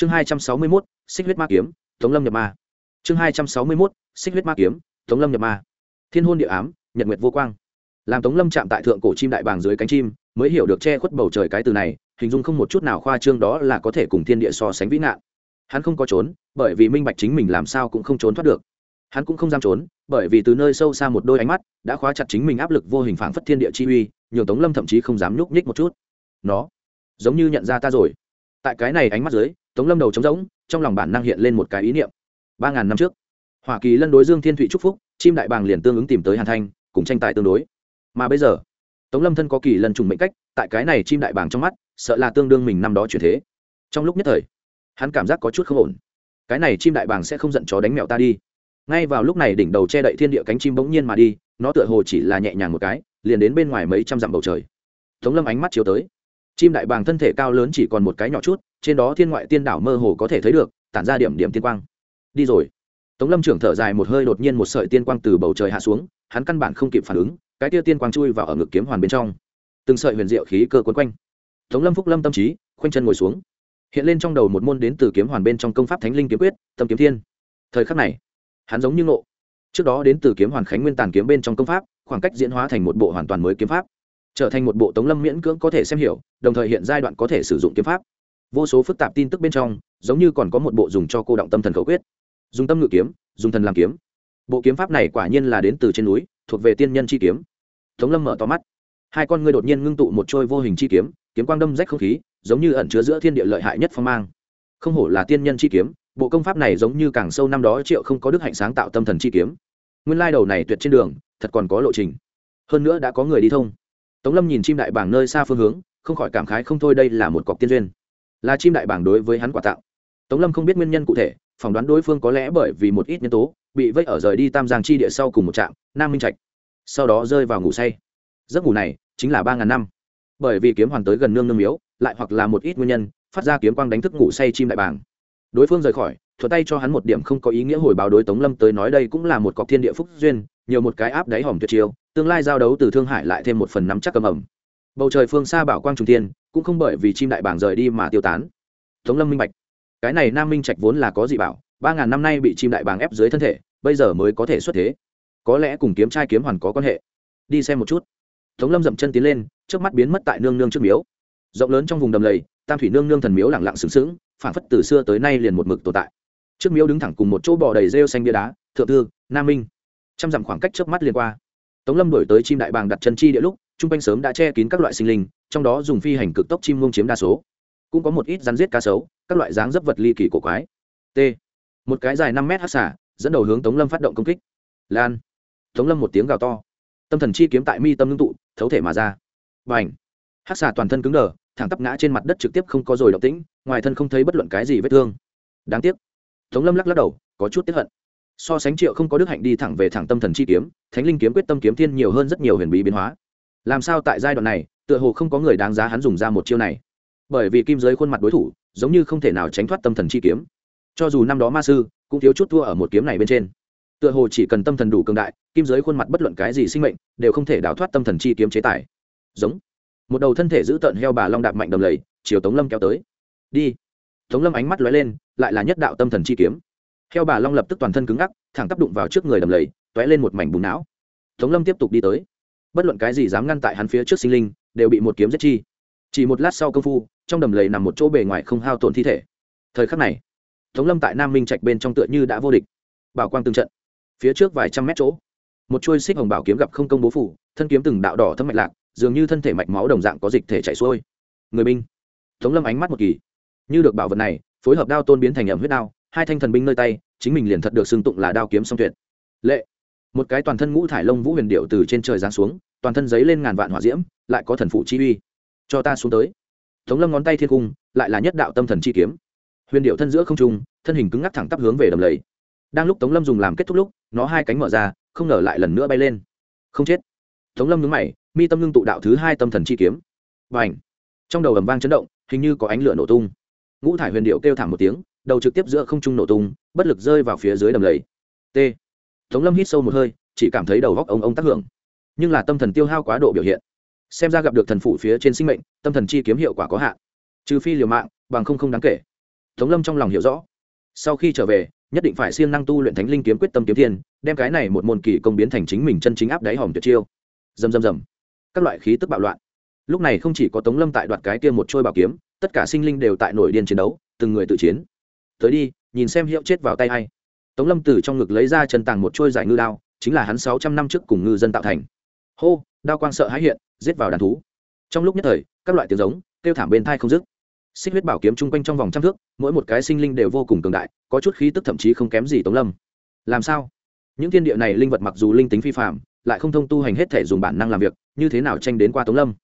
chương hai trăm sáu mươi mốt, xích huyết ma kiếm, tống lâm nhập ma. Chương hai trăm sáu mươi mốt, xích huyết ma kiếm, tống lâm nhập ma. Thiên hôn địa ám, nhật nguyệt vô quang. Làm tống lâm chạm tại thượng cổ chim đại bàng dưới cánh chim, mới hiểu được che khuất bầu trời cái từ này, hình dung không một chút nào khoa trương đó là có thể cùng thiên địa so sánh vĩ nạn. Hắn không có trốn, bởi vì minh bạch chính mình làm sao cũng không trốn thoát được. Hắn cũng không dám trốn, bởi vì từ nơi sâu xa một đôi ánh mắt đã khóa chặt chính mình áp lực vô hình phảng phất thiên địa chi uy, nhường tống lâm thậm chí không dám nhúc nhích một chút. Nó giống như nhận ra ta rồi. Tại cái này ánh mắt dưới tống lâm đầu trống rỗng, trong lòng bản năng hiện lên một cái ý niệm. Ba ngàn năm trước, hoa kỳ lân đối dương thiên thụy trúc phúc, chim đại bàng liền tương ứng tìm tới hàn thanh, cùng tranh tài tương đối. Mà bây giờ, tống lâm thân có kỳ lân trùng mệnh cách, tại cái này chim đại bàng trong mắt, sợ là tương đương mình năm đó chuyển thế. Trong lúc nhất thời, hắn cảm giác có chút không ổn. Cái này chim đại bàng sẽ không giận chó đánh mẹo ta đi. Ngay vào lúc này đỉnh đầu che đậy thiên địa cánh chim bỗng nhiên mà đi, nó tựa hồ chỉ là nhẹ nhàng một cái, liền đến bên ngoài mấy trăm dặm bầu trời. Tống lâm ánh mắt chiếu tới chim đại bàng thân thể cao lớn chỉ còn một cái nhỏ chút, trên đó thiên ngoại tiên đảo mơ hồ có thể thấy được, tản ra điểm điểm tiên quang. Đi rồi. Tống lâm trưởng thở dài một hơi đột nhiên một sợi tiên quang từ bầu trời hạ xuống, hắn căn bản không kịp phản ứng, cái tia tiên quang chui vào ở ngực kiếm hoàn bên trong. Từng sợi huyền diệu khí cơ quấn quanh. Tống lâm phúc lâm tâm trí, khoanh chân ngồi xuống. Hiện lên trong đầu một môn đến từ kiếm hoàn bên trong công pháp thánh linh kiếm quyết, tâm kiếm thiên. Thời khắc này, hắn giống như ngộ. Trước đó đến từ kiếm hoàn khánh nguyên tàn kiếm bên trong công pháp, khoảng cách diễn hóa thành một bộ hoàn toàn mới kiếm pháp trở thành một bộ tống lâm miễn cưỡng có thể xem hiểu, đồng thời hiện giai đoạn có thể sử dụng kiếm pháp. Vô số phức tạp tin tức bên trong, giống như còn có một bộ dùng cho cô động tâm thần khẩu quyết. Dùng tâm ngự kiếm, dùng thần làm kiếm. Bộ kiếm pháp này quả nhiên là đến từ trên núi, thuộc về tiên nhân chi kiếm. Tống lâm mở to mắt. Hai con ngươi đột nhiên ngưng tụ một trôi vô hình chi kiếm kiếm quang đâm rách không khí, giống như ẩn chứa giữa thiên địa lợi hại nhất phong mang. Không hổ là tiên nhân chi kiếm, bộ công pháp này giống như càng sâu năm đó triệu không có đức hạnh sáng tạo tâm thần chi kiếm. Nguyên lai đầu này tuyệt trên đường, thật còn có lộ trình. Hơn nữa đã có người đi thông tống lâm nhìn chim đại bảng nơi xa phương hướng, không khỏi cảm khái không thôi đây là một cọc tiên duyên. Là chim đại bảng đối với hắn quả tạo. Tống lâm không biết nguyên nhân cụ thể, phỏng đoán đối phương có lẽ bởi vì một ít nhân tố, bị vây ở rời đi tam giang chi địa sau cùng một trạm, nam minh trạch. Sau đó rơi vào ngủ say. Giấc ngủ này chính là ba ngàn năm. Bởi vì kiếm hoàn tới gần nương nương miếu, lại hoặc là một ít nguyên nhân, phát ra kiếm quang đánh thức ngủ say chim đại bàng. Đối phương rời khỏi thuật tay cho hắn một điểm không có ý nghĩa hồi báo đối tống lâm tới nói đây cũng là một cọc thiên địa phúc duyên nhiều một cái áp đáy hòm tuyệt chiêu, tương lai giao đấu từ thương hải lại thêm một phần nắm chắc cầm ẩm. Bầu trời phương xa bảo quang trung tiên cũng không bởi vì chim đại bảng rời đi mà tiêu tán. Tống lâm minh bạch, cái này nam minh trạch vốn là có dị bảo, ba ngàn năm nay bị chim đại bàng ép dưới thân thể, bây giờ mới có thể xuất thế. Có lẽ cùng kiếm trai kiếm hoàn có quan hệ. Đi xem một chút. Tống lâm dậm chân tiến lên, trước mắt biến mất tại nương nương trước miếu. Rộng lớn trong vùng đầm lầy, tam thủy nương nương thần miếu lẳng lặng sừng sững phản phất từ xưa tới nay liền một mực tồn tại. Trước miếu đứng thẳng cùng một chỗ bò đầy rêu xanh bia đá, thượng thư, nam minh trăm dặm khoảng cách trước mắt liền qua. Tống lâm đổi tới chim đại bàng đặt chân chi địa lúc trung quanh sớm đã che kín các loại sinh linh, trong đó dùng phi hành cực tốc chim ngông chiếm đa số. Cũng có một ít rắn giết cá sấu, các loại dáng dấp vật ly kỳ cổ quái. T. Một cái dài năm mét hát xả dẫn đầu hướng tống lâm phát động công kích. Lan. Tống lâm một tiếng gào to. Tâm thần chi kiếm tại mi tâm ngưng tụ, thấu thể mà ra. B à n h hát xà toàn thân cứng đờ, thẳng tắp ngã trên mặt đất trực tiếp không có rồi động tĩnh, ngoài thân không thấy bất luận cái gì vết thương. Đáng tiếc. Tống lâm lắc lắc đầu, có chút tiếp hận so sánh triệu không có đức hạnh đi thẳng về thẳng tâm thần chi kiếm, thánh linh kiếm quyết tâm kiếm thiên nhiều hơn rất nhiều huyền bí biến hóa. Làm sao tại giai đoạn này, tựa hồ không có người đáng giá hắn dùng ra một chiêu này? Bởi vì kim giới khuôn mặt đối thủ, giống như không thể nào tránh thoát tâm thần chi kiếm. Cho dù năm đó ma sư, cũng thiếu chút thua ở một kiếm này bên trên. Tựa hồ chỉ cần tâm thần đủ cường đại, kim giới khuôn mặt bất luận cái gì sinh mệnh, đều không thể đào thoát tâm thần chi kiếm chế tài. Giống. Một đầu thân thể giữ tợn heo bà long đạp mạnh đầm lầy, chiều tống lâm kéo tới. Đi. Tống lâm ánh mắt lóe lên, lại là nhất đạo tâm thần chi kiếm heo bà long lập tức toàn thân cứng ngắc, thẳng tắp đụng vào trước người đầm lầy t ó é lên một mảnh bùn não. Tống lâm tiếp tục đi tới. Bất luận cái gì dám ngăn tại hắn phía trước sinh linh, đều bị một kiếm giết chi. Chỉ một lát sau công phu, trong đầm lầy nằm một chỗ bề ngoài không hao tổn thi thể. Thời khắc này, tống lâm tại nam minh trạch bên trong tựa như đã vô địch. Bảo quang từng trận, phía trước vài trăm mét chỗ, một chuôi xích hồng bảo kiếm gặp không công bố phủ, thân kiếm từng đạo đỏ thâm mạch lạc, dường như thân thể mạch máu đồng dạng có dịch thể chảy xuôi. Người binh, tống lâm ánh mắt một kỳ. Như được bảo vật này, phối hợp đao tôn biến thành ẩm huyết đao hai thanh thần binh nơi tay, chính mình liền thật được xưng tụng là đao kiếm song tuyệt. Lệ. Một cái toàn thân ngũ thải lông vũ huyền điệu từ trên trời giáng xuống, toàn thân giấy lên ngàn vạn hỏa diễm, lại có thần phụ chi uy. Cho ta xuống tới. Tống lâm ngón tay thiên cung, lại là nhất đạo tâm thần chi kiếm. Huyền điệu thân giữa không trung, thân hình cứng ngắc thẳng tắp hướng về đầm lầy. Đang lúc tống lâm dùng làm kết thúc lúc, nó hai cánh mở ra, không ngờ lại lần nữa bay lên. Không chết. Tống lâm nhúng mày, mi tâm ngưng tụ đạo thứ hai tâm thần chi kiếm. Và ảnh trong đầu ầm vang chấn động, hình như có ánh lửa nổ tung. Ngũ thải huyền điệu kêu thảm một tiếng đầu trực tiếp giữa không trung nổ tung, bất lực rơi vào phía dưới đầm lầy. T. Tống lâm hít sâu một hơi, chỉ cảm thấy đầu góc ông ông tác hưởng. Nhưng là tâm thần tiêu hao quá độ biểu hiện. Xem ra gặp được thần phủ phía trên sinh mệnh, tâm thần chi kiếm hiệu quả có hạn. Trừ phi liều mạng, bằng không không đáng kể. Tống lâm trong lòng hiểu rõ. Sau khi trở về, nhất định phải siêng năng tu luyện thánh linh kiếm quyết tâm kiếm thiên đem cái này một môn kỳ công biến thành chính mình chân chính áp đáy hòm tuyệt chiêu. Dầm dầm dầm các loại khí tức bạo loạn. Lúc này không chỉ có tống lâm tại đoạt cái kia một trôi bảo kiếm, tất cả sinh linh đều tại nổi điên chiến đấu, từng người tự chiến tới đi, nhìn xem hiệu chết vào tay hay tống lâm từ trong ngực lấy ra chân tàng một trôi giải ngư đao, chính là hắn sáu trăm năm trước cùng ngư dân tạo thành. Hô, đao quang sợ hãi hiện, giết vào đàn thú. Trong lúc nhất thời, các loại tiếng giống, kêu thảm bên thai không dứt. Xích huyết bảo kiếm chung quanh trong vòng trăm thước, mỗi một cái sinh linh đều vô cùng cường đại, có chút khí tức thậm chí không kém gì tống lâm. Làm sao? Những thiên địa này linh vật mặc dù linh tính phi phạm lại không thông tu hành hết thể dùng bản năng làm việc, như thế nào tranh đến qua tống lâm?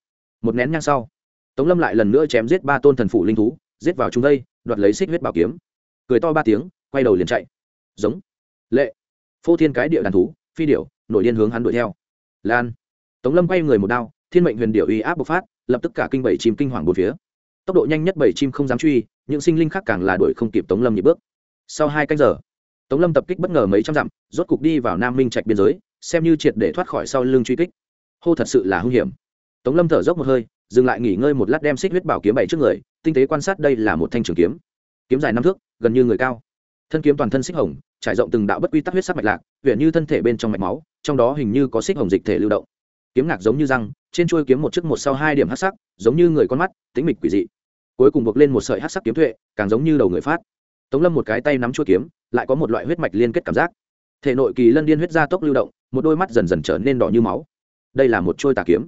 Một nén nhang sau, tống lâm lại lần nữa chém giết ba tôn thần phủ linh thú, giết vào chúng đây, đoạt lấy xích huyết bảo kiếm cười to ba tiếng, quay đầu liền chạy. Giống. Lệ. Phô thiên cái địa đàn thú, phi điệu nổi điên hướng hắn đuổi theo. Lan. Tống lâm quay người một đao, thiên mệnh huyền điệu uy áp bộc phát, lập tức cả kinh bảy chim kinh hoàng bốn phía. Tốc độ nhanh nhất bảy chim không dám truy, những sinh linh khác càng là đuổi không kịp tống lâm nhịp bước. Sau hai canh giờ, tống lâm tập kích bất ngờ mấy trăm dặm, rốt cục đi vào nam minh trạch biên giới, xem như triệt để thoát khỏi sau lưng truy kích. Hô thật sự là hung hiểm. Tống lâm thở dốc một hơi, dừng lại nghỉ ngơi một lát đem xích huyết bảo kiếm bảy trước người, tinh tế quan sát đây là một thanh trường kiếm kiếm dài năm thước, gần như người cao. Thân kiếm toàn thân xích hồng, trải rộng từng đạo bất quy tắc huyết sắc mạch lạc huyện như thân thể bên trong mạch máu, trong đó hình như có xích hồng dịch thể lưu động. Kiếm ngạc giống như răng, trên chuôi kiếm một chiếc một sau hai điểm hát sắc, giống như người con mắt tính mịch quỷ dị. Cuối cùng buộc lên một sợi hát sắc kiếm tuệ, càng giống như đầu người phát. Tống lâm một cái tay nắm chuôi kiếm, lại có một loại huyết mạch liên kết cảm giác. Thể nội kỳ lân điên huyết gia tốc lưu động, một đôi mắt dần dần trở nên đỏ như máu. Đây là một trôi tà kiếm.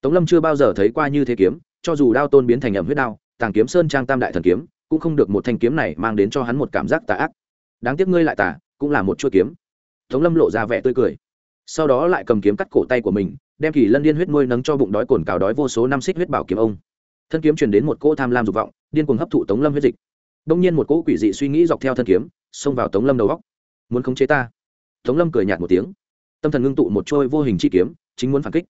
Tống lâm chưa bao giờ thấy qua như thế kiếm, cho dù đao tôn biến thành ẩm huyết đao, tàng kiếm sơn trang tam đại thần kiếm cũng không được một thanh kiếm này mang đến cho hắn một cảm giác tà ác. Đáng tiếc ngươi lại tà, cũng là một chuôi kiếm. Tống lâm lộ ra vẻ tươi cười. Sau đó lại cầm kiếm cắt cổ tay của mình, đem kỳ lân điên huyết nuôi nấng cho bụng đói cồn cào đói vô số năm xích huyết bảo kiếm ông. Thân kiếm truyền đến một cỗ tham lam dục vọng, điên cuồng hấp thụ tống lâm huyết dịch. Đông nhiên một cỗ quỷ dị suy nghĩ dọc theo thân kiếm, xông vào tống lâm đầu góc. Muốn khống chế ta? Tống lâm cười nhạt một tiếng. Tâm thần ngưng tụ một trôi vô hình chi kiếm, chính muốn phản kích.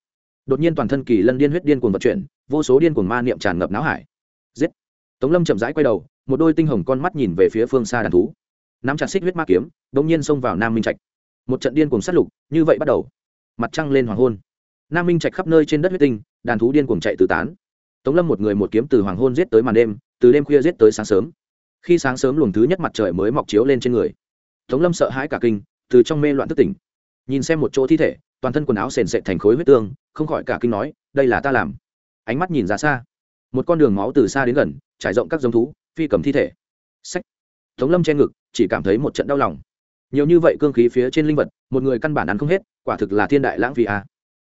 Đột nhiên toàn thân kỳ lân điên huyết điên cuồng vận chuyển, vô số điên cuồng ma niệm tràn ngập não hải. Giết! Tống lâm chậm rãi quay đầu, một đôi tinh hồng con mắt nhìn về phía phương xa đàn thú. Nắm chặt xích huyết ma kiếm đột nhiên xông vào nam minh trạch. Một trận điên cuồng sát lục, như vậy bắt đầu, mặt trăng lên hoàng hôn. Nam minh trạch khắp nơi trên đất huyết tinh, đàn thú điên cuồng chạy tứ tán. Tống lâm một người một kiếm từ hoàng hôn giết tới màn đêm, từ đêm khuya giết tới sáng sớm. Khi sáng sớm luồng thứ nhất mặt trời mới mọc chiếu lên trên người, tống lâm sợ hãi cả kinh, từ trong mê loạn thức tỉnh. Nhìn xem một chỗ thi thể, toàn thân quần áo sền sệt thành khối huyết tương, không khỏi cả kinh nói, đây là ta làm. Ánh mắt nhìn ra xa, một con đường máu từ xa đến gần trải rộng các giống thú, phi cầm thi thể. Sách. Tống lâm che ngực, chỉ cảm thấy một trận đau lòng. Nhiều như vậy cương khí phía trên linh vật, một người căn bản ăn không hết, quả thực là thiên đại lãng phí à.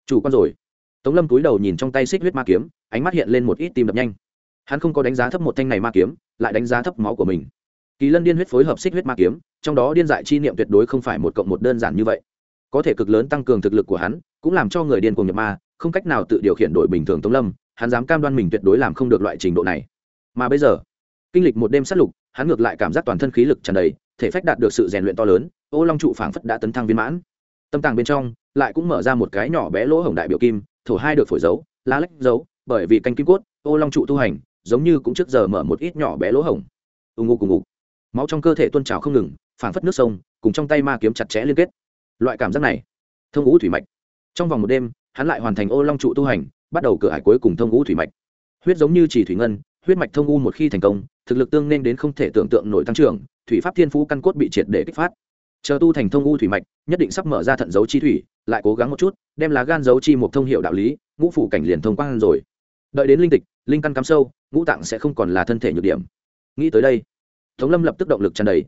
chủ con rồi. Tống lâm túi đầu nhìn trong tay xích huyết ma kiếm, ánh mắt hiện lên một ít tim đập nhanh. Hắn không có đánh giá thấp một thanh này ma kiếm, lại đánh giá thấp máu của mình. Kỳ lân điên huyết phối hợp xích huyết ma kiếm, trong đó điên dại chi niệm tuyệt đối không phải một cộng một đơn giản như vậy. Có thể cực lớn tăng cường thực lực của hắn, cũng làm cho người điên cuồng nhập ma, không cách nào tự điều khiển đội bình thường tống lâm, hắn dám cam đoan mình tuyệt đối làm không được loại trình độ này mà bây giờ, kinh lịch một đêm sát lục, hắn ngược lại cảm giác toàn thân khí lực tràn đầy, thể phách đạt được sự rèn luyện to lớn, ô long trụ phảng phất đã tấn thăng viên mãn. Tâm tàng bên trong, lại cũng mở ra một cái nhỏ bé lỗ hổng đại biểu kim, thổ hai được phổi dấu lá lách dấu, bởi vì canh kim cốt, ô long trụ tu hành, giống như cũng trước giờ mở một ít nhỏ bé lỗ hổng. Ù ngụ cùng ngụ máu trong cơ thể tuôn trào không ngừng, phảng phất nước sông, cùng trong tay ma kiếm chặt chẽ liên kết. Loại cảm giác này, thông ngũ thủy mạch. Trong vòng một đêm, hắn lại hoàn thành ô long trụ tu hành, bắt đầu cửa hải cuối cùng thông ngũ thủy mạch. Huyết giống như chỉ thủy ngân huyết mạch thông u một khi thành công, thực lực tương nên đến không thể tưởng tượng nổi tăng trưởng, thủy pháp thiên phú căn cốt bị triệt để kích phát. Chờ tu thành thông u thủy mạch, nhất định sắp mở ra thận dấu chi thủy, lại cố gắng một chút, đem lá gan dấu chi một thông hiệu đạo lý, ngũ phủ cảnh liền thông quang rồi. Đợi đến linh tịch, linh căn cắm sâu, ngũ tạng sẽ không còn là thân thể nhược điểm. Nghĩ tới đây, tống lâm lập tức động lực tràn đầy.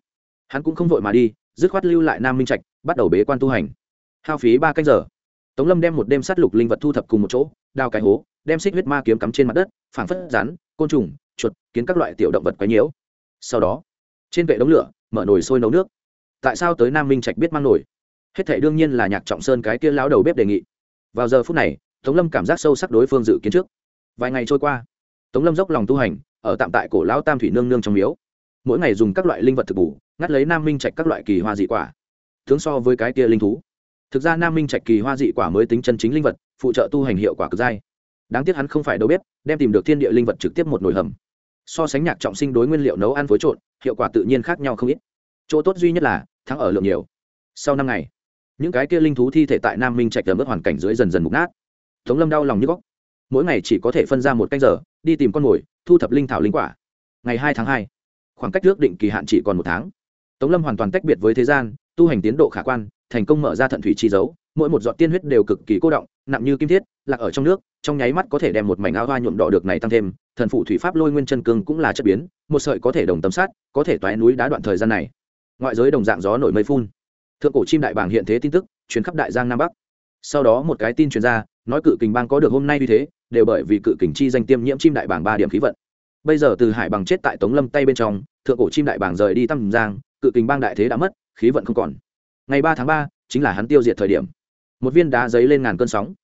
Hắn cũng không vội mà đi, dứt khoát lưu lại nam minh trạch, bắt đầu bế quan tu hành. Hao phí ba canh giờ tống lâm đem một đêm sát lục linh vật thu thập cùng một chỗ, đào cái hố, đem xích huyết ma kiếm cắm trên mặt đất, phảng phất rắn, côn trùng, chuột, kiến các loại tiểu động vật quấy nhiễu. Sau đó, trên vệ đống lửa, mở nồi sôi nấu nước. Tại sao tới nam minh trạch biết mang nồi? Hết thể đương nhiên là nhạc trọng sơn cái kia lão đầu bếp đề nghị. Vào giờ phút này, tống lâm cảm giác sâu sắc đối phương dự kiến trước. Vài ngày trôi qua, tống lâm dốc lòng tu hành, ở tạm tại cổ lão tam thủy nương nương trong miếu. Mỗi ngày dùng các loại linh vật thực bù ngắt lấy nam minh trạch các loại kỳ hoa dị quả. Tướng so với cái kia linh thú thực ra nam minh trạch kỳ hoa dị quả mới tính chân chính linh vật, phụ trợ tu hành hiệu quả cực dai. Đáng tiếc hắn không phải đâu biết, đem tìm được thiên địa linh vật trực tiếp một nồi hầm. So sánh nhạc trọng sinh đối nguyên liệu nấu ăn phối trộn, hiệu quả tự nhiên khác nhau không ít. Chỗ tốt duy nhất là, thắng ở lượng nhiều. Sau năm ngày, những cái kia linh thú thi thể tại nam minh trạch ở mức hoàn cảnh dưới dần dần mục nát. Tống lâm đau lòng như góc. Mỗi ngày chỉ có thể phân ra một canh giờ, đi tìm con mồi, thu thập linh thảo linh quả. Ngày hai tháng hai, khoảng cách ước định kỳ hạn chỉ còn một tháng. Tống lâm hoàn toàn tách biệt với thế gian, tu hành tiến độ khả quan thành công mở ra thận thủy chi dấu, mỗi một giọt tiên huyết đều cực kỳ cô động, nặng như kim thiết, lạc ở trong nước, trong nháy mắt có thể đem một mảnh ao hoa nhuộm đỏ được này tăng thêm, thần phụ thủy pháp lôi nguyên chân cương cũng là chất biến, một sợi có thể đồng tấm sát, có thể toái núi đá đoạn thời gian này. Ngoại giới đồng dạng gió nổi mây phun. Thượng cổ chim đại bảng hiện thế tin tức chuyến khắp đại giang nam bắc. Sau đó một cái tin truyền ra, nói cự kình bang có được hôm nay như thế, đều bởi vì cự kình chi danh tiêm nhiễm chim đại bảng ba điểm khí vận. Bây giờ từ hải bằng chết tại tống lâm tay bên trong, thượng cổ chim đại bảng rời đi tăm giang, cự kình bang đại thế đã mất, khí vận không còn ngày ba tháng ba chính là hắn tiêu diệt thời điểm. Một viên đá giấy lên ngàn cơn sóng.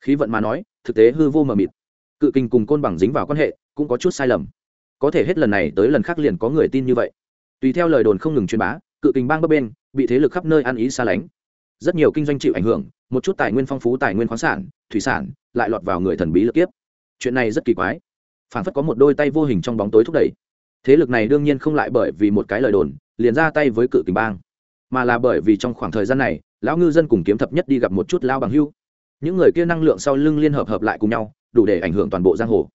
Khí vận mà nói, thực tế hư vô mờ mịt. Cự kinh cùng côn bằng dính vào quan hệ, cũng có chút sai lầm. Có thể hết lần này tới lần khác liền có người tin như vậy. Tùy theo lời đồn không ngừng truyền bá, cự kinh bang bấp bên, bị thế lực khắp nơi ăn ý xa lánh. Rất nhiều kinh doanh chịu ảnh hưởng, một chút tài nguyên phong phú, tài nguyên khoáng sản, thủy sản, lại lọt vào người thần bí lực kiếp. Chuyện này rất kỳ quái. Phản phất có một đôi tay vô hình trong bóng tối thúc đẩy. Thế lực này đương nhiên không lại bởi vì một cái lời đồn, liền ra tay với cự kình bang mà là bởi vì trong khoảng thời gian này, lão ngư dân cùng kiếm thập nhất đi gặp một chút lao bằng hưu. Những người kia năng lượng sau lưng liên hợp hợp lại cùng nhau, đủ để ảnh hưởng toàn bộ giang hồ.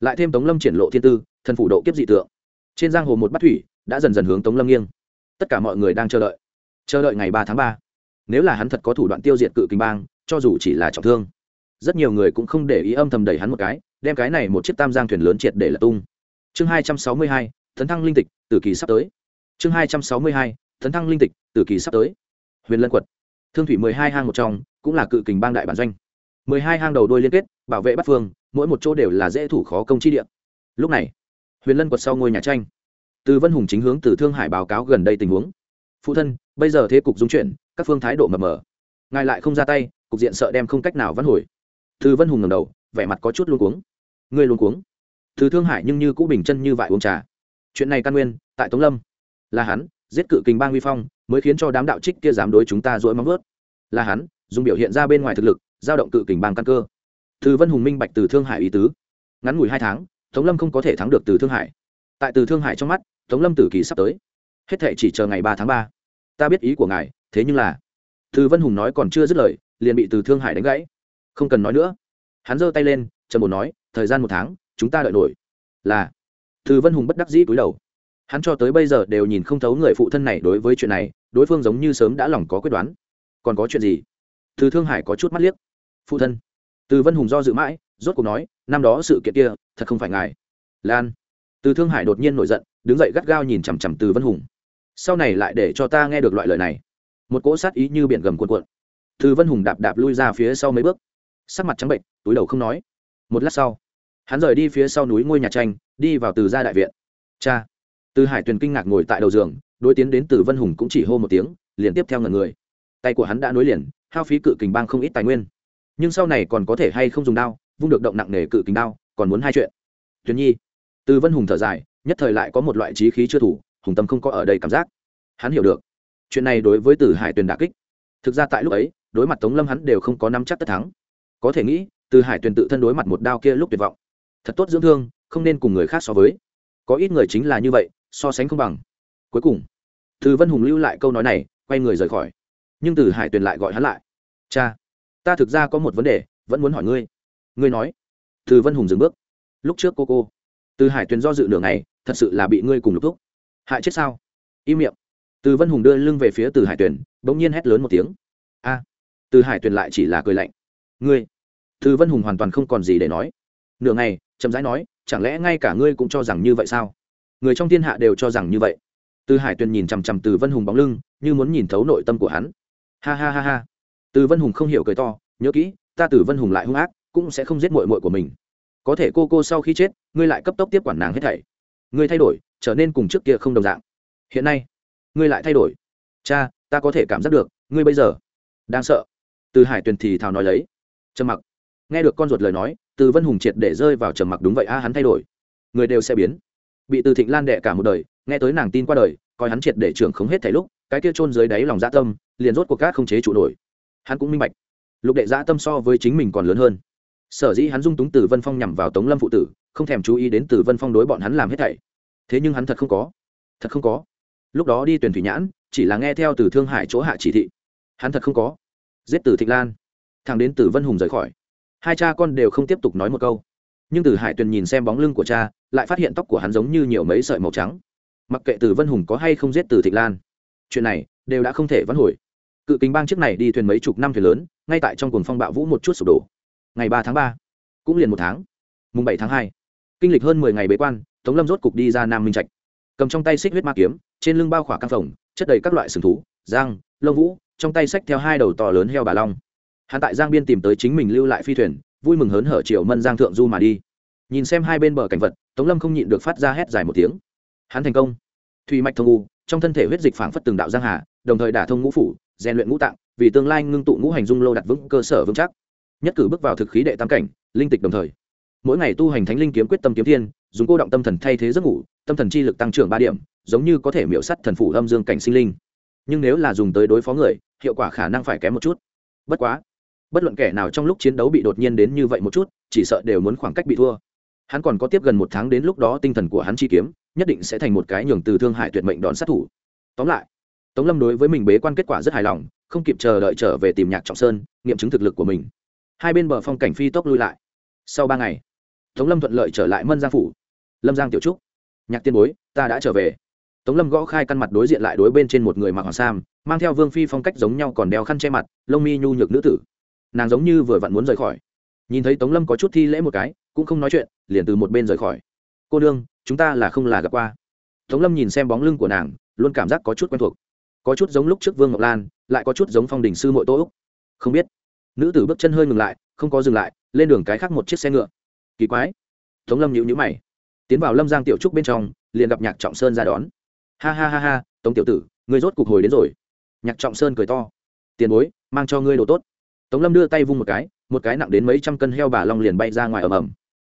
Lại thêm tống lâm triển lộ thiên tư, thần phủ độ kiếp dị tượng. Trên giang hồ một bắt thủy đã dần dần hướng tống lâm nghiêng. Tất cả mọi người đang chờ đợi. Chờ đợi ngày ba tháng ba. Nếu là hắn thật có thủ đoạn tiêu diệt cự kinh bang, cho dù chỉ là trọng thương, rất nhiều người cũng không để ý âm thầm đẩy hắn một cái, đem cái này một chiếc tam giang thuyền lớn triệt để lật tung. Chương hai trăm sáu mươi hai thấn thăng linh tịch tử kỳ sắp tới. Chương hai trăm sáu mươi hai tấn thăng linh tịch tử kỳ sắp tới. Huyền lân quật. Thương thủy mười hai hang một trong, cũng là cự kình bang đại bản doanh. Mười hai hang đầu đôi liên kết, bảo vệ bắt phương, mỗi một chỗ đều là dễ thủ khó công chi địa. Lúc này, huyền lân quật sau ngôi nhà tranh. Từ vân hùng chính hướng từ thương hải báo cáo gần đây tình huống. Phụ thân, bây giờ thế cục dung chuyển, các phương thái độ mập mờ. Ngài lại không ra tay, cục diện sợ đem không cách nào vãn hồi. Từ vân hùng ngầm đầu, vẻ mặt có chút luôn cuống. Ngươi luôn cuống? Từ thương hải nhưng như cũ bình chân như vại uống trà. Chuyện này căn nguyên, tại tống lâm. Là hắn giết cự kình bang uy phong, mới khiến cho đám đạo trích kia dám đối chúng ta dỗi móng vớt là hắn, dùng biểu hiện ra bên ngoài thực lực, giao động cự kình bang căn cơ. Từ vân hùng minh bạch từ thương hải ý tứ. Ngắn ngủi hai tháng, tống lâm không có thể thắng được từ thương hải. Tại từ thương hải trong mắt, tống lâm tử kỳ sắp tới. Hết thệ chỉ chờ ngày ba tháng ba. Ta biết ý của ngài, thế nhưng là, từ vân hùng nói còn chưa dứt lời, liền bị từ thương hải đánh gãy. Không cần nói nữa. Hắn giơ tay lên trần bồn nói, thời gian một tháng, chúng ta đợi nổi. Là, từ vân hùng bất đắc dĩ cúi đầu hắn cho tới bây giờ đều nhìn không thấu người phụ thân này đối với chuyện này, đối phương giống như sớm đã lòng có quyết đoán. Còn có chuyện gì? Từ thương hải có chút mắt liếc. Phụ thân. Từ vân hùng do dự mãi, rốt cuộc nói, năm đó sự kiện kia, thật không phải ngài. Lan. Từ thương hải đột nhiên nổi giận, đứng dậy gắt gao nhìn chằm chằm từ vân hùng. Sau này lại để cho ta nghe được loại lời này. Một cỗ sát ý như biển gầm cuộn cuộn. Từ vân hùng đạp đạp lui ra phía sau mấy bước. Sắc mặt trắng bệnh, túi đầu không nói. Một lát sau, hắn rời đi phía sau núi ngôi nhà tranh, đi vào từ gia đại viện. Cha từ hải tuyền kinh ngạc ngồi tại đầu giường, đối tiến đến từ vân hùng cũng chỉ hô một tiếng, liền tiếp theo ngần người. Tay của hắn đã nối liền, hao phí cự kình bang không ít tài nguyên. Nhưng sau này còn có thể hay không dùng đao, vung được động nặng nề cự kình đao, còn muốn hai chuyện. Tuyền nhi, từ vân hùng thở dài, nhất thời lại có một loại trí khí chưa thủ, hùng tâm không có ở đây cảm giác. Hắn hiểu được. Chuyện này đối với từ hải tuyền đà kích. Thực ra tại lúc ấy, đối mặt tống lâm hắn đều không có nắm chắc tất thắng. Có thể nghĩ, từ hải tuyền tự thân đối mặt một đao kia lúc tuyệt vọng. Thật tốt dưỡng thương, không nên cùng người khác so với. Có ít người chính là như vậy so sánh không bằng. Cuối cùng, từ vân hùng lưu lại câu nói này, quay người rời khỏi. Nhưng từ hải tuyền lại gọi hắn lại. Cha, ta thực ra có một vấn đề, vẫn muốn hỏi ngươi. Ngươi nói. Từ vân hùng dừng bước. Lúc trước cô cô, từ hải tuyền do dự nửa ngày, thật sự là bị ngươi cùng lục thúc hại chết sao? Im miệng. Từ vân hùng đưa lưng về phía từ hải tuyền, bỗng nhiên hét lớn một tiếng. A! Từ hải tuyền lại chỉ là cười lạnh. Ngươi? Từ vân hùng hoàn toàn không còn gì để nói. Nửa ngày, chậm rãi nói, chẳng lẽ ngay cả ngươi cũng cho rằng như vậy sao? Người trong thiên hạ đều cho rằng như vậy. Từ hải tuyền nhìn chằm chằm từ vân hùng bóng lưng, như muốn nhìn thấu nội tâm của hắn. Ha ha ha ha. Từ vân hùng không hiểu cười to, nhớ kỹ, ta từ vân hùng lại hung ác, cũng sẽ không giết mội mội của mình. Có thể cô cô sau khi chết, ngươi lại cấp tốc tiếp quản nàng hết thảy. Ngươi thay đổi, trở nên cùng trước kia không đồng dạng. Hiện nay, ngươi lại thay đổi. Cha, ta có thể cảm giác được, ngươi bây giờ đang sợ. Từ hải tuyền thì thào nói lấy. Trầm mặc. Nghe được con ruột lời nói, từ vân hùng triệt để rơi vào trầm mặc đúng vậy, a, hắn thay đổi. Người đều sẽ biến bị từ thịnh lan đệ cả một đời, nghe tới nàng tin qua đời, coi hắn triệt để trưởng không hết thảy lúc, cái kia chôn dưới đáy lòng dạ tâm, liền rốt cuộc cát không chế trụ nổi. Hắn cũng minh bạch, lục đệ dạ tâm so với chính mình còn lớn hơn. Sở dĩ hắn dung túng từ vân phong nhằm vào tống lâm phụ tử, không thèm chú ý đến từ vân phong đối bọn hắn làm hết thảy. Thế nhưng hắn thật không có, thật không có. Lúc đó đi tuyển thủy nhãn, chỉ là nghe theo từ thương hải chỗ hạ chỉ thị. Hắn thật không có. Giết từ thịnh lan. Thằng đến từ vân hùng rời khỏi. Hai cha con đều không tiếp tục nói một câu. Nhưng từ hải tuyền nhìn xem bóng lưng của cha lại phát hiện tóc của hắn giống như nhiều mấy sợi màu trắng. Mặc kệ từ vân hùng có hay không giết từ thịnh lan, chuyện này đều đã không thể vãn hồi. Cự kính bang chiếc này đi thuyền mấy chục năm thuyền lớn, ngay tại trong cuồng phong bạo vũ một chút sụp đổ. Ngày ba tháng ba, cũng liền một tháng. Mùng bảy tháng hai, kinh lịch hơn mười ngày bế quan, tống lâm rốt cục đi ra nam minh trạch. Cầm trong tay xích huyết ma kiếm, trên lưng bao khỏa căn phòng chất đầy các loại sừng thú giang lông vũ, trong tay xách theo hai đầu to lớn heo bà long. Hắn tại giang biên tìm tới chính mình lưu lại phi thuyền, vui mừng hớn hở triệu mân giang thượng du mà đi. Nhìn xem hai bên bờ cảnh vật tống lâm không nhịn được phát ra hét dài một tiếng. Hắn thành công. Thùy mạch thông u, trong thân thể huyết dịch phảng phất từng đạo giang hà, đồng thời đả thông ngũ phủ, rèn luyện ngũ tạng, vì tương lai ngưng tụ ngũ hành dung lô đặt vững cơ sở vững chắc. Nhất cử bước vào thực khí đệ tam cảnh, linh tịch đồng thời. Mỗi ngày tu hành thánh linh kiếm quyết tâm kiếm thiên dùng cô động tâm thần thay thế giấc ngủ, tâm thần chi lực tăng trưởng ba điểm, giống như có thể miễu sắt thần phủ âm dương cảnh sinh linh. Nhưng nếu là dùng tới đối phó người, hiệu quả khả năng phải kém một chút. Bất quá, bất luận kẻ nào trong lúc chiến đấu bị đột nhiên đến như vậy một chút, chỉ sợ đều muốn khoảng cách bị thua hắn còn có tiếp gần một tháng đến lúc đó tinh thần của hắn chi kiếm, nhất định sẽ thành một cái nhường từ thương hại tuyệt mệnh đón sát thủ. Tóm lại, tống lâm đối với mình bế quan kết quả rất hài lòng, không kịp chờ đợi trở về tìm nhạc trọng sơn, nghiệm chứng thực lực của mình. Hai bên bờ phong cảnh phi tốc lui lại. Sau ba ngày, tống lâm thuận lợi trở lại mân giang phủ. Lâm giang tiểu trúc, nhạc tiên bối, ta đã trở về. Tống lâm gõ khai căn mặt đối diện lại đối bên trên một người mặc hoàng sam, mang theo vương phi phong cách giống nhau còn đeo khăn che mặt, lông mi nhu nhược nữ tử. Nàng giống như vừa vặn muốn rời khỏi. Nhìn thấy tống lâm có chút thi lễ một cái cũng không nói chuyện, liền từ một bên rời khỏi. Cô đương chúng ta là không là gặp qua. Tống lâm nhìn xem bóng lưng của nàng, luôn cảm giác có chút quen thuộc. Có chút giống lúc trước vương ngọc lan, lại có chút giống phong đình sư mội tô úc. Không biết. Nữ tử bước chân hơi ngừng lại, không có dừng lại, lên đường cái khác một chiếc xe ngựa. Kỳ quái. Tống lâm nhịu nhữ mày. Tiến vào lâm giang tiểu trúc bên trong, liền gặp nhạc trọng sơn ra đón. Ha ha ha ha, tống tiểu tử, ngươi rốt cục hồi đến rồi. Nhạc trọng sơn cười to. Tiền bối, mang cho ngươi đồ tốt. Tống lâm đưa tay vung một cái một cái nặng đến mấy trăm cân heo bà long liền bay ra ngoài ầm ầm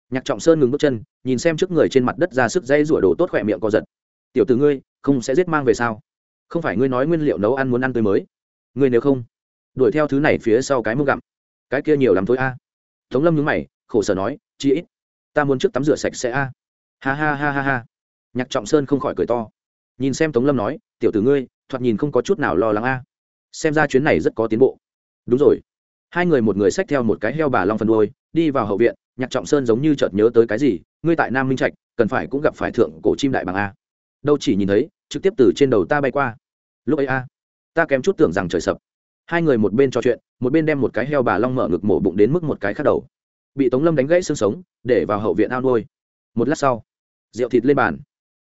nhạc trọng sơn ngừng bước chân, nhìn xem trước người trên mặt đất ra sức dây rủa đồ tốt khỏe miệng co giật. Tiểu tử ngươi, không sẽ giết mang về sao? Không phải ngươi nói nguyên liệu nấu ăn muốn ăn tươi mới. Ngươi nếu không, đuổi theo thứ này phía sau cái mông gặm. Cái kia nhiều lắm thôi a. Tống lâm nhúng mày, khổ sở nói chi ít, ta muốn trước tắm rửa sạch sẽ a. Ha ha ha ha ha. Nhạc trọng sơn không khỏi cười to. Nhìn xem tống lâm nói, tiểu tử ngươi, thoạt nhìn không có chút nào lo lắng a. Xem ra chuyến này rất có tiến bộ. Đúng rồi hai người một người xách theo một cái heo bà long phần đôi đi vào hậu viện, nhạc trọng sơn giống như chợt nhớ tới cái gì, ngươi tại nam minh trạch, cần phải cũng gặp phải thượng cổ chim đại bằng a. Đâu chỉ nhìn thấy, trực tiếp từ trên đầu ta bay qua. Lúc ấy a, ta kém chút tưởng rằng trời sập. Hai người một bên trò chuyện, một bên đem một cái heo bà long mở ngực mổ bụng đến mức một cái khác đầu. Bị tống lâm đánh gãy xương sống, để vào hậu viện ao nuôi. Một lát sau, rượu thịt lên bàn.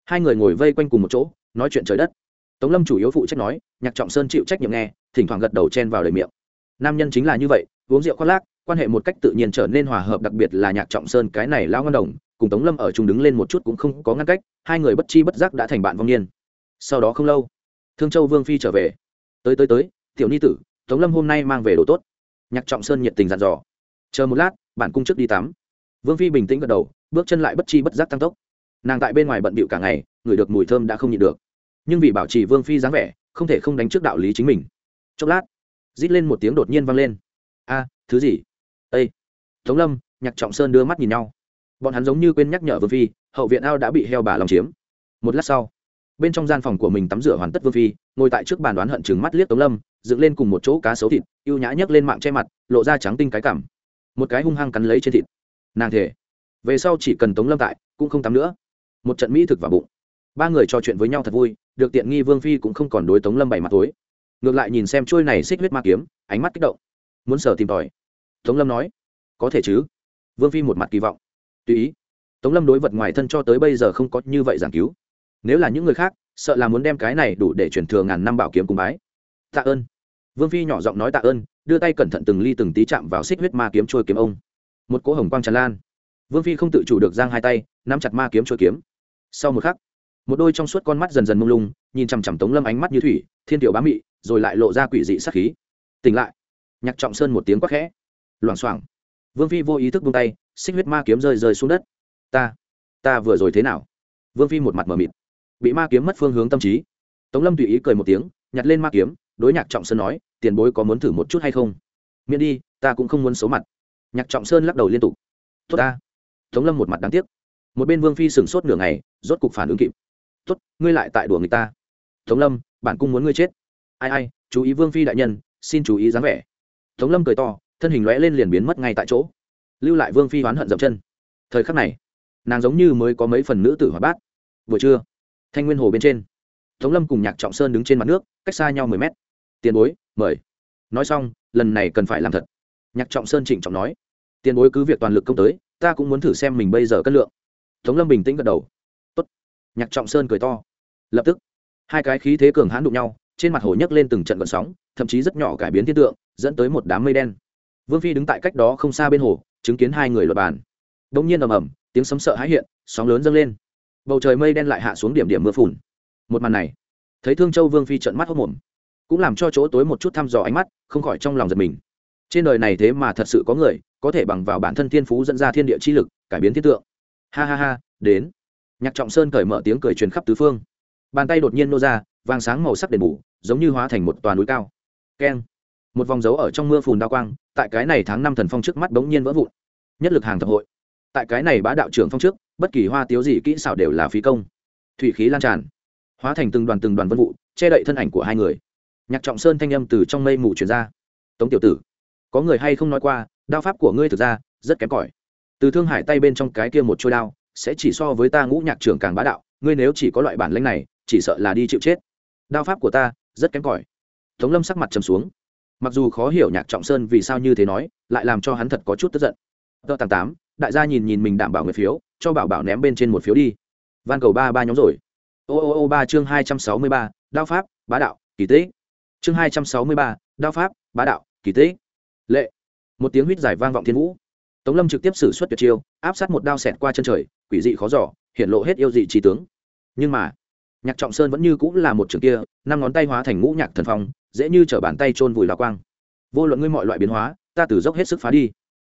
Hai người ngồi vây quanh cùng một chỗ, nói chuyện trời đất. Tống lâm chủ yếu phụ trách nói, nhạc trọng sơn chịu trách nhiệm nghe, thỉnh thoảng gật đầu chen vào đời miệng nam nhân chính là như vậy, uống rượu khoác lác, quan hệ một cách tự nhiên trở nên hòa hợp, đặc biệt là nhạc trọng sơn, cái này lao ngân đồng, cùng tống lâm ở chung đứng lên một chút cũng không có ngăn cách, hai người bất chi bất giác đã thành bạn vong niên. Sau đó không lâu, thương châu vương phi trở về. Tới tới tới, tiểu ni tử, tống lâm hôm nay mang về đồ tốt. Nhạc trọng sơn nhiệt tình dặn dò. Chờ một lát, bản cung trước đi tắm. Vương phi bình tĩnh gật đầu, bước chân lại bất chi bất giác tăng tốc. Nàng tại bên ngoài bận bịu cả ngày ngửi được mùi thơm đã không nhịn được. Nhưng vì bảo trì vương phi dáng vẻ, không thể không đánh trước đạo lý chính mình. Chốc lát rít lên một tiếng đột nhiên vang lên. A, thứ gì? Ây tống lâm, nhạc trọng sơn đưa mắt nhìn nhau. Bọn hắn giống như quên nhắc nhở vương phi, hậu viện ao đã bị heo bà lòng chiếm. Một lát sau, bên trong gian phòng của mình tắm rửa hoàn tất vương phi, ngồi tại trước bàn đoán hận chừng mắt liếc tống lâm, dựng lên cùng một chỗ cá xấu thịt y ê u nhã nhấc lên mạng che mặt, lộ ra trắng tinh cái cảm. Một cái hung hăng cắn lấy trên thịt. Nàng thể về sau chỉ cần tống lâm tại, cũng không tắm nữa. Một trận mỹ thực vào bụng. Ba người trò chuyện với nhau thật vui, được tiện nghi vương phi cũng không còn đối tống lâm bảy mặt tối ngược lại nhìn xem trôi này xích huyết ma kiếm, ánh mắt kích động. Muốn sở tìm tòi. Tống lâm nói, có thể chứ. Vương phi một mặt kỳ vọng. Tùy ý. Tống lâm đối vật ngoài thân cho tới bây giờ không có như vậy giảng cứu. Nếu là những người khác, sợ là muốn đem cái này đủ để chuyển thừa ngàn năm bảo kiếm cùng bái. Tạ ơn. Vương phi nhỏ giọng nói tạ ơn, đưa tay cẩn thận từng ly từng tí chạm vào xích huyết ma kiếm trôi kiếm ông. Một cỗ hồng quang tràn lan. Vương phi không tự chủ được giang hai tay, nắm chặt ma kiếm trôi kiếm. Sau một khắc một đôi trong suốt con mắt dần dần mông lung, nhìn chằm chằm tống lâm ánh mắt như thủy, thiên tiểu bá mị, rồi lại lộ ra quỷ dị sắc khí. Tỉnh lại. Nhạc trọng sơn một tiếng quắc khẽ. Loảng xoảng. Vương phi vô ý thức buông tay, xích huyết ma kiếm rơi rơi xuống đất. Ta ta vừa rồi thế nào? Vương phi một mặt mờ mịt. Bị ma kiếm mất phương hướng tâm trí. Tống lâm tùy ý cười một tiếng, nhặt lên ma kiếm, đối nhạc trọng sơn nói, tiền bối có muốn thử một chút hay không? Miễn đi, ta cũng không muốn xấu mặt. Nhạc trọng sơn lắc đầu liên tục. Tốt ta. Tống lâm một mặt đáng tiếc. Một bên vương phi sửng sốt nửa ngày, rốt cục phản ứng kịp tốt, ngươi lại tại đùa người ta. Tống lâm, bản cung muốn ngươi chết. Ai ai, chú ý vương phi đại nhân, xin chú ý dáng vẻ. Tống lâm cười to, thân hình lóe lên liền biến mất ngay tại chỗ. Lưu lại vương phi oán hận dậm chân. Thời khắc này, nàng giống như mới có mấy phần nữ tử hoạt bát. Vừa trưa, thanh nguyên hồ bên trên, tống lâm cùng nhạc trọng sơn đứng trên mặt nước, cách xa nhau mười mét. Tiền bối, mời. Nói xong, lần này cần phải làm thật. Nhạc trọng sơn trịnh trọng nói, tiền bối cứ việc toàn lực công tới, ta cũng muốn thử xem mình bây giờ cân lượng. Tống lâm bình tĩnh gật đầu nhạc trọng sơn cười to. Lập tức, hai cái khí thế cường hãn đụng nhau, trên mặt hồ nhấc lên từng trận vận sóng, thậm chí rất nhỏ cải biến thiên tượng, dẫn tới một đám mây đen. Vương phi đứng tại cách đó không xa bên hồ, chứng kiến hai người luật bàn. Đông nhiên ầm ầm, tiếng sấm sợ hãi hiện, sóng lớn dâng lên. Bầu trời mây đen lại hạ xuống điểm điểm mưa phùn. Một màn này, thấy thương châu vương phi trận mắt hốc mồm cũng làm cho chỗ tối một chút thăm dò ánh mắt, không khỏi trong lòng giật mình. Trên đời này thế mà thật sự có người, có thể bằng vào bản thân thiên phú dẫn ra thiên địa chi lực, cải biến thiên tượng. Ha ha ha, đến nhạc trọng sơn cởi mở tiếng cười truyền khắp tứ phương. Bàn tay đột nhiên nô ra, vàng sáng màu sắc đền bù, giống như hóa thành một toàn núi cao. Keng. Một vòng dấu ở trong mưa phùn đao quang, tại cái này tháng năm thần phong trước mắt bỗng nhiên vỡ vụn. Nhất lực hàng thập hội. Tại cái này bá đạo trưởng phong trước, bất kỳ hoa tiếu gì kỹ xảo đều là phí công. Thủy khí lan tràn. Hóa thành từng đoàn từng đoàn vân vụ, che đậy thân ảnh của hai người. Nhạc trọng sơn thanh âm từ trong mây mù truyền ra. Tống tiểu tử, có người hay không nói qua, đao pháp của ngươi thực ra rất kém cỏi. Từ thương hải tay bên trong cái kia một trôi đao sẽ chỉ so với ta ngũ nhạc trưởng càng bá đạo, ngươi nếu chỉ có loại bản lĩnh này, chỉ sợ là đi chịu chết. Đao pháp của ta rất kém cỏi. Tống lâm sắc mặt trầm xuống. Mặc dù khó hiểu nhạc trọng sơn vì sao như thế nói, lại làm cho hắn thật có chút tức giận. Tờ tàng tám, đại gia nhìn nhìn mình đảm bảo người phiếu, cho bảo bảo ném bên trên một phiếu đi. Van cầu ba ba nhóm rồi. Ô ô ô, ba chương hai trăm sáu mươi ba, đao pháp, bá đạo, kỳ tế chương hai trăm sáu mươi ba, đao pháp, bá đạo, kỳ tế lệ. Một tiếng huýt dài vang vọng thiên vũ tống lâm trực tiếp xử suất tuyệt chiêu, áp sát một đao xẹt qua chân trời, quỷ dị khó giỏ hiện lộ hết yêu dị trí tướng. Nhưng mà, nhạc trọng sơn vẫn như cũng là một trường kia, năm ngón tay hóa thành ngũ nhạc thần phong, dễ như t bàn tay trôn vùi lao quang. Vô luận ngươi mọi loại biến hóa, ta từ dốc hết sức phá đi.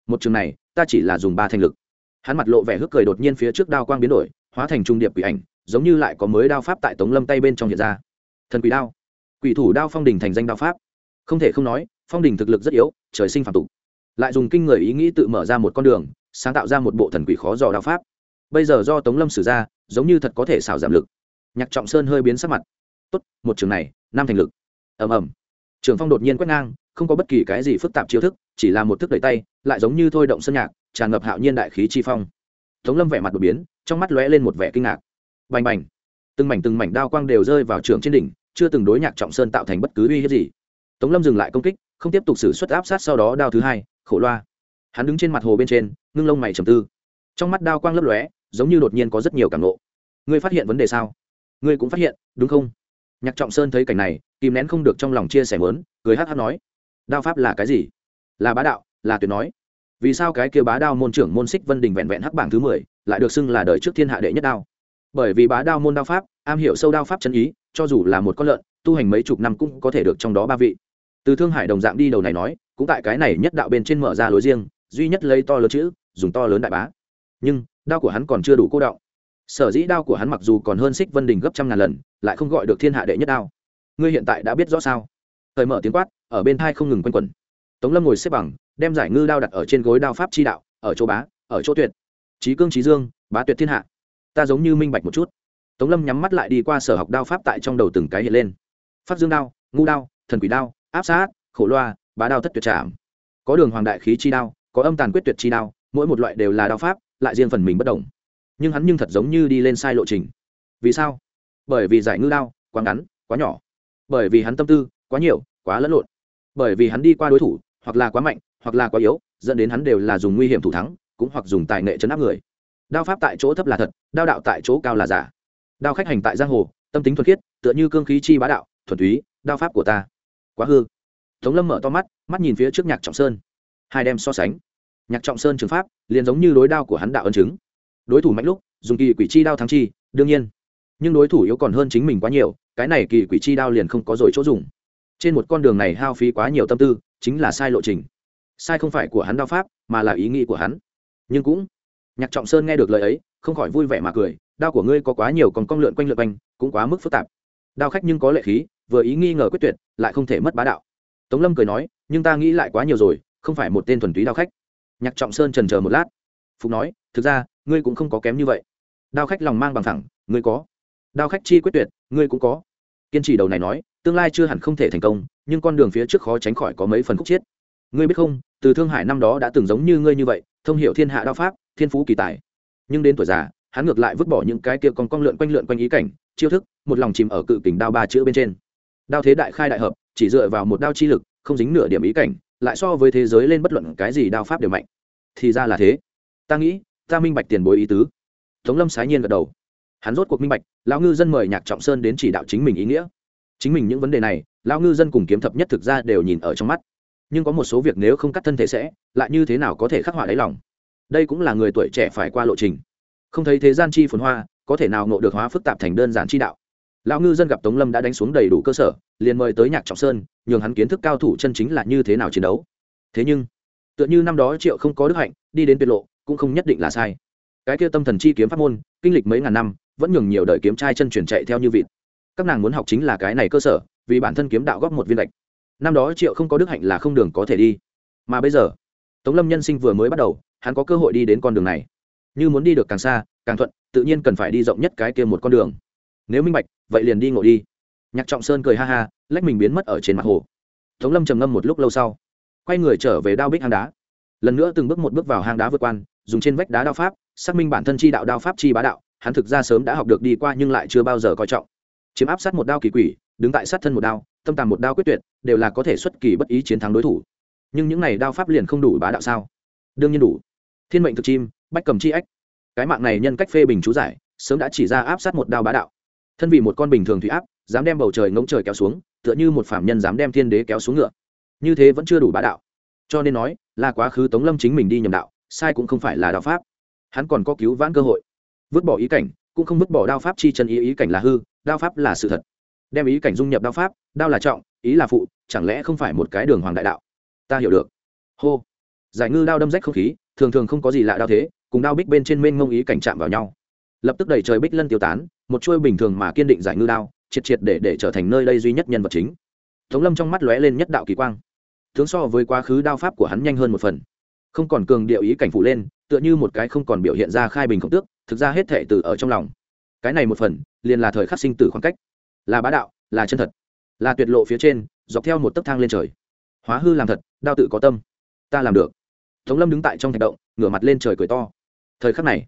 Một trường này, ta chỉ là dùng ba thanh lực. Hắn mặt lộ vẻ hức cười đột nhiên phía trước đao quang biến đổi, hóa thành trung điệp quỷ ảnh, giống như lại có mới đao pháp tại tống lâm tay bên trong hiện ra. Thần quỷ đao. Quỷ thủ đao phong đình thành danh đao pháp. Không thể không nói, phong đình thực lực rất yếu, trời sinh phạm tục lại dùng kinh người ý nghĩ tự mở ra một con đường, sáng tạo ra một bộ thần quỷ khó dò đạo pháp. Bây giờ do tống lâm sử ra, giống như thật có thể xảo giảm lực. Nhạc trọng sơn hơi biến sắc mặt. Tốt, một trường này, năm thành lực. Ầm ầm. Trường phong đột nhiên quét ngang, không có bất kỳ cái gì phức tạp chiêu thức, chỉ là một thức đẩy tay, lại giống như thôi động sân nhạc, tràn ngập hạo nhiên đại khí chi phong. Tống lâm vẻ mặt đột biến, trong mắt lóe lên một vẻ kinh ngạc. Bành bành. Từng mảnh từng mảnh đao quang đều rơi vào trường trên đỉnh, chưa từng đối nhạc trọng sơn tạo thành bất cứ uy hiếp gì. Tống lâm dừng lại công kích, không tiếp tục xử suất áp sát sau đó đao thứ hai khổ loa. Hắn đứng trên mặt hồ bên trên, ngưng lông mày trầm tư. Trong mắt đao quang lấp lóe, giống như đột nhiên có rất nhiều cảm nộ ngươi phát hiện vấn đề sao? Ngươi cũng phát hiện, đúng không? Nhạc trọng sơn thấy cảnh này, kìm nén không được trong lòng chia sẻ mớn cười hát hát nói. Đao pháp là cái gì? Là bá đạo, là tuyệt nói. Vì sao cái kia bá đao môn trưởng môn xích vân đình vẹn vẹn hắc bảng thứ mười, lại được xưng là đời trước thiên hạ đệ nhất đao? Bởi vì bá đao môn đao pháp, am hiểu sâu đao pháp chân ý, cho dù là một con lợn, tu hành mấy chục năm cũng có thể được trong đó ba vị. Từ thương hải đồng dạng đi đầu này nói cũng tại cái này nhất đạo bên trên mở ra lối riêng, duy nhất lấy to lớn chữ, dùng to lớn đại bá. Nhưng, đao của hắn còn chưa đủ cô đọng. Sở dĩ đao của hắn mặc dù còn hơn xích vân đình gấp trăm ngàn lần, lại không gọi được thiên hạ đệ nhất đao. Ngươi hiện tại đã biết rõ sao? Thời mở tiếng quát, ở bên thai không ngừng quanh quẩn. Tống lâm ngồi xếp bằng, đem giải ngư đao đặt ở trên gối đao pháp chi đạo, ở chỗ bá, ở chỗ tuyệt. Trí cương trí dương, bá tuyệt thiên hạ. Ta giống như minh bạch một chút. Tống lâm nhắm mắt lại đi qua sở học đao pháp tại trong đầu từng cái hiện lên. Phát dương đao, ngu đao, thần quỷ đao, áp sát, khổ loa bá đao thất tuyệt trảm. Có đường hoàng đại khí chi đao, có âm tàn quyết tuyệt chi đao, mỗi một loại đều là đao pháp, lại riêng phần mình bất đồng. Nhưng hắn nhưng thật giống như đi lên sai lộ trình. Vì sao? Bởi vì giải ngư đao, quá ngắn, quá nhỏ. Bởi vì hắn tâm tư, quá nhiều, quá lẫn lộn. Bởi vì hắn đi qua đối thủ, hoặc là quá mạnh, hoặc là quá yếu, dẫn đến hắn đều là dùng nguy hiểm thủ thắng, cũng hoặc dùng tài nghệ chấn áp người. Đao pháp tại chỗ thấp là thật, đao đạo tại chỗ cao là giả. Đao khách hành tại giang hồ, tâm tính thuần khiết, tựa như cương khí chi bá đạo, thuần túy, đao pháp của ta. Quá hư tống lâm mở to mắt mắt nhìn phía trước nhạc trọng sơn. Hai đem so sánh. Nhạc trọng sơn trường pháp, liền giống như đối đao của hắn đạo ân chứng. Đối thủ mạnh lúc, dùng kỳ quỷ chi đao thắng chi, đương nhiên. Nhưng đối thủ yếu còn hơn chính mình quá nhiều, cái này kỳ quỷ chi đao liền không có rồi chỗ dùng. Trên một con đường này hao phí quá nhiều tâm tư, chính là sai lộ trình. Sai không phải của hắn đao pháp, mà là ý nghĩ của hắn. Nhưng cũng, nhạc trọng sơn nghe được lời ấy, không khỏi vui vẻ mà cười, đao của ngươi có quá nhiều còn cong lượn quanh lượn quanh, cũng quá mức phức tạp. Đao khách nhưng có lệ khí, vừa ý nghi ngờ quyết tuyệt, lại không thể mất bá đạo tống lâm cười nói, nhưng ta nghĩ lại quá nhiều rồi, không phải một tên thuần túy đao khách. Nhạc trọng sơn trần chờ một lát. Phục nói, thực ra, ngươi cũng không có kém như vậy. Đao khách lòng mang bằng thẳng, ngươi có. Đao khách chi quyết tuyệt, ngươi cũng có. Kiên trì đầu này nói, tương lai chưa hẳn không thể thành công, nhưng con đường phía trước khó tránh khỏi có mấy phần khúc chiết. Ngươi biết không, từ thương hải năm đó đã từng giống như ngươi như vậy, thông hiểu thiên hạ đao pháp, thiên phú kỳ tài. Nhưng đến tuổi già, hắn ngược lại vứt bỏ những cái kia còn con lượn quanh lượn quanh ý cảnh, chiêu thức, một lòng chìm ở cự kình đao ba chữ bên trên. Đao thế đại khai đại hợp chỉ dựa vào một đao chi lực, không dính nửa điểm ý cảnh, lại so với thế giới lên bất luận cái gì đao pháp đều mạnh. Thì ra là thế. Ta nghĩ, ta minh bạch tiền bối ý tứ. Tống lâm sái nhiên gật đầu. Hắn rốt cuộc minh bạch, lão ngư dân mời nhạc trọng sơn đến chỉ đạo chính mình ý nghĩa. Chính mình những vấn đề này, lão ngư dân cùng kiếm thập nhất thực ra đều nhìn ở trong mắt. Nhưng có một số việc nếu không cắt thân thể sẽ, lại như thế nào có thể khắc họa đáy lòng? Đây cũng là người tuổi trẻ phải qua lộ trình. Không thấy thế gian chi phồn hoa, có thể nào nộ được hóa phức tạp thành đơn giản chi đạo? Lão ngư dân gặp tống lâm đã đánh xuống đầy đủ cơ sở, liền mời tới nhạc trọng sơn, nhường hắn kiến thức cao thủ chân chính là như thế nào chiến đấu. Thế nhưng, tựa như năm đó triệu không có đức hạnh, đi đến tuyệt lộ, cũng không nhất định là sai. Cái kia tâm thần chi kiếm pháp môn, kinh lịch mấy ngàn năm, vẫn nhường nhiều đời kiếm trai chân truyền chạy theo như vịt. Các nàng muốn học chính là cái này cơ sở, vì bản thân kiếm đạo góp một viên lệch. Năm đó triệu không có đức hạnh là không đường có thể đi. Mà bây giờ, tống lâm nhân sinh vừa mới bắt đầu, hắn có cơ hội đi đến con đường này. Như muốn đi được càng xa, càng thuận, tự nhiên cần phải đi rộng nhất cái kia một con đường nếu minh bạch, vậy liền đi ngộ đi. Nhạc trọng sơn cười ha ha, lách mình biến mất ở trên mặt hồ. Tống lâm trầm ngâm một lúc lâu sau, quay người trở về đao bích hang đá. Lần nữa từng bước một bước vào hang đá vượt quan, dùng trên vách đá đao pháp, xác minh bản thân chi đạo đao pháp chi bá đạo, hắn thực ra sớm đã học được đi qua nhưng lại chưa bao giờ coi trọng. Chiếm áp sát một đao kỳ quỷ, đứng tại sát thân một đao, tâm tàm một đao quyết tuyệt, đều là có thể xuất kỳ bất ý chiến thắng đối thủ. Nhưng những này đao pháp liền không đủ bá đạo sao? Đương nhiên đủ. Thiên mệnh thực chim, bách cầm chi ách. Cái mạng này nhân cách phê bình chú giải, sớm đã chỉ ra áp sát một đao bá đạo thân vì một con bình thường thủy áp, dám đem bầu trời ngỗng trời kéo xuống, tựa như một phạm nhân dám đem thiên đế kéo xuống ngựa. Như thế vẫn chưa đủ bá đạo. Cho nên nói, là quá khứ tống lâm chính mình đi nhầm đạo, sai cũng không phải là đạo pháp. Hắn còn có cứu vãn cơ hội. Vứt bỏ ý cảnh, cũng không vứt bỏ đao pháp chi chân ý ý cảnh là hư, đao pháp là sự thật. Đem ý cảnh dung nhập đao pháp, đao là trọng, ý là phụ, chẳng lẽ không phải một cái đường hoàng đại đạo? Ta hiểu được. Hô. Giải ngư đao đâm rách không khí, thường thường không có gì lạ đao thế, cùng đao bích bên trên mênh ngông ý cảnh chạm vào nhau. Lập tức đẩy trời bích lân tiêu tán một chuôi bình thường mà kiên định giải ngư đao, triệt triệt để để trở thành nơi đây duy nhất nhân vật chính. Tống lâm trong mắt lóe lên nhất đạo kỳ quang. Tướng so với quá khứ đao pháp của hắn nhanh hơn một phần. Không còn cường điệu ý cảnh phụ lên, tựa như một cái không còn biểu hiện ra khai bình khổng tước, thực ra hết thể từ ở trong lòng. Cái này một phần, liền là thời khắc sinh tử khoảng cách. Là bá đạo, là chân thật, là tuyệt lộ phía trên, dọc theo một tấc thang lên trời. Hóa hư làm thật, đao tự có tâm. Ta làm được. Tống lâm đứng tại trong thạch động, ngửa mặt lên trời cười to. Thời khắc này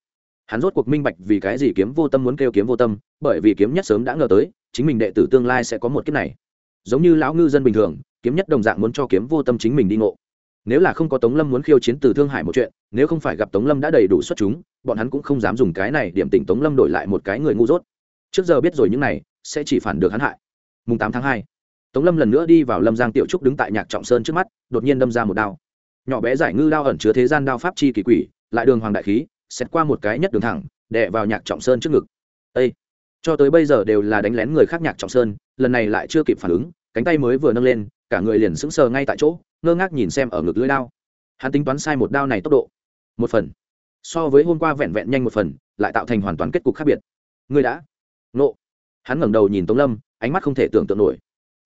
hắn rốt cuộc minh bạch vì cái gì kiếm vô tâm muốn kêu kiếm vô tâm, bởi vì kiếm nhất sớm đã ngờ tới, chính mình đệ tử tương lai sẽ có một kiếp này. Giống như lão ngư dân bình thường, kiếm nhất đồng dạng muốn cho kiếm vô tâm chính mình đi ngộ. Nếu là không có tống lâm muốn khiêu chiến từ thương hải một chuyện, nếu không phải gặp tống lâm đã đầy đủ xuất chúng, bọn hắn cũng không dám dùng cái này điểm tỉnh tống lâm đổi lại một cái người ngu dốt. Trước giờ biết rồi những này, sẽ chỉ phản được hắn hại. Mùng tám tháng hai, tống lâm lần nữa đi vào lâm giang tiểu trúc đứng tại nhạc trọng sơn trước mắt, đột nhiên đâm ra một đao. Nhỏ bé giải ngư đao ẩn chứa thế gian đao pháp chi kỳ quỷ, lại đường hoàng đại khí xét qua một cái nhất đường thẳng, đè vào nhạc trọng sơn trước ngực. Ê! cho tới bây giờ đều là đánh lén người khác nhạc trọng sơn, lần này lại chưa kịp phản ứng, cánh tay mới vừa nâng lên, cả người liền sững sờ ngay tại chỗ, ngơ ngác nhìn xem ở ngực lưỡi đao. Hắn tính toán sai một đao này tốc độ. Một phần. So với hôm qua vẹn vẹn nhanh một phần, lại tạo thành hoàn toàn kết cục khác biệt. Người đã nộ hắn ngẩng đầu nhìn tống lâm, ánh mắt không thể tưởng tượng nổi.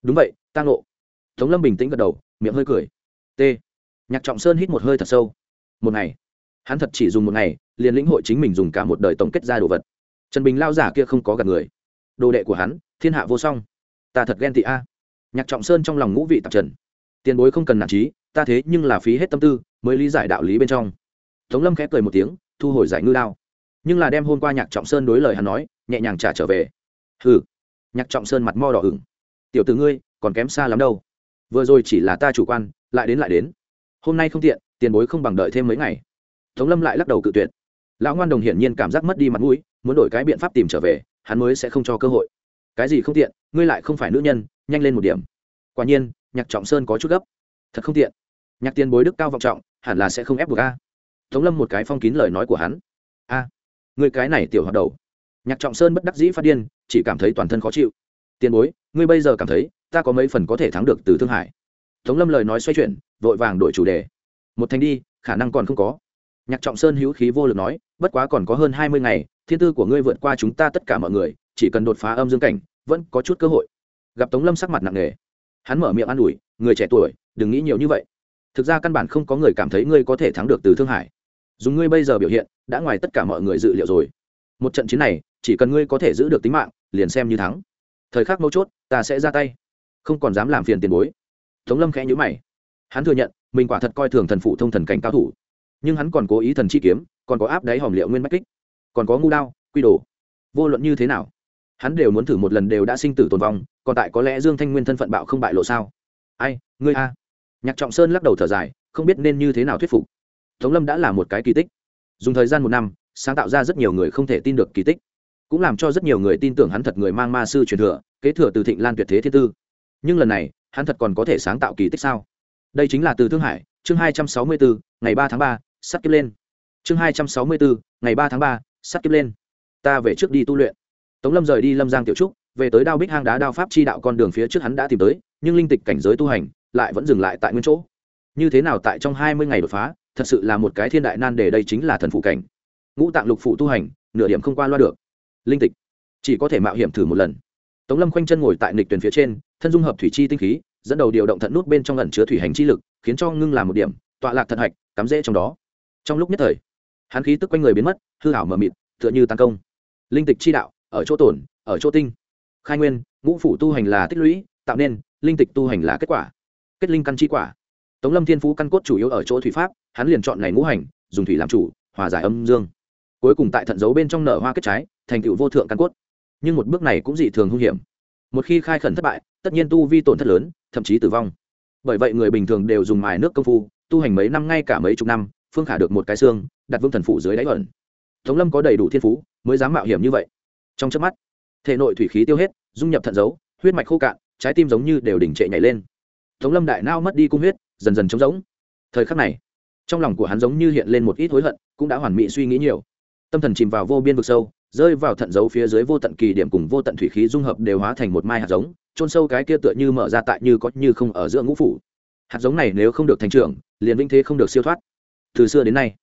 Đúng vậy, ta nộ tống lâm bình tĩnh gật đầu, miệng hơi cười. T. Nhạc trọng sơn hít một hơi thật sâu. Một ngày. Hắn thật chỉ dùng một ngày liền lĩnh hội chính mình dùng cả một đời tổng kết ra đồ vật. Trần bình lao giả kia không có gặp người. Đồ đệ của hắn, thiên hạ vô song. Ta thật ghen tị a. Nhạc trọng sơn trong lòng ngũ vị tạp trần. Tiền bối không cần nản trí, ta thế nhưng là phí hết tâm tư, mới lý giải đạo lý bên trong. Tống lâm khẽ cười một tiếng, thu hồi giải ngư lao nhưng là đem hôm qua nhạc trọng sơn đối lời hắn nói, nhẹ nhàng trả trở về. Hừ. Nhạc trọng sơn mặt mo đỏ ửng. Tiểu từ ngươi, còn kém xa lắm đâu. Vừa rồi chỉ là ta chủ quan, lại đến lại đến. Hôm nay không tiện, tiền bối không bằng đợi thêm mấy ngày. Tống lâm lại lắc đầu cự tuyệt lão ngoan đồng hiển nhiên cảm giác mất đi mặt mũi muốn đổi cái biện pháp tìm trở về hắn mới sẽ không cho cơ hội. Cái gì không tiện ngươi lại không phải nữ nhân nhanh lên một điểm. Quả nhiên nhạc trọng sơn có chút gấp. Thật không tiện. Nhạc tiền bối đức cao vọng trọng hẳn là sẽ không ép buộc a. Tống lâm một cái phong kín lời nói của hắn. A à, người cái này tiểu hoạt đầu. Nhạc trọng sơn bất đắc dĩ phát điên chỉ cảm thấy toàn thân khó chịu. Tiền bối ngươi bây giờ cảm thấy ta có mấy phần có thể thắng được từ thương hải. Tống lâm lời nói xoay chuyển vội vàng đổi chủ đề. Một thành đi khả năng còn không có. Nhạc trọng sơn hữu khí vô lực nói bất quá còn có hơn hai mươi ngày, thiên tư của ngươi vượt qua chúng ta tất cả mọi người, chỉ cần đột phá âm dương cảnh, vẫn có chút cơ hội. Gặp tống lâm sắc mặt nặng nề. Hắn mở miệng an ủi, người trẻ tuổi, đừng nghĩ nhiều như vậy. Thực ra căn bản không có người cảm thấy ngươi có thể thắng được từ thương hải. Dùng ngươi bây giờ biểu hiện, đã ngoài tất cả mọi người dự liệu rồi. Một trận chiến này, chỉ cần ngươi có thể giữ được tính mạng, liền xem như thắng. Thời khắc mấu chốt, ta sẽ ra tay. Không còn dám làm phiền tiền bối. Tống lâm khẽ nhữ mày. Hắn thừa nhận, mình quả thật coi thường thần phụ thông thần cảnh cao thủ. Nhưng hắn còn cố ý thần chi kiếm còn có áp đáy hòm liệu nguyên bách kích, còn có ngu đao, quy đồ. Vô luận như thế nào, hắn đều muốn thử một lần đều đã sinh tử tồn vong, còn tại có lẽ dương thanh nguyên thân phận bạo không bại lộ sao? Ai, ngươi a? Nhạc trọng sơn lắc đầu thở dài, không biết nên như thế nào thuyết phục. Tống lâm đã là một cái kỳ tích. Dùng thời gian một năm, sáng tạo ra rất nhiều người không thể tin được kỳ tích. Cũng làm cho rất nhiều người tin tưởng hắn thật người mang ma sư truyền thừa, kế thừa từ thịnh lan tuyệt thế thiên tư. Nhưng lần này, hắn thật còn có thể sáng tạo kỳ tích sao? Đây chính là từ thương hải, chương hai trăm sáu mươi bốn ngày ba tháng ba sắt kiếp lên chương hai trăm sáu mươi bốn ngày ba tháng ba sắt kiếp lên. Ta về trước đi tu luyện. Tống lâm rời đi lâm giang tiểu trúc, về tới đao bích hang đá đao pháp chi đạo con đường phía trước hắn đã tìm tới, nhưng linh tịch cảnh giới tu hành lại vẫn dừng lại tại nguyên chỗ. Như thế nào tại trong hai mươi ngày đột phá, thật sự là một cái thiên đại nan đề đây chính là thần phụ cảnh. Ngũ tạng lục phụ tu hành, nửa điểm không qua loa được. Linh tịch, chỉ có thể mạo hiểm thử một lần. Tống lâm khoanh chân ngồi tại nịch tuyển phía trên, thân dung hợp thủy chi tinh khí, dẫn đầu điều động thận nút bên trong ẩn chứa thủy hành chi lực, khiến cho ngưng làm một điểm, tọa lạc thận hạch, cắm rễ trong đó. Trong lúc nhất thời hắn khí tức quanh người biến mất, hư hảo mờ mịt, tựa như tăng công. Linh tịch chi đạo, ở chỗ tổn, ở chỗ tinh. Khai nguyên, ngũ phủ tu hành là tích lũy, tạo nên, linh tịch tu hành là kết quả. Kết linh căn chi quả. Tống lâm thiên phú căn cốt chủ yếu ở chỗ thủy pháp, hắn liền chọn ngày ngũ hành, dùng thủy làm chủ, hòa giải âm dương. Cuối cùng tại thận dấu bên trong nở hoa kết trái, thành tựu vô thượng căn cốt. Nhưng một bước này cũng dị thường hung hiểm. Một khi khai khẩn thất bại, tất nhiên tu vi tổn thất lớn, thậm chí tử vong. Bởi vậy người bình thường đều dùng mài nước công phu, tu hành mấy năm ngay cả mấy chục năm phương khả được một cái xương, đặt vương thần phủ dưới đáy ẩn. Tống lâm có đầy đủ thiên phú, mới dám mạo hiểm như vậy. Trong trước mắt, thể nội thủy khí tiêu hết, dung nhập thận dấu, huyết mạch khô cạn, trái tim giống như đều đỉnh trệ nhảy lên. Tống lâm đại nao mất đi cung huyết, dần dần trống rỗng. Thời khắc này, trong lòng của hắn giống như hiện lên một ít hối hận, cũng đã hoàn mỹ suy nghĩ nhiều. Tâm thần chìm vào vô biên vực sâu, rơi vào thận dấu phía dưới vô tận kỳ điểm cùng vô tận thủy khí dung hợp đều hóa thành một mai hạt giống trôn sâu cái kia tựa như mở ra tại như có như không ở giữa ngũ phủ. Hạt giống này nếu không được thành trưởng, liền vinh thế không được siêu thoát từ xưa đến nay,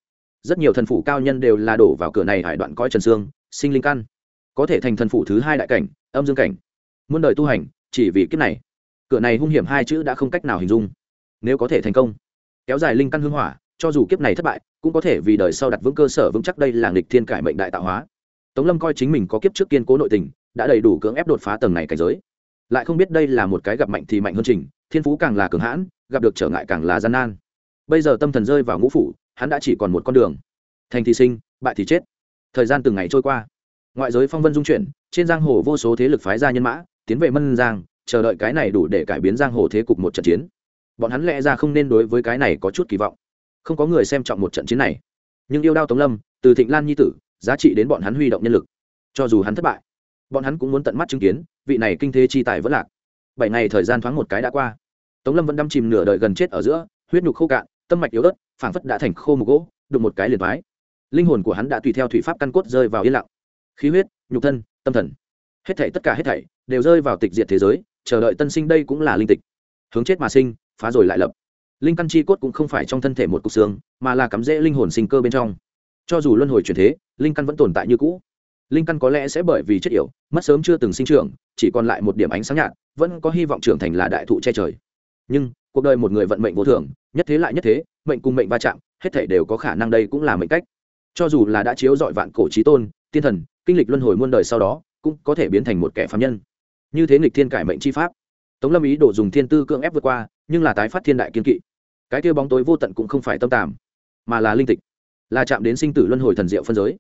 rất nhiều thần phủ cao nhân đều là đổ vào cửa này hải đoạn cõi trần xương sinh linh căn. Có thể thành thần phủ thứ hai đại cảnh, âm dương cảnh. Muôn đời tu hành, chỉ vì kiếp này. Cửa này hung hiểm hai chữ đã không cách nào hình dung. Nếu có thể thành công, kéo dài linh căn hương hỏa, cho dù kiếp này thất bại, cũng có thể vì đời sau đặt vững cơ sở vững chắc đây là nghịch thiên cải mệnh đại tạo hóa. Tống lâm coi chính mình có kiếp trước kiên cố nội tình, đã đầy đủ cưỡng ép đột phá tầng này cảnh giới. Lại không biết đây là một cái gặp mạnh thì mạnh hơn trình, thiên phú càng là cường hãn, gặp được trở ngại càng là gian nan bây giờ tâm thần rơi vào ngũ phủ, hắn đã chỉ còn một con đường. Thành thì sinh, bại thì chết. Thời gian từng ngày trôi qua. Ngoại giới phong vân dung chuyển, trên giang hồ vô số thế lực phái ra nhân mã, tiến về mân giang, chờ đợi cái này đủ để cải biến giang hồ thế cục một trận chiến. Bọn hắn lẽ ra không nên đối với cái này có chút kỳ vọng. Không có người xem trọng một trận chiến này. Nhưng yêu đao tống lâm, từ thịnh lan nhi tử, giá trị đến bọn hắn huy động nhân lực. Cho dù hắn thất bại, bọn hắn cũng muốn tận mắt chứng kiến, vị này kinh thế chi tài vẫn lạc. Bảy ngày thời gian thoáng một cái đã qua. Tống lâm vẫn đâm chìm nửa đời gần chết ở giữa, huyết nhục khô cạn tâm mạch yếu ớt, phảng phất đã thành khô một gỗ, đụng một cái liền thoái. Linh hồn của hắn đã tùy theo thủy pháp căn cốt rơi vào yên lặng. Khí huyết, nhục thân, tâm thần. Hết thảy tất cả hết thảy đều rơi vào tịch diệt thế giới, chờ đợi tân sinh đây cũng là linh tịch. Hướng chết mà sinh, phá rồi lại lập. Linh căn chi cốt cũng không phải trong thân thể một cục xương, mà là cắm rễ linh hồn sinh cơ bên trong. Cho dù luân hồi chuyển thế, linh căn vẫn tồn tại như cũ. Linh căn có lẽ sẽ bởi vì chết yểu, mất sớm chưa từng sinh trưởng, chỉ còn lại một điểm ánh sáng nhạt, vẫn có hy vọng trưởng thành là đại thụ che trời nhưng, cuộc đời một người vận mệnh vô thường, nhất thế lại nhất thế, mệnh cùng mệnh va chạm, hết thể đều có khả năng đây cũng là mệnh cách. Cho dù là đã chiếu dọi vạn cổ trí tôn, tiên thần, kinh lịch luân hồi muôn đời sau đó, cũng có thể biến thành một kẻ phạm nhân. Như thế nghịch thiên cải mệnh chi pháp. Tống lâm ý đổ dùng thiên tư cưỡng ép vượt qua, nhưng là tái phát thiên đại kiên kỵ. Cái kia bóng tối vô tận cũng không phải tâm tàm mà là linh tịch. Là chạm đến sinh tử luân hồi thần diệu phân giới.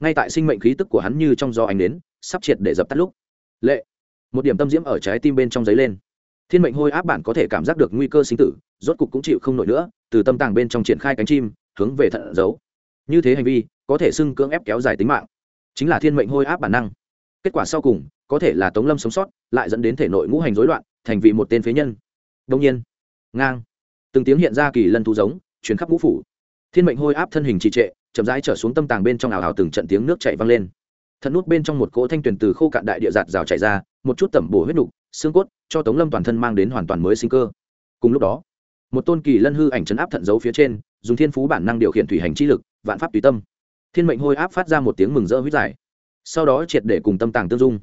Ngay tại sinh mệnh khí tức của hắn như trong gió ánh đến, sắp triệt để dập tắt lúc. Lệ. Một điểm tâm diễm ở trái tim bên trong giấy lên thiên mệnh hôi áp bản có thể cảm giác được nguy cơ sinh tử, rốt cục cũng chịu không nổi nữa, từ tâm tàng bên trong triển khai cánh chim, hướng về thận giấu. Như thế hành vi, có thể xưng cưỡng ép kéo dài tính mạng. Chính là thiên mệnh hôi áp bản năng. Kết quả sau cùng, có thể là tống lâm sống sót, lại dẫn đến thể nội ngũ hành rối loạn, thành vị một tên phế nhân. Đông nhiên, ngang. Từng tiếng hiện ra kỳ lân thu giống chuyến khắp ngũ phủ. Thiên mệnh hôi áp thân hình trì trệ, chậm rãi trở xuống tâm tàng bên trong ảo ảo từng trận tiếng nước chảy vang lên. Thận nút bên trong một cỗ thanh tuyền từ khô cạn đại địa giạt rào chảy ra, một chút tẩm bổ huyết nục, xương cốt cho tống lâm toàn thân mang đến hoàn toàn mới sinh cơ. Cùng lúc đó, một tôn kỳ lân hư ảnh chấn áp thận dấu phía trên, dùng thiên phú bản năng điều khiển thủy hành chi lực, vạn pháp tùy tâm. Thiên mệnh hôi áp phát ra một tiếng mừng rỡ huyết dài. Sau đó triệt để cùng tâm tàng tương dung.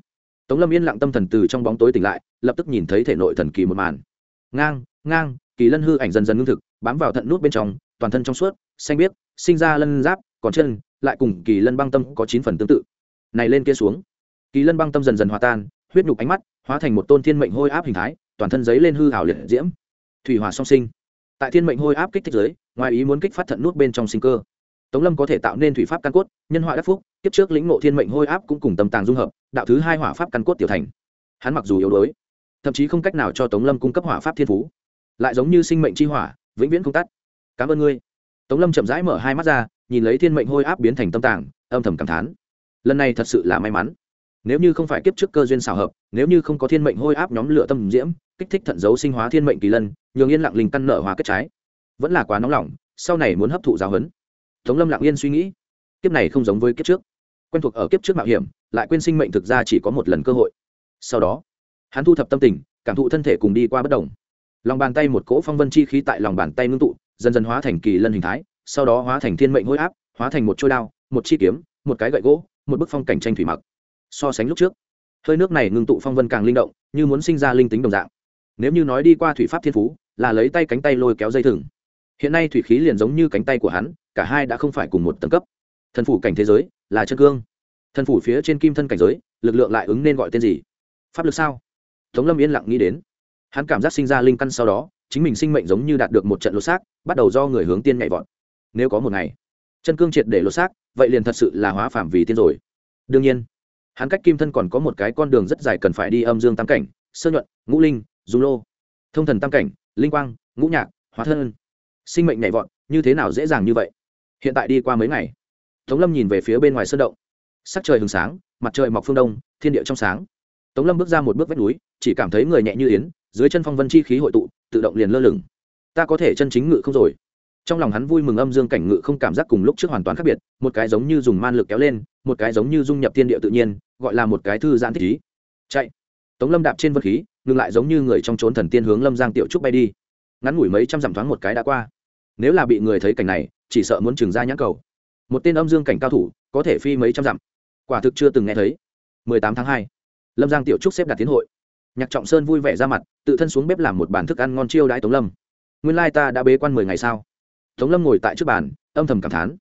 Tống lâm yên lặng tâm thần từ trong bóng tối tỉnh lại, lập tức nhìn thấy thể nội thần kỳ một màn. Ngang ngang, kỳ lân hư ảnh dần dần ngưng thực, bám vào thận nút bên trong, toàn thân trong suốt, xanh biếc, sinh ra lân giáp, còn chân, lại cùng kỳ lân băng tâm có chín phần tương tự. Này lên kia xuống. Kỳ lân băng tâm dần dần hòa tan huyết nhục ánh mắt, hóa thành một tôn thiên mệnh hôi áp hình thái, toàn thân giấy lên hư hảo liệt diễm. Thủy hỏa song sinh. Tại thiên mệnh hôi áp kích thích giới, ngoài ý muốn kích phát thận nút bên trong sinh cơ. Tống lâm có thể tạo nên thủy pháp căn cốt, nhân họa đắc phúc, kiếp trước lĩnh ngộ thiên mệnh hôi áp cũng cùng tầm tàng dung hợp, đạo thứ hai hỏa pháp căn cốt tiểu thành. Hắn mặc dù yếu đuối, thậm chí không cách nào cho tống lâm cung cấp hỏa pháp thiên phú, lại giống như sinh mệnh chi hỏa, vĩnh viễn không tắt. Cảm ơn ngươi. Tống lâm chậm rãi mở hai mắt ra, nhìn lấy thiên mệnh hôi áp biến thành tâm tàng, âm thầm cảm thán. Lần này thật sự là may mắn nếu như không phải kiếp trước cơ duyên xảo hợp, nếu như không có thiên mệnh hôi áp nhóm lửa tâm diễm, kích thích thận dấu sinh hóa thiên mệnh kỳ lân, nhường yên lặng linh căn nợ hóa kết trái. Vẫn là quá nóng lòng, sau này muốn hấp thụ giáo huấn. Tống lâm lặng yên suy nghĩ. Kiếp này không giống với kiếp trước. Quen thuộc ở kiếp trước mạo hiểm, lại quên sinh mệnh thực ra chỉ có một lần cơ hội. Sau đó, hắn thu thập tâm tình, cảm thụ thân thể cùng đi qua bất đồng. Lòng bàn tay một cỗ phong vân chi khí tại lòng bàn tay ngưng tụ, dần dần hóa thành kỳ lân hình thái, sau đó hóa thành thiên mệnh hối áp, hóa thành một trôi đao, một chi kiếm, một cái gậy gỗ, một bức phong cảnh tranh thủy mặc so sánh lúc trước. Hơi nước này ngưng tụ phong vân càng linh động, như muốn sinh ra linh tính đồng dạng. Nếu như nói đi qua thủy pháp thiên phú, là lấy tay cánh tay lôi kéo dây thừng. Hiện nay thủy khí liền giống như cánh tay của hắn, cả hai đã không phải cùng một tầng cấp. Thần phủ cảnh thế giới là chân cương. Thần phủ phía trên kim thân cảnh giới, lực lượng lại ứng nên gọi tên gì? Pháp lực sao? Tống lâm yên lặng nghĩ đến. Hắn cảm giác sinh ra linh căn sau đó, chính mình sinh mệnh giống như đạt được một trận lột xác, bắt đầu do người hướng tiên nhảy vọt. Nếu có một ngày, chân cương triệt để lột xác, vậy liền thật sự là hóa phạm vì tiên rồi. Đương nhiên hắn cách kim thân còn có một cái con đường rất dài cần phải đi âm dương tam cảnh, sơ nhuận, ngũ linh dù lô. Thông thần tam cảnh, linh quang, ngũ nhạc, hóa thân. Sinh mệnh nhảy vọt, như thế nào dễ dàng như vậy? Hiện tại đi qua mấy ngày, tống lâm nhìn về phía bên ngoài sơn động. Sắc trời hừng sáng, mặt trời mọc phương đông, thiên địa trong sáng. Tống lâm bước ra một bước vách núi, chỉ cảm thấy người nhẹ như yến, dưới chân phong vân chi khí hội tụ, tự động liền lơ lửng. Ta có thể chân chính ngự không rồi. Trong lòng hắn vui mừng âm dương cảnh ngự không cảm giác cùng lúc trước hoàn toàn khác biệt, một cái giống như dùng man lực kéo lên, một cái giống như dung nhập thiên địa tự nhiên gọi là một cái thư giãn thích ý. Chạy. Tống lâm đạp trên vân khí ngừng lại giống như người trong trốn thần tiên hướng lâm giang tiểu trúc bay đi. Ngắn ngủi mấy trăm dặm thoáng một cái đã qua. Nếu là bị người thấy cảnh này chỉ sợ muốn trừng ra nhãn cầu. Một tên âm dương cảnh cao thủ có thể phi mấy trăm dặm. Quả thực chưa từng nghe thấy. 18 tháng 2, lâm giang tiểu trúc xếp đặt tiến hội. Nhạc trọng sơn vui vẻ ra mặt tự thân xuống bếp làm một bàn thức ăn ngon chiêu đãi tống lâm. Nguyên lai ta đã bế quan mười ngày sao? Tống lâm ngồi tại trước bàn âm thầm cảm thán.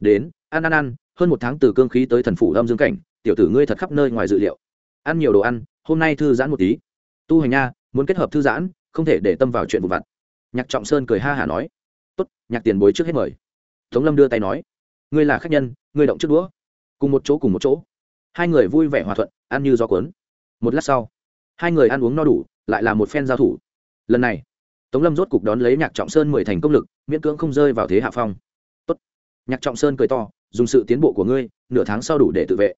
Đến ăn ăn ăn hơn một tháng từ cương khí tới thần phủ âm dương cảnh tiểu tử ngươi thật khắp nơi ngoài dự liệu. Ăn nhiều đồ ăn, hôm nay thư giãn một tí. Tu hành nha, muốn kết hợp thư giãn, không thể để tâm vào chuyện vụ vặt. Nhạc trọng sơn cười ha hả nói. Tốt, nhạc tiền bối trước hết mời. Tống lâm đưa tay nói. Ngươi là khách nhân, ngươi động trước đũa. Cùng một chỗ, cùng một chỗ. Hai người vui vẻ hòa thuận, ăn như gió cuốn. Một lát sau, hai người ăn uống no đủ, lại là một phen giao thủ. Lần này, tống lâm rốt cục đón lấy nhạc trọng sơn mười thành công lực, miễn cưỡng không rơi vào thế hạ phong. Tốt. nhạc trọng sơn cười to, dùng sự tiến bộ của ngươi, nửa tháng sau đủ để tự vệ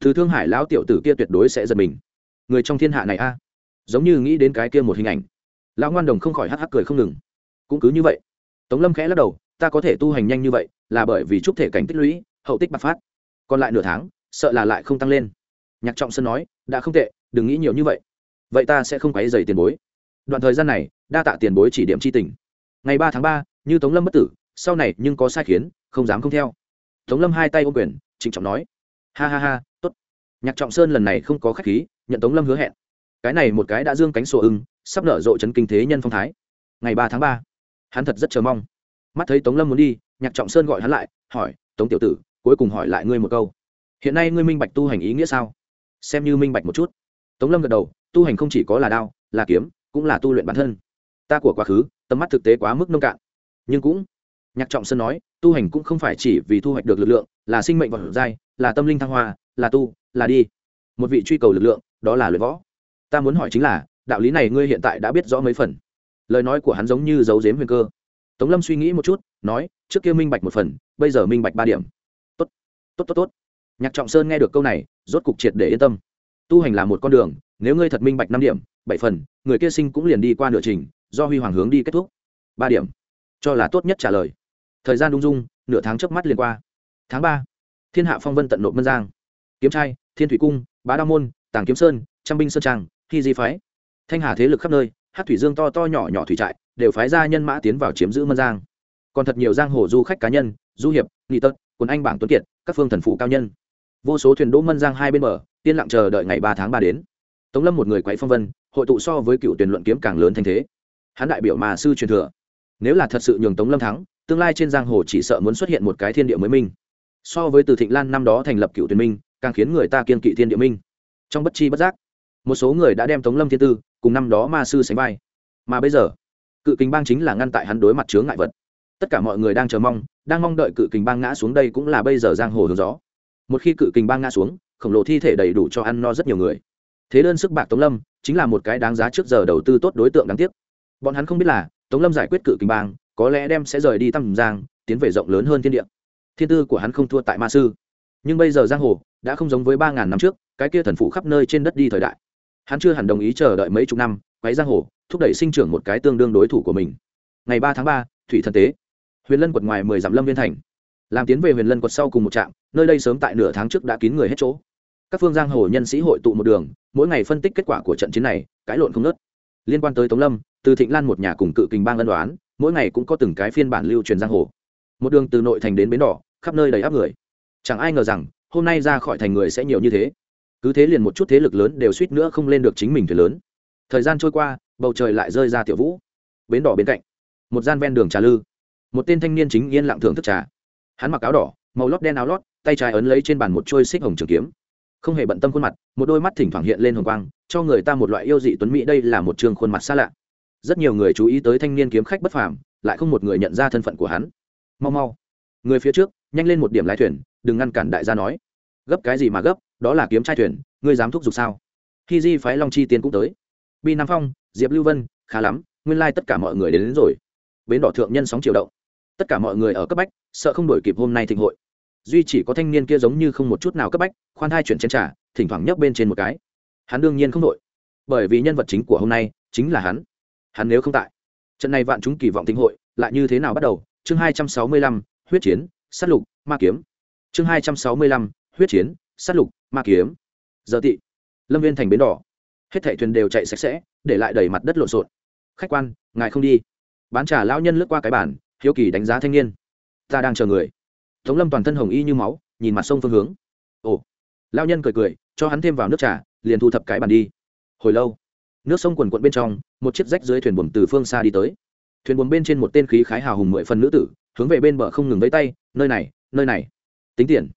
từ thương hải lão tiểu tử kia tuyệt đối sẽ giật mình. Người trong thiên hạ này a, giống như nghĩ đến cái kia một hình ảnh. Lão ngoan đồng không khỏi hắc hắc cười không ngừng. Cũng cứ như vậy. Tống lâm khẽ lắc đầu, ta có thể tu hành nhanh như vậy, là bởi vì chúc thể cảnh tích lũy, hậu tích bạc phát. Còn lại nửa tháng, sợ là lại không tăng lên. Nhạc trọng sơn nói, đã không tệ, đừng nghĩ nhiều như vậy. Vậy ta sẽ không quấy dày tiền bối. Đoạn thời gian này, đa tạ tiền bối chỉ điểm c h i tình. Ngày ba tháng ba, như tống lâm bất tử, sau này nhưng có sai khiến, không dám không theo. Tống lâm hai tay ô quyền, trịnh trọng nói. Ha ha ha nhạc trọng sơn lần này không có k h á c h khí, nhận tống lâm hứa hẹn. Cái này một cái đã dương cánh sổ ưng, sắp nở rộ chấn kinh thế nhân phong thái. Ngày ba tháng ba, hắn thật rất chờ mong. Mắt thấy tống lâm muốn đi, nhạc trọng sơn gọi hắn lại, hỏi, tống tiểu tử, cuối cùng hỏi lại ngươi một câu. Hiện nay ngươi minh bạch tu hành ý nghĩa sao? Xem như minh bạch một chút. Tống lâm gật đầu, tu hành không chỉ có là đao, là kiếm, cũng là tu luyện bản thân. Ta của quá khứ tầm mắt thực tế quá mức nông cạn. Nhưng cũng, nhạc trọng sơn nói, tu hành cũng không phải chỉ vì thu hoạch được lực lượng là sinh mệnh vật giai là tâm linh thăng hoa, là tu, là đi. Một vị truy cầu lực lượng, đó là luyện võ. Ta muốn hỏi chính là, đạo lý này ngươi hiện tại đã biết rõ mấy phần? Lời nói của hắn giống như giấu dếm huyền cơ. Tống lâm suy nghĩ một chút, nói, trước kia minh bạch một phần, bây giờ minh bạch ba điểm. Tốt tốt tốt tốt. Nhạc trọng sơn nghe được câu này, rốt cục triệt để yên tâm. Tu hành là một con đường, nếu ngươi thật minh bạch năm điểm, bảy phần, người kia sinh cũng liền đi qua nửa trình, do huy hoàng hướng đi kết thúc. Ba điểm. Cho là tốt nhất trả lời. Thời gian lung dung, nửa tháng trước mắt liền qua tháng ba, thiên hạ phong vân tận nộp mân giang. Kiếm trai, thiên thủy cung, bá đa môn, tàng kiếm sơn trang binh sơn trang thi di phái. Thanh hà thế lực khắp nơi, hát thủy dương to to nhỏ nhỏ thủy trại, đều phái ra nhân mã tiến vào chiếm giữ mân giang. Còn thật nhiều giang hồ du khách cá nhân, du hiệp, nghị tật, quần anh bảng tuấn kiệt, các phương thần phụ cao nhân. Vô số thuyền đỗ mân giang hai bên bờ, yên lặng chờ đợi ngày ba tháng ba đến. Tống lâm một người quậy phong vân, hội tụ so với cựu tuyển luận kiếm càng lớn thanh thế. Hắn đại biểu mà sư truyền thừa. Nếu là thật sự nhường tống lâm thắng, tương lai trên giang hồ chỉ sợ muốn xuất hiện một cái thiên địa mới minh so với từ thịnh lan năm đó thành lập cựu tuyển minh, càng khiến người ta kiên kỵ thiên địa minh. Trong bất chi bất giác, một số người đã đem tống lâm thiên tư cùng năm đó ma sư sánh vai. Mà bây giờ, cự kình bang chính là ngăn tại hắn đối mặt chướng ngại vật. Tất cả mọi người đang chờ mong, đang mong đợi cự kình bang ngã xuống đây cũng là bây giờ giang hồ hướng gió. Một khi cự kình bang ngã xuống, khổng lồ thi thể đầy đủ cho ăn no rất nhiều người. Thế đơn sức bạc tống lâm chính là một cái đáng giá trước giờ đầu tư tốt đối tượng đáng tiếc. Bọn hắn không biết là tống lâm giải quyết cự kình bang, có lẽ đem sẽ rời đi tăm giang, tiến về rộng lớn hơn thiên địa thiên tư của hắn không thua tại ma sư. Nhưng bây giờ giang hồ đã không giống với ba ngàn năm trước, cái kia thần phụ khắp nơi trên đất đi thời đại. Hắn chưa hẳn đồng ý chờ đợi mấy chục năm, quấy giang hồ, thúc đẩy sinh trưởng một cái tương đương đối thủ của mình. Ngày ba tháng ba, thủy thần tế. Huyền lân quật ngoài mười dặm lâm viên thành. Làm tiến về huyền lân quật sau cùng một trạm, nơi đây sớm tại nửa tháng trước đã kín người hết chỗ. Các phương giang hồ nhân sĩ hội tụ một đường, mỗi ngày phân tích kết quả của trận chiến này, cãi lộn không nớt liên quan tới tống lâm, từ thịnh lan một nhà cùng cự kình bang ân đoán, mỗi ngày cũng có từng cái phiên bản lưu truyền giang hồ một đường từ nội thành đến bến đỏ, khắp nơi đầy áp người. Chẳng ai ngờ rằng, hôm nay ra khỏi thành người sẽ nhiều như thế. Cứ thế liền một chút thế lực lớn đều suýt nữa không lên được chính mình thuyền lớn. Thời gian trôi qua, bầu trời lại rơi ra tiểu vũ. Bến đỏ bên cạnh, một gian ven đường trà lư. Một tên thanh niên chính yên lặng thưởng thức trà. Hắn mặc áo đỏ, màu lót đen áo lót, tay trái ấn lấy trên bàn một trôi xích hồng trường kiếm. Không hề bận tâm khuôn mặt, một đôi mắt thỉnh thoảng hiện lên hồng quang, cho người ta một loại yêu dị tuấn mỹ đây là một trường khuôn mặt xa lạ. Rất nhiều người chú ý tới thanh niên kiếm khách bất phàm, lại không một người nhận ra thân phận của hắn mau mau. Người phía trước nhanh lên một điểm lái thuyền đừng ngăn cản đại gia nói. Gấp cái gì mà gấp đó là kiếm trai thuyền ngươi dám thúc giục sao? Khi di phái long chi tiên cũng tới. Bi nam phong diệp lưu vân khá lắm nguyên lai、like、tất cả mọi người đến, đến rồi. Bến đỏ thượng nhân sóng chiều động. Tất cả mọi người ở cấp bách sợ không đổi kịp hôm nay thịnh hội. Duy chỉ có thanh niên kia giống như không một chút nào cấp bách khoan thai chuyển chén t r à thỉnh thoảng nhấc bên trên một cái. Hắn đương nhiên không đổi. Bởi vì nhân vật chính của hôm nay chính là hắn. Hắn nếu không tại trận này vạn chúng kỳ vọng thịnh hội lại như thế nào bắt đầu chương hai trăm sáu mươi lăm, huyết chiến s á t lục, ma kiếm. Chương hai trăm sáu mươi lăm, huyết chiến s á t lục, ma kiếm. Giờ tị. Lâm viên thành bến đỏ. Hết thảy thuyền đều chạy sạch sẽ, để lại đầy mặt đất lộn xộn. Khách quan, ngài không đi. Bán trà lão nhân lướt qua cái bản hiếu kỳ đánh giá thanh niên. Ta đang chờ người. Tống lâm toàn thân hồng y như máu, nhìn mặt sông phương hướng. Ồ. Lão nhân cười cười, cho hắn thêm vào nước trà, liền thu thập cái bàn đi. Hồi lâu, nước sông quần quận bên trong, một chiếc rách dưới thuyền buồm từ phương xa đi tới thuyền buồm bên trên một tên khí khái hào hùng mười phần nữ tử, hướng về bên bờ không ngừng vẫy tay, nơi này nơi này. Tính tiền.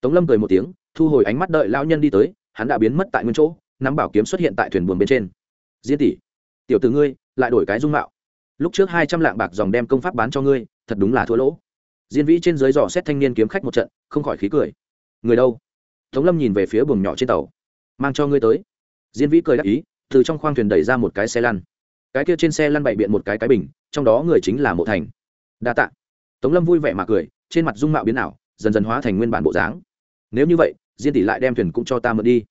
Tống lâm cười một tiếng, thu hồi ánh mắt đợi lão nhân đi tới, hắn đã biến mất tại nguyên chỗ, nắm bảo kiếm xuất hiện tại thuyền buồm bên trên. Diên tỷ, tiểu t ngươi, lại đổi cái dung mạo. Lúc trước hai trăm lạng bạc dòng đem công pháp bán cho ngươi, thật đúng là thua lỗ. Diên vĩ trên dưới dò xét thanh niên kiếm khách một trận, không khỏi khí cười. Người đâu? Tống lâm nhìn về phía buồng nhỏ trên tàu. Mang cho ngươi tới. Diên vĩ cười đáp ý, từ trong khoang thuyền đẩy ra một cái xe lăn cái kia trên xe lăn bậy biện một cái cái bình, trong đó người chính là mộ thành. Đa t ạ tống lâm vui vẻ mà cười, trên mặt dung mạo biến ảo, dần dần hóa thành nguyên bản bộ dáng. Nếu như vậy, diên tỷ lại đem thuyền cũng cho ta mượn đi.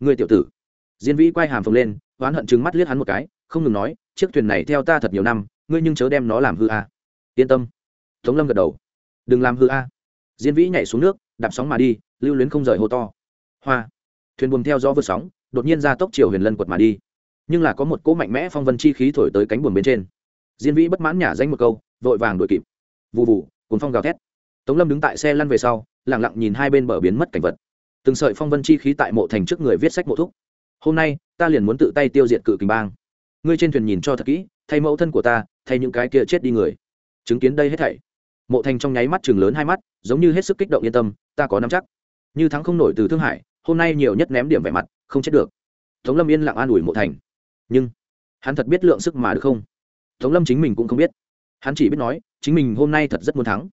Người tiểu tử. Diên vĩ quay hàm phồng lên oán hận chừng mắt liếc hắn một cái, không ngừng nói, chiếc thuyền này theo ta thật nhiều năm, ngươi nhưng chớ đem nó làm hư a. Yên tâm. Tống lâm gật đầu. Đừng làm hư a. Diên vĩ nhảy xuống nước, đạp sóng mà đi, lưu luyến không rời hô to. Hoa. Thuyền buồm theo gió vượt sóng, đột nhiên ra tốc chiều huyền lân quật mà đi nhưng là có một cỗ mạnh mẽ phong vân chi khí thổi tới cánh buồm bên trên. Diên vĩ bất mãn nhả danh một câu, vội vàng đuổi kịp. Vụ vụ cuốn phong gào thét. Tống lâm đứng tại xe lăn về sau lẳng lặng nhìn hai bên bờ biến mất cảnh vật. Từng sợi phong vân chi khí tại mộ thành trước người viết sách mộ thúc. Hôm nay, ta liền muốn tự tay tiêu diệt cự kình bang. Ngươi trên thuyền nhìn cho thật kỹ, thay mẫu thân của ta, thay những cái kia chết đi người. Chứng kiến đây hết thảy. Mộ thành trong nháy mắt chừng lớn hai mắt, giống như hết sức kích động yên tâm, ta có nắm chắc. Như thắng không nổi từ thương hải hôm nay nhiều nhất ném điểm vẻ mặt, không chết được. Tống lâm yên lặng an ủi mộ thành nhưng hắn thật biết lượng sức mà được không? Tống lâm chính mình cũng không biết. Hắn chỉ biết nói, chính mình hôm nay thật rất muốn thắng.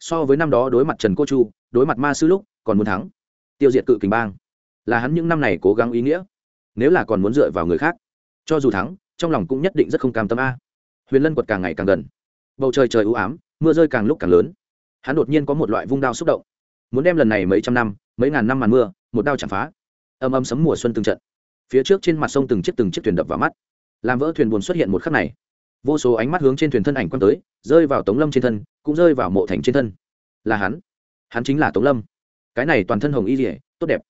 So với năm đó đối mặt trần cô chu, đối mặt ma sư lúc, còn muốn thắng. Tiêu diệt cự kình bang. Là hắn những năm này cố gắng ý nghĩa. Nếu là còn muốn dựa vào người khác, cho dù thắng, trong lòng cũng nhất định rất không cam tâm a. Huyền lân quật càng ngày càng gần. Bầu trời trời ưu ám, mưa rơi càng lúc càng lớn. Hắn đột nhiên có một loại vung đao xúc động. Muốn đem lần này mấy trăm năm, mấy ngàn năm màn mưa, một đao chạm phá. Âm âm sấm mùa xuân từng trận phía trước trên mặt sông từng chiếc từng chiếc thuyền đập vào mắt. Làm vỡ thuyền buồn xuất hiện một khắc này. Vô số ánh mắt hướng trên thuyền thân ảnh quăng tới, rơi vào tống lâm trên thân, cũng rơi vào mộ thành trên thân. Là hắn. Hắn chính là tống lâm. Cái này toàn thân hồng y dỉa tốt đẹp,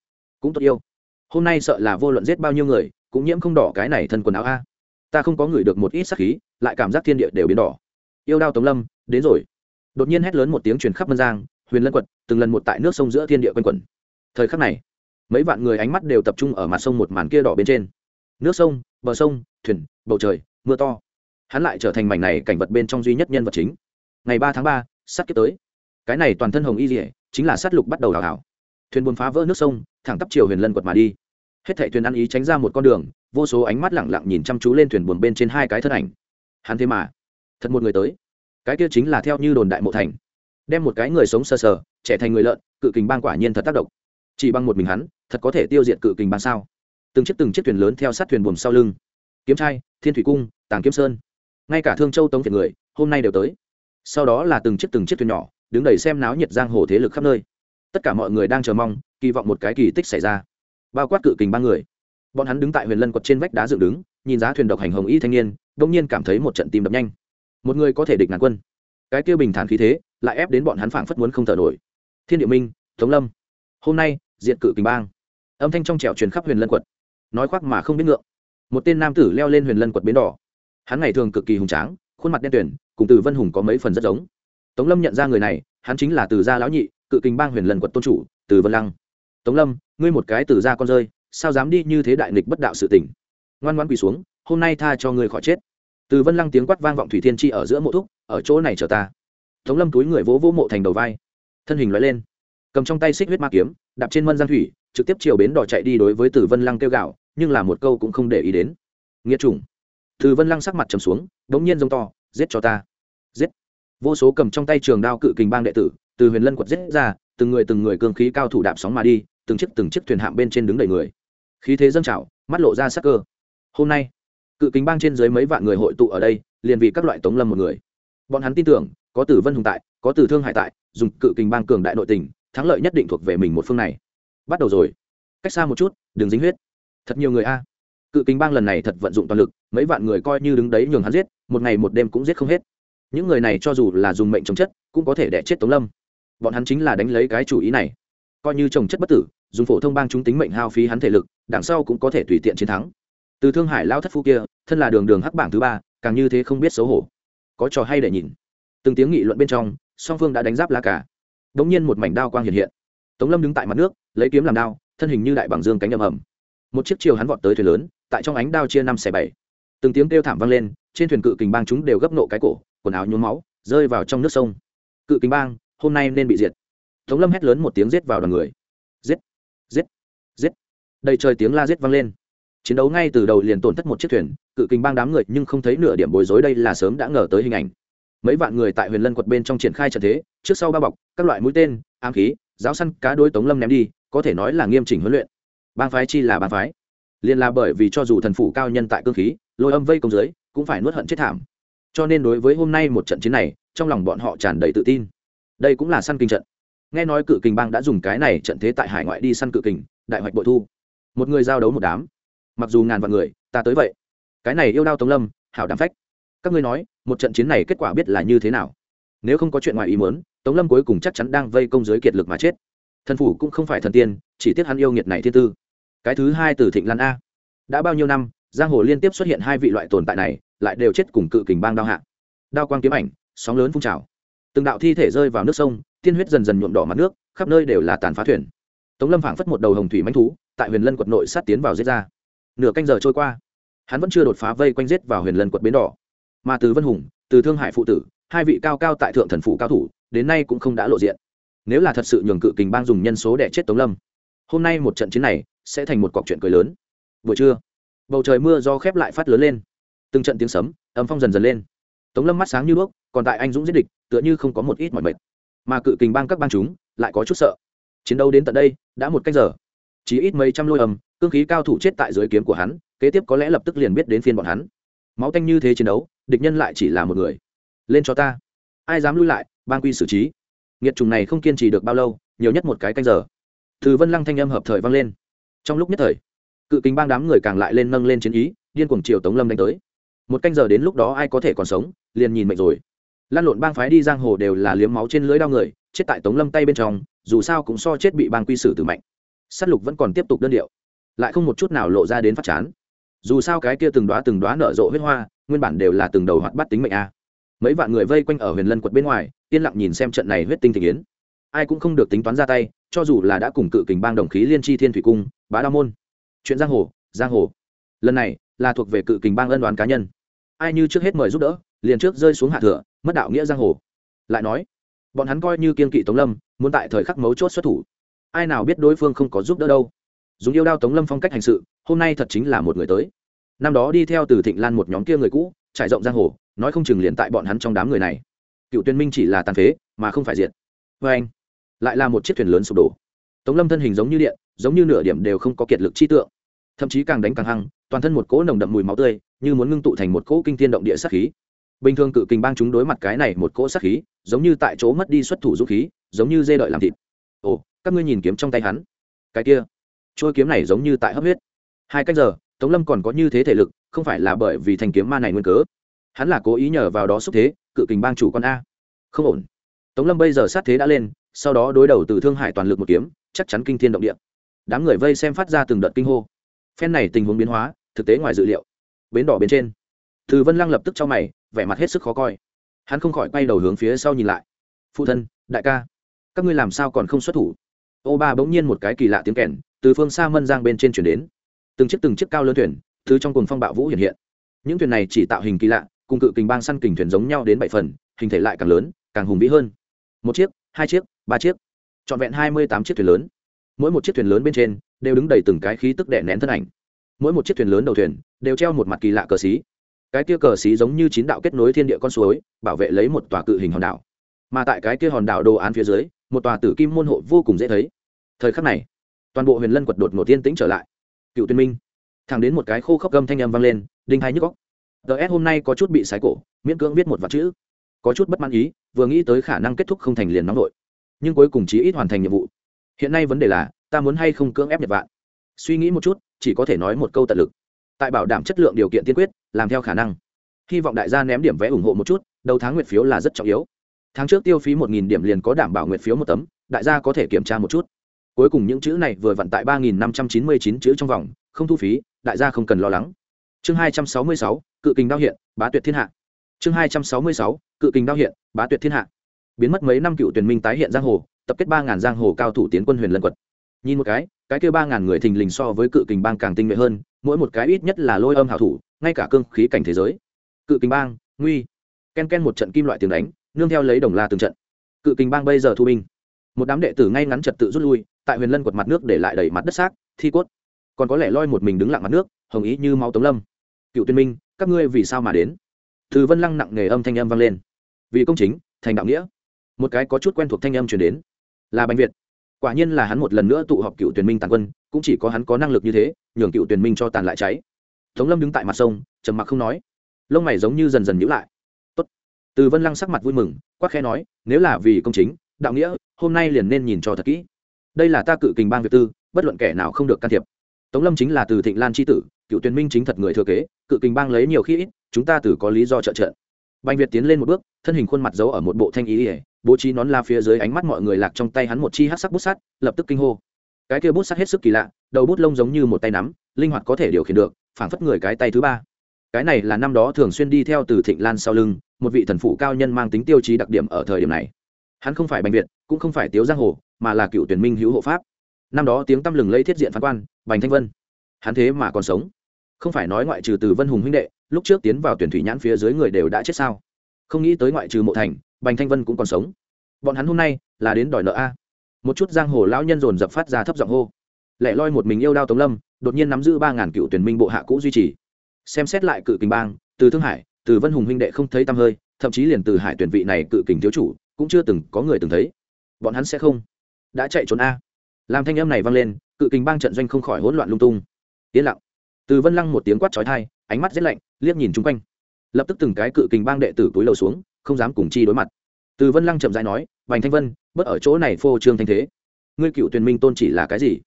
cũng tốt yêu. Hôm nay sợ là vô luận giết bao nhiêu người, cũng nhiễm không đỏ cái này thân quần áo a. Ta không có ngửi được một ít sắc khí, lại cảm giác thiên địa đều biến đỏ. Yêu đao tống lâm, đến rồi. Đột nhiên hét lớn một tiếng truyền khắp mân giang, huyền lân quật, từng lần một tại nước sông giữa thiên địa quanh quẩn. Thời khắc này mấy vạn người ánh mắt đều tập trung ở mặt sông một màn kia đỏ bên trên. Nước sông, bờ sông, thuyền, bầu trời, mưa to. Hắn lại trở thành mảnh này cảnh vật bên trong duy nhất nhân vật chính. Ngày ba tháng ba sắt kiếp tới. Cái này toàn thân hồng y dỉa chính là sát lục bắt đầu đào hảo thuyền buôn phá vỡ nước sông, thẳng tắp chiều huyền lân quật mà đi. Hết thảy thuyền ăn ý tránh ra một con đường, vô số ánh mắt lẳng lặng nhìn chăm chú lên thuyền buồn bên trên hai cái thân ảnh. Hắn thế mà, thật một người tới. Cái kia chính là theo như đồn đại mộ thành. Đem một cái người sống sờ sờ, trẻ thành người lợn, cự kình bang quả nhiên thật tác động chỉ bằng một mình hắn, thật có thể tiêu diệt cự kình bàn sao? Từng chiếc từng chiếc thuyền lớn theo sát thuyền buồm sau lưng. Kiếm trai, thiên thủy cung, tàng kiếm sơn. Ngay cả thương châu tống việt người, hôm nay đều tới. Sau đó là từng chiếc từng chiếc thuyền nhỏ, đứng đầy xem náo nhiệt giang hồ thế lực khắp nơi. Tất cả mọi người đang chờ mong, kỳ vọng một cái kỳ tích xảy ra. Bao quát cự kình ba người. Bọn hắn đứng tại huyền lân quật trên vách đá dựng đứng, nhìn giá thuyền độc hành hồng y thanh niên, đông nhiên cảm thấy một trận tim đập nhanh. Một người có thể địch ngàn quân. Cái kia bình thản khí thế, lại ép đến bọn hắn phảng phất muốn không thở nổi. Thiên địa minh, tống lâm. Hôm nay diện cự kình bang. Âm thanh trong trẻo truyền khắp huyền lân quật. Nói khoác mà không biết ngượng. Một tên nam tử leo lên huyền lân quật bến đỏ. Hắn ngày thường cực kỳ hùng tráng, khuôn mặt đen tuyển cùng từ vân hùng có mấy phần rất giống. Tống lâm nhận ra người này, hắn chính là từ gia lão nhị, cự kình bang huyền lân quật tôn chủ, từ vân lăng. Tống lâm, ngươi một cái từ gia con rơi, sao dám đi như thế đại nghịch bất đạo sự tỉnh ngoan ngoan quỳ xuống, hôm nay tha cho ngươi khỏi chết. Từ vân lăng tiếng quát vang vọng thủy thiên chi ở giữa mộ thúc, ở chỗ này chờ ta. Tống lâm túi người vỗ vỗ mộ thành đầu vai. Thân hình loại lên cầm trong tay xích huyết ma kiếm, đạp trên mân giang thủy, trực tiếp chiều bến đỏ chạy đi đối với từ vân lăng kêu gạo nhưng là một câu cũng không để ý đến. Nghĩa trùng từ vân lăng sắc mặt trầm xuống đ ố n g nhiên g to, giết cho ta. Giết. Vô số cầm trong tay trường đao cự kình bang đệ tử, từ huyền lân quật giết ra, từng người từng người cương khí cao thủ đạp sóng mà đi, từng chiếc từng chiếc thuyền hạm bên trên đứng đầy người. Khí thế dâng trào, mắt lộ ra sắc cơ. Hôm nay, cự kính bang trên dưới mấy vạn người hội tụ ở đây, liền vì các loại tống lâm một người. Bọn hắn tin tưởng, có tử vân hùng tại, có tử thương hải tại, dùng cự kình bang cường đại nội tình thắng lợi nhất định thuộc về mình một phương này. Bắt đầu rồi. Cách xa một chút, đừng dính huyết. Thật nhiều người a. Cự kính bang lần này thật vận dụng toàn lực, mấy vạn người coi như đứng đấy nhường hắn giết, một ngày một đêm cũng giết không hết. Những người này cho dù là dùng mệnh chống chất, cũng có thể đẻ chết tống lâm. Bọn hắn chính là đánh lấy cái chủ ý này. Coi như trồng chất bất tử, dùng phổ thông bang chúng tính mệnh hao phí hắn thể lực, đằng sau cũng có thể tùy tiện chiến thắng. Từ thương hải lao thất phu kia, thân là đường đường hắc bảng thứ ba, càng như thế không biết xấu hổ. Có trò hay để nhìn. Từng tiếng nghị luận bên trong, song phương đã đánh giáp lá cả đống nhiên một mảnh đao quang hiện hiện. Tống lâm đứng tại mặt nước, lấy kiếm làm đao, thân hình như đại bằng dương cánh ầm ầm. Một chiếc chiều hắn vọt tới thuyền lớn, tại trong ánh đao chia năm xẻ bảy. Từng tiếng kêu thảm vang lên, trên thuyền cự kình bang chúng đều gấp nộ cái cổ, quần áo nhuốm máu, rơi vào trong nước sông. Cự kình bang, hôm nay nên bị diệt. Tống lâm hét lớn một tiếng giết vào đoàn người. Giết giết giết. Đầy trời tiếng la giết vang lên. Chiến đấu ngay từ đầu liền tổn thất một chiếc thuyền, cự kình bang đám người nhưng không thấy nửa điểm bối rối đây là sớm đã ngờ tới hình ảnh mấy vạn người tại huyền lân quật bên trong triển khai trận thế trước sau ba bọc các loại mũi tên ám khí giáo săn cá đôi tống lâm ném đi có thể nói là nghiêm chỉnh huấn luyện. Bang phái chi là bang phái. Liền là bởi vì cho dù thần phủ cao nhân tại cương khí lôi âm vây công dưới, cũng phải nuốt hận chết thảm. Cho nên đối với hôm nay một trận chiến này trong lòng bọn họ tràn đầy tự tin. Đây cũng là săn kinh trận. Nghe nói cự kình bang đã dùng cái này trận thế tại hải ngoại đi săn cự kình đại hoạch bội thu. Một người giao đấu một đám. Mặc dù ngàn vạn người ta tới vậy. Cái này yêu đao tống lâm hảo đảm phách. Các ngươi nói một trận chiến này kết quả biết là như thế nào. Nếu không có chuyện ngoài ý muốn, tống lâm cuối cùng chắc chắn đang vây công giới kiệt lực mà chết. Thần phủ cũng không phải thần tiên, chỉ tiếc hắn yêu nghiệt này thiên tư. Cái thứ hai từ thịnh lan a. Đã bao nhiêu năm, giang hồ liên tiếp xuất hiện hai vị loại tồn tại này, lại đều chết cùng cự kình bang đao hạ. Đao quang kiếm ảnh, sóng lớn phun trào. Từng đạo thi thể rơi vào nước sông, tiên huyết dần dần nhuộm đỏ mặt nước, khắp nơi đều là tàn phá thuyền. Tống lâm phảng phất một đầu hồng thủy manh thú, tại huyền lân quật nội sát tiến vào giết ra. Nửa canh giờ trôi qua, hắn vẫn chưa đột phá vây quanh giết vào huyền lân quật bến đỏ mà từ vân hùng, từ thương hải phụ tử, hai vị cao cao tại thượng thần phủ cao thủ, đến nay cũng không đã lộ diện. Nếu là thật sự nhường cự kình bang dùng nhân số để chết tống lâm, hôm nay một trận chiến này sẽ thành một cọc chuyện cười lớn. Buổi trưa, bầu trời mưa do khép lại phát lớn lên. Từng trận tiếng sấm ấm phong dần dần lên. Tống lâm mắt sáng như đuốc còn tại anh dũng giết địch, tựa như không có một ít mọi mệt. Mà cự kình bang các bang chúng lại có chút sợ. Chiến đấu đến tận đây, đã một cách giờ. Chỉ ít mấy trăm lôi ầm cương khí cao thủ chết tại dưới kiếm của hắn, kế tiếp có lẽ lập tức liền biết đến phiên bọn hắn. Máu tanh như thế chiến đấu địch nhân lại chỉ là một người. Lên cho ta. Ai dám lui lại ban quy xử trí. Nghiệt trùng này không kiên trì được bao lâu, nhiều nhất một cái canh giờ. Từ vân lăng thanh âm hợp thời vang lên. Trong lúc nhất thời, cự kính bang đám người càng lại lên nâng lên chiến ý, điên cuồng triều tống lâm đánh tới. Một canh giờ đến lúc đó ai có thể còn sống, liền nhìn mệnh rồi. Lan lộn bang phái đi giang hồ đều là liếm máu trên lưới đao người, chết tại tống lâm tay bên trong, dù sao cũng so chết bị bang quy xử tử mạnh. S á t lục vẫn còn tiếp tục đơn điệu. Lại không một chút nào lộ ra đến phát chán. Dù sao cái kia từng đoá từng đoá nở rộ huyết hoa nguyên bản đều là từng đầu hoạt bắt tính mệnh a. Mấy vạn người vây quanh ở huyền lân quật bên ngoài, yên lặng nhìn xem trận này huyết tinh thị yến. Ai cũng không được tính toán ra tay, cho dù là đã cùng cự kình bang đồng khí liên tri thiên thủy cung, bá đa môn. Chuyện giang hồ giang hồ. Lần này là thuộc về cự kình bang ân đoán cá nhân. Ai như trước hết mời giúp đỡ, liền trước rơi xuống hạ thừa, mất đạo nghĩa giang hồ. Lại nói, bọn hắn coi như kiên kỵ tống lâm, muốn tại thời khắc mấu chốt xuất thủ. Ai nào biết đối phương không có giúp đỡ đâu. Dùng yêu đao tống lâm phong cách hành sự, hôm nay thật chính là một người tới năm đó đi theo từ thịnh lan một nhóm kia người cũ, trải rộng giang hồ, nói không chừng liền tại bọn hắn trong đám người này. Cựu tuyên minh chỉ là tàn phế, mà không phải diện vê anh, lại là một chiếc thuyền lớn sụp đổ. Tống lâm thân hình giống như điện, giống như nửa điểm đều không có kiệt lực chi tượng. Thậm chí càng đánh càng hăng, toàn thân một cỗ nồng đậm mùi máu tươi, như muốn ngưng tụ thành một cỗ kinh thiên động địa sát khí. Bình thường cự kình bang chúng đối mặt cái này một cỗ sát khí, giống như tại chỗ mất đi xuất thủ dũng khí, giống như dê đợi làm thịt. Ồ, các ngươi nhìn kiếm trong tay hắn. Cái kia trôi kiếm này giống như tại hấp huyết. Hai cách giờ tống lâm còn có như thế thể lực, không phải là bởi vì thanh kiếm ma này nguyên cớ. Hắn là cố ý nhờ vào đó xúc thế, cự kình bang chủ con a. Không ổn. Tống lâm bây giờ sát thế đã lên, sau đó đối đầu từ thương hải toàn lực một kiếm, chắc chắn kinh thiên động địa. Đám người vây xem phát ra từng đợt kinh hô. Phen này tình huống biến hóa, thực tế ngoài dự liệu. Bến đỏ bên trên. Từ vân lăng lập tức cho mày, vẻ mặt hết sức khó coi. Hắn không khỏi quay đầu hướng phía sau nhìn lại. Phụ thân, đại ca, các ngươi làm sao còn không xuất thủ? Ô ba bỗng nhiên một cái kỳ lạ tiếng kèn, từ phương xa mân giang bên trên chuyển đến từng chiếc từng chiếc cao lớn thuyền, thứ trong cùng phong bạo vũ hiện hiện. Những thuyền này chỉ tạo hình kỳ lạ, cùng cự kình bang săn kình thuyền giống nhau đến bảy phần, hình thể lại càng lớn, càng hùng vĩ hơn. Một chiếc, hai chiếc, ba chiếc, trọn vẹn hai mươi tám chiếc thuyền lớn. Mỗi một chiếc thuyền lớn bên trên đều đứng đầy từng cái khí tức đè nén thân ảnh. Mỗi một chiếc thuyền lớn đầu thuyền đều treo một mặt kỳ lạ cờ xí. Cái kia cờ xí giống như chín đạo kết nối thiên địa con suối, bảo vệ lấy một tòa cự hình hòn đảo. Mà tại cái kia hòn đảo đồ án phía dưới, một tòa tử kim môn hộ vô cùng dễ thấy. Thời khắc này, toàn bộ huyền lân quật đột ngột tiên tĩnh trở lại cựu tuyên minh. Thẳng đến một cái khô khốc gâm thanh âm vang lên, đinh hai nhức góc ts hôm nay có chút bị sái cổ, miễn cưỡng viết một vật chữ. Có chút bất mãn ý, vừa nghĩ tới khả năng kết thúc không thành liền nóng nổi nhưng cuối cùng chí ít hoàn thành nhiệm vụ. Hiện nay vấn đề là, ta muốn hay không cưỡng ép nhật vạn? Suy nghĩ một chút, chỉ có thể nói một câu tận lực. Tại bảo đảm chất lượng điều kiện tiên quyết, làm theo khả năng. Hy vọng đại gia ném điểm vé ủng hộ một chút, đầu tháng nguyệt phiếu là rất trọng yếu. Tháng trước tiêu phí một nghìn điểm liền có đảm bảo nguyệt phiếu một tấm, đại gia có thể kiểm tra một chút cuối cùng những chữ này vừa vặn tại ba nghìn năm trăm chín mươi chín chữ trong vòng, không thu phí, đại gia không cần lo lắng. Chương hai trăm sáu mươi sáu, cự kình đao hiện, bá tuyệt thiên hạ. Chương hai trăm sáu mươi sáu, cự kình đao hiện, bá tuyệt thiên hạ. Biến mất mấy năm cựu tuyển minh tái hiện giang hồ, tập kết ba ngàn giang hồ cao thủ tiến quân huyền lân quật. Nhìn một cái cái kêu ba ngàn người thình lình so với cự kình bang càng tinh nhuệ hơn, mỗi một cái ít nhất là lôi âm hảo thủ, ngay cả cương khí cảnh thế giới. Cự kình bang, nguy. Ken ken một trận kim loại tiếng đánh, nương theo lấy đồng la từng trận. Cự kình bang bây giờ thu binh một đám đệ tử ngay ngắn trật tự rút lui, tại huyền lân quật mặt nước để lại đầy mặt đất xác, thi cốt. Còn có lẽ loi một mình đứng lặng mặt nước, hồng ý như máu tống lâm. Cựu tuyên minh, các ngươi vì sao mà đến? Từ vân lăng nặng nghề âm thanh âm vang lên. Vì công chính, thành đạo nghĩa. Một cái có chút quen thuộc thanh âm chuyển đến. Là bành việt. Quả nhiên là hắn một lần nữa tụ họp cựu tuyển minh tàn quân, cũng chỉ có hắn có năng lực như thế, nhường cựu tuyển minh cho tàn lại cháy. Tống lâm đứng tại mặt sông, trầm mặc không nói. Lông mày giống như dần dần nhữ lại. Tốt. từ vân lăng sắc mặt vui mừng quắc khe nói, nếu là vì công chính, đạo nghĩa hôm nay liền nên nhìn cho thật kỹ. Đây là ta cự kình bang việt tư, bất luận kẻ nào không được can thiệp. Tống lâm chính là từ thịnh lan tri tử, cựu tuyển minh chính thật người thừa kế, cự kình bang lấy nhiều khi ít, chúng ta từ có lý do trợ trợ. Bành việt tiến lên một bước, thân hình khuôn mặt giấu ở một bộ thanh ý ỉa bố trí nón la phía dưới ánh mắt mọi người lạc trong tay hắn một chi hát sắc bút sắt, lập tức kinh hô. Cái kia bút sắt hết sức kỳ lạ, đầu bút lông giống như một tay nắm, linh hoạt có thể điều khiển được, phảng phất người cái tay thứ ba. Cái này là năm đó thường xuyên đi theo từ thịnh lan sau lưng, một vị thần phụ cao nhân mang tính tiêu chí đặc điểm ở thời điểm này hắn không phải bành việt, cũng không phải tiếu giang hồ, mà là cựu tuyển minh hữu hộ pháp. Năm đó tiếng tăm lừng lấy thiết diện phán quan, bành thanh vân. Hắn thế mà còn sống. Không phải nói ngoại trừ từ vân hùng huynh đệ, lúc trước tiến vào tuyển thủy nhãn phía dưới người đều đã chết sao? Không nghĩ tới ngoại trừ mộ thành, bành thanh vân cũng còn sống. Bọn hắn hôm nay là đến đòi nợ a. Một chút giang hồ lão nhân dồn dập phát ra thấp giọng hô. Lẻ loi một mình yêu đao tống lâm, đột nhiên nắm giữ ba ngàn cựu tuyển minh bộ hạ cũ duy trì. Xem xét lại cự kình bang, từ thương hải, từ vân hùng huynh đệ không thấy tăm hơi, thậm chí liền từ hải tuyển vị này cự kình thiếu chủ cũng chưa từng có người từng thấy. Bọn hắn sẽ không. Đã chạy trốn a. Làm thanh âm này vang lên, cự kình bang trận doanh không khỏi hỗn loạn lung tung. Yên lặng. Từ vân lăng một tiếng quát trói thai ánh mắt rét lạnh, liếc nhìn chung quanh. Lập tức từng cái cự kình bang đệ tử túi lầu xuống, không dám cùng chi đối mặt. Từ vân lăng chậm dãi nói, bành thanh vân, bớt ở chỗ này phô trương thanh thế. Ngươi cựu tuyền minh tôn chỉ là cái gì?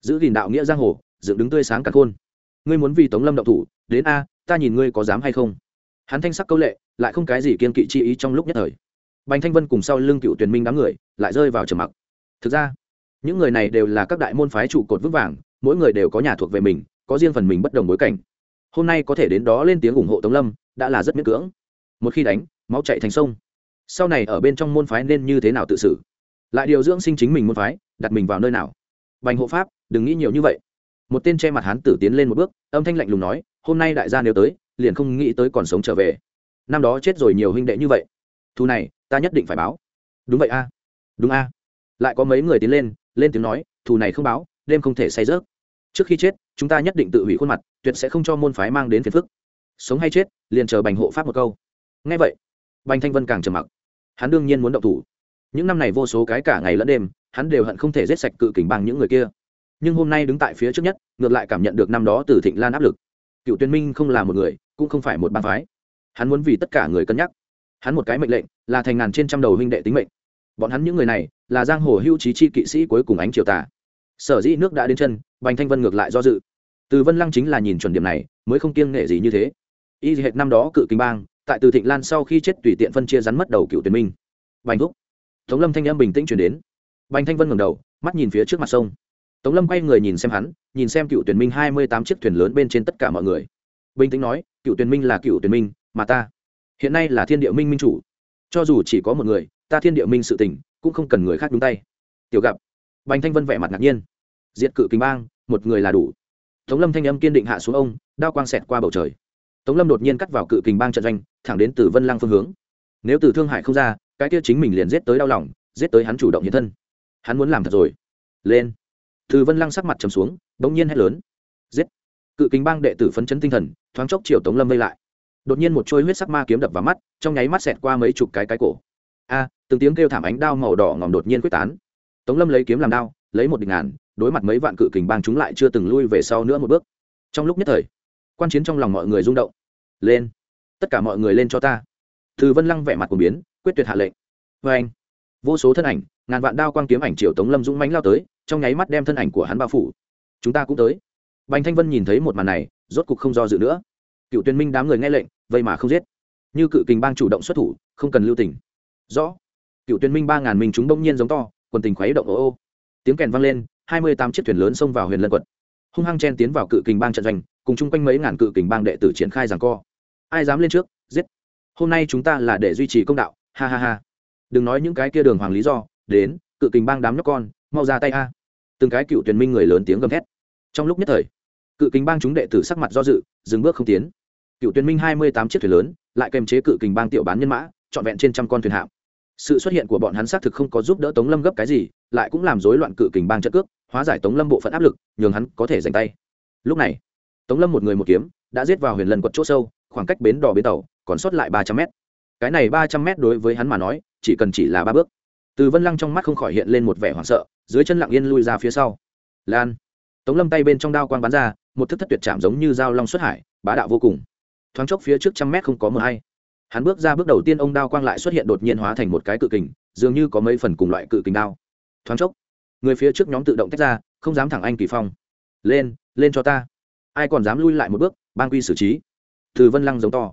Giữ gìn đạo nghĩa giang hồ, dựng đứng tươi sáng cả khôn. Ngươi muốn vì tống lâm động thủ, đến a, ta nhìn ngươi có dám hay không? Hắn thanh sắc câu lệ, lại không cái gì kiên kỵ chi ý trong lúc nhất thời bành thanh vân cùng sau lưng cựu tuyển minh đám người lại rơi vào trầm mặc. Thực ra, những người này đều là các đại môn phái trụ cột vững vàng, mỗi người đều có nhà thuộc về mình, có riêng phần mình bất đồng bối cảnh. Hôm nay có thể đến đó lên tiếng ủng hộ tống lâm, đã là rất miễn cưỡng. Một khi đánh, máu chạy thành sông. Sau này ở bên trong môn phái nên như thế nào tự xử? Lại điều dưỡng sinh chính mình môn phái, đặt mình vào nơi nào? Bành hộ pháp, đừng nghĩ nhiều như vậy. Một tên che mặt hán tử tiến lên một bước, âm thanh lạnh lùng nói, hôm nay đại gia nếu tới, liền không nghĩ tới còn sống trở về. Năm đó chết rồi nhiều huynh đệ như vậy thu này, ta nhất định phải báo. Đúng vậy a. Đúng a. Lại có mấy người tiến lên lên tiếng nói thù này không báo, đêm không thể say rớt. Trước khi chết, chúng ta nhất định tự hủy khuôn mặt, tuyệt sẽ không cho môn phái mang đến phiền phức. Sống hay chết, liền chờ bành hộ pháp một câu. Ngay vậy, bành thanh vân càng trầm mặc. Hắn đương nhiên muốn động thủ. Những năm này vô số cái cả ngày lẫn đêm, hắn đều hận không thể giết sạch cự kình bằng những người kia. Nhưng hôm nay đứng tại phía trước nhất, ngược lại cảm nhận được năm đó từ thịnh lan áp lực. Cựu tuyên minh không là một người, cũng không phải một bang phái. Hắn muốn vì tất cả người cân nhắc hắn một cái mệnh lệnh là thành ngàn trên trăm đầu huynh đệ tính mệnh. Bọn hắn những người này là giang hồ hưu trí chi kỵ sĩ cuối cùng ánh triều tả sở dĩ nước đã đến chân, bành thanh vân ngược lại do dự. Từ vân lăng chính là nhìn chuẩn điểm này, mới không kiêng nghệ gì như thế. Y hệt năm đó cự kinh bang, tại từ thịnh lan sau khi chết tùy tiện phân chia rắn mất đầu cựu tuyển minh. Bành thúc. Tống lâm thanh âm bình tĩnh chuyển đến. Bành thanh vân ngẩng đầu, mắt nhìn phía trước mặt sông. Tống lâm quay người nhìn xem hắn, nhìn xem cựu tuyển minh hai mươi tám chiếc thuyền lớn bên trên tất cả mọi người. Bình tĩnh nói, cựu tuyển minh là cựu tuyển minh, mà ta hiện nay là thiên địa minh minh chủ. Cho dù chỉ có một người, ta thiên địa minh sự tình, cũng không cần người khác đúng tay. Tiểu gặp, bành thanh vân vẻ mặt ngạc nhiên. Diệt cự kinh bang, một người là đủ. Tống lâm thanh âm kiên định hạ xuống ông, đao quang xẹt qua bầu trời. Tống lâm đột nhiên cắt vào cự kình bang trận doanh, thẳng đến từ vân Lang phương hướng. Nếu từ thương hại không ra, cái kia chính mình liền giết tới đau lòng, giết tới hắn chủ động hiện thân. Hắn muốn làm thật rồi. Lên. Từ vân lăng sắc mặt trầm xuống bỗng nhiên hét lớn. Giết. Cự kính bang đệ tử phấn chấn tinh thần, thoáng chốc chiều tống lâm vây lại đột nhiên một chuôi huyết sắc ma kiếm đập vào mắt, trong nháy mắt xẹt qua mấy chục cái cái cổ. A, từng tiếng kêu thảm ánh đao màu đỏ ngòm đột nhiên quyết tán. Tống lâm lấy kiếm làm đao, lấy một địch ngàn, đối mặt mấy vạn cự kình bang chúng lại chưa từng lui về sau nữa một bước. Trong lúc nhất thời, quan chiến trong lòng mọi người rung động. Lên, tất cả mọi người lên cho ta. Từ vân lăng vẻ mặt của biến, quyết tuyệt hạ lệnh. Vê anh, vô số thân ảnh, ngàn vạn đao quang kiếm ảnh triệu tống lâm dũng mánh lao tới, trong nháy mắt đem thân ảnh của hắn bao phủ. Chúng ta cũng tới. Bành thanh vân nhìn thấy một màn này, rốt cục không do dự nữa cựu tuyên minh đám người nghe lệnh vậy mà không giết. Như cự kình bang chủ động xuất thủ không cần lưu tình. Rõ. Cựu tuyên minh ba ngàn mình chúng đông nhiên giống to quần tình khuấy động ô ô. Tiếng kèn vang lên hai mươi tám chiếc thuyền lớn xông vào huyền lân Quận, hung hăng chen tiến vào cự kình bang trận doanh cùng chung quanh mấy ngàn cự kình bang đệ tử triển khai rằng co. Ai dám lên trước giết. Hôm nay chúng ta là để duy trì công đạo ha ha ha. Đừng nói những cái kia đường hoàng lý do đến cự kình bang đám nhóc con mau ra tay a. Từng cái cựu tuyển minh người lớn tiếng gầm thét. Trong lúc nhất thời cự kình bang chúng đệ tử sắc mặt do dự dừng bước không tiến cựu tuyến minh hai mươi tám chiếc thuyền lớn, lại kèm chế cự kình bang tiểu bán nhân mã, trọn vẹn trên trăm con thuyền hạm. Sự xuất hiện của bọn hắn xác thực không có giúp đỡ tống lâm gấp cái gì, lại cũng làm rối loạn cự kình bang trận cước, hóa giải tống lâm bộ phận áp lực, nhường hắn có thể giành tay. Lúc này, tống lâm một người một kiếm, đã giết vào huyền lần quật chỗ sâu, khoảng cách bến đò bến tàu còn sót lại ba trăm mét. Cái này ba trăm mét đối với hắn mà nói, chỉ cần chỉ là ba bước. Từ vân lăng trong mắt không khỏi hiện lên một vẻ hoảng sợ, dưới chân lặng yên lui ra phía sau. Lan! Tống lâm tay bên trong đao quang bắn ra, một thức thất tuyệt chạm giống như dao long xuất hải, bá đạo vô cùng thoáng chốc phía trước trăm mét không có mờ hay. Hắn bước ra bước đầu tiên ông đao quang lại xuất hiện đột nhiên hóa thành một cái cự kình, dường như có mấy phần cùng loại cự kình đao. Thoáng chốc, người phía trước nhóm tự động tách ra, không dám thẳng anh kỳ phong. Lên lên cho ta. Ai còn dám lui lại một bước ban quy xử trí. Từ vân lăng giống to.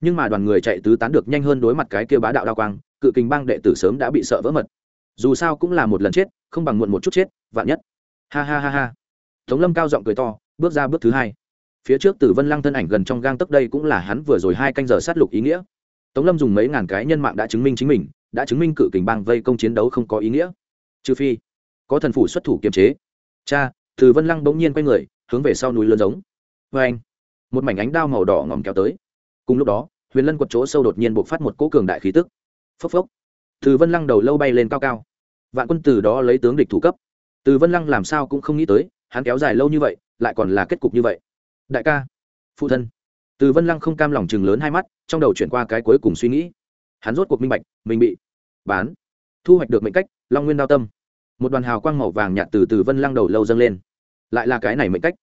Nhưng mà đoàn người chạy tứ tán được nhanh hơn đối mặt cái kia bá đạo đao quang, cự kình bang đệ tử sớm đã bị sợ vỡ mật. Dù sao cũng là một lần chết, không bằng muộn một chút chết, vạn nhất. Ha ha ha ha. Tống lâm cao giọng cười to, bước ra bước thứ hai phía trước Từ vân lăng thân ảnh gần trong gang tấc đây cũng là hắn vừa rồi hai canh giờ sát lục ý nghĩa. Tống lâm dùng mấy ngàn cái nhân mạng đã chứng minh chính mình, đã chứng minh cự kình bang vây công chiến đấu không có ý nghĩa. Trừ phi, có thần phủ xuất thủ kiềm chế. Cha từ vân lăng bỗng nhiên quay người, hướng về sau núi lớn giống. Vê anh, một mảnh ánh đao màu đỏ ngòm kéo tới. Cùng lúc đó, huyền lân quật chỗ sâu đột nhiên buộc phát một cỗ cường đại khí tức. Phốc phốc. Từ vân lăng đầu lâu bay lên cao cao. Vạn quân từ đó lấy tướng địch thủ cấp. Từ vân lăng làm sao cũng không nghĩ tới, hắn kéo dài lâu như vậy, lại còn là kết cục như vậy đại ca, phụ thân. Từ vân lăng không cam lòng chừng lớn hai mắt, trong đầu chuyển qua cái cuối cùng suy nghĩ. Hắn rốt cuộc minh bạch, mình bị bán. Thu hoạch được mệnh cách, long nguyên đao tâm. Một đoàn hào quang màu vàng nhạt từ từ vân lăng đầu lâu dâng lên. Lại là cái này mệnh cách.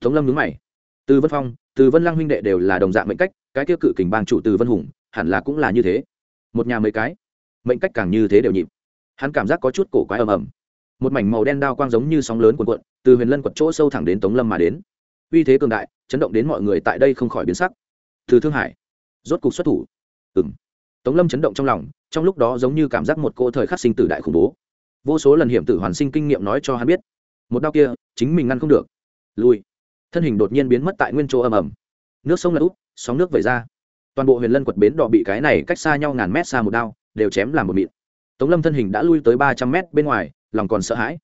Tống lâm nhướng mày. Từ vân phong, từ vân lăng huynh đệ đều là đồng dạng mệnh cách, cái tiêu cự kình bang chủ từ vân hùng, hẳn là cũng là như thế. Một nhà mấy cái, mệnh cách càng như thế đều nhịp. Hắn cảm giác có chút cổ quái ầm ầm. Một mảnh màu đen đao quang giống như sóng lớn cuộn cuộn, từ huyền lân quật chỗ sâu thẳng đến tống lâm mà đến uy thế cường đại, chấn động đến mọi người tại đây không khỏi biến sắc. Từ thương hải, rốt cục xuất thủ. Ừng tống lâm chấn động trong lòng, trong lúc đó giống như cảm giác một cô thời khắc sinh tử đại khủng bố. Vô số lần hiểm tử hoàn sinh kinh nghiệm nói cho hắn biết, một đau kia, chính mình ngăn không được. Lui. Thân hình đột nhiên biến mất tại nguyên chỗ ầm ầm. Nước sông lật úp, sóng nước vẩy ra. Toàn bộ huyền lân quật bến đỏ bị cái này cách xa nhau ngàn mét xa một đao, đều chém làm một mịn. Tống lâm thân hình đã lui tới ba trăm mét bên ngoài, lòng còn sợ hãi.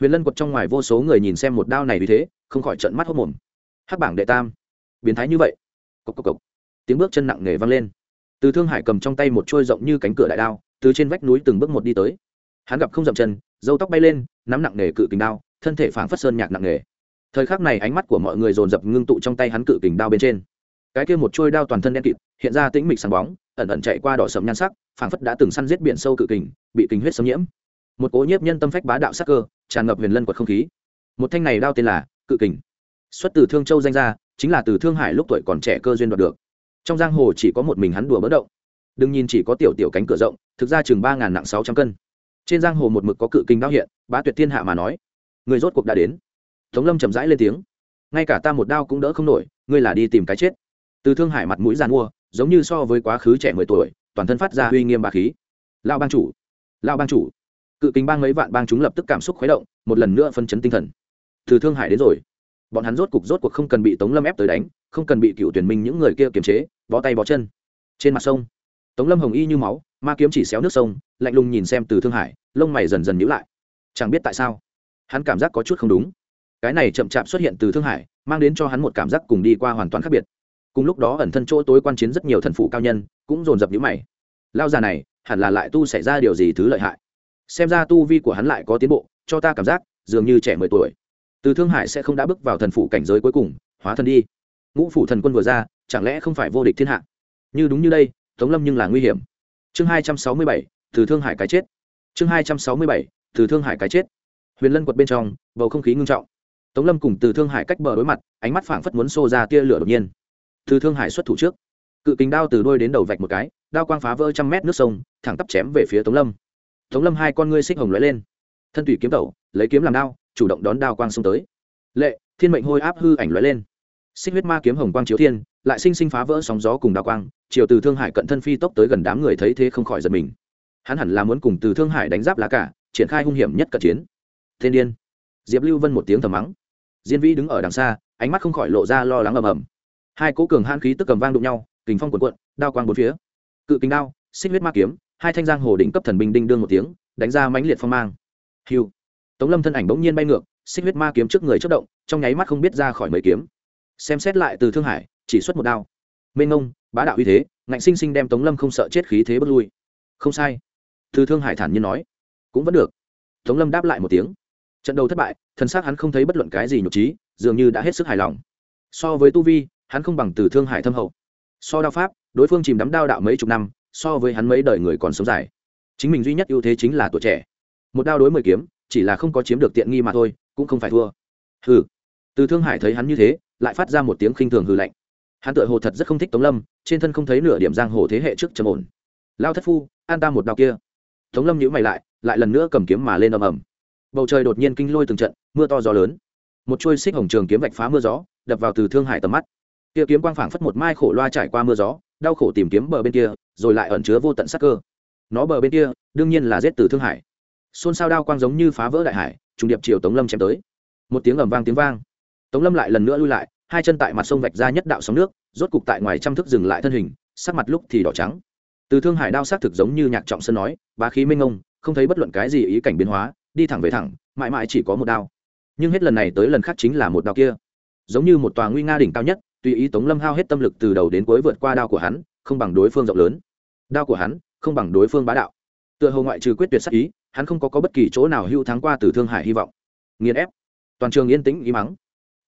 Huyền lân quật trong ngoài vô số người nhìn xem một đao này vì thế, không khỏi trận mắt hốc mồm hắc bảng đệ tam. Biến thái như vậy. Cốc cốc cốc. tiếng bước chân nặng nề vang lên. Từ thương hải cầm trong tay một trôi rộng như cánh cửa đại đao, từ trên vách núi từng bước một đi tới. Hắn gặp không dậm chân dâu tóc bay lên, nắm nặng nề cự kình đao, thân thể phảng phất sơn nhạc nặng nề. Thời khắc này ánh mắt của mọi người dồn dập ngưng tụ trong tay hắn cự kình đao bên trên. Cái kia một trôi đao toàn thân đen kịt, hiện ra tĩnh mịch sáng bóng, ẩn ẩn chạy qua đỏ sầm nhan sắc, phảng phất đã từng săn giết biển sâu cự kình, bị kình huyết xâm nhiễm. Một cố nhiếp nhân tâm phách bá đạo sắc cơ, tràn ngập huyền lân quật không khí. Một thanh này đao tên là cự kình xuất từ thương châu danh gia, chính là từ thương hải lúc tuổi còn trẻ cơ duyên đoạt được. Trong giang hồ chỉ có một mình hắn đùa bất động. Đừng nhìn chỉ có tiểu tiểu cánh cửa rộng, thực ra chừng ba ngàn nặng sáu trăm cân. Trên giang hồ một mực có cự kinh đao hiện, bá tuyệt thiên hạ mà nói. Người rốt cuộc đã đến. Tống lâm chậm rãi lên tiếng. Ngay cả ta một đao cũng đỡ không nổi, ngươi là đi tìm cái chết. Từ thương hải mặt mũi giàn mua, giống như so với quá khứ trẻ mười tuổi, toàn thân phát ra uy nghiêm bà khí. Lao bang chủ lao bang chủ. Cự kính bang mấy vạn bang chúng lập tức cảm xúc khuấy động, một lần nữa phân chấn tinh thần. Từ thương hải đến rồi bọn hắn rốt cục rốt cuộc không cần bị tống lâm ép tới đánh, không cần bị cựu tuyển minh những người kia kiềm chế, bó tay bó chân. Trên mặt sông, tống lâm hồng y như máu, ma kiếm chỉ xéo nước sông, lạnh lùng nhìn xem từ thương hải, lông mày dần dần nhữ lại. Chẳng biết tại sao, hắn cảm giác có chút không đúng. Cái này chậm chạp xuất hiện từ thương hải, mang đến cho hắn một cảm giác cùng đi qua hoàn toàn khác biệt. Cùng lúc đó ẩn thân chỗ tối quan chiến rất nhiều thần phụ cao nhân, cũng dồn dập nhữ mày. Lao già này, hẳn là lại tu xảy ra điều gì thứ lợi hại? Xem ra tu vi của hắn lại có tiến bộ, cho ta cảm giác, dường như trẻ mười tuổi từ thương hải sẽ không đã bước vào thần phụ cảnh giới cuối cùng, hóa thần đi. Ngũ phủ thần quân vừa ra, chẳng lẽ không phải vô địch thiên hạ? Như đúng như đây, tống lâm nhưng là nguy hiểm. Chương hai trăm sáu mươi bảy, từ thương hải cái chết. Chương hai trăm sáu mươi bảy, từ thương hải cái chết. Huyền lân quật bên trong, bầu không khí ngưng trọng. Tống lâm cùng từ thương hải cách bờ đối mặt, ánh mắt phảng phất muốn xô ra tia lửa đột nhiên. Từ thương hải xuất thủ trước, cự kính đao từ đôi đến đầu vạch một cái, đao quang phá vỡ trăm mét nước sông, thẳng tắp chém về phía tống lâm. Tống lâm hai con ngươi xích hồng lóe lên. Thân tùy kiếm tẩu, lấy kiếm làm đao chủ động đón đao quang xông tới. Lệ, thiên mệnh hôi áp hư ảnh lóe lên. Xích huyết ma kiếm hồng quang chiếu thiên, lại sinh sinh phá vỡ sóng gió cùng đao quang, chiều từ thương hải cận thân phi tốc tới gần đám người thấy thế không khỏi giật mình. Hắn hẳn là muốn cùng từ thương hải đánh giáp lá cả, triển khai hung hiểm nhất cận chiến. Thiên điên. Diệp lưu vân một tiếng thầm mắng. Diên vĩ đứng ở đằng xa, ánh mắt không khỏi lộ ra lo lắng ầm ầm. Hai cố cường han khí tức cầm vang đụng nhau, kình phong cuộn cuộn, đao quang bốn phía. Cự kính đao, xích huyết ma kiếm, hai thanh giang hồ đỉnh cấp thần binh đinh đương một tiếng, đánh ra mãnh liệt phong mang. Hiu tống lâm thân ảnh bỗng nhiên bay ngược, xích huyết ma kiếm trước người chất động, trong nháy mắt không biết ra khỏi mấy kiếm. Xem xét lại từ thương hải, chỉ xuất một đao. Mênh ngông bá đạo uy thế, ngạnh sinh sinh đem tống lâm không sợ chết khí thế bước lui. Không sai. Từ thương hải thản nhiên nói. Cũng vẫn được. Tống lâm đáp lại một tiếng. Trận đầu thất bại thân xác hắn không thấy bất luận cái gì nhục trí, dường như đã hết sức hài lòng. So với tu vi, hắn không bằng từ thương hải thâm hậu. So đao pháp, đối phương chìm đắm đao đạo mấy chục năm, so với hắn mấy đời người còn sống dài. Chính mình duy nhất ưu thế chính là tuổi trẻ. Một đao đối mười kiếm chỉ là không có chiếm được tiện nghi mà thôi, cũng không phải thua. Hừ. Từ thương hải thấy hắn như thế, lại phát ra một tiếng khinh thường hừ lạnh. Hắn tựa hồ thật rất không thích tống lâm, trên thân không thấy nửa điểm giang hồ thế hệ trước trầm ổn. Lao thất phu, an ta một đao kia. Tống lâm nhữ mày lại lại lần nữa cầm kiếm mà lên ầm ầm. Bầu trời đột nhiên kinh lôi từng trận, mưa to gió lớn. Một chuôi xích hồng trường kiếm vạch phá mưa gió, đập vào từ thương hải tầm mắt. Kia kiếm quang phảng phất một mai khổ loa trải qua mưa gió, đau khổ tìm kiếm bờ bên kia, rồi lại ẩn chứa vô tận sắc cơ. Nó bờ bên kia, đương nhiên là giết từ thương hải xôn xao đao quang giống như phá vỡ đại hải, trùng điệp chiều tống lâm chém tới. Một tiếng ầm vang tiếng vang. Tống lâm lại lần nữa lui lại, hai chân tại mặt sông vạch ra nhất đạo sóng nước, rốt cục tại ngoài trăm thước dừng lại thân hình, sắc mặt lúc thì đỏ trắng. Từ thương hải đao xác thực giống như nhạc trọng sơn nói, bá khí minh ông không thấy bất luận cái gì ý cảnh biến hóa, đi thẳng về thẳng, mãi mãi chỉ có một đao. Nhưng hết lần này tới lần khác chính là một đao kia. Giống như một tòa nguy nga đỉnh cao nhất, tùy ý tống lâm hao hết tâm lực từ đầu đến cuối vượt qua đao của hắn, không bằng đối phương rộng lớn. Đao của hắn, không bằng đối phương bá đạo tựa hồ ngoại trừ quyết tuyệt sắc ý hắn không có, có bất kỳ chỗ nào hưu thắng qua từ thương hải hy vọng. Nghiền ép. Toàn trường yên tĩnh ý mắng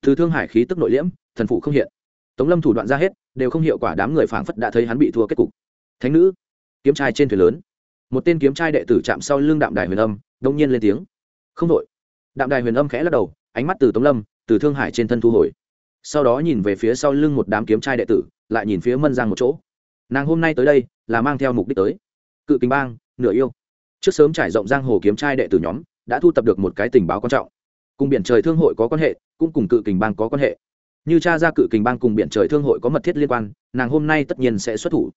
từ thương hải khí tức nội liễm thần phụ không hiện. Tống lâm thủ đoạn ra hết đều không hiệu quả đám người phảng phất đã thấy hắn bị thua kết cục. Thánh nữ kiếm trai trên thuyền lớn. Một tên kiếm trai đệ tử chạm sau lưng đạm đài huyền âm đông nhiên lên tiếng. Không đội. Đạm đài huyền âm khẽ lắc đầu ánh mắt từ tống lâm từ thương hải trên thân thu hồi. Sau đó nhìn về phía sau lưng một đám kiếm trai đệ tử lại nhìn phía mân giang một chỗ. Nàng hôm nay tới đây là mang theo mục đích tới. Cự kính bang nửa yêu. Trước sớm trải rộng giang hồ kiếm trai đệ tử nhóm, đã thu tập được một cái tình báo quan trọng. Cùng biển trời thương hội có quan hệ, cũng cùng cự kình bang có quan hệ. Như cha ra cự kình bang cùng biển trời thương hội có mật thiết liên quan, nàng hôm nay tất nhiên sẽ xuất thủ.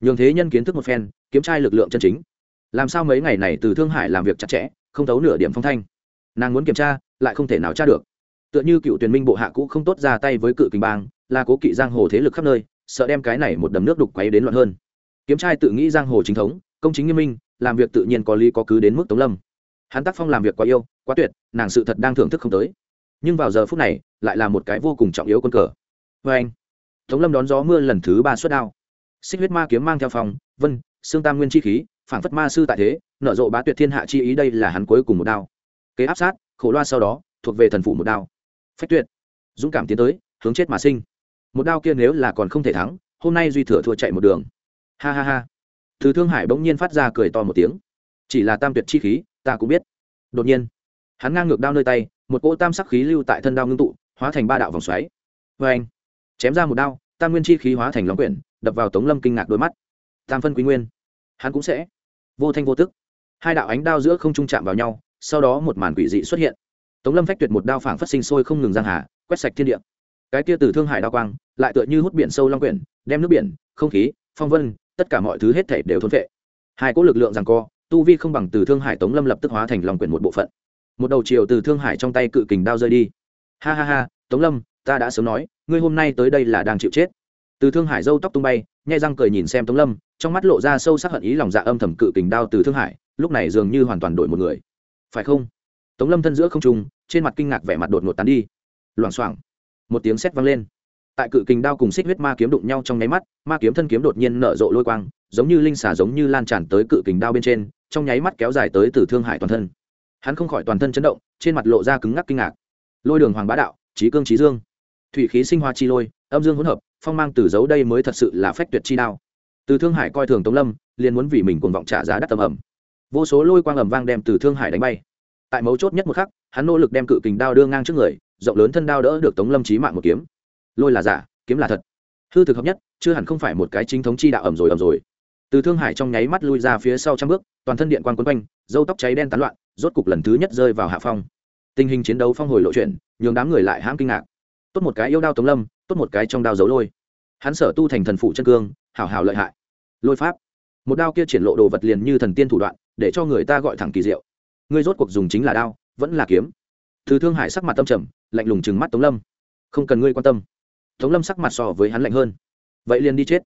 Nhường thế nhân kiến thức một phen, kiếm trai lực lượng chân chính. Làm sao mấy ngày này từ thương hải làm việc chặt chẽ, không thấu nửa điểm phong thanh. Nàng muốn kiểm tra, lại không thể nào tra được. Tựa như cựu tuyển minh bộ hạ cũ không tốt ra tay với cự kình bang, là cố kỵ giang hồ thế lực khắp nơi, sợ đem cái này một đầm nước đục quấy đến loạn hơn. Kiếm trai tự nghĩ giang hồ chính thống, công chính nghiêm minh làm việc tự nhiên có lý có cứ đến mức tống lâm. Hắn tác phong làm việc quá yêu, quá tuyệt, nàng sự thật đang thưởng thức không tới. Nhưng vào giờ phút này, lại là một cái vô cùng trọng yếu quân cờ. Vê anh, tống lâm đón gió mưa lần thứ ba suất đao. Xích huyết ma kiếm mang theo phòng, vân, xương tam nguyên chi khí phản phất ma sư tại thế, nở rộ bá tuyệt thiên hạ chi ý đây là hắn cuối cùng một đao. Kế áp sát, khổ loa sau đó, thuộc về thần phủ một đao. Phách tuyệt, dũng cảm tiến tới, hướng chết mà sinh. Một đao kia nếu là còn không thể thắng, hôm nay duy thừa thua chạy một đường. Ha ha ha từ thương hải bỗng nhiên phát ra cười to một tiếng. Chỉ là tam tuyệt chi khí, ta cũng biết. Đột nhiên, hắn ngang ngược đao nơi tay, một cỗ tam sắc khí lưu tại thân đao ngưng tụ, hóa thành ba đạo vòng xoáy. Vê anh chém ra một đao, tam nguyên chi khí hóa thành lóng quyển, đập vào tống lâm kinh ngạc đôi mắt. Tam phân quý nguyên. Hắn cũng sẽ vô thanh vô tức. Hai đạo ánh đao giữa không trung chạm vào nhau, sau đó một màn quỷ dị xuất hiện. Tống lâm phách tuyệt một đao phảng phát sinh sôi không ngừng giang hà, quét sạch thiên địa. Cái kia từ thương hải đao quang, lại tựa như hút biển sâu long quyển, đem nước biển, không khí, phong vân tất cả mọi thứ hết thể đều thôn vệ hai cỗ lực lượng rằng co, tu vi không bằng từ thương hải tống lâm lập tức hóa thành lòng quyển một bộ phận. Một đầu chiều từ thương hải trong tay cự kình đao rơi đi. Ha ha ha, tống lâm, ta đã sớm nói, ngươi hôm nay tới đây là đang chịu chết. Từ thương hải râu tóc tung bay nhai răng cười nhìn xem tống lâm, trong mắt lộ ra sâu sắc hận ý lòng dạ âm thầm cự kình đao từ thương hải, lúc này dường như hoàn toàn đổi một người. Phải không? Tống lâm thân giữa không trung, trên mặt kinh ngạc vẻ mặt đột ngột tán đi. Loảng xoảng, một tiếng sét vang lên tại cự kình đao cùng xích huyết ma kiếm đụng nhau trong nháy mắt, ma kiếm thân kiếm đột nhiên nở rộ lôi quang, giống như linh xà giống như lan tràn tới cự kình đao bên trên, trong nháy mắt kéo dài tới từ thương hải toàn thân. Hắn không khỏi toàn thân chấn động, trên mặt lộ ra cứng ngắc kinh ngạc. Lôi đường hoàng bá đạo trí cương trí dương. Thủy khí sinh hoa chi lôi, âm dương hỗn hợp, phong mang từ dấu đây mới thật sự là phách tuyệt chi đao. Từ thương hải coi thường tống lâm, liền muốn vì mình cuồng vọng trả giá đắt tầm ẩm. Vô số lôi quang ẩm vang đem từ thương hải đánh bay. Tại mấu chốt nhất một khắc, hắn nỗ lực đem cự kình đao đưa ngang trước người, rộng lớn thân đao đỡ được tống lâm trí mạng một kiếm lôi là giả, kiếm là thật. Hư thực hợp nhất, chưa hẳn không phải một cái chính thống chi đạo ẩm rồi ẩm rồi. Từ thương hải trong nháy mắt lui ra phía sau trăm bước, toàn thân điện quan quấn quanh, dâu tóc cháy đen tán loạn, rốt cục lần thứ nhất rơi vào hạ phong. Tình hình chiến đấu phong hồi lộ chuyện, nhường đám người lại hãm kinh ngạc. Tốt một cái yêu đao tống lâm, tốt một cái trong đao dấu lôi. Hắn sở tu thành thần phụ chân cương, hảo hảo lợi hại. Lôi pháp. Một đao kia triển lộ đồ vật liền như thần tiên thủ đoạn, để cho người ta gọi thẳng kỳ diệu. Ngươi rốt cuộc dùng chính là đao, vẫn là kiếm. Từ thương hải sắc mặt tâm trầm, lạnh lùng chừng mắt tống lâm. Không cần ngươi quan tâm tống lâm sắc mặt so với hắn lạnh hơn. Vậy liền đi chết.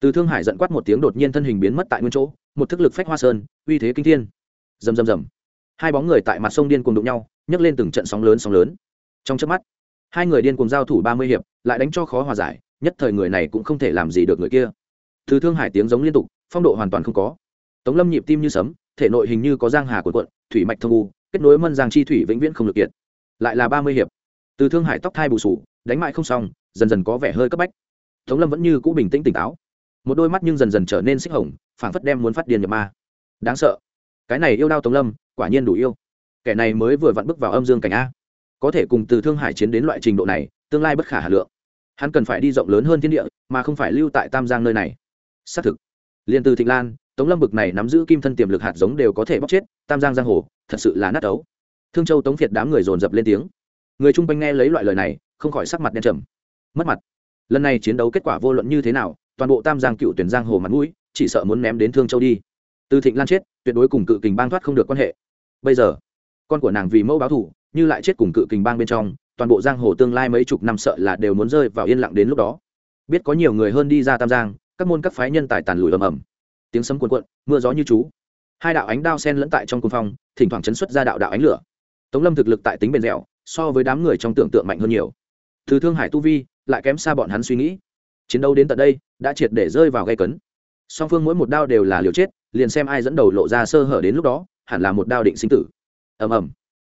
Từ thương hải giận quát một tiếng đột nhiên thân hình biến mất tại nguyên chỗ, một thức lực phách hoa sơn, uy thế kinh thiên. Rầm rầm rầm. Hai bóng người tại mặt sông điên cùng đụng nhau, nhấc lên từng trận sóng lớn sóng lớn. Trong chớp mắt, hai người điên cùng giao thủ ba mươi hiệp, lại đánh cho khó hòa giải, nhất thời người này cũng không thể làm gì được người kia. Từ thương hải tiếng giống liên tục, phong độ hoàn toàn không có. Tống lâm nhịp tim như sấm, thể nội hình như có giang hà cuộn cuộn, thủy mạch thông u, kết nối mân giang chi thủy vĩnh viễn không được kiệt. Lại là ba mươi hiệp. Từ thương hải tóc thai bù sù, đánh mại không xong dần dần có vẻ hơi cấp bách. Tống lâm vẫn như cũ bình tĩnh tỉnh táo. Một đôi mắt nhưng dần dần trở nên xích hồng, phảng phất đem muốn phát điên nhập ma. Đáng sợ. Cái này yêu đao tống lâm, quả nhiên đủ yêu. Kẻ này mới vừa vặn bước vào âm dương cảnh a. Có thể cùng từ thương hải chiến đến loại trình độ này, tương lai bất khả hà lượng. Hắn cần phải đi rộng lớn hơn thiên địa, mà không phải lưu tại tam giang nơi này. Xác thực. Liền từ thịnh lan, tống lâm bực này nắm giữ kim thân tiềm lực hạt giống đều có thể bóc chết, tam giang giang hồ, thật sự là nát ấu. Thương châu tống việt đám người dồn dập lên tiếng. Người chung quanh nghe lấy loại lời này, không khỏi sắc mặt đen trầm mất mặt. Lần này chiến đấu kết quả vô luận như thế nào, toàn bộ tam giang cựu tuyển giang hồ mặt mũi, chỉ sợ muốn ném đến thương châu đi. Từ thịnh lan chết, tuyệt đối cùng cự kình bang thoát không được quan hệ. Bây giờ, con của nàng vì mẫu báo thủ, như lại chết cùng cự kình bang bên trong, toàn bộ giang hồ tương lai mấy chục năm sợ là đều muốn rơi vào yên lặng đến lúc đó. Biết có nhiều người hơn đi ra tam giang, các môn các phái nhân tài tàn lùi ầm ầm. Tiếng sấm cuồn cuộn, mưa gió như chú. Hai đạo ánh đao sen lẫn tại trong cung phong, thỉnh thoảng chấn xuất ra đạo đạo ánh lửa. Tống lâm thực lực tại tính bền dẻo, so với đám người trong tưởng tượng mạnh hơn nhiều. Từ thương hải tu vi lại kém xa bọn hắn suy nghĩ. Chiến đấu đến tận đây, đã triệt để rơi vào gây cấn. Song phương mỗi một đao đều là liều chết, liền xem ai dẫn đầu lộ ra sơ hở đến lúc đó, hẳn là một đao định sinh tử. Ầm ầm.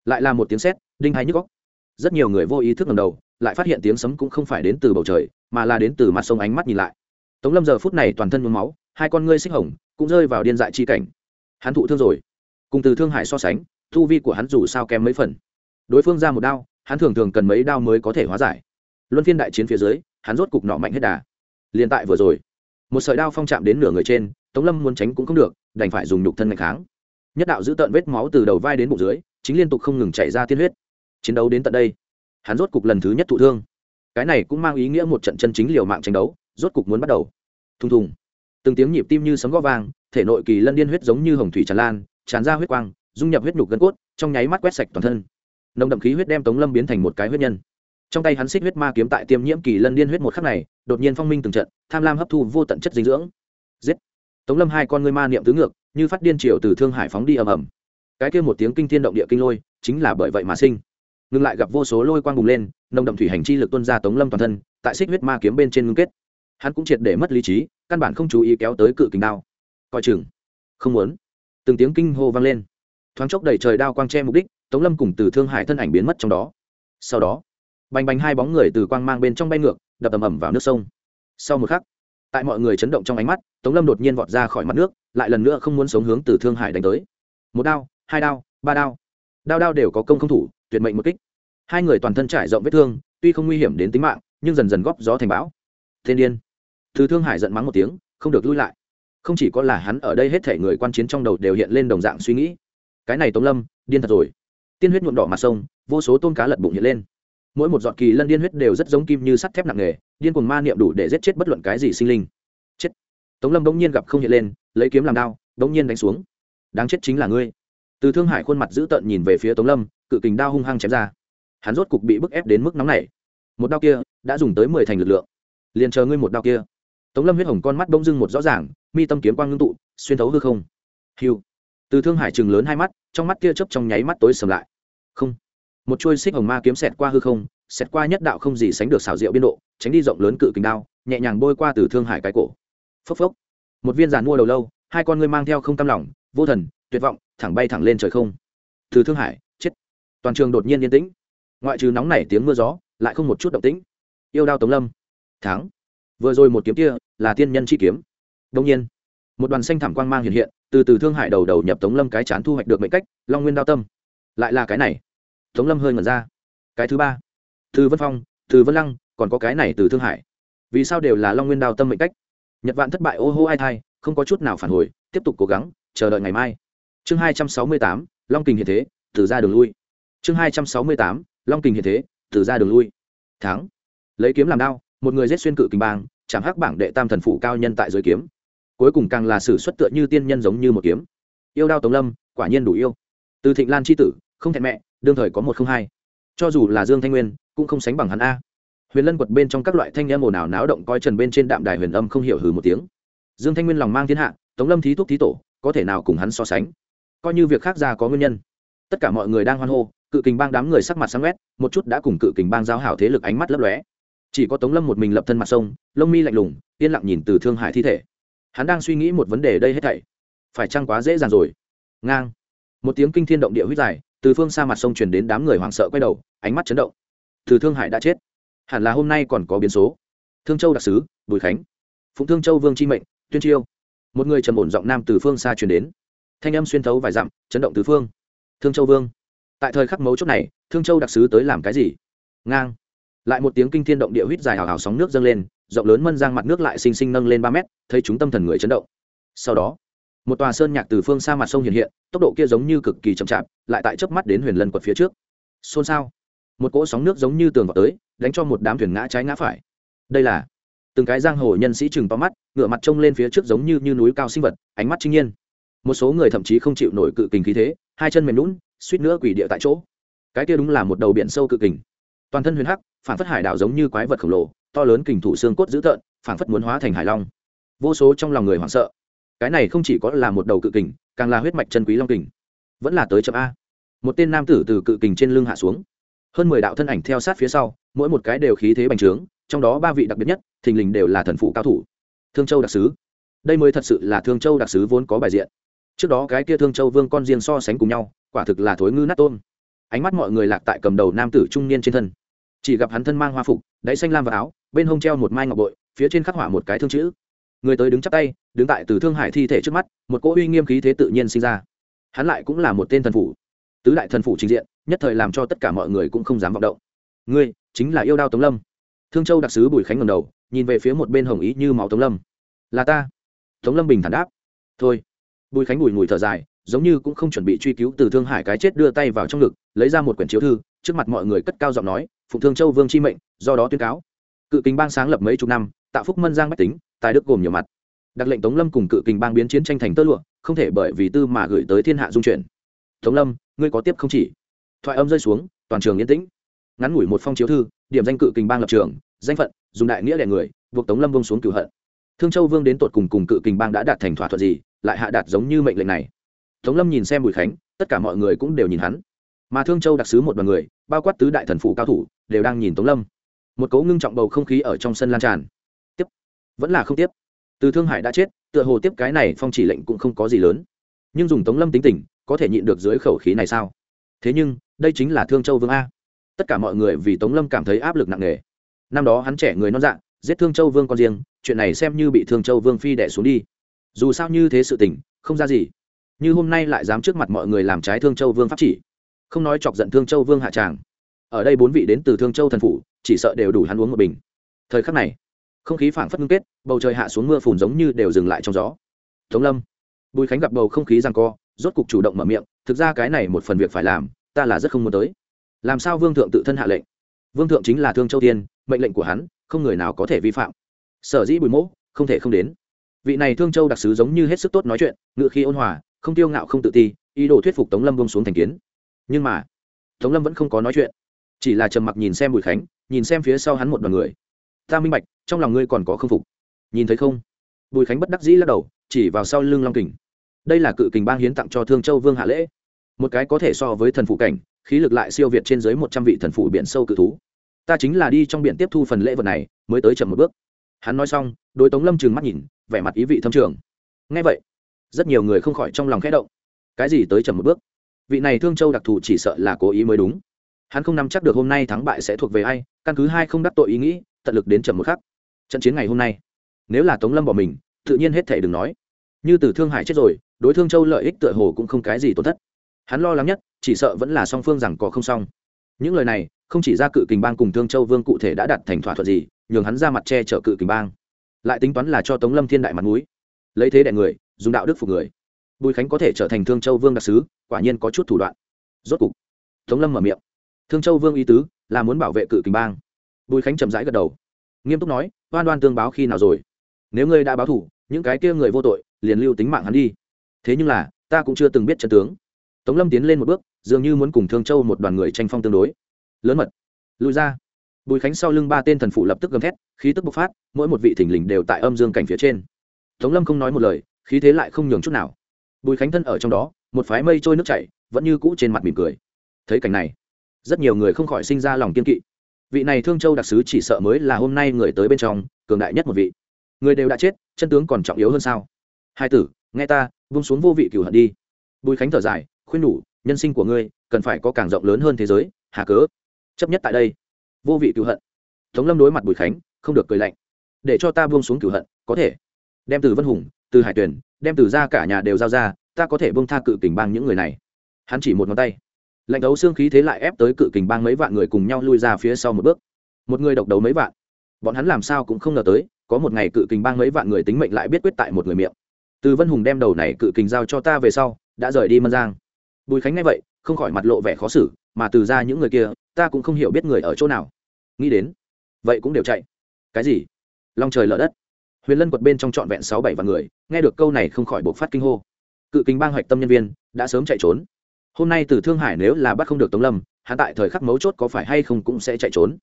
Lại là một tiếng sét, đinh hay nhức góc. Rất nhiều người vô ý thức ngầm đầu, lại phát hiện tiếng sấm cũng không phải đến từ bầu trời, mà là đến từ mặt sông ánh mắt nhìn lại. Tống lâm giờ phút này toàn thân mướm máu, hai con ngươi xích hồng, cũng rơi vào điên dại chi cảnh. Hắn thụ thương rồi. Cùng từ thương hải so sánh thu vi của hắn dù sao kém mấy phần. Đối phương ra một đao, hắn thường thường cần mấy đao mới có thể hóa giải luân phiên đại chiến phía dưới, hắn rốt cục nọ mạnh hết đà. Liền tại vừa rồi, một sợi đao phong chạm đến nửa người trên, tống lâm muốn tránh cũng không được, đành phải dùng nhục thân ngày kháng. Nhất đạo giữ tợn vết máu từ đầu vai đến bụng dưới, chính liên tục không ngừng chảy ra tiên huyết. Chiến đấu đến tận đây, hắn rốt cục lần thứ nhất thụ thương. Cái này cũng mang ý nghĩa một trận chân chính liều mạng tranh đấu, rốt cục muốn bắt đầu. Thùng thùng. Từng tiếng nhịp tim như sấm gó vang, thể nội kỳ lân điên huyết giống như hồng thủy tràn lan, tràn ra huyết quang, dung nhập huyết nhục gân cốt, trong nháy mắt quét sạch toàn thân. Nồng đậm khí huyết đem tống lâm biến thành một cái huyết nhân trong tay hắn xích huyết ma kiếm tại tiêm nhiễm kỳ lân điên huyết một khắc này, đột nhiên phong minh từng trận, tham lam hấp thu vô tận chất dinh dưỡng. Giết! Tống lâm hai con ngươi ma niệm tứ ngược, như phát điên triều từ thương hải phóng đi ầm ầm. Cái kia một tiếng kinh thiên động địa kinh lôi, chính là bởi vậy mà sinh. Ngừng lại gặp vô số lôi quang bùng lên, nồng đậm thủy hành chi lực tuân ra tống lâm toàn thân, tại xích huyết ma kiếm bên trên ngưng kết. Hắn cũng triệt để mất lý trí, căn bản không chú ý kéo tới cự kình đao. Coi chừng. Không muốn. Từng tiếng kinh hô vang lên. Thoáng chốc đầy trời đao quang che mục đích, tống lâm cùng từ thương hải thân ảnh biến mất trong đó. Sau đó bành bành hai bóng người từ quang mang bên trong bay ngược, đập ầm ầm vào nước sông. Sau một khắc, tại mọi người chấn động trong ánh mắt, tống lâm đột nhiên vọt ra khỏi mặt nước, lại lần nữa không muốn sống hướng từ thương hải đánh tới. Một đao, hai đao, ba đao. Đao đao đều có công không thủ, tuyệt mệnh một kích. Hai người toàn thân trải rộng vết thương, tuy không nguy hiểm đến tính mạng, nhưng dần dần góp gió thành bão. Thiên điên. Từ thương hải giận mắng một tiếng, không được lui lại. Không chỉ có là hắn ở đây hết thể người quan chiến trong đầu đều hiện lên đồng dạng suy nghĩ. Cái này tống lâm, điên thật rồi. Tiên huyết nhuộm đỏ mặt sông, vô số tôm cá lật bụng hiện lên mỗi một giọt kỳ lân điên huyết đều rất giống kim như sắt thép nặng nề, điên cuồng ma niệm đủ để giết chết bất luận cái gì sinh linh. Chết. Tống lâm bỗng nhiên gặp không hiện lên, lấy kiếm làm đao, bỗng nhiên đánh xuống. Đáng chết chính là ngươi. Từ thương hải khuôn mặt dữ tợn nhìn về phía tống lâm, cự kình đao hung hăng chém ra. Hắn rốt cục bị bức ép đến mức nóng này một đao kia đã dùng tới mười thành lực lượng. Liền chờ ngươi một đao kia. Tống lâm huyết hồng con mắt bỗng dưng một rõ ràng, mi tâm kiếm quang ngưng tụ, xuyên thấu hư không. Hiu từ thương hải chừng lớn hai mắt, trong mắt kia chớp trong nháy mắt tối sầm lại. Không một chuôi xích hồng ma kiếm xẹt qua hư không, xẹt qua nhất đạo không gì sánh được xảo diệu biên độ, tránh đi rộng lớn cự kình đao, nhẹ nhàng bôi qua từ thương hải cái cổ. Phốc phốc. Một viên giàn mua đầu lâu, hai con ngươi mang theo không tâm lòng, vô thần, tuyệt vọng, thẳng bay thẳng lên trời không. Từ thương hải, chết. Toàn trường đột nhiên yên tĩnh. Ngoại trừ nóng nảy tiếng mưa gió, lại không một chút động tĩnh. Yêu đao tống lâm. Thắng. Vừa rồi một kiếm kia là tiên nhân chi kiếm. Đông nhiên, một đoàn xanh thảm quang mang hiện hiện, từ từ thương hải đầu đầu nhập tống lâm cái chán thu hoạch được mệnh cách, long nguyên đao tâm. Lại là cái này tống lâm hơi ngẩn ra. Cái thứ ba, từ vân phong, từ vân lăng, còn có cái này từ thương hải. Vì sao đều là long nguyên Đào tâm mệnh cách? Nhật vạn thất bại ô hô ai thai, không có chút nào phản hồi, tiếp tục cố gắng, chờ đợi ngày mai. Chương hai trăm sáu mươi tám, long kình hiện thế, từ ra đường lui. Chương hai trăm sáu mươi tám, long kình hiện thế, từ ra đường lui. Tháng. lấy kiếm làm đao, một người giết xuyên cự kình bang chẳng hắc bảng đệ tam thần phủ cao nhân tại dưới kiếm. Cuối cùng càng là sử xuất tựa như tiên nhân giống như một kiếm. Yêu đao tống lâm, quả nhiên đủ yêu. Từ thịnh lan c h i tử, không thẹn mẹ đương thời có một không hai. Cho dù là dương thanh nguyên, cũng không sánh bằng hắn a. Huyền lân quật bên trong các loại thanh em ồn ào náo động coi trần bên trên đạm đài huyền âm không hiểu hừ một tiếng. Dương thanh nguyên lòng mang thiên hạ, tống lâm thí thuốc thí tổ, có thể nào cùng hắn so sánh? Coi như việc khác ra có nguyên nhân. Tất cả mọi người đang hoan hô, cự kình bang đám người sắc mặt sáng quét, một chút đã cùng cự kình bang giao hảo thế lực ánh mắt lấp lóe. Chỉ có tống lâm một mình lập thân mặt sông, lông mi lạnh lùng, yên lặng nhìn từ thương hải thi thể. Hắn đang suy nghĩ một vấn đề đây hết thảy. Phải chăng quá dễ dàng rồi? Ngang. Một tiếng kinh thiên động địa huyết dài từ phương xa mặt sông truyền đến đám người hoảng sợ quay đầu, ánh mắt chấn động. Từ thương hải đã chết. Hẳn là hôm nay còn có biến số. Thương châu đặc sứ, bùi khánh. Phụng thương châu vương chi mệnh, tuyên chiêu. Một người trầm ổn giọng nam từ phương xa truyền đến. Thanh âm xuyên thấu vài dặm, chấn động từ phương. Thương châu vương. Tại thời khắc mấu chốt này, thương châu đặc sứ tới làm cái gì? Ngang. Lại một tiếng kinh thiên động địa huýt dài hào hào sóng nước dâng lên, rộng lớn mân giang mặt nước lại xinh xinh nâng lên ba mét, thấy chúng tâm thần người chấn động. Sau đó một tòa sơn nhạc từ phương xa mặt sông hiện hiện tốc độ kia giống như cực kỳ chậm chạp lại tại chớp mắt đến huyền lân quật phía trước. Xôn xao. Một cỗ sóng nước giống như tường vào tới đánh cho một đám thuyền ngã trái ngã phải. Đây là từng cái giang hồ nhân sĩ chừng to mắt ngựa mặt trông lên phía trước giống như, như núi cao sinh vật ánh mắt trinh nhiên. Một số người thậm chí không chịu nổi cự kình khí thế hai chân mềm lún suýt nữa quỷ địa tại chỗ. Cái kia đúng là một đầu biển sâu cự kình. Toàn thân huyền hắc phản phất hải đảo giống như quái vật khổng lồ to lớn kình thủ xương cốt dữ tợn phản phất muốn hóa thành hải long. Vô số trong lòng người hoảng sợ cái này không chỉ có là một đầu cự kình, càng là huyết mạch chân quý long kình. Vẫn là tới chậm a. Một tên nam tử từ cự kình trên lưng hạ xuống. Hơn mười đạo thân ảnh theo sát phía sau, mỗi một cái đều khí thế bành trướng, trong đó ba vị đặc biệt nhất, thình lình đều là thần phụ cao thủ. Thương châu đặc sứ. Đây mới thật sự là thương châu đặc sứ vốn có bài diện. Trước đó cái kia thương châu vương con riêng so sánh cùng nhau, quả thực là thối ngư nát tôm. Ánh mắt mọi người lạc tại cầm đầu nam tử trung niên trên thân. Chỉ gặp hắn thân mang hoa phục, đáy xanh lam và áo, bên hông treo một mai ngọc bội, phía trên khắc họa một cái thương chữ. Người tới đứng chắp tay đứng tại từ thương hải thi thể trước mắt, một cỗ uy nghiêm khí thế tự nhiên sinh ra. Hắn lại cũng là một tên thần phủ. Tứ đại thần phủ trình diện, nhất thời làm cho tất cả mọi người cũng không dám vọng động. Ngươi, chính là yêu đao tống lâm. Thương châu đặc sứ bùi khánh ngầm đầu, nhìn về phía một bên hồng ý như máu tống lâm. Là ta. Tống lâm bình thản đáp. Thôi. Bùi khánh bùi ngùi thở dài, giống như cũng không chuẩn bị truy cứu từ thương hải cái chết đưa tay vào trong ngực, lấy ra một quyển chiếu thư, trước mặt mọi người cất cao giọng nói phụng thương châu vương chi mệnh, do đó tuyên cáo. Cự kính bang sáng lập mấy chục năm Tạ phúc mân giang bách tính, tài đức gồm nhiều mặt đặc lệnh tống lâm cùng cự kình bang biến chiến tranh thành tơ lụa, không thể bởi vì tư mà gửi tới thiên hạ dung chuyển. Tống lâm, ngươi có tiếp không chỉ? Thoại âm rơi xuống, toàn trường yên tĩnh. Ngắn ngủi một phong chiếu thư, điểm danh cự kình bang lập trường, danh phận, dùng đại nghĩa đẻ người, buộc tống lâm bông xuống cửu hận. Thương châu vương đến tột cùng cùng cự kình bang đã đạt thành thỏa thuận gì, lại hạ đạt giống như mệnh lệnh này. Tống lâm nhìn xem bùi khánh, tất cả mọi người cũng đều nhìn hắn. Mà thương châu đặc sứ một đoàn người, bao quát tứ đại thần phủ cao thủ, đều đang nhìn tống lâm. Một cấu ngưng trọng bầu không khí ở trong sân lan tràn. Tiếp. Vẫn là không tiếp từ thương hải đã chết, tựa hồ tiếp cái này phong chỉ lệnh cũng không có gì lớn. Nhưng dùng tống lâm tính tình, có thể nhịn được dưới khẩu khí này sao? Thế nhưng, đây chính là thương châu vương a. Tất cả mọi người vì tống lâm cảm thấy áp lực nặng nề. Năm đó hắn trẻ người non dạng giết thương châu vương con riêng, chuyện này xem như bị thương châu vương phi đẻ xuống đi. Dù sao như thế sự tình, không ra gì. Như hôm nay lại dám trước mặt mọi người làm trái thương châu vương pháp chỉ. Không nói chọc giận thương châu vương hạ tràng. Ở đây bốn vị đến từ thương châu thần phủ, chỉ sợ đều đủ hắn uống một bình. Thời khắc này không khí phảng phất ngưng kết, bầu trời hạ xuống mưa phùn giống như đều dừng lại trong gió. Tống lâm, bùi khánh gặp bầu không khí rằng co, rốt cục chủ động mở miệng, thực ra cái này một phần việc phải làm, ta là rất không muốn tới. Làm sao vương thượng tự thân hạ lệnh? Vương thượng chính là thương châu tiên, mệnh lệnh của hắn, không người nào có thể vi phạm. Sở dĩ bùi mỗ, không thể không đến. Vị này thương châu đặc sứ giống như hết sức tốt nói chuyện, ngự khi ôn hòa, không tiêu ngạo không tự ti, ý đồ thuyết phục tống lâm bông xuống thành kiến. Nhưng mà, tống lâm vẫn không có nói chuyện. Chỉ là trầm mặc nhìn xem bùi khánh, nhìn xem phía sau hắn một đoàn người ta minh bạch, trong lòng ngươi còn có không phục. Nhìn thấy không? Bùi khánh bất đắc dĩ lắc đầu, chỉ vào sau lưng long kình. Đây là cự kình bang hiến tặng cho thương châu vương hạ lễ. Một cái có thể so với thần phụ cảnh, khí lực lại siêu việt trên dưới một trăm vị thần phụ biển sâu cự thú. Ta chính là đi trong biển tiếp thu phần lễ vật này, mới tới chậm một bước. Hắn nói xong, đối tống lâm trừng mắt nhìn, vẻ mặt ý vị thâm trường. Ngay vậy, rất nhiều người không khỏi trong lòng khẽ động. Cái gì tới chậm một bước? Vị này thương châu đặc thù chỉ sợ là cố ý mới đúng. Hắn không nắm chắc được hôm nay thắng bại sẽ thuộc về ai, căn cứ hai không đắc tội ý nghĩ tận lực đến chậm một khắc. Trận chiến ngày hôm nay, nếu là tống lâm bỏ mình, tự nhiên hết thể đừng nói. Như từ thương hải chết rồi, đối thương châu lợi ích tựa hồ cũng không cái gì tổn thất. Hắn lo lắng nhất, chỉ sợ vẫn là song phương rằng có không xong. Những lời này, không chỉ ra cự kình bang cùng thương châu vương cụ thể đã đặt thành thỏa thuận gì, nhường hắn ra mặt che chở cự kình bang. Lại tính toán là cho tống lâm thiên đại mặt mũi. Lấy thế đại người, dùng đạo đức phục người. Bùi khánh có thể trở thành thương châu vương đặc sứ, quả nhiên có chút thủ đoạn. Rốt cục, tống lâm mở miệng. Thương châu vương ý tứ là muốn bảo vệ cự kình bang bùi khánh chậm rãi gật đầu. Nghiêm túc nói, oan oan tương báo khi nào rồi? Nếu ngươi đã báo thủ, những cái kia người vô tội, liền lưu tính mạng hắn đi. Thế nhưng là, ta cũng chưa từng biết trận tướng. Tống lâm tiến lên một bước, dường như muốn cùng thương châu một đoàn người tranh phong tương đối. Lớn mật. Lùi ra. Bùi khánh sau lưng ba tên thần phụ lập tức gầm thét, khí tức bộc phát, mỗi một vị thình lình đều tại âm dương cảnh phía trên. Tống lâm không nói một lời, khí thế lại không nhường chút nào. Bùi khánh thân ở trong đó, một phái mây trôi nước chảy, vẫn như cũ trên mặt mỉm cười. Thấy cảnh này, rất nhiều người không khỏi sinh ra lòng kiên kỵ vị này thương châu đặc sứ chỉ sợ mới là hôm nay người tới bên trong, cường đại nhất một vị. Người đều đã chết, chân tướng còn trọng yếu hơn sao? Hai tử, nghe ta, vung xuống vô vị cửu hận đi. Bùi khánh thở dài, khuyên nhủ, nhân sinh của ngươi, cần phải có càng rộng lớn hơn thế giới, hà cớ. Chấp nhất tại đây. Vô vị cửu hận. Tống lâm đối mặt bùi khánh, không được cười lạnh. Để cho ta buông xuống cửu hận, có thể. Đem từ vân hùng, từ hải tuyển đem từ ra cả nhà đều giao ra, ta có thể buông tha cự kình bang những người này. Hắn chỉ một ngón tay lạnh đấu xương khí thế lại ép tới cự kình bang mấy vạn người cùng nhau lui ra phía sau một bước. Một người độc đấu mấy vạn. Bọn hắn làm sao cũng không ngờ tới, có một ngày cự kình bang mấy vạn người tính mệnh lại biết quyết tại một người miệng. Từ vân hùng đem đầu này cự kình giao cho ta về sau, đã rời đi mân giang. Bùi khánh nghe vậy, không khỏi mặt lộ vẻ khó xử, mà từ ra những người kia, ta cũng không hiểu biết người ở chỗ nào. Nghĩ đến, vậy cũng đều chạy. Cái gì? Long trời lở đất. Huyền lân quật bên trong trọn vẹn sáu bảy vạn người, nghe được câu này không khỏi buộc phát kinh hô. Cự kình bang hoạch tâm nhân viên, đã sớm chạy trốn hôm nay từ thương hải nếu là bắt không được tống lâm, hắn tại thời khắc mấu chốt có phải hay không cũng sẽ chạy trốn.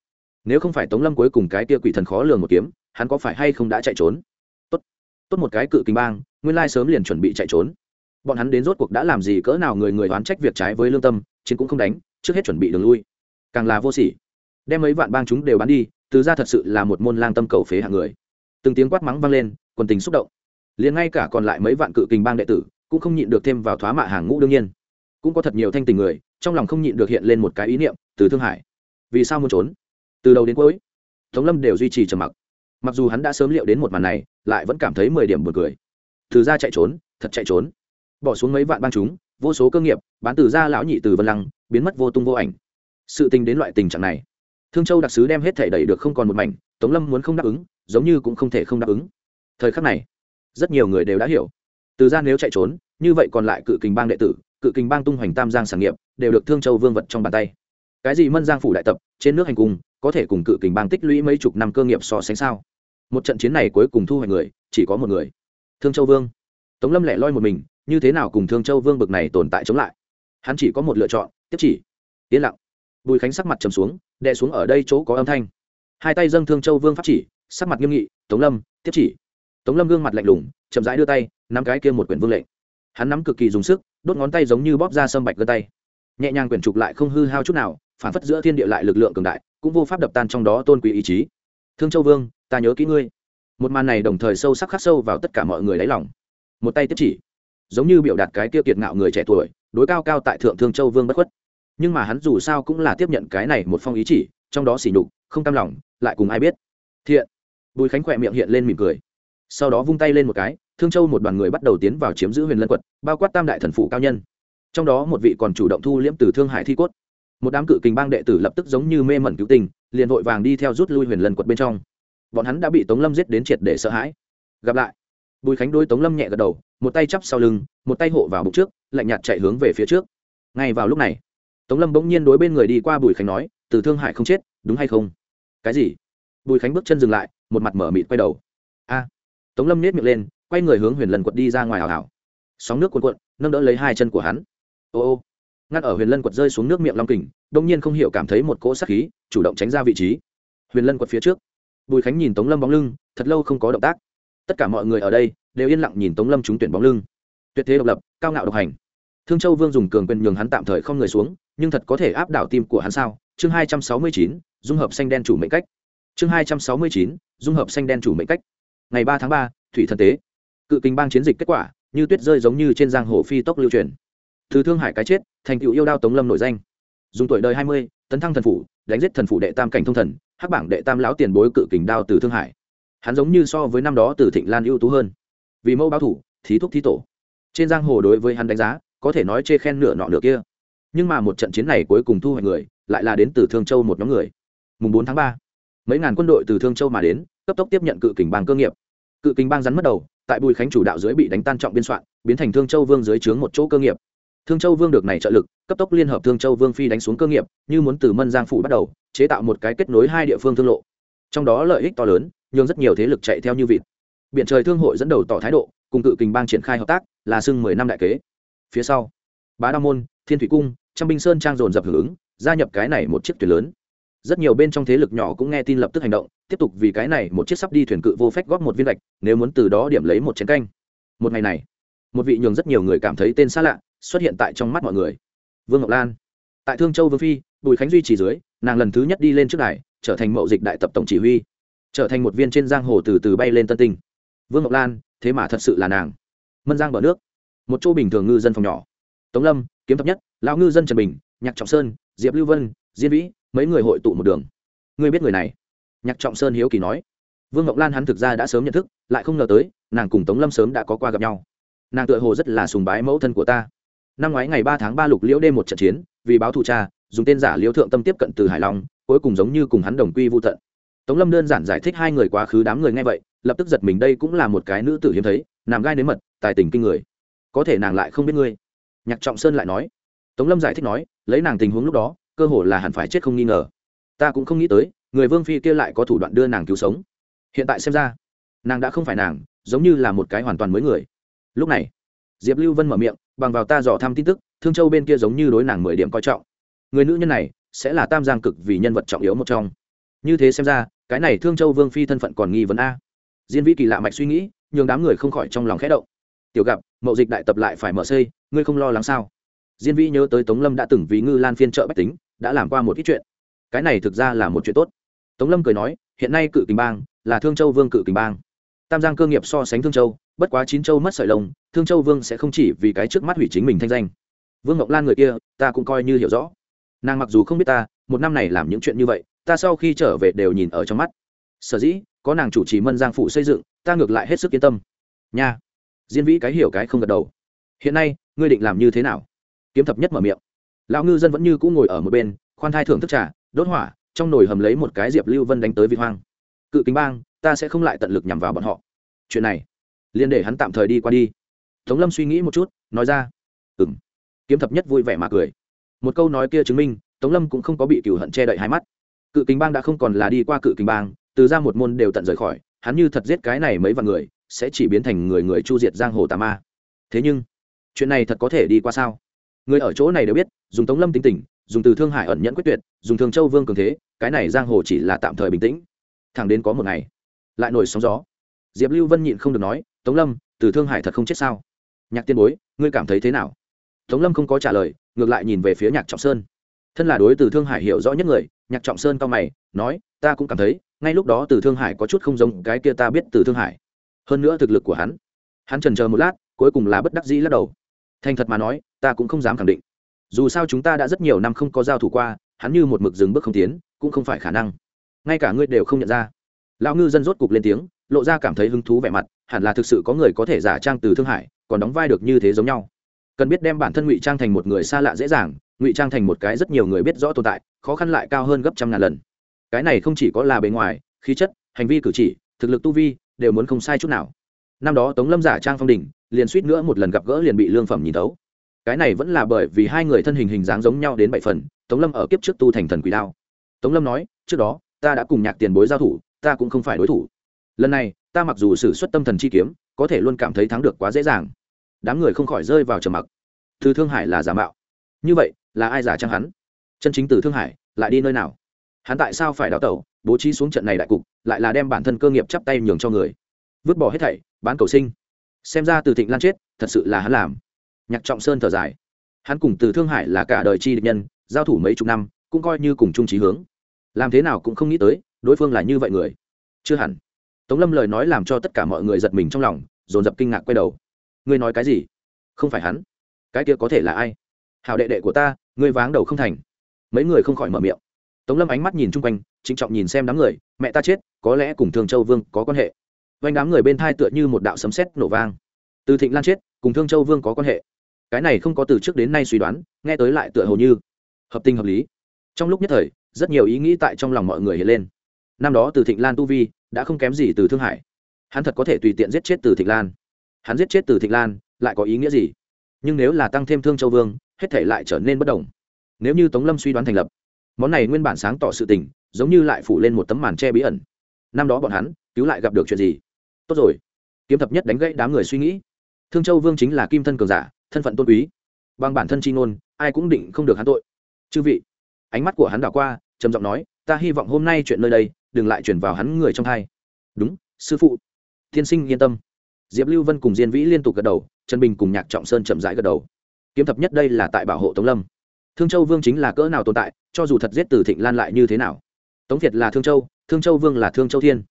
Nếu không phải tống lâm cuối cùng cái tia quỷ thần khó lường một kiếm, hắn có phải hay không đã chạy trốn? Tốt. Tốt một cái cự kinh bang, nguyên lai sớm liền chuẩn bị chạy trốn. Bọn hắn đến rốt cuộc đã làm gì cỡ nào người người đoán trách việc trái với lương tâm, chiến cũng không đánh, trước hết chuẩn bị đường lui. Càng là vô sỉ. Đem mấy vạn bang chúng đều bán đi, từ ra thật sự là một môn lang tâm cầu phế hạng người. Từng tiếng quát mắng vang lên quần tình xúc động. Liền ngay cả còn lại mấy vạn cự kình bang đệ tử, cũng không nhịn được thêm vào thoá mạ hàng ngũ đương nhiên cũng có thật nhiều thanh tình người, trong lòng không nhịn được hiện lên một cái ý niệm, từ thương hải. Vì sao muốn trốn? Từ đầu đến cuối, tống lâm đều duy trì trầm mặc. Mặc dù hắn đã sớm liệu đến một màn này, lại vẫn cảm thấy mười điểm buồn cười. Từ ra chạy trốn, thật chạy trốn. Bỏ xuống mấy vạn băng chúng, vô số cơ nghiệp, bán từ ra lão nhị từ vân lăng, biến mất vô tung vô ảnh. Sự tình đến loại tình trạng này, thương châu đặc sứ đem hết thể đẩy được không còn một mảnh, tống lâm muốn không đáp ứng, giống như cũng không thể không đáp ứng. Thời khắc này, rất nhiều người đều đã hiểu. Từ ra nếu chạy trốn, như vậy còn lại cự kình bang đệ tử cự kình bang tung hoành tam giang sản nghiệp, đều được thương châu vương vật trong bàn tay. Cái gì mân giang phủ đại tập, trên nước hành cung có thể cùng cự kình bang tích lũy mấy chục năm cơ nghiệp so sánh sao? Một trận chiến này cuối cùng thu hoạch người, chỉ có một người. Thương châu vương. Tống lâm lẻ loi một mình, như thế nào cùng thương châu vương bực này tồn tại chống lại? Hắn chỉ có một lựa chọn, tiếp chỉ. Yên lặng. Bùi khánh sắc mặt trầm xuống, đè xuống ở đây chỗ có âm thanh. Hai tay dâng thương châu vương pháp chỉ, sắc mặt nghiêm nghị, tống lâm, tiếp chỉ. Tống lâm gương mặt lạnh lùng, chậm rãi đưa tay, nắm cái kia một quyển vương lệnh. Hắn nắm cực kỳ dùng sức đốt ngón tay giống như bóp ra sâm bạch gân tay. Nhẹ nhàng quyển trục lại không hư hao chút nào, phản phất giữa thiên địa lại lực lượng cường đại, cũng vô pháp đập tan trong đó tôn quý ý chí. Thương châu vương, ta nhớ kỹ ngươi. Một màn này đồng thời sâu sắc khắc sâu vào tất cả mọi người đáy lòng. Một tay tiếp chỉ, giống như biểu đạt cái kia kiệt ngạo người trẻ tuổi, đối cao cao tại thượng thương châu vương bất khuất. Nhưng mà hắn dù sao cũng là tiếp nhận cái này một phong ý chỉ, trong đó xỉ nhục, không cam lòng, lại cùng ai biết. Thiện, bùi khánh khỏe miệng hiện lên mỉm cười. Sau đó vung tay lên một cái thương châu một đoàn người bắt đầu tiến vào chiếm giữ huyền lân quật bao quát tam đại thần phủ cao nhân. Trong đó một vị còn chủ động thu liễm từ thương hải thi cốt. Một đám cự kình bang đệ tử lập tức giống như mê mẩn cứu tình liền vội vàng đi theo rút lui huyền lân quật bên trong. Bọn hắn đã bị tống lâm giết đến triệt để sợ hãi. Gặp lại, bùi khánh đôi tống lâm nhẹ gật đầu, một tay chắp sau lưng, một tay hộ vào bụng trước, lạnh nhạt chạy hướng về phía trước. Ngay vào lúc này, tống lâm bỗng nhiên đối bên người đi qua bùi khánh nói, từ thương hải không chết, đúng hay không? Cái gì? Bùi khánh bước chân dừng lại, một mặt mở mịt quay đầu. A. Tống lâm nết miệng lên quay người hướng huyền Lân quật đi ra ngoài hào hào. Sóng nước cuồn cuộn, nâng đỡ lấy hai chân của hắn. Ô ô. Ngăn ở huyền lân quật rơi xuống nước miệng long kình, đông nhiên không hiểu cảm thấy một cỗ sắc khí chủ động tránh ra vị trí. Huyền lân quật phía trước. Bùi khánh nhìn tống lâm bóng lưng, thật lâu không có động tác. Tất cả mọi người ở đây đều yên lặng nhìn tống lâm trúng tuyển bóng lưng. Tuyệt thế độc lập, cao ngạo độc hành. Thương châu vương dùng cường quyền nhường hắn tạm thời không người xuống, nhưng thật có thể áp đảo tim của hắn sao? Chương hai trăm sáu mươi chín, dung hợp xanh đen chủ mệnh cách. Chương hai trăm sáu mươi chín, dung hợp xanh đen chủ mệnh cách. Ngày ba tháng ba, thủy thần tế cự kinh bang chiến dịch kết quả, như tuyết rơi giống như trên giang hồ phi tốc lưu truyền. Từ thương hải cái chết, thành tựu yêu đao tống lâm nổi danh. Dùng tuổi đời hai mươi, tấn thăng thần phủ, đánh giết thần phủ đệ tam cảnh thông thần, hắc bảng đệ tam lão tiền bối cự kình đao từ thương hải. Hắn giống như so với năm đó từ thịnh lan ưu tú hơn. Vì mẫu báo thủ, thí thúc thí tổ. Trên giang hồ đối với hắn đánh giá, có thể nói chê khen nửa nọ nửa kia. Nhưng mà một trận chiến này cuối cùng thu hoạch người, lại là đến từ thương châu một nhóm người. Mùng bốn tháng ba, mấy ngàn quân đội từ thương châu mà đến, cấp tốc tiếp nhận cự kình bang cơ nghiệp. Cự kình bang rắn mất đầu tại bùi khánh chủ đạo dưới bị đánh tan trọng biên soạn, biến thành thương châu vương dưới trướng một chỗ cơ nghiệp. Thương châu vương được này trợ lực, cấp tốc liên hợp thương châu vương phi đánh xuống cơ nghiệp, như muốn từ mân giang phủ bắt đầu, chế tạo một cái kết nối hai địa phương thương lộ. Trong đó lợi ích to lớn nhưng rất nhiều thế lực chạy theo như vịt. Biện trời thương hội dẫn đầu tỏ thái độ, cùng cự kình bang triển khai hợp tác, là xưng mười năm đại kế. Phía sau, bá đa môn, thiên thủy cung Trang binh sơn trang dồn dập hưởng ứng, gia nhập cái này một chiếc thuyền lớn rất nhiều bên trong thế lực nhỏ cũng nghe tin lập tức hành động, tiếp tục vì cái này một chiếc sắp đi thuyền cự vô phép góp một viên gạch, nếu muốn từ đó điểm lấy một chén canh. Một ngày này, một vị nhường rất nhiều người cảm thấy tên xa lạ xuất hiện tại trong mắt mọi người. Vương ngọc lan. Tại thương châu vương phi, bùi khánh duy chỉ dưới, nàng lần thứ nhất đi lên trước đài, trở thành mậu dịch đại tập tổng chỉ huy. Trở thành một viên trên giang hồ từ từ bay lên tân tinh. Vương ngọc lan, thế mà thật sự là nàng. Mân giang bờ nước. Một chỗ bình thường ngư dân phòng nhỏ. Tống lâm, kiếm thập nhất, lão ngư dân trần bình, nhạc trọng sơn, diệp lưu vân, diên vĩ mấy người hội tụ một đường. Ngươi biết người này? Nhạc trọng sơn hiếu kỳ nói. Vương ngọc lan hắn thực ra đã sớm nhận thức, lại không ngờ tới, nàng cùng tống lâm sớm đã có qua gặp nhau. Nàng tựa hồ rất là sùng bái mẫu thân của ta. Năm ngoái ngày ba tháng ba lục liễu đêm một trận chiến, vì báo thù cha, dùng tên giả liễu thượng tâm tiếp cận từ hải long, cuối cùng giống như cùng hắn đồng quy vô tận. Tống lâm đơn giản giải thích hai người quá khứ đám người nghe vậy, lập tức giật mình đây cũng là một cái nữ tử hiếm thấy nàng gai nếm mật, tài tình kinh người. Có thể nàng lại không biết ngươi. Nhạc trọng sơn lại nói. Tống lâm giải thích nói, lấy nàng tình huống lúc đó cơ hồ là hẳn phải chết không nghi ngờ. Ta cũng không nghĩ tới, người vương phi kia lại có thủ đoạn đưa nàng cứu sống. Hiện tại xem ra, nàng đã không phải nàng, giống như là một cái hoàn toàn mới người. Lúc này, diệp lưu vân mở miệng, bằng vào ta dò thăm tin tức, thương châu bên kia giống như đối nàng mười điểm coi trọng. Người nữ nhân này, sẽ là tam giang cực vì nhân vật trọng yếu một trong. Như thế xem ra, cái này thương châu vương phi thân phận còn nghi vấn a. Diên vĩ kỳ lạ mạch suy nghĩ, nhường đám người không khỏi trong lòng khẽ động. Tiểu gặp, mậu dịch đại tập lại phải mở xây, ngươi không lo lắng sao? Diên vĩ nhớ tới tống lâm đã từng vì ngư lan phiên trợ bách tính, đã làm qua một ít chuyện. Cái này thực ra là một chuyện tốt. Tống lâm cười nói, hiện nay cự kình bang là thương châu vương cự kình bang. Tam giang cơ nghiệp so sánh thương châu, bất quá chín châu mất sợi lông, thương châu vương sẽ không chỉ vì cái trước mắt hủy chính mình thanh danh. Vương ngọc lan người kia, ta cũng coi như hiểu rõ. Nàng mặc dù không biết ta, một năm này làm những chuyện như vậy, ta sau khi trở về đều nhìn ở trong mắt. Sở dĩ, có nàng chủ trì mân giang phụ xây dựng, ta ngược lại hết sức yên tâm. Nha. Diên vĩ cái hiểu cái không gật đầu. Hiện nay, ngươi định làm như thế nào? Kiếm thập nhất mở miệng. Lão ngư dân vẫn như cũng ngồi ở một bên, khoan thai thưởng thức trà, đốt hỏa, trong nồi hầm lấy một cái diệp lưu vân đánh tới vị hoang. Cự kính bang, ta sẽ không lại tận lực nhằm vào bọn họ. Chuyện này liên để hắn tạm thời đi qua đi. Tống lâm suy nghĩ một chút, nói ra ừng kiếm thập nhất vui vẻ mà cười. Một câu nói kia chứng minh, tống lâm cũng không có bị cựu hận che đậy hai mắt. Cự kính bang đã không còn là đi qua cự kính bang, từ ra một môn đều tận rời khỏi, hắn như thật giết cái này mấy vạn người, sẽ chỉ biến thành người người chu diệt giang hồ tà ma. Thế nhưng, chuyện này thật có thể đi qua sao? Người ở chỗ này đều biết, dùng tống lâm tính tình, dùng từ thương hải ẩn nhẫn quyết tuyệt, dùng thường châu vương cường thế, cái này giang hồ chỉ là tạm thời bình tĩnh. Thẳng đến có một ngày, lại nổi sóng gió. Diệp lưu vân nhịn không được nói, tống lâm, từ thương hải thật không chết sao? Nhạc tiên bối, ngươi cảm thấy thế nào? Tống lâm không có trả lời, ngược lại nhìn về phía nhạc trọng sơn. Thân là đối từ thương hải hiểu rõ nhất người, nhạc trọng sơn cao mày, nói, ta cũng cảm thấy, ngay lúc đó từ thương hải có chút không giống cái kia ta biết từ thương hải. Hơn nữa thực lực của hắn hắn trần chờ một lát, cuối cùng là bất đắc dĩ lắc đầu thành thật mà nói, ta cũng không dám khẳng định. Dù sao chúng ta đã rất nhiều năm không có giao thủ qua, hắn như một mực dừng bước không tiến, cũng không phải khả năng. Ngay cả ngươi đều không nhận ra. Lão ngư dân rốt cục lên tiếng, lộ ra cảm thấy hứng thú vẻ mặt, hẳn là thực sự có người có thể giả trang từ thương hải, còn đóng vai được như thế giống nhau. Cần biết đem bản thân ngụy trang thành một người xa lạ dễ dàng, ngụy trang thành một cái rất nhiều người biết rõ tồn tại, khó khăn lại cao hơn gấp trăm ngàn lần. Cái này không chỉ có là bề ngoài, khí chất, hành vi cử chỉ, thực lực tu vi, đều muốn không sai chút nào năm đó tống lâm giả trang phong đình, liền suýt nữa một lần gặp gỡ liền bị lương phẩm nhìn tấu cái này vẫn là bởi vì hai người thân hình hình dáng giống nhau đến bảy phần, tống lâm ở kiếp trước tu thành thần quỷ đao. Tống lâm nói, trước đó, ta đã cùng nhạc tiền bối giao thủ, ta cũng không phải đối thủ. Lần này, ta mặc dù xử suất tâm thần chi kiếm, có thể luôn cảm thấy thắng được quá dễ dàng. Đám người không khỏi rơi vào trầm mặc. Từ thương hải là giả mạo. Như vậy, là ai giả trang hắn? Chân chính từ thương hải, lại đi nơi nào? Hắn tại sao phải đào tẩu, bố trí xuống trận này đại cục, lại là đem bản thân cơ nghiệp chắp tay nhường cho người? Vứt bỏ hết thảy bán cầu sinh. Xem ra từ thịnh lan chết, thật sự là hắn làm. Nhạc trọng sơn thở dài. Hắn cùng từ thương hải là cả đời chi địch nhân, giao thủ mấy chục năm, cũng coi như cùng chung trí hướng. Làm thế nào cũng không nghĩ tới, đối phương là như vậy người. Chưa hẳn. Tống lâm lời nói làm cho tất cả mọi người giật mình trong lòng, dồn dập kinh ngạc quay đầu. Ngươi nói cái gì? Không phải hắn. Cái kia có thể là ai? Hảo đệ đệ của ta, ngươi váng đầu không thành. Mấy người không khỏi mở miệng. Tống lâm ánh mắt nhìn chung quanh, trịnh trọng nhìn xem đám người, mẹ ta chết, có lẽ cùng Thường châu vương có quan hệ vanh đám người bên thai tựa như một đạo sấm sét nổ vang. Từ thịnh lan chết, cùng thương châu vương có quan hệ. Cái này không có từ trước đến nay suy đoán, nghe tới lại tựa hồ như hợp tình hợp lý. Trong lúc nhất thời, rất nhiều ý nghĩ tại trong lòng mọi người hiện lên. Năm đó từ thịnh lan tu vi đã không kém gì từ thương hải. Hắn thật có thể tùy tiện giết chết từ thịnh lan. Hắn giết chết từ thịnh lan, lại có ý nghĩa gì? Nhưng nếu là tăng thêm thương châu vương, hết thể lại trở nên bất đồng. Nếu như tống lâm suy đoán thành lập, món này nguyên bản sáng tỏ sự tình, giống như lại phủ lên một tấm màn che bí ẩn. Năm đó bọn hắn, cứu lại gặp được chuyện gì? Tốt rồi. Kiếm thập nhất đánh gãy đám người suy nghĩ. Thương châu vương chính là kim thân cường giả, thân phận tôn quý. Bằng bản thân chi ngôn, ai cũng định không được hắn tội. Chư vị, ánh mắt của hắn đảo qua, trầm giọng nói, ta hy vọng hôm nay chuyện nơi đây, đừng lại chuyển vào hắn người trong hai. Đúng, sư phụ. Tiên sinh yên tâm. Diệp lưu vân cùng diên vĩ liên tục gật đầu, trần bình cùng nhạc trọng sơn chậm rãi gật đầu. Kiếm thập nhất đây là tại bảo hộ tống lâm. Thương châu vương chính là cỡ nào tồn tại, cho dù thật giết từ thịnh lan lại như thế nào? Tống việt là thương châu thương châu vương là thương châu thiên.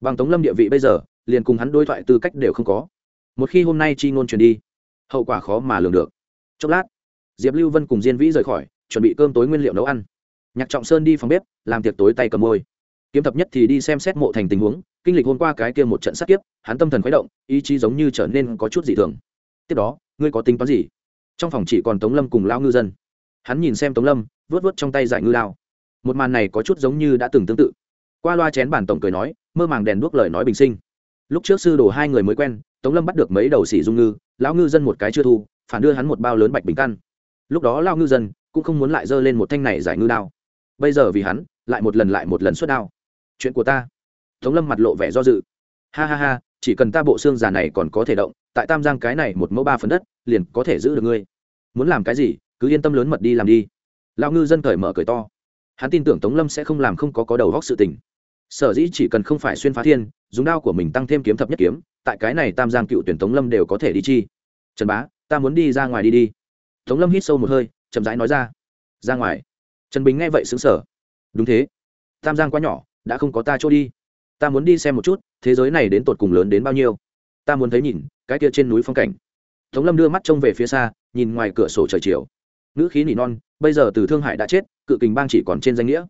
Bằng tống lâm địa vị bây giờ liền cùng hắn đối thoại tư cách đều không có. Một khi hôm nay chi ngôn truyền đi, hậu quả khó mà lường được. Chốc lát, diệp lưu vân cùng diên vĩ rời khỏi, chuẩn bị cơm tối nguyên liệu nấu ăn. Nhạc trọng sơn đi phòng bếp, làm tiệc tối tay cầm môi. Kiếm thập nhất thì đi xem xét mộ thành tình huống, kinh lịch hôm qua cái kia một trận sát kiếp, hắn tâm thần khuấy động, ý chí giống như trở nên có chút dị thường. Tiếp đó, ngươi có tính toán gì? Trong phòng chỉ còn tống lâm cùng lao ngư dân. Hắn nhìn xem tống lâm vớt vớt trong tay giải ngư lao một màn này có chút giống như đã từng tương tự. Qua loa chén bản tổng cười nói, mơ màng đèn đuốc lời nói bình sinh lúc trước sư đồ hai người mới quen, tống lâm bắt được mấy đầu xỉ dung ngư, lão ngư dân một cái chưa thu, phản đưa hắn một bao lớn bạch bình căn. Lúc đó lao ngư dân cũng không muốn lại giơ lên một thanh này giải ngư đao. Bây giờ vì hắn, lại một lần lại một lần xuất đao. Chuyện của ta. Tống lâm mặt lộ vẻ do dự. Ha ha ha, chỉ cần ta bộ xương già này còn có thể động, tại tam giang cái này một mẫu ba phần đất, liền có thể giữ được ngươi. Muốn làm cái gì, cứ yên tâm lớn mật đi làm đi. Lao ngư dân cởi mở cởi to. Hắn tin tưởng tống lâm sẽ không làm không có có đầu góc sự tình. Sở dĩ chỉ cần không phải xuyên phá thiên dùng đao của mình tăng thêm kiếm thập nhất kiếm, tại cái này tam giang cựu tuyển tống lâm đều có thể đi chi. Trần bá, ta muốn đi ra ngoài đi đi. Tống lâm hít sâu một hơi, chậm rãi nói ra. Ra ngoài. Trần bình nghe vậy xứng sở đúng thế. Tam giang quá nhỏ, đã không có ta chỗ đi. Ta muốn đi xem một chút, thế giới này đến tột cùng lớn đến bao nhiêu. Ta muốn thấy nhìn, cái kia trên núi phong cảnh. Tống lâm đưa mắt trông về phía xa, nhìn ngoài cửa sổ trời chiều. Nữ khí nỉ non, bây giờ từ thương hải đã chết, cự kình bang chỉ còn trên danh nghĩa.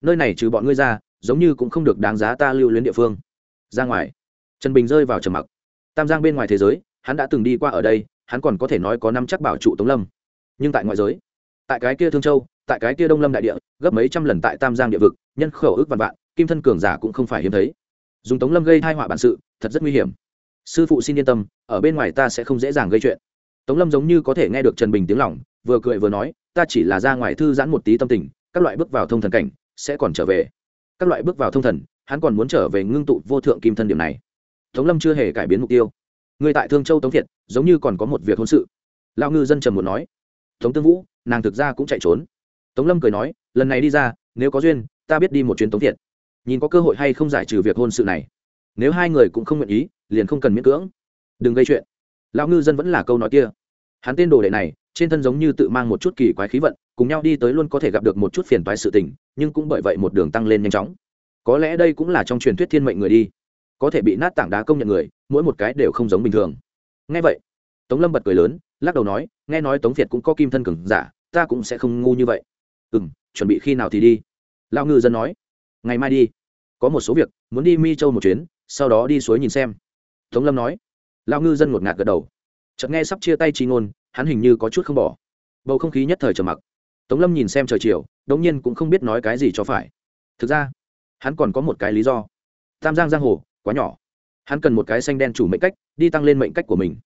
Nơi này trừ bọn ngươi ra, giống như cũng không được đáng giá ta lưu luyến địa phương ra ngoài. Trần bình rơi vào trầm mặc. Tam giang bên ngoài thế giới, hắn đã từng đi qua ở đây, hắn còn có thể nói có năm chắc bảo trụ tống lâm. Nhưng tại ngoại giới, tại cái kia thương châu, tại cái kia đông lâm đại địa, gấp mấy trăm lần tại tam giang địa vực, nhân khẩu ước vạn vạn, kim thân cường giả cũng không phải hiếm thấy. Dùng tống lâm gây thai họa bản sự, thật rất nguy hiểm. Sư phụ xin yên tâm, ở bên ngoài ta sẽ không dễ dàng gây chuyện. Tống lâm giống như có thể nghe được trần bình tiếng lỏng vừa cười vừa nói, ta chỉ là ra ngoài thư giãn một tí tâm tình, các loại bước vào thông thần cảnh, sẽ còn trở về. Các loại bước vào thông thần hắn còn muốn trở về ngưng tụ vô thượng kim thân điểm này. Tống lâm chưa hề cải biến mục tiêu. Người tại thương châu tống thiệt, giống như còn có một việc hôn sự. Lao ngư dân trầm muốn nói. Tống tương vũ, nàng thực ra cũng chạy trốn. Tống lâm cười nói, lần này đi ra, nếu có duyên, ta biết đi một chuyến tống thiệt. Nhìn có cơ hội hay không giải trừ việc hôn sự này. Nếu hai người cũng không nguyện ý, liền không cần miễn cưỡng. Đừng gây chuyện. Lão ngư dân vẫn là câu nói kia. Hắn tên đồ đệ này, trên thân giống như tự mang một chút kỳ quái khí vận, cùng nhau đi tới luôn có thể gặp được một chút phiền toái sự tình, nhưng cũng bởi vậy một đường tăng lên nhanh chóng có lẽ đây cũng là trong truyền thuyết thiên mệnh người đi. Có thể bị nát tảng đá công nhận người, mỗi một cái đều không giống bình thường. Nghe vậy, tống lâm bật cười lớn, lắc đầu nói, nghe nói tống việt cũng có kim thân cường giả, ta cũng sẽ không ngu như vậy. Ừ m chuẩn bị khi nào thì đi? Lão ngư dân nói, ngày mai đi. Có một số việc, muốn đi mi châu một chuyến, sau đó đi suối nhìn xem. Tống lâm nói lao ngư dân ngột ngạt gật đầu. Chợt nghe sắp chia tay chi ngôn, hắn hình như có chút không bỏ. Bầu không khí nhất thời trầm mặc. Tống lâm nhìn xem trời chiều, đống nhiên cũng không biết nói cái gì cho phải. Thực ra hắn còn có một cái lý do. Tam giang giang hồ, quá nhỏ. Hắn cần một cái xanh đen chủ mệnh cách, đi tăng lên mệnh cách của mình.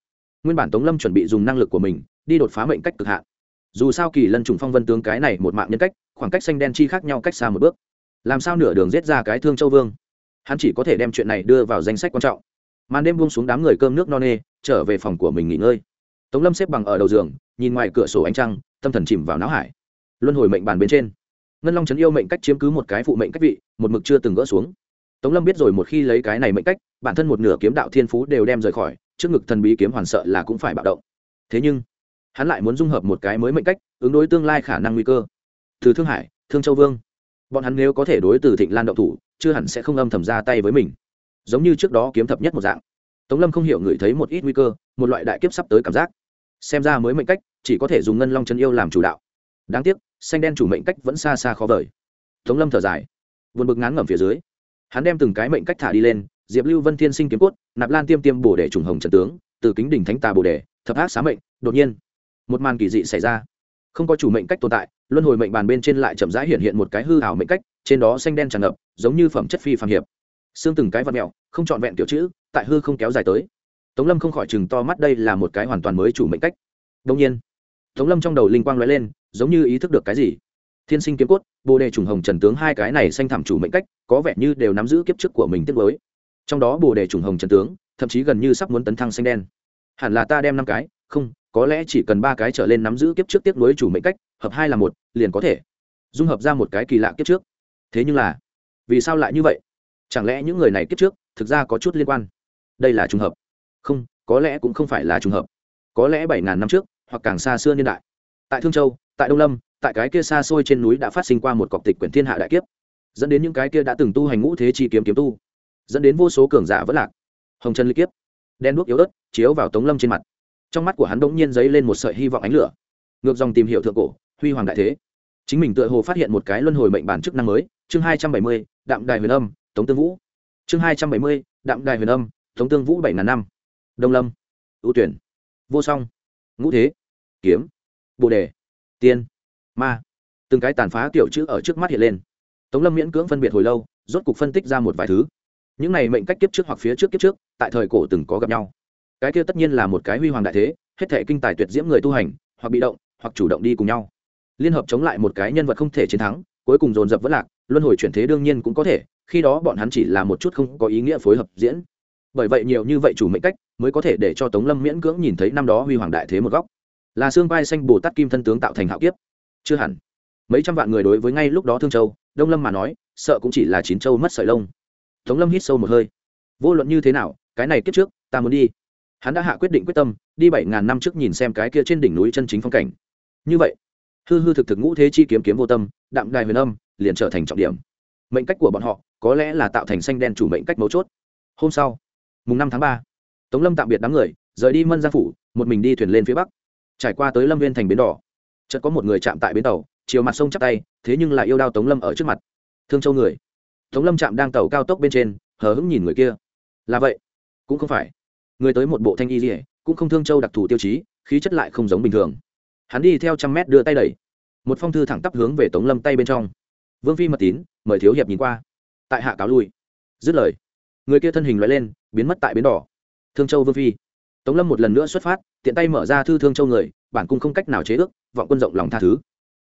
Nguyên bản tống lâm chuẩn bị dùng năng lực của mình, đi đột phá mệnh cách cực hạn. Dù sao kỳ lân trùng phong vân tướng cái này một mạng nhân cách, khoảng cách xanh đen chi khác nhau cách xa một bước. Làm sao nửa đường giết ra cái thương châu vương? Hắn chỉ có thể đem chuyện này đưa vào danh sách quan trọng. Màn đêm buông xuống đám người cơm nước no nê, trở về phòng của mình nghỉ ngơi. Tống lâm xếp bằng ở đầu giường, nhìn ngoài cửa sổ ánh trăng, tâm thần chìm vào não hải. Luân hồi mệnh bàn bên trên ngân long trấn yêu mệnh cách chiếm cứ một cái phụ mệnh cách vị, một mực chưa từng gỡ xuống. Tống lâm biết rồi một khi lấy cái này mệnh cách, bản thân một nửa kiếm đạo thiên phú đều đem rời khỏi, trước ngực thần bí kiếm hoàn sợ là cũng phải bạo động. Thế nhưng, hắn lại muốn dung hợp một cái mới mệnh cách, ứng đối tương lai khả năng nguy cơ. Từ thương hải, thương châu vương. Bọn hắn nếu có thể đối từ thịnh lan động thủ, chưa hẳn sẽ không âm thầm ra tay với mình. Giống như trước đó kiếm thập nhất một dạng. Tống lâm không hiểu ngửi thấy một ít nguy cơ, một loại đại kiếp sắp tới cảm giác. Xem ra mới mệnh cách, chỉ có thể dùng ngân long chân yêu làm chủ đạo đáng tiếc, xanh đen chủ mệnh cách vẫn xa xa khó vời. Tống lâm thở dài vượt bực ngán ngẩm phía dưới. Hắn đem từng cái mệnh cách thả đi lên, diệp lưu vân thiên sinh kiếm cốt, nạp lan tiêm tiêm bổ để trùng hồng trần tướng, từ kính đỉnh thánh tà bổ đề thập ác xá mệnh, đột nhiên, một màn kỳ dị xảy ra. Không có chủ mệnh cách tồn tại, luân hồi mệnh bàn bên trên lại chậm rãi hiện hiện một cái hư hảo mệnh cách, trên đó xanh đen tràn ngập, giống như phẩm chất phi phàm hiệp. Xương từng cái vật mẹo, không trọn vẹn kiểu chữ, tại hư không kéo dài tới. Tống lâm không khỏi chừng to mắt, đây là một cái hoàn toàn mới chủ mệnh cách. Đông nhiên, tống lâm trong đầu linh quang l ó e lên giống như ý thức được cái gì. Thiên sinh kiếm cốt, bồ đề trùng hồng trần tướng hai cái này xanh thảm chủ mệnh cách, có vẻ như đều nắm giữ kiếp trước của mình tiết mới trong đó bồ đề trùng hồng trần tướng, thậm chí gần như sắp muốn tấn thăng xanh đen. Hẳn là ta đem năm cái, không, có lẽ chỉ cần ba cái trở lên nắm giữ kiếp trước tiếp nối chủ mệnh cách, hợp hai là một, liền có thể. Dung hợp ra một cái kỳ lạ kiếp trước. Thế nhưng là, vì sao lại như vậy? Chẳng lẽ những người này kiếp trước, thực ra có chút liên quan? Đây là trùng hợp. Không, có lẽ cũng không phải là trùng hợp. Có lẽ bảy ngàn năm trước, hoặc càng xa xưa niên đại. Tại thương châu tại đông lâm, tại cái kia xa xôi trên núi đã phát sinh qua một cọc tịch quyển thiên hạ đại kiếp, dẫn đến những cái kia đã từng tu hành ngũ thế chi kiếm kiếm tu, dẫn đến vô số cường giả vất lạc. Hồng trần ly kiếp, đen đuốc yếu ớt, chiếu vào tống lâm trên mặt. Trong mắt của hắn bỗng nhiên dấy lên một sợi hy vọng ánh lửa. Ngược dòng tìm hiểu thượng cổ, huy hoàng đại thế. Chính mình tựa hồ phát hiện một cái luân hồi mệnh bản chức năng mới, chương hai trăm bảy mươi, đạm đài huyền âm, tống tương vũ. Chương hai trăm bảy mươi, đạm đài huyền âm, tống tương vũ bảy ngàn năm. Đông lâm, ưu tuyển. Vô song. Ngũ thế. Kiếm. Bồ đề tiên. Ma. Từng cái tàn phá tiểu chữ ở trước mắt hiện lên. Tống lâm miễn cưỡng phân biệt hồi lâu, rốt cục phân tích ra một vài thứ. Những này mệnh cách kiếp trước hoặc phía trước kiếp trước, tại thời cổ từng có gặp nhau. Cái kia tất nhiên là một cái huy hoàng đại thế, hết thể kinh tài tuyệt diễm người tu hành, hoặc bị động, hoặc chủ động đi cùng nhau. Liên hợp chống lại một cái nhân vật không thể chiến thắng, cuối cùng dồn dập vẫn lạc, luân hồi chuyển thế đương nhiên cũng có thể, khi đó bọn hắn chỉ là một chút không có ý nghĩa phối hợp diễn. Bởi vậy nhiều như vậy chủ mệnh cách, mới có thể để cho tống lâm miễn cưỡng nhìn thấy năm đó huy hoàng đại thế một góc là xương vai xanh bồ tát kim thân tướng tạo thành hạo kiếp. Chưa hẳn. Mấy trăm vạn người đối với ngay lúc đó thương châu, đông lâm mà nói, sợ cũng chỉ là chín châu mất sợi lông. Tống lâm hít sâu một hơi. Vô luận như thế nào, cái này kiếp trước, ta muốn đi. Hắn đã hạ quyết định quyết tâm, đi bảy ngàn năm trước nhìn xem cái kia trên đỉnh núi chân chính phong cảnh. Như vậy, hư hư thực thực ngũ thế chi kiếm kiếm vô tâm, đạm đài huyền âm, liền trở thành trọng điểm. Mệnh cách của bọn họ, có lẽ là tạo thành xanh đen chủ mệnh cách mấu chốt. Hôm sau, mùng năm tháng ba, tống lâm tạm biệt đám người, rời đi mân gia phủ, một mình đi thuyền lên phía bắc trải qua tới lâm viên thành bến đỏ. Chợt có một người chạm tại bến tàu, chiều mặt sông chắp tay, thế nhưng lại yêu đao tống lâm ở trước mặt. Thương châu người. Tống lâm chạm đang tàu cao tốc bên trên, hờ hững nhìn người kia. Là vậy. Cũng không phải. Người tới một bộ thanh y dỉa cũng không thương châu đặc thù tiêu chí, khí chất lại không giống bình thường. Hắn đi theo trăm mét đưa tay đẩy. Một phong thư thẳng tắp hướng về tống lâm tay bên trong. Vương phi mật tín, mời thiếu hiệp nhìn qua. Tại hạ cáo lui. Dứt lời, người kia thân hình loại lên, biến mất tại bến đỏ. Thương châu vương phi tống lâm một lần nữa xuất phát, tiện tay mở ra thư thương châu người, bản cung không cách nào chế ước, vọng quân rộng lòng tha thứ.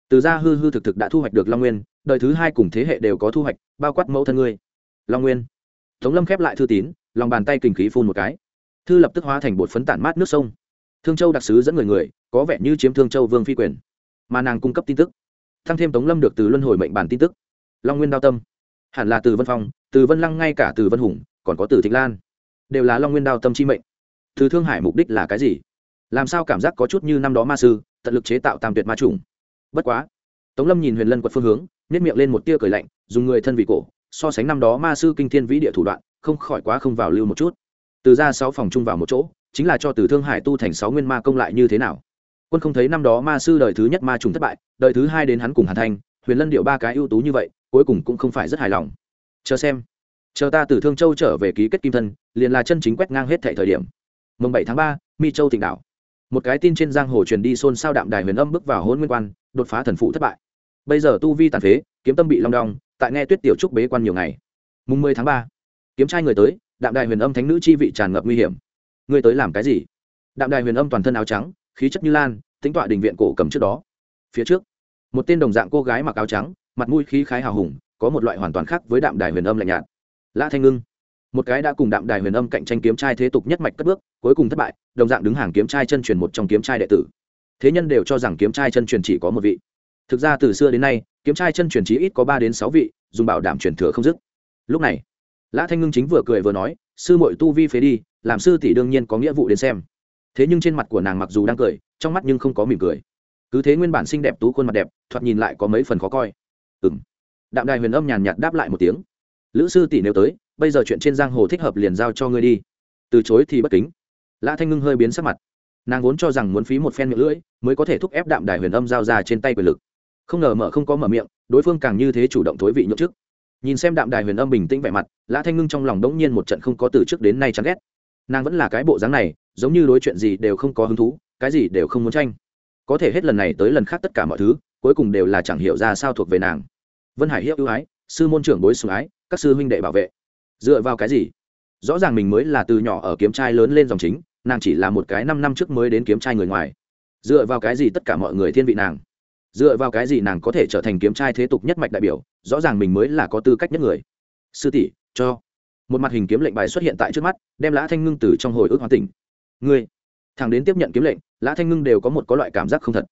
Từ gia hư hư thực thực đã thu hoạch được long nguyên, đời thứ hai cùng thế hệ đều có thu hoạch, bao quát mẫu thân ngươi. Long nguyên. Tống lâm khép lại thư tín, lòng bàn tay kinh khí phun một cái. Thư lập tức hóa thành bột phấn tản mát nước sông. Thương châu đặc sứ dẫn người người, có vẻ như chiếm thương châu vương phi quyền. Mà nàng cung cấp tin tức. Thăng thêm tống lâm được từ luân hồi mệnh bản tin tức. Long nguyên đao tâm. Hẳn là từ vân phong, từ vân lăng ngay cả từ vân hùng, còn có từ thịnh lan. Đều là long nguyên đao tâm chi mệnh từ thương hải mục đích là cái gì? Làm sao cảm giác có chút như năm đó ma sư, tận lực chế tạo tam tuyệt ma trùng? Bất quá, tống lâm nhìn huyền lân quật phương hướng nếp miệng lên một tia cười lạnh, dùng người thân vị cổ, so sánh năm đó ma sư kinh thiên vĩ địa thủ đoạn, không khỏi quá không vào lưu một chút. Từ ra sáu phòng chung vào một chỗ, chính là cho từ thương hải tu thành sáu nguyên ma công lại như thế nào? Quân không thấy năm đó ma sư đời thứ nhất ma trùng thất bại, đời thứ hai đến hắn cùng hàn thanh, huyền lân điệu ba cái ưu tú như vậy, cuối cùng cũng không phải rất hài lòng. Chờ xem. Chờ ta từ thương châu trở về ký kết kim thân, liền là chân chính quét ngang hết thệ thời điểm mùng bảy tháng ba, mi châu thịnh đảo. Một cái tin trên giang hồ truyền đi xôn xao đạm đài huyền âm bước vào hôn nguyên quan, đột phá thần phụ thất bại. Bây giờ tu vi tàn phế, kiếm tâm bị long đong, tại nghe tuyết tiểu trúc bế quan nhiều ngày. Mùng mười tháng ba, kiếm trai người tới, đạm đài huyền âm thánh nữ chi vị tràn ngập nguy hiểm. Người tới làm cái gì? Đạm đài huyền âm toàn thân áo trắng, khí chất như lan, tính tọa đình viện cổ cầm trước đó. Phía trước, một tên đồng dạng cô gái mặc áo trắng, mặt mũi khí khái hào hùng, có một loại hoàn toàn khác với đạm đài huyền âm lạnh nhạt. Lã thanh ngưng một cái đã cùng đạm đài huyền âm cạnh tranh kiếm trai thế tục nhất mạch cất bước, cuối cùng thất bại, đồng dạng đứng hàng kiếm trai chân truyền một trong kiếm trai đệ tử. Thế nhân đều cho rằng kiếm trai chân truyền chỉ có một vị. Thực ra từ xưa đến nay, kiếm trai chân truyền chí ít có ba đến sáu vị, dùng bảo đảm truyền thừa không dứt. Lúc này, lã thanh ngưng chính vừa cười vừa nói, sư mội tu vi phế đi, làm sư tỷ đương nhiên có nghĩa vụ đến xem. Thế nhưng trên mặt của nàng mặc dù đang cười, trong mắt nhưng không có mỉm cười. Cứ thế nguyên bản xinh đẹp tú khuôn mặt đẹp, thoạt nhìn lại có mấy phần khó coi. Ừ m đạm đài huyền âm nhàn nhạt đáp lại một tiếng. Lữ sư tỷ nếu tới bây giờ chuyện trên giang hồ thích hợp liền giao cho ngươi đi. Từ chối thì bất kính. Lã thanh ngưng hơi biến sắc mặt. Nàng vốn cho rằng muốn phí một phen miệng lưỡi mới có thể thúc ép đạm đài huyền âm giao ra trên tay quyền lực. Không ngờ mở không có mở miệng, đối phương càng như thế chủ động thối vị nhậu trước nhìn xem đạm đài huyền âm bình tĩnh vẻ mặt, lã thanh ngưng trong lòng đống nhiên một trận không có từ trước đến nay chán ghét. Nàng vẫn là cái bộ dáng này, giống như đối chuyện gì đều không có hứng thú, cái gì đều không muốn tranh. Có thể hết lần này tới lần khác tất cả mọi thứ, cuối cùng đều là chẳng hiểu ra sao thuộc về nàng. Vân hải hiếp ưu ái, sư môn trưởng bối sùng ái, các sư huynh đệ bảo vệ dựa vào cái gì? Rõ ràng mình mới là từ nhỏ ở kiếm trai lớn lên dòng chính, nàng chỉ là một cái năm năm trước mới đến kiếm trai người ngoài. Dựa vào cái gì tất cả mọi người thiên vị nàng? Dựa vào cái gì nàng có thể trở thành kiếm trai thế tục nhất mạch đại biểu, rõ ràng mình mới là có tư cách nhất người. Sư tỷ, cho. Một mặt hình kiếm lệnh bài xuất hiện tại trước mắt, đem lã thanh ngưng từ trong hồi ức hoàn tỉnh. Ngươi. Thằng đến tiếp nhận kiếm lệnh, lã thanh ngưng đều có một có loại cảm giác không thật.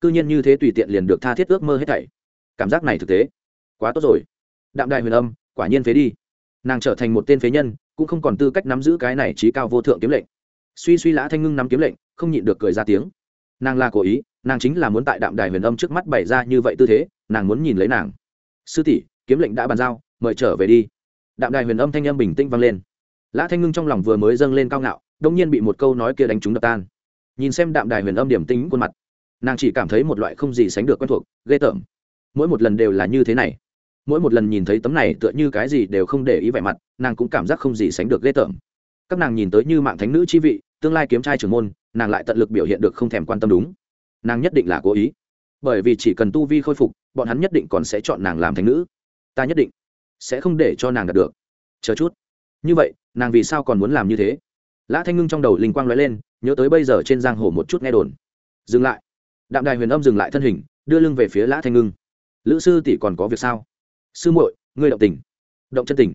C nhiên như thế tùy tiện liền được tha thiết ước mơ hết thảy. Cảm giác này thực tế. Quá tốt rồi. Đạm đại huyền âm, quả nhiên phế đi nàng trở thành một tên phế nhân, cũng không còn tư cách nắm giữ cái này trí cao vô thượng kiếm lệnh. Suy suy lã thanh ngưng nắm kiếm lệnh, không nhịn được cười ra tiếng. Nàng là cố ý, nàng chính là muốn tại đạm đài huyền âm trước mắt bày ra như vậy tư thế, nàng muốn nhìn lấy nàng. Sư tỷ, kiếm lệnh đã bàn giao, mời trở về đi. Đạm đài huyền âm thanh âm bình tĩnh vang lên. Lã thanh ngưng trong lòng vừa mới dâng lên cao ngạo đông nhiên bị một câu nói kia đánh trúng đập tan. Nhìn xem đạm đài huyền âm điểm tính khuôn mặt, nàng chỉ cảm thấy một loại không gì sánh được quen thuộc, ghê tởm. Mỗi một lần đều là như thế này mỗi một lần nhìn thấy tấm này tựa như cái gì đều không để ý vẻ mặt, nàng cũng cảm giác không gì sánh được ghê tởm. Các nàng nhìn tới như mạng thánh nữ chi vị, tương lai kiếm trai trưởng môn, nàng lại tận lực biểu hiện được không thèm quan tâm đúng. Nàng nhất định là cố ý. Bởi vì chỉ cần tu vi khôi phục, bọn hắn nhất định còn sẽ chọn nàng làm thánh nữ. Ta nhất định sẽ không để cho nàng đạt được. Chờ chút. Như vậy, nàng vì sao còn muốn làm như thế? Lã thanh ngưng trong đầu linh quang lóe lên, nhớ tới bây giờ trên giang hồ một chút nghe đồn. Dừng lại. Đạm đài huyền âm dừng lại thân hình, đưa lưng về phía lã thanh ngưng. Lữ sư tỷ còn có việc sao? Sư muội, ngươi động tình. Động chân tình.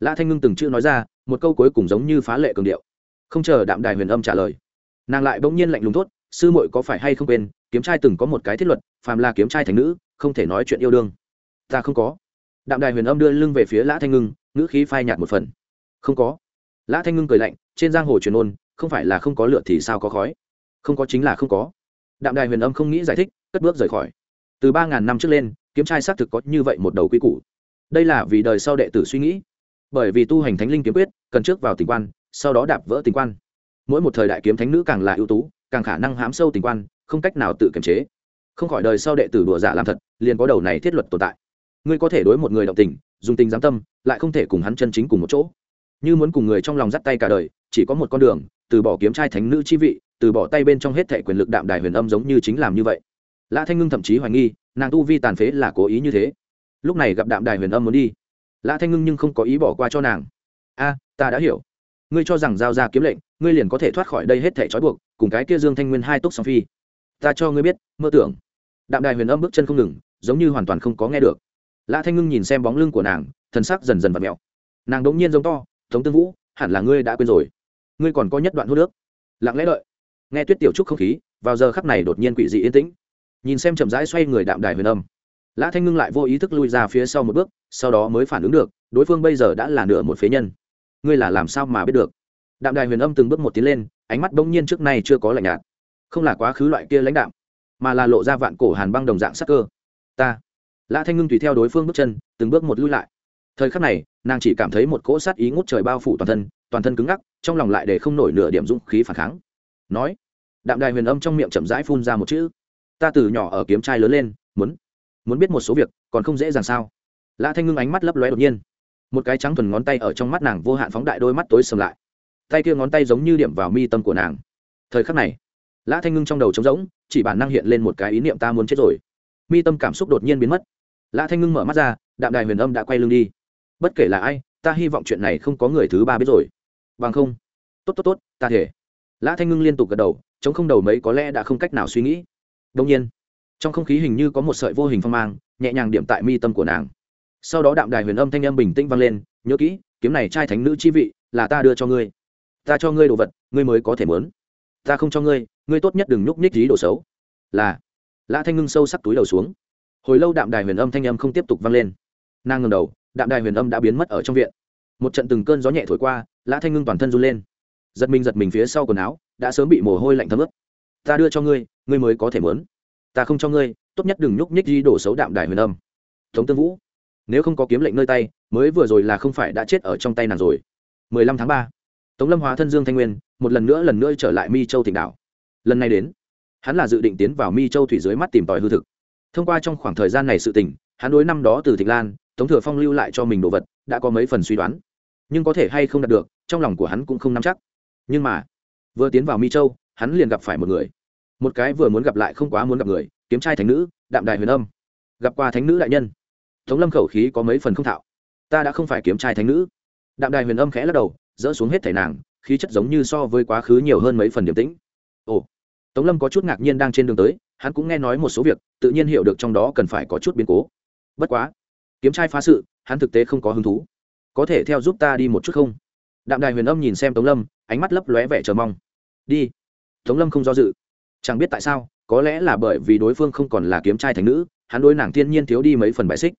Lã thanh ngưng từng chữ nói ra, một câu cuối cùng giống như phá lệ cường điệu. Không chờ đạm đài huyền âm trả lời, nàng lại bỗng nhiên lạnh lùng thốt, sư muội có phải hay không quên, kiếm trai từng có một cái thiết luật, phàm là kiếm trai thành nữ, không thể nói chuyện yêu đương. Ta không có. Đạm đài huyền âm đưa lưng về phía lã thanh ngưng, ngữ khí phai nhạt một phần. Không có. Lã thanh ngưng cười lạnh, trên giang hồ truyền ôn, không phải là không có lựa thì sao có khói? Không có chính là không có. Đạm đài huyền âm không nghĩ giải thích, cất bước rời khỏi. Từ ba ngàn năm trước lên kiếm trai xác thực có như vậy một đầu quy củ. Đây là vì đời sau đệ tử suy nghĩ. Bởi vì tu hành thánh linh kiếm quyết, cần trước vào tình quan, sau đó đạp vỡ tình quan. Mỗi một thời đại kiếm thánh nữ càng là ưu tú, càng khả năng hám sâu tình quan, không cách nào tự kiềm chế. Không khỏi đời sau đệ tử đùa giả làm thật, liền có đầu này thiết luật tồn tại. Ngươi có thể đối một người động tình, dùng tình giám tâm, lại không thể cùng hắn chân chính cùng một chỗ. Như muốn cùng người trong lòng dắt tay cả đời, chỉ có một con đường, từ bỏ kiếm trai thánh nữ chi vị, từ bỏ tay bên trong hết thảy quyền lực đạm đài huyền âm giống như chính làm như vậy. Lã thanh ngưng thậm chí hoài nghi nàng tu vi tàn phế là cố ý như thế. Lúc này gặp đạm đài huyền âm muốn đi. Lã thanh ngưng nhưng không có ý bỏ qua cho nàng. A, ta đã hiểu. Ngươi cho rằng giao ra kiếm lệnh, ngươi liền có thể thoát khỏi đây hết thẻ trói buộc, cùng cái kia dương thanh nguyên hai túc song phi. Ta cho ngươi biết, mơ tưởng. Đạm đài huyền âm bước chân không ngừng, giống như hoàn toàn không có nghe được. Lã thanh ngưng nhìn xem bóng lưng của nàng thân sắc dần dần v ặ mẹo. Nàng đ ỗ n g nhiên giống to thống tương vũ, hẳn là ngươi đã quên rồi. Ngươi còn có nhất đoạn hô nước. Lặng lẽ đợi. Nghe tuyết tiểu trúc không khí, vào giờ khắc này đột nhiên quỷ dị yên tĩnh nhìn xem chậm rãi xoay người đạm đài huyền âm. Lã thanh ngưng lại vô ý thức lui ra phía sau một bước, sau đó mới phản ứng được, đối phương bây giờ đã là nửa một phế nhân. Ngươi là làm sao mà biết được? Đạm đài huyền âm từng bước một tiến lên, ánh mắt bỗng nhiên trước nay chưa có lạnh nhạt. Không là quá khứ loại kia lãnh đạm, mà là lộ ra vạn cổ hàn băng đồng dạng sắc cơ. Ta. Lã thanh ngưng tùy theo đối phương bước chân, từng bước một lui lại. Thời khắc này, nàng chỉ cảm thấy một cỗ sát ý ngút trời bao phủ toàn thân toàn thân cứng ngắc, trong lòng lại để không nổi nửa điểm dũng khí phản kháng. Nói, đạm đài huyền âm trong miệng chậm rãi phun ra một chữ ta từ nhỏ ở kiếm trai lớn lên, muốn muốn biết một số việc, còn không dễ dàng sao? Lã thanh ngưng ánh mắt lấp lóe đột nhiên. Một cái trắng thuần ngón tay ở trong mắt nàng vô hạn phóng đại đôi mắt tối sầm lại. Tay kia ngón tay giống như điểm vào mi tâm của nàng. Thời khắc này, lã thanh ngưng trong đầu trống rỗng, chỉ bản năng hiện lên một cái ý niệm ta muốn chết rồi. Mi tâm cảm xúc đột nhiên biến mất. Lã thanh ngưng mở mắt ra, đạm đài huyền âm đã quay lưng đi. Bất kể là ai, ta hy vọng chuyện này không có người thứ ba biết rồi. Bằng không, tốt tốt tốt, ta thể. Lã thanh ngưng liên tục gật đầu, chống không đầu mấy có lẽ đã không cách nào suy nghĩ đông nhiên, trong không khí hình như có một sợi vô hình phong mang, nhẹ nhàng điểm tại mi tâm của nàng. Sau đó đạm đài huyền âm thanh âm bình tĩnh vang lên, nhớ kỹ, kiếm này trai thánh nữ chi vị là ta đưa cho ngươi. Ta cho ngươi đồ vật, ngươi mới có thể mớn. Ta không cho ngươi ngươi tốt nhất đừng nhúc nhích dí đồ xấu. Là, lã thanh ngưng sâu sắc túi đầu xuống. Hồi lâu đạm đài huyền âm thanh âm không tiếp tục vang lên. Nàng ngầm đầu, đạm đài huyền âm đã biến mất ở trong viện. Một trận từng cơn gió nhẹ thổi qua, lã thanh ngưng toàn thân run lên. Giật mình giật mình phía sau quần áo, đã sớm bị mồ hôi lạnh thấm ướt. Ta đưa cho ngươi ngươi mới có thể mớn ta không cho ngươi, tốt nhất đừng nhúc nhích đi đổ xấu đạm đài huyền âm. Tống tương vũ, nếu không có kiếm lệnh nơi tay, mới vừa rồi là không phải đã chết ở trong tay nàng rồi. 15 tháng 3. tống lâm hóa thân dương thanh nguyên, một lần nữa lần nữa trở lại mi châu thịnh đảo. Lần này đến, hắn là dự định tiến vào mi châu thủy dưới mắt tìm tòi hư thực. Thông qua trong khoảng thời gian này sự tình, hắn đối năm đó từ thịnh lan, tống thừa phong lưu lại cho mình đồ vật, đã có mấy phần suy đoán. Nhưng có thể hay không đạt được, trong lòng của hắn cũng không nắm chắc. Nhưng mà, vừa tiến vào mi châu, hắn liền gặp phải một người một cái vừa muốn gặp lại không quá muốn gặp người, kiếm trai thánh nữ, đạm đài huyền âm. Gặp qua thánh nữ đại nhân. Tống lâm khẩu khí có mấy phần không thạo. Ta đã không phải kiếm trai thánh nữ. Đạm đài huyền âm khẽ lắc đầu, dỡ xuống hết thể nàng, khí chất giống như so với quá khứ nhiều hơn mấy phần điềm tĩnh. Ồ. Tống lâm có chút ngạc nhiên đang trên đường tới, hắn cũng nghe nói một số việc, tự nhiên hiểu được trong đó cần phải có chút biến cố. Bất quá, kiếm trai phá sự, hắn thực tế không có hứng thú. Có thể theo giúp ta đi một chút không? Đạm đài huyền âm nhìn xem tống lâm, ánh mắt lấp lóe vẻ chờ mong. Đi. Tống lâm không do dự chẳng biết tại sao, có lẽ là bởi vì đối phương không còn là kiếm trai thành nữ, hắn đối nàng thiên nhiên thiếu đi mấy phần bài xích.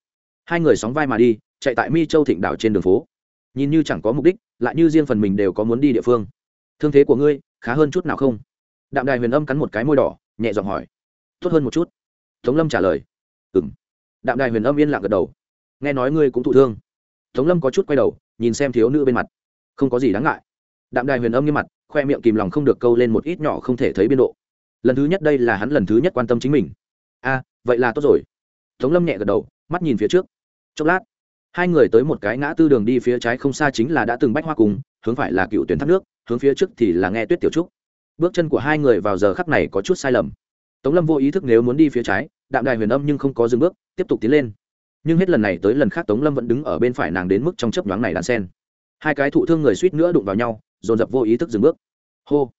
Hai người sóng vai mà đi, chạy tại mi châu thịnh đảo trên đường phố. Nhìn như chẳng có mục đích, lại như riêng phần mình đều có muốn đi địa phương. Thương thế của ngươi, khá hơn chút nào không? Đạm đài huyền âm cắn một cái môi đỏ, nhẹ giọng hỏi. Tốt hơn một chút. Tống lâm trả lời. Ừ m đạm đài huyền âm yên lặng gật đầu. Nghe nói ngươi cũng thụ thương. Tống lâm có chút quay đầu, nhìn xem thiếu nữ bên mặt. Không có gì đáng ngại. Đạm đài huyền âm như mặt, khoe miệng kìm lòng không được câu lên một ít nhỏ không thể thấy biên độ lần thứ nhất đây là hắn lần thứ nhất quan tâm chính mình. A vậy là tốt rồi. Tống lâm nhẹ gật đầu, mắt nhìn phía trước. Chốc lát, hai người tới một cái ngã tư đường đi phía trái không xa chính là đã từng bách hoa cùng, hướng phải là cựu tuyển thác nước, hướng phía trước thì là nghe tuyết tiểu trúc. Bước chân của hai người vào giờ khắc này có chút sai lầm. Tống lâm vô ý thức nếu muốn đi phía trái, đạm đài huyền âm nhưng không có dừng bước, tiếp tục tiến lên. Nhưng hết lần này tới lần khác tống lâm vẫn đứng ở bên phải nàng đến mức trong chấp nhoáng này đàn sen. Hai cái thụ thương người suýt nữa đụng vào nhau, dồn dập vô ý thức dừng bước. Hô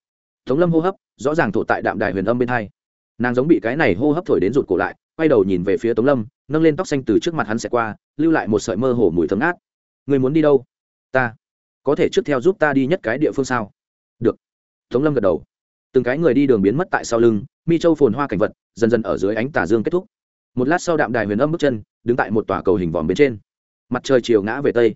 tống lâm hô hấp, rõ ràng thổ tại đạm đài huyền âm bên hai. Nàng giống bị cái này hô hấp thổi đến rụt cổ lại, quay đầu nhìn về phía tống lâm, nâng lên tóc xanh từ trước mặt hắn sẽ qua, lưu lại một sợi mơ hồ mùi thấm át người muốn đi đâu? Ta. Có thể trước theo giúp ta đi nhất cái địa phương sao? Được. Tống lâm gật đầu. Từng cái người đi đường biến mất tại sau lưng, mi châu phồn hoa cảnh vật, dần dần ở dưới ánh tà dương kết thúc. Một lát sau đạm đài huyền âm bước chân, đứng tại một tòa cầu hình vòm bên trên. Mặt trời chiều ngã về tây.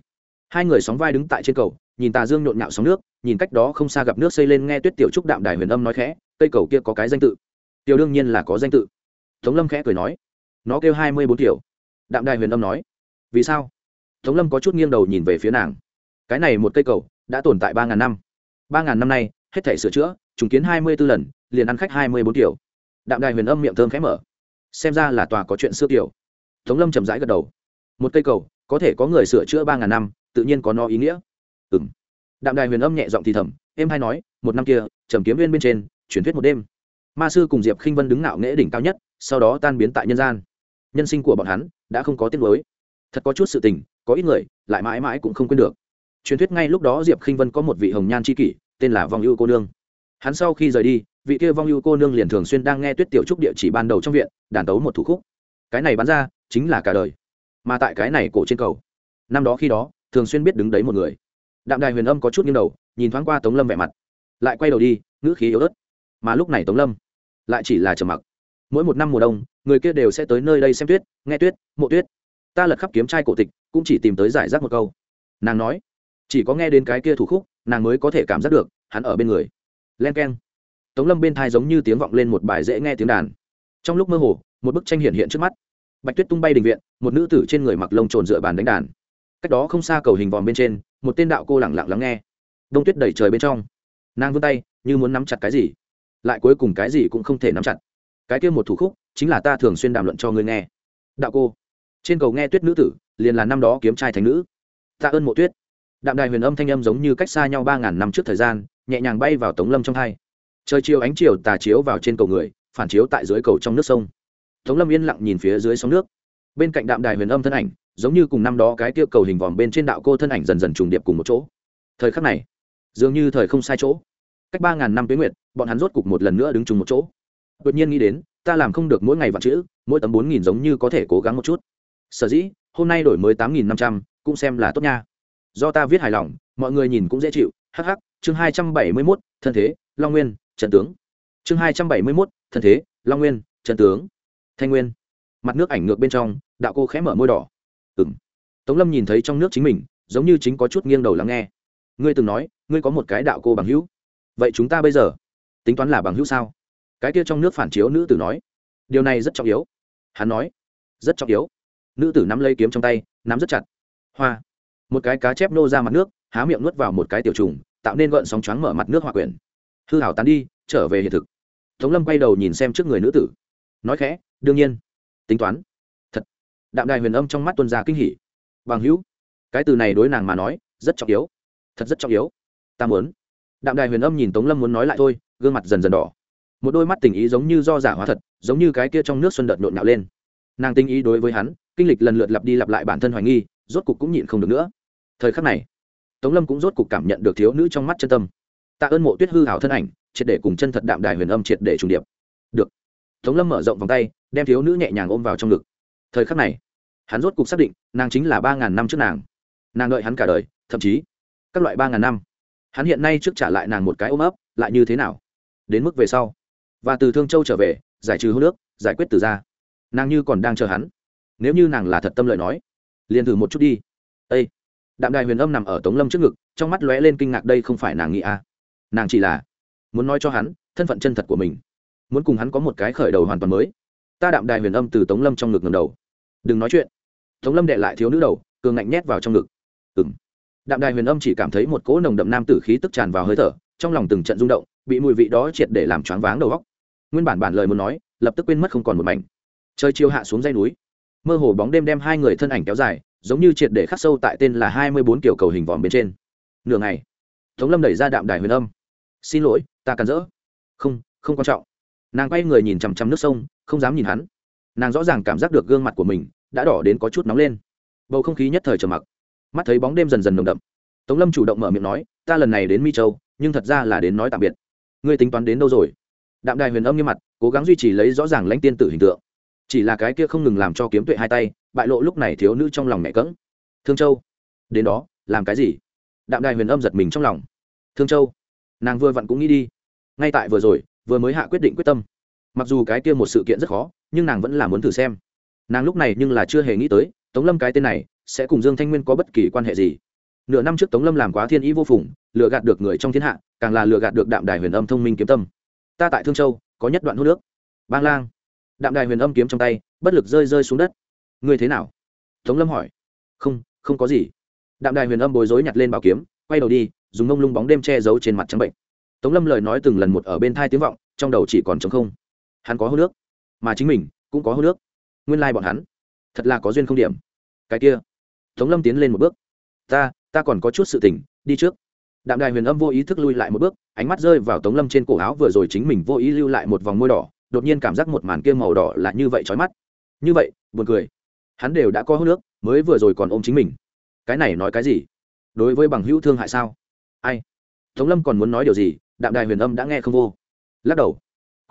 Hai người sóng vai đứng tại trên cầu nhìn tà dương nhộn nhạo sóng nước, nhìn cách đó không xa gặp nước xây lên nghe tuyết tiểu trúc đạm đài huyền âm nói khẽ, cây cầu kia có cái danh tự. Tiểu đương nhiên là có danh tự. Tống lâm khẽ cười nói. Nó kêu hai mươi bốn tiểu. Đạm đài huyền âm nói. Vì sao? Tống lâm có chút nghiêng đầu nhìn về phía nàng. Cái này một cây cầu đã tồn tại ba ngàn năm. Ba ngàn năm nay, hết thể sửa chữa, trùng kiến hai mươi b ố lần, liền ăn khách hai mươi bốn tiểu. Đạm đài huyền âm miệng thơm khẽ mở. Xem ra là tòa có chuyện xưa tiểu. Tống lâm chầm rãi gật đầu. Một cây cầu, có thể có người sửa chữa ba ngàn năm, tự nhiên có nó ý nghĩa ừ đạm đài huyền âm nhẹ giọng thì thầm em hay nói, một năm kia, trầm kiếm viên bên trên, truyền thuyết một đêm. Ma sư cùng diệp khinh vân đứng ngạo nghễ đỉnh cao nhất, sau đó tan biến tại nhân gian. Nhân sinh của bọn hắn đã không có tiết mới thật có chút sự tình, có ít người lại mãi mãi cũng không quên được. Truyền thuyết ngay lúc đó diệp khinh vân có một vị hồng nhan c h i kỷ, tên là vong ưu cô nương. Hắn sau khi rời đi, vị kia vong ưu cô nương liền thường xuyên đang nghe tuyết tiểu trúc địa chỉ ban đầu trong viện, đàn tấu một thủ khúc. Cái này bán ra chính là cả đời, mà tại cái này cổ trên cầu. Năm đó khi đó, thường xuyên biết đứng đấy một người đạm đài huyền âm có chút nghiêng đầu, nhìn thoáng qua tống lâm vẻ mặt. Lại quay đầu đi, ngữ khí yếu ớt. Mà lúc này tống lâm lại chỉ là trầm mặc. Mỗi một năm mùa đông, người kia đều sẽ tới nơi đây xem tuyết, nghe tuyết, mộ tuyết. Ta lật khắp kiếm trai cổ tịch, cũng chỉ tìm tới giải rác một câu. Nàng nói, chỉ có nghe đến cái kia thủ khúc, nàng mới có thể cảm giác được, hắn ở bên người. Len k e n tống lâm bên thai giống như tiếng vọng lên một bài dễ nghe tiếng đàn. Trong lúc mơ hồ, một bức tranh hiện hiện trước mắt. Bạch tuyết tung bay đình viện, một nữ tử trên người mặc lông trồn dựa bàn đánh đàn. Cách đó không xa cầu hình vòm bên trên một tên đạo cô lẳng lặng lắng nghe. Đông tuyết đẩy trời bên trong. Nàng vươn tay, như muốn nắm chặt cái gì. Lại cuối cùng cái gì cũng không thể nắm chặt. Cái kia một thủ khúc, chính là ta thường xuyên đàm luận cho ngươi nghe. Đạo cô. Trên cầu nghe tuyết nữ tử, liền là năm đó kiếm trai thành nữ. Tạ ơn mộ tuyết. Đạm đài huyền âm thanh âm giống như cách xa nhau ba ngàn năm trước thời gian, nhẹ nhàng bay vào tống lâm trong hai. Trời chiều ánh chiều tà chiếu vào trên cầu người, phản chiếu tại dưới cầu trong nước sông. Tống lâm yên lặng nhìn phía dưới sóng nước. Bên cạnh đạm đài huyền âm thân ảnh giống như cùng năm đó cái tiêu cầu hình vòm bên trên đạo cô thân ảnh dần dần trùng điệp cùng một chỗ. Thời khắc này, dường như thời không sai chỗ. Cách ba ngàn năm tuyến nguyệt, bọn hắn rốt cục một lần nữa đứng chung một chỗ. Đột nhiên nghĩ đến, ta làm không được mỗi ngày vạn chữ, mỗi tấm bốn nghìn giống như có thể cố gắng một chút. Sở dĩ, hôm nay đổi mới tám nghìn năm trăm, cũng xem là tốt nha. Do ta viết hài lòng, mọi người nhìn cũng dễ chịu. Hh chương hai trăm bảy mươi mốt, thân thế, long nguyên, trần tướng. Chương hai trăm bảy mươi mốt, thân thế, long nguyên, trần tướng. Thanh nguyên. Mặt nước ảnh ngược bên trong, đạo cô khẽ mở môi đỏ. Ừm. tống lâm nhìn thấy trong nước chính mình, giống như chính có chút nghiêng đầu lắng nghe. Ngươi từng nói, ngươi có một cái đạo cô bằng hữu. Vậy chúng ta bây giờ, tính toán là bằng hữu sao? Cái kia trong nước phản chiếu nữ tử nói. Điều này rất trọng yếu. Hắn nói, rất trọng yếu. Nữ tử nắm lấy kiếm trong tay, nắm rất chặt. Hoa. Một cái cá chép nô ra mặt nước, há miệng nuốt vào một cái tiểu trùng, tạo nên gợn sóng choáng mở mặt nước hòa quyển hư hảo tán đi, trở về hiện thực. Tống lâm quay đầu nhìn xem trước người nữ tử. Nói khẽ, đương nhiên. Tính toán đạm đài huyền âm trong mắt tuân ra kinh hỉ. Bằng hữu, cái từ này đối nàng mà nói, rất trọng yếu. Thật rất trọng yếu. Ta muốn. Đạm đài huyền âm nhìn tống lâm muốn nói lại thôi, gương mặt dần dần đỏ. Một đôi mắt tình ý giống như do giả hóa thật, giống như cái kia trong nước xuân đợt nhộn nhạo lên. Nàng tình ý đối với hắn, kinh lịch lần lượt lặp đi lặp lại bản thân hoài nghi, rốt cục cũng nhịn không được nữa. Thời khắc này, tống lâm cũng rốt cục cảm nhận được thiếu nữ trong mắt chân tâm. Tạ ơn mộ tuyết hư hảo thân ảnh, triệt để cùng chân thật đạm đài huyền âm triệt để trùng điệp. Được. Tống lâm mở rộng vòng tay, đem thiếu nữ nhẹ nhàng ôm vào trong ngực thời khắc này, hắn rốt cục xác định nàng chính là ba ngàn năm trước nàng. Nàng đợi hắn cả đời, thậm chí các loại ba ngàn năm. Hắn hiện nay trước trả lại nàng một cái ôm ấp, lại như thế nào? Đến mức về sau, và từ thương châu trở về, giải trừ hô nước giải quyết từ ra nàng như còn đang chờ hắn. Nếu như nàng là thật tâm lời nói, liền thử một chút đi. Â đạm đài huyền âm nằm ở tống lâm trước ngực, trong mắt lóe lên kinh ngạc đây không phải nàng nghĩ à. nàng chỉ là muốn nói cho hắn thân phận chân thật của mình, muốn cùng hắn có một cái khởi đầu hoàn toàn mới. Ta đạm đài huyền âm từ tống lâm trong ngực ngầm đầu đừng nói chuyện. Tống lâm đệ lại thiếu nữ đầu, cường ngạnh nhét vào trong ngực. Ừng đạm đài huyền âm chỉ cảm thấy một cỗ nồng đậm nam tử khí tức tràn vào hơi thở, trong lòng từng trận rung động, bị mùi vị đó triệt để làm choáng váng đầu góc nguyên bản bản lời muốn nói, lập tức quên mất không còn một mảnh. Trời chiều hạ xuống dây núi, mơ hồ bóng đêm đem hai người thân ảnh kéo dài, giống như triệt để khắc sâu tại tên là hai mươi bốn kiểu cầu hình vòm bên trên. Nửa ngày, tống lâm đẩy ra đạm đài huyền âm. Xin lỗi, ta cần rỡ. Không không quan trọng. Nàng quay người nhìn chằm chằm nước sông, không dám nhìn hắn nàng rõ ràng cảm giác được gương mặt của mình đã đỏ đến có chút nóng lên. Bầu không khí nhất thời trầm mặc. Mắt thấy bóng đêm dần dần nồng đậm. Tống lâm chủ động mở miệng nói, ta lần này đến mi châu, nhưng thật ra là đến nói tạm biệt. Ngươi tính toán đến đâu rồi? Đạm đài huyền âm như mặt, cố gắng duy trì lấy rõ ràng lãnh tiên tử hình tượng. Chỉ là cái kia không ngừng làm cho kiếm tuệ hai tay, bại lộ lúc này thiếu nữ trong lòng mẹ cỡng thương châu, đến đó, làm cái gì? Đạm đài huyền âm giật mình trong lòng. Thương châu, nàng vừa vặn cũng nghĩ đi. Ngay tại vừa rồi, vừa mới hạ quyết định quyết tâm mặc dù cái kia một sự kiện rất khó, nhưng nàng vẫn là muốn thử xem. Nàng lúc này nhưng là chưa hề nghĩ tới, tống lâm cái tên này sẽ cùng dương thanh nguyên có bất kỳ quan hệ gì. Nửa năm trước tống lâm làm quá thiên ý vô phùng, lừa gạt được người trong thiên hạ, càng là lừa gạt được đạm đài huyền âm thông minh kiếm tâm. Ta tại thương châu, có nhất đoạn hô nước. Bang lang. Đạm đài huyền âm kiếm trong tay, bất lực rơi rơi xuống đất. Ngươi thế nào? Tống lâm hỏi. Không không có gì. Đạm đài huyền âm bối rối nhặt lên bảo kiếm, quay đầu đi, dùng mông lung bóng đêm che giấu trên mặt trắng bệnh. Tống lâm lời nói từng lần một ở bên thai tiếng vọng, trong đầu chỉ còn t không hắn có hô nước, mà chính mình cũng có hô nước. Nguyên lai、like、bọn hắn thật là có duyên không điểm. Cái kia, tống lâm tiến lên một bước. Ta ta còn có chút sự tình, đi trước. Đạm đài huyền âm vô ý thức lui lại một bước, ánh mắt rơi vào tống lâm trên cổ áo vừa rồi chính mình vô ý lưu lại một vòng môi đỏ, đột nhiên cảm giác một màn kia màu đỏ là như vậy trói mắt. Như vậy, buồn cười. Hắn đều đã có hô nước, mới vừa rồi còn ôm chính mình. Cái này nói cái gì? Đối với bằng hữu thương hại sao? Ai? Tống lâm còn muốn nói điều gì? Đạm đài huyền âm đã nghe không vô. Lắc đầu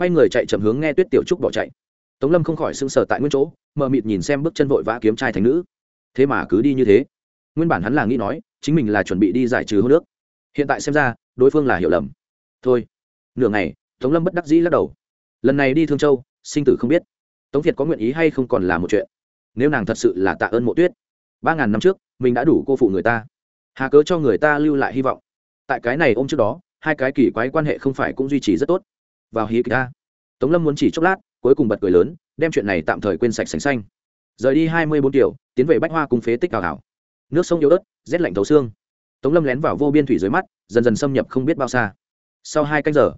quay người chạy chậm hướng nghe tuyết tiểu trúc bỏ chạy. Tống lâm không khỏi sưng sờ tại nguyên chỗ, mờ mịt nhìn xem bước chân vội vã kiếm trai thành nữ. Thế mà cứ đi như thế. Nguyên bản hắn là nghĩ nói, chính mình là chuẩn bị đi giải trừ hô nước hiện tại xem ra, đối phương là hiểu lầm. Thôi. Nửa ngày, tống lâm bất đắc dĩ lắc đầu. Lần này đi thương châu, sinh tử không biết. Tống việt có nguyện ý hay không còn là một chuyện. Nếu nàng thật sự là tạ ơn mộ tuyết, ba ngàn năm trước, mình đã đủ cô phụ người ta. Hà cớ cho người ta lưu lại hy vọng. Tại cái này ôm trước đó, hai cái kỳ quái quan hệ không phải cũng duy trì rất tốt vào hí kịch a. Tống lâm muốn chỉ chốc lát, cuối cùng bật cười lớn, đem chuyện này tạm thời quên sạch sành xanh. Rời đi hai mươi bốn kiểu tiến về bách hoa cùng phế tích cào hảo. Nước sông yếu ớt, rét lạnh thấu xương. Tống lâm lén vào vô biên thủy dưới mắt, dần dần xâm nhập không biết bao xa. Sau hai canh giờ,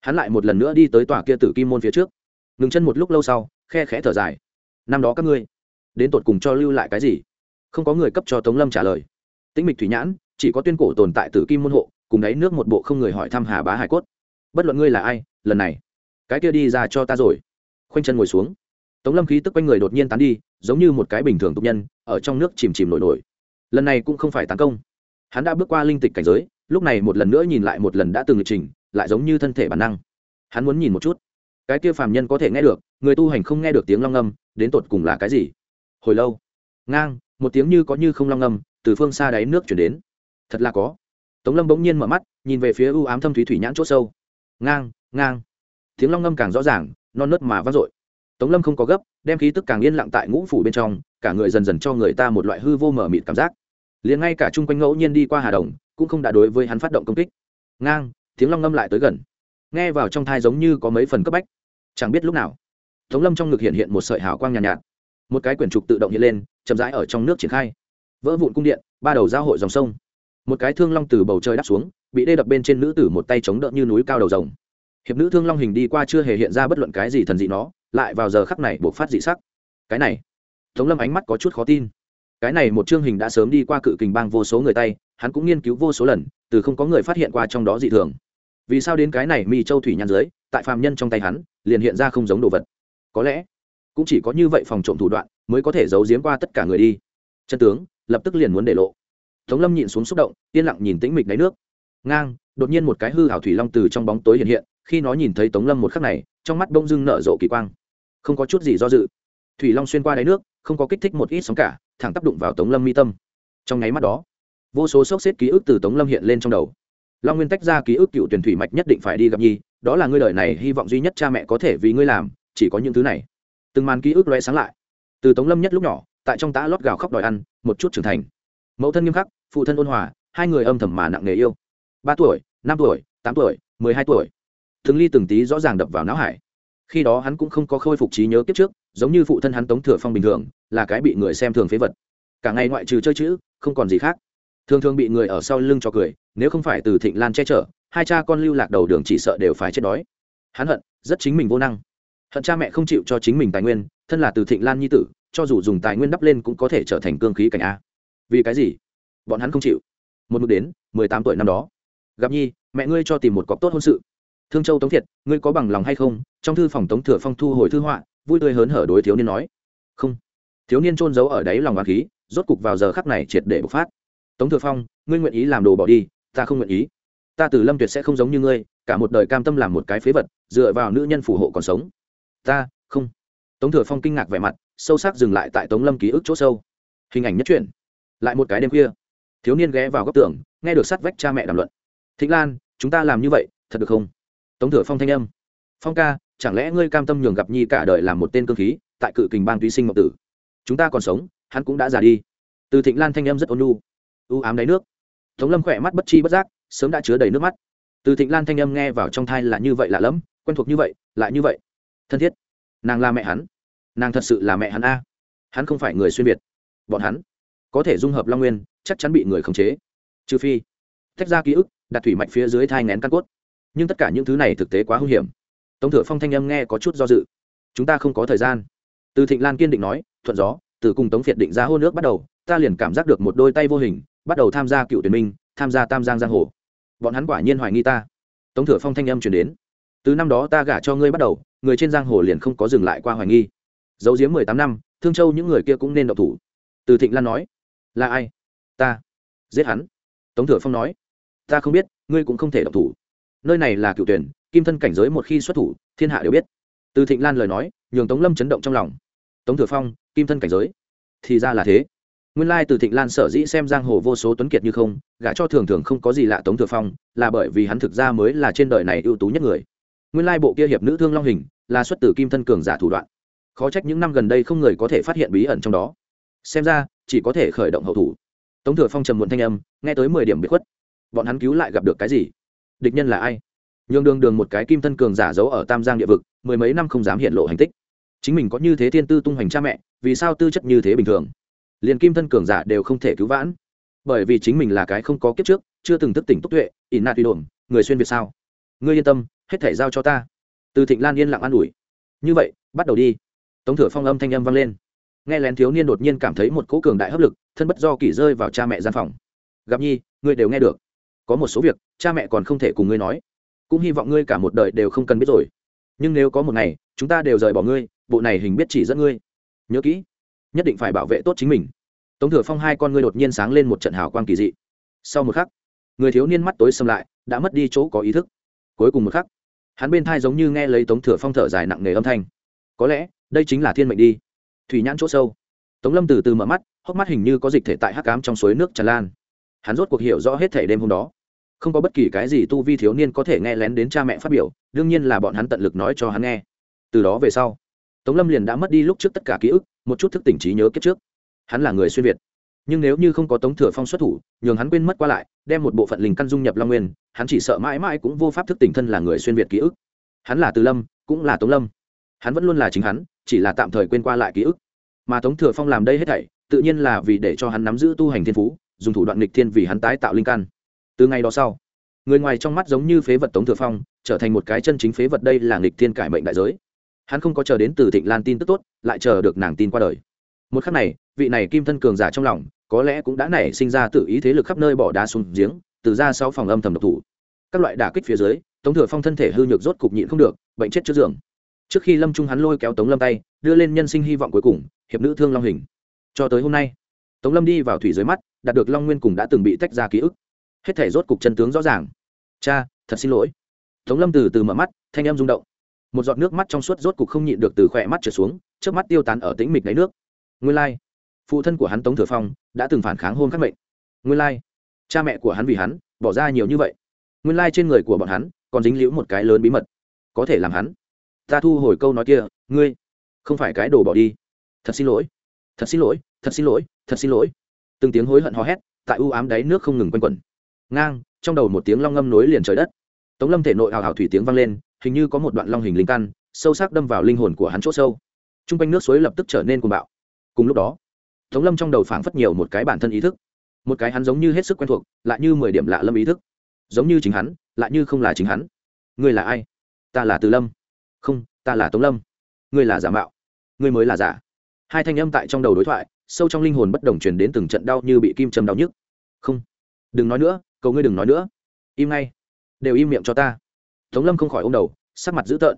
hắn lại một lần nữa đi tới tòa kia tử kim môn phía trước. Ngừng chân một lúc lâu sau, khe khẽ thở dài. Năm đó các ngươi, đến tột cùng cho lưu lại cái gì? Không có người cấp cho tống lâm trả lời. Tĩnh mịch thủy nhãn, chỉ có tuyên cổ tồn tại tử kim môn hộ, cùng đáy nước một bộ không người hỏi thăm hà bá hải cốt. Bất luận ngươi là ai lần này, cái kia đi ra cho ta rồi. Khoanh chân ngồi xuống. Tống lâm khí tức quanh người đột nhiên tán đi, giống như một cái bình thường tục nhân, ở trong nước chìm chìm nổi nổi. Lần này cũng không phải tấn công. Hắn đã bước qua linh tịch cảnh giới, lúc này một lần nữa nhìn lại một lần đã từng lịch trình, lại giống như thân thể bản năng. Hắn muốn nhìn một chút. Cái kia phàm nhân có thể nghe được, người tu hành không nghe được tiếng long âm đến tột cùng là cái gì? Hồi lâu. Ngang, một tiếng như có như không long âm từ phương xa đáy nước chuyển đến. Thật là có. Tống lâm bỗng nhiên mở mắt, nhìn về phía u ám thâm thúy thủy nhãn c h ỗ sâu. Ngang ngang. Tiếng long ngâm càng rõ ràng non nớt mà vang dội. Tống lâm không có gấp đem khí tức càng yên lặng tại ngũ phủ bên trong cả người dần dần cho người ta một loại hư vô mở mịt cảm giác. Liền ngay cả chung quanh ngẫu nhiên đi qua hà đồng cũng không đã đối với hắn phát động công kích. Ngang tiếng long ngâm lại tới gần. Nghe vào trong thai giống như có mấy phần cấp bách. Chẳng biết lúc nào tống lâm trong ngực hiện hiện một sợi hào quang nhàn nhạt, nhạt. Một cái quyển trục tự động hiện lên chậm rãi ở trong nước triển khai. Vỡ vụn cung điện ba đầu giao hội dòng sông. Một cái thương long từ bầu trời đáp xuống bị đê đập bên trên nữ tử một tay chống đỡ như núi cao đầu rồng hiệp nữ thương long hình đi qua chưa hề hiện ra bất luận cái gì thần dị nó, lại vào giờ khắc này buộc phát dị sắc. Cái này, tống lâm ánh mắt có chút khó tin. Cái này một chương hình đã sớm đi qua cự kình bang vô số người tay, hắn cũng nghiên cứu vô số lần, từ không có người phát hiện qua trong đó dị thường. Vì sao đến cái này mi châu thủy nhan dưới, tại phàm nhân trong tay hắn, liền hiện ra không giống đồ vật? Có lẽ, cũng chỉ có như vậy phòng trộm thủ đoạn mới có thể giấu giếm qua tất cả người đi. Chân tướng, lập tức liền muốn để lộ. Tống lâm nhịn xuống xúc động, yên lặng nhìn tĩnh mịch đáy nước. Ngang, đột nhiên một cái hư hảo thủy long từ trong bóng tối hiện hiện khi nó nhìn thấy tống lâm một khắc này, trong mắt bông dưng nở rộ kỳ quang. Không có chút gì do dự. Thủy long xuyên qua đáy nước, không có kích thích một ít sóng cả, thẳng tác đụng vào tống lâm mi tâm. Trong nháy mắt đó, vô số sốc xếp ký ức từ tống lâm hiện lên trong đầu. Long nguyên tách ra ký ức cựu tuyển thủy mạch nhất định phải đi gặp nhi, đó là ngươi đời này hy vọng duy nhất cha mẹ có thể vì ngươi làm, chỉ có những thứ này. Từng màn ký ức loe sáng lại. Từ tống lâm nhất lúc nhỏ, tại trong tã lót gào khóc đòi ăn, một chút trưởng thành. Mẫu thân nghiêm khắc, phụ thân ôn hòa, hai người âm thầm mà nặng nề yêu. Ba tuổi, năm tuổi, tám tuổi, mười hai tuổi từng ly từng tí rõ ràng đập vào não hải. Khi đó hắn cũng không có khôi phục trí nhớ kiếp trước, giống như phụ thân hắn tống thừa phong bình thường, là cái bị người xem thường phế vật. Cả ngày ngoại trừ chơi chữ, không còn gì khác. Thường thường bị người ở sau lưng cho cười, nếu không phải từ thịnh lan che chở, hai cha con lưu lạc đầu đường chỉ sợ đều phải chết đói. Hắn hận, rất chính mình vô năng. Hận cha mẹ không chịu cho chính mình tài nguyên, thân là từ thịnh lan nhi tử, cho dù dùng tài nguyên đắp lên cũng có thể trở thành cương khí cảnh a. Vì cái gì? Bọn hắn không chịu. Một mực đến, mười tám tuổi năm đó. Gặp nhi, mẹ ngươi cho tìm một cọc tốt hôn sự thương châu tống thiệt, ngươi có bằng lòng hay không? Trong thư phòng tống thừa phong thu hồi thư họa, vui tươi hớn hở đối thiếu niên nói. Không. Thiếu niên trôn giấu ở đáy lòng hoa khí, rốt cục vào giờ khắc này triệt để bộc phát. Tống thừa phong, ngươi nguyện ý làm đồ bỏ đi, ta không nguyện ý. Ta từ lâm tuyệt sẽ không giống như ngươi, cả một đời cam tâm làm một cái phế vật, dựa vào nữ nhân phù hộ còn sống. Ta, không. Tống thừa phong kinh ngạc vẻ mặt, sâu sắc dừng lại tại tống lâm ký ức chỗ sâu. Hình ảnh nhất truyện. Lại một cái đêm khuya. Thiếu niên ghé vào góc tường, nghe được sát vách cha mẹ đàm luận. Thịnh lan, chúng ta làm như vậy, thật được không? Tống thừa phong thanh âm. Phong ca, chẳng lẽ ngươi cam tâm nhường gặp nhi cả đời làm một tên cơ khí, tại cự kình bang túy sinh ngọc tử? Chúng ta còn sống, hắn cũng đã già đi. Từ thịnh lan thanh âm rất ôn nhu. U ám đáy nước. Tống lâm khỏe mắt bất chi bất giác, sớm đã chứa đầy nước mắt. Từ thịnh lan thanh âm nghe vào trong thai là như vậy lạ lẫm, quen thuộc như vậy, lại như vậy. Thân thiết. Nàng là mẹ hắn. Nàng thật sự là mẹ hắn a. Hắn không phải người xuyên việt. Bọn hắn có thể dung hợp long nguyên, chắc chắn bị người khống chế. Trừ phi, tách ra ký ức, đặt thủy mạch phía dưới thai ngén căn cốt nhưng tất cả những thứ này thực tế quá hung hiểm. Tống thừa phong thanh âm nghe có chút do dự. Chúng ta không có thời gian. Từ thịnh lan kiên định nói, thuận gió, từ cùng tống việt định ra hô nước bắt đầu, ta liền cảm giác được một đôi tay vô hình, bắt đầu tham gia cựu tuyển minh, tham gia tam giang giang hồ. Bọn hắn quả nhiên hoài nghi ta. Tống thừa phong thanh âm chuyển đến. Từ năm đó ta gả cho ngươi bắt đầu, người trên giang hồ liền không có dừng lại qua hoài nghi. Dấu diếm mười tám năm, thương châu những người kia cũng nên độc thủ. Từ thịnh lan nói. Là ai? Ta. Giết hắn. Tống thừa phong nói. Ta không biết, ngươi cũng không thể độc thủ nơi này là cựu tuyển, kim thân cảnh giới một khi xuất thủ, thiên hạ đều biết. Từ thịnh lan lời nói, nhường tống lâm chấn động trong lòng. Tống thừa phong, kim thân cảnh giới. Thì ra là thế. Nguyên lai từ thịnh lan sở dĩ xem giang hồ vô số tuấn kiệt như không, gả cho thường thường không có gì lạ tống thừa phong, là bởi vì hắn thực ra mới là trên đời này ưu tú nhất người. Nguyên lai bộ kia hiệp nữ thương long hình, là xuất từ kim thân cường giả thủ đoạn. Khó trách những năm gần đây không người có thể phát hiện bí ẩn trong đó. Xem ra, chỉ có thể khởi động hậu thủ. Tống thừa phong trầm muộn thanh âm, nghe tới mười điểm bị khuất. Bọn hắn cứu lại gặp được cái gì? Địch nhân là ai? Nhường đường đường một cái kim thân cường giả giấu ở tam giang địa vực, mười mấy năm không dám hiện lộ hành tích. Chính mình có như thế thiên tư tung hoành cha mẹ, vì sao tư chất như thế bình thường? Liền kim thân cường giả đều không thể cứu vãn. Bởi vì chính mình là cái không có kiếp trước, chưa từng thức tỉnh túc tuệ ỉn nạt tuy đồn người xuyên việt sao? Ngươi yên tâm, hết thể giao cho ta. Từ thịnh lan yên lặng an ủi. Như vậy, bắt đầu đi. Tống thừa phong âm thanh âm vang lên. Nghe lén thiếu niên đột nhiên cảm thấy một cỗ cường đại hấp lực, thân bất do kỷ rơi vào cha mẹ gian phòng. Gặp nhi, ngươi đều nghe được có một số việc, cha mẹ còn không thể cùng ngươi nói. Cũng hy vọng ngươi cả một đời đều không cần biết rồi. Nhưng nếu có một ngày, chúng ta đều rời bỏ ngươi, bộ này hình biết chỉ dẫn ngươi. Nhớ kỹ, nhất định phải bảo vệ tốt chính mình. Tống thừa phong hai con ngươi đột nhiên sáng lên một trận hào quang kỳ dị. Sau một khắc, người thiếu niên mắt tối xâm lại, đã mất đi chỗ có ý thức. Cuối cùng một khắc, hắn bên thai giống như nghe lấy tống thừa phong thở dài nặng nề âm thanh. Có lẽ, đây chính là thiên mệnh đi. Thủy nhãn chỗ sâu. Tống lâm từ từ mở mắt, hốc mắt hình như có dịch thể tại hắc cám trong suối nước tràn lan. Hắn rốt cuộc hiểu rõ hết thể đêm hôm đó không có bất kỳ cái gì tu vi thiếu niên có thể nghe lén đến cha mẹ phát biểu, đương nhiên là bọn hắn tận lực nói cho hắn nghe. Từ đó về sau, tống lâm liền đã mất đi lúc trước tất cả ký ức, một chút thức tỉnh trí nhớ kiếp trước. Hắn là người xuyên việt. Nhưng nếu như không có tống thừa phong xuất thủ, nhường hắn quên mất qua lại, đem một bộ phận linh căn dung nhập long nguyên, hắn chỉ sợ mãi mãi cũng vô pháp thức tỉnh thân là người xuyên việt ký ức. Hắn là từ lâm, cũng là tống lâm. Hắn vẫn luôn là chính hắn, chỉ là tạm thời quên qua lại ký ức. Mà tống thừa phong làm đây hết thảy, tự nhiên là vì để cho hắn nắm giữ tu hành thiên phú, dùng thủ đoạn nghịch thiên vì hắn tái tạo linh căn từ ngày đó sau, người ngoài trong mắt giống như phế vật tống thừa phong, trở thành một cái chân chính phế vật đây là nghịch thiên cải mệnh đại giới. Hắn không có chờ đến từ thịnh lan tin tức tốt, lại chờ được nàng tin qua đời. Một khắc này, vị này kim thân cường giả trong lòng, có lẽ cũng đã nảy sinh ra tự ý thế lực khắp nơi bỏ đá xuống giếng, từ ra sau phòng âm thầm độc thủ. Các loại đả kích phía dưới, tống thừa phong thân thể hư nhược rốt cục nhịn không được, bệnh chết trước giường. Trước khi lâm trung hắn lôi kéo tống lâm tay, đưa lên nhân sinh hy vọng cuối cùng, hiệp nữ thương long hình. Cho tới hôm nay, tống lâm đi vào thủy dưới mắt, đạt được long nguyên cùng đã từng bị tách ra ký ức hết thể rốt cục chân tướng rõ ràng. Cha, thật xin lỗi. Tống lâm từ từ mở mắt, thanh em rung động. Một giọt nước mắt trong suốt rốt cục không nhịn được từ khỏe mắt trở xuống trước mắt tiêu tán ở tĩnh mịch đáy nước. Nguyên lai、like. phụ thân của hắn tống thừa phong đã từng phản kháng hôn các mệnh. Nguyên lai、like. cha mẹ của hắn vì hắn bỏ ra nhiều như vậy. Nguyên lai trên người của bọn hắn còn dính liễu một cái lớn bí mật. Có thể làm hắn. Ta thu hồi câu nói kia, ngươi không phải cái đồ bỏ đi. Thật xin lỗi. Thật xin lỗi, thật xin lỗi, thật xin lỗi. Từng tiếng hối hận hò hét tại u ám đáy nước không ngừng quanh quẩn ngang, trong đầu một tiếng long ngâm nối liền trời đất. Tống lâm thể nội hào hào thủy tiếng vang lên, hình như có một đoạn long hình linh căn, sâu sắc đâm vào linh hồn của hắn c h ỗ sâu. T r u n g quanh nước suối lập tức trở nên cuồng bạo. Cùng lúc đó, tống lâm trong đầu phảng phất nhiều một cái bản thân ý thức. Một cái hắn giống như hết sức quen thuộc, lại như mười điểm lạ lâm ý thức. Giống như chính hắn, lại như không là chính hắn. Ngươi là ai? Ta là từ lâm. Không, ta là tống lâm. Ngươi là giả mạo. Ngươi mới là giả. Hai thanh âm tại trong đầu đối thoại, sâu trong linh hồn bất đồng truyền đến từng trận đau như bị kim châm đau nhức. Không. Đừng nói nữa cầu ngươi đừng nói nữa. Im ngay. Đều im miệng cho ta. Tống lâm không khỏi ô m đầu, sắc mặt dữ tợn.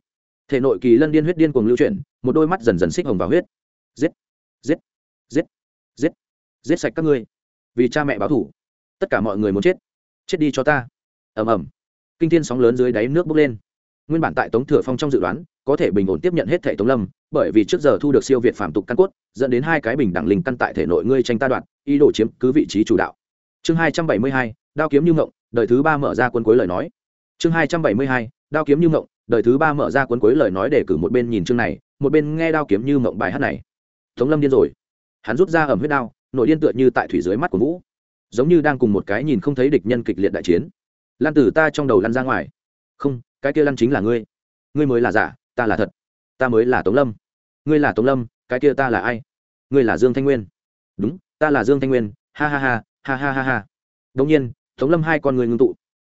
Thể nội kỳ lân điên huyết điên cuồng lưu chuyển, một đôi mắt dần dần xích hồng vào huyết. Giết giết giết giết giết sạch các ngươi. Vì cha mẹ báo thủ tất cả mọi người muốn chết. Chết đi cho ta. Ầm ầm. Kinh thiên sóng lớn dưới đáy nước bốc lên. Nguyên bản tại tống thừa phong trong dự đoán, có thể bình ổn tiếp nhận hết thể tống lâm, bởi vì trước giờ thu được siêu việt phạm tục căn cốt, dẫn đến hai cái bình đẳng linh căn tại thể nội ngươi tranh ta đoạn ý đồ chiếm cứ vị trí chủ đạo. Chương hai trăm bảy mươi hai đao kiếm như ngộng, đời thứ ba mở ra quân cuối lời nói. Chương hai trăm bảy mươi hai, đao kiếm như ngộng, đời thứ ba mở ra cuốn cuối lời nói để cử một bên nhìn chương này, một bên nghe đao kiếm như mộng bài hát này. Tống lâm điên rồi. Hắn rút ra ẩm huyết đao nội điên tựa như tại thủy dưới mắt của vũ. Giống như đang cùng một cái nhìn không thấy địch nhân kịch liệt đại chiến. Lan tử, ta trong đầu lăn ra ngoài. Không, cái kia lăn chính là ngươi. Ngươi mới là giả, ta là thật. Ta mới là tống lâm. Ngươi là tống lâm, cái kia ta là ai? Ngươi là dương thanh nguyên. Đúng, ta là dương thanh nguyên. Ha ha ha ha ha ha ha. Đông nhiên tống lâm hai con người ngưng tụ.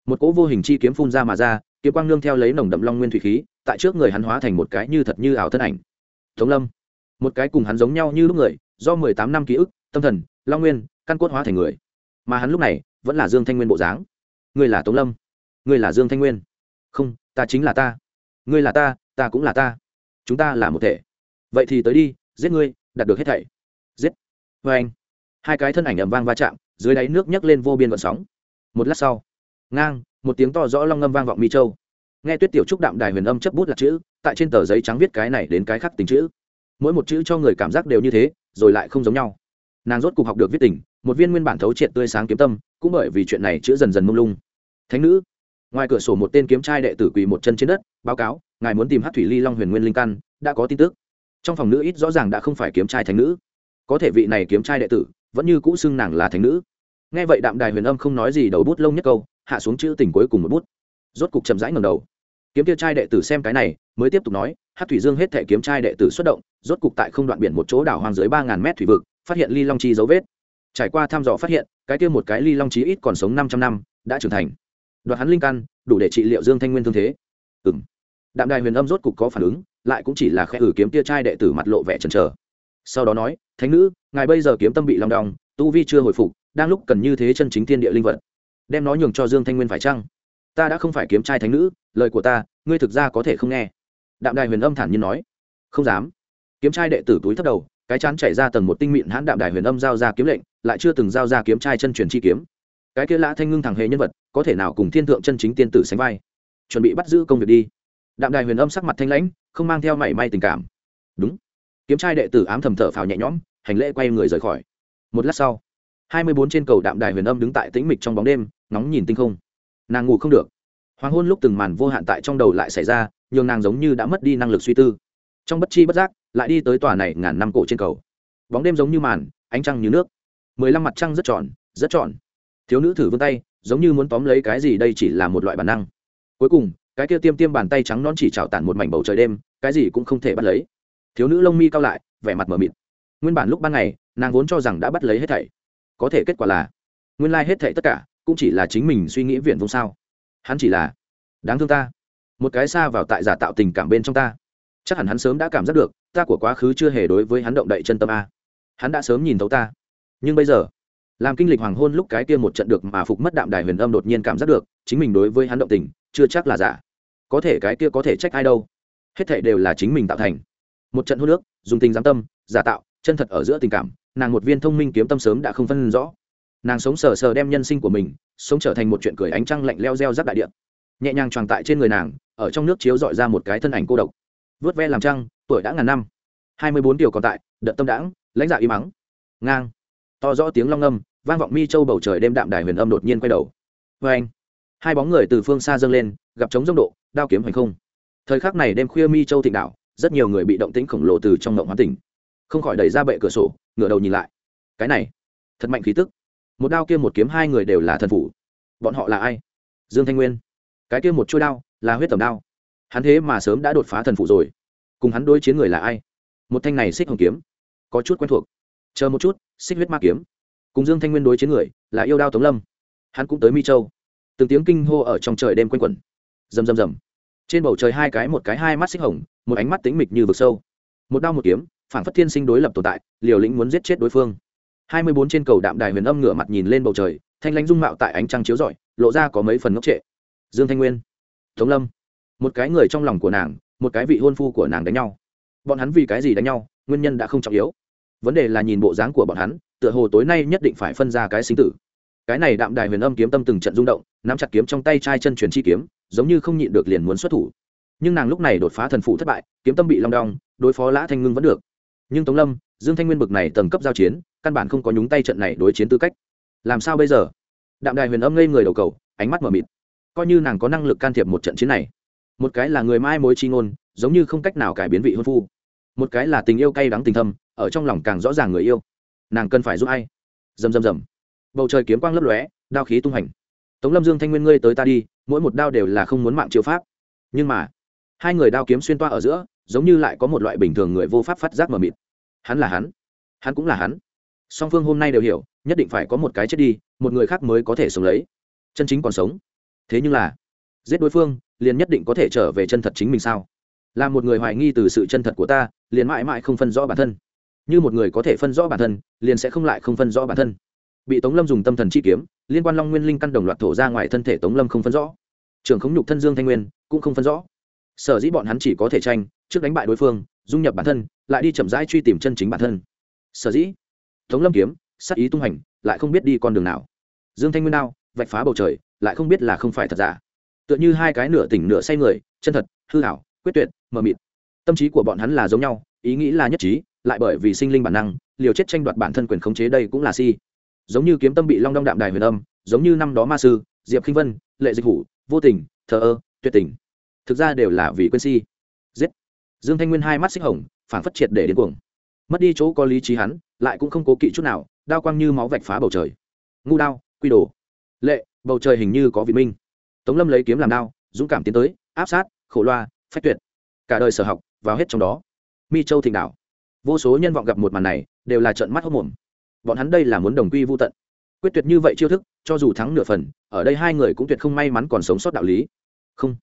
Một cỗ vô hình chi kiếm phun ra mà ra, kiếm quang nương theo lấy nồng đậm long nguyên thủy khí, tại trước người hắn hóa thành một cái như thật như ảo thân ảnh. Tống lâm, một cái cùng hắn giống nhau như lúc người, do mười tám năm ký ức, tâm thần, long nguyên, căn cốt hóa thành người. Mà hắn lúc này, vẫn là dương thanh nguyên bộ dáng. Ngươi là tống lâm. Ngươi là dương thanh nguyên. Không, ta chính là ta. Ngươi là ta ta cũng là ta. Chúng ta là một thể. Vậy thì tới đi, giết ngươi, đạt được hết thảy. Giết. Vê anh hai cái thân ảnh ầm vang va chạm, dưới đáy nước nhấc lên vô biên vận sóng một lát sau, ngang, một tiếng to rõ long ngâm vang vọng mi châu. Nghe tuyết tiểu trúc đạm đài huyền âm chấp bút là chữ, tại trên tờ giấy trắng viết cái này đến cái khác tình chữ. Mỗi một chữ cho người cảm giác đều như thế, rồi lại không giống nhau. Nàng rốt cục học được viết tình, một viên nguyên bản thấu triệt tươi sáng kiếm tâm, cũng bởi vì chuyện này chữ dần dần mông lung. Thánh nữ, ngoài cửa sổ một tên kiếm trai đệ tử quỳ một chân trên đất, báo cáo, ngài muốn tìm hát thủy ly long huyền nguyên linh căn, đã có tin tức. Trong phòng nữ ít rõ ràng đã không phải kiếm trai thánh nữ. Có thể vị này kiếm trai đệ tử vẫn như cũ xưng nàng là thánh nữ nghe vậy đạm đài huyền âm không nói gì đầu bút lông nhất câu, hạ xuống chữ tình cuối cùng một bút. Rốt cục chậm rãi ngầm đầu. Kiếm tiêu trai đệ tử xem cái này, mới tiếp tục nói hát thủy dương hết thể kiếm trai đệ tử xuất động, rốt cục tại không đoạn biển một chỗ đảo hoang dưới ba ngàn mét thủy vực, phát hiện ly long chi dấu vết. Trải qua thăm dò phát hiện, cái kia một cái ly long chi ít còn sống năm trăm năm, đã trưởng thành. Đoạt hắn linh căn, đủ để trị liệu dương thanh nguyên thương thế. Ừng đạm đài huyền âm rốt cục có phản ứng, lại cũng chỉ là khẽ ử kiếm tia trai đệ tử mặt lộ vẻ trần trờ sau đó nói, thánh nữ, ngài bây giờ kiếm tâm bị long đong tu vi chưa hồi phục, đang lúc cần như thế chân chính thiên địa linh vật. Đem nó nhường cho dương thanh nguyên phải chăng? Ta đã không phải kiếm trai thánh nữ, lời của ta, ngươi thực ra có thể không nghe. Đạm đài huyền âm thản nhiên nói. Không dám. Kiếm trai đệ tử túi thấp đầu, cái chán chảy ra tầng một tinh mịn hãn đạm đài huyền âm giao ra kiếm lệnh, lại chưa từng giao ra kiếm trai chân truyền chi kiếm. Cái kia lã thanh ngưng thẳng hề nhân vật, có thể nào cùng thiên thượng chân chính tiên tử sánh vai? Chuẩn bị bắt giữ công việc đi. Đạm đài huyền âm sắc mặt thanh lãnh, không mang theo mảy may tình cảm. Đúng. Kiếm trai đệ tử ám thầm thở phào nhẹ nhõm, hành lễ quay người rời khỏi một lát sau, hai mươi bốn trên cầu đạm đài huyền âm đứng tại tĩnh mịch trong bóng đêm, ngóng nhìn tinh không. Nàng ngủ không được. Hoàng hôn lúc từng màn vô hạn tại trong đầu lại xảy ra, nhường nàng giống như đã mất đi năng lực suy tư. Trong bất chi bất giác, lại đi tới tòa này ngàn năm cổ trên cầu. Bóng đêm giống như màn, ánh trăng như nước. Mười lăm mặt trăng rất tròn rất tròn. Thiếu nữ thử vươn tay, giống như muốn tóm lấy cái gì đây chỉ là một loại bản năng. Cuối cùng, cái kia tiêm tiêm bàn tay trắng non chỉ trào tản một mảnh bầu trời đêm, cái gì cũng không thể bắt lấy. Thiếu nữ lông mi cao lại, vẻ mặt mờ mịt. Nguyên bản lúc ban ngày nàng vốn cho rằng đã bắt lấy hết thảy. Có thể kết quả là, nguyên lai hết thảy tất cả cũng chỉ là chính mình suy nghĩ viển vông sao. Hắn chỉ là, đáng thương ta. Một cái xa vào tại giả tạo tình cảm bên trong ta. Chắc hẳn hắn sớm đã cảm giác được, ta của quá khứ chưa hề đối với hắn động đậy chân tâm a. Hắn đã sớm nhìn thấu ta. Nhưng bây giờ, làm kinh lịch hoàng hôn lúc cái kia một trận được mà phục mất đạm đài huyền âm đột nhiên cảm giác được, chính mình đối với hắn động tình, chưa chắc là giả. Có thể cái kia có thể trách ai đâu. Hết thảy đều là chính mình tạo thành. Một trận hôn nước dùng tình giám tâm, giả tạo, chân thật ở giữa tình cảm nàng một viên thông minh kiếm tâm sớm đã không phân rõ. Nàng sống sờ sờ đem nhân sinh của mình, sống trở thành một chuyện cười ánh trăng lạnh leo reo rắc đại điện nhẹ nhàng tròn tại trên người nàng, ở trong nước chiếu dọi ra một cái thân ảnh cô độc. Vớt ve làm trăng, tuổi đã ngàn năm. Hai mươi bốn điều còn tại đợt tâm đãng, lãnh dạ y mắng ngang. To rõ tiếng long âm, vang vọng mi châu bầu trời đêm đạm đài huyền âm đột nhiên quay đầu. Vê anh. Hai bóng người từ phương xa dâng lên, gặp trống rông độ, đao kiếm hành không. Thời khắc này đêm khuya mi châu thịnh đạo rất nhiều người bị động tĩnh khổng lồ từ trong ngộng hoán tỉnh. Không khỏi đẩy ra bệ cửa sổ ngửa đầu nhìn lại. Cái này, thật mạnh khí tức. Một đao kia một kiếm hai người đều là thần phủ. Bọn họ là ai? Dương thanh nguyên. Cái kia một chuôi đao là huyết tầm đao. Hắn thế mà sớm đã đột phá thần phủ rồi. Cùng hắn đối chiến người là ai? Một thanh này xích hồng kiếm, có chút quen thuộc. Chờ một chút, xích huyết ma kiếm. Cùng dương thanh nguyên đối chiến người là yêu đao tống lâm. Hắn cũng tới mi châu. Từng tiếng kinh hô ở trong trời đêm quanh quẩn. Rầm rầm rầm. Trên bầu trời hai cái một cái hai mắt xích hồng, một ánh mắt tính mịch như vực sâu. Một đao một kiếm phản phất thiên sinh đối lập tồn tại, liều lĩnh muốn giết chết đối phương. Hai mươi bốn trên cầu đạm đài huyền âm ngửa mặt nhìn lên bầu trời, thanh lãnh dung mạo tại ánh trăng chiếu rọi, lộ ra có mấy phần ngốc trệ. Dương thanh nguyên, tống lâm, một cái người trong lòng của nàng, một cái vị hôn phu của nàng đánh nhau. Bọn hắn vì cái gì đánh nhau, nguyên nhân đã không trọng yếu. Vấn đề là nhìn bộ dáng của bọn hắn, tựa hồ tối nay nhất định phải phân ra cái sinh tử. Cái này đạm đài huyền âm kiếm tâm từng trận rung động, nắm chặt kiếm trong tay trai chân truyền chi kiếm, giống như không nhịn được liền muốn xuất thủ. Nhưng nàng lúc này đột phá thần phụ thất bại, kiếm tâm bị long đong, đối phó lã thanh ngưng vẫn được nhưng tống lâm, dương thanh nguyên bực này tầng cấp giao chiến, căn bản không có nhúng tay trận này đối chiến tư cách. Làm sao bây giờ? Đạm đài huyền âm ngây người đầu cầu, ánh mắt mờ mịt. Coi như nàng có năng lực can thiệp một trận chiến này, một cái là người mai mối chi ngôn, giống như không cách nào cải biến vị hôn phu. Một cái là tình yêu cay đắng tình thâm, ở trong lòng càng rõ ràng người yêu. Nàng cần phải giúp ai? Rầm rầm rầm. Bầu trời kiếm quang lấp lóe, đao khí tung hành. Tống lâm dương thanh nguyên ngươi tới ta đi, mỗi một đao đều là không muốn mạng chiếu pháp. Nhưng mà, hai người đao kiếm xuyên toa ở giữa giống như lại có một loại bình thường người vô pháp phát giác mờ mịt. Hắn là hắn. Hắn cũng là hắn. Song phương hôm nay đều hiểu, nhất định phải có một cái chết đi, một người khác mới có thể sống lấy. Chân chính còn sống. Thế nhưng là, giết đối phương, liền nhất định có thể trở về chân thật chính mình sao? Là một người hoài nghi từ sự chân thật của ta, liền mãi mãi không phân rõ bản thân. Như một người có thể phân rõ bản thân, liền sẽ không lại không phân rõ bản thân. Bị tống lâm dùng tâm thần chi kiếm, liên quan long nguyên linh căn đồng loạt thổ ra ngoài thân thể tống lâm không phân rõ. Trường khống nhục thân dương thanh nguyên, cũng không phân rõ sở dĩ bọn hắn chỉ có thể tranh, trước đánh bại đối phương, dung nhập bản thân, lại đi chậm rãi truy tìm chân chính bản thân. Sở dĩ, tống lâm kiếm sắc ý tung hành, lại không biết đi con đường nào. Dương thanh nguyên đao, vạch phá bầu trời, lại không biết là không phải thật giả. Tựa như hai cái nửa tỉnh nửa say người, chân thật, hư hảo quyết tuyệt, mờ mịt. Tâm trí của bọn hắn là giống nhau, ý nghĩ là nhất trí, lại bởi vì sinh linh bản năng, liều chết tranh đoạt bản thân quyền khống chế đây cũng là si. Giống như kiếm tâm bị long đong đạm đài huyền âm, giống như năm đó ma sư, diệp khinh vân, lệ dịch hủ, vô tình, thờ ơ, tuyệt tình thực ra đều là vì quên si. Giết. Dương thanh nguyên hai mắt xích hồng phản phất triệt để đến cuồng. Mất đi chỗ có lý trí hắn, lại cũng không cố kỵ chút nào, đao quang như máu vạch phá bầu trời. Ngu đao, quy đồ. Lệ, bầu trời hình như có vị minh. Tống lâm lấy kiếm làm đao, dũng cảm tiến tới, áp sát, khổ loa, phách tuyệt. Cả đời sở học, vào hết trong đó. Mi châu thịnh đảo. Vô số nhân vọng gặp một màn này, đều là trận mắt hốc mồm. Bọn hắn đây là muốn đồng quy vô tận. Quyết tuyệt như vậy chiêu thức, cho dù thắng nửa phần, ở đây hai người cũng tuyệt không may mắn còn sống sót đạo lý. Không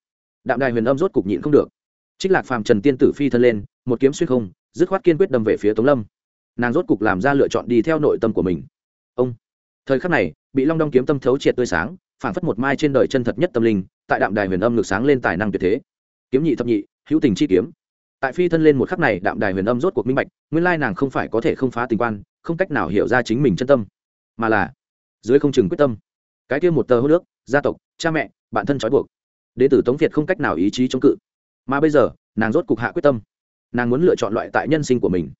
đạm đài huyền âm rốt cục nhịn không được. Trích lạc phàm trần tiên tử phi thân lên, một kiếm xuyên không, dứt khoát kiên quyết đâm về phía tống lâm. Nàng rốt cục làm ra lựa chọn đi theo nội tâm của mình. Ông. Thời khắc này, bị long đong kiếm tâm thấu triệt tươi sáng, phảng phất một mai trên đời chân thật nhất tâm linh, tại đạm đài huyền âm ngược sáng lên tài năng tuyệt thế. Kiếm nhị thập nhị, hữu tình chi kiếm. Tại phi thân lên một khắc này, đạm đài huyền âm rốt cuộc minh bạch, nguyên lai nàng không phải có thể không phá tình quan, không cách nào hiểu ra chính mình chân tâm, mà là dưới không chừng quyết tâm. Cái kia một tờ hô nước, gia tộc, cha mẹ, bạn thân trói buộc đ ế tử tống việt không cách nào ý chí chống cự. Mà bây giờ, nàng rốt cục hạ quyết tâm. Nàng muốn lựa chọn loại tại nhân sinh của mình.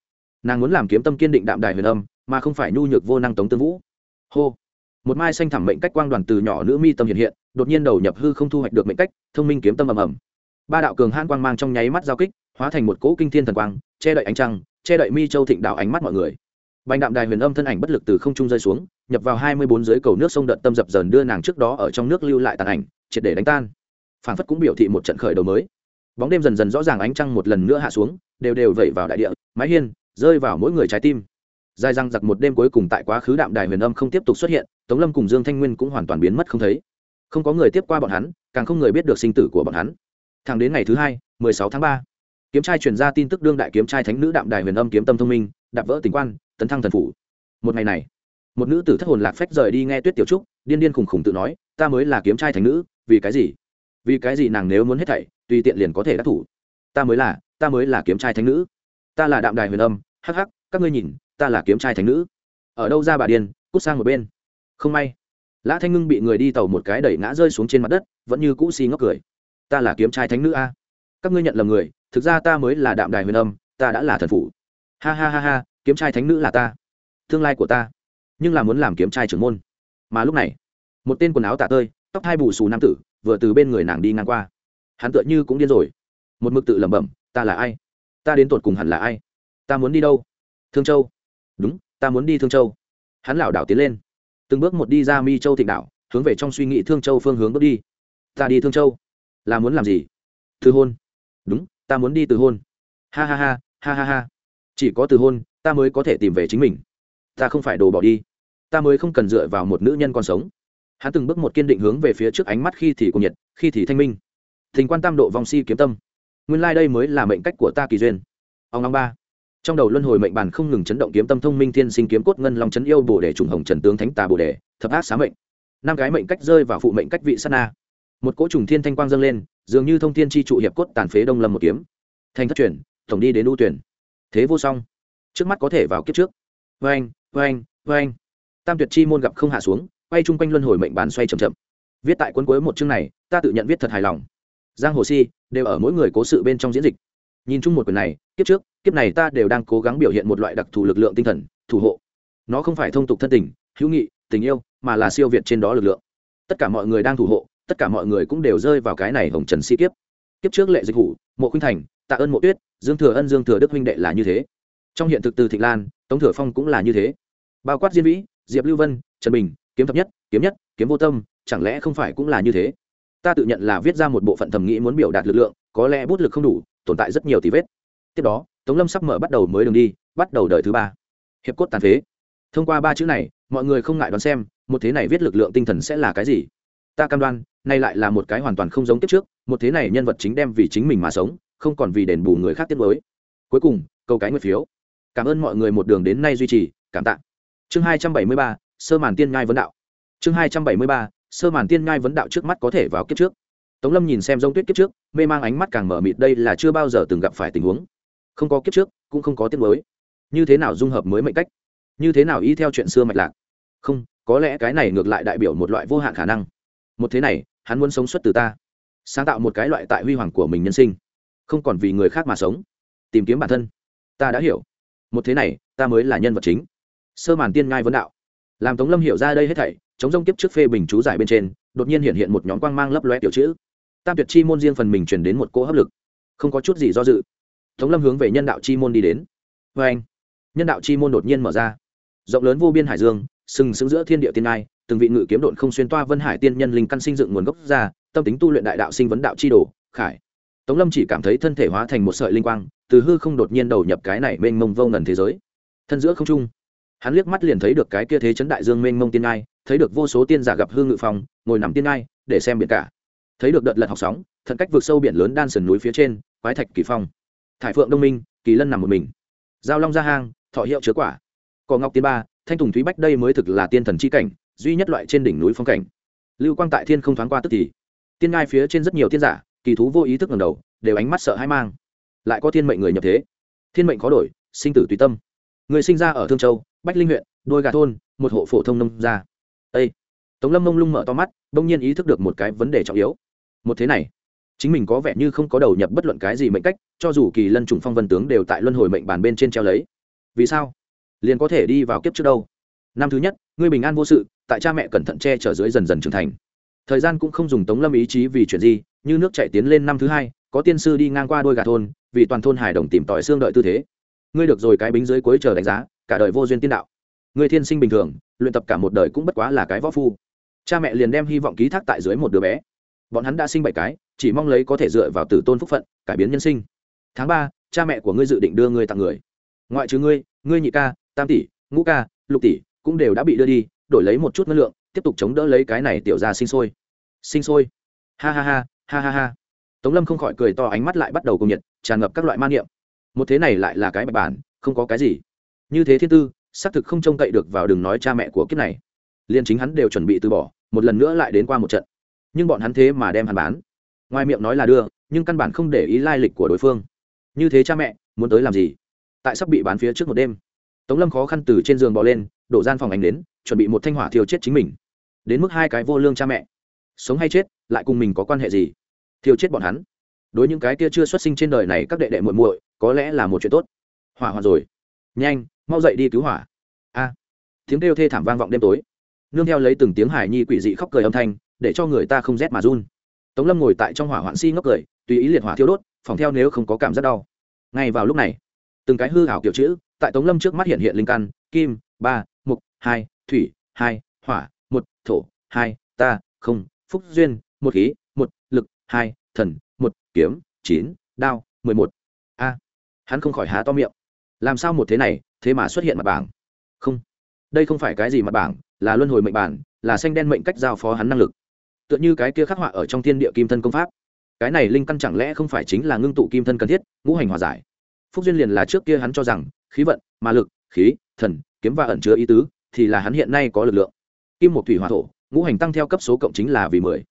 Nàng muốn làm kiếm tâm kiên định đạm đài huyền âm, mà không phải nhu nhược vô năng tống tương vũ. Hô! Một mai xanh thẳm mệnh cách quang đoàn từ nhỏ nữ mi tâm hiện hiện, đột nhiên đầu nhập hư không thu hoạch được mệnh cách, thông minh kiếm tâm ầm ầm. Ba đạo cường hãn quang mang trong nháy mắt giao kích, hóa thành một cỗ kinh thiên thần quang, che đậy ánh trăng, che đậy mi châu thịnh đạo ánh mắt mọi người. Bành đạm đài huyền âm thân ảnh bất lực từ không trung rơi xuống, nhập vào hai mươi bốn dưới cầu nước sông đợt tâm dập dờn đưa nàng trước đó ở trong nước lưu lại tàn ảnh, triệt để đánh tan phản phất cũng biểu thị một trận khởi đầu mới. Bóng đêm dần dần rõ ràng ánh trăng một lần nữa hạ xuống, đều đều vẩy vào đại địa, mái hiên rơi vào mỗi người trái tim. Dài răng giặc một đêm cuối cùng tại quá khứ đạm đài huyền âm không tiếp tục xuất hiện, tống lâm cùng dương thanh nguyên cũng hoàn toàn biến mất không thấy. Không có người tiếp qua bọn hắn, càng không người biết được sinh tử của bọn hắn. Thẳng đến ngày thứ hai, mười sáu tháng ba, kiếm trai truyền ra tin tức đương đại kiếm trai thánh nữ đạm đài huyền âm kiếm tâm thông minh, đạp vỡ tình quan, tấn thăng thần phủ. Một ngày này, một nữ tử thất hồn lạc phách rời đi nghe tuyết tiểu trúc, điên điên khùng khùng tự nói, ta mới là kiếm trai thánh nữ, vì cái gì? Vì cái gì nàng nếu muốn hết thảy, tùy tiện liền có thể đắc thủ. Ta mới là, ta mới là kiếm trai thánh nữ. Ta là đạm đài huyền âm, hắc hắc, các ngươi nhìn, ta là kiếm trai thánh nữ. Ở đâu ra bà điên, cút sang một bên. Không may, lã thanh ngưng bị người đi tàu một cái đẩy ngã rơi xuống trên mặt đất, vẫn như cũ xì ngốc cười. Ta là kiếm trai thánh nữ a. Các ngươi nhận lầm người, thực ra ta mới là đạm đài huyền âm, ta đã là thần phụ ha ha ha ha, kiếm trai thánh nữ là ta. Tương lai của ta. Nhưng là muốn làm kiếm trai trưởng môn. Mà lúc này, một tên quần áo tả tơi, tóc hai bù xù nam tử vừa từ bên người nàng đi ngang qua. Hắn tựa như cũng điên rồi. Một mực tự lẩm bẩm, ta là ai? Ta đến tột cùng hẳn là ai? Ta muốn đi đâu? Thương châu. Đúng, ta muốn đi thương châu. Hắn lảo đảo tiến lên. Từng bước một đi ra mi châu thịnh đảo, hướng về trong suy nghĩ thương châu phương hướng bước đi. Ta đi thương châu? Là muốn làm gì? Từ hôn. Đúng, ta muốn đi từ hôn. Ha ha ha ha ha ha. Chỉ có từ hôn, ta mới có thể tìm về chính mình. Ta không phải đồ bỏ đi. Ta mới không cần dựa vào một nữ nhân còn sống hắn từng bước một kiên định hướng về phía trước ánh mắt khi thì cùng nhiệt, khi thì thanh minh. Thình quan tam độ vòng si kiếm tâm. Nguyên lai、like、đây mới là mệnh cách của ta kỳ duyên. Ông năm ba. Trong đầu luân hồi mệnh bàn không ngừng chấn động kiếm tâm thông minh thiên sinh kiếm cốt ngân long chấn yêu bồ đề trùng hồng trần tướng thánh tà bồ đề, thập ác xá mệnh. Năm cái mệnh cách rơi vào phụ mệnh cách vị sát na. Một cỗ trùng thiên thanh quang dâng lên, dường như thông thiên tri trụ hiệp cốt tàn phế đông lâm một kiếm. Thành thất truyền, tổng đi đến ưu tuyển. Thế vô song. Trước mắt có thể vào kiếp trước. Vê anh vê anh vê anh tam tuyệt chi môn gặp không hạ xuống quay chung quanh luân hồi mệnh bàn xoay chậm chậm. Viết tại cuốn cuối một chương này, ta tự nhận viết thật hài lòng. Giang hồ si, đều ở mỗi người cố sự bên trong diễn dịch. Nhìn chung một quyển này, kiếp trước, kiếp này ta đều đang cố gắng biểu hiện một loại đặc thù lực lượng tinh thần, thủ hộ. Nó không phải thông tục thân tình, hữu nghị, tình yêu, mà là siêu việt trên đó lực lượng. Tất cả mọi người đang thủ hộ, tất cả mọi người cũng đều rơi vào cái này hồng trần si kiếp. Kiếp trước lệ dịch hủ, mộ khuynh thành, tạ ơn mộ tuyết, dương thừa ân dương thừa đức huynh đệ là như thế. Trong hiện thực từ thịnh lan, tống thừa phong cũng là như thế. Bao quát diên vĩ, diệp lưu vân, trần bình kiếm thập nhất, kiếm nhất, kiếm vô tâm, chẳng lẽ không phải cũng là như thế? Ta tự nhận là viết ra một bộ phận thẩm nghĩ muốn biểu đạt lực lượng, có lẽ bút lực không đủ, tồn tại rất nhiều tí vết. Tiếp đó, tống lâm sắp mở bắt đầu mới đường đi, bắt đầu đời thứ ba. Hiệp cốt tàn phế. Thông qua ba chữ này, mọi người không ngại đoán xem, một thế này viết lực lượng tinh thần sẽ là cái gì. Ta cam đoan, nay lại là một cái hoàn toàn không giống tiếp trước, một thế này nhân vật chính đem vì chính mình mà sống, không còn vì đền bù người khác tiết mới cuối cùng, câu cái nguyệt phiếu. Cảm ơn mọi người một đường đến nay duy trì, cảm tạ. Chương hai trăm bảy mươi ba sơ màn tiên ngai vấn đạo. Chương hai trăm bảy mươi ba, sơ màn tiên ngai vấn đạo trước mắt có thể vào kiếp trước. Tống lâm nhìn xem g tuyết kiếp trước, mê mang ánh mắt càng mở mịt, đây là chưa bao giờ từng gặp phải tình huống. Không có kiếp trước, cũng không có tiết mới như thế nào dung hợp mới mệnh cách? Như thế nào y theo chuyện xưa mạch lạc? Không, có lẽ cái này ngược lại đại biểu một loại vô hạn khả năng. Một thế này, hắn muốn sống xuất từ ta. Sáng tạo một cái loại tại huy hoàng của mình nhân sinh. Không còn vì người khác mà sống. Tìm kiếm bản thân. Ta đã hiểu. Một thế này, ta mới là nhân vật chính. Sơ màn tiên ngai vấn đạo làm tống lâm hiểu ra đây hết thảy chống rông kiếp trước phê bình chú giải bên trên đột nhiên hiện hiện một nhóm quang mang lấp loe tiểu chữ. Tam tuyệt chi môn riêng phần mình truyền đến một cỗ hấp lực. Không có chút gì do dự tống lâm hướng về nhân đạo chi môn đi đến. Vê anh nhân đạo chi môn đột nhiên mở ra. Rộng lớn vô biên hải dương sừng sững giữa thiên địa tiên ai, từng vị ngự kiếm độn không xuyên toa vân hải tiên nhân linh căn sinh dựng nguồn gốc ra tâm tính tu luyện đại đạo sinh vấn đạo chi đồ khải. Tống lâm chỉ cảm thấy thân thể hóa thành một sợi linh quang từ hư không đột nhiên đầu nhập cái này mênh mông vô ngần thế giới. Thân giữa không trung hắn liếc mắt liền thấy được cái kia thế chấn đại dương mênh mông tiên ngai, thấy được vô số tiên giả gặp hương ngự phòng ngồi nằm tiên ngai, để xem biển cả. Thấy được đợt lật học sóng thận cách vượt sâu biển lớn đan sườn núi phía trên, quái thạch kỳ phong. Thải phượng đông minh, kỳ lân nằm một mình. Giao long ra hang, thọ hiệu chứa quả. Cỏ ngọc tiên ba, thanh tùng thúy bách đây mới thực là tiên thần c h i cảnh, duy nhất loại trên đỉnh núi phong cảnh. Lưu quang tại thiên không thoáng qua tức thì. Tiên ngai phía trên rất nhiều tiên giả, kỳ thú vô ý thức ngầm đầu, đều ánh mắt sợ hãi mang. Lại có thiên mệnh người nhập thế. Thiên mệnh khó đổi, sinh tử tùy tâm người sinh ra ở thương châu, bách linh huyện, đôi gà thôn, một hộ phổ thông nông gia. Ây tống lâm mông lung mở to mắt bỗng nhiên ý thức được một cái vấn đề trọng yếu. Một thế này, chính mình có vẻ như không có đầu nhập bất luận cái gì mệnh cách, cho dù kỳ lân trùng phong vân tướng đều tại luân hồi mệnh bàn bên trên treo lấy. Vì sao? Liền có thể đi vào kiếp trước đâu. Năm thứ nhất, ngươi bình an vô sự, tại cha mẹ cẩn thận che chở dưới dần dần trưởng thành. Thời gian cũng không dùng tống lâm ý chí vì chuyện gì, như nước chạy tiến lên năm thứ hai, có tiên sư đi ngang qua đôi gà thôn, vì toàn thôn hài đồng tìm tòi xương đợi tư thế ngươi được rồi cái bính dưới cuối chờ đánh giá, cả đời vô duyên tiên đạo. Ngươi thiên sinh bình thường, luyện tập cả một đời cũng bất quá là cái võ phu. Cha mẹ liền đem hy vọng ký thác tại dưới một đứa bé. Bọn hắn đã sinh bảy cái, chỉ mong lấy có thể dựa vào tử tôn phúc phận, cải biến nhân sinh. Tháng ba, cha mẹ của ngươi dự định đưa ngươi tặng người. Ngoại trừ ngươi ngươi nhị ca, tam tỷ, ngũ ca, lục tỷ cũng đều đã bị đưa đi, đổi lấy một chút năng lượng, tiếp tục chống đỡ lấy cái này tiểu ra sinh sôi. Sinh sôi. Ha ha ha ha ha ha. Tống lâm không khỏi cười to, ánh mắt lại bắt đầu cùng nhiệt, tràn ngập các loại man niệm một thế này lại là cái bài bản, không có cái gì. Như thế thiên tư, xác thực không trông cậy được vào đừng nói cha mẹ của kiếp này. Liền chính hắn đều chuẩn bị từ bỏ, một lần nữa lại đến qua một trận. Nhưng bọn hắn thế mà đem hắn bán. Ngoài miệng nói là đưa, nhưng căn bản không để ý lai lịch của đối phương. Như thế cha mẹ, muốn tới làm gì? Tại sắp bị bán phía trước một đêm, tống lâm khó khăn từ trên giường bò lên, đổ gian phòng ảnh đến, chuẩn bị một thanh hỏa thiêu chết chính mình. Đến mức hai cái vô lương cha mẹ, sống hay chết, lại cùng mình có quan hệ gì? Thiêu chết bọn hắn. Đối những cái kia chưa xuất sinh trên đời này các đệ đệ muội muội có lẽ là một chuyện tốt. Hỏa hoạn rồi. Nhanh, mau dậy đi cứu hỏa. A. Tiếng kêu thê thảm vang vọng đêm tối. Nương theo lấy từng tiếng hải nhi quỷ dị khóc cười âm thanh, để cho người ta không rét mà run. Tống lâm ngồi tại trong hỏa hoạn si ngốc cười, tùy ý liệt hỏa thiêu đốt, phòng theo nếu không có cảm giác đau. Ngay vào lúc này, từng cái hư hảo kiểu chữ, tại tống lâm trước mắt hiện hiện linh căn, kim, ba, mục, hai, thủy, hai, hỏa, một, thổ, hai, ta, không, phúc, duyên, một khí, một lực, hai, thần, một, kiếm, chín, đao, mười một. A hắn không khỏi há to miệng. Làm sao một thế này, thế mà xuất hiện mặt bảng? Không, đây không phải cái gì mặt bảng, là luân hồi mệnh bản, là xanh đen mệnh cách giao phó hắn năng lực. Tựa như cái kia khắc họa ở trong thiên địa kim thân công pháp. Cái này linh căn chẳng lẽ không phải chính là ngưng tụ kim thân cần thiết, ngũ hành hòa giải? Phúc duyên liền là trước kia hắn cho rằng, khí vận, ma lực, khí, thần, kiếm và ẩn chứa ý tứ, thì là hắn hiện nay có lực lượng. Kim một thủy hòa thổ, ngũ hành tăng theo cấp số cộng chính là vì mười.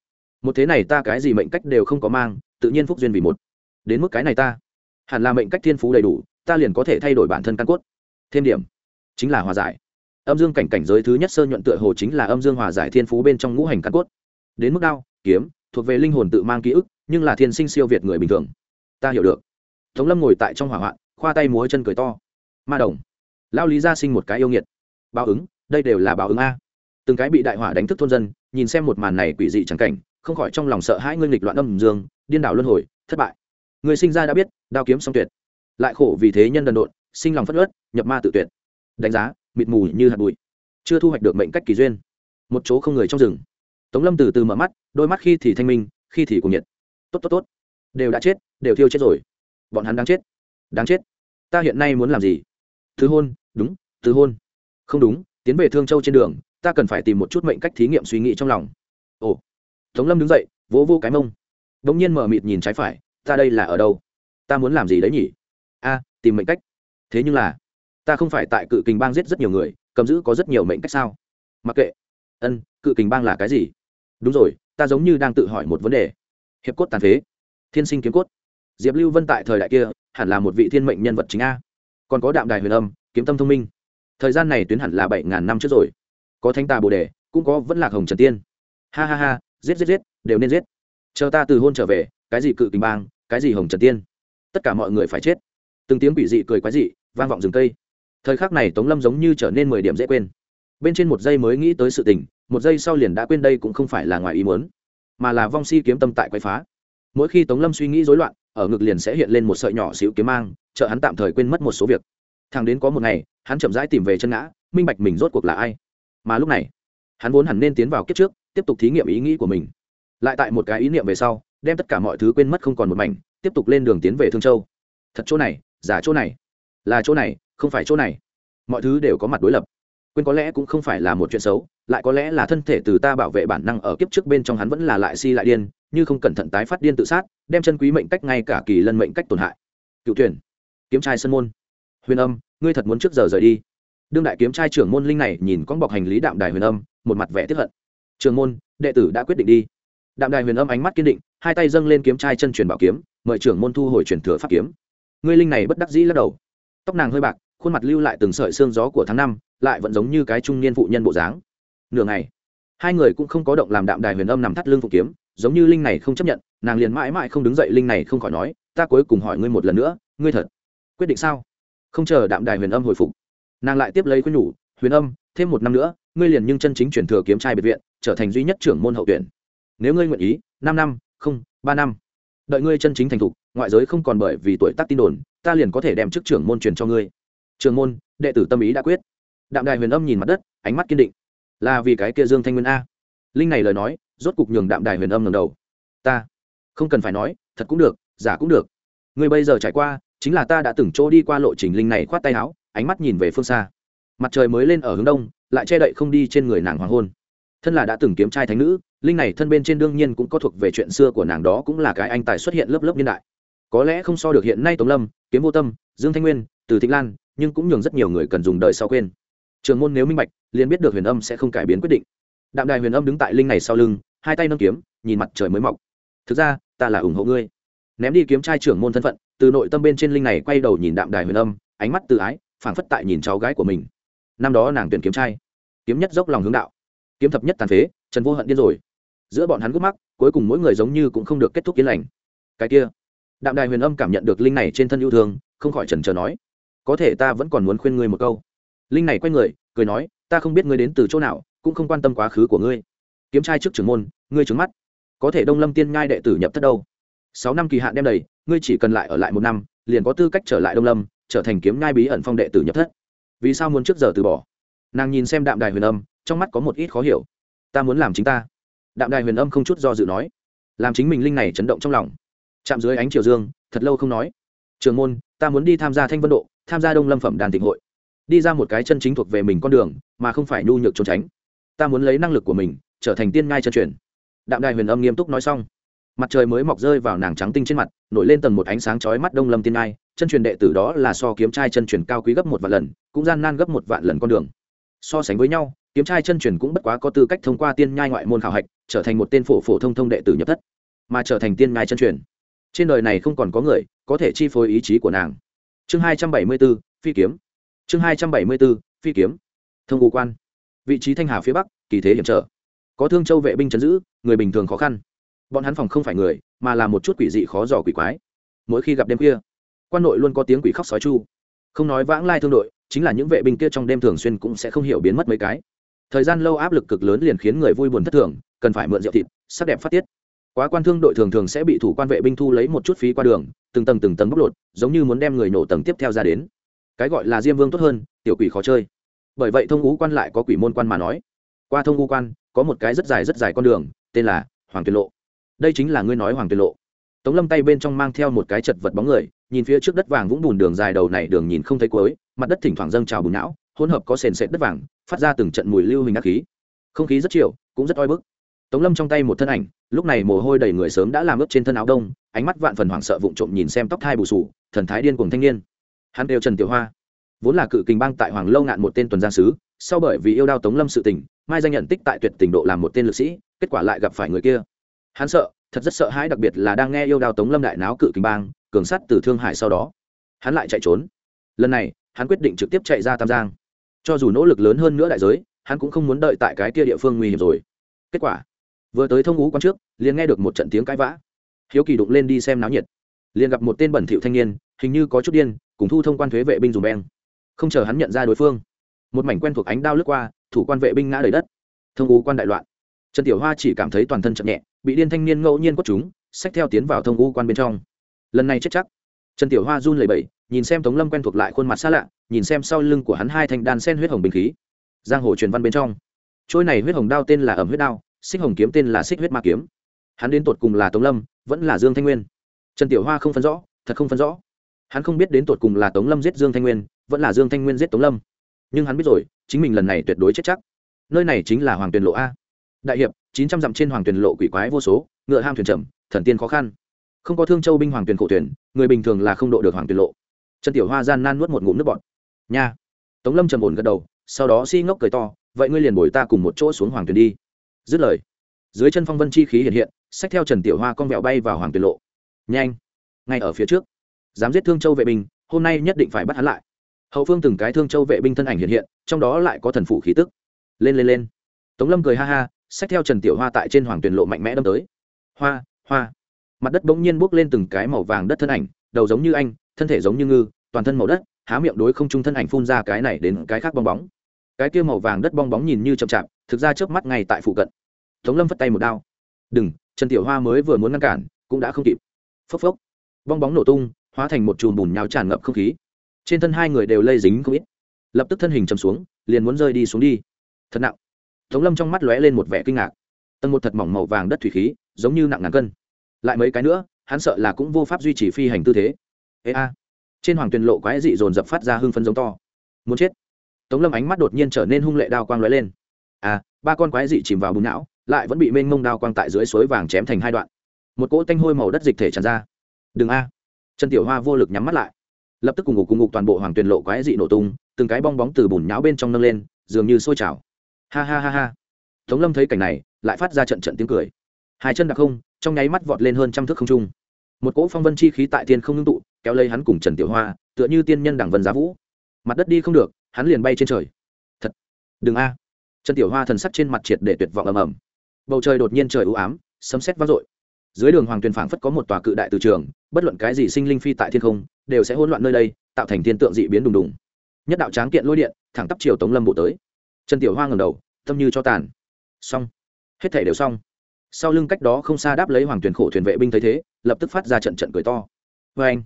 Một thế này ta cái gì mệnh cách đều không có mang, tự nhiên phúc duyên vì một. Đến mức cái này ta hẳn là mệnh cách thiên phú đầy đủ, ta liền có thể thay đổi bản thân căn cốt. Thêm điểm, chính là hòa giải. Âm dương cảnh cảnh giới thứ nhất sơ nhuận tựa hồ chính là âm dương hòa giải thiên phú bên trong ngũ hành căn cốt. Đến mức đao, kiếm, thuộc về linh hồn tự mang ký ức, nhưng là thiên sinh siêu việt người bình thường. Ta hiểu được. Tống lâm ngồi tại trong hỏa hoạn, khoa tay múa chân cười to. Ma đồng. Lao lý gia sinh một cái yêu nghiệt. Báo ứng, đây đều là báo ứng a. Từng cái bị đại hỏa đánh thức thôn dân, nhìn xem một màn này quỷ dị chẳng cảnh, không khỏi trong lòng sợ hãi ngươi nghịch loạn âm dương, điên đảo luân hồi, thất bại người sinh ra đã biết, đao kiếm song tuyệt. Lại khổ vì thế nhân đần độn, sinh lòng phất ớt nhập ma tự tuyệt. Đánh giá, mịt mù như hạt bụi. Chưa thu hoạch được mệnh cách kỳ duyên. Một chỗ không người trong rừng. Tống lâm từ từ mở mắt, đôi mắt khi thì thanh minh, khi thì cùng nhiệt. Tốt tốt tốt. Đều đã chết, đều thiêu chết rồi. Bọn hắn đang chết. Đáng chết. Ta hiện nay muốn làm gì? Thứ hôn, đúng, thứ hôn. Không đúng, tiến về thương châu trên đường, ta cần phải tìm một chút mệnh cách thí nghiệm suy nghĩ trong lòng. Ồ. Tống lâm đứng dậy, vỗ vô cái mông. Đ ỗ n g nhiên mở mịt nhìn trái phải ta đây là ở đâu? Ta muốn làm gì đấy nhỉ? A, tìm mệnh cách. Thế nhưng là, ta không phải tại cự kình bang giết rất nhiều người, cầm giữ có rất nhiều mệnh cách sao? Mặc kệ. Ân, cự kình bang là cái gì? Đúng rồi, ta giống như đang tự hỏi một vấn đề. Hiệp cốt tàn phế. Thiên sinh kiếm cốt. Diệp lưu vân tại thời đại kia, hẳn là một vị thiên mệnh nhân vật chính a. Còn có đạm đài huyền âm, kiếm tâm thông minh. Thời gian này tuyến hẳn là bảy ngàn năm trước rồi. Có thanh tà bồ đề, cũng có vẫn lạc hồng trần tiên. Ha ha ha, giết giết giết, đều nên giết. Chờ ta từ hôn trở về, cái gì cự kình bang cái gì hồng trần tiên? Tất cả mọi người phải chết. Từng tiếng quỷ dị cười quái dị vang vọng rừng cây. Thời khắc này tống lâm giống như trở nên mười điểm dễ quên. Bên trên một giây mới nghĩ tới sự tình, một giây sau liền đã quên đây cũng không phải là ngoài ý muốn, mà là vong si kiếm tâm tại quay phá. Mỗi khi tống lâm suy nghĩ rối loạn, ở ngực liền sẽ hiện lên một sợi nhỏ xíu kiếm mang, trợ hắn tạm thời quên mất một số việc. Thằng đến có một ngày, hắn chậm rãi tìm về chân ngã, minh bạch mình rốt cuộc là ai. Mà lúc này, hắn vốn hẳn nên tiến vào kiếp trước, tiếp tục thí nghiệm ý nghĩ của mình. Lại tại một cái ý niệm về sau đem tất cả mọi thứ quên mất không còn một mảnh, tiếp tục lên đường tiến về thương châu. Thật chỗ này, giả chỗ này. Là chỗ này, không phải chỗ này. Mọi thứ đều có mặt đối lập. Quên có lẽ cũng không phải là một chuyện xấu, lại có lẽ là thân thể từ ta bảo vệ bản năng ở kiếp trước bên trong hắn vẫn là lại si lại điên, như không cẩn thận tái phát điên tự sát, đem chân quý mệnh cách ngay cả kỳ lân mệnh cách tổn hại. Cựu tuyển, kiếm trai sân môn. Huyền âm, ngươi thật muốn trước giờ rời đi. Đương đại kiếm trai trưởng môn linh này nhìn con bọc hành lý đạm đài huyền âm, một mặt vẻ tiếp hận. Trường môn, đệ tử đã quyết định đi. Đạm đài huyền âm ánh mắt kiên định hai tay dâng lên kiếm trai chân truyền bảo kiếm, mời trưởng môn thu hồi truyền thừa pháp kiếm. Ngươi linh này bất đắc dĩ lắc đầu. Tóc nàng hơi bạc, khuôn mặt lưu lại từng sợi xương gió của tháng năm, lại vẫn giống như cái trung niên phụ nhân bộ dáng. Nửa ngày, hai người cũng không có động làm đạm đài huyền âm nằm thắt lưng phụ kiếm, giống như linh này không chấp nhận, nàng liền mãi mãi không đứng dậy linh này không khỏi nói, ta cuối cùng hỏi ngươi một lần nữa, ngươi thật quyết định sao? Không chờ đạm đài huyền âm hồi phục, nàng lại tiếp lấy khuyên nhủ, huyền âm, thêm một năm nữa, ngươi liền nhưng chân chính chuyển thừa kiếm trai biệt viện, trở thành duy nhất trưởng môn hậu tuyển. Nếu ngươi nguyện ý, năm năm không, ba năm. Đợi ngươi chân chính thành thục, ngoại giới không còn bởi vì tuổi tác tin đồn, ta liền có thể đem chức trưởng môn truyền cho ngươi. Trường môn, đệ tử tâm ý đã quyết. Đạm đài huyền âm nhìn mặt đất, ánh mắt kiên định. Là vì cái kia dương thanh nguyên a. Linh này lời nói, rốt cục nhường đạm đài huyền âm ngầm đầu. Ta, không cần phải nói, thật cũng được, giả cũng được. Ngươi bây giờ trải qua, chính là ta đã từng chỗ đi qua lộ trình linh này khoát tay áo, ánh mắt nhìn về phương xa. Mặt trời mới lên ở hướng đông, lại che đậy không đi trên người nàng hoàng hôn. Thân là đã từng kiếm trai thánh nữ linh này thân bên trên đương nhiên cũng có thuộc về chuyện xưa của nàng đó cũng là cái anh tài xuất hiện lớp lớp niên đại. Có lẽ không so được hiện nay tống lâm, kiếm vô tâm, dương thanh nguyên, từ thịnh lan, nhưng cũng nhường rất nhiều người cần dùng đời sau quên. Trường môn nếu minh bạch, liền biết được huyền âm sẽ không cải biến quyết định. Đạm đài huyền âm đứng tại linh này sau lưng, hai tay nâng kiếm, nhìn mặt trời mới mọc. Thực ra, ta là ủng hộ ngươi. Ném đi kiếm trai trưởng môn thân phận, từ nội tâm bên trên linh này quay đầu nhìn đạm đài huyền âm, ánh mắt tự ái, phảng phất tại nhìn cháu gái của mình. Năm đó nàng tuyển kiếm trai. Kiếm nhất dốc lòng hướng đạo. Kiếm thập nhất tàn phế, trần vô hận điên rồi giữa bọn hắn gút mắc cuối cùng mỗi người giống như cũng không được kết thúc yên lành. Cái kia, đạm đài huyền âm cảm nhận được linh này trên thân yêu thương, không khỏi trần trờ nói, có thể ta vẫn còn muốn khuyên ngươi một câu. Linh này quay người, cười nói, ta không biết ngươi đến từ chỗ nào, cũng không quan tâm quá khứ của ngươi. Kiếm trai trước trưởng môn, ngươi trứng mắt. Có thể đông lâm tiên ngai đệ tử nhập thất đâu? Sáu năm kỳ hạn đem đầy, ngươi chỉ cần lại ở lại một năm, liền có tư cách trở lại đông lâm, trở thành kiếm ngai bí ẩn phong đệ tử nhập thất. Vì sao muốn trước giờ từ bỏ? Nàng nhìn xem đạm đài huyền âm, trong mắt có một ít khó hiểu. Ta muốn làm chính ta đạm đài huyền âm không chút do dự nói, làm chính mình linh này chấn động trong lòng. Chạm dưới ánh triều dương, thật lâu không nói. Trường môn, ta muốn đi tham gia thanh vân độ, tham gia đông lâm phẩm đàn tịnh hội. Đi ra một cái chân chính thuộc về mình con đường, mà không phải nhu nhược trốn tránh. Ta muốn lấy năng lực của mình, trở thành tiên ngai chân truyền. Đạm đài huyền âm nghiêm túc nói xong. Mặt trời mới mọc rơi vào nàng trắng tinh trên mặt, nổi lên tầng một ánh sáng chói mắt đông lâm tiên ngai. Chân truyền đệ tử đó là so kiếm trai chân truyền cao quý gấp một vạn lần, cũng gian nan gấp một vạn lần con đường. So sánh với nhau kiếm trai chân truyền cũng bất quá có tư cách thông qua tiên nhai ngoại môn khảo hạch, trở thành một tên phổ phổ thông thông đệ tử nhập thất, mà trở thành tiên nhai chân truyền. Trên đời này không còn có người có thể chi phối ý chí của nàng. Chương hai trăm bảy mươi b ố phi kiếm. Chương hai trăm bảy mươi b ố phi kiếm. Thông ngũ quan. Vị trí thanh hà phía bắc, kỳ thế hiểm trở. Có thương châu vệ binh chấn giữ, người bình thường khó khăn. Bọn hắn phòng không phải người, mà là một chút quỷ dị khó dò quỷ quái. Mỗi khi gặp đêm khuya, quan nội luôn có tiếng quỷ khóc sói chu. Không nói vãng lai thương đội, chính là những vệ binh kia trong đêm thường xuyên cũng sẽ không hiểu biến mất mấy cái thời gian lâu áp lực cực lớn liền khiến người vui buồn thất thường, cần phải mượn rượu thịt, sắc đẹp phát tiết. Quá quan thương đội thường thường sẽ bị thủ quan vệ binh thu lấy một chút phí qua đường, từng tầng từng tầng bóc lột, giống như muốn đem người nổ tầng tiếp theo ra đến. Cái gọi là diêm vương tốt hơn, tiểu quỷ khó chơi. Bởi vậy thông ngũ quan lại có quỷ môn quan mà nói. Qua thông ngũ quan, có một cái rất dài rất dài con đường, tên là hoàng tuyệt lộ. Đây chính là ngươi nói hoàng tuyệt lộ. Tống lâm tay bên trong mang theo một cái chật vật bóng người, nhìn phía trước đất vàng vũng bùn đường dài đầu này đường nhìn không thấy cuối, mặt đất thỉnh thoảng dâng trào bùn não hỗn hợp có sền sệt đất vàng, phát ra từng trận mùi lưu hình ác khí. Không khí rất chiều, cũng rất oi bức. Tống lâm trong tay một thân ảnh, lúc này mồ hôi đầy người sớm đã làm ướt trên thân áo đông, ánh mắt vạn phần hoảng sợ vụng trộm nhìn xem tóc thai bù sù, thần thái điên cùng thanh niên. Hắn đều trần tiểu hoa. Vốn là cự kình bang tại hoàng lâu ngạn một tên tuần giang sứ, sau bởi vì yêu đao tống lâm sự tình, mai danh nhận tích tại tuyệt tình độ làm một tên lực sĩ, kết quả lại gặp phải người kia. Hắn sợ, thật rất sợ hãi đặc biệt là đang nghe yêu đao tống lâm đại náo cự kình bang, cường sắt từ thương hải sau đó. Hắn lại chạy trốn. Lần này, hắn quyết định trực tiếp chạy ra tam giang cho dù nỗ lực lớn hơn nữa đại giới, hắn cũng không muốn đợi tại cái kia địa phương nguy hiểm rồi. Kết quả, vừa tới thông ú quan trước, liền nghe được một trận tiếng cãi vã. Hiếu kỳ đụng lên đi xem náo nhiệt. Liền gặp một tên bẩn thỉu thanh niên, hình như có chút điên, cùng thu thông quan thuế vệ binh dùng beng. Không chờ hắn nhận ra đối phương, một mảnh quen thuộc ánh đao lướt qua, thủ quan vệ binh ngã đầy đất. Thông ú quan đại loạn. Trần tiểu hoa chỉ cảm thấy toàn thân chậm nhẹ, bị điên thanh niên ngẫu nhiên quất chúng, xách theo tiến vào thông ngũ quan bên trong. Lần này chết chắc. Trần tiểu hoa run lẩy bẩy nhìn xem tống lâm quen thuộc lại khuôn mặt xa lạ, nhìn xem sau lưng của hắn hai thanh đan sen huyết hồng bình khí. Giang hồ truyền văn bên trong. Trôi này huyết hồng đao tên là ẩm huyết đao, xích hồng kiếm tên là xích huyết ma kiếm. Hắn đến tột cùng là tống lâm, vẫn là dương thanh nguyên. Trần tiểu hoa không phân rõ, thật không phân rõ. Hắn không biết đến tột cùng là tống lâm giết dương thanh nguyên, vẫn là dương thanh nguyên giết tống lâm. Nhưng hắn biết rồi, chính mình lần này tuyệt đối chết chắc. Nơi này chính là hoàng tuyền lộ a. Đại hiệp, chín trăm dặm trên hoàng tuyền lộ quỷ quái vô số, ngựa ham thuyền trầm thần tiên khó khăn. Không có thương châu binh hoàng tuyền cổ tuyển người bình thường là không độ được hoàng tuyền lộ trần tiểu hoa gian nan nuốt một ngụm nước bọt. Nha. Tống lâm trầm ổn gật đầu, sau đó si ngốc cười to, vậy ngươi liền bồi ta cùng một chỗ xuống hoàng tuyền đi. Dứt lời, dưới chân phong vân chi khí hiện hiện, xách theo trần tiểu hoa con vẹo bay vào hoàng tuyền lộ. Nhanh, ngay ở phía trước. Dám giết thương châu vệ binh, hôm nay nhất định phải bắt hắn lại. Hậu phương từng cái thương châu vệ binh thân ảnh hiện hiện, trong đó lại có thần phủ khí tức. Lên lên lên. Tống lâm cười ha ha, xách theo trần tiểu hoa tại trên hoàng tuyền lộ mạnh mẽ đâm tới. Hoa hoa. Mặt đất bỗng nhiên bốc lên từng cái màu vàng đất thân ảnh, đầu giống như anh thân thể giống như ngư, toàn thân màu đất, há miệng đối không trung thân ảnh phun ra cái này đến cái khác bong bóng. Cái kia màu vàng đất bong bóng nhìn như chậm chạp, thực ra trước mắt ngay tại phụ cận. Tống lâm phất tay một đao. Đừng, trần tiểu hoa mới vừa muốn ngăn cản, cũng đã không kịp. Phốc phốc. Bong bóng nổ tung, hóa thành một chùm bùn nhào tràn ngập không khí. Trên thân hai người đều lây dính không ít. Lập tức thân hình chầm xuống, liền muốn rơi đi xuống đi. Thật nặng. Tống lâm trong mắt lóe lên một vẻ kinh ngạc. Tầng một thật mỏng màu vàng đất thủy khí, giống như nặng ngàn cân. Lại mấy cái nữa, hắn sợ là cũng vô pháp duy trì phi hành tư thế ê a. Trên hoàng tuyền lộ quái dị dồn dập phát ra hưng phấn giống to. Muốn chết. Tống lâm ánh mắt đột nhiên trở nên hung lệ đao quang lóe lên. À ba con quái dị chìm vào bùn não, lại vẫn bị mênh mông đao quang tại dưới suối vàng chém thành hai đoạn. Một cỗ tanh hôi màu đất dịch thể tràn ra. Đừng a. Trần tiểu hoa vô lực nhắm mắt lại. Lập tức cùng ngục cùng ngục toàn bộ hoàng tuyền lộ quái dị nổ tung, từng cái bong bóng từ bùn nhão bên trong nâng lên, dường như sôi trào. Ha ha ha ha. Tống lâm thấy cảnh này, lại phát ra trận trận tiếng cười. Hai chân đặc không, trong nháy mắt vọt lên hơn trăm thước không trung. Một cỗ phong vân chi khí tại thiên không ngưng tụ kéo lấy hắn cùng trần tiểu hoa, tựa như tiên nhân đảng vân giá vũ. Mặt đất đi không được, hắn liền bay trên trời. Thật, đừng a. Trần tiểu hoa thần sắc trên mặt triệt để tuyệt vọng ầm ầm. Bầu trời đột nhiên trời ưu ám, sấm sét vang dội. Dưới đường hoàng tuyền phảng phất có một tòa cự đại từ trường, bất luận cái gì sinh linh phi tại thiên không, đều sẽ hỗn loạn nơi đây, tạo thành thiên tượng dị biến đùng đùng. Nhất đạo tráng kiện lôi điện, thẳng tắp chiều tống lâm bộ tới. Trần tiểu hoa ngầm đầu, tâm như cho tàn. Xong. Hết thể đều xong. Sau lưng cách đó không xa đáp lấy hoàng tuyển khổ thuyền vệ binh thấy thế, lập tức phát ra trận trận cười to. Vê anh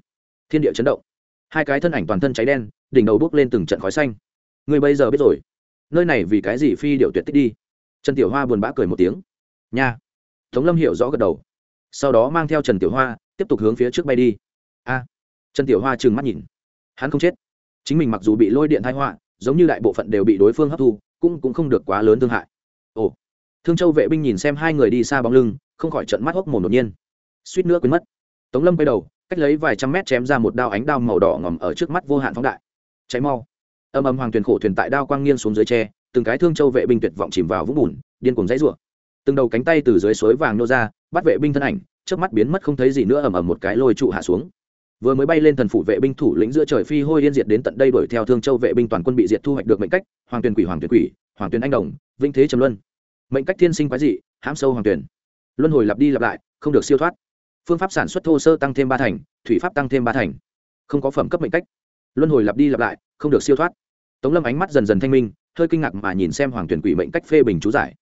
thiên địa chấn động. Hai cái thân ảnh toàn thân cháy đen, đỉnh đầu bốc lên từng trận khói xanh. Người bây giờ biết rồi. Nơi này vì cái gì phi điệu tuyệt tích đi? Trần tiểu hoa buồn bã cười một tiếng. Nha. Tống lâm hiểu rõ gật đầu. Sau đó mang theo trần tiểu hoa, tiếp tục hướng phía trước bay đi. A. Trần tiểu hoa trừng mắt nhìn. Hắn không chết. Chính mình mặc dù bị lôi điện thái họa, giống như đại bộ phận đều bị đối phương hấp thu, cũng cũng không được quá lớn thương hại. Ồ. Thương châu vệ binh nhìn xem hai người đi xa bóng lưng, không khỏi trận mắt hốc mồm đột nhiên. Suýt nữa quên mất. Tống lâm quay đầu cách lấy vài trăm mét chém ra một đao ánh đao màu đỏ ngòm ở trước mắt vô hạn phóng đại. Cháy mau. Âm âm hoàng thuyền khổ thuyền tại đao quang nghiêng xuống dưới tre, từng cái thương châu vệ binh tuyệt vọng chìm vào vũng bùn, điên cùng dãy rủa. Từng đầu cánh tay từ dưới suối vàng nô ra, bắt vệ binh thân ảnh trước mắt biến mất không thấy gì nữa ầm ầm một cái lôi trụ hạ xuống. Vừa mới bay lên thần phủ vệ binh thủ lĩnh giữa trời phi hôi yên diệt đến tận đây đuổi theo thương châu vệ binh toàn quân bị diệt thu hoạch được mệnh cách, hoàng tuyền quỷ, hoàng tuyền quỷ, hoàng tuyền anh đồng, vinh thế trầm luân. Mệnh cách thiên sinh quái dị, hãm sâu hoàng tuyền luân hồi lặp đi lặp lại, không được siêu thoát phương pháp sản xuất thô sơ tăng thêm ba thành, thủy pháp tăng thêm ba thành. Không có phẩm cấp mệnh cách. Luân hồi lặp đi lặp lại, không được siêu thoát. Tống lâm ánh mắt dần dần thanh minh, hơi kinh ngạc mà nhìn xem hoàng tuyển quỷ mệnh cách phê bình chú giải.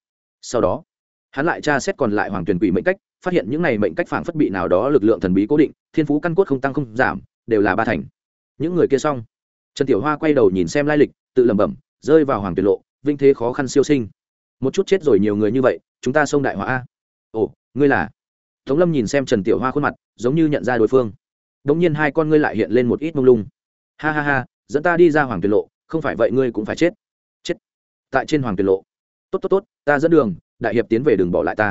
Sau đó, hắn lại tra xét còn lại hoàng tuyển quỷ mệnh cách, phát hiện những này mệnh cách phản phất bị nào đó lực lượng thần bí cố định, thiên phú căn cốt không tăng không giảm, đều là ba thành. Những người kia xong, trần tiểu hoa quay đầu nhìn xem lai lịch, tự lẩm bẩm, rơi vào hoàng tuyển lộ, vinh thế khó khăn siêu sinh. Một chút chết rồi nhiều người như vậy, chúng ta xông đại hỏa a. Ồ, ngươi là? Tống lâm nhìn xem trần tiểu hoa khuôn mặt, giống như nhận ra đối phương. Đ ỗ n g nhiên hai con ngươi lại hiện lên một ít mông lung. Ha ha ha, dẫn ta đi ra hoàng tuyệt lộ, không phải vậy ngươi cũng phải chết. Chết. Tại trên hoàng tuyệt lộ. Tốt tốt tốt, ta dẫn đường, đại hiệp tiến về đường bỏ lại ta.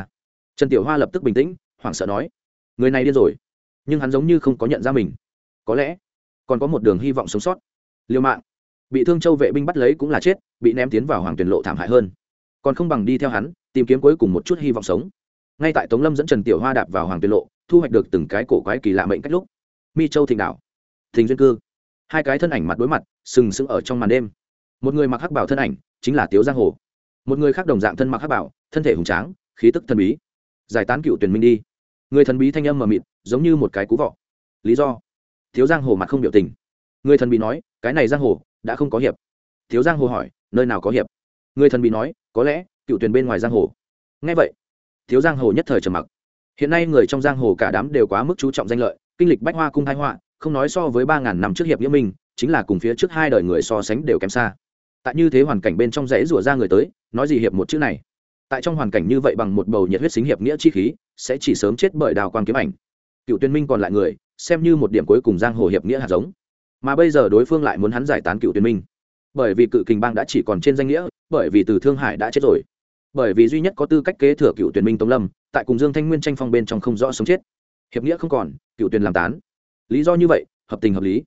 Trần tiểu hoa lập tức bình tĩnh, hoảng sợ nói. Người này điên rồi. Nhưng hắn giống như không có nhận ra mình. Có lẽ, còn có một đường hy vọng sống sót. Liều mạng. Bị thương châu vệ binh bắt lấy cũng là chết, bị ném tiến vào hoàng tuyển lộ thảm hại hơn. Còn không bằng đi theo hắn, tìm kiếm cuối cùng một chút hy vọng sống ngay tại tống lâm dẫn trần tiểu hoa đạp vào hoàng tiên lộ, thu hoạch được từng cái cổ quái kỳ lạ mệnh cách lúc, mi châu thịnh đảo thình duyên cư. Hai cái thân ảnh mặt đối mặt, sừng sững ở trong màn đêm. Một người mặc hắc bảo thân ảnh, chính là tiếu giang hồ. Một người khác đồng dạng thân mặc hắc bảo, thân thể hùng tráng, khí tức thần bí. Giải tán cựu tuyển minh đi. Người thần bí thanh âm mờ mịt, giống như một cái cú vọ. Lý do? Thiếu giang hồ mặt không biểu tình. Người thần bí nói, cái này giang hồ, đã không có hiệp. Thiếu giang hồ hỏi, nơi nào có hiệp? Người thần bí nói, có lẽ, cựu tuyển bên ngoài giang hồ. Nghe vậy thiếu giang hồ nhất thời trầm mặc. Hiện nay người trong giang hồ cả đám đều quá mức chú trọng danh lợi, kinh lịch bách hoa cung thái họa, không nói so với ba ngàn năm trước hiệp nghĩa minh chính là cùng phía trước hai đời người so sánh đều kém xa. Tại như thế hoàn cảnh bên trong rẽ rủa ra người tới, nói gì hiệp một chữ này? Tại trong hoàn cảnh như vậy bằng một bầu nhiệt huyết xính hiệp nghĩa chi khí, sẽ chỉ sớm chết bởi đào quang kiếm ảnh. Cựu tuyên minh còn lại người, xem như một điểm cuối cùng giang hồ hiệp nghĩa hạt giống. Mà bây giờ đối phương lại muốn hắn giải tán cựu tuyên minh. Bởi vì cự kình bang đã chỉ còn trên danh nghĩa, bởi vì từ thương hải đã chết rồi bởi vì duy nhất có tư cách kế thừa cựu tuyển minh tống lâm, tại cùng dương thanh nguyên tranh phong bên trong không rõ sống chết. Hiệp nghĩa không còn, cựu tuyển làm tán. Lý do như vậy, hợp tình hợp lý.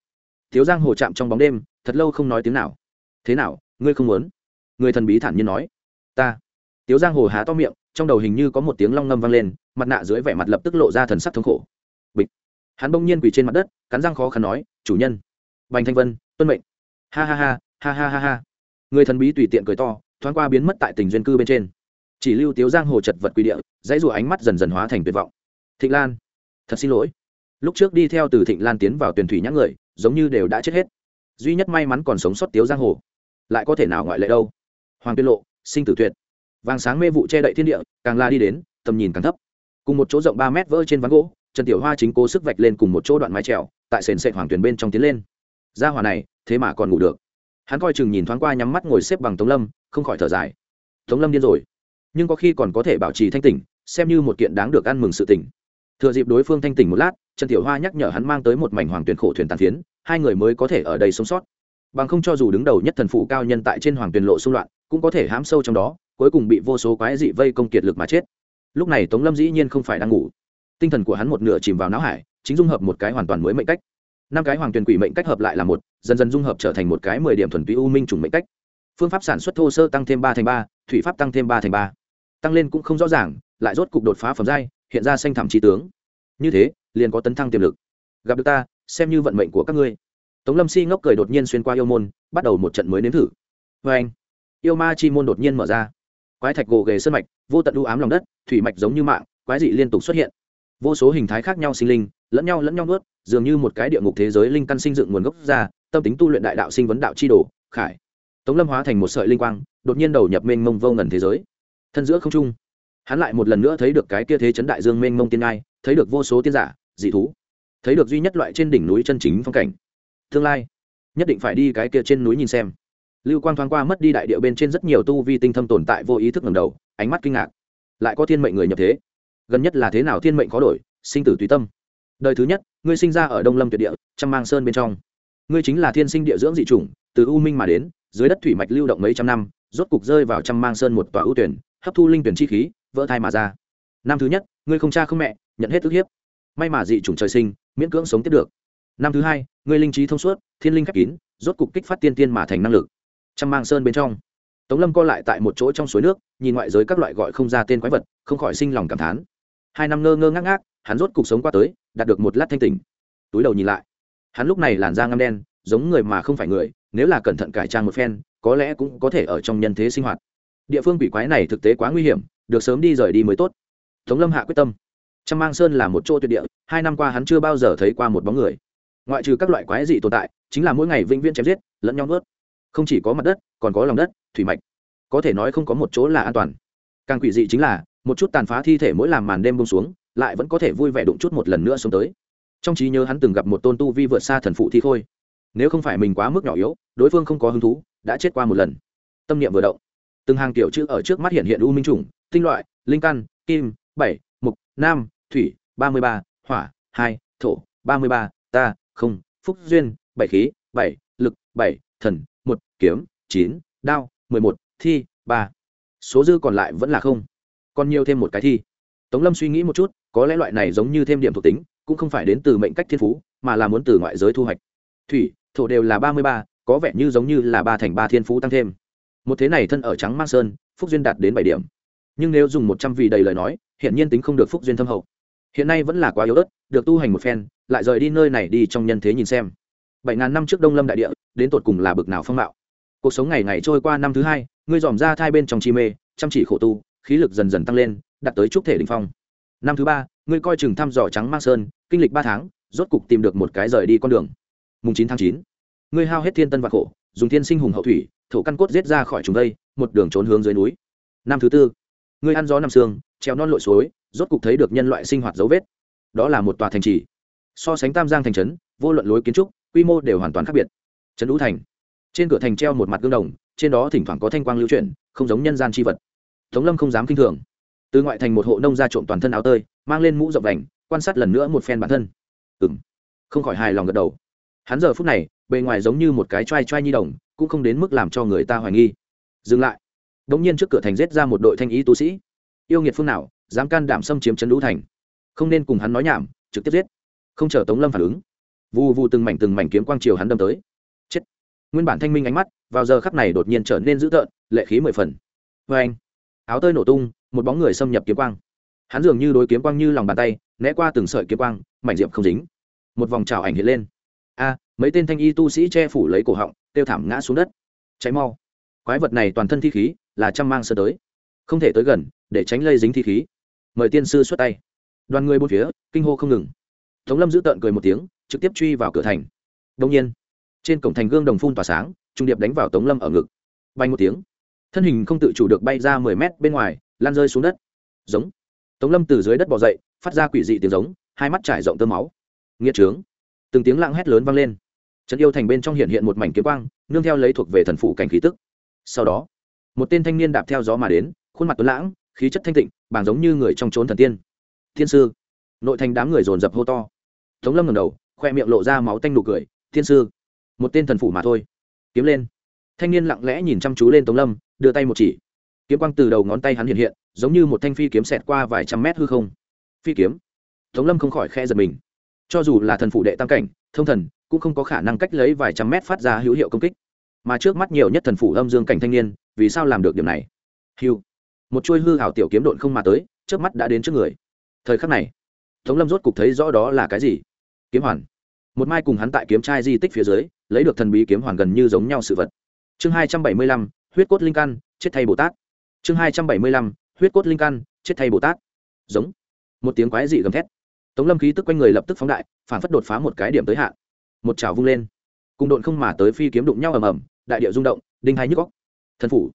Thiếu giang hồ chạm trong bóng đêm, thật lâu không nói tiếng nào. Thế nào, ngươi không muốn? Người thần bí thản nhiên nói. Ta. Tiếu giang hồ há to miệng, trong đầu hình như có một tiếng long ngâm vang lên, mặt nạ dưới vẻ mặt lập tức lộ ra thần sắc thống khổ. Bịch. Hắn bỗng nhiên quỳ trên mặt đất, cắn răng khó khăn nói, chủ nhân. Bành thanh vân, tuân mệnh. Ha ha ha ha ha ha ha. Người thần bí tùy tiện cười to thoáng qua biến mất tại tình duyên cư bên trên. Chỉ lưu tiếu giang hồ chật vật quy địa, dãy rùa ánh mắt dần dần hóa thành tuyệt vọng. Thịnh lan, thật xin lỗi. Lúc trước đi theo từ thịnh lan tiến vào tuyển thủy nhãn người, giống như đều đã chết hết. Duy nhất may mắn còn sống sót tiếu giang hồ. Lại có thể nào ngoại lệ đâu? Hoàng tiên lộ, sinh tử tuyệt. Vàng sáng mê vụ che đậy thiên địa, càng la đi đến, tầm nhìn càng thấp. Cùng một chỗ rộng ba mét vỡ trên ván gỗ, trần tiểu hoa chính cố sức vạch lên cùng một chỗ đoạn mái trèo, tại sền sệ hoàng tuyển bên trong tiến lên. Ra hòa này, thế mà còn ngủ được hắn coi chừng nhìn thoáng qua nhắm mắt ngồi xếp bằng tống lâm, không khỏi thở dài. Tống lâm điên rồi. Nhưng có khi còn có thể bảo trì thanh tỉnh, xem như một kiện đáng được ăn mừng sự tỉnh thừa dịp đối phương thanh tỉnh một lát, trần tiểu hoa nhắc nhở hắn mang tới một mảnh hoàng tuyển khổ thuyền tàn phiến, hai người mới có thể ở đây sống sót. Bằng không cho dù đứng đầu nhất thần phụ cao nhân tại trên hoàng tuyển lộ xung loạn, cũng có thể hám sâu trong đó, cuối cùng bị vô số quái dị vây công kiệt lực mà chết. Lúc này tống lâm dĩ nhiên không phải đang ngủ. Tinh thần của hắn một nửa chìm vào não hải, chính dung hợp một cái hoàn toàn mới mệnh cách năm cái hoàng tuyển quỷ mệnh cách hợp lại là một, dần dần dung hợp trở thành một cái mười điểm thuần túy u minh chủng mệnh cách. Phương pháp sản xuất thô sơ tăng thêm ba thành ba, thủy pháp tăng thêm ba thành ba. Tăng lên cũng không rõ ràng, lại rốt cục đột phá phẩm giai, hiện ra xanh thảm trí tướng. Như thế, liền có tấn thăng tiềm lực. Gặp được ta, xem như vận mệnh của các ngươi. Tống lâm si ngốc cười đột nhiên xuyên qua yêu môn, bắt đầu một trận mới nếm thử. Vê anh, yêu ma chi môn đột nhiên mở ra. Quái thạch gồ ghề sơn mạch, vô tận u ám lòng đất, thủy mạch giống như mạng, quái dị liên tục xuất hiện. Vô số hình thái khác nhau sinh linh lẫn nhau lẫn nhau nuốt, dường như một cái địa ngục thế giới linh căn sinh dựng nguồn gốc ra, tâm tính tu luyện đại đạo sinh vấn đạo chi đồ, khải. Tống lâm hóa thành một sợi linh quang, đột nhiên đầu nhập mênh mông vô ngần thế giới. Thân giữa không trung, hắn lại một lần nữa thấy được cái kia thế chấn đại dương mênh mông tiên ngai, thấy được vô số tiên giả, dị thú, thấy được duy nhất loại trên đỉnh núi chân chính phong cảnh. Tương lai, nhất định phải đi cái kia trên núi nhìn xem. Lưu quang thoáng qua mất đi đại địa bên trên rất nhiều tu vi tinh thâm tồn tại vô ý thức ngầm đầu, ánh mắt kinh ngạc. Lại có thiên mệnh người nhập thế. Gần nhất là thế nào thiên mệnh khó đổi, sinh tử tùy tâm đời thứ nhất, ngươi sinh ra ở đông lâm tuyệt địa, trăm mang sơn bên trong. Ngươi chính là thiên sinh địa dưỡng dị chủng, từ u minh mà đến, dưới đất thủy mạch lưu động mấy trăm năm, rốt cục rơi vào trăm mang sơn một tòa ưu tuyển, hấp thu linh tuyển chi khí, vỡ thai mà ra. Năm thứ nhất, ngươi không cha không mẹ, nhận hết ức hiếp. May mà dị chủng trời sinh, miễn cưỡng sống tiếp được. Năm thứ hai, ngươi linh trí thông suốt, thiên linh khép kín, rốt cục kích phát tiên tiên mà thành năng lực. Trăm mang sơn bên trong. Tống lâm co lại tại một chỗ trong suối nước, nhìn ngoại giới các loại gọi không ra tên quái vật, không khỏi sinh lòng cảm thán. Hai năm ngơ ngơ ngác ngác hắn rốt cục sống qua tới, đạt được một lát thanh tỉnh. Túi đầu nhìn lại. Hắn lúc này làn da ngăm đen, giống người mà không phải người, nếu là cẩn thận cải trang một phen, có lẽ cũng có thể ở trong nhân thế sinh hoạt. Địa phương quỷ quái này thực tế quá nguy hiểm, được sớm đi rời đi mới tốt. Tống lâm hạ quyết tâm. Trăm mang sơn là một chỗ tuyệt địa, hai năm qua hắn chưa bao giờ thấy qua một bóng người. Ngoại trừ các loại quái dị tồn tại, chính là mỗi ngày vĩnh viễn chém giết, lẫn nhau nuốt. Không chỉ có mặt đất, còn có lòng đất, thủy mạch. Có thể nói không có một chỗ là an toàn. Càng quỷ dị chính là, một chút tàn phá thi thể mỗi làm màn đêm buông xuống lại vẫn có thể vui vẻ đụng chút một lần nữa xuống tới. Trong trí nhớ hắn từng gặp một tôn tu vi vượt xa thần phụ thi khôi. Nếu không phải mình quá mức nhỏ yếu, đối phương không có hứng thú, đã chết qua một lần. Tâm niệm vừa động. Từng hàng tiểu chữ ở trước mắt hiện hiện u minh trùng, tinh loại, linh căn, kim, bảy, mục, nam, thủy, ba mươi ba, hỏa, hai, thổ, ba mươi ba, ta, không, phúc duyên, bảy khí, bảy, lực, bảy, thần, một, kiếm, chín, đao, mười một, thi, ba. Số dư còn lại vẫn là không. Còn nhiều thêm một cái thi. Tống lâm suy nghĩ một chút có lẽ loại này giống như thêm điểm thuộc tính, cũng không phải đến từ mệnh cách thiên phú, mà là muốn từ ngoại giới thu hoạch. Thủy, thổ đều là ba mươi ba, có vẻ như giống như là ba thành ba thiên phú tăng thêm. Một thế này thân ở trắng mang sơn, phúc duyên đạt đến bảy điểm. Nhưng nếu dùng một trăm vị đầy lời nói hiện nhiên tính không được phúc duyên thâm hậu. Hiện nay vẫn là quá yếu ớt, được tu hành một phen, lại rời đi nơi này đi trong nhân thế nhìn xem. bảy ngàn năm trước đông lâm đại địa, đến tột cùng là bực nào phong mạo cuộc sống ngày ngày trôi qua năm thứ hai, ngươi dòm ra thai bên trong chi mê, chăm chỉ khổ tu, khí lực dần dần tăng lên, đạt tới trúc thể đình phong năm thứ ba, ngươi coi chừng thăm dò trắng mang sơn, kinh lịch ba tháng, rốt cục tìm được một cái rời đi con đường. Mùng chín tháng chín, ngươi hao hết thiên tân và khổ, dùng thiên sinh hùng hậu thủy, thổ căn cốt giết ra khỏi chúng đây, một đường trốn hướng dưới núi. Năm thứ tư, ngươi ăn gió nằm sương treo non lội suối, rốt cục thấy được nhân loại sinh hoạt dấu vết. Đó là một tòa thành trì. So sánh tam giang thành trấn, vô luận lối kiến trúc, quy mô đều hoàn toàn khác biệt. Trấn đũ thành. Trên cửa thành treo một mặt gương đồng, trên đó thỉnh thoảng có thanh quang lưu chuyển, không giống nhân gian c h i vật. Tống lâm không dám k i n h thường từ ngoại thành một hộ nông ra trộm toàn thân áo tơi, mang lên mũ rộng vành, quan sát lần nữa một phen bản thân. Ừ m không khỏi hài lòng gật đầu. Hắn giờ phút này, bề ngoài giống như một cái t r a i t r a i nhi đồng, cũng không đến mức làm cho người ta hoài nghi. Dừng lại. Đ ỗ n g nhiên trước cửa thành rết ra một đội thanh ý tu sĩ. Yêu nghiệt phương nào, dám can đảm xâm chiếm trấn lũ thành. Không nên cùng hắn nói nhảm, trực tiếp giết. Không chờ tống lâm phản ứng. Vù vù từng mảnh từng mảnh kiếm quang chiều hắn đâm tới. Chết. Nguyên bản thanh minh ánh mắt, vào giờ khắc này đột nhiên trở nên dữ tợn, lệ khí mười phần. Vê anh áo tơi nổ tung, một bóng người xâm nhập kiếm quang. Hắn dường như đối kiếm quang như lòng bàn tay, né qua từng sợi kiếm quang, mảnh diệm không dính. Một vòng trào ảnh hiện lên. A, mấy tên thanh y tu sĩ che phủ lấy cổ họng tiêu thảm ngã xuống đất. Cháy mau. Quái vật này toàn thân thi khí, là trăm mang sơ tới. Không thể tới gần, để tránh lây dính thi khí. Mời tiên sư xuất tay. Đoàn người bốn phía, kinh hô không ngừng. Tống lâm giữ tợn cười một tiếng, trực tiếp truy vào cửa thành. Đông nhiên, trên cổng thành gương đồng phun tỏa sáng, trung điệp đánh vào tống lâm ở ngực. Bay một tiếng thân hình không tự chủ được bay ra mười mét bên ngoài lan rơi xuống đất. Giống. Tống lâm từ dưới đất bỏ dậy, phát ra quỷ dị tiếng giống, hai mắt trải rộng tơ máu. Nghĩa trướng. Từng tiếng lạng hét lớn vang lên. Trấn yêu thành bên trong hiện hiện một mảnh kiếm quang, nương theo lấy thuộc về thần phủ cảnh khí tức. Sau đó, một tên thanh niên đạp theo gió mà đến, khuôn mặt tuấn lãng, khí chất thanh tịnh, bàng giống như người trong trốn thần tiên. Thiên sư. Nội thành đám người dồn dập hô to. Tống lâm ngầm đầu, khoe miệng lộ ra máu tanh nụ cười. Thiên sư. Một tên thần phủ mà thôi. Kiếm lên. Thanh niên lặng lẽ nhìn chăm chú lên tống lâm đưa tay một chỉ. Kiếm quang từ đầu ngón tay hắn hiện hiện, giống như một thanh phi kiếm xẹt qua vài trăm mét hư không. Phi kiếm. Tống lâm không khỏi khe giật mình. Cho dù là thần phụ đệ tam cảnh, thông thần, cũng không có khả năng cách lấy vài trăm mét phát ra hữu hiệu công kích. Mà trước mắt nhiều nhất thần phủ âm dương cảnh thanh niên, vì sao làm được điểm này? Hiu một chuôi hư hảo tiểu kiếm độn không mà tới trước mắt đã đến trước người. Thời khắc này, tống lâm rốt cục thấy rõ đó là cái gì? Kiếm hoàn. Một mai cùng hắn tại kiếm trai di tích phía dưới, lấy được thần bí kiếm hoàn gần như giống nhau sự vật. Chương hai trăm bảy mươi lăm huyết cốt linh căn, chết thay bồ tát. Chương hai trăm bảy mươi lăm, huyết cốt linh căn, chết thay bồ tát. Giống. Một tiếng quái dị gầm thét. Tống lâm khí tức quanh người lập tức phóng đại, phản phất đột phá một cái điểm tới hạn. Một trào vung lên. Cùng độn không mà tới phi kiếm đụng nhau ầm ầm, đại điệu rung động, đinh hai nhức góc thần phủ.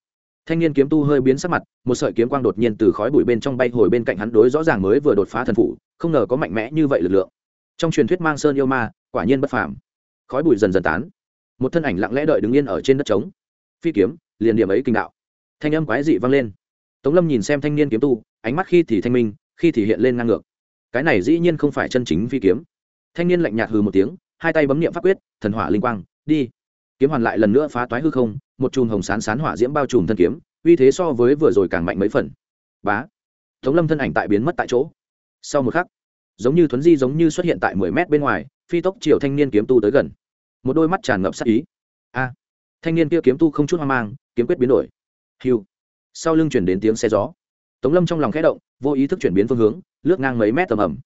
Thanh niên kiếm tu hơi biến sắc mặt, một sợi kiếm quang đột nhiên từ khói bụi bên trong bay hồi bên cạnh hắn đối rõ ràng mới vừa đột phá thần phủ, không ngờ có mạnh mẽ như vậy lực lượng. Trong truyền thuyết mang sơn yêu ma, quả nhiên bất phàm. Khói bụi dần dần tán. Một thân ảnh lặng lẽ đợi đứng yên ở trên đất trống. Phi kiếm liền điểm ấy kinh đạo. Thanh âm quái dị vang lên. Tống lâm nhìn xem thanh niên kiếm tu, ánh mắt khi thì thanh minh, khi thì hiện lên ngang ngược. Cái này dĩ nhiên không phải chân chính phi kiếm. Thanh niên lạnh nhạt hừ một tiếng, hai tay bấm niệm pháp quyết, thần hỏa linh quang, đi. Kiếm hoàn lại lần nữa phá toái hư không, một chùm hồng sán sán hỏa diễm bao trùm thân kiếm, uy thế so với vừa rồi càng mạnh mấy phần. Bá. Tống lâm thân ảnh tại biến mất tại chỗ. Sau một khắc, giống như thuấn di giống như xuất hiện tại mười mét bên ngoài, phi tốc chiều thanh niên kiếm tu tới gần. Một đôi mắt tràn ngập sắc ý. A thanh niên kia kiếm tu không chút hoang mang, kiếm quyết biến đổi. Hiu sau lưng chuyển đến tiếng xe gió. Tống lâm trong lòng khẽ động, vô ý thức chuyển biến phương hướng, lướt ngang mấy mét tầm ẩm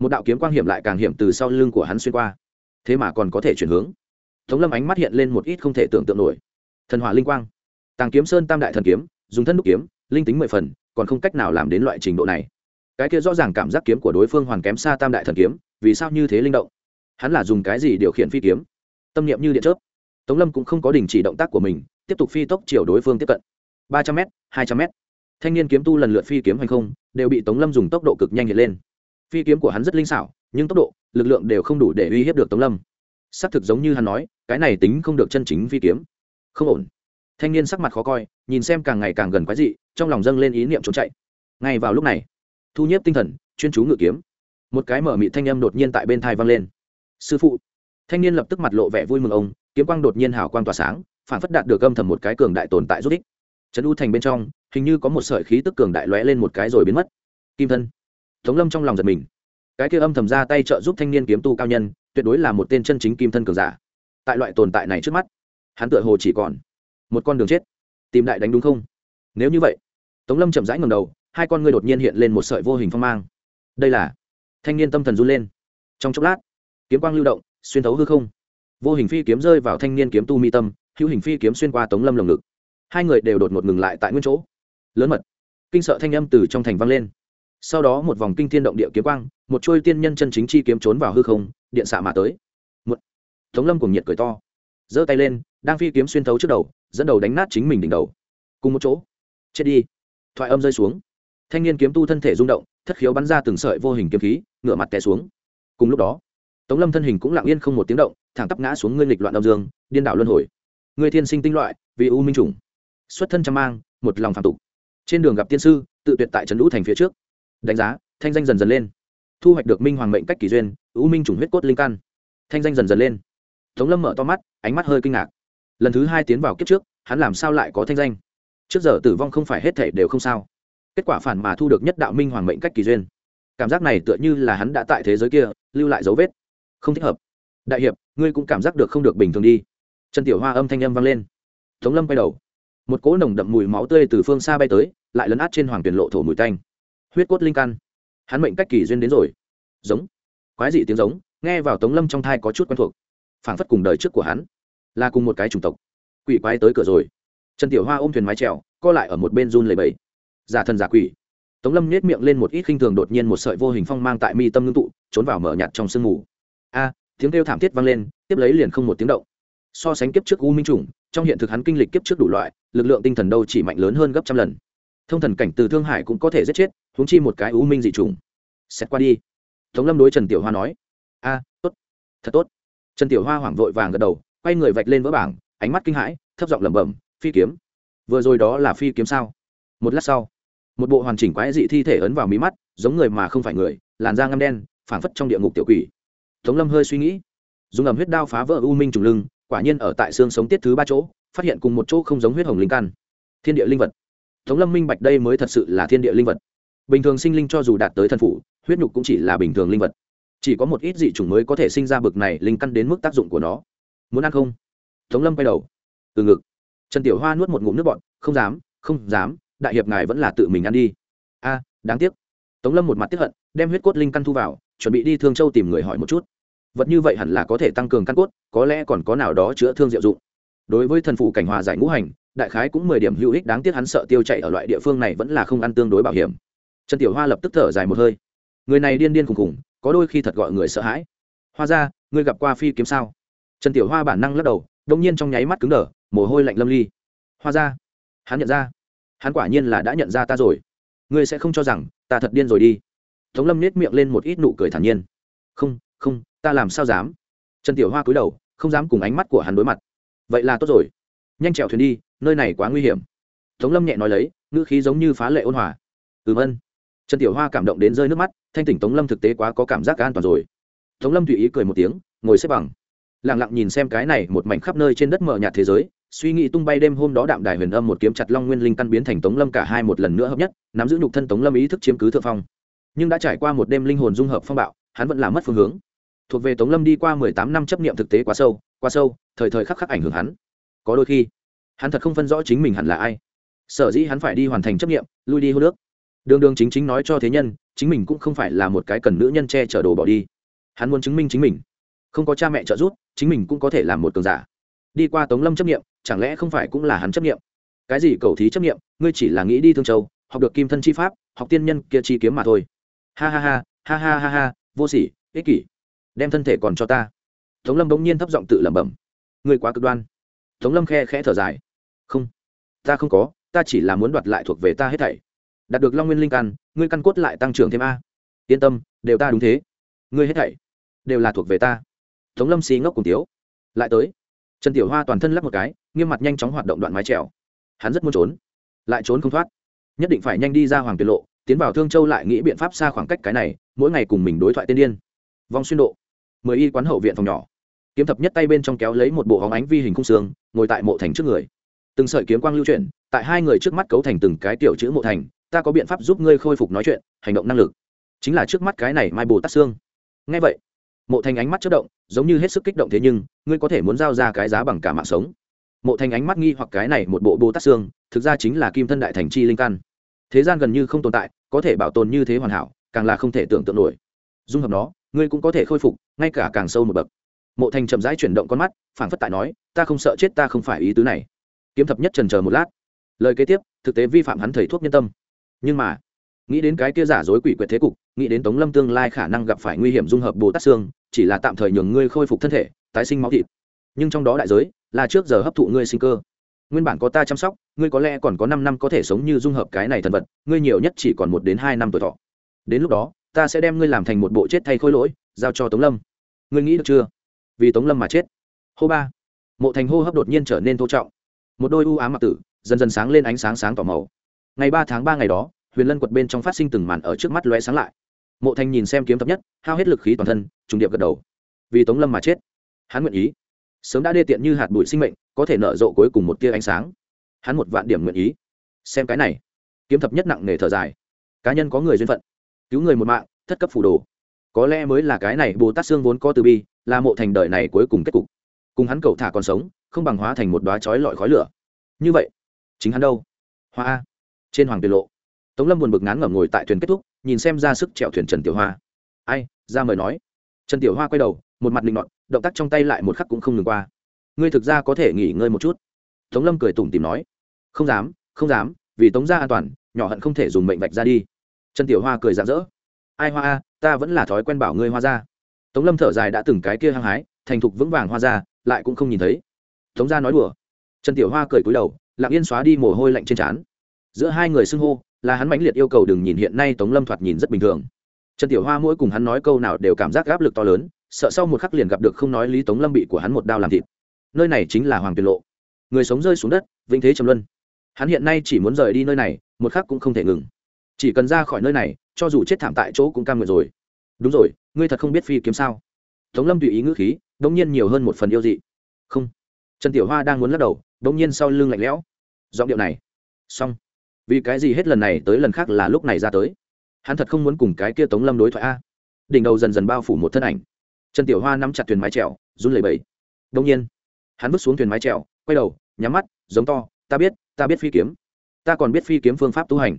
một đạo kiếm quang hiểm lại càng hiểm từ sau lưng của hắn xuyên qua. Thế mà còn có thể chuyển hướng. Tống lâm ánh mắt hiện lên một ít không thể tưởng tượng nổi. Thần hỏa linh quang. Tàng kiếm sơn tam đại thần kiếm, dùng thân đúc kiếm, linh tính mười phần, còn không cách nào làm đến loại trình độ này. Cái kia rõ ràng cảm giác kiếm của đối phương hoàn kém xa tam đại thần kiếm, vì sao như thế linh động? Hắn là dùng cái gì điều khiển phi kiếm? Tâm niệm như điện chớp tống lâm cũng không có đình chỉ động tác của mình, tiếp tục phi tốc chiều đối phương tiếp cận. Ba trăm m hai trăm m thanh niên kiếm tu lần lượt phi kiếm hành không, đều bị tống lâm dùng tốc độ cực nhanh hiện lên. Phi kiếm của hắn rất linh xảo, nhưng tốc độ, lực lượng đều không đủ để uy hiếp được tống lâm. Xác thực giống như hắn nói, cái này tính không được chân chính phi kiếm. Không ổn. Thanh niên sắc mặt khó coi, nhìn xem càng ngày càng gần quái dị, trong lòng dâng lên ý niệm trốn chạy. Ngay vào lúc này, thu nhếp tinh thần, chuyên chú ngự kiếm. Một cái mở mị thanh âm đột nhiên tại bên thai vang lên. Sư phụ. Thanh niên lập tức mặt lộ vẻ vui mừng ông kiếm quang đột nhiên hào quang tỏa sáng, phản phất đạt được âm thầm một cái cường đại tồn tại rút ích. Trấn u thành bên trong, hình như có một sợi khí tức cường đại lóe lên một cái rồi biến mất. Kim thân. Tống lâm trong lòng giật mình. Cái kia âm thầm ra tay trợ giúp thanh niên kiếm tu cao nhân, tuyệt đối là một tên chân chính kim thân cường giả. Tại loại tồn tại này trước mắt, hắn tựa hồ chỉ còn một con đường chết. Tìm đại đánh đúng không? Nếu như vậy, tống lâm chậm rãi ngầm đầu, hai con ngươi đột nhiên hiện lên một sợi vô hình phong mang. Đây là thanh niên tâm thần run lên. Trong chốc lát, kiếm quang lưu động, xuyên thấu hư không vô hình phi kiếm rơi vào thanh niên kiếm tu mi tâm, hữu hình phi kiếm xuyên qua tống lâm lồng ngực. Hai người đều đột ngột ngừng lại tại nguyên chỗ. Lớn mật, kinh sợ thanh âm từ trong thành vang lên. Sau đó một vòng kinh thiên động địa kiếm quang, một chuôi tiên nhân chân chính chi kiếm trốn vào hư không, điện xạ mà tới. Một, tống lâm cùng nhiệt cười to, giơ tay lên, đang phi kiếm xuyên thấu trước đầu, dẫn đầu đánh nát chính mình đỉnh đầu. Cùng một chỗ, chết đi. Thoại âm rơi xuống. Thanh niên kiếm tu thân thể rung động, thất khiếu bắn ra từng sợi vô hình kiếm khí, ngửa mặt té xuống. Cùng lúc đó, tống lâm thân hình cũng lặng yên không một tiếng động thẳng tắp ngã xuống ngươi nghịch loạn đông dương, điên đảo luân hồi. Người thiên sinh tinh loại, vì u minh chủng. Xuất thân trăm mang, một lòng phạm tục. Trên đường gặp tiên sư, tự tuyệt tại trấn lũ thành phía trước. Đánh giá, thanh danh dần dần lên. Thu hoạch được minh hoàng mệnh cách kỳ duyên, u minh chủng huyết cốt linh căn. Thanh danh dần dần lên. Tống lâm mở to mắt, ánh mắt hơi kinh ngạc. Lần thứ hai tiến vào kiếp trước, hắn làm sao lại có thanh danh? Trước giờ tử vong không phải hết thể đều không sao. Kết quả phản mà thu được nhất đạo minh hoàng mệnh cách kỳ duyên. Cảm giác này tựa như là hắn đã tại thế giới kia, lưu lại dấu vết. Không thích hợp đại hiệp, ngươi cũng cảm giác được không được bình thường đi. Trần tiểu hoa âm thanh âm vang lên. Tống lâm quay đầu. Một cỗ nồng đậm mùi máu tươi từ phương xa bay tới, lại lấn át trên hoàng tuyển lộ thổ mùi tanh. Huyết cốt linh căn. Hắn mệnh cách kỳ duyên đến rồi. Giống. Quái dị tiếng giống, nghe vào tống lâm trong thai có chút quen thuộc. Phảng phất cùng đời trước của hắn. Là cùng một cái chủng tộc. Quỷ quái tới cửa rồi. Trần tiểu hoa ôm thuyền mái trèo co lại ở một bên run lầy bẫy giả thần giả quỷ. Tống lâm nhét miệng lên một ít khinh thường đột nhiên một sợi vô hình phong mang tại mi tâm ngưng tụ, trốn vào mở nhạt trong sương mù. A tiếng kêu thảm thiết vang lên, tiếp lấy liền không một tiếng động. So sánh kiếp trước u minh trùng trong hiện thực hắn kinh lịch kiếp trước đủ loại, lực lượng tinh thần đâu chỉ mạnh lớn hơn gấp trăm lần. Thông thần cảnh từ thương hải cũng có thể giết chết húng chi một cái u minh dị trùng xét qua đi. Tống lâm đối trần tiểu hoa nói, a, tốt, thật tốt. Trần tiểu hoa hoảng vội vàng gật đầu, quay người vạch lên vỡ bảng, ánh mắt kinh hãi, thấp giọng lẩm bẩm, phi kiếm. Vừa rồi đó là phi kiếm sao? Một lát sau, một bộ hoàn chỉnh quái dị thi thể ấn vào mí mắt, giống người mà không phải người, làn da ngâm đen, phảng phất trong địa ngục tiểu quỷ tống lâm hơi suy nghĩ. Dùng ẩm huyết đao phá vỡ u minh trùng lưng, quả nhiên ở tại xương sống tiết thứ ba chỗ, phát hiện cùng một chỗ không giống huyết hồng linh căn. Thiên địa linh vật. Tống lâm minh bạch đây mới thật sự là thiên địa linh vật. Bình thường sinh linh cho dù đạt tới thần phủ, huyết nhục cũng chỉ là bình thường linh vật. Chỉ có một ít dị chủng mới có thể sinh ra bực này linh căn đến mức tác dụng của nó. Muốn ăn không? Tống lâm quay đầu. Từ ngực. Trần tiểu hoa nuốt một ngụm nước bọn không dám không dám, đại hiệp ngài vẫn là tự mình ăn đi. A, đáng tiếc. Tống lâm một mặt tiếp hận, đem huyết cốt linh căn thu vào, chuẩn bị đi thương châu tìm người hỏi một chút vật như vậy hẳn là có thể tăng cường căn cốt, có lẽ còn có nào đó chữa thương diệu dụng. Đối với thần phụ cảnh hòa giải ngũ hành, đại khái cũng mười điểm hữu ích đáng tiếc hắn sợ tiêu chạy ở loại địa phương này vẫn là không ăn tương đối bảo hiểm. Trần tiểu hoa lập tức thở dài một hơi. Người này điên điên khùng khùng, có đôi khi thật gọi người sợ hãi. Hoa ra ngươi gặp qua phi kiếm sao? Trần tiểu hoa bản năng lắc đầu đông nhiên trong nháy mắt cứng đờ, mồ hôi lạnh lâm ly. Hoa ra hắn nhận ra. Hắn quả nhiên là đã nhận ra ta rồi. Ngươi sẽ không cho rằng ta thật điên rồi đi. Tống lâm nết miệng lên một ít nụ cười thản nhiên. Không không ta làm sao dám? Trần tiểu hoa cúi đầu, không dám cùng ánh mắt của hắn đối mặt. Vậy là tốt rồi. Nhanh trèo thuyền đi, nơi này quá nguy hiểm. Tống lâm nhẹ nói lấy, ngữ khí giống như phá lệ ôn hòa. Ừm ân trần tiểu hoa cảm động đến rơi nước mắt, thanh tỉnh tống lâm thực tế quá có cảm giác an toàn rồi. Tống lâm tùy ý cười một tiếng, ngồi xếp bằng. Lẳng lặng nhìn xem cái này một mảnh khắp nơi trên đất mờ nhạt thế giới, suy nghĩ tung bay đêm hôm đó đạm đài huyền âm một kiếm chặt long nguyên linh căn biến thành tống lâm cả hai một lần nữa hợp nhất, nắm giữ nhục thân tống lâm ý thức chiếm cứ thượng phong. Nhưng đã trải qua một đêm linh hồn dung hợp phong bạo, hắn vẫn làm mất phương hướng thuộc về tống lâm đi qua mười tám năm chấp nghiệm thực tế quá sâu quá sâu, thời thời khắc khắc ảnh hưởng hắn. Có đôi khi, hắn thật không phân rõ chính mình hẳn là ai. Sở dĩ hắn phải đi hoàn thành chấp nghiệm lui đi hô nước. Đường đường chính chính nói cho thế nhân, chính mình cũng không phải là một cái cần nữ nhân che chở đồ bỏ đi. Hắn muốn chứng minh chính mình. Không có cha mẹ trợ giúp, chính mình cũng có thể làm một cường giả. Đi qua tống lâm chấp nghiệm chẳng lẽ không phải cũng là hắn chấp nghiệm cái gì cầu thí chấp nghiệm ngươi chỉ là nghĩ đi thương châu, học được kim thân chi pháp, học tiên nhân kia chi kiếm mà thôi. Ha ha ha ha ha ha ha, vô sỉ, ích kỷ đem thân thể còn cho ta. Tống lâm bỗng nhiên thấp giọng tự lẩm bẩm. Người quá cực đoan. Tống lâm khe khẽ thở dài. Không, ta không có, ta chỉ là muốn đoạt lại thuộc về ta hết thảy. Đạt được long nguyên linh căn, ngươi căn cốt lại tăng trưởng thêm a. Yên tâm, đều ta đúng thế. Ngươi hết thảy đều là thuộc về ta. Tống lâm xì ngốc cùng tiếu lại tới. Trần tiểu hoa toàn thân lắc một cái, nghiêm mặt nhanh chóng hoạt động đoạn mái trèo. Hắn rất muốn trốn, lại trốn không thoát. Nhất định phải nhanh đi ra hoàng tiết lộ, tiến vào thương châu lại nghĩ biện pháp xa khoảng cách cái này, mỗi ngày cùng mình đối thoại tiên điên. Vong xuyên độ mười y quán hậu viện phòng nhỏ. Kiếm thập nhất tay bên trong kéo lấy một bộ hóng ánh vi hình khung xương, ngồi tại mộ thành trước người. Từng sợi kiếm quang lưu chuyển, tại hai người trước mắt cấu thành từng cái tiểu chữ mộ thành, ta có biện pháp giúp ngươi khôi phục nói chuyện, hành động năng lực. Chính là trước mắt cái này mai bồ tát xương. Ngay vậy, mộ thành ánh mắt chất động, giống như hết sức kích động thế nhưng, ngươi có thể muốn giao ra cái giá bằng cả mạng sống. Mộ thành ánh mắt nghi hoặc cái này một bộ bồ tát xương, thực ra chính là kim thân đại thành chi linh căn. Thế gian gần như không tồn tại, có thể bảo tồn như thế hoàn hảo, càng là không thể tưởng tượng nổi. Dung hợp nó ngươi cũng có thể khôi phục, ngay cả càng sâu một bậc. Mộ thành chậm rãi chuyển động con mắt, phảng phất tại nói, ta không sợ chết ta không phải ý tứ này. Kiếm thập nhất trần chờ một lát. Lời kế tiếp, thực tế vi phạm hắn thầy thuốc nhân tâm. Nhưng mà, nghĩ đến cái kia giả dối quỷ quyệt thế cục, nghĩ đến tống lâm tương lai khả năng gặp phải nguy hiểm dung hợp bồ tát xương, chỉ là tạm thời nhường ngươi khôi phục thân thể, tái sinh máu thịt. Nhưng trong đó đại giới, là trước giờ hấp thụ ngươi sinh cơ. Nguyên bản có ta chăm sóc, ngươi có lẽ còn có năm năm có thể sống như dung hợp cái này thần vật, ngươi nhiều nhất chỉ còn một đến hai năm tuổi thọ. Đến lúc đó ta sẽ đem ngươi làm thành một bộ chết thay khôi lỗi, giao cho tống lâm. Ngươi nghĩ được chưa? Vì tống lâm mà chết. Hô ba. Mộ thành hô hấp đột nhiên trở nên thô trọng. Một đôi u ám mặc tử, dần dần sáng lên ánh sáng sáng tỏ màu. Ngày ba tháng ba ngày đó, huyền lân quật bên trong phát sinh từng màn ở trước mắt lóe sáng lại. Mộ thành nhìn xem kiếm thập nhất, hao hết lực khí toàn thân, trùng điệp gật đầu. Vì tống lâm mà chết. Hắn nguyện ý. Sớm đã đê tiện như hạt bụi sinh mệnh, có thể nở rộ cuối cùng một tia ánh sáng. Hắn một vạn điểm nguyện ý. Xem cái này. Kiếm thập nhất nặng nề thở dài. Cá nhân có người duyên phận cứu người một mạng, thất cấp phủ đồ. Có lẽ mới là cái này bồ tát xương vốn có từ bi, là mộ thành đời này cuối cùng kết cục. Cùng hắn cầu thả còn sống, không bằng hóa thành một đoá chói lọi khói lửa. Như vậy, chính hắn đâu? Hoa a. Trên hoàng tuyền lộ, tống lâm buồn bực ngán ngẩm ngồi tại thuyền kết thúc, nhìn xem ra sức chèo thuyền trần tiểu hoa. Ai, ra mời nói. Trần tiểu hoa quay đầu, một mặt linh nọt, động tác trong tay lại một khắc cũng không ngừng qua. Ngươi thực ra có thể nghỉ ngơi một chút. Tống lâm cười tủm tìm nói. Không dám không dám, vì tống gia an toàn, nhỏ hận không thể dùng mệnh vạch ra đi trần tiểu hoa cười rạng rỡ. Ai hoa a, ta vẫn là thói quen bảo ngươi hoa ra. Tống lâm thở dài đã từng cái kia hăng hái, thành thục vững vàng hoa ra, lại cũng không nhìn thấy. Tống gia nói đùa. Trần tiểu hoa cười cúi đầu, lặng yên xóa đi mồ hôi lạnh trên trán. Giữa hai người xưng hô, là hắn mãnh liệt yêu cầu đừng nhìn hiện nay tống lâm thoạt nhìn rất bình thường. Trần tiểu hoa mỗi cùng hắn nói câu nào đều cảm giác áp lực to lớn, sợ sau một khắc liền gặp được không nói lý tống lâm bị của hắn một đao làm thịt. Nơi này chính là hoàng tiền lộ. Người sống rơi xuống đất, vĩnh thế trầm luân. Hắn hiện nay chỉ muốn rời đi nơi này, một khắc cũng không thể ngừng chỉ cần ra khỏi nơi này, cho dù chết thảm tại chỗ cũng cam nguyện rồi. Đúng rồi, ngươi thật không biết phi kiếm sao? Tống lâm tùy ý ngữ khí đ ỗ n g nhiên nhiều hơn một phần yêu dị. Không. Trần tiểu hoa đang muốn lắc đầu đ ỗ n g nhiên sau lưng lạnh lẽo. Giọng điệu này. Xong. Vì cái gì hết lần này tới lần khác là lúc này ra tới? Hắn thật không muốn cùng cái kia tống lâm đối thoại a. Đỉnh đầu dần dần bao phủ một thân ảnh. Trần tiểu hoa nắm chặt thuyền mái trèo run lẩy bẩy. Đông nhiên, hắn vứt xuống thuyền mái trèo quay đầu, nhắm mắt, giống to, ta biết ta biết phi kiếm. Ta còn biết phi kiếm phương pháp tu hành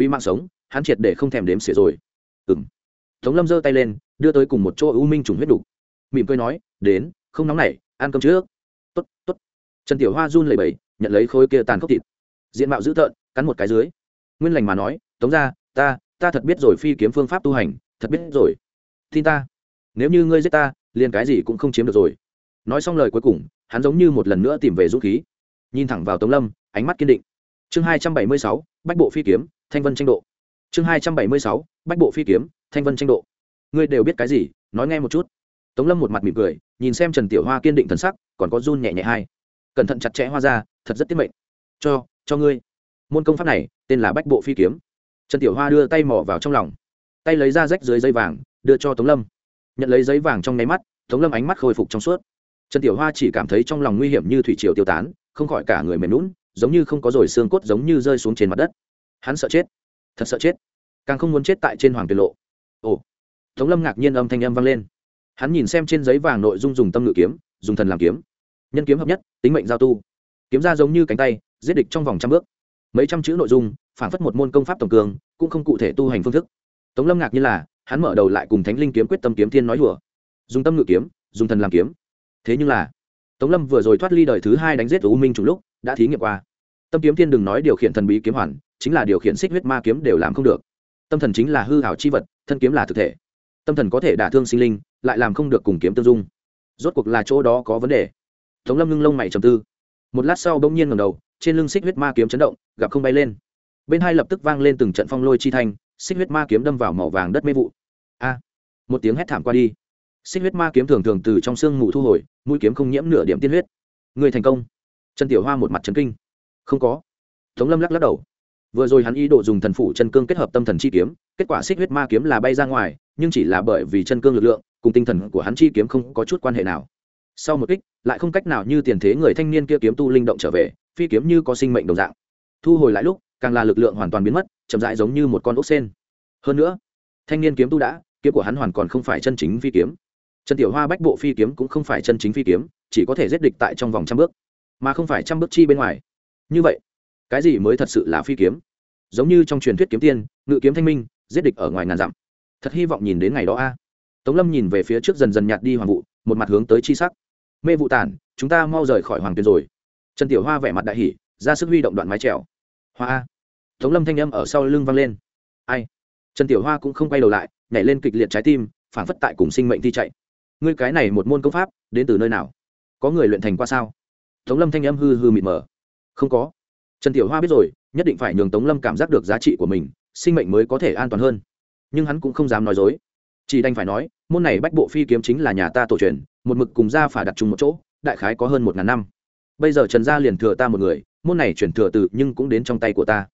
vì mạng sống, hắn triệt để không thèm đếm xỉa rồi. Ừng tống lâm giơ tay lên, đưa tới cùng một chỗ u minh trùng huyết đục. Mỉm cười nói, đến, không nóng nảy ăn cơm trước. Tốt tốt. Trần tiểu hoa run lẩy bẩy, nhận lấy khối kia tàn khốc thịt. Diện mạo dữ tợn, cắn một cái dưới. Nguyên lành mà nói, tống ra ta ta thật biết rồi phi kiếm phương pháp tu hành, thật biết rồi. Tin ta. Nếu như ngươi giết ta, liền cái gì cũng không chiếm được rồi. Nói xong lời cuối cùng, hắn giống như một lần nữa tìm về dũng khí. Nhìn thẳng vào tống lâm, ánh mắt kiên định. Chương hai trăm bảy mươi sáu, bách bộ phi kiếm thanh vân tranh độ. Chương hai trăm bảy mươi sáu, bách bộ phi kiếm, thanh vân tranh độ. Ngươi đều biết cái gì, nói nghe một chút. Tống lâm một mặt mỉm cười, nhìn xem trần tiểu hoa kiên định thần sắc, còn có run nhẹ nhẹ hai. Cẩn thận chặt chẽ hoa ra, thật rất tiết mệnh. Cho cho ngươi. Môn công pháp này, tên là bách bộ phi kiếm. Trần tiểu hoa đưa tay mỏ vào trong lòng. Tay lấy ra rách dưới dây vàng, đưa cho tống lâm. Nhận lấy giấy vàng trong nháy mắt, tống lâm ánh mắt khôi phục trong suốt. Trần tiểu hoa chỉ cảm thấy trong lòng nguy hiểm như thủy triều tiêu tán, không khỏi cả người mềm lún giống như không có rồi xương cốt giống như rơi xuống trên mặt đất hắn sợ chết. Thật sợ chết. Càng không muốn chết tại trên hoàng tiền lộ. Ồ. Tống lâm ngạc nhiên âm thanh âm vang lên. Hắn nhìn xem trên giấy vàng nội dung dùng tâm ngự kiếm, dùng thần làm kiếm. Nhân kiếm hợp nhất, tính mệnh giao tu. Kiếm ra giống như cánh tay, giết địch trong vòng trăm bước. Mấy trăm chữ nội dung, phản phất một môn công pháp tổng cường, cũng không cụ thể tu hành phương thức. Tống lâm ngạc như là, hắn mở đầu lại cùng thánh linh kiếm quyết tâm kiếm thiên nói hùa dùng tâm ngự kiếm, dùng thần làm kiếm. Thế nhưng là, tống lâm vừa rồi thoát ly đời thứ hai đánh giết u minh trùng lúc, đã thí nghiệm qua. Tâm kiếm thiên đừng nói điều khiển thần bí kiếm hoàn chính là điều khiển xích huyết ma kiếm đều làm không được. Tâm thần chính là hư hảo chi vật, thân kiếm là thực thể. Tâm thần có thể đả thương sinh linh, lại làm không được cùng kiếm tương dung. Rốt cuộc là chỗ đó có vấn đề. Tống lâm ngưng lông mày trầm tư. Một lát sau bỗng nhiên ngầm đầu, trên lưng xích huyết ma kiếm chấn động, gặp không bay lên. Bên hai lập tức vang lên từng trận phong lôi chi thanh, xích huyết ma kiếm đâm vào màu vàng đất mê vụ. A! Một tiếng hét thảm qua đi. Xích huyết ma kiếm thường thường từ trong xương mù thu hồi, mũi kiếm không nhiễm nửa điểm tiên huyết. Người thành công. Trần tiểu hoa một mặt trấn kinh. Không có. Tống lâm lắc lắc đầu vừa rồi hắn ý đồ dùng thần phủ chân cương kết hợp tâm thần chi kiếm, kết quả xích huyết ma kiếm là bay ra ngoài, nhưng chỉ là bởi vì chân cương lực lượng, cùng tinh thần của hắn chi kiếm không có chút quan hệ nào. Sau một kích, lại không cách nào như tiền thế người thanh niên kia kiếm tu linh động trở về, phi kiếm như có sinh mệnh đồng dạng. Thu hồi lại lúc, càng là lực lượng hoàn toàn biến mất, chậm rãi giống như một con ốc sen. Hơn nữa, thanh niên kiếm tu đã, kiếm của hắn hoàn còn không phải chân chính phi kiếm. Trần tiểu hoa bách bộ phi kiếm cũng không phải chân chính phi kiếm, chỉ có thể giết địch tại trong vòng trăm bước, mà không phải trăm bước chi bên ngoài. Như vậy cái gì mới thật sự là phi kiếm? Giống như trong truyền thuyết kiếm tiên, ngự kiếm thanh minh, giết địch ở ngoài ngàn dặm. Thật hy vọng nhìn đến ngày đó a. Tống lâm nhìn về phía trước dần dần nhạt đi hoàng vụ một mặt hướng tới chi sắc. Mê vụ tản, chúng ta mau rời khỏi hoàng tuyền rồi. Trần tiểu hoa vẻ mặt đại hỉ, ra sức huy động đoạn mái trèo hoa a. Tống lâm thanh âm ở sau lưng vang lên. Ai? Trần tiểu hoa cũng không quay đầu lại, nhảy lên kịch liệt trái tim, phản phất tại cùng sinh mệnh thi chạy. Ngươi cái này một môn công pháp, đến từ nơi nào? Có người luyện thành qua sao? Tống lâm thanh âm hư hư mịt mờ. Không có trần tiểu hoa biết rồi, nhất định phải nhường tống lâm cảm giác được giá trị của mình, sinh mệnh mới có thể an toàn hơn. Nhưng hắn cũng không dám nói dối. Chỉ đành phải nói, môn này bách bộ phi kiếm chính là nhà ta tổ truyền, một mực cùng gia phả đặt chung một chỗ, đại khái có hơn một ngàn năm. Bây giờ trần gia liền thừa ta một người, môn này chuyển thừa từ nhưng cũng đến trong tay của ta.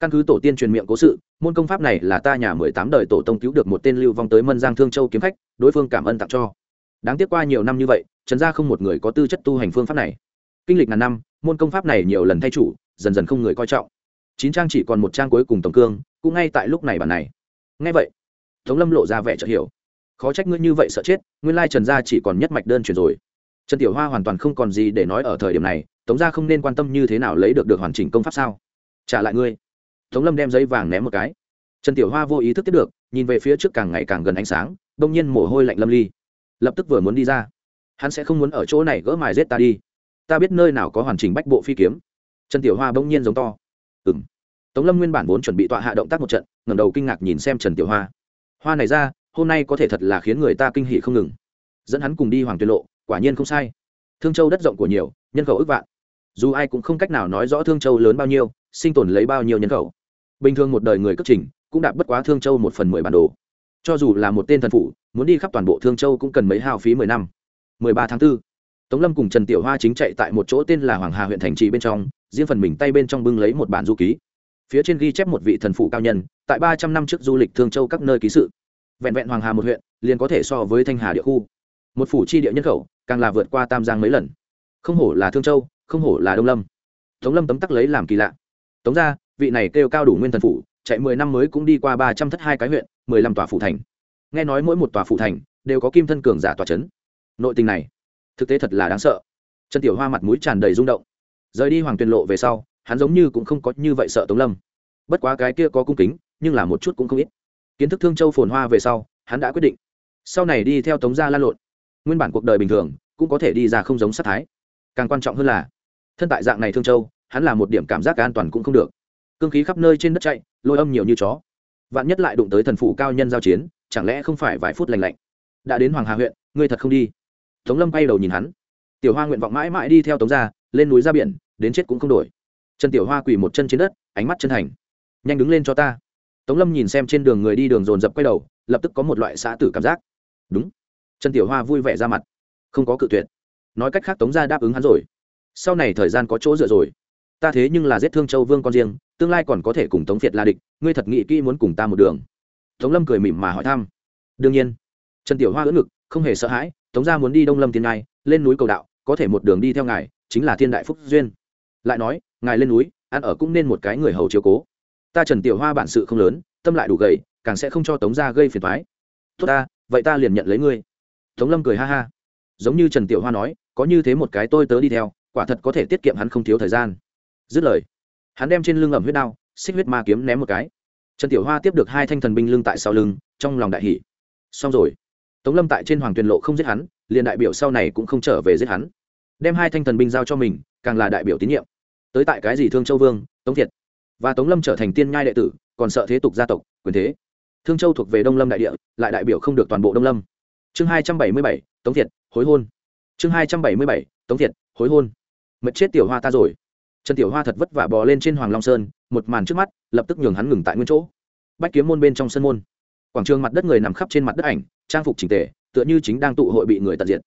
Căn cứ tổ tiên truyền miệng cố sự, môn công pháp này là ta nhà mười tám đời tổ tông cứu được một tên lưu vong tới mân giang thương châu kiếm khách, đối phương cảm ơn tặng cho. Đáng tiếc qua nhiều năm như vậy, trần gia không một người có tư chất tu hành phương pháp này. Kinh lịch ngàn năm, môn công pháp này nhiều lần thay chủ dần dần không người coi trọng. Chín trang chỉ còn một trang cuối cùng tổng cương, cũng ngay tại lúc này bản này. Ngay vậy, tống lâm lộ ra vẻ chợt hiểu. Khó trách ngươi như vậy sợ chết, nguyên lai trần gia chỉ còn nhất mạch đơn truyền rồi. Trần tiểu hoa hoàn toàn không còn gì để nói ở thời điểm này, tống gia không nên quan tâm như thế nào lấy được được hoàn chỉnh công pháp sao? Trả lại ngươi. Tống lâm đem giấy vàng ném một cái. Trần tiểu hoa vô ý thức tiếp được, nhìn về phía trước càng ngày càng gần ánh sáng, đông nhiên mồ hôi lạnh lâm ly. Lập tức vừa muốn đi ra. Hắn sẽ không muốn ở chỗ này gỡ mài rết ta đi. Ta biết nơi nào có hoàn chỉnh bách bộ phi kiếm trần tiểu hoa bỗng nhiên giống to. Ừ m tống lâm nguyên bản vốn chuẩn bị tọa hạ động tác một trận ngẩng đầu kinh ngạc nhìn xem trần tiểu hoa. Hoa này ra hôm nay có thể thật là khiến người ta kinh hỉ không ngừng. Dẫn hắn cùng đi hoàng tuyệt lộ quả nhiên không sai. Thương châu đất rộng của nhiều nhân khẩu ước vạn. Dù ai cũng không cách nào nói rõ thương châu lớn bao nhiêu sinh tồn lấy bao nhiêu nhân khẩu. Bình thường một đời người cất trình cũng đạt bất quá thương châu một phần mười bản đồ. Cho dù là một tên thần phụ muốn đi khắp toàn bộ thương châu cũng cần mấy hao phí mười năm. mười ba tháng 4, tống lâm cùng trần tiểu hoa chính chạy tại một chỗ tên là hoàng hà huyện thành trì bên trong, riêng phần mình tay bên trong bưng lấy một bản du ký. Phía trên ghi chép một vị thần phụ cao nhân, tại ba trăm năm trước du lịch thương châu các nơi ký sự. Vẹn vẹn hoàng hà một huyện, liền có thể so với thanh hà địa khu. Một phủ chi địa nhân khẩu, càng là vượt qua tam giang mấy lần. Không hổ là thương châu, không hổ là đông lâm. Tống lâm tấm tắc lấy làm kỳ lạ. Tống ra, vị này kêu cao đủ nguyên thần phủ chạy mười năm mới cũng đi qua ba trăm thất hai cái huyện, mười lăm tòa phủ thành. Nghe nói mỗi một tòa phủ thành, đều có kim thân cường giả tòa c nội tình này thực tế thật là đáng sợ. Trần tiểu hoa mặt mũi tràn đầy rung động. Rời đi hoàng tuyền lộ về sau, hắn giống như cũng không có như vậy sợ tống lâm. Bất quá cái kia có cung kính, nhưng là một chút cũng không ít. Kiến thức thương châu phồn hoa về sau, hắn đã quyết định. Sau này đi theo tống gia lan lộn. Nguyên bản cuộc đời bình thường, cũng có thể đi ra không giống sát thái. Càng quan trọng hơn là, thân tại dạng này thương châu, hắn là một điểm cảm giác cả an toàn cũng không được. Cương khí khắp nơi trên đất chạy, lôi âm nhiều như chó. Vạn nhất lại đụng tới thần phụ cao nhân giao chiến, chẳng lẽ không phải vài phút lành lạnh? Đã đến hoàng hà huyện, ngươi thật không đi tống lâm bay đầu nhìn hắn. Tiểu hoa nguyện vọng mãi mãi đi theo tống ra lên núi ra biển, đến chết cũng không đổi. Trần tiểu hoa quỳ một chân trên đất, ánh mắt chân thành. Nhanh đứng lên cho ta. Tống lâm nhìn xem trên đường người đi đường dồn dập quay đầu, lập tức có một loại xã tử cảm giác. Đúng. Trần tiểu hoa vui vẻ ra mặt. Không có cự tuyệt. Nói cách khác tống ra đáp ứng hắn rồi. Sau này thời gian có chỗ dựa rồi. Ta thế nhưng là giết thương châu vương con riêng, tương lai còn có thể cùng tống việt la địch, ngươi thật nghĩ kỹ muốn cùng ta một đường. Tống lâm cười mỉm mà hỏi thăm. Đương nhiên. Trần tiểu hoa ưỡn ngực, không hề sợ hãi tống gia muốn đi đông lâm tiên ngai, lên núi cầu đạo, có thể một đường đi theo ngài, chính là thiên đại phúc duyên. Lại nói, ngài lên núi, ăn ở cũng nên một cái người hầu chiếu cố. Ta trần tiểu hoa bản sự không lớn, tâm lại đủ gầy, càng sẽ không cho tống gia gây phiền thoái tốt ta, vậy ta liền nhận lấy ngươi. Tống lâm cười ha ha. Giống như trần tiểu hoa nói, có như thế một cái tôi tớ đi theo, quả thật có thể tiết kiệm hắn không thiếu thời gian. Dứt lời, hắn đem trên lưng ẩm huyết đao, xích huyết ma kiếm ném một cái. Trần tiểu hoa tiếp được hai thanh thần binh lưng tại sau lưng, trong lòng đại hỷ xong rồi tống lâm tại trên hoàng tuyền lộ không giết hắn, liền đại biểu sau này cũng không trở về giết hắn. Đem hai thanh thần binh giao cho mình, càng là đại biểu tín nhiệm. Tới tại cái gì thương châu vương, tống thiệt. Và tống lâm trở thành tiên nhai đệ tử, còn sợ thế tục gia tộc, quyền thế. Thương châu thuộc về đông lâm đại địa, lại đại biểu không được toàn bộ đông lâm. Chương hai trăm bảy mươi bảy, tống thiệt, hối hôn. Chương hai trăm bảy mươi bảy, tống thiệt, hối hôn. Mật chết tiểu hoa ta rồi. Trần tiểu hoa thật vất vả bò lên trên hoàng long sơn, một màn trước mắt, lập tức nhường hắn ngừng tại nguyên chỗ. Bách kiếm môn bên trong sân môn. Quảng trường mặt đất người nằm khắp trên mặt đất ảnh trang phục trình tề, tựa như chính đang tụ hội bị người tận diệt.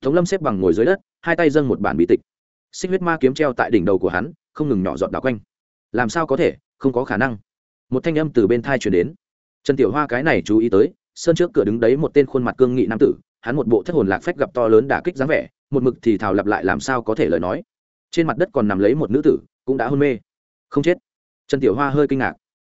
Tống lâm xếp bằng ngồi dưới đất, hai tay dâng một bản bí tịch. Xích huyết ma kiếm treo tại đỉnh đầu của hắn, không ngừng nhỏ giọt đảo quanh. Làm sao có thể? Không có khả năng. Một thanh âm từ bên thai chuyển đến. Trần tiểu hoa cái này chú ý tới sơn trước cửa đứng đấy một tên khuôn mặt cương nghị nam tử, hắn một bộ thất hồn lạc phách gặp to lớn đả kích dáng vẻ, một mực thì thào lặp lại làm sao có thể lời nói. Trên mặt đất còn nằm lấy một nữ tử, cũng đã hôn mê. Không chết. Trần tiểu hoa hơi kinh ngạc.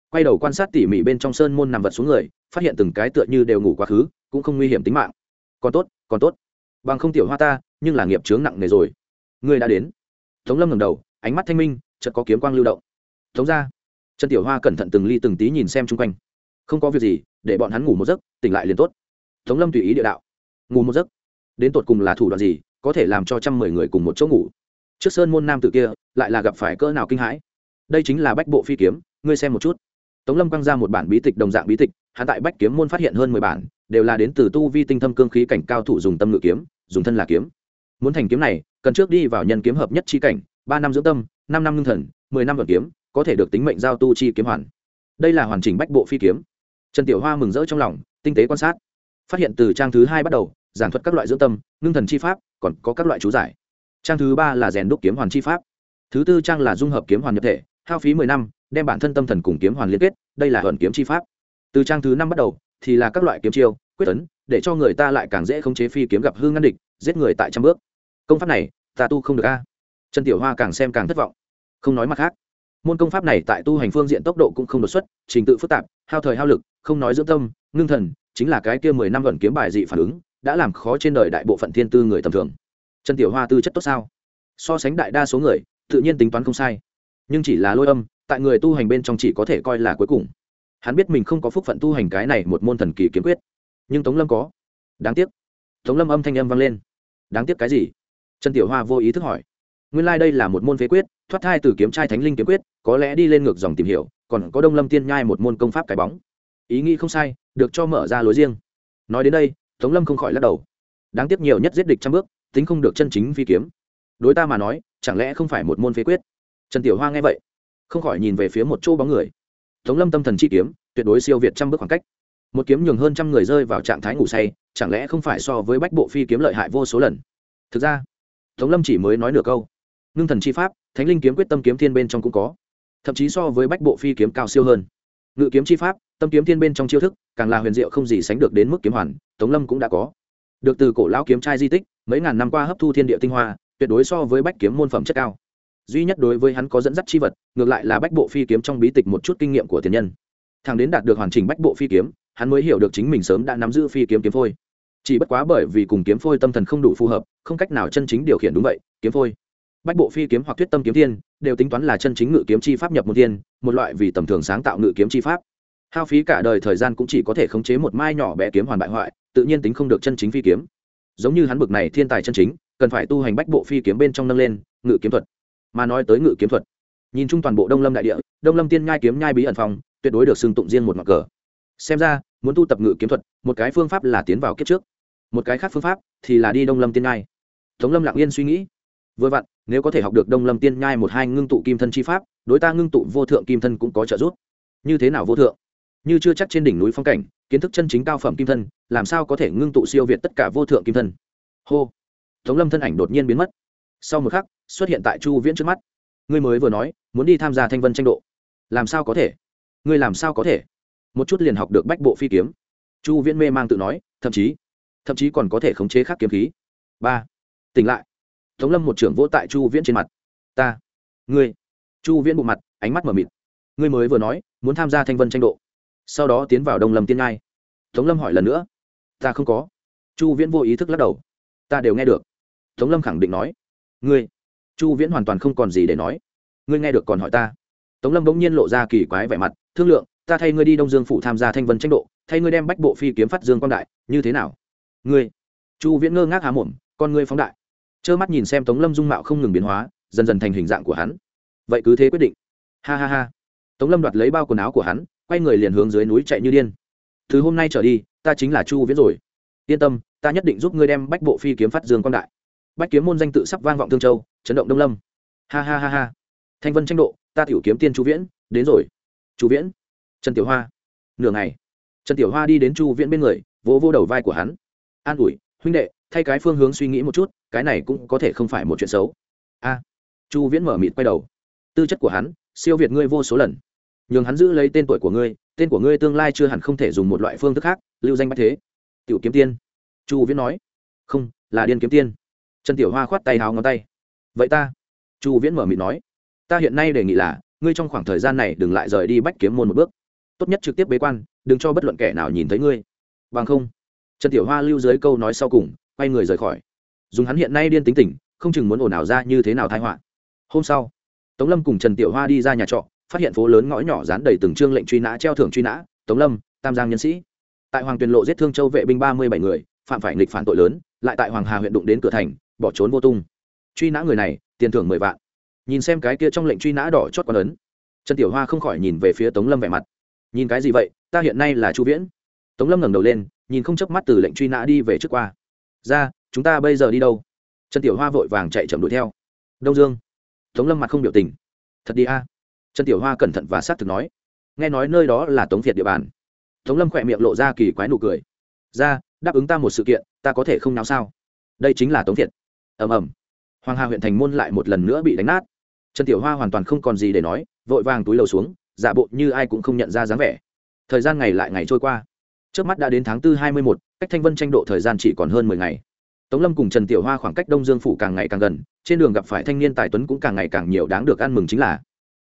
Quay đầu quan sát tỉ mỉ bên trong sơn môn nằm vật xuống người, phát hiện từng cái tựa như đều ngủ quá khứ cũng không nguy hiểm tính mạng. Còn tốt còn tốt. Bằng không tiểu hoa ta, nhưng là nghiệp chướng nặng nề rồi. Ngươi đã đến. Tống lâm ngầm đầu, ánh mắt thanh minh, chợt có kiếm quang lưu động. Tống ra. Trần tiểu hoa cẩn thận từng ly từng tí nhìn xem chung quanh. Không có việc gì, để bọn hắn ngủ một giấc, tỉnh lại liền tốt. Tống lâm tùy ý địa đạo. Ngủ một giấc. Đến tột cùng là thủ đoạn gì, có thể làm cho trăm mười người cùng một chỗ ngủ? Trước sơn môn nam tử kia, lại là gặp phải cỡ nào kinh hãi? Đây chính là bách bộ phi kiếm, ngươi xem một chút. Tống lâm quăng ra một bản bí tịch, đồng dạng bí tịch hạ tại bách kiếm môn phát hiện hơn mười bản đều là đến từ tu vi tinh thâm cương khí cảnh cao thủ dùng tâm ngự kiếm, dùng thân là kiếm. Muốn thành kiếm này, cần trước đi vào nhân kiếm hợp nhất chi cảnh, ba năm dưỡng tâm, năm năm ngưng thần, mười năm vận kiếm, có thể được tính mệnh giao tu chi kiếm hoàn. Đây là hoàn chỉnh bách bộ phi kiếm. Trần tiểu hoa mừng rỡ trong lòng, tinh tế quan sát. Phát hiện từ trang thứ hai bắt đầu, giảng thuật các loại dưỡng tâm, ngưng thần chi pháp, còn có các loại chú giải. Trang thứ ba là rèn đúc kiếm hoàn chi pháp. Thứ tư trang là dung hợp kiếm hoàn nhập thể, hao phí mười năm, đem bản thân tâm thần cùng kiếm hoàn liên kết, đây là hận kiếm chi pháp. Từ trang thứ năm bắt đầu thì là các loại kiếm chiêu, quyết tấn để cho người ta lại càng dễ khống chế phi kiếm gặp hư ngăn địch, giết người tại trăm bước. Công pháp này, ta tu không được a. Trần tiểu hoa càng xem càng thất vọng. Không nói mặt khác. Môn công pháp này tại tu hành phương diện tốc độ cũng không đột xuất, trình tự phức tạp, hao thời hao lực, không nói dưỡng tâm, ngưng thần, chính là cái kia mười năm gần kiếm bài dị phản ứng, đã làm khó trên đời đại bộ phận thiên tư người tầm thường. Trần tiểu hoa tư chất tốt sao? So sánh đại đa số người, tự nhiên tính toán không sai. Nhưng chỉ là lôi âm, tại người tu hành bên trong chỉ có thể coi là cuối cùng hắn biết mình không có phúc phận tu hành cái này một môn thần kỳ kiếm quyết. Nhưng tống lâm có. Đáng tiếc. Tống lâm âm thanh âm vang lên. Đáng tiếc cái gì? Trần tiểu hoa vô ý thức hỏi. Nguyên lai、like、đây là một môn phế quyết, thoát thai từ kiếm trai thánh linh kiếm quyết, có lẽ đi lên ngược dòng tìm hiểu, còn có đông lâm tiên nhai một môn công pháp cái bóng. Ý nghĩ không sai, được cho mở ra lối riêng. Nói đến đây, tống lâm không khỏi lắc đầu. Đáng tiếc nhiều nhất giết địch trăm bước, tính không được chân chính phi kiếm. Đối ta mà nói, chẳng lẽ không phải một môn phế quyết? Trần tiểu hoa nghe vậy, không khỏi nhìn về phía một chỗ bóng người tống lâm tâm thần chi kiếm, tuyệt đối siêu việt trăm bước khoảng cách. Một kiếm nhường hơn trăm người rơi vào trạng thái ngủ say, chẳng lẽ không phải so với bách bộ phi kiếm lợi hại vô số lần? Thực ra, tống lâm chỉ mới nói nửa câu. Ngưng thần chi pháp, thánh linh kiếm quyết tâm kiếm thiên bên trong cũng có. Thậm chí so với bách bộ phi kiếm cao siêu hơn. Ngự kiếm chi pháp, tâm kiếm thiên bên trong chiêu thức, càng là huyền diệu không gì sánh được đến mức kiếm hoàn, tống lâm cũng đã có. Được từ cổ lão kiếm trai di tích, mấy ngàn năm qua hấp thu thiên địa tinh hoa, tuyệt đối so với bách kiếm môn phẩm chất cao duy nhất đối với hắn có dẫn dắt chi vật, ngược lại là bách bộ phi kiếm trong bí tịch một chút kinh nghiệm của tiền nhân. Thằng đến đạt được hoàn chỉnh bách bộ phi kiếm, hắn mới hiểu được chính mình sớm đã nắm giữ phi kiếm kiếm phôi. Chỉ bất quá bởi vì cùng kiếm phôi tâm thần không đủ phù hợp, không cách nào chân chính điều khiển đúng vậy, kiếm phôi. Bách bộ phi kiếm hoặc thuyết tâm kiếm thiên, đều tính toán là chân chính ngự kiếm chi pháp nhập một thiên, một loại vì tầm thường sáng tạo ngự kiếm chi pháp. Hao phí cả đời thời gian cũng chỉ có thể khống chế một mai nhỏ bé kiếm hoàn bại hoại, tự nhiên tính không được chân chính phi kiếm. Giống như hắn bực này thiên tài chân chính, cần phải tu hành bách bộ phi kiếm bên trong nâng lên, ngự kiếm thuật mà nói tới ngự kiếm thuật. Nhìn chung toàn bộ đông lâm đại địa, đông lâm tiên nhai kiếm nhai bí ẩn phòng tuyệt đối được xưng tụng riêng một mặt cờ. Xem ra, muốn tu tập ngự kiếm thuật, một cái phương pháp là tiến vào kiếp trước. Một cái khác phương pháp thì là đi đông lâm tiên nhai. Tống lâm lặng yên suy nghĩ. Vừa vặn, nếu có thể học được đông lâm tiên nhai một hai ngưng tụ kim thân chi pháp, đối ta ngưng tụ vô thượng kim thân cũng có trợ giúp. Như thế nào vô thượng? Như chưa chắc trên đỉnh núi phong cảnh, kiến thức chân chính cao phẩm kim thân, làm sao có thể ngưng tụ siêu việt tất cả vô thượng kim thân? Hô. Tống lâm thân ảnh đột nhiên biến mất sau một khắc, xuất hiện tại chu viễn trước mắt. Ngươi mới vừa nói, muốn đi tham gia thanh vân tranh độ. Làm sao có thể? Ngươi làm sao có thể? Một chút liền học được bách bộ phi kiếm. Chu viễn mê mang tự nói, thậm chí thậm chí còn có thể khống chế khắc kiếm khí. Ba, tỉnh lại. Tống lâm một trưởng vỗ tại chu viễn trên mặt. Ta, ngươi. Chu viễn bộ mặt, ánh mắt m ở mịt. Ngươi mới vừa nói, muốn tham gia thanh vân tranh độ. Sau đó tiến vào đông lâm tiên ngai. Tống lâm hỏi lần nữa. Ta không có. Chu viễn vô ý thức lắc đầu. Ta đều nghe được. Tống lâm khẳng định nói ngươi, chu viễn hoàn toàn không còn gì để nói. Ngươi nghe được còn hỏi ta. Tống lâm bỗng nhiên lộ ra kỳ quái vẻ mặt, thương lượng, ta thay ngươi đi đông dương phủ tham gia thanh vân tranh độ, thay ngươi đem bách bộ phi kiếm phát dương quang đại, như thế nào? Ngươi? Chu viễn ngơ ngác há mồm, con ngươi phóng đại. Trơ mắt nhìn xem tống lâm dung mạo không ngừng biến hóa, dần dần thành hình dạng của hắn. Vậy cứ thế quyết định. Ha ha ha. Tống lâm đoạt lấy bao quần áo của hắn, quay người liền hướng dưới núi chạy như điên. Từ hôm nay trở đi, ta chính là chu viễn rồi. Yên tâm, ta nhất định giúp ngươi đem bách bộ phi kiếm phát dương quang đại bách kiếm môn danh tự sắp vang vọng thương châu, chấn động đông lâm. Ha ha ha ha. Thanh vân tranh độ, ta tiểu kiếm tiên chu viễn, đến rồi. Chu viễn. Trần tiểu hoa. Nửa ngày, trần tiểu hoa đi đến chu viễn bên người, vỗ vô đầu vai của hắn. An ủi, huynh đệ, thay cái phương hướng suy nghĩ một chút, cái này cũng có thể không phải một chuyện xấu. A. Chu viễn mở mịt quay đầu. Tư chất của hắn, siêu việt ngươi vô số lần. Nhường hắn giữ lấy tên tuổi của ngươi, tên của ngươi tương lai chưa hẳn không thể dùng một loại phương thức khác, lưu danh bách thế. Tiểu kiếm tiên. Chu viễn nói. Không, là điên kiếm tiên trần tiểu hoa khoát tay háo ngón tay. Vậy ta? Chu viễn mở mịt nói. Ta hiện nay đề nghị là ngươi trong khoảng thời gian này đừng lại rời đi bách kiếm môn một bước. Tốt nhất trực tiếp bế quan đừng cho bất luận kẻ nào nhìn thấy ngươi. Bằng không. Trần tiểu hoa lưu dưới câu nói sau cùng quay người rời khỏi. Dùng hắn hiện nay điên tính tỉnh, không chừng muốn ồn ào ra như thế nào thái họa. Hôm sau tống lâm cùng trần tiểu hoa đi ra nhà trọ phát hiện phố lớn ngõ nhỏ dán đầy từng chương lệnh truy nã treo thưởng truy nã tống lâm tam giang nhân sĩ. Tại hoàng tuyền lộ giết thương châu vệ binh ba mươi bảy người phạm phải nghịch phản tội lớn lại tại hoàng hà huyện đụng đến cửa thành bỏ trốn vô tung. Truy nã người này, tiền thưởng mười vạn. Nhìn xem cái kia trong lệnh truy nã đỏ chót con ấn. Trần tiểu hoa không khỏi nhìn về phía tống lâm vẻ mặt. Nhìn cái gì vậy? Ta hiện nay là chu viễn. Tống lâm ngẩng đầu lên, nhìn không chớp mắt từ lệnh truy nã đi về trước qua. Ra, chúng ta bây giờ đi đâu? Trần tiểu hoa vội vàng chạy chậm đuổi theo. Đông dương. Tống lâm mặt không biểu tình. Thật đi a. Trần tiểu hoa cẩn thận và xác thực nói. Nghe nói nơi đó là tống việt địa bàn. Tống lâm khỏe miệng lộ ra kỳ quái nụ cười. Ra, đáp ứng ta một sự kiện, ta có thể không nào sao? Đây chính là tống việt ầm ầm. Hoàng hà huyện thành môn lại một lần nữa bị đánh nát. Trần tiểu hoa hoàn toàn không còn gì để nói, vội vàng túi lầu xuống, giả bộ như ai cũng không nhận ra dáng vẻ. Thời gian ngày lại ngày trôi qua. Trước mắt đã đến tháng tư hai mươi một, cách thanh vân tranh độ thời gian chỉ còn hơn mười ngày. Tống lâm cùng trần tiểu hoa khoảng cách đông dương phủ càng ngày càng gần, trên đường gặp phải thanh niên tài tuấn cũng càng ngày càng nhiều đáng được ăn mừng chính là,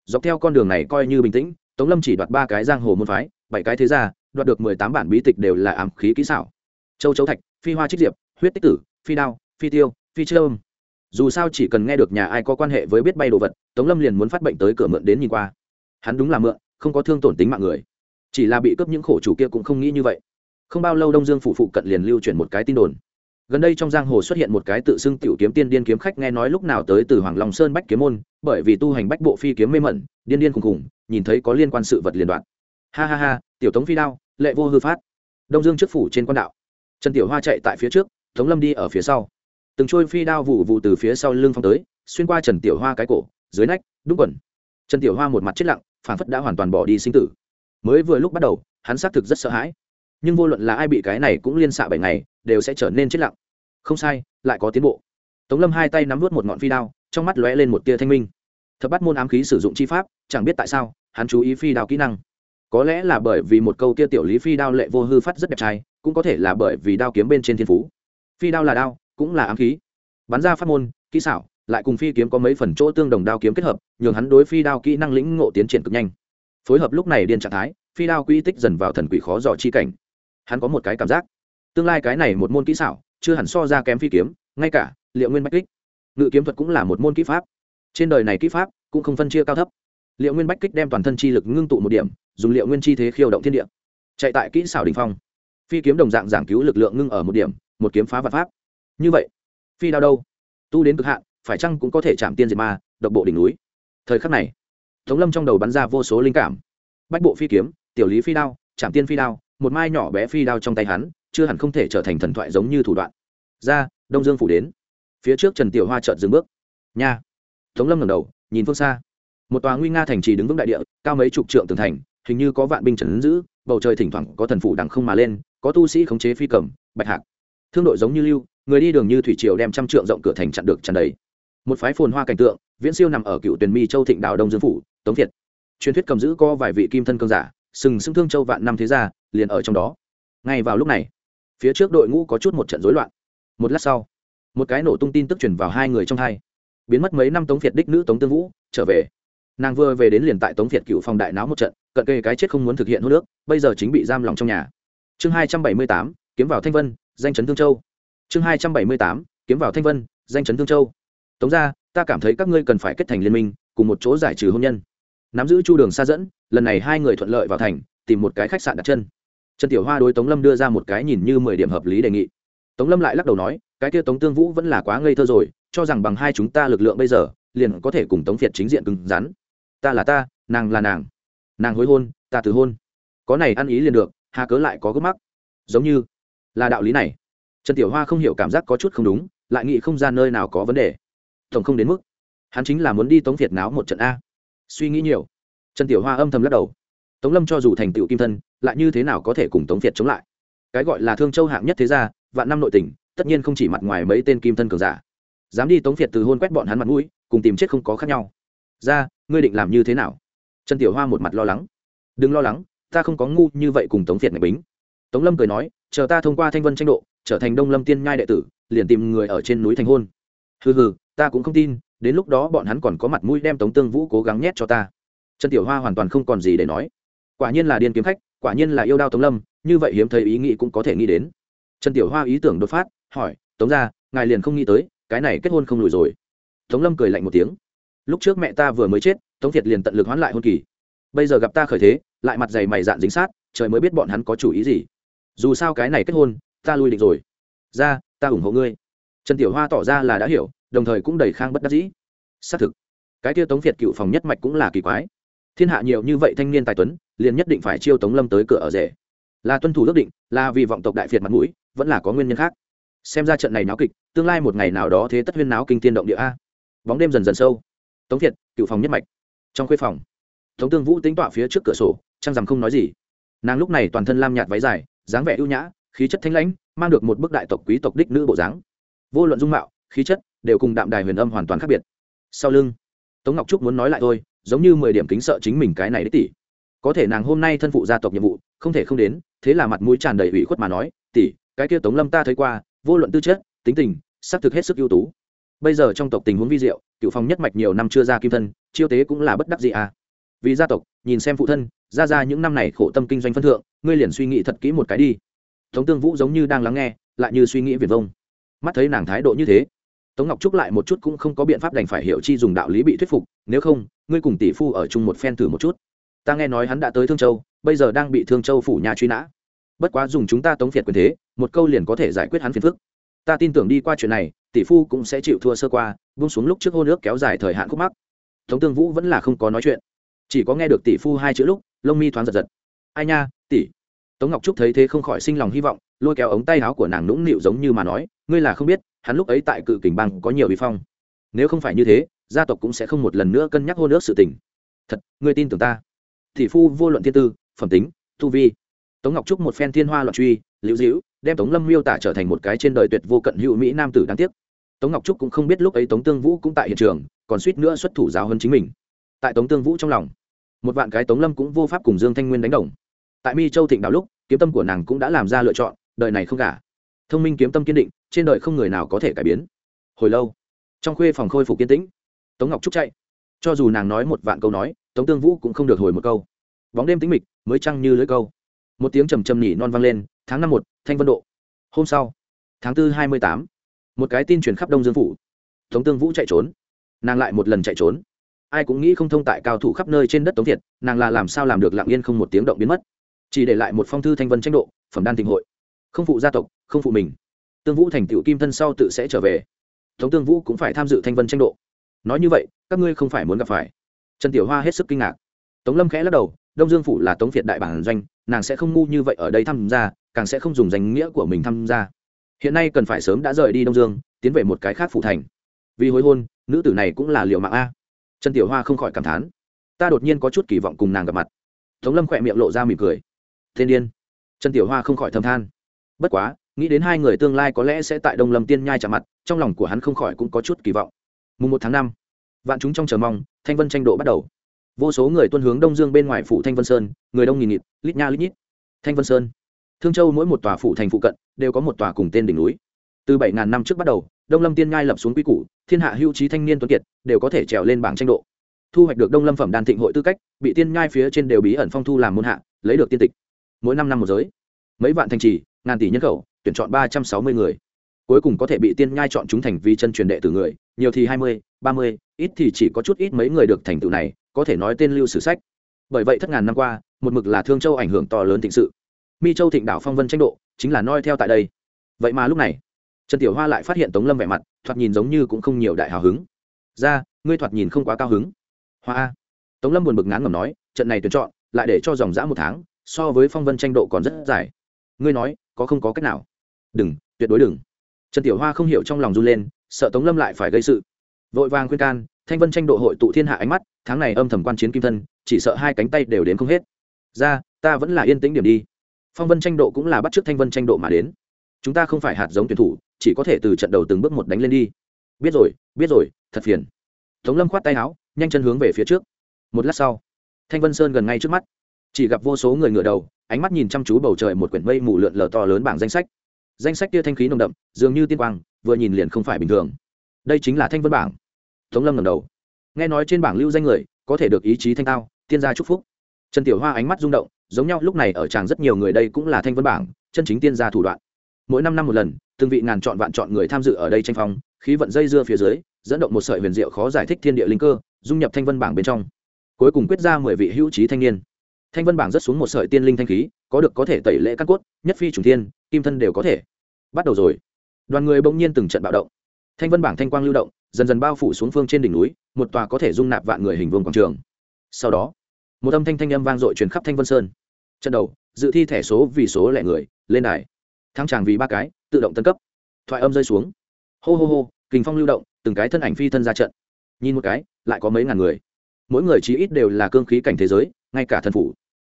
dọc theo con đường này coi như bình tĩnh, tống lâm chỉ đoạt ba cái giang hồ môn phái, bảy cái thế gia, đoạt được mười tám bản bí tịch đều là ám khí kỹ xảo. Châu châu thạch, phi hoa trích diệp, huyết tích tử, phi đao, phi tiêu phi trơm dù sao chỉ cần nghe được nhà ai có quan hệ với biết bay đồ vật, tống lâm liền muốn phát bệnh tới cửa mượn đến nhìn qua. Hắn đúng là mượn, không có thương tổn tính mạng người. Chỉ là bị cướp những khổ chủ kia cũng không nghĩ như vậy. Không bao lâu đông dương phủ phụ cận liền lưu chuyển một cái tin đồn. Gần đây trong giang hồ xuất hiện một cái tự xưng tiểu kiếm tiên điên kiếm khách nghe nói lúc nào tới từ hoàng long sơn bách kiếm môn, bởi vì tu hành bách bộ phi kiếm mê mẩn, điên điên khùng khùng, nhìn thấy có liên quan sự vật liên đoạn. Ha ha ha, tiểu tống phi đao, lệ vô hư phát. Đông dương trước phủ trên quan đạo. Trần tiểu hoa chạy tại phía trước, tống lâm đi ở phía sau từng trôi phi đao vụ vụ từ phía sau lưng phong tới, xuyên qua trần tiểu hoa cái cổ, dưới nách đúng quần. Trần tiểu hoa một mặt chết lặng phản phất đã hoàn toàn bỏ đi sinh tử. Mới vừa lúc bắt đầu, hắn xác thực rất sợ hãi. Nhưng vô luận là ai bị cái này cũng liên xạ bảy ngày, đều sẽ trở nên chết lặng. Không sai, lại có tiến bộ. Tống lâm hai tay nắm vút một ngọn phi đao, trong mắt lóe lên một tia thanh minh. Thập bắt môn ám khí sử dụng chi pháp, chẳng biết tại sao, hắn chú ý phi đao kỹ năng. Có lẽ là bởi vì một câu tia tiểu lý phi đao lệ vô hư phát rất đẹp trai, cũng có thể là bởi vì đao kiếm bên trên thiên phú. Phi đao là đao cũng là ám khí. Bắn ra phát môn, kỹ xảo, lại cùng phi kiếm có mấy phần chỗ tương đồng đao kiếm kết hợp, nhường hắn đối phi đao kỹ năng lĩnh ngộ tiến triển cực nhanh. Phối hợp lúc này điên trạng thái, phi đao quỹ tích dần vào thần quỷ khó dò chi cảnh. Hắn có một cái cảm giác. Tương lai cái này một môn kỹ xảo, chưa hẳn so ra kém phi kiếm, ngay cả liệu nguyên bách kích. Ngự kiếm thuật cũng là một môn kỹ pháp. Trên đời này kỹ pháp cũng không phân chia cao thấp. Liệu nguyên bách kích đem toàn thân chi lực ngưng tụ một điểm, dùng liệu nguyên chi thế khiêu động thiên địa. Chạy tại kỹ xảo đình phong. Phi kiếm đồng dạng giảng cứu lực lượng ngưng ở một điểm, một kiếm phá vật pháp như vậy, phi đao đâu? Tu đến cực hạn, phải chăng cũng có thể chạm tiên diệt ma, độc bộ đỉnh núi? Thời khắc này, tống lâm trong đầu bắn ra vô số linh cảm. Bách bộ phi kiếm, tiểu lý phi đao, chạm tiên phi đao, một mai nhỏ bé phi đao trong tay hắn, chưa hẳn không thể trở thành thần thoại giống như thủ đoạn. Ra, đông dương phủ đến. Phía trước trần tiểu hoa chợt dừng bước. Nha! Tống lâm ngẩng đầu, nhìn phương xa. Một tòa nguy nga thành trì đứng vững đại địa, cao mấy chục trượng tường thành, hình như có vạn binh trần giữ, bầu trời thỉnh thoảng có thần phủ đằng không mà lên, có tu sĩ khống chế phi cầm, bạch hạc thương đội giống như lưu, người đi đường như thủy triều đem trăm trượng rộng cửa thành chặn được chặn đầy. Một phái phồn hoa cảnh tượng, viễn siêu nằm ở cựu tuyển mi châu thịnh đảo đông dương phủ, tống việt. Truyền thuyết cầm giữ có vài vị kim thân cương giả, sừng sững thương châu vạn năm thế gia, liền ở trong đó. Ngay vào lúc này, phía trước đội ngũ có chút một trận rối loạn. Một lát sau, một cái nổ tung tin tức truyền vào hai người trong hai. Biến mất mấy năm tống việt đích nữ tống tương vũ, trở về. Nàng vừa về đến liền tại tống việt cựu phòng đại náo một trận, cận kề cái chết không muốn thực hiện hô nước bây giờ chính bị giam lòng trong nhà. Chương hai trăm bảy mươi tám, kiếm vào thanh vân danh chấn thương châu. Chương hai trăm bảy mươi tám, kiếm vào thanh vân, danh chấn thương châu. Tống ra ta cảm thấy các ngươi cần phải kết thành liên minh, cùng một chỗ giải trừ hôn nhân. Nắm giữ chu đường xa dẫn, lần này hai người thuận lợi vào thành, tìm một cái khách sạn đặt chân. Trần tiểu hoa đối tống lâm đưa ra một cái nhìn như mười điểm hợp lý đề nghị. Tống lâm lại lắc đầu nói, cái kia tống tương vũ vẫn là quá ngây thơ rồi, cho rằng bằng hai chúng ta lực lượng bây giờ, liền có thể cùng tống việt chính diện cứng rắn. Ta là ta, nàng là nàng. Nàng hối hôn, ta từ hôn. Có này ăn ý liền được, hà cớ lại có gốc mắc. Giống như là đạo lý này. Trần tiểu hoa không hiểu cảm giác có chút không đúng, lại nghĩ không ra nơi nào có vấn đề. Tổng không đến mức, hắn chính là muốn đi tống việt náo một trận a. Suy nghĩ nhiều, trần tiểu hoa âm thầm lắc đầu. Tống lâm cho dù thành tựu kim thân, lại như thế nào có thể cùng tống việt chống lại? Cái gọi là thương châu hạng nhất thế gia, vạn năm nội tỉnh tất nhiên không chỉ mặt ngoài mấy tên kim thân cường giả. Dám đi tống việt từ hôn quét bọn hắn mặt mũi, cùng tìm chết không có khác nhau. Ra, ngươi định làm như thế nào? Trần tiểu hoa một mặt lo lắng. Đừng lo lắng, ta không có ngu như vậy cùng tống việt này bính. Tống lâm cười nói chờ ta thông qua thanh vân tranh độ, trở thành đông lâm tiên nhai đệ tử, liền tìm người ở trên núi thành hôn. Hừ hừ, ta cũng không tin, đến lúc đó bọn hắn còn có mặt mũi đem tống tương vũ cố gắng nhét cho ta. Trần tiểu hoa hoàn toàn không còn gì để nói. Quả nhiên là điên kiếm khách, quả nhiên là yêu đao tống lâm, như vậy hiếm thấy ý nghĩ cũng có thể nghĩ đến. Trần tiểu hoa ý tưởng đột phát, hỏi, tống ra ngài liền không nghĩ tới, cái này kết hôn không lùi rồi. Tống lâm cười lạnh một tiếng, lúc trước mẹ ta vừa mới chết, tống thiệt liền tận lực hoãn lại hôn kỳ. Bây giờ gặp ta khởi thế, lại mặt dày mày dạn dính sát, trời mới biết bọn hắn có chủ ý gì dù sao cái này kết hôn, ta lui định rồi. Ra, ta ủng hộ ngươi. Trần tiểu hoa tỏ ra là đã hiểu, đồng thời cũng đầy khang bất đắc dĩ. Xác thực, cái kia tống việt cựu phòng nhất mạch cũng là kỳ quái. Thiên hạ nhiều như vậy thanh niên tài tuấn, liền nhất định phải chiêu tống lâm tới cửa ở rể. Là tuân thủ ước định, là vì vọng tộc đại việt mặt mũi, vẫn là có nguyên nhân khác. Xem ra trận này náo kịch, tương lai một ngày nào đó thế tất huyên náo kinh tiên động địa a. Bóng đêm dần dần sâu. Tống việt, cựu phòng nhất mạch. Trong khuê phòng, tống tương vũ tính tọa phía trước cửa sổ, trăng rằm không nói gì. Nàng lúc này toàn thân lam nhạt váy dài dáng vẻ ưu nhã, khí chất thanh lãnh, mang được một bức đại tộc quý tộc đích nữ bộ dáng. Vô luận dung mạo, khí chất, đều cùng đạm đài huyền âm hoàn toàn khác biệt. Sau lưng, tống ngọc trúc muốn nói lại thôi, giống như mười điểm kính sợ chính mình cái này đích tỷ. Có thể nàng hôm nay thân phụ gia tộc nhiệm vụ, không thể không đến, thế là mặt mũi tràn đầy ủy khuất mà nói, tỷ, cái kia tống lâm ta thấy qua, vô luận tư chất, tính tình, xác thực hết sức ưu tú. Bây giờ trong tộc tình huống vi diệu, cựu phong nhất mạch nhiều năm chưa ra kim thân, chiêu tế cũng là bất đắc gì à vì gia tộc, nhìn xem phụ thân, ra ra những năm này khổ tâm kinh doanh phân thượng, ngươi liền suy nghĩ thật kỹ một cái đi. Tống tương vũ giống như đang lắng nghe, lại như suy nghĩ viền vông. Mắt thấy nàng thái độ như thế, tống ngọc trúc lại một chút cũng không có biện pháp đành phải hiểu chi dùng đạo lý bị thuyết phục, nếu không, ngươi cùng tỷ phu ở chung một phen thử một chút. Ta nghe nói hắn đã tới thương châu, bây giờ đang bị thương châu phủ nhà truy nã. Bất quá dùng chúng ta tống phiệt quyền thế, một câu liền có thể giải quyết hắn phiền phức. Ta tin tưởng đi qua chuyện này, tỷ phu cũng sẽ chịu thua sơ qua, buông xuống lúc trước hô nước kéo dài thời hạn khúc mắc. Tống tương vũ vẫn là không có nói chuyện chỉ có nghe được tỷ phu hai chữ lúc, lông mi thoáng giật giật. Ai nha, tỷ. Tống ngọc trúc thấy thế không khỏi sinh lòng hy vọng, lôi kéo ống tay áo của nàng nũng nịu giống như mà nói, ngươi là không biết, hắn lúc ấy tại cự kình bang có nhiều bị phong. Nếu không phải như thế, gia tộc cũng sẽ không một lần nữa cân nhắc hôn ước sự tình. Thật, ngươi tin tưởng ta? Tỷ phu vô luận thiên tư, phẩm tính, tu vi. Tống ngọc trúc một phen thiên hoa loạn truy, liễu dĩu đem tống lâm miêu tả trở thành một cái trên đời tuyệt vô cận hữu mỹ nam tử đáng tiếc. Tống ngọc trúc cũng không biết lúc ấy tống tương vũ cũng tại hiện trường, còn suýt nữa xuất thủ giáo hơn chính mình. Tại tống tương vũ trong lòng một vạn cái tống lâm cũng vô pháp cùng dương thanh nguyên đánh đồng tại mi châu thịnh đạo lúc kiếm tâm của nàng cũng đã làm ra lựa chọn đời này không cả thông minh kiếm tâm kiên định trên đời không người nào có thể cải biến hồi lâu trong khuê phòng khôi phục kiên tĩnh tống ngọc trúc chạy cho dù nàng nói một vạn câu nói tống tương vũ cũng không được hồi một câu bóng đêm tĩnh mịch mới trăng như lưỡi câu một tiếng trầm trầm nỉ non vang lên tháng năm một thanh vân độ hôm sau tháng tư hai mươi tám một cái tin truyền khắp đông dương phủ tống tương vũ chạy trốn nàng lại một lần chạy trốn ai cũng nghĩ không thông tại cao thủ khắp nơi trên đất tống thiệt, nàng là làm sao làm được lặng yên không một tiếng động biến mất. Chỉ để lại một phong thư thanh vân tranh độ, phẩm đan thịnh hội. Không phụ gia tộc, không phụ mình. Tương vũ thành tựu kim thân sau tự sẽ trở về. Tống tương vũ cũng phải tham dự thanh vân tranh độ. Nói như vậy, các ngươi không phải muốn gặp phải. Trần tiểu hoa hết sức kinh ngạc. Tống lâm khẽ lắc đầu, đông dương phủ là tống việt đại bản doanh, nàng sẽ không ngu như vậy ở đây tham gia, càng sẽ không dùng danh nghĩa của mình tham gia. Hiện nay cần phải sớm đã rời đi đông dương, tiến về một cái khác phủ thành. Vì hối hôn, nữ tử này cũng là liệu mạng a trần tiểu hoa không khỏi cảm thán. Ta đột nhiên có chút kỳ vọng cùng nàng gặp mặt. Tống lâm khỏe miệng lộ ra mỉm cười. Thiên điên. Trần tiểu hoa không khỏi thầm than. Bất quá, nghĩ đến hai người tương lai có lẽ sẽ tại đông lâm tiên nhai chạm mặt, trong lòng của hắn không khỏi cũng có chút kỳ vọng. Mùng một tháng năm, vạn chúng trong chờ mong, thanh vân tranh độ bắt đầu. Vô số người tuân hướng đông dương bên ngoài phủ thanh vân sơn, người đông nghìn nghịt, lít nha lít nhít. Thanh vân sơn. Thương châu mỗi một tòa phủ thành phụ cận đều có một tòa cùng tên đỉnh núi. Từ bảy ngàn năm trước bắt đầu đông lâm tiên ngai lập xuống quy củ, thiên hạ hữu trí thanh niên tuấn kiệt, đều có thể trèo lên bảng tranh độ. Thu hoạch được đông lâm phẩm đàn thịnh hội tư cách, bị tiên nhai phía trên đều bí ẩn phong thu làm môn hạ, lấy được tiên tịch. Mỗi năm năm một giới. Mấy vạn thành trì, ngàn tỷ nhân khẩu, tuyển chọn ba trăm sáu mươi người. Cuối cùng có thể bị tiên nhai chọn chúng thành vi chân truyền đệ từ người, nhiều thì hai mươi, ba mươi, ít thì chỉ có chút ít mấy người được thành tựu này, có thể nói tên lưu sử sách. Bởi vậy thất ngàn năm qua, một mực là thương châu ảnh hưởng to lớn thịnh sự. Mi châu thịnh đảo phong vân tranh độ, chính là noi theo tại đây. Vậy mà lúc này trần tiểu hoa lại phát hiện tống lâm vẻ mặt, thoạt nhìn giống như cũng không nhiều đại hào hứng. Ra, ngươi thoạt nhìn không quá cao hứng. Hoa tống lâm buồn bực ngán ngầm nói, trận này tuyển chọn, lại để cho dòng dã một tháng, so với phong vân tranh độ còn rất dài. Ngươi nói, có không có cách nào? Đừng, tuyệt đối đừng. Trần tiểu hoa không hiểu trong lòng run lên, sợ tống lâm lại phải gây sự. Vội vàng khuyên can, thanh vân tranh độ hội tụ thiên hạ ánh mắt, tháng này âm thầm quan chiến kim thân, chỉ sợ hai cánh tay đều đến không hết. Ra, ta vẫn là yên tĩnh điểm đi. Phong vân tranh độ cũng là bắt t r ư ớ c thanh vân tranh độ mà đến. Chúng ta không phải hạt giống tuyển thủ chỉ có thể từ trận đầu từng bước một đánh lên đi. Biết rồi biết rồi, thật phiền. Tống lâm khoát tay áo, nhanh chân hướng về phía trước. Một lát sau, thanh vân sơn gần ngay trước mắt. Chỉ gặp vô số người ngựa đầu, ánh mắt nhìn chăm chú bầu trời một quyển mây mù lượn lờ to lớn bảng danh sách. Danh sách tia thanh khí nồng đậm, dường như tiên quang, vừa nhìn liền không phải bình thường. Đây chính là thanh vân bảng. Tống lâm ngầm đầu. Nghe nói trên bảng lưu danh người, có thể được ý chí thanh tao, tiên gia chúc phúc. Trần tiểu hoa ánh mắt rung động, giống nhau, lúc này ở tràng rất nhiều người đây cũng là thanh vân bảng, chân chính tiên gia thủ đoạn. Mỗi năm năm một lần từng vị ngàn chọn vạn chọn người tham dự ở đây tranh phong, khí vận dây dưa phía dưới, dẫn động một sợi huyền diệu khó giải thích thiên địa linh cơ, dung nhập thanh vân bảng bên trong. Cuối cùng quyết ra mười vị hữu trí thanh niên. Thanh vân bảng rất xuống một sợi tiên linh thanh khí, có được có thể tẩy lễ căn cốt, nhất phi trùng thiên, kim thân đều có thể. Bắt đầu rồi. Đoàn người bỗng nhiên từng trận bạo động. Thanh vân bảng thanh quang lưu động, dần dần bao phủ xuống phương trên đỉnh núi, một tòa có thể dung nạp vạn người hình vương quảng trường. Sau đó, một âm thanh thanh âm vang dội truyền khắp thanh vân sơn. Trận đầu, dự thi thẻ số vì số lẻ người, lên đài thắng tràng vì ba cái, tự động tân cấp. Thoại âm rơi xuống. Hô hô hô, kình phong lưu động, từng cái thân ảnh phi thân ra trận. Nhìn một cái, lại có mấy ngàn người. Mỗi người chí ít đều là cương khí cảnh thế giới, ngay cả thần phủ.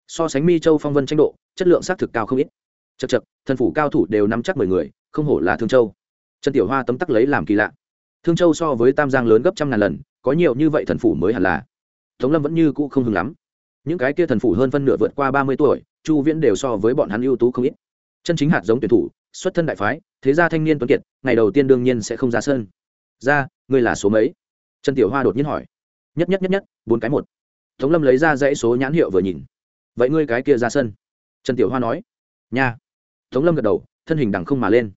So sánh mi châu phong vân tranh độ, chất lượng xác thực cao không ít. Chật chật thần phủ cao thủ đều nắm chắc mười người, không hổ là thương châu. Trần tiểu hoa tấm tắc lấy làm kỳ lạ. Thương châu so với tam giang lớn gấp trăm ngàn lần, có nhiều như vậy thần phủ mới hẳn là. Tống lâm vẫn như cũ không hừng lắm. Những cái kia thần phủ hơn phân nửa vượt qua ba mươi tuổi, chu viễn đều so với bọn hắn ưu tú không ít chân chính hạt giống tuyển thủ, xuất thân đại phái, thế gia thanh niên tuấn kiệt, ngày đầu tiên đương nhiên sẽ không ra sân. Ra, ngươi là số mấy? Trần tiểu hoa đột nhiên hỏi. Nhất nhất nhất nhất, bốn cái một. Tống lâm lấy ra dãy số nhãn hiệu vừa nhìn. Vậy ngươi cái kia ra sân? Trần tiểu hoa nói. Nha. Tống lâm gật đầu, thân hình đằng không mà lên.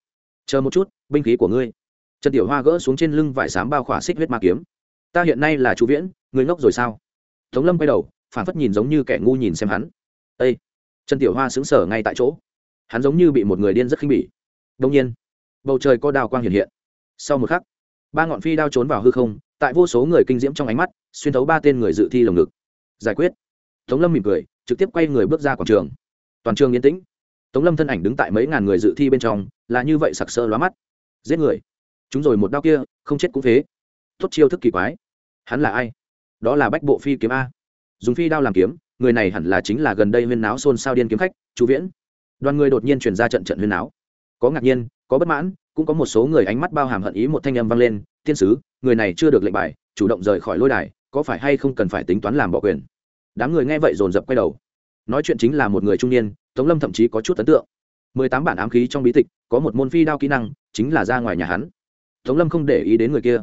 Chờ một chút, binh khí của ngươi. Trần tiểu hoa gỡ xuống trên lưng vải sám bao khỏa xích huyết ma kiếm. Ta hiện nay là chú viễn người ngốc rồi sao? Tống lâm quay đầu, phản phất nhìn giống như kẻ ngu nhìn xem hắn. Ây trần tiểu hoa xứng sở ngay tại chỗ hắn giống như bị một người điên rất khinh bỉ. Đông nhiên, bầu trời có đào quang hiện hiện. Sau một khắc, ba ngọn phi đao trốn vào hư không, tại vô số người kinh diễm trong ánh mắt, xuyên thấu ba tên người dự thi lồng ngực. Giải quyết. Tống lâm mỉm cười, trực tiếp quay người bước ra quảng trường. Toàn trường yên tĩnh. Tống lâm thân ảnh đứng tại mấy ngàn người dự thi bên trong, là như vậy sặc sỡ lóa mắt. Giết người. Chúng rồi một đao kia, không chết cũng phế. Tốt chiêu thức kỳ quái. Hắn là ai? Đó là bách bộ phi kiếm a. Dùng phi đao làm kiếm, người này hẳn là chính là gần đây huyên náo xôn xao điên kiếm khách chú viễn đoàn người đột nhiên chuyển ra trận trận huyên náo. Có ngạc nhiên, có bất mãn, cũng có một số người ánh mắt bao hàm hận ý một thanh âm vang lên thiên sứ, người này chưa được lệnh bài, chủ động rời khỏi lôi đài, có phải hay không cần phải tính toán làm bỏ quyền? Đám người nghe vậy dồn dập quay đầu. Nói chuyện chính là một người trung niên, tống lâm thậm chí có chút ấn tượng. Mười tám bản ám khí trong bí tịch, có một môn phi đao kỹ năng, chính là ra ngoài nhà hắn. Tống lâm không để ý đến người kia,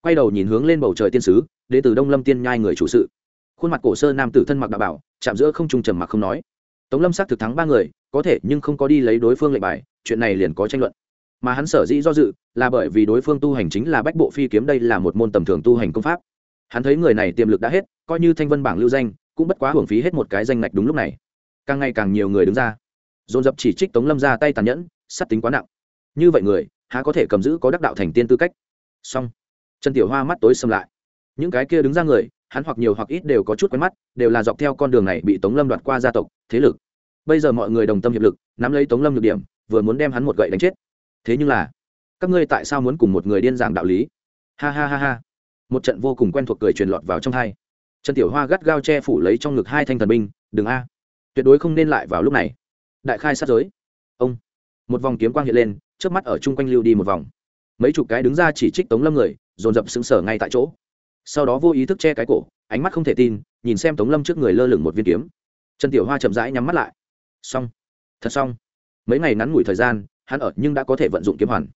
quay đầu nhìn hướng lên bầu trời tiên sứ đ ế từ đông lâm tiên nhai người chủ sự. Khuôn mặt cổ sơ nam tử thân mặc đạo bảo, chạm giữa không trung trầm mặc không nói. Tống lâm xác thực thắng ba người có thể nhưng không có đi lấy đối phương lệnh bài, chuyện này liền có tranh luận. Mà hắn sở dĩ do dự là bởi vì đối phương tu hành chính là bách bộ phi kiếm đây là một môn tầm thường tu hành công pháp. Hắn thấy người này tiềm lực đã hết, coi như thanh vân bảng lưu danh, cũng bất quá hưởng phí hết một cái danh ngạch đúng lúc này. Càng ngày càng nhiều người đứng ra. Dồn dập chỉ trích tống lâm ra tay tàn nhẫn sắt tính quá nặng. Như vậy người, há có thể cầm giữ có đắc đạo thành tiên tư cách? Song trần tiểu hoa mắt tối xâm lại. Những cái kia đứng ra người, hắn hoặc nhiều hoặc ít đều có chút quen mắt, đều là dọc theo con đường này bị tống lâm đoạt qua gia tộc, thế lực bây giờ mọi người đồng tâm hiệp lực, nắm lấy tống lâm nhược điểm, vừa muốn đem hắn một gậy đánh chết. Thế nhưng là, các ngươi tại sao muốn cùng một người điên giảng đạo lý? Ha ha ha ha. Một trận vô cùng quen thuộc cười truyền lọt vào trong hai. Trần tiểu hoa gắt gao che phủ lấy trong ngực hai thanh thần binh, đừng a. Tuyệt đối không nên lại vào lúc này. Đại khai sát giới. Ông. Một vòng kiếm quang hiện lên trước mắt ở chung quanh lưu đi một vòng. Mấy chục cái đứng ra chỉ trích tống lâm người, dồn dập xứng sở ngay tại chỗ. Sau đó vô ý thức che cái cổ, ánh mắt không thể tin, nhìn xem tống lâm trước người lơ lửng một viên kiếm. Trần tiểu hoa chậm rãi nhắm mắt lại xong. Thật xong. Mấy ngày ngắn ngủi thời gian, hắn ở nhưng đã có thể vận dụng kiếm hoàn.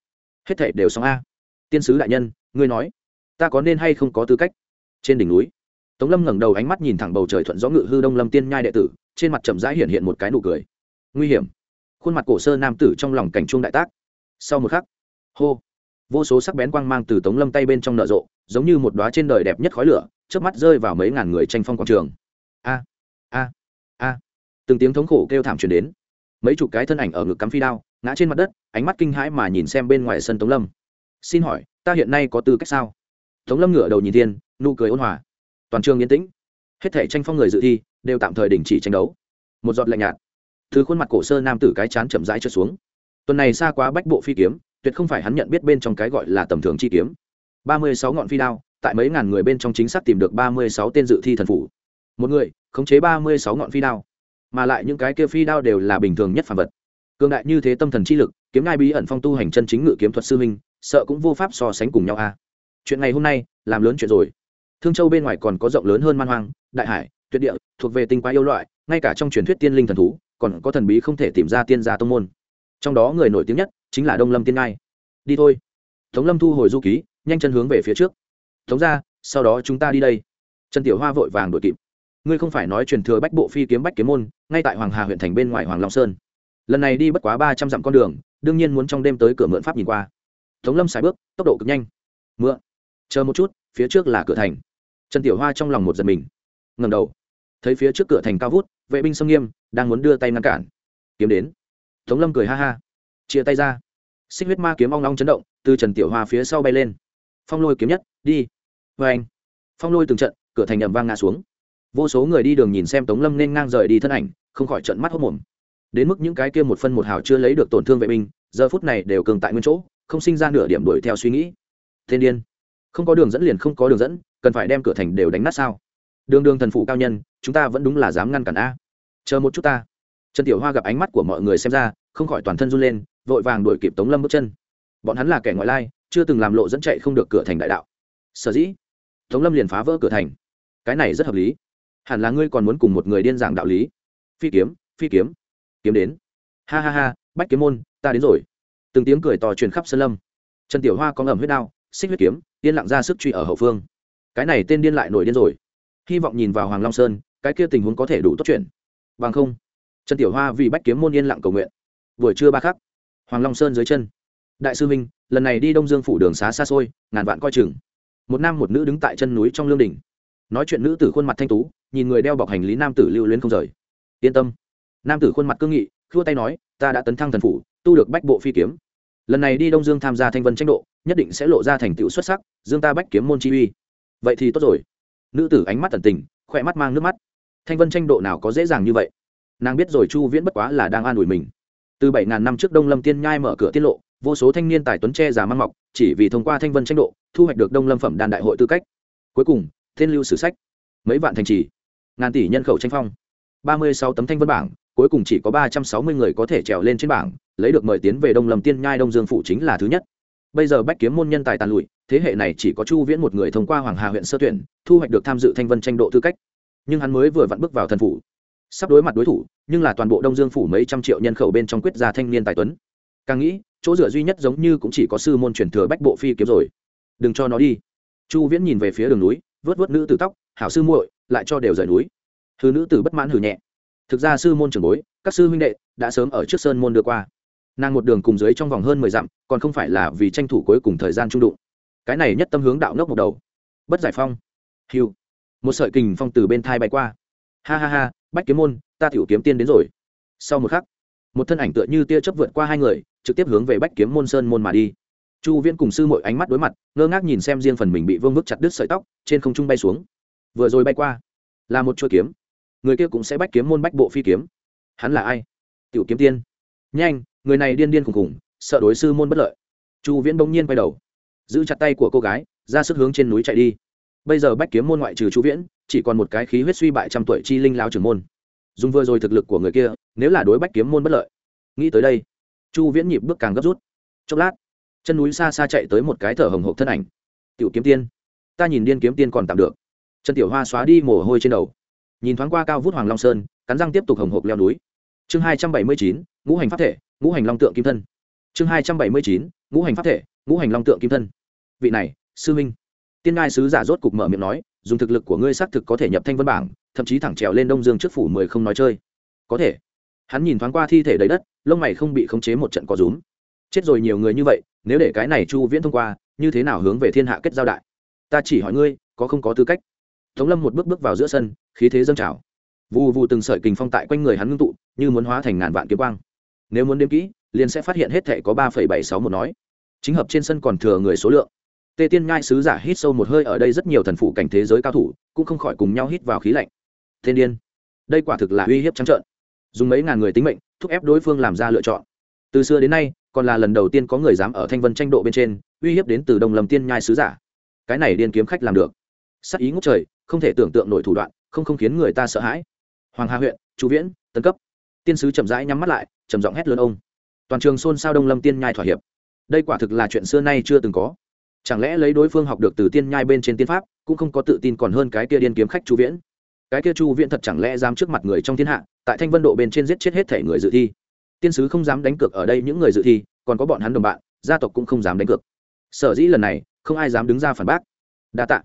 Hết thể đều xong a. Tiên sứ đại nhân, ngươi nói, ta có nên hay không có tư cách? Trên đỉnh núi, tống lâm ngẩng đầu ánh mắt nhìn thẳng bầu trời thuận gió ngự hư đông lâm tiên nhai đệ tử, trên mặt chậm rãi hiện hiện một cái nụ cười. Nguy hiểm. Khuôn mặt cổ sơ nam tử trong lòng cảnh chuông đại tác. Sau một khắc, hô, vô số sắc bén quang mang từ tống lâm tay bên trong nở rộ, giống như một đoá trên đời đẹp nhất khói lửa trước mắt rơi vào mấy ngàn người tranh phong quảng trường. A a a từng tiếng thống khổ kêu thảm truyền đến. Mấy chục cái thân ảnh ở ngực cắm phi đao, ngã trên mặt đất, ánh mắt kinh hãi mà nhìn xem bên ngoài sân tống lâm. Xin hỏi, ta hiện nay có tư cách sao? Tống lâm ngửa đầu nhìn thiên, nụ cười ôn hòa. Toàn trường yên tĩnh. Hết thể tranh phong người dự thi, đều tạm thời đình chỉ tranh đấu. Một giọt lạnh nhạt. Thứ khuôn mặt cổ sơ nam tử cái chán chậm rãi trượt xuống. Tuần này xa quá bách bộ phi kiếm, tuyệt không phải hắn nhận biết bên trong cái gọi là tầm thường chi kiếm. Ba mươi sáu ngọn phi đao, tại mấy ngàn người bên trong chính xác tìm được ba mươi sáu tên dự thi thần phủ. Một người, khống chế ba mươi sáu ngọn phi đao mà lại những cái kia phi đao đều là bình thường nhất phản vật. Cường đại như thế tâm thần chi lực, kiếm ngai bí ẩn phong tu hành chân chính ngự kiếm thuật sư minh sợ cũng vô pháp so sánh cùng nhau a. À. Chuyện ngày hôm nay, làm lớn chuyện rồi. Thương châu bên ngoài còn có rộng lớn hơn man hoang, đại hải, tuyệt địa, thuộc về tinh quái yêu loại, ngay cả trong truyền thuyết tiên linh thần thú, còn có thần bí không thể tìm ra tiên gia tông môn. Trong đó người nổi tiếng nhất chính là đông lâm tiên ngai. Đi thôi. Tống lâm thu hồi du ký, nhanh chân hướng về phía trước. Tống ra sau đó chúng ta đi đây. Trần tiểu hoa vội vàng đuổi kịp ngươi không phải nói truyền thừa bách bộ phi kiếm bách kiếm môn, ngay tại hoàng hà huyện thành bên ngoài hoàng long sơn. Lần này đi bất quá ba trăm dặm con đường, đương nhiên muốn trong đêm tới cửa mượn pháp nhìn qua. Tống lâm xài bước, tốc độ cực nhanh. Mượn. Chờ một chút, phía trước là cửa thành. Trần tiểu hoa trong lòng một giật mình. Ngầm đầu. Thấy phía trước cửa thành cao vút, vệ binh sông nghiêm, đang muốn đưa tay ngăn cản. Kiếm đến. Tống lâm cười ha ha. Chia tay ra. Xích huyết ma kiếm ong long chấn động, từ trần tiểu hoa phía sau bay lên. Phong lôi kiếm nhất, đi. Vê anh phong lôi từng trận, cửa thành ẩm vang ngã xuống vô số người đi đường nhìn xem tống lâm nên ngang rời đi thân ảnh, không khỏi trận mắt hốc mồm. Đến mức những cái kia một phân một hào chưa lấy được tổn thương vệ binh, giờ phút này đều cường tại nguyên chỗ, không sinh ra nửa điểm đuổi theo suy nghĩ. Thiên điên. Không có đường dẫn liền không có đường dẫn, cần phải đem cửa thành đều đánh nát sao? Đường đường thần phụ cao nhân, chúng ta vẫn đúng là dám ngăn cản a. Chờ một chút ta. Trần tiểu hoa gặp ánh mắt của mọi người xem ra, không khỏi toàn thân run lên, vội vàng đuổi kịp tống lâm bước chân. Bọn hắn là kẻ ngoại lai, chưa từng làm lộ dẫn chạy không được cửa thành đại đạo. Sở dĩ, tống lâm liền phá vỡ cửa thành. Cái này rất hợp lý hẳn là ngươi còn muốn cùng một người điên giảng đạo lý. Phi kiếm phi kiếm. Kiếm đến. Ha ha ha, bách kiếm môn, ta đến rồi. Từng tiếng cười to truyền khắp sân lâm. Trần tiểu hoa có ngầm huyết đao, xích huyết kiếm, yên lặng ra sức truy ở hậu phương. Cái này tên điên lại nổi điên rồi. Hy vọng nhìn vào hoàng long sơn, cái kia tình huống có thể đủ tốt chuyện. Bằng không, trần tiểu hoa vì bách kiếm môn yên lặng cầu nguyện. Buổi trưa ba khắc, hoàng long sơn dưới chân. Đại sư minh lần này đi đông dương phủ đường xá xa xôi, ngàn vạn coi chừng. Một nam một nữ đứng tại chân núi trong lương đình nói chuyện nữ tử khuôn mặt thanh tú nhìn người đeo bọc hành lý nam tử lưu luyến không rời. Yên tâm. Nam tử khuôn mặt cương nghị, khua tay nói, ta đã tấn thăng thần phủ, tu được bách bộ phi kiếm. Lần này đi đông dương tham gia thanh vân tranh độ, nhất định sẽ lộ ra thành tựu xuất sắc, dương ta bách kiếm môn chi uy. Vậy thì tốt rồi. Nữ tử ánh mắt thần tình, khỏe mắt mang nước mắt. Thanh vân tranh độ nào có dễ dàng như vậy? Nàng biết rồi chu viễn bất quá là đang an ủi mình. Từ bảy ngàn năm trước đông lâm tiên nhai mở cửa tiết lộ, vô số thanh niên tài tuấn tre già mang mọc, chỉ vì thông qua thanh vân tranh độ, thu hoạch được đông lâm phẩm đàn đại hội tư cách. Cuối cùng, thiên lưu sử sách. Mấy vạn thành trì ngàn tỷ nhân khẩu tranh phong. Ba mươi sáu tấm thanh vân bảng, cuối cùng chỉ có ba trăm sáu mươi người có thể trèo lên trên bảng, lấy được mời tiến về đông lâm tiên nhai đông dương phủ chính là thứ nhất. Bây giờ bách kiếm môn nhân tài tàn lụi, thế hệ này chỉ có chu viễn một người thông qua hoàng hà huyện sơ tuyển, thu hoạch được tham dự thanh vân tranh độ tư cách. Nhưng hắn mới vừa vặn bước vào thần phủ. Sắp đối mặt đối thủ, nhưng là toàn bộ đông dương phủ mấy trăm triệu nhân khẩu bên trong quyết gia thanh niên tài tuấn. Càng nghĩ, chỗ dựa duy nhất giống như cũng chỉ có sư môn truyền thừa bách bộ phi kiếm rồi. Đừng cho nó đi. Chu viễn nhìn về phía đường núi, vớt vớt nữ tử tóc hảo sư muội, lại cho đều rời núi. Hư nữ tử bất mãn hử nhẹ. Thực ra sư môn trưởng bối, các sư huynh đệ đã sớm ở trước sơn môn đưa qua. Nàng một đường cùng dưới trong vòng hơn mười dặm, còn không phải là vì tranh thủ cuối cùng thời gian trung đụng. Cái này nhất tâm hướng đạo ngốc một đầu. Bất giải phong. Hiu một sợi kình phong từ bên thai bay qua. Ha ha ha, bách kiếm môn, ta tiểu kiếm tiên đến rồi. Sau một khắc, một thân ảnh tựa như tia chớp vượt qua hai người, trực tiếp hướng về bách kiếm môn sơn môn mà đi. Chu viễn cùng sư mội ánh mắt đối mặt, ngơ ngác nhìn xem riêng phần mình bị vương vức chặt đứt sợi tóc, trên không trung bay xuống vừa rồi bay qua. Là một chuôi kiếm. Người kia cũng sẽ bách kiếm môn bách bộ phi kiếm. Hắn là ai? Tiểu kiếm tiên. Nhanh, người này điên điên khùng khùng sợ đối sư môn bất lợi. Chu viễn bỗng nhiên quay đầu, giữ chặt tay của cô gái, ra sức hướng trên núi chạy đi. Bây giờ bách kiếm môn ngoại trừ chu viễn, chỉ còn một cái khí huyết suy bại trăm tuổi chi linh lao trưởng môn. Dùng vừa rồi thực lực của người kia, nếu là đối bách kiếm môn bất lợi, nghĩ tới đây, chu viễn nhịp bước càng gấp rút. Chốc lát, chân núi xa xa chạy tới một cái thở hồng hộp thân ảnh. Tiểu kiếm tiên, ta nhìn điên kiếm tiên còn tạm được trần tiểu hoa xóa đi mồ hôi trên đầu. Nhìn thoáng qua cao vút hoàng long sơn, cắn răng tiếp tục hồng hộp leo núi. Chương hai trăm bảy mươi chín, ngũ hành pháp thể, ngũ hành long tượng kim thân. Chương hai trăm bảy mươi chín, ngũ hành pháp thể, ngũ hành long tượng kim thân. Vị này, sư minh tiên ngai sứ giả rốt cục mở miệng nói, dùng thực lực của ngươi xác thực có thể nhập thanh vân bảng, thậm chí thẳng trèo lên đông dương trước phủ mười không nói chơi. Có thể. Hắn nhìn thoáng qua thi thể đầy đất, lông mày không bị khống chế một trận có rúm. Chết rồi nhiều người như vậy, nếu để cái này chu viễn thông qua, như thế nào hướng về thiên hạ kết giao đại? Ta chỉ hỏi ngươi, có không có tư cách? Tống lâm một bước bước vào giữa sân, khí thế dâng trào. Vù vù từng sợi kình phong tại quanh người hắn ngưng tụ, như muốn hóa thành ngàn vạn kiếm quang. Nếu muốn đếm kỹ, liền sẽ phát hiện hết thể có ba phẩy bảy sáu một nói. Chính hợp trên sân còn thừa người số lượng. Tề tiên ngai sứ giả hít sâu một hơi ở đây rất nhiều thần phụ cảnh thế giới cao thủ, cũng không khỏi cùng nhau hít vào khí lạnh. Thiên điên, đây quả thực là uy hiếp trắng trợn. Dùng mấy ngàn người tính mệnh, thúc ép đối phương làm ra lựa chọn. Từ xưa đến nay, còn là lần đầu tiên có người dám ở thanh vân tranh độ bên trên, uy hiếp đến từ đồng lầm tiên nhai sứ giả. Cái này điên kiếm khách làm được. Sắc ý ngốc trời không thể tưởng tượng nổi thủ đoạn, không không khiến người ta sợ hãi. Hoàng hà huyện chú viễn tân cấp. Tiên sứ chậm rãi nhắm mắt lại, trầm giọng hét lớn ông. Toàn trường xôn xao đông lâm tiên nhai thỏa hiệp. Đây quả thực là chuyện xưa nay chưa từng có. Chẳng lẽ lấy đối phương học được từ tiên nhai bên trên tiên pháp, cũng không có tự tin còn hơn cái kia điên kiếm khách chu viễn? Cái kia chu viễn thật chẳng lẽ dám trước mặt người trong thiên hạ, tại thanh vân độ bên trên giết chết hết thể người dự thi? Tiên sứ không dám đánh cược ở đây những người dự thi, còn có bọn hắn đồng bạn, gia tộc cũng không dám đánh cược. Sở dĩ lần này, không ai dám đứng ra phản bác. Đa tạ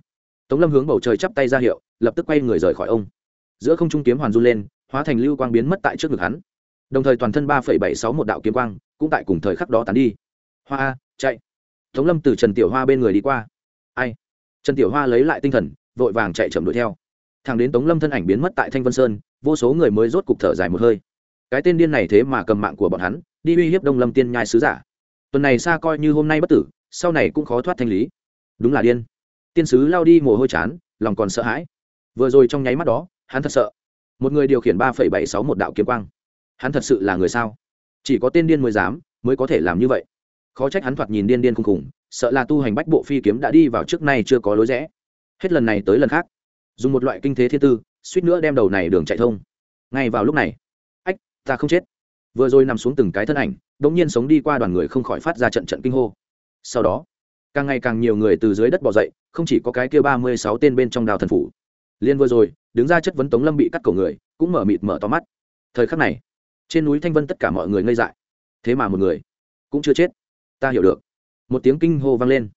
tống lâm hướng bầu trời chắp tay ra hiệu, lập tức quay người rời khỏi ông. Giữa không trung kiếm hoàn run lên, hóa thành lưu quang biến mất tại trước ngực hắn. Đồng thời toàn thân ba phẩy bảy sáu một đạo kiếm quang cũng tại cùng thời khắc đó tán đi. Hoa, chạy. Tống lâm từ trần tiểu hoa bên người đi qua. Ai? Trần tiểu hoa lấy lại tinh thần, vội vàng chạy chậm đuổi theo. Thằng đến tống lâm thân ảnh biến mất tại thanh vân sơn, vô số người mới rốt cục thở dài một hơi. Cái tên điên này thế mà cầm mạng của bọn hắn, đi uy hiếp đông lâm tiên nhai sứ giả. Tuần này xa coi như hôm nay bất tử, sau này cũng khó thoát thanh lý. Đúng là điên tiên sứ lao đi mồ hôi chán, lòng còn sợ hãi. Vừa rồi trong nháy mắt đó, hắn thật sợ. Một người điều khiển ba phẩy bảy sáu một đạo kiếm quang. Hắn thật sự là người sao? Chỉ có tên điên mới dám, mới có thể làm như vậy. Khó trách hắn thoạt nhìn điên điên khùng khùng, sợ là tu hành bách bộ phi kiếm đã đi vào trước nay chưa có lối rẽ. Hết lần này tới lần khác. Dùng một loại kinh thế thiên tư, suýt nữa đem đầu này đường chạy thông. Ngay vào lúc này, ách, ta không chết. Vừa rồi nằm xuống từng cái thân ảnh đ ỗ n g nhiên sống đi qua đoàn người không khỏi phát ra trận trận kinh hô. Sau đó càng ngày càng nhiều người từ dưới đất bỏ dậy, không chỉ có cái kia ba mươi sáu tên bên trong đào thần phủ. Liên vừa rồi, đứng ra chất vấn tống lâm bị cắt cổ người, cũng mở mịt mở to mắt. Thời khắc này, trên núi thanh vân tất cả mọi người ngây dại. Thế mà một người cũng chưa chết. Ta hiểu được. Một tiếng kinh hô vang lên.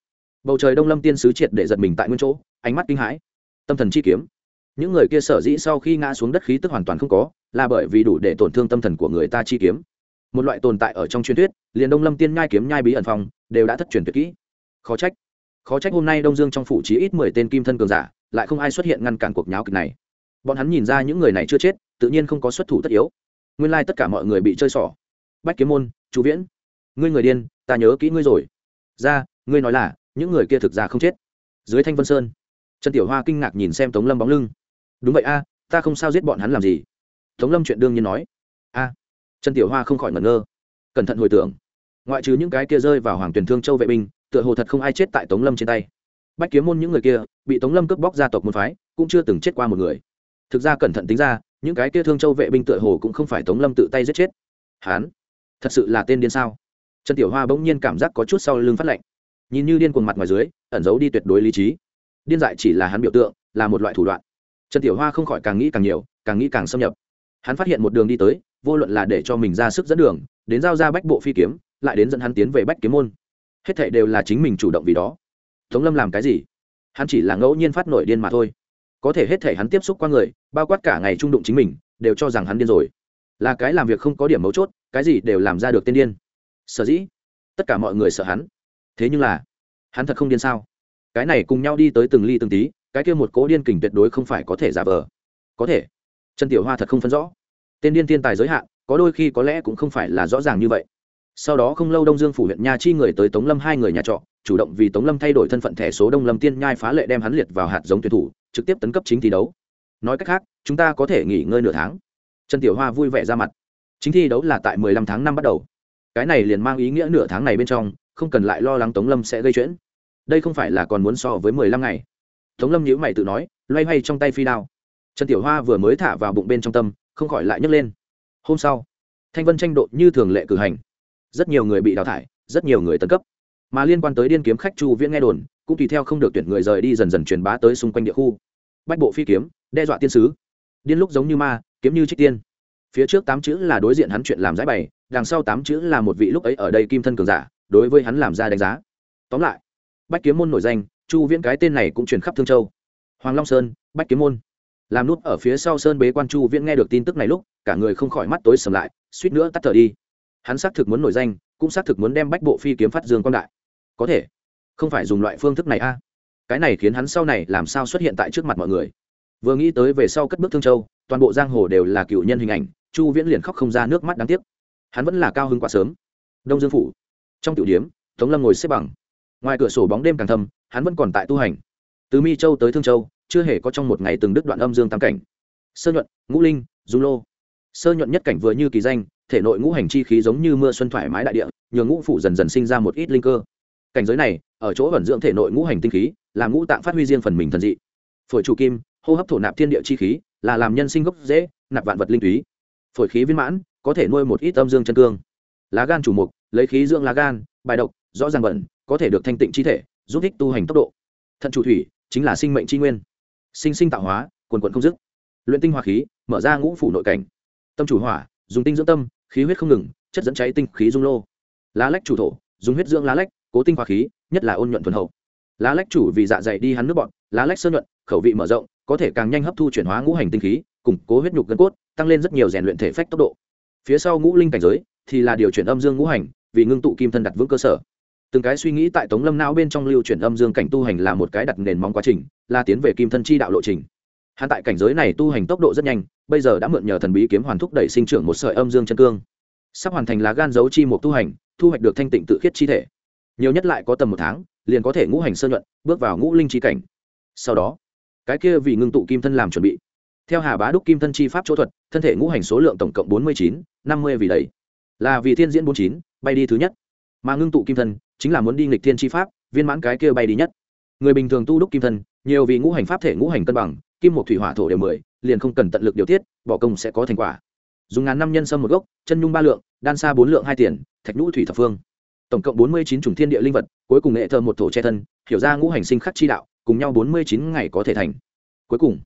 Bầu trời đông lâm tiên sứ triệt để giật mình tại nguyên chỗ, ánh mắt kinh hãi. Tâm thần chi kiếm. Những người kia sở dĩ sau khi ngã xuống đất khí tức hoàn toàn không có, là bởi vì đủ để tổn thương tâm thần của người ta chi kiếm. Một loại tồn tại ở trong truyền thuyết, liền đông lâm tiên nhai kiếm nhai bí ẩn phòng đều đã thất truyền tuyệt kỹ khó trách. Khó trách hôm nay đông dương trong phủ trí ít mười tên kim thân cường giả, lại không ai xuất hiện ngăn cản cuộc nháo kịch này. Bọn hắn nhìn ra những người này chưa chết, tự nhiên không có xuất thủ tất yếu. Nguyên lai tất cả mọi người bị chơi xỏ. Bách kiếm môn chú viễn, ngươi người điên, ta nhớ kỹ ngươi rồi. Ra, ngươi nói là, những người kia thực ra không chết. Dưới thanh vân sơn, trần tiểu hoa kinh ngạc nhìn xem tống lâm bóng lưng. Đúng vậy a, ta không sao giết bọn hắn làm gì. Tống lâm chuyện đương nhiên nói. A, trần tiểu hoa không khỏi ngẩn ngơ. Cẩn thận hồi tưởng. Ngoại trừ những cái kia rơi vào hoàng tuyển thương châu vệ binh tựa hồ thật không ai chết tại tống lâm trên tay. Bách kiếm môn những người kia, bị tống lâm cướp bóc gia tộc môn phái, cũng chưa từng chết qua một người. Thực ra cẩn thận tính ra, những cái kia thương châu vệ binh tựa hồ cũng không phải tống lâm tự tay giết chết. Hán, thật sự là tên điên sao? Trần tiểu hoa bỗng nhiên cảm giác có chút sau lưng phát lạnh. Nhìn như điên cuồng mặt ngoài dưới, ẩn giấu đi tuyệt đối lý trí. Điên dại chỉ là hắn biểu tượng, là một loại thủ đoạn. Trần tiểu hoa không khỏi càng nghĩ càng nhiều, càng nghĩ càng xâm nhập. Hắn phát hiện một đường đi tới, vô luận là để cho mình ra sức dẫn đường, đến giao ra bách bộ phi kiếm, lại đến dẫn hắn tiến về bách kiếm môn hết thệ đều là chính mình chủ động vì đó. Tống lâm làm cái gì? Hắn chỉ là ngẫu nhiên phát nổi điên mà thôi. Có thể hết thể hắn tiếp xúc qua người, bao quát cả ngày trung đụng chính mình, đều cho rằng hắn điên rồi. Là cái làm việc không có điểm mấu chốt, cái gì đều làm ra được tên điên. Sở dĩ, tất cả mọi người sợ hắn. Thế nhưng là, hắn thật không điên sao? Cái này cùng nhau đi tới từng ly từng tí, cái kia một cố điên kình tuyệt đối không phải có thể giả vờ. Có thể. Trần tiểu hoa thật không phân rõ. Tên điên tiên tài giới hạn, có đôi khi có lẽ cũng không phải là rõ ràng như vậy sau đó không lâu đông dương phủ huyện nha chi người tới tống lâm hai người nhà trọ, chủ động vì tống lâm thay đổi thân phận thẻ số đông lâm tiên nhai phá lệ đem hắn liệt vào hạt giống tuyển thủ, trực tiếp tấn cấp chính thi đấu. Nói cách khác, chúng ta có thể nghỉ ngơi nửa tháng. Trần tiểu hoa vui vẻ ra mặt. Chính thi đấu là tại mười lăm tháng năm bắt đầu. Cái này liền mang ý nghĩa nửa tháng này bên trong, không cần lại lo lắng tống lâm sẽ gây chuyện. Đây không phải là còn muốn so với mười lăm ngày. Tống lâm nhữ mày tự nói, loay hoay trong tay phi đao. Trần tiểu hoa vừa mới thả vào bụng bên trong tâm, không khỏi lại nhấc lên. Hôm sau, thanh vân tranh độ như thường lệ cử hành rất nhiều người bị đào thải, rất nhiều người tấn cấp. Mà liên quan tới điên kiếm khách chu viễn nghe đồn, cũng tùy theo không được tuyển người rời đi dần dần truyền bá tới xung quanh địa khu. Bách bộ phi kiếm, đe dọa tiên sứ. Điên lúc giống như ma, kiếm như trích tiên. Phía trước tám chữ là đối diện hắn chuyện làm giải bày, đằng sau tám chữ là một vị lúc ấy ở đây kim thân cường giả, đối với hắn làm ra đánh giá. Tóm lại, bách kiếm môn nổi danh, chu viễn cái tên này cũng truyền khắp thương châu. Hoàng long sơn, bách kiếm môn. Làm nút ở phía sau sơn bế quan chu viễn nghe được tin tức này lúc, cả người không khỏi mắt tối sầm lại, suýt nữa tắt thở đi hắn xác thực muốn nổi danh, cũng xác thực muốn đem bách bộ phi kiếm phát dương quang đại. Có thể, không phải dùng loại phương thức này a. Cái này khiến hắn sau này làm sao xuất hiện tại trước mặt mọi người. Vừa nghĩ tới về sau cất bước thương châu, toàn bộ giang hồ đều là cựu nhân hình ảnh, chu viễn liền khóc không ra nước mắt đáng tiếc. Hắn vẫn là cao hứng quá sớm. Đông dương phủ, trong tiểu điếm tống lâm ngồi xếp bằng. Ngoài cửa sổ bóng đêm càng thâm, hắn vẫn còn tại tu hành. Từ mi châu tới thương châu, chưa hề có trong một ngày từng đứt đoạn âm dương tam cảnh. Sơ nhuận, ngũ linh, dung lô. Sơ nhuận nhất cảnh vừa như kỳ danh thể nội ngũ hành chi khí giống như mưa xuân thoải mái đại địa, nhường ngũ phủ dần dần sinh ra một ít linh cơ. Cảnh giới này, ở chỗ vẩn dưỡng thể nội ngũ hành tinh khí, làm ngũ tạng phát huy riêng phần mình thần dị. Phổi chủ kim, hô hấp thổ nạp thiên địa chi khí, là làm nhân sinh gốc dễ, nạp vạn vật linh túy. Phổi khí viên mãn, có thể nuôi một ít âm dương chân cương. Lá gan chủ mục, lấy khí dưỡng lá gan, bài độc, rõ ràng bẩn, có thể được thanh tịnh chi thể, giúp ích tu hành tốc độ. Thận chủ thủy, chính là sinh mệnh chi nguyên. Sinh sinh tạo hóa, quần quận không dứt. Luyện tinh hoa khí, mở ra ngũ phủ nội cảnh. Tâm chủ hỏa, dùng tinh dưỡng tâm khí huyết không ngừng, chất dẫn cháy tinh khí dung lô. Lá lách chủ thổ, dùng huyết dưỡng lá lách, cố tinh hoa khí, nhất là ôn nhuận thuần hậu. Lá lách chủ vì dạ dày đi hắn nước bọn, lá lách sơ nhuận, khẩu vị mở rộng, có thể càng nhanh hấp thu chuyển hóa ngũ hành tinh khí, củng cố huyết nhục gân cốt, tăng lên rất nhiều rèn luyện thể phách tốc độ. Phía sau ngũ linh cảnh giới thì là điều chuyển âm dương ngũ hành, vì ngưng tụ kim thân đặt vững cơ sở. Từng cái suy nghĩ tại tống lâm não bên trong lưu chuyển âm dương cảnh tu hành là một cái đặt nền móng quá trình, là tiến về kim thân chi đạo lộ trình hắn tại cảnh giới này tu hành tốc độ rất nhanh, bây giờ đã mượn nhờ thần bí kiếm hoàn thúc đẩy sinh trưởng một sợi âm dương chân cương. Sắp hoàn thành lá gan dấu chi một tu hành, thu hoạch được thanh tịnh tự khiết chi thể. Nhiều nhất lại có tầm một tháng, liền có thể ngũ hành sơ nhuận, bước vào ngũ linh chi cảnh. Sau đó, cái kia vì ngưng tụ kim thân làm chuẩn bị. Theo hà bá đúc kim thân chi pháp chỗ thuật, thân thể ngũ hành số lượng tổng cộng bốn mươi chín, năm mươi vì đầy. Là vì thiên diễn bốn chín, bay đi thứ nhất. Mà ngưng tụ kim thân, chính là muốn đi nghịch thiên chi pháp, viên mãn cái kia bay đi nhất. Người bình thường tu đúc kim thân, nhiều vì ngũ hành pháp thể ngũ hành cân bằng kim một thủy hỏa thổ đều mười, liền không cần tận lực điều tiết, bỏ công sẽ có thành quả. Dùng ngàn năm nhân sâm một gốc, chân nhung ba lượng, đan xa bốn lượng hai tiền, thạch nhũ thủy thập phương. Tổng cộng bốn mươi chín chủng thiên địa linh vật, cuối cùng nghệ thơ một thổ che thân, hiểu ra ngũ hành sinh khắc chi đạo, cùng nhau bốn mươi chín ngày có thể thành. Cuối cùng,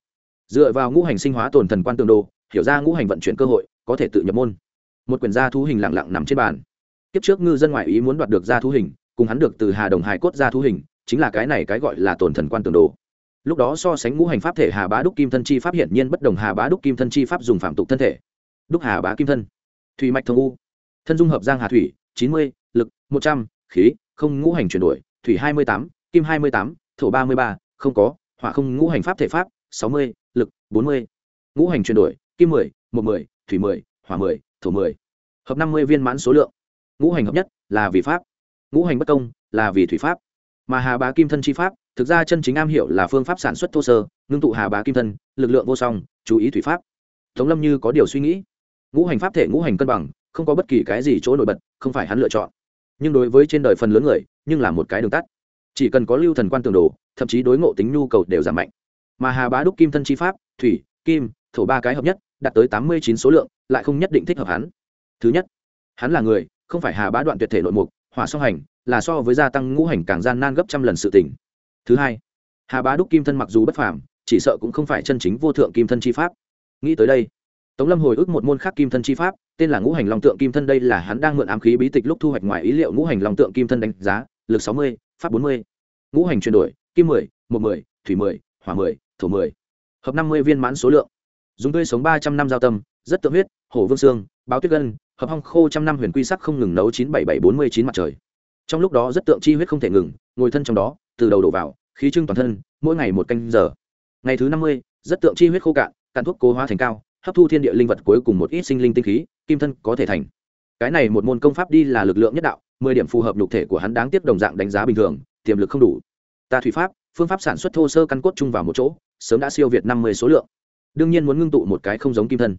dựa vào ngũ hành sinh hóa tồn thần quan tường đồ, hiểu ra ngũ hành vận chuyển cơ hội, có thể tự nhập môn. Một quyển gia thú hình lặng lặng nằm trên bàn. Kiếp trước ngư dân ngoại ý muốn đoạt được gia thú hình, cùng hắn được từ hà đồng hải cốt gia thú hình, chính là cái này cái gọi là tồn thần quan tường đồ lúc đó so sánh ngũ hành pháp thể hà bá đúc kim thân chi pháp hiển nhiên bất đồng hà bá đúc kim thân chi pháp dùng phạm tục thân thể. Đúc hà bá kim thân. Thủy mạch thông u. Thân dung hợp giang hà thủy, chín mươi, lực, một trăm, khí, không ngũ hành chuyển đổi, thủy hai mươi tám, kim hai mươi tám, thổ ba mươi ba, không có, hỏa không ngũ hành pháp thể pháp, sáu mươi, lực, bốn mươi. Ngũ hành chuyển đổi, kim mười, một mười, thủy mười, hỏa mười, thổ mười. Hợp năm mươi viên mãn số lượng. Ngũ hành hợp nhất là vì pháp. Ngũ hành bất công là vì thủy pháp. Mà hà bá kim thân chi pháp thực ra chân chính am hiểu là phương pháp sản xuất thô sơ, ngưng tụ hà bá kim thân, lực lượng vô song, chú ý thủy pháp. Tống lâm như có điều suy nghĩ. Ngũ hành pháp thể ngũ hành cân bằng, không có bất kỳ cái gì chỗ nổi bật, không phải hắn lựa chọn. Nhưng đối với trên đời phần lớn người, nhưng là một cái đường tắt. Chỉ cần có lưu thần quan tường đồ, thậm chí đối ngộ tính nhu cầu đều giảm mạnh. Mà hà bá đúc kim thân chi pháp, thủy, kim, thổ ba cái hợp nhất, đạt tới tám mươi chín số lượng, lại không nhất định thích hợp hắn. Thứ nhất, hắn là người, không phải hà bá đoạn tuyệt thể nội mục, hỏa song hành, là so với gia tăng ngũ hành càng gian nan gấp trăm lần sự tỉnh thứ hai, hà bá đúc kim thân mặc dù bất phàm, chỉ sợ cũng không phải chân chính vô thượng kim thân chi pháp. Nghĩ tới đây, tống lâm hồi ức một môn khác kim thân chi pháp, tên là ngũ hành long tượng kim thân. Đây là hắn đang mượn ám khí bí tịch lúc thu hoạch ngoài ý liệu ngũ hành long tượng kim thân đánh giá, lực sáu mươi, pháp bốn mươi. Ngũ hành chuyển đổi, kim mười một mười, thủy mười, hỏa mười, thổ mười. Hợp năm mươi viên mãn số lượng. Dùng tươi sống ba trăm năm giao tâm, rất tượng huyết, hổ vương xương, báo tuyết gân, hợp hong khô trăm năm huyền quy sắc không ngừng nấu chín bảy bảy bốn mươi chín mặt trời. Trong lúc đó rất tượng chi huyết không thể ngừng, ngồi thân trong đó, từ đầu đổ vào khí trưng toàn thân, mỗi ngày một canh giờ. Ngày thứ năm mươi, rất tượng chi huyết khô cạn cạn thuốc cố hóa thành cao, hấp thu thiên địa linh vật cuối cùng một ít sinh linh tinh khí, kim thân có thể thành. Cái này một môn công pháp đi là lực lượng nhất đạo, mười điểm phù hợp nhục thể của hắn đáng tiếp đồng dạng đánh giá bình thường, tiềm lực không đủ. Ta thủy pháp, phương pháp sản xuất thô sơ căn cốt chung vào một chỗ, sớm đã siêu việt năm mươi số lượng. Đương nhiên muốn ngưng tụ một cái không giống kim thân.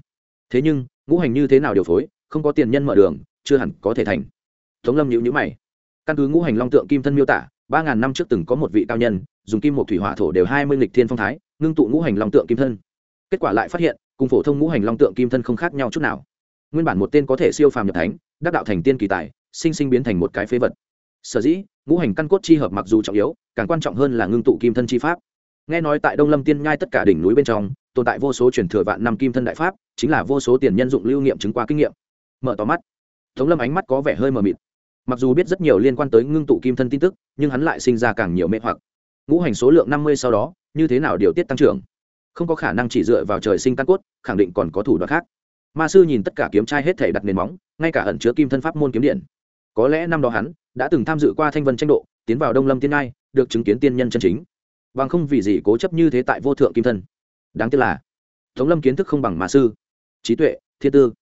Thế nhưng, ngũ hành như thế nào điều phối, không có tiền nhân mở đường, chưa hẳn có thể thành. Tống lâm nhữ nhữ mày. Căn cứ ngũ hành long tượng kim thân miêu tả ba ngàn năm trước từng có một vị cao nhân, dùng kim một thủy hỏa thổ đều hai mươi lịch thiên phong thái, ngưng tụ ngũ hành long tượng kim thân. Kết quả lại phát hiện, cùng phổ thông ngũ hành long tượng kim thân không khác nhau chút nào. Nguyên bản một tên có thể siêu phàm nhập thánh, đắc đạo thành tiên kỳ tài, sinh sinh biến thành một cái phế vật. Sở dĩ, ngũ hành căn cốt chi hợp mặc dù trọng yếu, càng quan trọng hơn là ngưng tụ kim thân chi pháp. Nghe nói tại đông lâm tiên nhai tất cả đỉnh núi bên trong, tồn tại vô số truyền thừa vạn năm kim thân đại pháp, chính là vô số tiền nhân dụng lưu nghiệm chứng qua kinh nghiệm. Mở tỏ mắt. Tống lâm ánh mắt có vẻ hơi mờ mịt mặc dù biết rất nhiều liên quan tới ngưng tụ kim thân tin tức, nhưng hắn lại sinh ra càng nhiều mê hoặc. Ngũ hành số lượng năm mươi sau đó, như thế nào điều tiết tăng trưởng? Không có khả năng chỉ dựa vào trời sinh căn cốt, khẳng định còn có thủ đoạn khác. Ma sư nhìn tất cả kiếm trai hết thể đặt nền móng, ngay cả ẩn chứa kim thân pháp môn kiếm điện. Có lẽ năm đó hắn đã từng tham dự qua thanh vân tranh độ, tiến vào đông lâm tiên ngai, được chứng kiến tiên nhân chân chính. Bằng không vì gì cố chấp như thế tại vô thượng kim thân. Đáng tiếc là, tống lâm kiến thức không bằng ma sư. Trí tuệ, thiên tư.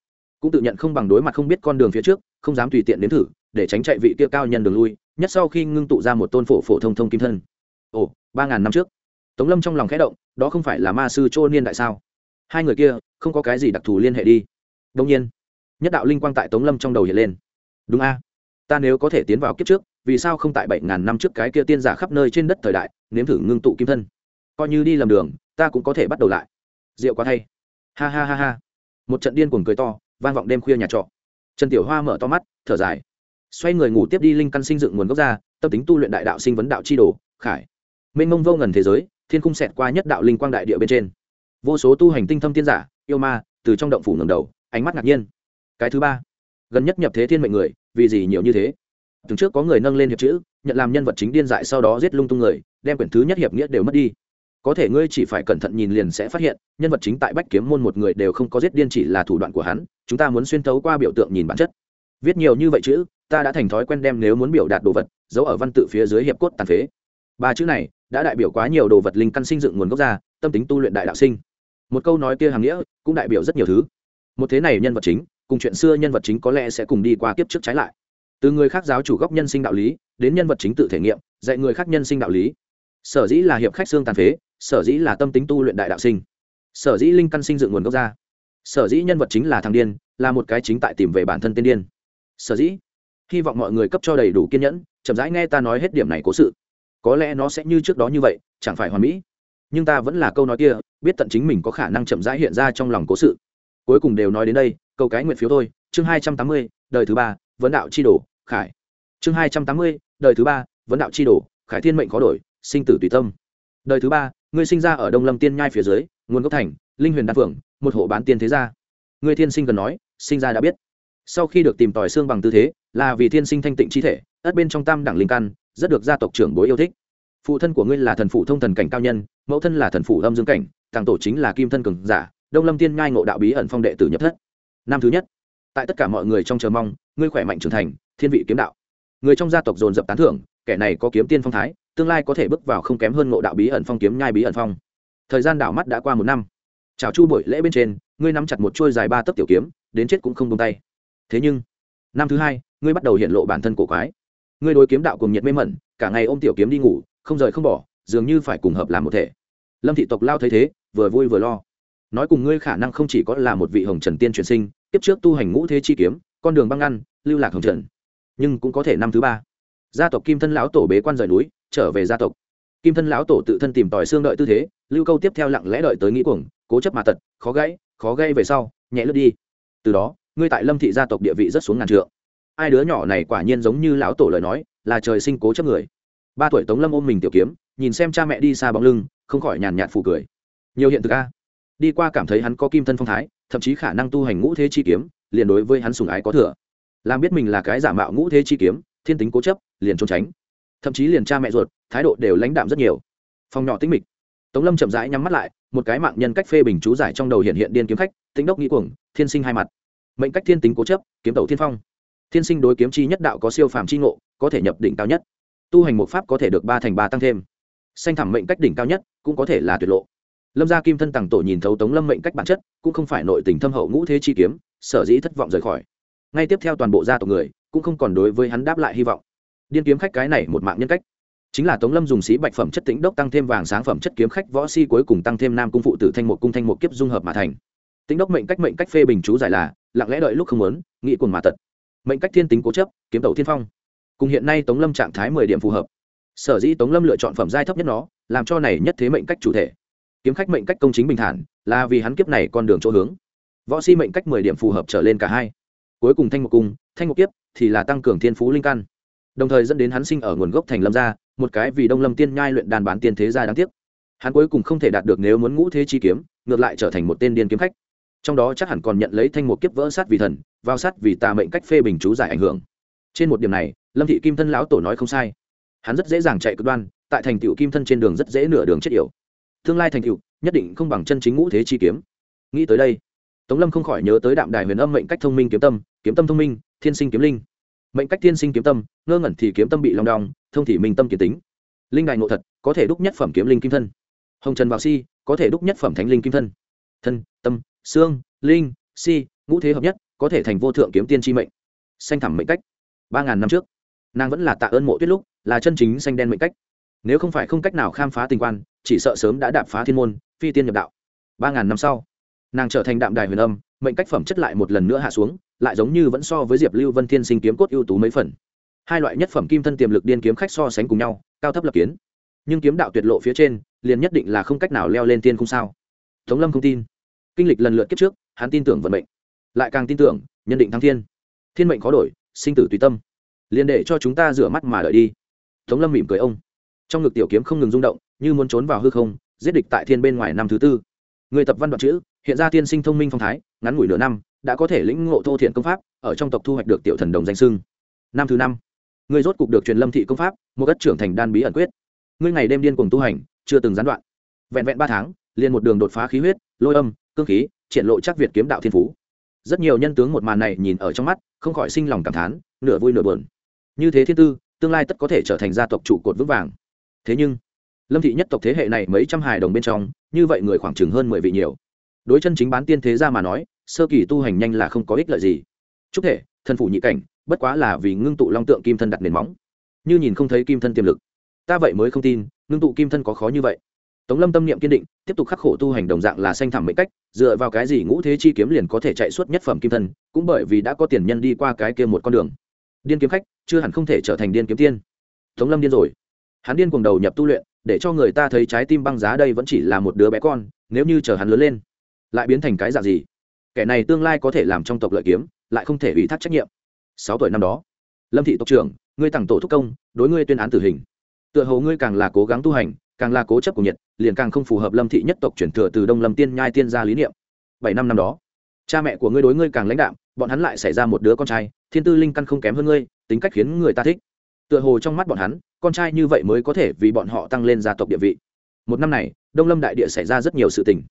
Cũng tự nhận không bằng đối mặt không biết con đường phía trước, không dám tùy tiện đến thử để tránh chạy vị kia cao nhân đường lui, nhất sau khi ngưng tụ ra một tôn phổ phổ thông thông kim thân. Ồ, ba ngàn năm trước. Tống lâm trong lòng khẽ động, đó không phải là ma sư chô niên đại sao? Hai người kia, không có cái gì đặc thù liên hệ đi. Đông nhiên, nhất đạo linh quang tại tống lâm trong đầu hiện lên. Đúng a. Ta nếu có thể tiến vào kiếp trước, vì sao không tại bảy ngàn năm trước cái kia tiên giả khắp nơi trên đất thời đại, nếm thử ngưng tụ kim thân? Coi như đi lầm đường, ta cũng có thể bắt đầu lại. Rượu quá thay. Ha ha ha ha. Một trận điên cuồng cười to, vang vọng đêm khuya nhà trọ. Trần tiểu hoa mở to mắt, thở dài xoay người ngủ tiếp đi linh căn sinh dựng nguồn gốc ra, tâm tính tu luyện đại đạo sinh vấn đạo chi đồ, khải. Mênh mông vô ngần thế giới, thiên cung xẹt qua nhất đạo linh quang đại địa bên trên. Vô số tu hành tinh thâm tiên giả, yêu ma, từ trong động phủ ngầm đầu, ánh mắt ngạc nhiên. Cái thứ ba, gần nhất nhập thế thiên mệnh người, vì gì nhiều như thế? Từng trước có người nâng lên hiệp chữ, nhận làm nhân vật chính điên dại sau đó giết lung tung người, đem quyển thứ nhất hiệp nghĩa đều mất đi. Có thể ngươi chỉ phải cẩn thận nhìn liền sẽ phát hiện, nhân vật chính tại bách kiếm môn một người đều không có giết điên chỉ là thủ đoạn của hắn, chúng ta muốn xuyên thấu qua biểu tượng nhìn bản chất. Viết nhiều như vậy chữ ta đã thành thói quen đem nếu muốn biểu đạt đồ vật, giấu ở văn tự phía dưới hiệp cốt tàn phế. Ba chữ này đã đại biểu quá nhiều đồ vật linh căn sinh dựng nguồn gốc ra, tâm tính tu luyện đại đạo sinh. Một câu nói kia hàng nghĩa, cũng đại biểu rất nhiều thứ. Một thế này nhân vật chính, cùng chuyện xưa nhân vật chính có lẽ sẽ cùng đi qua kiếp trước trái lại. Từ người khác giáo chủ góc nhân sinh đạo lý, đến nhân vật chính tự thể nghiệm, dạy người khác nhân sinh đạo lý. Sở dĩ là hiệp khách xương tàn phế, sở dĩ là tâm tính tu luyện đại đạo sinh. Sở dĩ linh căn sinh dựng nguồn gốc ra. Sở dĩ nhân vật chính là thằng điên, là một cái chính tại tìm về bản thân tên điên. Sở dĩ hy vọng mọi người cấp cho đầy đủ kiên nhẫn, chậm rãi nghe ta nói hết điểm này cố sự. Có lẽ nó sẽ như trước đó như vậy, chẳng phải hoàn mỹ. Nhưng ta vẫn là câu nói kia, biết tận chính mình có khả năng chậm rãi hiện ra trong lòng cố sự. Cuối cùng đều nói đến đây, câu cái nguyện phiếu thôi. Chương hai trăm tám mươi, đời thứ ba, vấn đạo chi đồ, khải. Chương hai trăm tám mươi, đời thứ ba, vấn đạo chi đồ, khải thiên mệnh khó đổi, sinh tử tùy tâm. Đời thứ ba, ngươi sinh ra ở đông lâm tiên nhai phía dưới, nguồn gốc thành, linh huyền đan phượng, một hộ bán tiên thế gia. Ngươi thiên sinh cần nói, sinh ra đã biết. Sau khi được tìm tòi xương bằng tư thế là vì thiên sinh thanh tịnh chi thể, ất bên trong tam đẳng linh căn, rất được gia tộc trưởng bối yêu thích. Phụ thân của ngươi là thần phụ thông thần cảnh cao nhân, mẫu thân là thần phụ âm dương cảnh, tàng tổ chính là kim thân cường giả, đông lâm tiên ngai ngộ đạo bí ẩn phong đệ tử nhập thất. Năm thứ nhất, tại tất cả mọi người trong chờ mong, ngươi khỏe mạnh trưởng thành, thiên vị kiếm đạo. Người trong gia tộc dồn dập tán thưởng, kẻ này có kiếm tiên phong thái, tương lai có thể bước vào không kém hơn ngộ đạo bí ẩn phong kiếm nhai bí ẩn phong. Thời gian đảo mắt đã qua một năm. Chào chu buổi lễ bên trên, ngươi nắm chặt một chuôi dài ba tấc tiểu kiếm, đến chết cũng không tung tay. Thế nhưng năm thứ hai, ngươi bắt đầu hiện lộ bản thân cổ quái. Ngươi đối kiếm đạo cùng nhiệt mê mẩn, cả ngày ôm tiểu kiếm đi ngủ, không rời không bỏ, dường như phải cùng hợp làm một thể. Lâm thị tộc lao thấy thế, vừa vui vừa lo. Nói cùng ngươi khả năng không chỉ có là một vị hồng trần tiên truyền sinh tiếp trước tu hành ngũ thế chi kiếm, con đường băng ngăn, lưu lạc hồng trần. Nhưng cũng có thể năm thứ ba. Gia tộc kim thân lão tổ bế quan rời núi, trở về gia tộc. Kim thân lão tổ tự thân tìm tòi xương đợi tư thế, lưu câu tiếp theo lặng lẽ đợi tới nghĩ cuồng, cố chấp mà tật, khó gãy, khó gây về sau, nhẹ lướt đi. Từ đó ngươi tại lâm thị gia tộc địa vị rất xuống ngàn trượng. Ai đứa nhỏ này quả nhiên giống như lão tổ lời nói, là trời sinh cố chấp người. Ba tuổi tống lâm ôm mình tiểu kiếm, nhìn xem cha mẹ đi xa bóng lưng, không khỏi nhàn nhạt phù cười. Nhiều hiện thực a. Đi qua cảm thấy hắn có kim thân phong thái, thậm chí khả năng tu hành ngũ thế chi kiếm, liền đối với hắn sùng ái có thừa. Làm biết mình là cái giả mạo ngũ thế chi kiếm, thiên tính cố chấp, liền trốn tránh. Thậm chí liền cha mẹ ruột, thái độ đều lãnh đạm rất nhiều. Phòng nhỏ tĩnh mịch. Tống lâm chậm rãi nhắm mắt lại, một cái mạng nhân cách phê bình chú giải trong đầu hiện hiện điên kiếm khách tính đốc nghĩ cuồng, thiên sinh hai mặt mệnh cách thiên tính cố chấp, kiếm tẩu thiên phong. Thiên sinh đối kiếm chi nhất đạo có siêu phàm chi ngộ, có thể nhập đỉnh cao nhất. Tu hành một pháp có thể được ba thành ba tăng thêm. Xanh thẳm mệnh cách đỉnh cao nhất, cũng có thể là tuyệt lộ. Lâm gia kim thân tàng tổ nhìn thấu tống lâm mệnh cách bản chất, cũng không phải nội tình thâm hậu ngũ thế chi kiếm, sở dĩ thất vọng rời khỏi. Ngay tiếp theo toàn bộ gia tộc người, cũng không còn đối với hắn đáp lại hy vọng. Điên kiếm khách cái này một mạng nhân cách. Chính là tống lâm dùng sĩ bạch phẩm chất tính đốc tăng thêm vàng sáng phẩm chất kiếm khách võ si cuối cùng tăng thêm nam cung phụ tử thanh một cung thanh một kiếp dung hợp mà thành. Tính đốc mệnh cách mệnh cách phê bình chú giải là lặng lẽ đợi lúc không muốn, nghĩ cuồng mà tật. Mệnh cách thiên tính cố chấp, kiếm tẩu thiên phong. Cùng hiện nay tống lâm trạng thái mười điểm phù hợp. Sở dĩ tống lâm lựa chọn phẩm giai thấp nhất nó, làm cho này nhất thế mệnh cách chủ thể. Kiếm khách mệnh cách công chính bình thản, là vì hắn kiếp này con đường chỗ hướng. Võ si mệnh cách mười điểm phù hợp trở lên cả hai. Cuối cùng thanh một cung, thanh một kiếp thì là tăng cường thiên phú linh căn. Đồng thời dẫn đến hắn sinh ở nguồn gốc thành lâm gia, một cái vì đông lâm tiên nhai luyện đàn bán tiên thế gia đáng tiếc. Hắn cuối cùng không thể đạt được nếu muốn ngũ thế chi kiếm, ngược lại trở thành một tên điên kiếm khách trong đó chắc hẳn còn nhận lấy thanh một kiếp vỡ sát vì thần, vào sát vì tà mệnh cách phê bình chú giải ảnh hưởng. Trên một điểm này, lâm thị kim thân lão tổ nói không sai. Hắn rất dễ dàng chạy cực đoan, tại thành tựu kim thân trên đường rất dễ nửa đường chết yểu. Tương lai thành tựu, nhất định không bằng chân chính ngũ thế chi kiếm. Nghĩ tới đây, tống lâm không khỏi nhớ tới đạm đài huyền âm mệnh cách thông minh kiếm tâm kiếm tâm thông minh, thiên sinh kiếm linh. Mệnh cách thiên sinh kiếm tâm, ngơ ngẩn thì kiếm tâm bị lòng đong, thông thì minh tâm kiến tính. Linh đài ngộ thật, có thể đúc nhất phẩm kiếm linh kim thân. Hồng trần vào si, có thể đúc nhất phẩm thánh linh kim thân. Thân, tâm xương linh, si, ngũ thế hợp nhất, có thể thành vô thượng kiếm tiên tri mệnh. Xanh thẳm mệnh cách. Ba ngàn năm trước, nàng vẫn là tạ ơn mộ tuyết lúc, là chân chính xanh đen mệnh cách. Nếu không phải không cách nào khám phá tình quan, chỉ sợ sớm đã đạp phá thiên môn, phi tiên nhập đạo. Ba ngàn năm sau, nàng trở thành đạm đài huyền âm, mệnh cách phẩm chất lại một lần nữa hạ xuống, lại giống như vẫn so với diệp lưu vân thiên sinh kiếm cốt ưu tú mấy phần. Hai loại nhất phẩm kim thân tiềm lực điên kiếm khách so sánh cùng nhau, cao thấp lập kiến. Nhưng kiếm đạo tuyệt lộ phía trên, liền nhất định là không cách nào leo lên tiên không sao? Tống lâm không tin kinh lịch lần lượt kiếp trước, hắn tin tưởng vận mệnh. Lại càng tin tưởng, nhân định thăng thiên. Thiên mệnh khó đổi, sinh tử tùy tâm. Liền để cho chúng ta rửa mắt mà đợi đi. Tống lâm mỉm cười ông. Trong ngực tiểu kiếm không ngừng rung động, như muốn trốn vào hư không, giết địch tại thiên bên ngoài năm thứ tư. Người tập văn đoạn chữ, hiện ra tiên sinh thông minh phong thái, ngắn ngủi nửa năm, đã có thể lĩnh ngộ thô thiện công pháp, ở trong tộc thu hoạch được tiểu thần đồng danh sưng năm thứ năm, người rốt cục được truyền lâm thị công pháp, một đất trưởng thành đan bí ẩn quyết. Ngươi ngày đêm điên cùng tu hành, chưa từng gián đoạn. Vẹn vẹn ba tháng, liền một đường đột phá khí huyết lôi âm, cương khí, triển lộ chắc việt kiếm đạo thiên phú. Rất nhiều nhân tướng một màn này nhìn ở trong mắt, không khỏi sinh lòng cảm thán, nửa vui nửa buồn. Như thế thiên tư, tương lai tất có thể trở thành gia tộc trụ cột vững vàng. Thế nhưng, lâm thị nhất tộc thế hệ này mấy trăm hài đồng bên trong, như vậy người khoảng chừng hơn mười vị nhiều. Đối chân chính bán tiên thế ra mà nói, sơ kỳ tu hành nhanh là không có ích lợi gì. Chúc thể thân phủ nhị cảnh, bất quá là vì ngưng tụ long tượng kim thân đặt nền móng. Như nhìn không thấy kim thân tiềm lực. Ta vậy mới không tin, ngưng tụ kim thân có khó như vậy tống lâm tâm niệm kiên định, tiếp tục khắc khổ tu hành đồng dạng là sanh thẳm mệnh cách, dựa vào cái gì ngũ thế chi kiếm liền có thể chạy suốt nhất phẩm kim thân, cũng bởi vì đã có tiền nhân đi qua cái kia một con đường. Điên kiếm khách, chưa hẳn không thể trở thành điên kiếm tiên. Tống lâm điên rồi. Hắn điên cuồng đầu nhập tu luyện, để cho người ta thấy trái tim băng giá đây vẫn chỉ là một đứa bé con, nếu như chờ hắn lớn lên, lại biến thành cái dạng gì? Kẻ này tương lai có thể làm trong tộc lợi kiếm, lại không thể ủy thác trách nhiệm. Sáu tuổi năm đó, lâm thị tộc trưởng, ngươi tặng tổ thúc công, đối ngươi tuyên án tử hình. Tựa hồ ngươi càng là cố gắng tu hành, càng là cố chấp của nhiệt liền càng không phù hợp lâm thị nhất tộc chuyển thừa từ đông lâm tiên nhai tiên gia lý niệm. Bảy năm năm đó, cha mẹ của ngươi đối ngươi càng lãnh đạm, bọn hắn lại xảy ra một đứa con trai, thiên tư linh căn không kém hơn ngươi, tính cách khiến người ta thích. Tựa hồ trong mắt bọn hắn, con trai như vậy mới có thể vì bọn họ tăng lên gia tộc địa vị. Một năm này, đông lâm đại địa xảy ra rất nhiều sự tình.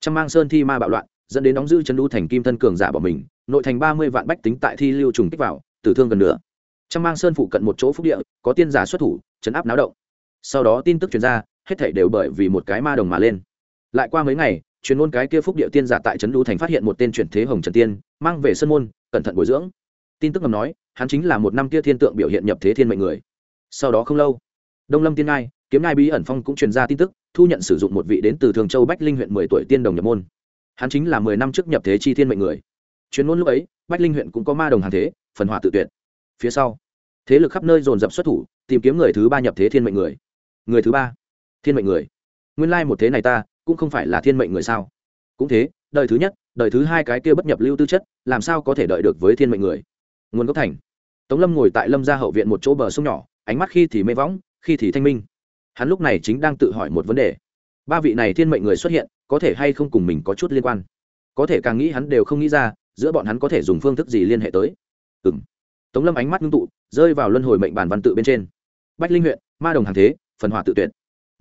Trăm mang sơn thi ma bạo loạn, dẫn đến đóng giữ chân đu thành kim thân cường giả bỏ mình, nội thành ba mươi vạn bách tính tại thi lưu trùng kích vào, tử thương gần nữa trong mang sơn phụ cận một chỗ phúc địa, có tiên giả xuất thủ chấn áp náo động. Sau đó tin tức truyền ra hết thảy đều bởi vì một cái ma đồng mà lên. Lại qua mấy ngày, truyền ngôn cái kia phúc địa tiên giả tại trấn đu thành phát hiện một tên chuyển thế hồng trần tiên, mang về sân môn, cẩn thận bồi dưỡng. Tin tức ngầm nói, hắn chính là một năm kia thiên tượng biểu hiện nhập thế thiên mệnh người. Sau đó không lâu, đông lâm tiên ngai, kiếm ngai bí ẩn phong cũng truyền ra tin tức, thu nhận sử dụng một vị đến từ thường châu bách linh huyện mười tuổi tiên đồng nhập môn. Hắn chính là mười năm trước nhập thế chi thiên mệnh người. Chuyên môn lúc ấy, bách linh huyện cũng có ma đồng hàng thế, phần hòa tự tuyệt. Phía sau, thế lực khắp nơi dồn dập xuất thủ, tìm kiếm người thứ ba nhập thế thiên mệnh người. Người thứ ba thiên mệnh người. Nguyên lai một thế này ta, cũng không phải là thiên mệnh người sao? Cũng thế, đời thứ nhất, đời thứ hai cái kia bất nhập lưu tư chất, làm sao có thể đợi được với thiên mệnh người? Nguồn gốc thành. Tống lâm ngồi tại lâm gia hậu viện một chỗ bờ sông nhỏ, ánh mắt khi thì mê võng, khi thì thanh minh. Hắn lúc này chính đang tự hỏi một vấn đề. Ba vị này thiên mệnh người xuất hiện, có thể hay không cùng mình có chút liên quan? Có thể càng nghĩ hắn đều không nghĩ ra, giữa bọn hắn có thể dùng phương thức gì liên hệ tới. Ừ m tống lâm ánh mắt ngưng tụ, rơi vào luân hồi mệnh bản văn tự bên trên. Bách linh huyện, ma đồng hàng thế, phần hòa tự tuyển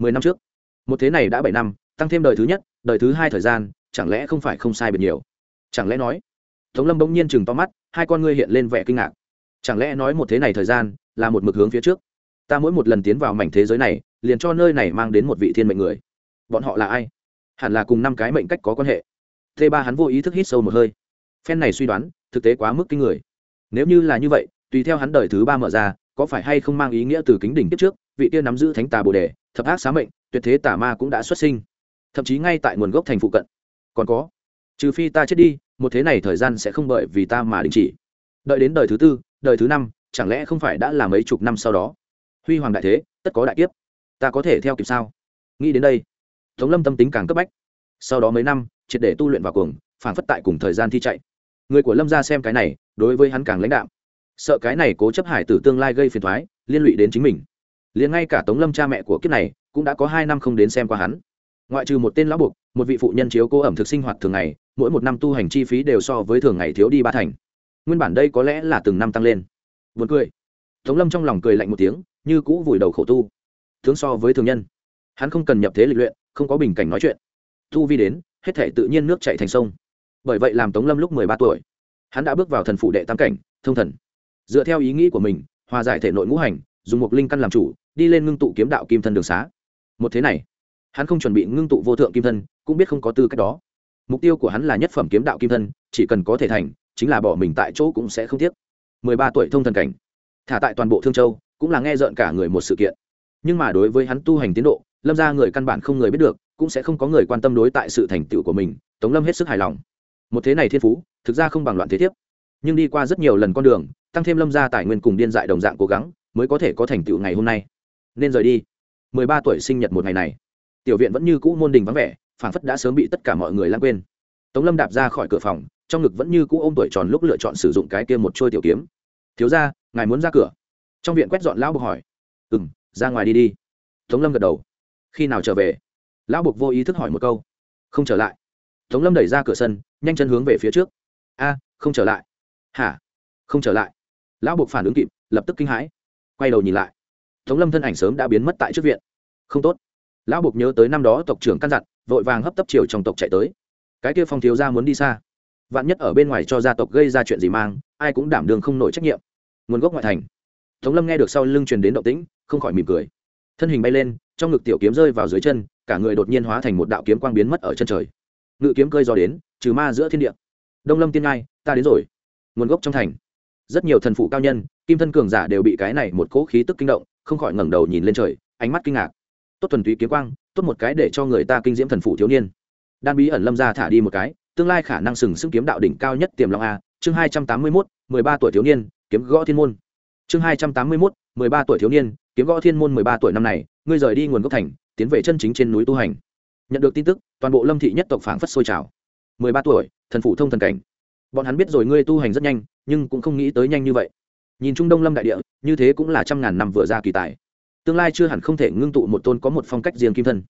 mười năm trước. Một thế này đã bảy năm, tăng thêm đời thứ nhất, đời thứ hai thời gian, chẳng lẽ không phải không sai biệt nhiều? Chẳng lẽ nói? Tống lâm bỗng nhiên chừng to mắt, hai con ngươi hiện lên vẻ kinh ngạc. Chẳng lẽ nói một thế này thời gian là một mực hướng phía trước? Ta mỗi một lần tiến vào mảnh thế giới này, liền cho nơi này mang đến một vị thiên mệnh người. Bọn họ là ai? Hẳn là cùng năm cái mệnh cách có quan hệ. T ba hắn vô ý thức hít sâu một hơi. Phen này suy đoán, thực tế quá mức kinh người. Nếu như là như vậy, tùy theo hắn đời thứ ba mở ra, có phải hay không mang ý nghĩa từ kính đỉnh tiếp trước, vị tiên nắm giữ thánh tà bồ đề thập ác xá mệnh, tuyệt thế tà ma cũng đã xuất sinh. Thậm chí ngay tại nguồn gốc thành phụ cận. Còn có, trừ phi ta chết đi, một thế này thời gian sẽ không bởi vì ta mà đình chỉ. Đợi đến đời thứ tư, đời thứ năm, chẳng lẽ không phải đã là mấy chục năm sau đó? Huy hoàng đại thế, tất có đại kiếp. Ta có thể theo kịp sao? Nghĩ đến đây, tống lâm tâm tính càng cấp bách. Sau đó mấy năm, triệt để tu luyện vào cuồng, phản phất tại cùng thời gian thi chạy. Người của lâm ra xem cái này, đối với hắn càng lãnh đạo sợ cái này cố chấp hải tử tương lai gây phiền thoái liên lụy đến chính mình liền ngay cả tống lâm cha mẹ của kiếp này cũng đã có hai năm không đến xem qua hắn. Ngoại trừ một tên lão buộc một vị phụ nhân chiếu cố ẩm thực sinh hoạt thường ngày, mỗi một năm tu hành chi phí đều so với thường ngày thiếu đi ba thành. Nguyên bản đây có lẽ là từng năm tăng lên. Vượt cười. Tống lâm trong lòng cười lạnh một tiếng, như cũ vùi đầu khổ tu. Tướng so với thường nhân. Hắn không cần nhập thế lịch luyện, không có bình cảnh nói chuyện. Tu vi đến, hết thể tự nhiên nước chạy thành sông. Bởi vậy làm tống lâm lúc mười ba tuổi, hắn đã bước vào thần phụ đệ tam cảnh, thông thần. Dựa theo ý nghĩ của mình, hòa giải thể nội ngũ hành, dùng một linh căn làm chủ đi lên ngưng tụ kiếm đạo kim thân đường xá. Một thế này, hắn không chuẩn bị ngưng tụ vô thượng kim thân, cũng biết không có tư cách đó. Mục tiêu của hắn là nhất phẩm kiếm đạo kim thân, chỉ cần có thể thành, chính là bỏ mình tại chỗ cũng sẽ không tiếc. Mười ba tuổi thông thần cảnh, thả tại toàn bộ thương châu, cũng là nghe rợn cả người một sự kiện. Nhưng mà đối với hắn tu hành tiến độ, lâm ra người căn bản không người biết được, cũng sẽ không có người quan tâm đối tại sự thành tựu của mình, tống lâm hết sức hài lòng. Một thế này thiên phú, thực ra không bằng loạn thế thiếp. Nhưng đi qua rất nhiều lần con đường, tăng thêm lâm ra tài nguyên cùng điên dại đồng dạng cố gắng, mới có thể có thành tựu ngày hôm nay nên rời đi. Mười ba tuổi sinh nhật một ngày này, tiểu viện vẫn như cũ môn đình vắng vẻ, phảng phất đã sớm bị tất cả mọi người lãng quên. Tống lâm đạp ra khỏi cửa phòng, trong ngực vẫn như cũ ôm tuổi tròn lúc lựa chọn sử dụng cái kia một trôi tiểu kiếm. Thiếu ra ngài muốn ra cửa? Trong viện quét dọn lão bục hỏi. Ừ m ra ngoài đi đi. Tống lâm gật đầu. Khi nào trở về? Lão bục vô ý thức hỏi một câu. Không trở lại. Tống lâm đẩy ra cửa sân, nhanh chân hướng về phía trước. A, không trở lại. Hả? Không trở lại. Lão bục phản ứng kịp, lập tức kinh hãi. Quay đầu nhìn lại tống lâm thân ảnh sớm đã biến mất tại trước viện. Không tốt. Lão buộc nhớ tới năm đó tộc trưởng căn dặn, vội vàng hấp tấp chiều trong tộc chạy tới. Cái kia phong thiếu gia muốn đi xa. Vạn nhất ở bên ngoài cho gia tộc gây ra chuyện gì mang, ai cũng đảm đường không nổi trách nhiệm. Nguồn gốc ngoại thành. Tống lâm nghe được sau lưng truyền đến động tĩnh, không khỏi mỉm cười. Thân hình bay lên, trong ngực tiểu kiếm rơi vào dưới chân, cả người đột nhiên hóa thành một đạo kiếm quang biến mất ở chân trời. Ngự kiếm cơi do đến, trừ ma giữa thiên địa. Đông lâm tiên ngai, ta đến rồi. Nguồn gốc trong thành. Rất nhiều thần phụ cao nhân, kim thân cường giả đều bị cái này một cỗ khí tức kinh động không khỏi ngẩng đầu nhìn lên trời, ánh mắt kinh ngạc. Tốt thuần túy kiếm quang, tốt một cái để cho người ta kinh diễm thần phụ thiếu niên. Đan bí ẩn lâm ra thả đi một cái, tương lai khả năng sừng sững kiếm đạo đỉnh cao nhất tiềm long a, chương hai trăm tám mươi mốt, mười ba tuổi thiếu niên, kiếm gõ thiên môn. Chương hai trăm tám mươi mốt, mười ba tuổi thiếu niên, kiếm gõ thiên môn mười ba tuổi năm này, ngươi rời đi nguồn gốc thành, tiến về chân chính trên núi tu hành. Nhận được tin tức, toàn bộ lâm thị nhất tộc phảng phất sôi trào. mười ba tuổi, thần phủ thông thần cảnh. Bọn hắn biết rồi ngươi tu hành rất nhanh, nhưng cũng không nghĩ tới nhanh như vậy nhìn trung đông lâm đại địa, như thế cũng là trăm ngàn năm vừa ra kỳ tài. Tương lai chưa hẳn không thể ngưng tụ một tôn có một phong cách riêng kim thân.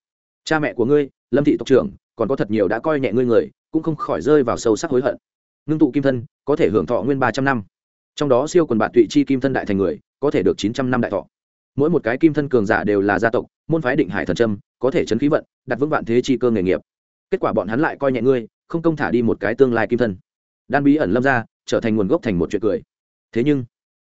Cha mẹ của ngươi, lâm thị tộc trưởng, còn có thật nhiều đã coi nhẹ ngươi người, cũng không khỏi rơi vào sâu sắc hối hận. Ngưng tụ kim thân, có thể hưởng thọ nguyên ba trăm năm. Trong đó siêu quần bạn tụy chi kim thân đại thành người, có thể được chín trăm năm đại thọ. Mỗi một cái kim thân cường giả đều là gia tộc, môn phái định hải thần trâm có thể chấn khí vận, đặt vững vạn thế chi cơ nghề nghiệp. Kết quả bọn hắn lại coi nhẹ ngươi, không công thả đi một cái tương lai kim thân. Đan bí ẩn lâm ra, trở thành nguồn gốc thành một chuyện cười. Thế nhưng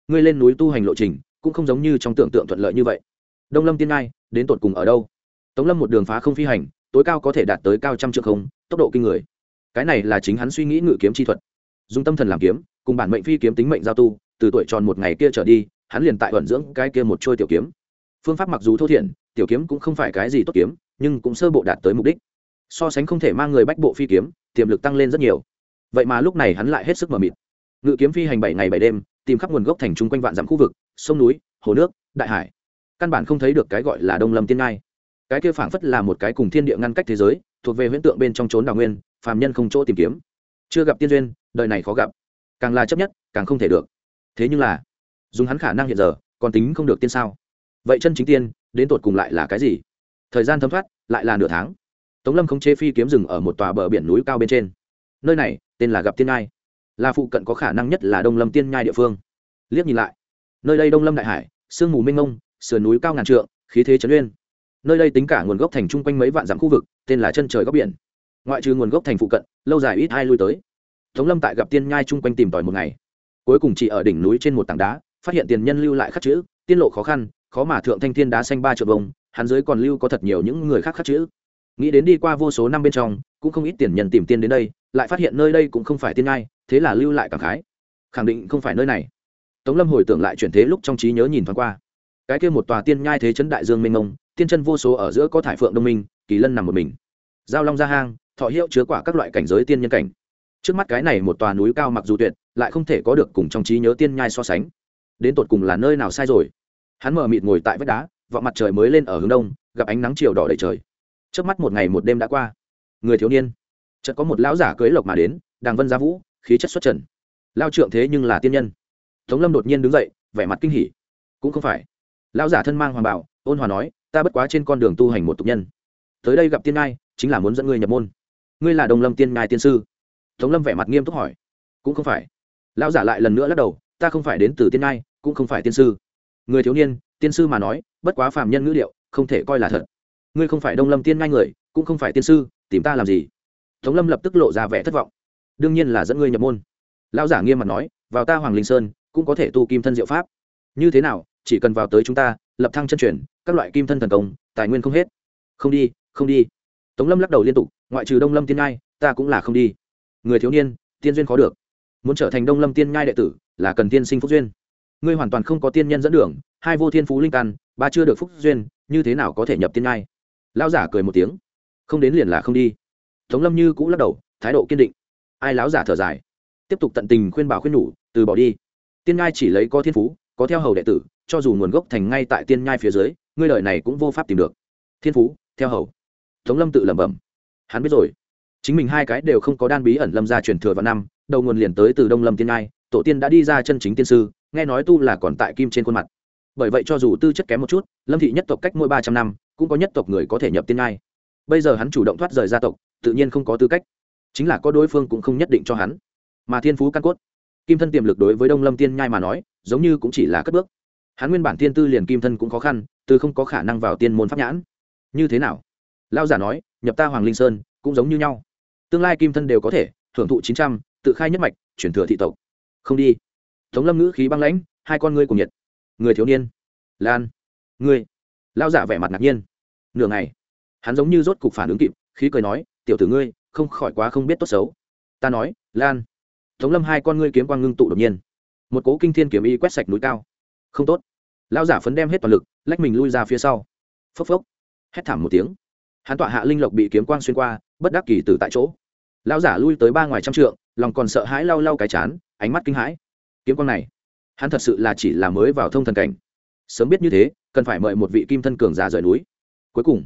ngươi lên núi tu hành lộ trình cũng không giống như trong tưởng tượng thuận lợi như vậy. Đông lâm tiên ngai, đến tột cùng ở đâu? Tống lâm một đường phá không phi hành, tối cao có thể đạt tới cao trăm triệu không, tốc độ kinh người. Cái này là chính hắn suy nghĩ ngự kiếm chi thuật. Dùng tâm thần làm kiếm, cùng bản mệnh phi kiếm tính mệnh giao tu, từ tuổi tròn một ngày kia trở đi, hắn liền tại vận dưỡng cái kia một trôi tiểu kiếm. Phương pháp mặc dù thô thiển tiểu kiếm cũng không phải cái gì tốt kiếm, nhưng cũng sơ bộ đạt tới mục đích. So sánh không thể mang người bách bộ phi kiếm, tiềm lực tăng lên rất nhiều. Vậy mà lúc này hắn lại hết sức mờ mịt. Ngự kiếm phi hành bảy ngày bảy đêm tìm khắp nguồn gốc thành chung quanh vạn dặm khu vực, sông núi, hồ nước, đại hải. Căn bản không thấy được cái gọi là đông lâm tiên ngai. Cái kia phảng phất là một cái cùng thiên địa ngăn cách thế giới, thuộc về huyễn tượng bên trong trốn đào nguyên, phàm nhân không chỗ tìm kiếm. Chưa gặp tiên duyên, đời này khó gặp. Càng là chấp nhất, càng không thể được. Thế nhưng là, dùng hắn khả năng hiện giờ, còn tính không được tiên sao? Vậy chân chính tiên, đến tột cùng lại là cái gì? Thời gian thấm thoát, lại là nửa tháng. Tống lâm không chế phi kiếm rừng ở một tòa bờ biển núi cao bên trên. Nơi này, tên là gặp tiên ngai là phụ cận có khả năng nhất là đông lâm tiên nhai địa phương. Liếc nhìn lại, nơi đây đông lâm đại hải, sương mù mênh mông, sườn núi cao ngàn trượng, khí thế trấn uyên. Nơi đây tính cả nguồn gốc thành chung quanh mấy vạn dặm khu vực, tên là chân trời góc biển. Ngoại trừ nguồn gốc thành phụ cận, lâu dài ít ai lui tới. Tống lâm tại gặp tiên nhai chung quanh tìm tòi một ngày. Cuối cùng chỉ ở đỉnh núi trên một tảng đá, phát hiện tiền nhân lưu lại khắc chữ tiên lộ khó khăn, khó mà thượng thanh thiên đá xanh ba triệu vông, hắn dưới còn lưu có thật nhiều những người khác khắc chữ. Nghĩ đến đi qua vô số năm bên trong, cũng không ít tiền nhân tìm tiên đến đây, lại phát hiện nơi đây cũng không phải tiên Nhai thế là lưu lại cảm khái. Khẳng định không phải nơi này. Tống lâm hồi tưởng lại chuyển thế lúc trong trí nhớ nhìn thoáng qua. Cái kia một tòa tiên nhai thế chấn đại dương mênh mông, tiên chân vô số ở giữa có thải phượng đông minh, kỳ lân nằm một mình. Giao long ra hang, thọ hiệu chứa quả các loại cảnh giới tiên nhân cảnh. Trước mắt cái này một tòa núi cao mặc dù tuyệt, lại không thể có được cùng trong trí nhớ tiên nhai so sánh. Đến tột cùng là nơi nào sai rồi? Hắn mở mịt ngồi tại vách đá, vọng mặt trời mới lên ở hướng đông, gặp ánh nắng chiều đỏ đầy trời. Trước mắt một ngày một đêm đã qua. Người thiếu niên. Chợt có một lão giả cưới lộc mà đến, đàng vân gia vũ khí chất xuất trần. Lao trượng thế nhưng là tiên nhân. Tống lâm đột nhiên đứng dậy vẻ mặt kinh hỉ. Cũng không phải. Lão giả thân mang hoàng bảo ôn hòa nói ta bất quá trên con đường tu hành một tục nhân. Tới đây gặp tiên ngai chính là muốn dẫn ngươi nhập môn. Ngươi là đồng lâm tiên ngai tiên sư. Tống lâm vẻ mặt nghiêm túc hỏi. Cũng không phải. Lão giả lại lần nữa lắc đầu ta không phải đến từ tiên ngai cũng không phải tiên sư. Người thiếu niên tiên sư mà nói bất quá phàm nhân ngữ liệu, không thể coi là thật. Ngươi không phải đông lâm tiên ngai người cũng không phải tiên sư tìm ta làm gì? Tống lâm lập tức lộ ra vẻ thất vọng đương nhiên là dẫn ngươi nhập môn. Lão giả nghiêm mặt nói, vào ta hoàng linh sơn, cũng có thể tu kim thân diệu pháp. Như thế nào, chỉ cần vào tới chúng ta, lập thăng chân truyền, các loại kim thân thần công, tài nguyên không hết. Không đi không đi. Tống lâm lắc đầu liên tục, ngoại trừ đông lâm tiên ngai, ta cũng là không đi. Người thiếu niên, tiên duyên khó được. Muốn trở thành đông lâm tiên ngai đệ tử, là cần tiên sinh phúc duyên. Ngươi hoàn toàn không có tiên nhân dẫn đường, hai vô thiên phú linh căn, ba chưa được phúc duyên, như thế nào có thể nhập tiên ngai? lão giả cười một tiếng. Không đến liền là không đi. Tống lâm như cũng lắc đầu, thái độ kiên định ai láo giả thở dài. Tiếp tục tận tình khuyên bảo khuyên nhủ từ bỏ đi. Tiên Ngai chỉ lấy có thiên phú có theo hầu đệ tử cho dù nguồn gốc thành ngay tại tiên nhai phía dưới ngươi lợi này cũng vô pháp tìm được. Thiên phú theo hầu. Tống lâm tự lẩm bẩm. Hắn biết rồi. Chính mình hai cái đều không có đan bí ẩn lâm ra truyền thừa vào năm đầu nguồn liền tới từ đông lâm tiên Ngai, tổ tiên đã đi ra chân chính tiên sư nghe nói tu là còn tại kim trên khuôn mặt. Bởi vậy cho dù tư chất kém một chút lâm thị nhất tộc cách mỗi ba trăm năm cũng có nhất tộc người có thể nhập tiên Ngai. bây giờ hắn chủ động thoát rời gia tộc tự nhiên không có tư cách chính là có đối phương cũng không nhất định cho hắn. Mà thiên phú căn cốt, kim thân tiềm lực đối với đông lâm tiên nhai mà nói, giống như cũng chỉ là cất bước. Hắn nguyên bản thiên tư liền kim thân cũng khó khăn, từ không có khả năng vào tiên môn pháp nhãn. Như thế nào? Lao giả nói, nhập ta hoàng linh sơn, cũng giống như nhau. Tương lai kim thân đều có thể hưởng thụ chín trăm, tự khai nhất mạch, chuyển thừa thị tộc. Không đi. Tống lâm ngữ khí băng lãnh, hai con ngươi cùng nhiệt. Người thiếu niên. Lan. Ngươi. Lao giả vẻ mặt ngạc nhiên. Nửa ngày, hắn giống như rốt cục phản ứng kịp, khí cười nói, tiểu tử ngươi không khỏi quá không biết tốt xấu. Ta nói, lan, tống lâm hai con ngươi kiếm quang ngưng tụ đột nhiên. Một cố kinh thiên kiếm y quét sạch núi cao. Không tốt. Lao giả phấn đem hết toàn lực, lách mình lui ra phía sau. Phốc phốc. Hét thảm một tiếng. Hắn tọa hạ linh lộc bị kiếm quang xuyên qua, bất đắc kỳ từ tại chỗ. Lão giả lui tới ba ngoài trăm trượng, lòng còn sợ hãi lau lau cái chán, ánh mắt kinh hãi. Kiếm quang này, hắn thật sự là chỉ là mới vào thông thần cảnh. Sớm biết như thế, cần phải mời một vị kim thân cường giả rời núi. Cuối cùng,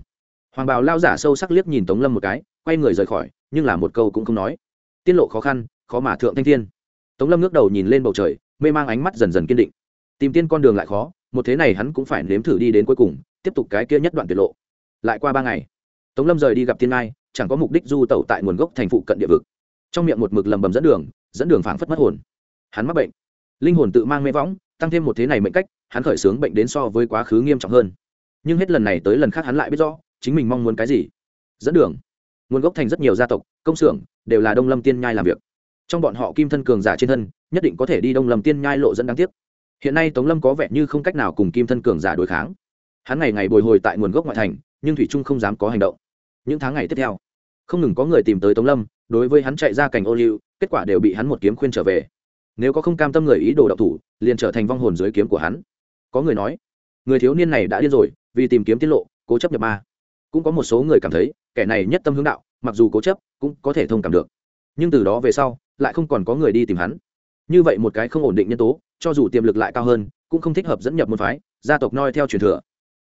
hoàng bào lao giả sâu sắc liếc nhìn tống lâm một cái, quay người rời khỏi nhưng là một câu cũng không nói. Tiết lộ khó khăn, khó mà thượng thanh thiên. Tống lâm ngước đầu nhìn lên bầu trời, mê mang ánh mắt dần dần kiên định. Tìm tiên con đường lại khó, một thế này hắn cũng phải nếm thử đi đến cuối cùng, tiếp tục cái kia nhất đoạn tuyệt lộ. Lại qua ba ngày, tống lâm rời đi gặp tiên ngai, chẳng có mục đích du tẩu tại nguồn gốc thành phụ cận địa vực. Trong miệng một mực lầm bầm dẫn đường dẫn đường phảng phất mất hồn. Hắn mắc bệnh. Linh hồn tự mang mê võng, tăng thêm một thế này mệnh cách, hắn khởi xướng bệnh đến so với quá khứ nghiêm trọng hơn. Nhưng hết lần này tới lần khác hắn lại biết rõ, chính mình mong muốn cái gì. Dẫn đường nguồn gốc thành rất nhiều gia tộc, công xưởng, đều là đông lâm tiên nhai làm việc. Trong bọn họ kim thân cường giả trên thân, nhất định có thể đi đông lâm tiên nhai lộ dẫn đáng tiếc. Hiện nay tống lâm có vẻ như không cách nào cùng kim thân cường giả đối kháng. Hắn ngày ngày bồi hồi tại nguồn gốc ngoại thành, nhưng thủy trung không dám có hành động. Những tháng ngày tiếp theo, không ngừng có người tìm tới tống lâm, đối với hắn chạy ra cảnh ô liu, kết quả đều bị hắn một kiếm khuyên trở về. Nếu có không cam tâm người ý đồ độc thủ, liền trở thành vong hồn dưới kiếm của hắn. Có người nói, người thiếu niên này đã điên rồi, vì tìm kiếm tiết lộ, cố chấp nhập ma cũng có một số người cảm thấy, kẻ này nhất tâm hướng đạo, mặc dù cố chấp, cũng có thể thông cảm được. Nhưng từ đó về sau, lại không còn có người đi tìm hắn. Như vậy một cái không ổn định nhân tố, cho dù tiềm lực lại cao hơn, cũng không thích hợp dẫn nhập môn phái, gia tộc noi theo truyền thừa.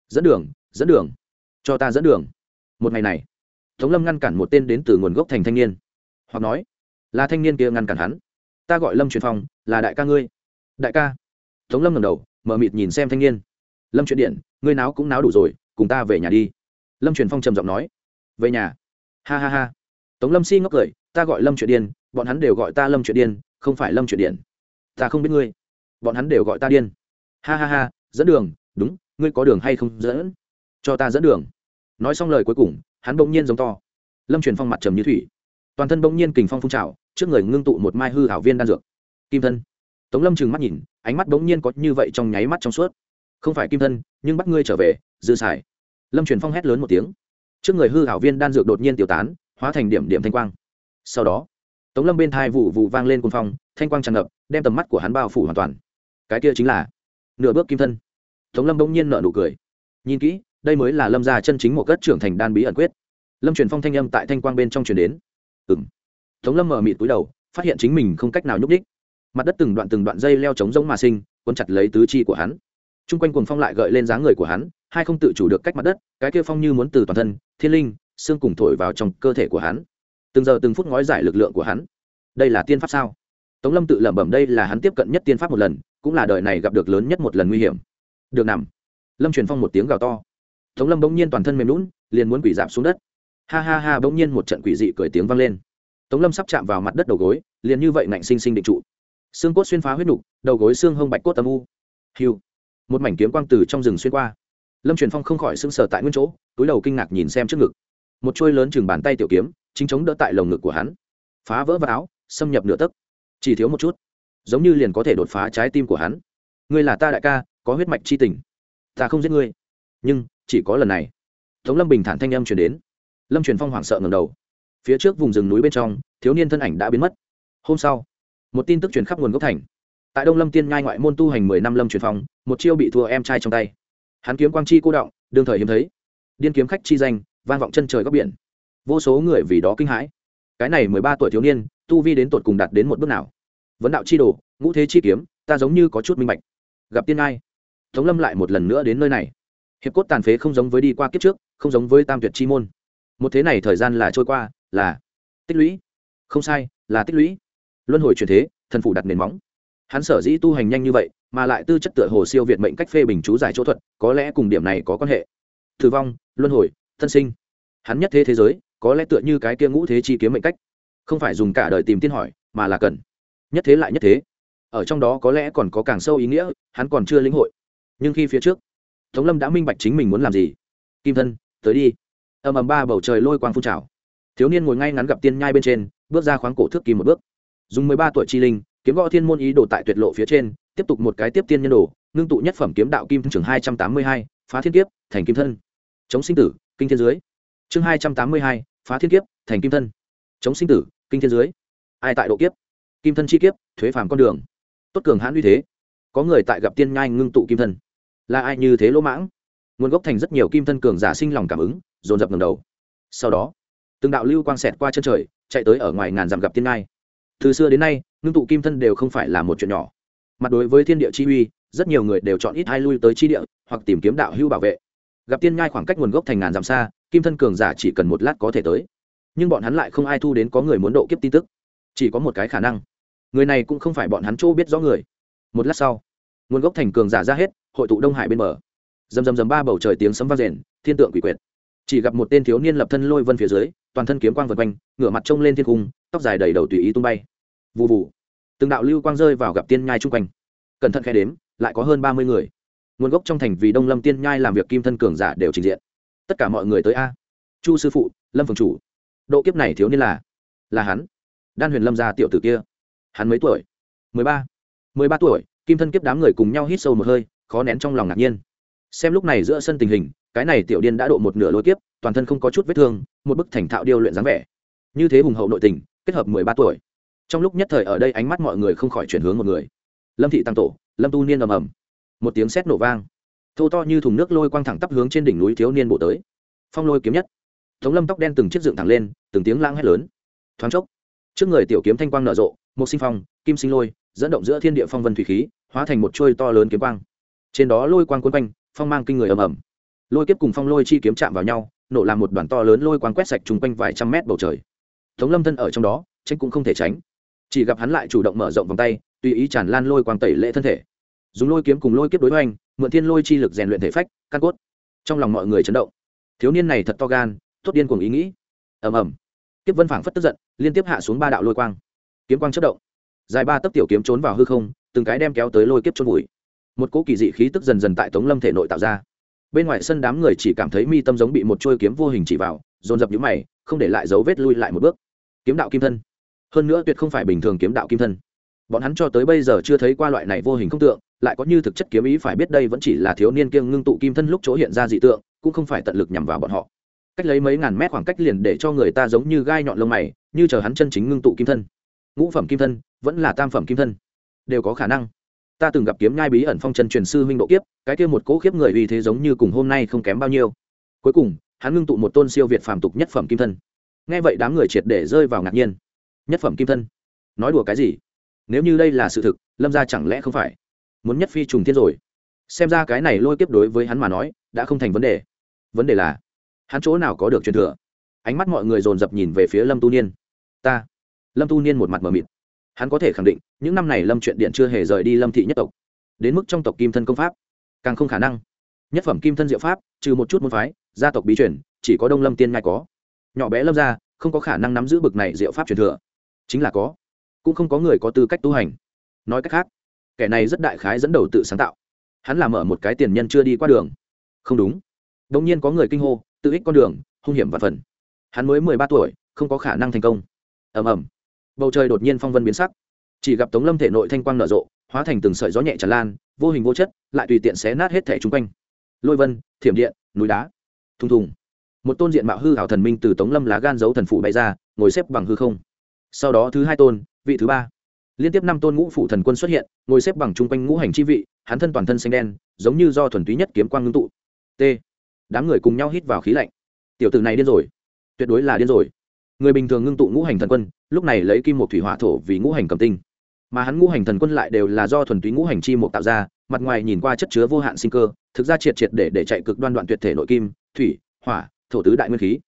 Dẫn đường dẫn đường. Cho ta dẫn đường. Một ngày này, tống lâm ngăn cản một tên đến từ nguồn gốc thành thanh niên. Hoặc nói, là thanh niên kia ngăn cản hắn. Ta gọi lâm truyền phong, là đại ca ngươi. Đại ca. Tống lâm ngầm đầu, mở mịt nhìn xem thanh niên. Lâm chuyện điện, ngươi náo cũng náo đủ rồi, cùng ta về nhà đi lâm truyền phong trầm giọng nói, về nhà. Ha ha ha. Tống lâm si ngốc cười, ta gọi lâm chuyện điên, bọn hắn đều gọi ta lâm chuyện điên, không phải lâm chuyện điện. Ta không biết ngươi, bọn hắn đều gọi ta điên. Ha ha ha, dẫn đường, đúng, ngươi có đường hay không dẫn? Cho ta dẫn đường. Nói xong lời cuối cùng, hắn bỗng nhiên giống to. Lâm truyền phong mặt trầm như thủy. Toàn thân bỗng nhiên kình phong phun trào, trước người ngưng tụ một mai hư hảo viên đan dược. Kim thân. Tống lâm trừng mắt nhìn, ánh mắt bỗng nhiên có như vậy trong nháy mắt trong suốt. Không phải kim thân, nhưng bắt ngươi trở về, dư xài lâm truyền phong hét lớn một tiếng. Trước người hư hảo viên đan dược đột nhiên tiêu tán, hóa thành điểm điểm thanh quang. Sau đó, tống lâm bên thai vụ vụ vang lên côn phong, thanh quang tràn ngập, đem tầm mắt của hắn bao phủ hoàn toàn. Cái kia chính là nửa bước kim thân. Tống lâm bỗng nhiên nợ nụ cười. Nhìn kỹ, đây mới là lâm gia chân chính một cất trưởng thành đan bí ẩn quyết. Lâm truyền phong thanh âm tại thanh quang bên trong truyền đến. Ừ m tống lâm mở mịt túi đầu, phát hiện chính mình không cách nào nhúc đích mặt đất từng đoạn từng đoạn dây leo trống giống mà sinh, cuốn chặt lấy tứ chi của hắn. T r u n g quanh cuồng phong lại gợi lên dáng người của hắn hai không tự chủ được cách mặt đất, cái kia phong như muốn từ toàn thân, thiên linh, xương cùng thổi vào trong cơ thể của hắn. Từng giờ từng phút ngói giải lực lượng của hắn. Đây là tiên pháp sao? Tống lâm tự lẩm bẩm đây là hắn tiếp cận nhất tiên pháp một lần, cũng là đời này gặp được lớn nhất một lần nguy hiểm. Được nằm. Lâm truyền phong một tiếng gào to. Tống lâm bỗng nhiên toàn thân mềm lún liền muốn quỷ giảm xuống đất. Ha ha ha, bỗng nhiên một trận quỷ dị cười tiếng vang lên. Tống lâm sắp chạm vào mặt đất đầu gối, liền như vậy nạnh sinh sinh định trụ. Xương cốt xuyên phá huyết nục, đầu gối xương hông bạch cốt âm u. Hiu. Một mảnh kiếm quang từ trong rừng xuyên qua lâm truyền phong không khỏi sưng sờ tại nguyên chỗ, túi đầu kinh ngạc nhìn xem trước ngực. Một trôi lớn chừng bàn tay tiểu kiếm, chính chống đỡ tại lồng ngực của hắn. Phá vỡ vào áo, xâm nhập nửa tấc. Chỉ thiếu một chút. Giống như liền có thể đột phá trái tim của hắn. Ngươi là ta đại ca, có huyết mạch c h i tình. Ta không giết ngươi. Nhưng, chỉ có lần này. Tống lâm bình thản thanh âm chuyển đến. Lâm truyền phong hoảng sợ ngầm đầu. Phía trước vùng rừng núi bên trong, thiếu niên thân ảnh đã biến mất. Hôm sau, một tin tức truyền khắp nguồn gốc thành. Tại đông lâm tiên nhai ngoại môn tu hành mười năm lâm truyền phong, một chiêu bị thua em trai trong tay hắn kiếm quang chi cô động, đương thời hiếm thấy. Điên kiếm khách chi danh, vang vọng chân trời góc biển. Vô số người vì đó kinh hãi. Cái này mười ba tuổi thiếu niên, tu vi đến tột cùng đạt đến một bước nào? Vấn đạo chi đồ, ngũ thế chi kiếm, ta giống như có chút minh bạch. Gặp tiên ai? tống lâm lại một lần nữa đến nơi này. Hiệp cốt tàn phế không giống với đi qua kiếp trước, không giống với tam tuyệt chi môn. Một thế này thời gian là trôi qua, là tích lũy. Không sai, là tích lũy. Luân hồi truyền thế, thần phủ đặt nền móng hắn sở dĩ tu hành nhanh như vậy, mà lại tư chất tựa hồ siêu việt mệnh cách phê bình chú giải chỗ thuật, có lẽ cùng điểm này có quan hệ. Thử vong, luân hồi thân sinh. Hắn nhất thế thế giới, có lẽ tựa như cái kia ngũ thế chi kiếm mệnh cách. Không phải dùng cả đời tìm tiên hỏi, mà là cần. Nhất thế lại nhất thế. Ở trong đó có lẽ còn có càng sâu ý nghĩa, hắn còn chưa lĩnh hội. Nhưng khi phía trước, tống lâm đã minh bạch chính mình muốn làm gì. Kim thân, tới đi. Ầm ầm ba bầu trời lôi quang phun trào. Thiếu niên ngồi ngay ngắn gặp tiên nhai bên trên, bước ra khoáng cổ thước kim một bước. Dùng mười ba tuổi chi linh kiếm gõ thiên môn ý đồ tại tuyệt lộ phía trên, tiếp tục một cái tiếp tiên nhân đồ, ngưng tụ nhất phẩm kiếm đạo kim chương hai trăm tám mươi hai, phá thiên kiếp, thành kim thân. Chống sinh tử, kinh thiên dưới. Chương hai trăm tám mươi hai, phá thiên kiếp, thành kim thân. Chống sinh tử, kinh thiên dưới. Ai tại độ kiếp? Kim thân chi kiếp, thuế phàm con đường. Tốt cường hãn uy thế. Có người tại gặp tiên nhai ngưng tụ kim thân. Là ai như thế lỗ mãng? Nguồn gốc thành rất nhiều kim thân cường giả sinh lòng cảm ứng, dồn dập ngầm đầu. Sau đó, từng đạo lưu quang xẹt qua chân trời, chạy tới ở ngoài ngàn dặm gặp tiên ngai từ xưa đến nay ngưng tụ kim thân đều không phải là một chuyện nhỏ. Mặt đối với thiên địa chi uy, rất nhiều người đều chọn ít hai lui tới chi địa, hoặc tìm kiếm đạo hưu bảo vệ. Gặp tiên nhai khoảng cách nguồn gốc thành ngàn dặm xa, kim thân cường giả chỉ cần một lát có thể tới. Nhưng bọn hắn lại không ai thu đến có người muốn độ kiếp tin tức. Chỉ có một cái khả năng. Người này cũng không phải bọn hắn chỗ biết rõ người. Một lát sau, nguồn gốc thành cường giả ra hết, hội tụ đông hải bên bờ. Dầm dầm dầm ba bầu trời tiếng sấm vang rền, thiên tượng quỷ quyệt. Chỉ gặp một tên thiếu niên lập thân lôi vân phía dưới, toàn thân kiếm quang vật quanh, ngửa mặt trông lên thiên cung, tóc dài đầy đầu tùy ý tung bay vụ vụ từng đạo lưu quang rơi vào gặp tiên nhai chung quanh. Cẩn thận khe đếm, lại có hơn ba mươi người. Nguồn gốc trong thành vì đông lâm tiên nhai làm việc kim thân cường giả đều trình diện. Tất cả mọi người tới a. Chu sư phụ, lâm phường chủ. Độ kiếp này thiếu niên là? Là hắn. Đan huyền lâm gia tiểu tử kia. Hắn mấy tuổi? Mười ba. Mười ba tuổi, kim thân kiếp đám người cùng nhau hít sâu một hơi, khó nén trong lòng ngạc nhiên. Xem lúc này giữa sân tình hình, cái này tiểu điên đã độ một nửa lôi kiếp, toàn thân không có chút vết thương, một bức thành thạo điêu luyện dáng vẻ. Như thế hùng hậu nội tình, kết hợp mười ba tuổi trong lúc nhất thời ở đây ánh mắt mọi người không khỏi chuyển hướng một người. Lâm thị tăng tổ, lâm tu niên ầm ầm. Một tiếng sét nổ vang. Thô to như thùng nước lôi quang thẳng tắp hướng trên đỉnh núi thiếu niên bộ tới. Phong lôi kiếm nhất. Tống lâm tóc đen từng chiếc dựng thẳng lên, từng tiếng lãng hét lớn. Thoáng chốc, trước người tiểu kiếm thanh quang nở rộ, một sinh phong, kim sinh lôi, dẫn động giữa thiên địa phong vân thủy khí, hóa thành một trôi to lớn kiếm quang. Trên đó lôi quang cuốn quanh, phong mang kinh người ầm ầm. Lôi kiếp cùng phong lôi chi kiếm chạm vào nhau, nổ làm một đoàn to lớn lôi quang quét sạch chung quanh vài trăm mét bầu trời. Tống lâm thân ở trong đó tranh cũng không thể tránh chỉ gặp hắn lại chủ động mở rộng vòng tay, tùy ý tràn lan lôi quang tẩy lệ thân thể. Dùng lôi kiếm cùng lôi kiếp đối hoành, mượn thiên lôi chi lực rèn luyện thể phách, căn cốt. Trong lòng mọi người chấn động. Thiếu niên này thật to gan, tốt điên cùng ý nghĩ. Ầm ầm. Kiếp vân phảng phất tức giận, liên tiếp hạ xuống ba đạo lôi quang. Kiếm quang chất động. Dài ba tấc tiểu kiếm trốn vào hư không, từng cái đem kéo tới lôi kiếp trôn vùi. Một cỗ kỳ dị khí tức dần dần tại tống lâm thể nội tạo ra. Bên ngoài sân đám người chỉ cảm thấy mi tâm giống bị một trôi kiếm vô hình chỉ vào, dồn dập nhũ mày, không để lại dấu vết lui lại một bước. Kiếm đạo kim thân hơn nữa tuyệt không phải bình thường kiếm đạo kim thân. Bọn hắn cho tới bây giờ chưa thấy qua loại này vô hình không tượng, lại có như thực chất kiếm ý phải biết đây vẫn chỉ là thiếu niên kiêng ngưng tụ kim thân lúc chỗ hiện ra dị tượng, cũng không phải tận lực nhằm vào bọn họ. Cách lấy mấy ngàn mét khoảng cách liền để cho người ta giống như gai nhọn lông mày, như chờ hắn chân chính ngưng tụ kim thân. Ngũ phẩm kim thân vẫn là tam phẩm kim thân. Đều có khả năng. Ta từng gặp kiếm nhai bí ẩn phong chân truyền sư huynh độ kiếp, cái kia một cỗ khiếp người uy thế giống như cùng hôm nay không kém bao nhiêu. Cuối cùng, hắn ngưng tụ một tôn siêu việt phàm tục nhất phẩm kim thân. Nghe vậy đám người triệt để rơi vào ngạc nhiên nhất phẩm kim thân. Nói đùa cái gì? Nếu như đây là sự thực, lâm ra chẳng lẽ không phải muốn nhất phi trùng thiên rồi? Xem ra cái này lôi kiếp đối với hắn mà nói, đã không thành vấn đề. Vấn đề là, hắn chỗ nào có được truyền thừa? Ánh mắt mọi người dồn dập nhìn về phía lâm tu niên. Ta. Lâm tu niên một mặt mờ mịt. Hắn có thể khẳng định, những năm này lâm chuyện điện chưa hề rời đi lâm thị nhất tộc. Đến mức trong tộc kim thân công pháp, càng không khả năng. Nhất phẩm kim thân diệu pháp, trừ một chút môn phái, gia tộc bí truyền, chỉ có đông lâm tiên ngai có. Nhỏ bé lâm ra không có khả năng nắm giữ bực này diệu pháp truyền thừa chính là có. Cũng không có người có tư cách tu hành. Nói cách khác, kẻ này rất đại khái dẫn đầu tự sáng tạo. Hắn làm ở một cái tiền nhân chưa đi qua đường. Không đúng. Đ ỗ n g nhiên có người kinh hô, tự ích con đường, hung hiểm và phần. Hắn mới mười ba tuổi, không có khả năng thành công. Ầm ầm. Bầu trời đột nhiên phong vân biến sắc. Chỉ gặp tống lâm thể nội thanh quang nở rộ, hóa thành từng sợi gió nhẹ tràn lan, vô hình vô chất, lại tùy tiện xé nát hết thẻ chung quanh. Lôi vân, thiểm điện, núi đá. Thùng thùng. Một tôn diện mạo hư hảo thần minh từ tống lâm lá gan giấu thần phủ bay ra, ngồi xếp bằng hư không sau đó thứ hai tôn, vị thứ ba. Liên tiếp năm tôn ngũ phủ thần quân xuất hiện, ngồi xếp bằng chung quanh ngũ hành chi vị, hắn thân toàn thân xanh đen, giống như do thuần túy nhất kiếm quang ngưng tụ. T. Đám người cùng nhau hít vào khí lạnh. Tiểu tử này điên rồi. Tuyệt đối là điên rồi. Người bình thường ngưng tụ ngũ hành thần quân, lúc này lấy kim một thủy hỏa thổ vì ngũ hành cầm tinh. Mà hắn ngũ hành thần quân lại đều là do thuần túy ngũ hành chi một tạo ra, mặt ngoài nhìn qua chất chứa vô hạn sinh cơ, thực ra triệt triệt để để chạy cực đoan đoạn tuyệt thể nội kim, thủy, hỏa, thổ tứ đại nguyên khí.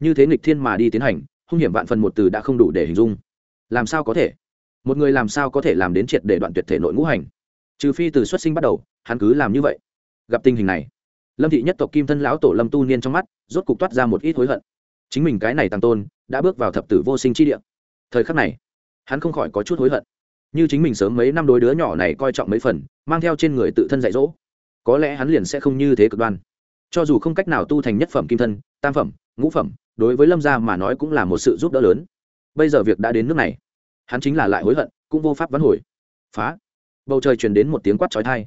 Như thế nghịch thiên mà đi tiến hành hung hiểm vạn phần một từ đã không đủ để hình dung. Làm sao có thể? Một người làm sao có thể làm đến triệt để đoạn tuyệt thể nội ngũ hành? Trừ phi từ xuất sinh bắt đầu, hắn cứ làm như vậy. Gặp tình hình này, lâm thị nhất tộc kim thân lão tổ lâm tu niên trong mắt, rốt cục toát ra một ít hối hận. Chính mình cái này tăng tôn, đã bước vào thập tử vô sinh chi địa. Thời khắc này, hắn không khỏi có chút hối hận. Như chính mình sớm mấy năm đối đứa nhỏ này coi trọng mấy phần, mang theo trên người tự thân dạy dỗ, có lẽ hắn liền sẽ không như thế cực đoan. Cho dù không cách nào tu thành nhất phẩm kim thân, tam phẩm, ngũ phẩm đối với lâm gia mà nói cũng là một sự giúp đỡ lớn. Bây giờ việc đã đến nước này, hắn chính là lại hối hận, cũng vô pháp vắn hồi. Phá. Bầu trời truyền đến một tiếng quát trói thai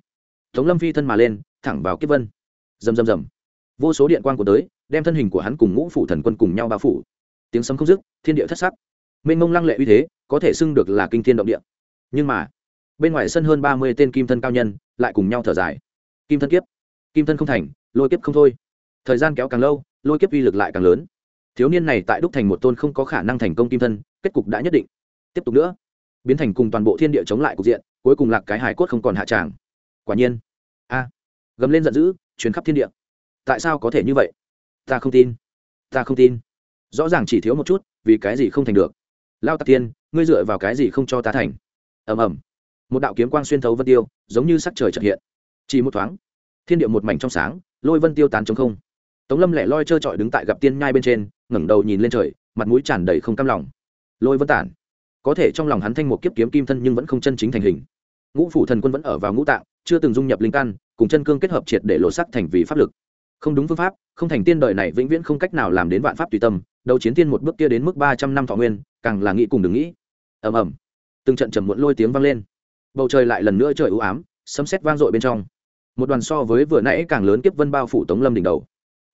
tống lâm phi thân mà lên, thẳng vào kiếp vân. Rầm rầm rầm. Vô số điện quan của tới, đem thân hình của hắn cùng ngũ phủ thần quân cùng nhau bao phủ. Tiếng sấm không dứt, thiên địa thất sắc. Mênh mông lăng lệ uy thế, có thể xưng được là kinh thiên động địa. Nhưng mà, bên ngoài sân hơn ba mươi tên kim thân cao nhân lại cùng nhau thở dài. Kim thân kiếp. Kim thân không thành, lôi kiếp không thôi. Thời gian kéo càng lâu, lôi kiếp uy lực lại càng lớn thiếu niên này tại đúc thành một tôn không có khả năng thành công kim thân, kết cục đã nhất định. Tiếp tục nữa, biến thành cùng toàn bộ thiên địa chống lại cục diện, cuối cùng lạc cái hải cốt không còn hạ tràng. Quả nhiên, a, gầm lên giận dữ chuyến khắp thiên địa. Tại sao có thể như vậy? Ta không tin, ta không tin. Rõ ràng chỉ thiếu một chút, vì cái gì không thành được. Lao tạc tiên ngươi dựa vào cái gì không cho ta thành? Ầm ầm. Một đạo kiếm quang xuyên thấu vân tiêu, giống như sắc trời trật hiện. Chỉ một thoáng, thiên địa một mảnh trong sáng, lôi vân tiêu tán trong không. Tống lâm lẻ loi trơ trọi đứng tại gặp tiên nhai bên trên ngẩng đầu nhìn lên trời, mặt mũi tràn đầy không cam lòng. Lôi vân tản, có thể trong lòng hắn thanh một kiếp kiếm kim thân nhưng vẫn không chân chính thành hình. Ngũ phủ thần quân vẫn ở vào ngũ tạng, chưa từng dung nhập linh căn, cùng chân cương kết hợp triệt để lộ sắc thành vì pháp lực. Không đúng phương pháp, không thành tiên đời này vĩnh viễn không cách nào làm đến vạn pháp tùy tâm, đầu chiến tiên một bước kia đến mức ba trăm năm thọ nguyên, càng là nghĩ cùng đừng nghĩ. Ầm ầm. Từng trận trầm muộn lôi tiếng vang lên. Bầu trời lại lần nữa trời ưu ám, sấm sét vang dội bên trong. Một đoàn so với vừa nãy càng lớn kiếp vân bao phủ tống lâm đỉnh đầu.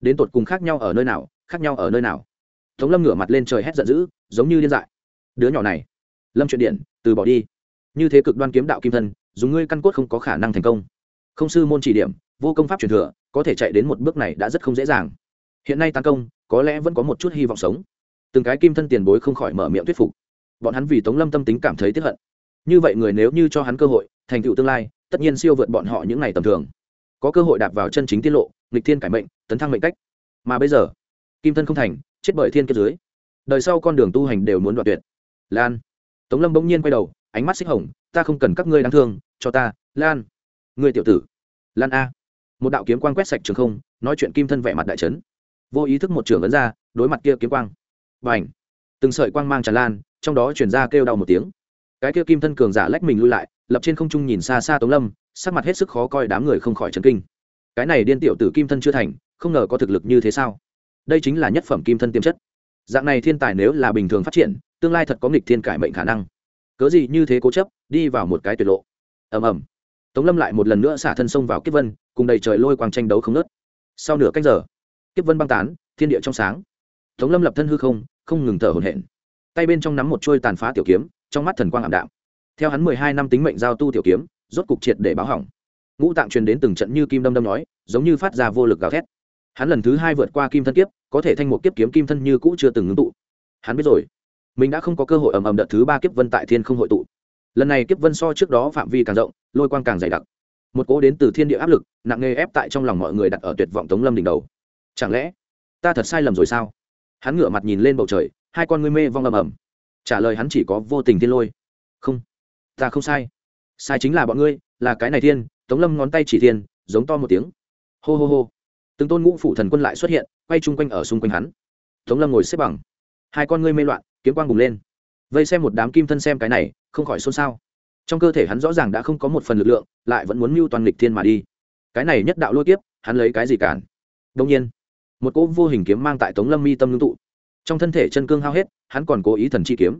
Đến tột cùng khác nhau ở nơi nào? Khác nhau ở nơi nào? Tống lâm ngửa mặt lên trời hét giận dữ, giống như điên dại. Đứa nhỏ này, lâm chuyện điện, từ bỏ đi. Như thế cực đoan kiếm đạo kim thân, dùng ngươi căn cốt không có khả năng thành công. Không sư môn chỉ điểm, vô công pháp truyền thừa, có thể chạy đến một bước này đã rất không dễ dàng. Hiện nay tấn công, có lẽ vẫn có một chút hy vọng sống. Từng cái kim thân tiền bối không khỏi mở miệng thuyết phục. Bọn hắn vì tống lâm tâm tính cảm thấy tiếp hận. Như vậy người nếu như cho hắn cơ hội, thành tựu tương lai, tất nhiên siêu vượt bọn họ những ngày tầm thường. Có cơ hội đạp vào chân chính tiết lộ, nghịch thiên cải mệnh, tấn thăng mệnh cách. Mà bây giờ kim thân không thành, chết bởi thiên kiếp dưới. Đời sau con đường tu hành đều muốn đoạn tuyệt. Lan. Tống lâm bỗng nhiên quay đầu, ánh mắt xích hồng, ta không cần các ngươi đáng thương, cho ta, lan. Người tiểu tử. Lan a. Một đạo kiếm quang quét sạch trường không, nói chuyện kim thân vẻ mặt đại trấn vô ý thức một trường ấn ra, đối mặt kia kiếm quang. Và ảnh từng sợi quang mang tràn lan, trong đó chuyển ra kêu đau một tiếng. Cái kia kim thân cường giả lách mình lui lại, lập trên không trung nhìn xa xa tống lâm, sắc mặt hết sức khó coi, đám người không khỏi trấn kinh. Cái này điên tiểu tử kim thân chưa thành, không ngờ có thực lực như thế sao? Đây chính là nhất phẩm kim thân tiềm chất. Dạng này thiên tài nếu là bình thường phát triển, tương lai thật có nghịch thiên cải mệnh khả năng. Cớ gì như thế cố chấp, đi vào một cái tuyệt lộ. Ầm ầm. Tống lâm lại một lần nữa xả thân sông vào kiếp vân, cùng đầy trời lôi quang tranh đấu không nớt sau nửa cách giờ, kiếp vân băng tán, thiên địa trong sáng. Tống lâm lập thân hư không không ngừng thở hổn hển. Tay bên trong nắm một trôi tàn phá tiểu kiếm, trong mắt thần quang ảm đạm. Theo hắn mười hai năm tính mệnh giao tu tiểu kiếm, rốt cục triệt để báo hỏng. Ngũ tạng truyền đến từng trận như kim đâm đâm nói, giống như phát ra vô lực gào thét hắn lần thứ hai vượt qua kim thân kiếp, có thể thanh một kiếp kiếm kim thân như cũ chưa từng ngưng tụ. Hắn biết rồi, mình đã không có cơ hội ầm ầm đợt thứ ba kiếp vân tại thiên không hội tụ. Lần này kiếp vân so trước đó phạm vi càng rộng, lôi quang càng dày đặc. Một cỗ đến từ thiên địa áp lực, nặng nề ép tại trong lòng mọi người đặt ở tuyệt vọng tống lâm đỉnh đầu. Chẳng lẽ, ta thật sai lầm rồi sao? Hắn ngửa mặt nhìn lên bầu trời, hai con ngươi mê vong ầm ầm. Trả lời hắn chỉ có vô tình thiên lôi. Không, ta không sai. Sai chính là bọn ngươi, là cái này thiên, tống lâm ngón tay chỉ thiên, giống to một tiếng. Hô hô hô từng tôn ngũ phủ thần quân lại xuất hiện quay chung quanh ở xung quanh hắn. Tống lâm ngồi xếp bằng. Hai con ngươi mê loạn kiếm quang bùng lên. Vây xem một đám kim thân xem cái này không khỏi xôn xao. Trong cơ thể hắn rõ ràng đã không có một phần lực lượng lại vẫn muốn mưu toàn lịch thiên mà đi. Cái này nhất đạo lôi tiếp, hắn lấy cái gì cản? Đông nhiên một cỗ vô hình kiếm mang tại tống lâm mi tâm ngưng tụ. Trong thân thể chân cương hao hết hắn còn cố ý thần chi kiếm.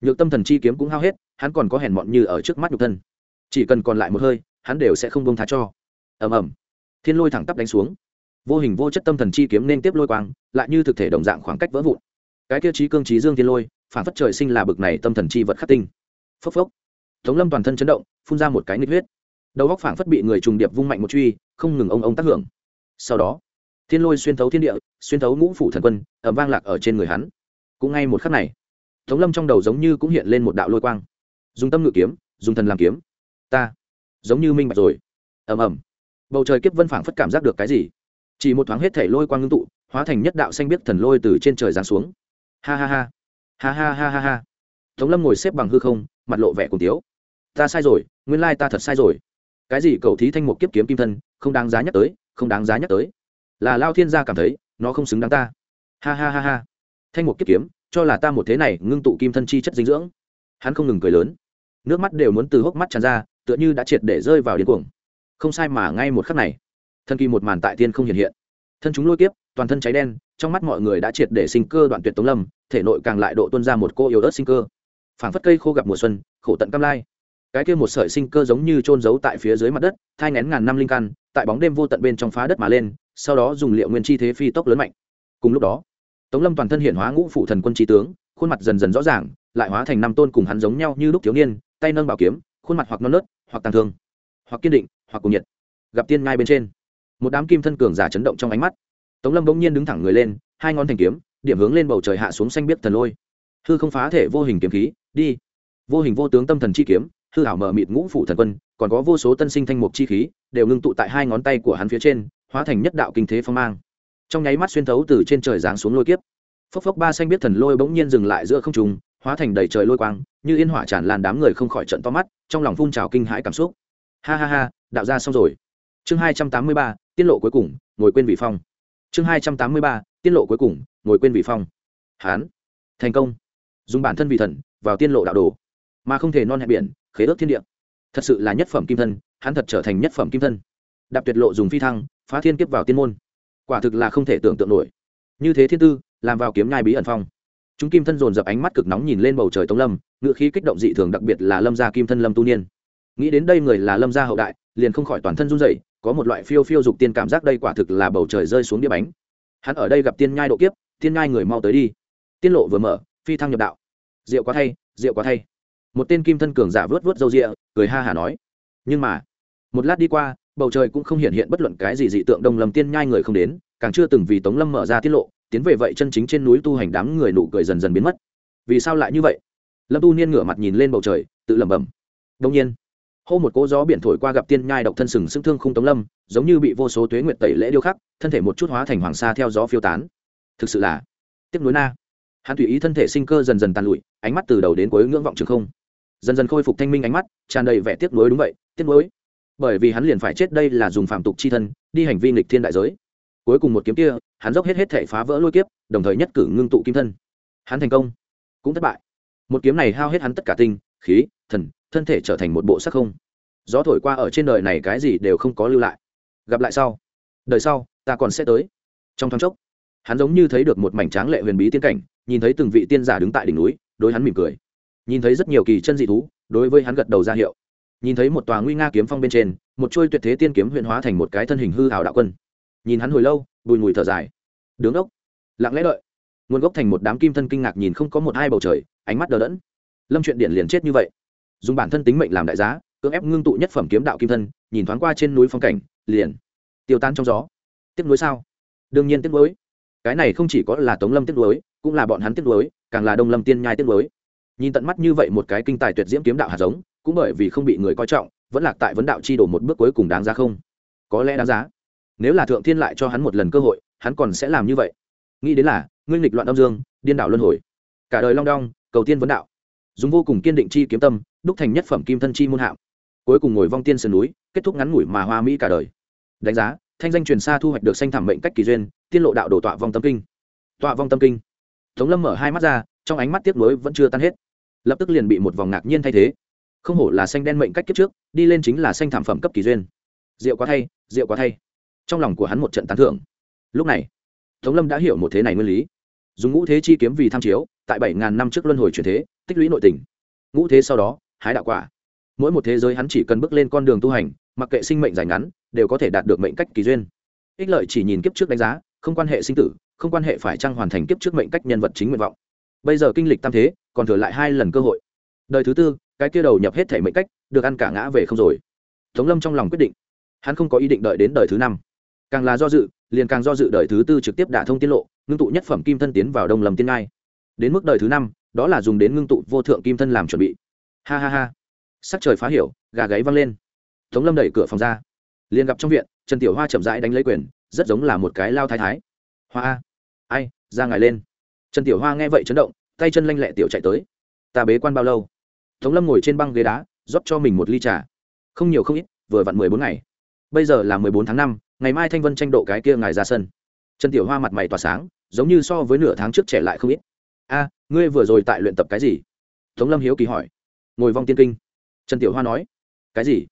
Nhược tâm thần chi kiếm cũng hao hết hắn còn có hèn mọn như ở trước mắt nhục thân. Chỉ cần còn lại một hơi hắn đều sẽ không bông thá cho. Ầm ầm. Thiên lôi thẳng tắp đánh xuống vô hình vô chất tâm thần chi kiếm nên tiếp lôi quang, lại như thực thể đồng dạng khoảng cách vỡ vụn. Cái tiêu chí cương trí dương thiên lôi, phản phất trời sinh là bực này tâm thần chi vật khắc tinh. Phốc phốc. Tống lâm toàn thân chấn động, phun ra một cái nít huyết. Đầu góc phảng phất bị người trùng điệp vung mạnh một truy, không ngừng ông ông tác hưởng. Sau đó, thiên lôi xuyên thấu thiên địa, xuyên thấu ngũ phủ thần quân ẩm vang lạc ở trên người hắn. Cũng ngay một khắc này, tống lâm trong đầu giống như cũng hiện lên một đạo lôi quang. Dùng tâm ngự kiếm, dùng thần làm kiếm. Ta, giống như minh bạch rồi. Ầm ầm. Bầu trời kiếp vân phảng phất cảm giác được cái gì? Chỉ một thoáng hết thể lôi quang ngưng tụ, hóa thành nhất đạo xanh biết thần lôi từ trên trời giáng xuống. Ha ha ha. Ha ha ha ha ha. Tống lâm ngồi xếp bằng hư không, mặt lộ vẻ cùng tiếu. Ta sai rồi, nguyên lai ta thật sai rồi. Cái gì cầu thí thanh một kiếp kiếm kim thân, không đáng giá nhắc tới, không đáng giá nhắc tới. Là lao thiên gia cảm thấy, nó không xứng đáng ta. Ha ha ha ha. Thanh một kiếp kiếm, cho là ta một thế này ngưng tụ kim thân chi chất dinh dưỡng. Hắn không ngừng cười lớn. Nước mắt đều muốn từ hốc mắt tràn ra, tựa như đã triệt để rơi vào điên cuồng. Không sai mà ngay một khắc này thân kỳ một màn tại tiên không hiện hiện. Thân chúng lôi kiếp, toàn thân cháy đen, trong mắt mọi người đã triệt để sinh cơ đoạn tuyệt tống lâm, thể nội càng lại độ tuân ra một cô yếu ớt sinh cơ. Phảng phất cây khô gặp mùa xuân, khổ tận cam lai. Cái kia một sợi sinh cơ giống như trôn giấu tại phía dưới mặt đất, thai ngén ngàn năm linh căn, tại bóng đêm vô tận bên trong phá đất mà lên, sau đó dùng liệu nguyên chi thế phi tốc lớn mạnh. Cùng lúc đó, tống lâm toàn thân hiện hóa ngũ phụ thần quân trí tướng, khuôn mặt dần dần rõ ràng, lại hóa thành năm tôn cùng hắn giống nhau như lúc thiếu niên, tay nâng bảo kiếm, khuôn mặt hoặc non nớt, hoặc tàn thương, hoặc kiên định, hoặc cùng nhiệt. Gặp tiên ngai bên trên một đám kim thân cường giả chấn động trong ánh mắt. Tống lâm bỗng nhiên đứng thẳng người lên, hai ngón thành kiếm, điểm hướng lên bầu trời hạ xuống xanh biết thần lôi. Hư không phá thể vô hình kiếm khí, đi. Vô hình vô tướng tâm thần chi kiếm, hư hảo mở mịt ngũ phủ thần quân, còn có vô số tân sinh thanh mục chi khí, đều ngưng tụ tại hai ngón tay của hắn phía trên, hóa thành nhất đạo kinh thế phong mang. Trong nháy mắt xuyên thấu từ trên trời giáng xuống lôi kiếp. Phốc phốc ba xanh biết thần lôi bỗng nhiên dừng lại giữa không trùng hóa thành đầy trời lôi quang, như yên hỏa tràn lan đám người không khỏi trận to mắt, trong lòng phun trào kinh hãi cảm xúc. Ha ha ha, đạo ra xong rồi. Chương hai trăm tám mươi ba tiết lộ cuối cùng, ngồi quên vị phong. Chương hai trăm tám mươi ba, tiết lộ cuối cùng, ngồi quên vị phong. Hán. Thành công. Dùng bản thân vị thần, vào tiên lộ đạo đồ. Mà không thể non hẹp biển, khế ước thiên địa. Thật sự là nhất phẩm kim thân, hắn thật trở thành nhất phẩm kim thân. Đạp tuyệt lộ dùng phi thăng, phá thiên kiếp vào tiên môn. Quả thực là không thể tưởng tượng nổi. Như thế thiên tư, làm vào kiếm nhai bí ẩn phong. Chúng kim thân dồn dập ánh mắt cực nóng nhìn lên bầu trời tống lâm ngự khí kích động dị thường đặc biệt là lâm gia kim thân lâm tu niên. Nghĩ đến đây người là lâm gia hậu đại, liền không khỏi toàn thân run rẩy có một loại phiêu phiêu dục tiên cảm giác đây quả thực là bầu trời rơi xuống đĩa bánh. Hắn ở đây gặp tiên nhai độ kiếp, tiên nhai người mau tới đi. Tiên lộ vừa mở, phi thăng nhập đạo. Rượu quá thay, rượu quá thay. Một tên kim thân cường giả vớt vớt râu rịa, cười ha hả nói. Nhưng mà, một lát đi qua, bầu trời cũng không hiện hiện bất luận cái gì dị tượng đông lâm tiên nhai người không đến, càng chưa từng vì tống lâm mở ra tiết lộ, tiến về vậy chân chính trên núi tu hành đám người nụ cười dần dần biến mất. Vì sao lại như vậy? Lâm tu niên ngửa mặt nhìn lên bầu trời, tự lẩm bẩm. Đông nhiên hô một cỗ gió biển thổi qua gặp tiên nhai độc thân sừng sững thương khung tống lâm, giống như bị vô số tuế nguyệt tẩy lễ điêu khắc, thân thể một chút hóa thành hoàng sa theo gió phiêu tán. Thực sự là tiếc nuối na. Hắn tùy ý thân thể sinh cơ dần dần tàn lụi, ánh mắt từ đầu đến cuối ngưỡng vọng trường không. Dần dần khôi phục thanh minh ánh mắt, tràn đầy vẻ tiếc nuối đúng vậy, tiếc nuối. Bởi vì hắn liền phải chết đây là dùng phạm tục chi thân, đi hành vi nghịch thiên đại giới. Cuối cùng một kiếm kia, hắn dốc hết hết thể phá vỡ lôi kiếp, đồng thời nhất cử ngưng tụ kim thân. Hắn thành công, cũng thất bại. Một kiếm này hao hết hắn tất cả tinh khí, thần, thân thể trở thành một bộ sắc không. Gió thổi qua ở trên đời này cái gì đều không có lưu lại. Gặp lại sau. Đời sau, ta còn sẽ tới. Trong thoáng chốc, hắn giống như thấy được một mảnh tráng lệ huyền bí tiên cảnh, nhìn thấy từng vị tiên giả đứng tại đỉnh núi, đối hắn mỉm cười. Nhìn thấy rất nhiều kỳ chân dị thú, đối với hắn gật đầu ra hiệu. Nhìn thấy một tòa nguy nga kiếm phong bên trên, một chuôi tuyệt thế tiên kiếm huyện hóa thành một cái thân hình hư hào đạo quân. Nhìn hắn hồi lâu, bùi mùi thở dài. Đứng ốc lặng lẽ đợi. Nguồn gốc thành một đám kim thân kinh ngạc nhìn không có một hai bầu trời, ánh mắt đờ đẫn lâm chuyện điện liền chết như vậy. Dùng bản thân tính mệnh làm đại giá, cưỡng ép ngưng tụ nhất phẩm kiếm đạo kim thân, nhìn thoáng qua trên núi phong cảnh, liền tiêu tan trong gió. Tiếc nuối sao? Đương nhiên tiếc nuối. Cái này không chỉ có là tống lâm tiếc nuối, cũng là bọn hắn tiếc nuối, càng là đông lâm tiên nhai tiếc nuối. Nhìn tận mắt như vậy một cái kinh tài tuyệt diễm kiếm đạo hạt giống, cũng bởi vì không bị người coi trọng, vẫn lạc tại vấn đạo chi đổ một bước cuối cùng đáng giá không? Có lẽ đáng giá. Nếu là thượng thiên lại cho hắn một lần cơ hội, hắn còn sẽ làm như vậy. Nghĩ đến là nguyên lịch loạn âm dương, điên đảo luân hồi. Cả đời long đong, cầu tiên vấn đạo dùng vô cùng kiên định chi kiếm tâm, đúc thành nhất phẩm kim thân chi môn hạm. Cuối cùng ngồi vong tiên sườn núi, kết thúc ngắn ngủi mà hoa mỹ cả đời. Đánh giá, thanh danh truyền xa thu hoạch được sanh thảm mệnh cách kỳ duyên, tiên lộ đạo đổ tọa vong tâm kinh. Tọa vong tâm kinh. Tống lâm mở hai mắt ra, trong ánh mắt tiếp nối vẫn chưa tan hết. Lập tức liền bị một vòng ngạc nhiên thay thế. Không hổ là xanh đen mệnh cách kiếp trước, đi lên chính là xanh thảm phẩm cấp kỳ duyên. Rượu quá thay rượu quá thay. Trong lòng của hắn một trận tán thưởng. Lúc này, tống lâm đã hiểu một thế này nguyên lý. Dùng ngũ thế chi kiếm vì tham chiếu tại bảy ngàn năm trước luân hồi chuyển thế, tích lũy nội tình. Ngũ thế sau đó, hái đạo quả. Mỗi một thế giới hắn chỉ cần bước lên con đường tu hành, mặc kệ sinh mệnh dài ngắn, đều có thể đạt được mệnh cách kỳ duyên. Ích lợi chỉ nhìn kiếp trước đánh giá, không quan hệ sinh tử, không quan hệ phải chăng hoàn thành kiếp trước mệnh cách nhân vật chính nguyện vọng. Bây giờ kinh lịch tam thế, còn thừa lại hai lần cơ hội. Đời thứ tư, cái kia đầu nhập hết thể mệnh cách, được ăn cả ngã về không rồi. Tống lâm trong lòng quyết định. Hắn không có ý định đợi đến đời thứ năm. Càng là do dự, liền càng do dự đời thứ tư trực tiếp đả thông tiết lộ, ngưng tụ nhất phẩm kim thân tiến vào đông lầm tiên ngai đến mức đời thứ năm, đó là dùng đến ngưng tụ vô thượng kim thân làm chuẩn bị. Ha ha ha. Sắc trời phá hiểu, gà gáy văng lên. Tống lâm đẩy cửa phòng ra. Liền gặp trong viện, trần tiểu hoa chậm rãi đánh lấy quyền, rất giống là một cái lao thái thái. Hoa ai, ra ngài lên. Trần tiểu hoa nghe vậy chấn động, tay chân lanh lẹ tiểu chạy tới. Ta bế quan bao lâu? Tống lâm ngồi trên băng ghế đá, rót cho mình một ly trà. Không nhiều không ít, vừa vặn mười bốn ngày. Bây giờ là mười bốn tháng năm, ngày mai thanh vân tranh độ cái kia ngài ra sân. Trần tiểu hoa mặt mày tỏa sáng, giống như so với nửa tháng trước trẻ lại không ít a, ngươi vừa rồi tại luyện tập cái gì? Tống lâm hiếu kỳ hỏi. Ngồi vong tiên kinh. Trần tiểu hoa nói. Cái gì?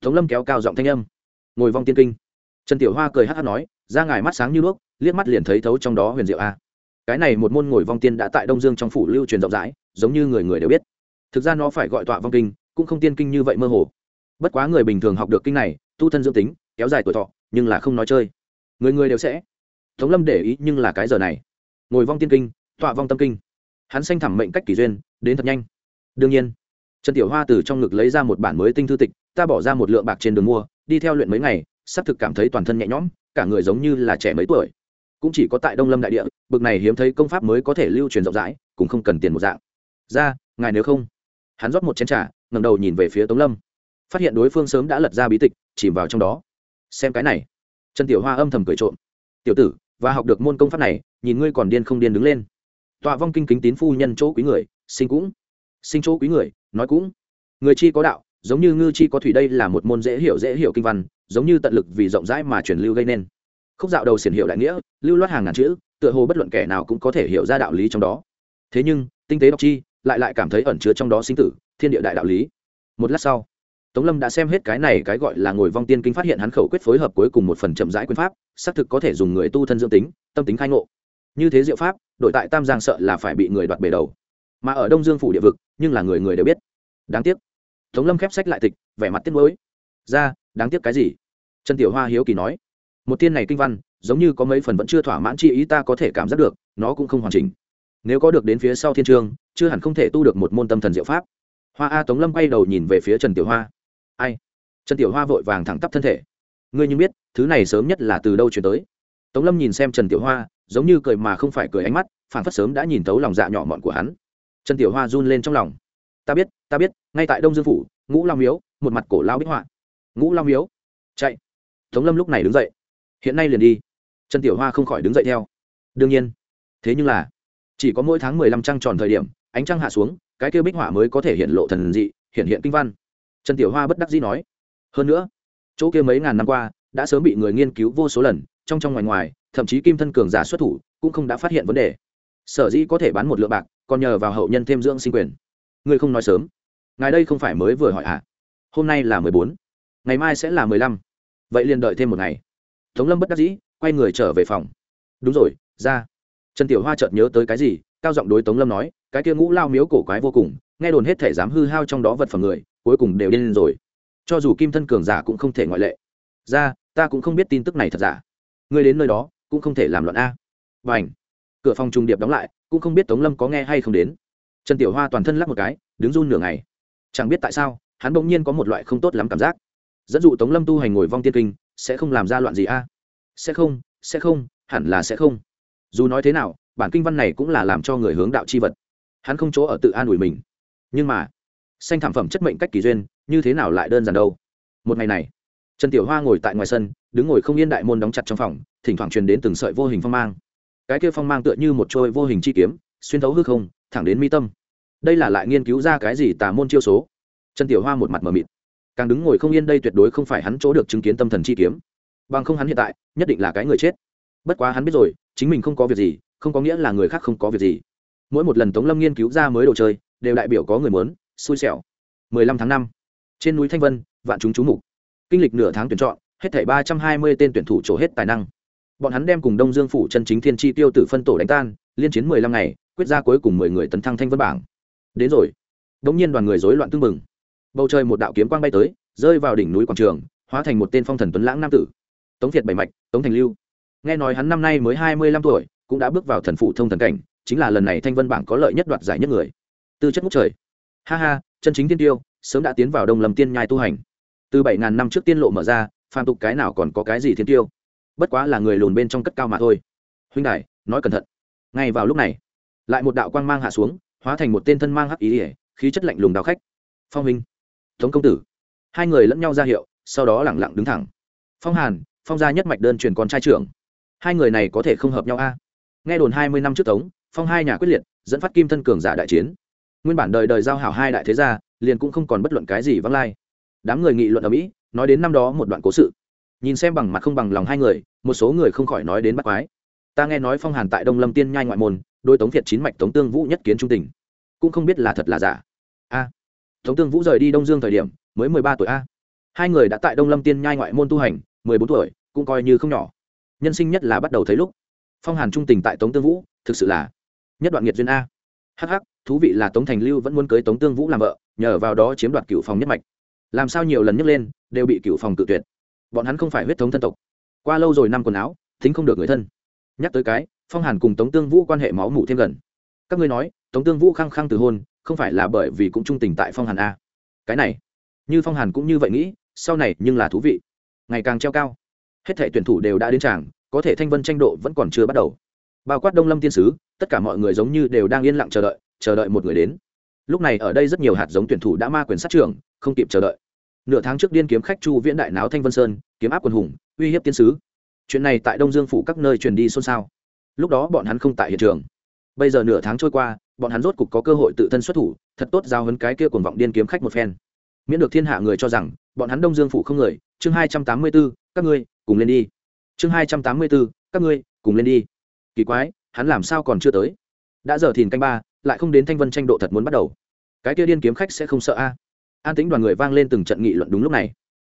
Tống lâm kéo cao giọng thanh âm. Ngồi vong tiên kinh. Trần tiểu hoa cười hát hát nói ra ngài mắt sáng như đuốc, liếc mắt liền thấy thấu trong đó huyền diệu a. Cái này một môn ngồi vong tiên đã tại đông dương trong phủ lưu truyền rộng rãi, giống như người người đều biết. Thực ra nó phải gọi tọa vong kinh, cũng không tiên kinh như vậy mơ hồ. Bất quá người bình thường học được kinh này, tu thân dưỡng tính, kéo dài tuổi thọ, nhưng là không nói chơi. Người người đều sẽ. Tống lâm để ý nhưng là cái giờ này. Ngồi vong tiên kinh tọa vong tâm kinh. Hắn sanh thẳm mệnh cách kỷ duyên, đến thật nhanh. Đương nhiên, trần tiểu hoa từ trong ngực lấy ra một bản mới tinh thư tịch, ta bỏ ra một lượng bạc trên đường mua, đi theo luyện mấy ngày, sắp thực cảm thấy toàn thân nhẹ nhõm, cả người giống như là trẻ mấy tuổi. Cũng chỉ có tại đông lâm đại địa, bực này hiếm thấy công pháp mới có thể lưu truyền rộng rãi, cũng không cần tiền một dạng. Ra, ngài nếu không. Hắn rót một chén trà, ngẩng đầu nhìn về phía tống lâm. Phát hiện đối phương sớm đã lật ra bí tịch, chìm vào trong đó. Xem cái này. Trần tiểu hoa âm thầm cười trộm. Tiểu tử, và học được môn công pháp này, nhìn ngươi còn điên không điên đứng lên tọa vong kinh kính tín phu nhân chỗ quý người, sinh cũng. Sinh chỗ quý người, nói cũng. Người chi có đạo, giống như ngư chi có thủy đây là một môn dễ hiểu dễ hiểu kinh văn, giống như tận lực vì rộng rãi mà truyền lưu gây nên. Khúc dạo đầu xiển hiệu đại nghĩa, lưu loát hàng ngàn chữ, tựa hồ bất luận kẻ nào cũng có thể hiểu ra đạo lý trong đó. Thế nhưng, tinh tế đọc chi, lại lại cảm thấy ẩn chứa trong đó sinh tử, thiên địa đại đạo lý. Một lát sau, tống lâm đã xem hết cái này cái gọi là ngồi vong tiên kinh phát hiện hắn khẩu quyết phối hợp cuối cùng một phần chậm rãi quyền pháp, xác thực có thể dùng người tu thân dưỡng tính, tâm tính khai ngộ như thế diệu pháp đội tại tam giang sợ là phải bị người đoạt bể đầu. Mà ở đông dương phủ địa vực, nhưng là người người đều biết. Đáng tiếc. Tống lâm khép sách lại tịch, vẻ mặt tiếc nuối. Ra, đáng tiếc cái gì? Trần tiểu hoa hiếu kỳ nói. Một tiên này kinh văn, giống như có mấy phần vẫn chưa thỏa mãn chi ý ta có thể cảm giác được, nó cũng không hoàn chỉnh. Nếu có được đến phía sau thiên trường, chưa hẳn không thể tu được một môn tâm thần diệu pháp. Hoa a tống lâm quay đầu nhìn về phía trần tiểu hoa. Ai? Trần tiểu hoa vội vàng thẳng tắp thân thể. Ngươi nhưng biết, thứ này sớm nhất là từ đâu chuyển tới? Tống lâm nhìn xem trần tiểu hoa giống như cười mà không phải cười ánh mắt phản phất sớm đã nhìn thấu lòng dạ nhỏ mọn của hắn. Trần tiểu hoa run lên trong lòng. Ta biết ta biết, ngay tại đông dương phủ, ngũ Long miếu, một mặt cổ lao bích họa. Ngũ Long miếu? Chạy. Tống lâm lúc này đứng dậy. Hiện nay liền đi. Trần tiểu hoa không khỏi đứng dậy theo. Đương nhiên. Thế nhưng là, chỉ có mỗi tháng mười lăm trăng tròn thời điểm, ánh trăng hạ xuống, cái kêu bích họa mới có thể hiện lộ thần dị, hiện hiện kinh văn. Trần tiểu hoa bất đắc dĩ nói. Hơn nữa, chỗ kia mấy ngàn năm qua, đã sớm bị người nghiên cứu vô số lần, trong trong ngoài ngoài thậm chí kim thân cường giả xuất thủ cũng không đã phát hiện vấn đề. Sở dĩ có thể bán một lượng bạc, còn nhờ vào hậu nhân thêm dưỡng sinh quyền. Ngươi không nói sớm. Ngài đây không phải mới vừa hỏi ạ à? hôm nay là mười bốn. Ngày mai sẽ là mười lăm. Vậy liền đợi thêm một ngày. Tống lâm bất đắc dĩ, quay người trở về phòng. Đúng rồi, ra. Trần tiểu hoa chợt nhớ tới cái gì, cao giọng đối tống lâm nói, cái kia ngũ lao miếu cổ quái vô cùng, nghe đồn hết thể dám hư hao trong đó vật phẩm người, cuối cùng đều điên rồi. Cho dù kim thân cường giả cũng không thể ngoại lệ. Ra, ta cũng không biết tin tức này thật giả. Ngươi đến nơi đó cũng không thể làm loạn a. Và ảnh cửa phòng trùng điệp đóng lại, cũng không biết tống lâm có nghe hay không đến. Trần tiểu hoa toàn thân lắc một cái, đứng run nửa ngày. Chẳng biết tại sao, hắn bỗng nhiên có một loại không tốt lắm cảm giác. Dẫn dụ tống lâm tu hành ngồi vong tiên kinh, sẽ không làm ra loạn gì a? Sẽ không sẽ không, hẳn là sẽ không. Dù nói thế nào, bản kinh văn này cũng là làm cho người hướng đạo chi vật. Hắn không chỗ ở tự an ủi mình. Nhưng mà, sanh thảm phẩm chất mệnh cách kỳ duyên, như thế nào lại đơn giản đâu? Một ngày này, trần tiểu hoa ngồi tại ngoài sân, đứng ngồi không yên đại môn đóng chặt trong phòng thỉnh thoảng truyền đến từng sợi vô hình phong mang. Cái kia phong mang tựa như một trôi vô hình chi kiếm, xuyên thấu hư không, thẳng đến mi tâm. Đây là lại nghiên cứu ra cái gì tà môn chiêu số? Trần tiểu hoa một mặt mờ mịt. Càng đứng ngồi không yên đây tuyệt đối không phải hắn chỗ được chứng kiến tâm thần chi kiếm. Bằng không hắn hiện tại, nhất định là cái người chết. Bất quá hắn biết rồi, chính mình không có việc gì, không có nghĩa là người khác không có việc gì. Mỗi một lần tống lâm nghiên cứu ra mới đồ chơi, đều đại biểu có người muốn, xui xẻo. 15 tháng 5. trên núi thanh vân, vạn chúng chú mục. Kinh lịch nửa tháng tuyển chọn, hết thảy 320 tên tuyển thủ trổ hết tài năng bọn hắn đem cùng đông dương phủ chân chính thiên chi tiêu tử phân tổ đánh tan, liên chiến 15 ngày, quyết ra cuối cùng 10 người tấn thăng thanh vân bảng. Đến rồi. Đống nhiên đoàn người rối loạn tưng mừng bầu trời một đạo kiếm quang bay tới, rơi vào đỉnh núi quảng trường, hóa thành một tên phong thần tuấn lãng nam tử. Tống việt bảy mạch, tống thành lưu. Nghe nói hắn năm nay mới hai mươi lăm tuổi, cũng đã bước vào thần phụ thông thần cảnh, chính là lần này thanh vân bảng có lợi nhất đoạt giải nhất người. Tư chất ngút trời. Ha ha, chân chính tiên tiêu, sớm đã tiến vào đông lâm tiên nhai tu hành. Từ bảy ngàn năm trước tiên lộ mở ra, phàm tục cái nào còn có cái gì thiên tiêu? Bất quá là người lùn bên trong cất cao mà thôi. Huynh đại nói cẩn thận. Ngay vào lúc này, lại một đạo quang mang hạ xuống, hóa thành một tên thân mang hắc ý ỉa khí chất lạnh lùng đào khách. Phong minh tống công tử. Hai người lẫn nhau ra hiệu, sau đó lẳng lặng đứng thẳng. Phong hàn, phong gia nhất mạch đơn truyền con trai trưởng. Hai người này có thể không hợp nhau a? Nghe đồn hai mươi năm trước tống, phong hai nhà quyết liệt, dẫn phát kim thân cường giả đại chiến. Nguyên bản đời đời giao hảo hai đại thế gia, liền cũng không còn bất luận cái gì vắng lai. Đám người nghị luận ở mỹ, nói đến năm đó một đoạn cố sự nhìn xem bằng mặt không bằng lòng hai người, một số người không khỏi nói đến bắt quái. Ta nghe nói phong hàn tại đông lâm tiên nhai ngoại môn đôi tống việt chín mạch tống tương vũ nhất kiến trung tình. Cũng không biết là thật là giả. A. Tống tương vũ rời đi đông dương thời điểm, mới mười ba tuổi a. Hai người đã tại đông lâm tiên nhai ngoại môn tu hành, mười bốn tuổi, cũng coi như không nhỏ. Nhân sinh nhất là bắt đầu thấy lúc. Phong hàn trung tình tại tống tương vũ, thực sự là nhất đoạn nghiệt duyên a. Hh thú vị là tống thành lưu vẫn muốn cưới tống tương vũ làm vợ, nhờ vào đó chiếm đoạt cựu phòng nhất mạch. Làm sao nhiều lần nhấc lên, đều bị cựu phòng tự tuyệt bọn hắn không phải huyết thống thân tộc. Qua lâu rồi năm quần áo, thính không được người thân. Nhắc tới cái, phong hàn cùng tống tương vũ quan hệ máu mủ thêm gần. Các ngươi nói, tống tương vũ khăng khăng từ hôn, không phải là bởi vì cũng trung tình tại phong hàn a. Cái này, như phong hàn cũng như vậy nghĩ, sau này nhưng là thú vị. Ngày càng treo cao. Hết thể tuyển thủ đều đã đến tràng, có thể thanh vân tranh độ vẫn còn chưa bắt đầu. Bao quát đông lâm tiên sứ, tất cả mọi người giống như đều đang yên lặng chờ đợi chờ đợi một người đến. Lúc này ở đây rất nhiều hạt giống tuyển thủ đã ma quyền sát trường không kịp chờ đợi nửa tháng trước điên kiếm khách chu viễn đại náo thanh vân sơn, kiếm áp quần hùng, uy hiếp tiên sứ. Chuyện này tại đông dương phủ các nơi truyền đi xôn xao. Lúc đó bọn hắn không tại hiện trường. Bây giờ nửa tháng trôi qua, bọn hắn rốt cục có cơ hội tự thân xuất thủ, thật tốt giao hấn cái kia cuồng vọng điên kiếm khách một phen. Miễn được thiên hạ người cho rằng, bọn hắn đông dương phủ không người. Chương hai trăm tám mươi b ố các ngươi, cùng lên đi. Chương hai trăm tám mươi b ố các ngươi, cùng lên đi. Kỳ quái, hắn làm sao còn chưa tới? Đã giờ thìn canh ba, lại không đến thanh vân tranh độ thật muốn bắt đầu. Cái kia điên kiếm khách sẽ không sợ a? An tính đoàn người vang lên từng trận nghị luận đúng lúc này.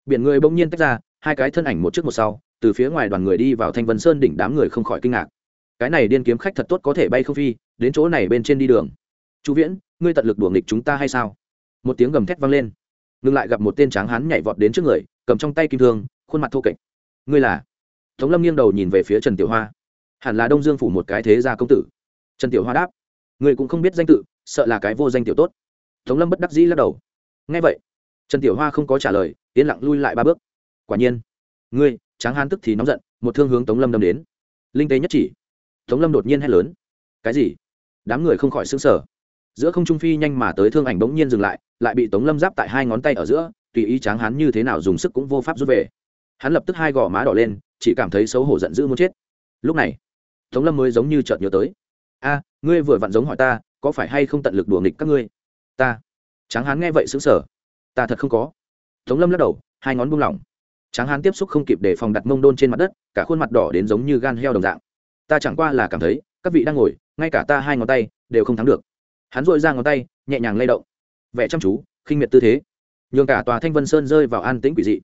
Biển người bỗng nhiên tách ra, hai cái thân ảnh một trước một sau, từ phía ngoài đoàn người đi vào thanh vân sơn đỉnh đám người không khỏi kinh ngạc. Cái này điên kiếm khách thật tốt có thể bay không phi, đến chỗ này bên trên đi đường. Chú viễn, ngươi tận lực đuổi nghịch chúng ta hay sao? Một tiếng gầm thét vang lên. Ngừng lại gặp một tên tráng hán nhảy vọt đến trước người, cầm trong tay kim thương, khuôn mặt thô kệch. Ngươi là? Tống lâm nghiêng đầu nhìn về phía trần tiểu hoa. Hẳn là đông dương phủ một cái thế gia công tử. Trần tiểu hoa đáp. Ngươi cũng không biết danh tự, sợ là cái vô danh tiểu tốt. Tống lâm bất đắc dĩ lắc đầu ngay vậy, trần tiểu hoa không có trả lời, yên lặng lui lại ba bước. Quả nhiên, ngươi, tráng hán tức thì nóng giận, một thương hướng tống lâm đâm đến. Linh tế nhất chỉ. Tống lâm đột nhiên hét lớn. Cái gì? Đám người không khỏi xứng sở giữa không trung phi nhanh mà tới thương ảnh bỗng nhiên dừng lại lại bị tống lâm giáp tại hai ngón tay ở giữa, tùy ý tráng hán như thế nào dùng sức cũng vô pháp rút về. Hắn lập tức hai gò má đỏ lên, chỉ cảm thấy xấu hổ giận dữ muốn chết. Lúc này, tống lâm mới giống như chợt nhớ tới. A, ngươi vừa vặn giống hỏi ta, có phải hay không tận lực đùa nghịch các ngươi? Ta tráng hán nghe vậy xứng sở ta thật không có. Tống lâm lắc đầu, hai ngón buông lỏng. Tráng hán tiếp xúc không kịp để phòng đặt mông đôn trên mặt đất, cả khuôn mặt đỏ đến giống như gan heo đồng dạng. Ta chẳng qua là cảm thấy, các vị đang ngồi, ngay cả ta hai ngón tay đều không thắng được. Hắn dội ra ngón tay, nhẹ nhàng lay động. Vẻ chăm chú, khinh miệt tư thế. Nhường cả tòa thanh vân sơn rơi vào an tĩnh quỷ dị.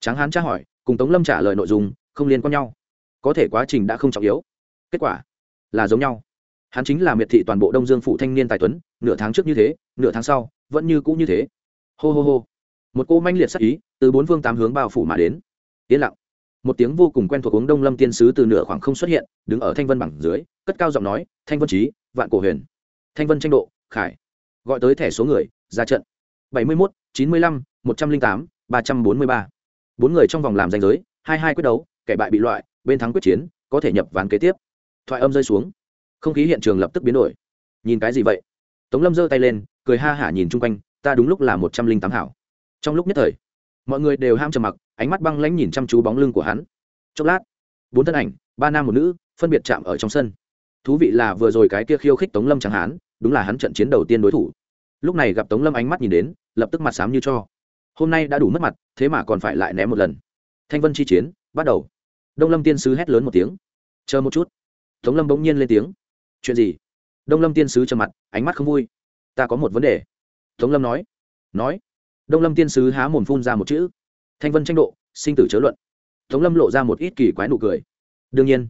Tráng hán tra hỏi, cùng tống lâm trả lời nội dung, không liên quan nhau. Có thể quá trình đã không trọng yếu. Kết quả là giống nhau. Hắn chính là miệt thị toàn bộ đông dương phụ thanh niên tài tuấn, nửa tháng trước như thế, nửa tháng sau vẫn như cũ như thế. Hô hô hô. Một cô manh liệt sắc ý từ bốn phương tám hướng bao phủ mà đến. Yên lặng. Một tiếng vô cùng quen thuộc uống đông lâm tiên sứ từ nửa khoảng không xuất hiện, đứng ở thanh vân bằng dưới, cất cao giọng nói, thanh vân trí vạn cổ huyền. Thanh vân tranh độ, khải. Gọi tới thẻ số người, ra trận. Bảy mươi mốt, chín mươi lăm, một trăm linh tám, ba trăm bốn mươi ba. Bốn người trong vòng làm danh giới, hai hai quyết đấu, kẻ bại bị loại, bên thắng quyết chiến, có thể nhập ván kế tiếp. Thoại âm rơi xuống. Không khí hiện trường lập tức biến đổi. Nhìn cái gì vậy? Tống lâm giơ tay lên cười ha hả nhìn chung quanh, ta đúng lúc là một trăm linh tám hảo. Trong lúc nhất thời, mọi người đều ham trầm mặc, ánh mắt băng lãnh nhìn chăm chú bóng lưng của hắn. Chốc lát, bốn thân ảnh, ba nam một nữ, phân biệt chạm ở trong sân. Thú vị là vừa rồi cái kia khiêu khích tống lâm chẳng hán đúng là hắn trận chiến đầu tiên đối thủ. Lúc này gặp tống lâm ánh mắt nhìn đến, lập tức mặt sám như cho. Hôm nay đã đủ mất mặt, thế mà còn phải lại ném một lần. Thanh vân chi chiến, bắt đầu. Đông lâm tiên sứ hét lớn một tiếng. Chờ một chút. Tống lâm bỗng nhiên lên tiếng. Chuyện gì? Đông lâm tiên sứ trầm mặt, ánh mắt không vui ta có một vấn đề. Tống lâm nói. Nói. Đông lâm tiên sứ há mồm phun ra một chữ. Thanh vân tranh độ, sinh tử chớ luận. Tống lâm lộ ra một ít kỳ quái nụ cười. Đương nhiên,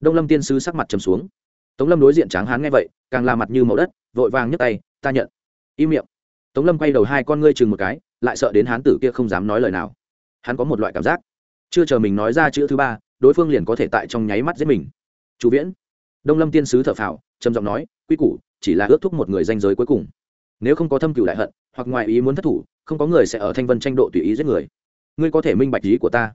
đông lâm tiên sứ sắc mặt trầm xuống. Tống lâm đối diện tráng hán nghe vậy, càng là mặt như màu đất, vội vàng nhấc tay, ta nhận. Im miệng. Tống lâm quay đầu hai con ngươi chừng một cái, lại sợ đến hán tử kia không dám nói lời nào. Hắn có một loại cảm giác. Chưa chờ mình nói ra chữ thứ ba, đối phương liền có thể tại trong nháy mắt giết mình. Chủ viễn. Đông lâm tiên sứ thở phào, trầm giọng nói, quy củ chỉ là ước thúc một người danh giới cuối cùng. Nếu không có thâm cựu đại hận, hoặc ngoài ý muốn thất thủ, không có người sẽ ở thanh vân tranh độ tùy ý giết người. Ngươi có thể minh bạch ý của ta.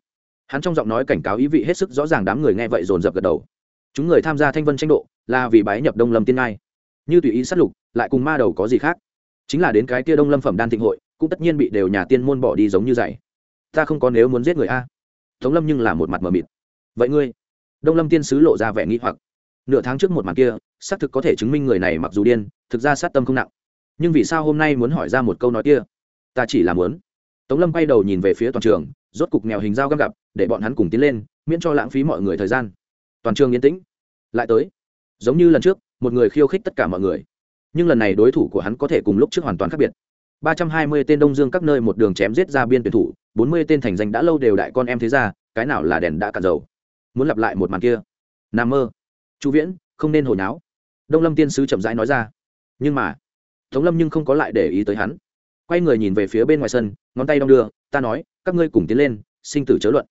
Hắn trong giọng nói cảnh cáo ý vị hết sức rõ ràng đám người nghe vậy dồn dập gật đầu. Chúng người tham gia thanh vân tranh độ là vì bái nhập đông lâm tiên ngai. Như tùy ý sát lục, lại cùng ma đầu có gì khác? Chính là đến cái kia đông lâm phẩm đan thịnh hội, cũng tất nhiên bị đều nhà tiên môn bỏ đi giống như vậy ta không có nếu muốn giết người a. Tống lâm nhưng là một mặt mờ mịt. Vậy ngươi? Đông lâm tiên sứ lộ ra vẻ nghi hoặc. Nửa tháng trước một màn kia xác thực có thể chứng minh người này mặc dù điên, thực ra sát tâm không nặng. Nhưng vì sao hôm nay muốn hỏi ra một câu nói kia? Ta chỉ là muốn. Tống lâm quay đầu nhìn về phía toàn trường, rốt cục nghèo hình dao găm gặp, để bọn hắn cùng tiến lên, miễn cho lãng phí mọi người thời gian. Toàn trường yên tĩnh. Lại tới. Giống như lần trước, một người khiêu khích tất cả mọi người. Nhưng lần này đối thủ của hắn có thể cùng lúc trước hoàn toàn khác biệt. Ba trăm hai mươi tên đông dương các nơi một đường chém giết ra biên tuyển thủ, bốn mươi tên thành danh đã lâu đều đại con em thế ra cái nào là đèn đã cạn dầu. Muốn lặp lại một màn kia. N a mơ. Chu viễn, không nên hồi náo đông lâm tiên sứ chậm rãi nói ra. Nhưng mà, tống lâm nhưng không có lại để ý tới hắn. Quay người nhìn về phía bên ngoài sân, ngón tay đong đưa, ta nói, các ngươi cùng tiến lên, sinh tử chớ luận.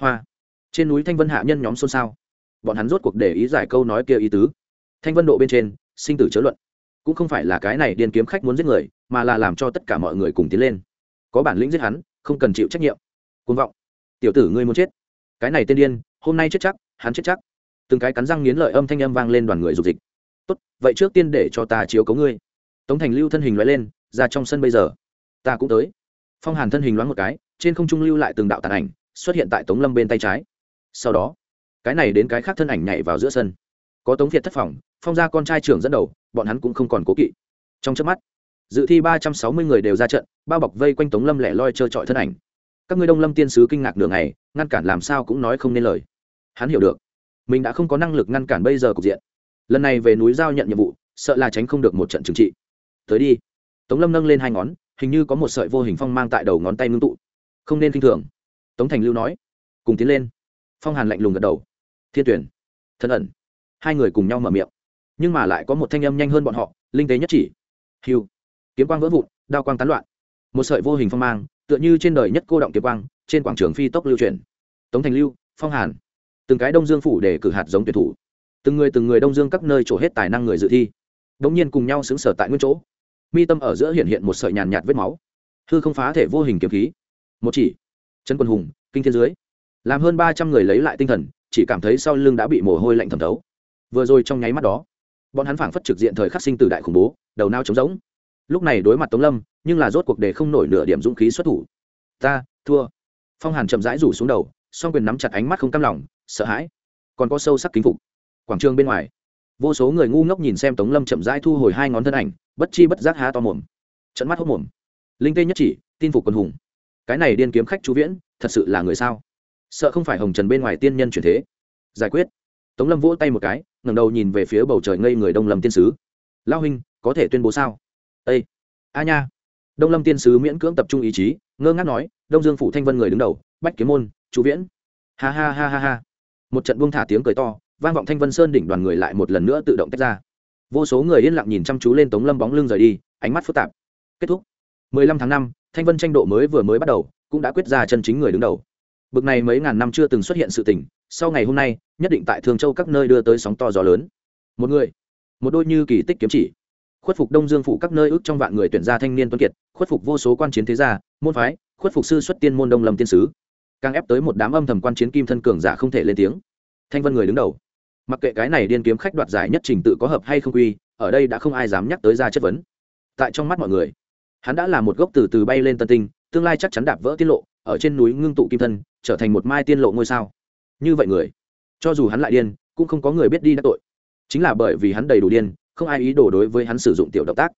Hoa. Trên núi thanh vân hạ nhân nhóm xôn xao. Bọn hắn rốt cuộc để ý giải câu nói kia ý tứ. Thanh vân độ bên trên, sinh tử chớ luận. Cũng không phải là cái này điên kiếm khách muốn giết người, mà là làm cho tất cả mọi người cùng tiến lên. Có bản lĩnh giết hắn, không cần chịu trách nhiệm. Côn vọng. Tiểu tử ngươi muốn chết. Cái này tên điên, hôm nay chết chắc, hắn chết chắc. Từng cái cắn răng nghiến lợi âm thanh âm vang lên đoàn người dục dịch tốt, vậy trước tiên để cho ta chiếu cấu ngươi. Tống thành lưu thân hình loại lên, ra trong sân bây giờ, ta cũng tới. Phong hàn thân hình loáng một cái, trên không trung lưu lại từng đạo tàn ảnh, xuất hiện tại tống lâm bên tay trái. Sau đó, cái này đến cái khác thân ảnh nhảy vào giữa sân. Có tống việt thất phòng, phong gia con trai trưởng dẫn đầu, bọn hắn cũng không còn cố kỵ. Trong trước mắt, dự thi ba trăm sáu mươi người đều ra trận, bao bọc vây quanh tống lâm lẻ loi trơ trọi thân ảnh. Các ngươi đông lâm tiên sứ kinh ngạc nửa ngày, ngăn cản làm sao cũng nói không nên lời. Hắn hiểu được, mình đã không có năng lực ngăn cản bây giờ cục diện lần này về núi giao nhận nhiệm vụ, sợ là tránh không được một trận trừng trị. Tới đi. Tống lâm nâng lên hai ngón, hình như có một sợi vô hình phong mang tại đầu ngón tay ngưng tụ. Không nên k i n h thường. Tống thành lưu nói. Cùng tiến lên. Phong hàn lạnh lùng gật đầu. Thiên tuyển. Thân ẩn. Hai người cùng nhau mở miệng. Nhưng mà lại có một thanh âm nhanh hơn bọn họ, linh tế nhất chỉ. Hiu kiếm quang vỡ vụn, đao quang tán loạn. Một sợi vô hình phong mang, tựa như trên đời nhất cô động kiếm quang, trên quảng trường phi tốc lưu truyền tống thành lưu, phong hàn. Từng cái đông dương phủ để cử hạt giống tuyển thủ từng người từng người đông dương các nơi trổ hết tài năng người dự thi. Đ ỗ n g nhiên cùng nhau xứng sở tại nguyên chỗ. Mi tâm ở giữa hiện hiện một sợi nhàn nhạt vết máu. Hư không phá thể vô hình kiếm khí. Một chỉ. Chân quân hùng, kinh thiên dưới. Làm hơn ba trăm người lấy lại tinh thần, chỉ cảm thấy sau lưng đã bị mồ hôi lạnh thẩm thấu. Vừa rồi trong nháy mắt đó, bọn hắn phảng phất trực diện thời khắc sinh tử đại khủng bố, đầu nao trống rỗng. Lúc này đối mặt tống lâm, nhưng là rốt cuộc để không nổi nửa điểm dũng khí xuất thủ. Ta, thua. Phong hàn chậm rãi rủ xuống đầu, song quyền nắm chặt ánh mắt không cam lòng, sợ hãi. Còn có sâu sắc kính phục quảng trường bên ngoài. Vô số người ngu ngốc nhìn xem tống lâm chậm rãi thu hồi hai ngón thân ảnh, bất chi bất giác há to mồm. Trận mắt hốc mồm. Linh tê nhất chỉ, tin phục quân hùng. Cái này điên kiếm khách chú viễn, thật sự là người sao? Sợ không phải hồng trần bên ngoài tiên nhân chuyển thế. Giải quyết. Tống lâm vỗ tay một cái, ngẩng đầu nhìn về phía bầu trời ngây người đông lâm tiên sứ. Lao huynh, có thể tuyên bố sao? Ây a nha. Đông lâm tiên sứ miễn cưỡng tập trung ý chí, ngơ ngác nói, đông dương phủ thanh vân người đứng đầu, bách kiếm môn chú viễn. Ha ha ha ha ha. Một trận buông thả tiếng cười to vang vọng thanh vân sơn đỉnh đoàn người lại một lần nữa tự động tách ra. Vô số người yên lặng nhìn chăm chú lên tống lâm bóng lưng rời đi ánh mắt phức tạp. Kết thúc. 15 tháng 5, thanh vân tranh độ mới vừa mới bắt đầu cũng đã quyết ra chân chính người đứng đầu. Bực này mấy ngàn năm chưa từng xuất hiện sự tình sau ngày hôm nay nhất định tại thường châu các nơi đưa tới sóng to gió lớn. Một người một đôi như kỳ tích kiếm chỉ. Khuất phục đông dương phủ các nơi ước trong vạn người tuyển ra thanh niên tuấn kiệt khuất phục vô số quan chiến thế gia môn phái khuất phục sư xuất tiên môn đông lâm tiên sứ. Càng ép tới một đám âm thầm quan chiến kim thân cường giả không thể lên tiếng. Thanh vân người đứng đầu mặc kệ cái này điên kiếm khách đoạt giải nhất trình tự có hợp hay không quy, ở đây đã không ai dám nhắc tới ra chất vấn. Tại trong mắt mọi người, hắn đã là một gốc từ từ bay lên tân tinh, tương lai chắc chắn đạp vỡ tiết lộ, ở trên núi ngưng tụ kim thân, trở thành một mai tiên lộ ngôi sao. Như vậy người, cho dù hắn lại điên, cũng không có người biết đi đắc tội. Chính là bởi vì hắn đầy đủ điên, không ai ý đồ đối với hắn sử dụng tiểu động tác.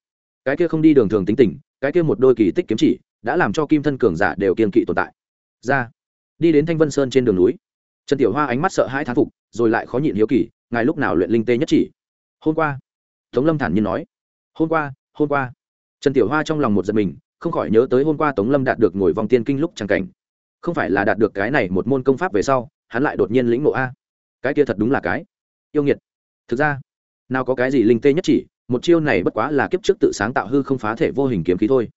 Cái kia không đi đường thường tính tình, cái kia một đôi kỳ tích kiếm chỉ, đã làm cho kim thân cường giả đều kiên kỵ tồn tại. Ra, đi đến thanh vân sơn trên đường núi trần tiểu hoa ánh mắt sợ hãi thán phục, rồi lại khó nhịn hiếu kỳ, ngài lúc nào luyện linh tê nhất chỉ? Hôm qua, tống lâm thản nhiên nói. Hôm qua hôm qua. Trần tiểu hoa trong lòng một giật mình, không khỏi nhớ tới hôm qua tống lâm đạt được ngồi vòng tiên kinh lúc chẳng cảnh. Không phải là đạt được cái này một môn công pháp về sau, hắn lại đột nhiên lĩnh ngộ a. Cái kia thật đúng là cái. Yêu nghiệt. Thực ra, nào có cái gì linh tê nhất chỉ, một chiêu này bất quá là kiếp trước tự sáng tạo hư không phá thể vô hình kiếm khí thôi.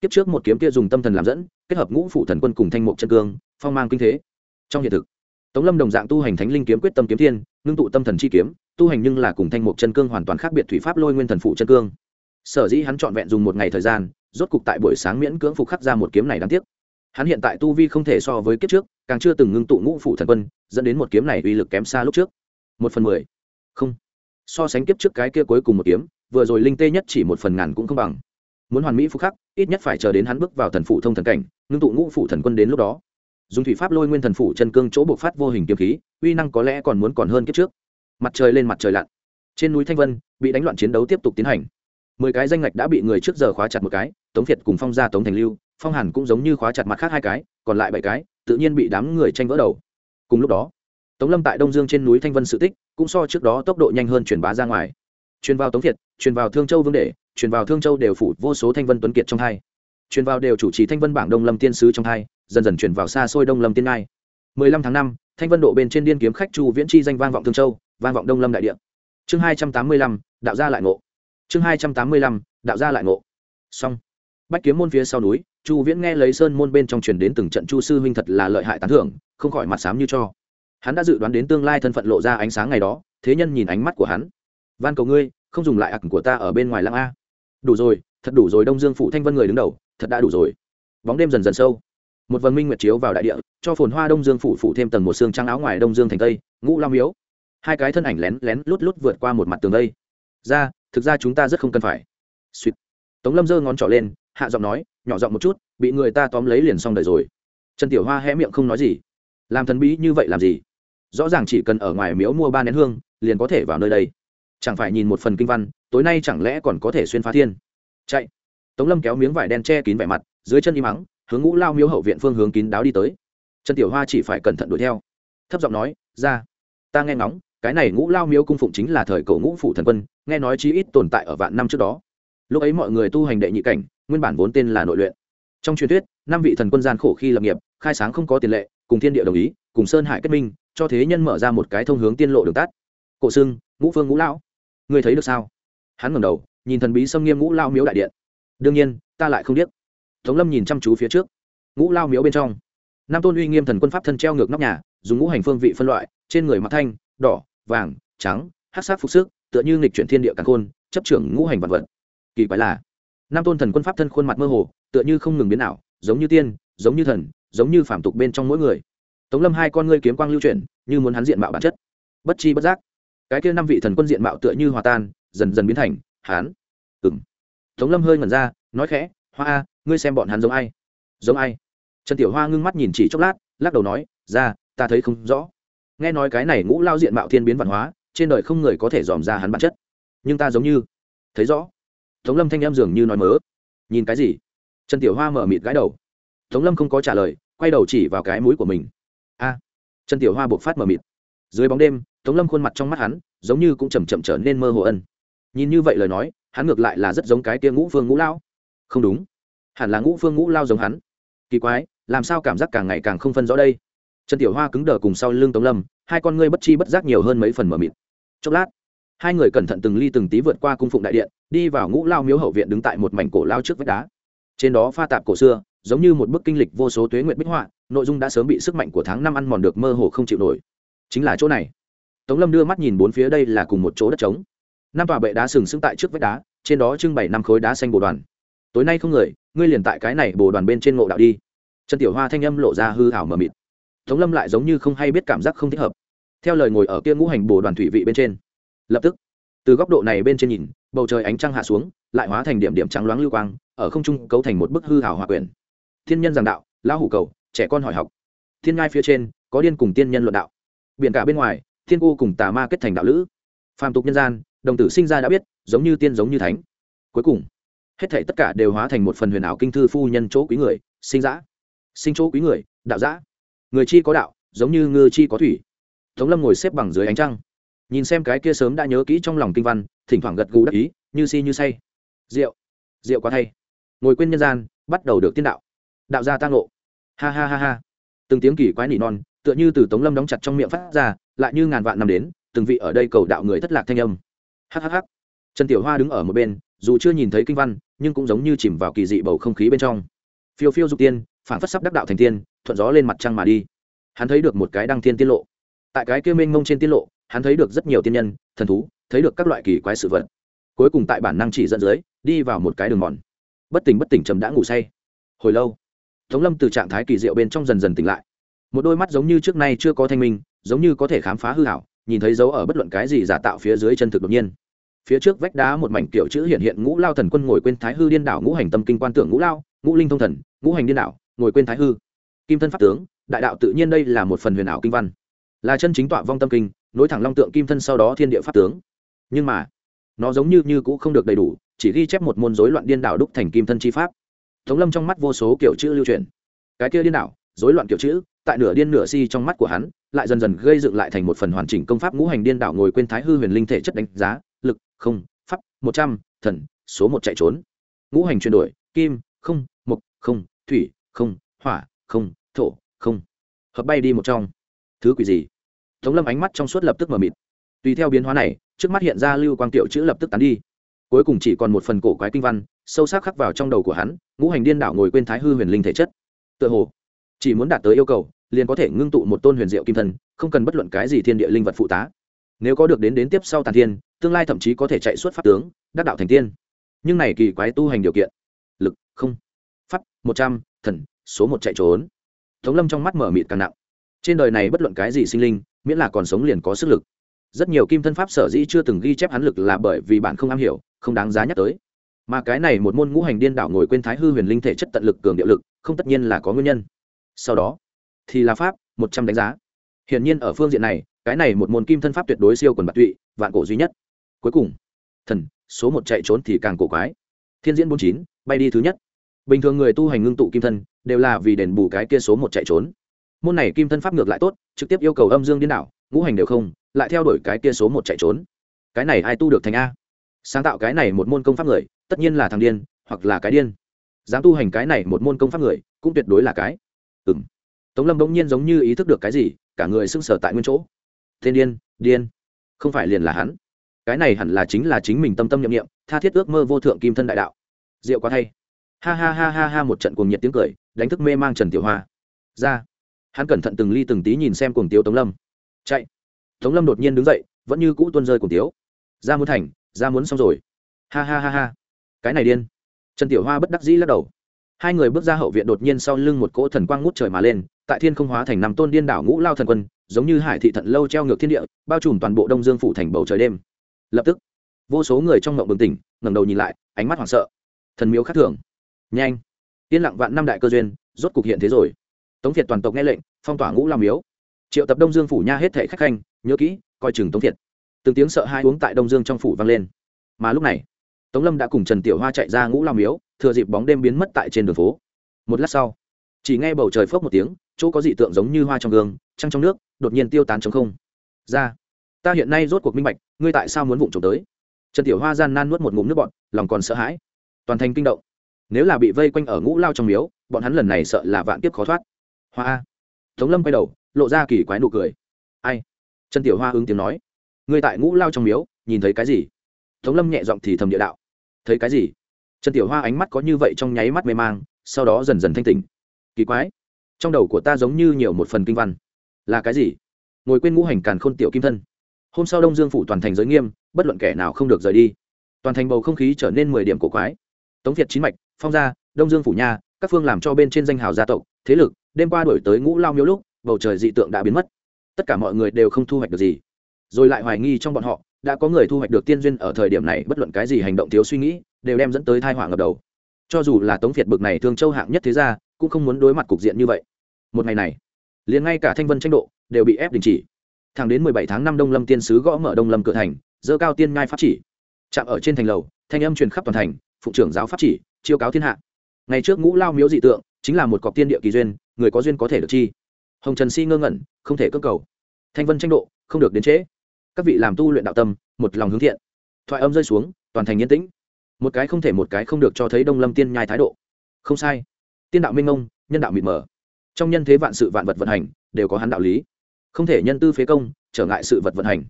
Kiếp trước một kiếm kia dùng tâm thần làm dẫn, kết hợp ngũ phụ thần quân cùng thanh mục chân cương, phong mang kinh thế. Trong hiện thực tống lâm đồng dạng tu hành thánh linh kiếm quyết tâm kiếm thiên, ngưng tụ tâm thần chi kiếm, tu hành nhưng là cùng thanh mục chân cương hoàn toàn khác biệt thủy pháp lôi nguyên thần phụ chân cương. Sở dĩ hắn trọn vẹn dùng một ngày thời gian, rốt cục tại buổi sáng miễn cưỡng phục khắc ra một kiếm này đáng tiếc. Hắn hiện tại tu vi không thể so với kiếp trước, càng chưa từng ngưng tụ ngũ phụ thần quân, dẫn đến một kiếm này uy lực kém xa lúc trước. Một phần mười. Không. So sánh kiếp trước cái kia cuối cùng một kiếm, vừa rồi linh tê nhất chỉ một phần ngàn cũng không bằng. Muốn hoàn mỹ phục khắc, ít nhất phải chờ đến hắn bước vào thần phụ thông thần cảnh, ngưng tụ ngũ phụ thần quân đến lúc đó dùng thủy pháp lôi nguyên thần phủ chân cương chỗ buộc phát vô hình kiếm khí, uy năng có lẽ còn muốn còn hơn kiếp trước. Mặt trời lên mặt trời lặn. Trên núi thanh vân, bị đánh loạn chiến đấu tiếp tục tiến hành. Mười cái danh ngạch đã bị người trước giờ khóa chặt một cái, tống việt cùng phong gia tống thành lưu, phong hàn cũng giống như khóa chặt mặt khác hai cái, còn lại bảy cái, tự nhiên bị đám người tranh vỡ đầu. Cùng lúc đó, tống lâm tại đông dương trên núi thanh vân sự tích, cũng so trước đó tốc độ nhanh hơn truyền bá ra ngoài. Truyền vào tống việt, truyền vào thương châu vương đệ, truyền vào thương châu đều phủ vô số thanh vân tuấn kiệt trong hai. Truyền vào đều chủ trì thanh vân bảng đông lâm tiên sứ trong hai dần dần truyền vào xa xôi đông lâm tiên ngai. 15 tháng 5, thanh vân độ bên trên điên kiếm khách chu viễn chi danh vang vọng thương châu vang vọng đông lâm đại địa. Chương 285, đạo gia lại ngộ. Chương 285, đạo gia lại ngộ. Xong. Bách kiếm môn phía sau núi chu viễn nghe lấy sơn môn bên trong truyền đến từng trận chu sư huynh thật là lợi hại tán thưởng không khỏi mặt sám như cho. Hắn đã dự đoán đến tương lai thân phận lộ ra ánh sáng ngày đó thế nhân nhìn ánh mắt của hắn. Van cầu ngươi không dùng lại ặc của ta ở bên ngoài lăng a. Đủ rồi thật đủ rồi đông dương phụ thanh vân người đứng đầu thật đã đủ rồi. Bóng đêm dần dần sâu một vần minh nguyệt chiếu vào đại địa, cho phồn hoa đông dương phủ phủ thêm tầng một xương trắng áo ngoài đông dương thành tây, ngũ long miếu. Hai cái thân ảnh lén lén lút lút vượt qua một mặt tường đây. Ra, thực ra chúng ta rất không cần phải. Suýt tống lâm giơ ngón trỏ lên, hạ giọng nói, nhỏ giọng một chút, bị người ta tóm lấy liền xong đời rồi. Trần tiểu hoa hé miệng không nói gì. Làm thần bí như vậy làm gì? Rõ ràng chỉ cần ở ngoài miếu mua ba nén hương, liền có thể vào nơi đây. Chẳng phải nhìn một phần kinh văn, tối nay chẳng lẽ còn có thể xuyên phá thiên? Chạy. Tống lâm kéo miếng vải đen che kín vẻ mặt, dưới chân im mắng hướng ngũ lao miếu hậu viện phương hướng kín đáo đi tới. Trần tiểu hoa chỉ phải cẩn thận đuổi theo. Thấp giọng nói, ra, ta nghe ngóng, cái này ngũ lao miếu cung phụng chính là thời cầu ngũ phủ thần quân, nghe nói chí ít tồn tại ở vạn năm trước đó. Lúc ấy mọi người tu hành đệ nhị cảnh, nguyên bản vốn tên là nội luyện. Trong truyền thuyết, năm vị thần quân gian khổ khi lập nghiệp, khai sáng không có tiền lệ, cùng thiên địa đồng ý, cùng sơn hải kết minh, cho thế nhân mở ra một cái thông hướng tiên lộ đường tắt. Cổ xưng, ngũ phương ngũ lão. Ngươi thấy được sao? Hắn ngẩng đầu, nhìn thần bí xâm nghiêm ngũ lao miếu đại điện. Đương nhiên, ta lại không biết tống lâm nhìn chăm chú phía trước. Ngũ lao miếu bên trong. Nam tôn uy nghiêm thần quân pháp thân treo ngược nóc nhà, dùng ngũ hành phương vị phân loại, trên người mặc thanh, đỏ, vàng, trắng hát sát phục sức, tựa như nghịch chuyển thiên địa càng khôn, chấp trưởng ngũ hành vật vật. Kỳ quái là, Nam tôn thần quân pháp thân khuôn mặt mơ hồ, tựa như không ngừng biến ảo, giống như tiên, giống như thần, giống như phản tục bên trong mỗi người. Tống lâm hai con ngươi kiếm quang lưu chuyển, như muốn hắn diện mạo bản chất. Bất chi bất giác, cái kia năm vị thần quân diện mạo tựa như hòa tan, dần dần biến thành hán ừng tống lâm hơi ngẩn ra, nói khẽ hoa a, ngươi xem bọn hắn giống ai? Giống ai? Trần tiểu hoa ngưng mắt nhìn chỉ chốc lát, lắc đầu nói, ra, ta thấy không rõ. Nghe nói cái này ngũ lao diện mạo thiên biến văn hóa, trên đời không người có thể dòm ra hắn bản chất. Nhưng ta giống như, thấy rõ. Tống lâm thanh em dường như nói mớ. Nhìn cái gì? Trần tiểu hoa mở mịt gãi đầu. Tống lâm không có trả lời, quay đầu chỉ vào cái mũi của mình. A! Trần tiểu hoa buộc phát mở mịt. Dưới bóng đêm, tống lâm khuôn mặt trong mắt hắn, giống như cũng chầm chậm trở nên mơ hồ ân nhìn như vậy lời nói, hắn ngược lại là rất giống cái tia ngũ phương ngũ lao. Không đúng hẳn là ngũ phương ngũ lao giống hắn. Kỳ quái, làm sao cảm giác càng ngày càng không phân rõ đây? Trần tiểu hoa cứng đờ cùng sau lưng tống lâm, hai con ngươi bất chi bất giác nhiều hơn mấy phần mờ mịt. Chốc lát, hai người cẩn thận từng ly từng tí vượt qua cung phụng đại điện, đi vào ngũ lao miếu hậu viện đứng tại một mảnh cổ lao trước vách đá. Trên đó pha tạp cổ xưa, giống như một bức kinh lịch vô số tuế nguyện bích họa, nội dung đã sớm bị sức mạnh của tháng năm ăn mòn được mơ hồ không chịu nổi. Chính là chỗ này. Tống lâm đưa mắt nhìn bốn phía đây là cùng một chỗ đất trống. Năm tòa bệ đá sừng sững tại trước vách đá, trên đó trưng bày năm khối đá xanh bồ đoàn tối nay không người, ngươi liền tại cái này bồ đoàn bên trên ngộ đạo đi. Trần tiểu hoa thanh âm lộ ra hư hảo mờ mịt. Tống lâm lại giống như không hay biết cảm giác không thích hợp. Theo lời ngồi ở kia ngũ hành bồ đoàn thủy vị bên trên. Lập tức, từ góc độ này bên trên nhìn, bầu trời ánh trăng hạ xuống, lại hóa thành điểm điểm trắng loáng lưu quang, ở không trung cấu thành một bức hư hảo hòa quyền thiên nhân giảng đạo, lão hủ cầu, trẻ con hỏi học. Thiên ngai phía trên, có điên cùng tiên nhân luận đạo. Biển cả bên ngoài, thiên cô cùng tà ma kết thành đạo lữ. Phàm tục nhân gian, đồng tử sinh ra đã biết, giống như tiên giống như thánh. Cuối cùng hết thảy tất cả đều hóa thành một phần huyền ảo kinh thư phu nhân chỗ quý người, sinh dã. Sinh chỗ quý người, đạo dã. Người chi có đạo, giống như ngư chi có thủy. Tống lâm ngồi xếp bằng dưới ánh trăng. Nhìn xem cái kia sớm đã nhớ kỹ trong lòng kinh văn, thỉnh thoảng gật gù đắc ý, như si như say. Rượu. Rượu quá thay. Ngồi quên nhân gian, bắt đầu được tiên đạo. Đạo gia tang ngộ. Ha ha ha ha. Từng tiếng kỳ quái nỉ non, tựa như từ tống lâm đóng chặt trong miệng phát ra, lại như ngàn vạn năm đến, từng vị ở đây cầu đạo người thất lạc thanh âm. Hhh trần tiểu hoa đứng ở một bên, dù chưa nhìn thấy kinh văn nhưng cũng giống như chìm vào kỳ dị bầu không khí bên trong. Phiêu phiêu dục tiên phản phất sắp đắc đạo thành tiên, thuận gió lên mặt trăng mà đi. Hắn thấy được một cái đăng thiên tiết lộ. Tại cái kia mênh mông trên tiết lộ, hắn thấy được rất nhiều tiên nhân, thần thú, thấy được các loại kỳ quái sự vật. Cuối cùng tại bản năng chỉ dẫn dưới, đi vào một cái đường mòn. Bất tỉnh bất tỉnh trầm đã ngủ say. Hồi lâu, tống lâm từ trạng thái kỳ diệu bên trong dần dần tỉnh lại. Một đôi mắt giống như trước nay chưa có thanh minh, giống như có thể khám phá hư hảo nhìn thấy dấu ở bất luận cái gì giả tạo phía dưới chân thực đột nhiên phía trước vách đá một mảnh kiểu chữ hiện hiện ngũ lao thần quân ngồi quên thái hư điên đảo ngũ hành tâm kinh quan tưởng ngũ lao, ngũ linh thông thần, ngũ hành điên đảo, ngồi quên thái hư. Kim thân pháp tướng, đại đạo tự nhiên đây là một phần huyền ảo kinh văn. Là chân chính tọa vong tâm kinh, nối thẳng long tượng kim thân sau đó thiên địa pháp tướng. Nhưng mà, nó giống như như cũ không được đầy đủ, chỉ ghi chép một môn rối loạn điên đảo đúc thành kim thân chi pháp. Thống lâm trong mắt vô số kiểu chữ lưu truyền. Cái kia điên đảo, rối loạn kiểu chữ, tại nửa điên nửa si trong mắt của hắn, lại dần dần gây dựng lại thành một phần hoàn chỉnh công pháp ngũ hành điên đảo ngồi quên thái hư huyền linh thể chất đánh giá lực, không, pháp, một trăm, thần, số một chạy trốn. Ngũ hành chuyển đổi, kim, không mục không, thủy, không, hỏa, không, thổ, không. Hợp bay đi một trong. Thứ quỷ gì? Tống lâm ánh mắt trong suốt lập tức mờ mịt. Tùy theo biến hóa này, trước mắt hiện ra lưu quang tiểu chữ lập tức tán đi. Cuối cùng chỉ còn một phần cổ quái kinh văn, sâu sắc khắc vào trong đầu của hắn, ngũ hành điên đảo ngồi quên thái hư huyền linh thể chất. Tựa hồ, chỉ muốn đạt tới yêu cầu, liền có thể ngưng tụ một tôn huyền diệu kim thần không cần bất luận cái gì thiên địa linh vật phụ tá. Nếu có được đến đến tiếp sau tàn thiên tương lai thậm chí có thể chạy suốt pháp tướng, đắc đạo thành tiên. Nhưng này kỳ quái tu hành điều kiện. Lực, không. Pháp, một trăm, thần, số một chạy trốn. Tống lâm trong mắt mở mịt càng nặng. Trên đời này bất luận cái gì sinh linh, miễn là còn sống liền có sức lực. Rất nhiều kim thân pháp sở dĩ chưa từng ghi chép hắn lực là bởi vì bạn không am hiểu, không đáng giá nhắc tới. Mà cái này một môn ngũ hành điên đảo ngồi quên thái hư huyền linh thể chất tận lực cường địa lực, không tất nhiên là có nguyên nhân. Sau đó, thì là pháp, một trăm đánh giá. Hiển nhiên ở phương diện này, cái này một môn kim thân pháp tuyệt đối siêu quần bạc tụy, vạn cổ duy nhất cuối cùng. Thần, số một chạy trốn thì càng cổ quái. Thiên diễn bốn chín, bay đi thứ nhất. Bình thường người tu hành ngưng tụ kim thân, đều là vì đền bù cái kia số một chạy trốn. Môn này kim thân pháp ngược lại tốt, trực tiếp yêu cầu âm dương điên đảo, ngũ hành đều không, lại theo đuổi cái kia số một chạy trốn. Cái này ai tu được thành a? Sáng tạo cái này một môn công pháp người, tất nhiên là thằng điên, hoặc là cái điên. Dám tu hành cái này một môn công pháp người, cũng tuyệt đối là cái. Ừ m tống lâm bỗng nhiên giống như ý thức được cái gì, cả người sưng sở tại nguyên chỗ. Thiên điên điên. Không phải liền là hắn cái này hẳn là chính là chính mình tâm tâm nhậm nghiệm, tha thiết ước mơ vô thượng kim thân đại đạo. Diệu quá thay. Ha ha ha ha ha, một trận cuồng nhiệt tiếng cười, đánh thức mê mang trần tiểu hoa. Ra. Hắn cẩn thận từng ly từng tí nhìn xem cuồng tiếu tống lâm. Chạy. Tống lâm đột nhiên đứng dậy, vẫn như cũ tuân rơi cuồng tiếu. Ra muốn thành, ra muốn xong rồi. Ha ha ha ha. Cái này điên. Trần tiểu hoa bất đắc dĩ lắc đầu. Hai người bước ra hậu viện đột nhiên sau lưng một cỗ thần quang ngút trời mà lên, tại thiên không hóa thành năm tôn điên đảo ngũ lao thần quân, giống như hải thị thận lâu treo ngược thiên địa, bao trùm toàn bộ đông dương phủ thành bầu trời đêm lập tức, vô số người trong ngộng bừng tỉnh, ngẩng đầu nhìn lại, ánh mắt hoảng sợ. Thần miếu khác thường. Nhanh. Yên lặng vạn năm đại cơ duyên, rốt cục hiện thế rồi. Tống thiệt toàn tộc nghe lệnh, phong tỏa ngũ làm miếu. Triệu tập đông dương phủ nha hết thệ khách khanh, nhớ kỹ, coi chừng tống thiệt từng tiếng sợ hai uống tại đông dương trong phủ vang lên. Mà lúc này, tống lâm đã cùng trần tiểu hoa chạy ra ngũ làm miếu, thừa dịp bóng đêm biến mất tại trên đường phố. Một lát sau, chỉ nghe bầu trời phớp một tiếng, chỗ có dị tượng giống như hoa trong gương, trăng trong nước, đột nhiên tiêu tán trong không. Ra ta hiện nay rốt cuộc minh bạch, ngươi tại sao muốn vụng trộm tới? Trần tiểu hoa gian nan nuốt một ngụm nước bọn lòng còn sợ hãi. Toàn thành kinh động. Nếu là bị vây quanh ở ngũ lao trong miếu, bọn hắn lần này sợ là vạn kiếp khó thoát. Hoa tống lâm quay đầu, lộ ra kỳ quái nụ cười. Ai? Trần tiểu hoa ứng tiếng nói. Ngươi tại ngũ lao trong miếu, nhìn thấy cái gì? Tống lâm nhẹ giọng thì thầm địa đạo. Thấy cái gì? Trần tiểu hoa ánh mắt có như vậy trong nháy mắt mê mang, sau đó dần dần thanh tình kỳ quái. Trong đầu của ta giống như nhiều một phần kinh văn. Là cái gì? Ngồi quên ngũ hành càn khôn tiểu kim thân hôm sau đông dương phủ toàn thành giới nghiêm, bất luận kẻ nào không được rời đi. Toàn thành bầu không khí trở nên mười điểm cổ quái. Tống việt chín mạch, phong gia, đông dương phủ nha, các phương làm cho bên trên danh hào gia tộc, thế lực, đêm qua đổi tới ngũ lao miếu lúc, bầu trời dị tượng đã biến mất. Tất cả mọi người đều không thu hoạch được gì. Rồi lại hoài nghi trong bọn họ, đã có người thu hoạch được tiên duyên ở thời điểm này, bất luận cái gì hành động thiếu suy nghĩ, đều đem dẫn tới thai họa ngập đầu. Cho dù là tống việt bực này thương châu hạng nhất thế ra cũng không muốn đối mặt cục diện như vậy. Một ngày này, liền ngay cả thanh vân tranh độ, đều bị ép đình chỉ thẳng đến mười bảy tháng năm đông lâm tiên sứ gõ mở đông lâm cửa thành, dơ cao tiên ngai pháp chỉ. Chạm ở trên thành lầu, thanh âm truyền khắp toàn thành phụ trưởng giáo pháp chỉ, chiêu cáo thiên hạ. Ngày trước ngũ lao miếu dị tượng, chính là một cọc tiên địa kỳ duyên, người có duyên có thể được chi. Hồng trần si ngơ ngẩn, không thể cơ cầu. Thanh vân tranh độ, không được đến trễ. Các vị làm tu luyện đạo tâm, một lòng hướng thiện. Thoại âm rơi xuống, toàn thành yên tĩnh. Một cái không thể một cái không được cho thấy đông lâm tiên nhai thái độ. Không sai. Tiên đạo minh ông nhân đạo mịt mờ. Trong nhân thế vạn sự vạn vật vận hành, đều có hắn đạo lý không thể nhân tư phế công, trở ngại sự vật vận hành.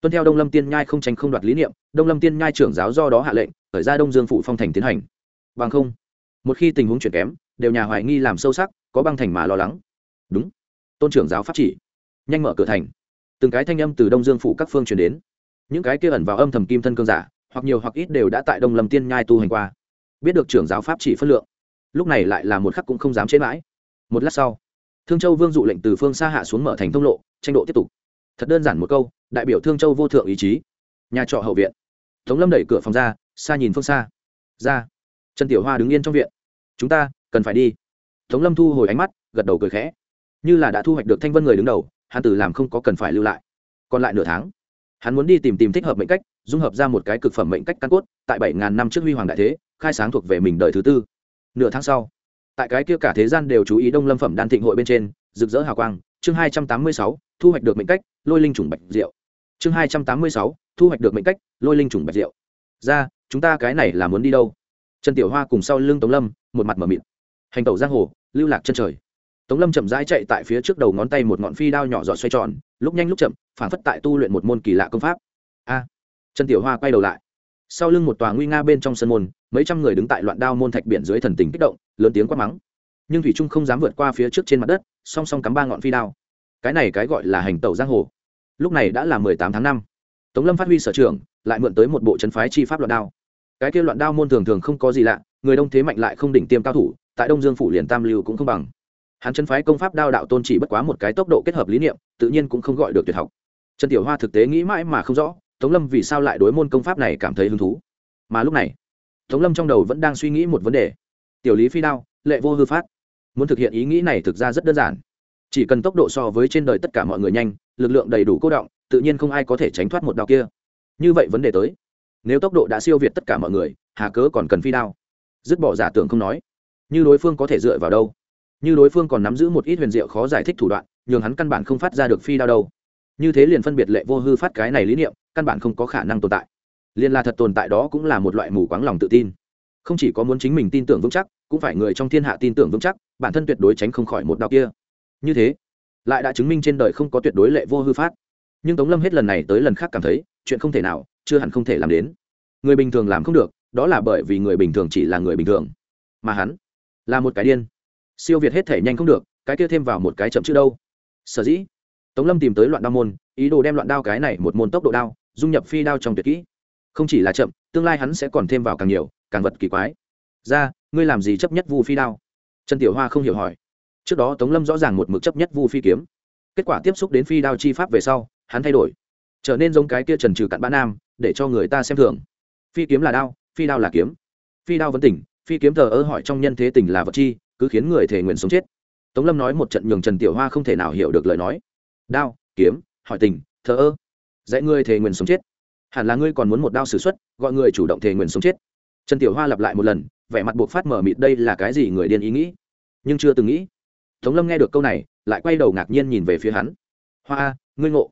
Tuân theo đông lâm tiên nhai không tranh không đoạt lý niệm, đông lâm tiên nhai trưởng giáo do đó hạ lệnh, khởi ra đông dương phụ phong thành tiến hành. Bằng không, một khi tình huống chuyển kém, đều nhà hoài nghi làm sâu sắc, có băng thành mà lo lắng. Đúng. Tôn trưởng giáo pháp chỉ. Nhanh mở cửa thành. Từng cái thanh âm từ đông dương phủ các phương chuyển đến. Những cái kia ẩn vào âm thầm kim thân cương giả, hoặc nhiều hoặc ít đều đã tại đông lâm tiên nhai tu hành qua. Biết được trưởng giáo pháp chỉ phân lượng. Lúc này lại là một khắc cũng không dám chế mãi. Một lát sau thương châu vương dụ lệnh từ phương xa hạ xuống mở thành thông lộ, tranh độ tiếp tục. Thật đơn giản một câu, đại biểu thương châu vô thượng ý chí. Nhà trọ hậu viện. Tống lâm đẩy cửa phòng ra, xa nhìn phương xa. Ra. Trần tiểu hoa đứng yên trong viện. Chúng ta, cần phải đi. Tống lâm thu hồi ánh mắt, gật đầu cười khẽ. Như là đã thu hoạch được thanh vân người đứng đầu, hắn từ làm không có cần phải lưu lại. Còn lại nửa tháng, hắn muốn đi tìm tìm thích hợp mệnh cách, dung hợp ra một cái cực phẩm mệnh cách căn cốt, tại bảy ngàn năm trước huy hoàng đại thế, khai sáng thuộc về mình đời thứ tư. Nửa tháng sau tại cái kia cả thế gian đều chú ý đông lâm phẩm đan thịnh hội bên trên, rực rỡ hào quang, chương hai trăm tám mươi sáu, thu hoạch được mệnh cách, lôi linh trùng bạch diệu. Chương hai trăm tám mươi sáu, thu hoạch được mệnh cách, lôi linh trùng bạch diệu. Ra, chúng ta cái này là muốn đi đâu? Trần tiểu hoa cùng sau lưng tống lâm, một mặt m ở mịt. Hành tẩu giang hồ, lưu lạc chân trời. Tống lâm chậm rãi chạy tại phía trước đầu ngón tay một ngọn phi đao nhỏ giọt xoay tròn, lúc nhanh lúc chậm, phản phất tại tu luyện một môn kỳ lạ công pháp. A, trần tiểu hoa quay đầu lại sau lưng một tòa nguy nga bên trong sân môn, mấy trăm người đứng tại loạn đao môn thạch biển dưới thần tình kích động, lớn tiếng quát mắng. Nhưng thủy trung không dám vượt qua phía trước trên mặt đất, song song cắm ba ngọn phi đao. Cái này cái gọi là hành tẩu giang hồ. Lúc này đã là mười tám tháng năm. Tống lâm phát huy sở trường, lại mượn tới một bộ trấn phái chi pháp loạn đao. Cái kia loạn đao môn thường thường không có gì lạ, người đông thế mạnh lại không đỉnh tiêm cao thủ, tại đông dương phủ liền tam lưu cũng không bằng. Hắn chân phái công pháp đao đạo tôn chỉ bất quá một cái tốc độ kết hợp lý niệm, tự nhiên cũng không gọi được tuyệt học. Trần tiểu hoa thực tế nghĩ mãi mà không rõ tống lâm vì sao lại đối môn công pháp này cảm thấy hứng thú? Mà lúc này, tống lâm trong đầu vẫn đang suy nghĩ một vấn đề. Tiểu lý phi đao, lệ vô hư phát. Muốn thực hiện ý nghĩ này thực ra rất đơn giản. Chỉ cần tốc độ so với trên đời tất cả mọi người nhanh, lực lượng đầy đủ cố động, tự nhiên không ai có thể tránh thoát một đao kia. Như vậy vấn đề tới. Nếu tốc độ đã siêu việt tất cả mọi người, hà cớ còn cần phi đao? Dứt bỏ giả tưởng không nói. Như đối phương có thể dựa vào đâu? Như đối phương còn nắm giữ một ít huyền diệu khó giải thích thủ đoạn, nhường hắn căn bản không phát ra được phi đao đâu. Như thế liền phân biệt lệ vô hư phát cái này lý niệm căn bản không có khả năng tồn tại. Liên là thật tồn tại đó cũng là một loại mù quáng lòng tự tin. Không chỉ có muốn chính mình tin tưởng vững chắc, cũng phải người trong thiên hạ tin tưởng vững chắc, bản thân tuyệt đối tránh không khỏi một đạo kia. Như thế, lại đã chứng minh trên đời không có tuyệt đối lệ vô hư phát. Nhưng tống lâm hết lần này tới lần khác cảm thấy, chuyện không thể nào, chưa hẳn không thể làm đến. Người bình thường làm không được, đó là bởi vì người bình thường chỉ là người bình thường. Mà hắn là một cái điên. Siêu việt hết thể nhanh không được, cái kia thêm vào một cái chậm chứ đâu. Sở dĩ, tống lâm tìm tới loạn đao môn, ý đồ đem loạn đao cái này một môn tốc độ đao dung nhập phi đao trong tuyệt kỹ. Không chỉ là chậm, tương lai hắn sẽ còn thêm vào càng nhiều, càng vật kỳ quái. Ra, ngươi làm gì chấp nhất vu phi đao? Trần tiểu hoa không hiểu hỏi. Trước đó tống lâm rõ ràng một mực chấp nhất vu phi kiếm. Kết quả tiếp xúc đến phi đao chi pháp về sau, hắn thay đổi. Trở nên giống cái kia trần trừ cặn bã nam, để cho người ta xem thường. Phi kiếm là đao, phi đao là kiếm. Phi đao vẫn tỉnh, phi kiếm thờ ơ hỏi trong nhân thế tình là vật chi, cứ khiến người thể nguyện sống chết. Tống lâm nói một trận nhường trần tiểu hoa không thể nào hiểu được lời nói. Đao, kiếm, hỏi tình, thờ ơ dạy ngươi thề nguyền sống chết. Hẳn là ngươi còn muốn một đao xử xuất, gọi người chủ động thề nguyền sống chết. Trần tiểu hoa lặp lại một lần, vẻ mặt buộc phát mở mịt đây là cái gì người điên ý nghĩ. Nhưng chưa từng nghĩ. Tống lâm nghe được câu này, lại quay đầu ngạc nhiên nhìn về phía hắn. Hoa, ngươi ngộ.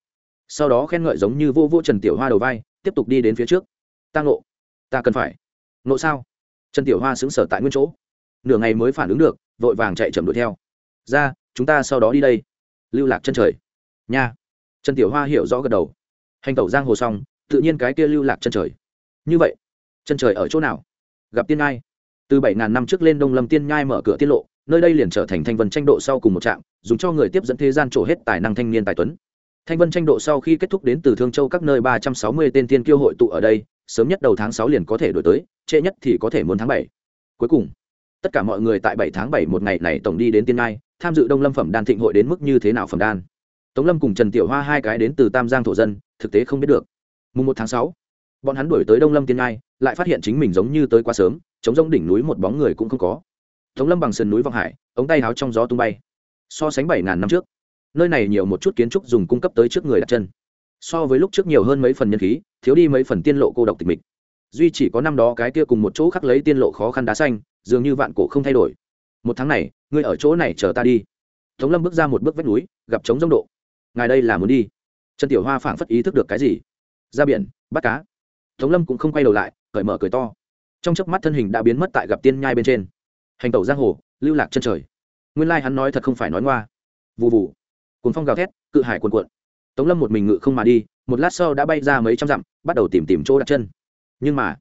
Sau đó khen ngợi giống như vô vô trần tiểu hoa đầu vai, tiếp tục đi đến phía trước. Ta ngộ. Ta cần phải. Ngộ sao? Trần tiểu hoa xứng sở tại nguyên chỗ. Nửa ngày mới phản ứng được, vội vàng chạy chậm đuổi theo. Ra, chúng ta sau đó đi đây. Lưu lạc chân trời. Nha. Trần tiểu hoa hiểu rõ gật đầu hành tẩu giang hồ xong, tự nhiên cái kia lưu lạc chân trời. Như vậy, chân trời ở chỗ nào? Gặp tiên ngai. Từ bảy ngàn năm trước lên đông lâm tiên nhai mở cửa tiết lộ, nơi đây liền trở thành thanh vân tranh độ sau cùng một trạm, dùng cho người tiếp dẫn thế gian trổ hết tài năng thanh niên tài tuấn. Thanh vân tranh độ sau khi kết thúc đến từ thương châu các nơi ba trăm sáu mươi tên tiên kiêu hội tụ ở đây, sớm nhất đầu tháng sáu liền có thể đổi tới, trễ nhất thì có thể muốn tháng bảy. Cuối cùng, tất cả mọi người tại bảy tháng bảy một ngày này tổng đi đến tiên ngai, tham dự đông lâm phẩm đan thịnh hội đến mức như thế nào phẩm đan? Tống lâm cùng trần tiểu hoa hai cái đến từ tam giang thổ dân, thực tế không biết được. Mùng một tháng sáu, bọn hắn đuổi tới đông lâm tiên ngai, lại phát hiện chính mình giống như tới quá sớm chống rông đỉnh núi một bóng người cũng không có. Tống lâm bằng sườn núi vọng hải, ống tay háo trong gió tung bay. So sánh bảy ngàn năm trước, nơi này nhiều một chút kiến trúc dùng cung cấp tới trước người đặt chân. So với lúc trước nhiều hơn mấy phần nhân khí, thiếu đi mấy phần tiên lộ cô độc tịch mịch. Duy chỉ có năm đó cái kia cùng một chỗ khắc lấy tiên lộ khó khăn đá xanh, dường như vạn cổ không thay đổi. Một tháng này, ngươi ở chỗ này chờ ta đi. Tống lâm bước ra một bước vách núi, gặp trống rông độ ngài đây là muốn đi. Trần tiểu hoa phảng phất ý thức được cái gì. Ra biển, bắt cá. Tống lâm cũng không quay đầu lại, cởi mở cười to. Trong chớp mắt thân hình đã biến mất tại gặp tiên nhai bên trên. Hành tẩu giang hồ, lưu lạc chân trời. Nguyên lai hắn nói thật không phải nói ngoa. Vụ vụ cuốn phong gào thét, cự hải cuồn cuộn. Tống lâm một mình ngự không mà đi, một lát sau đã bay ra mấy trăm dặm, bắt đầu tìm tìm chỗ đặt chân. Nhưng mà,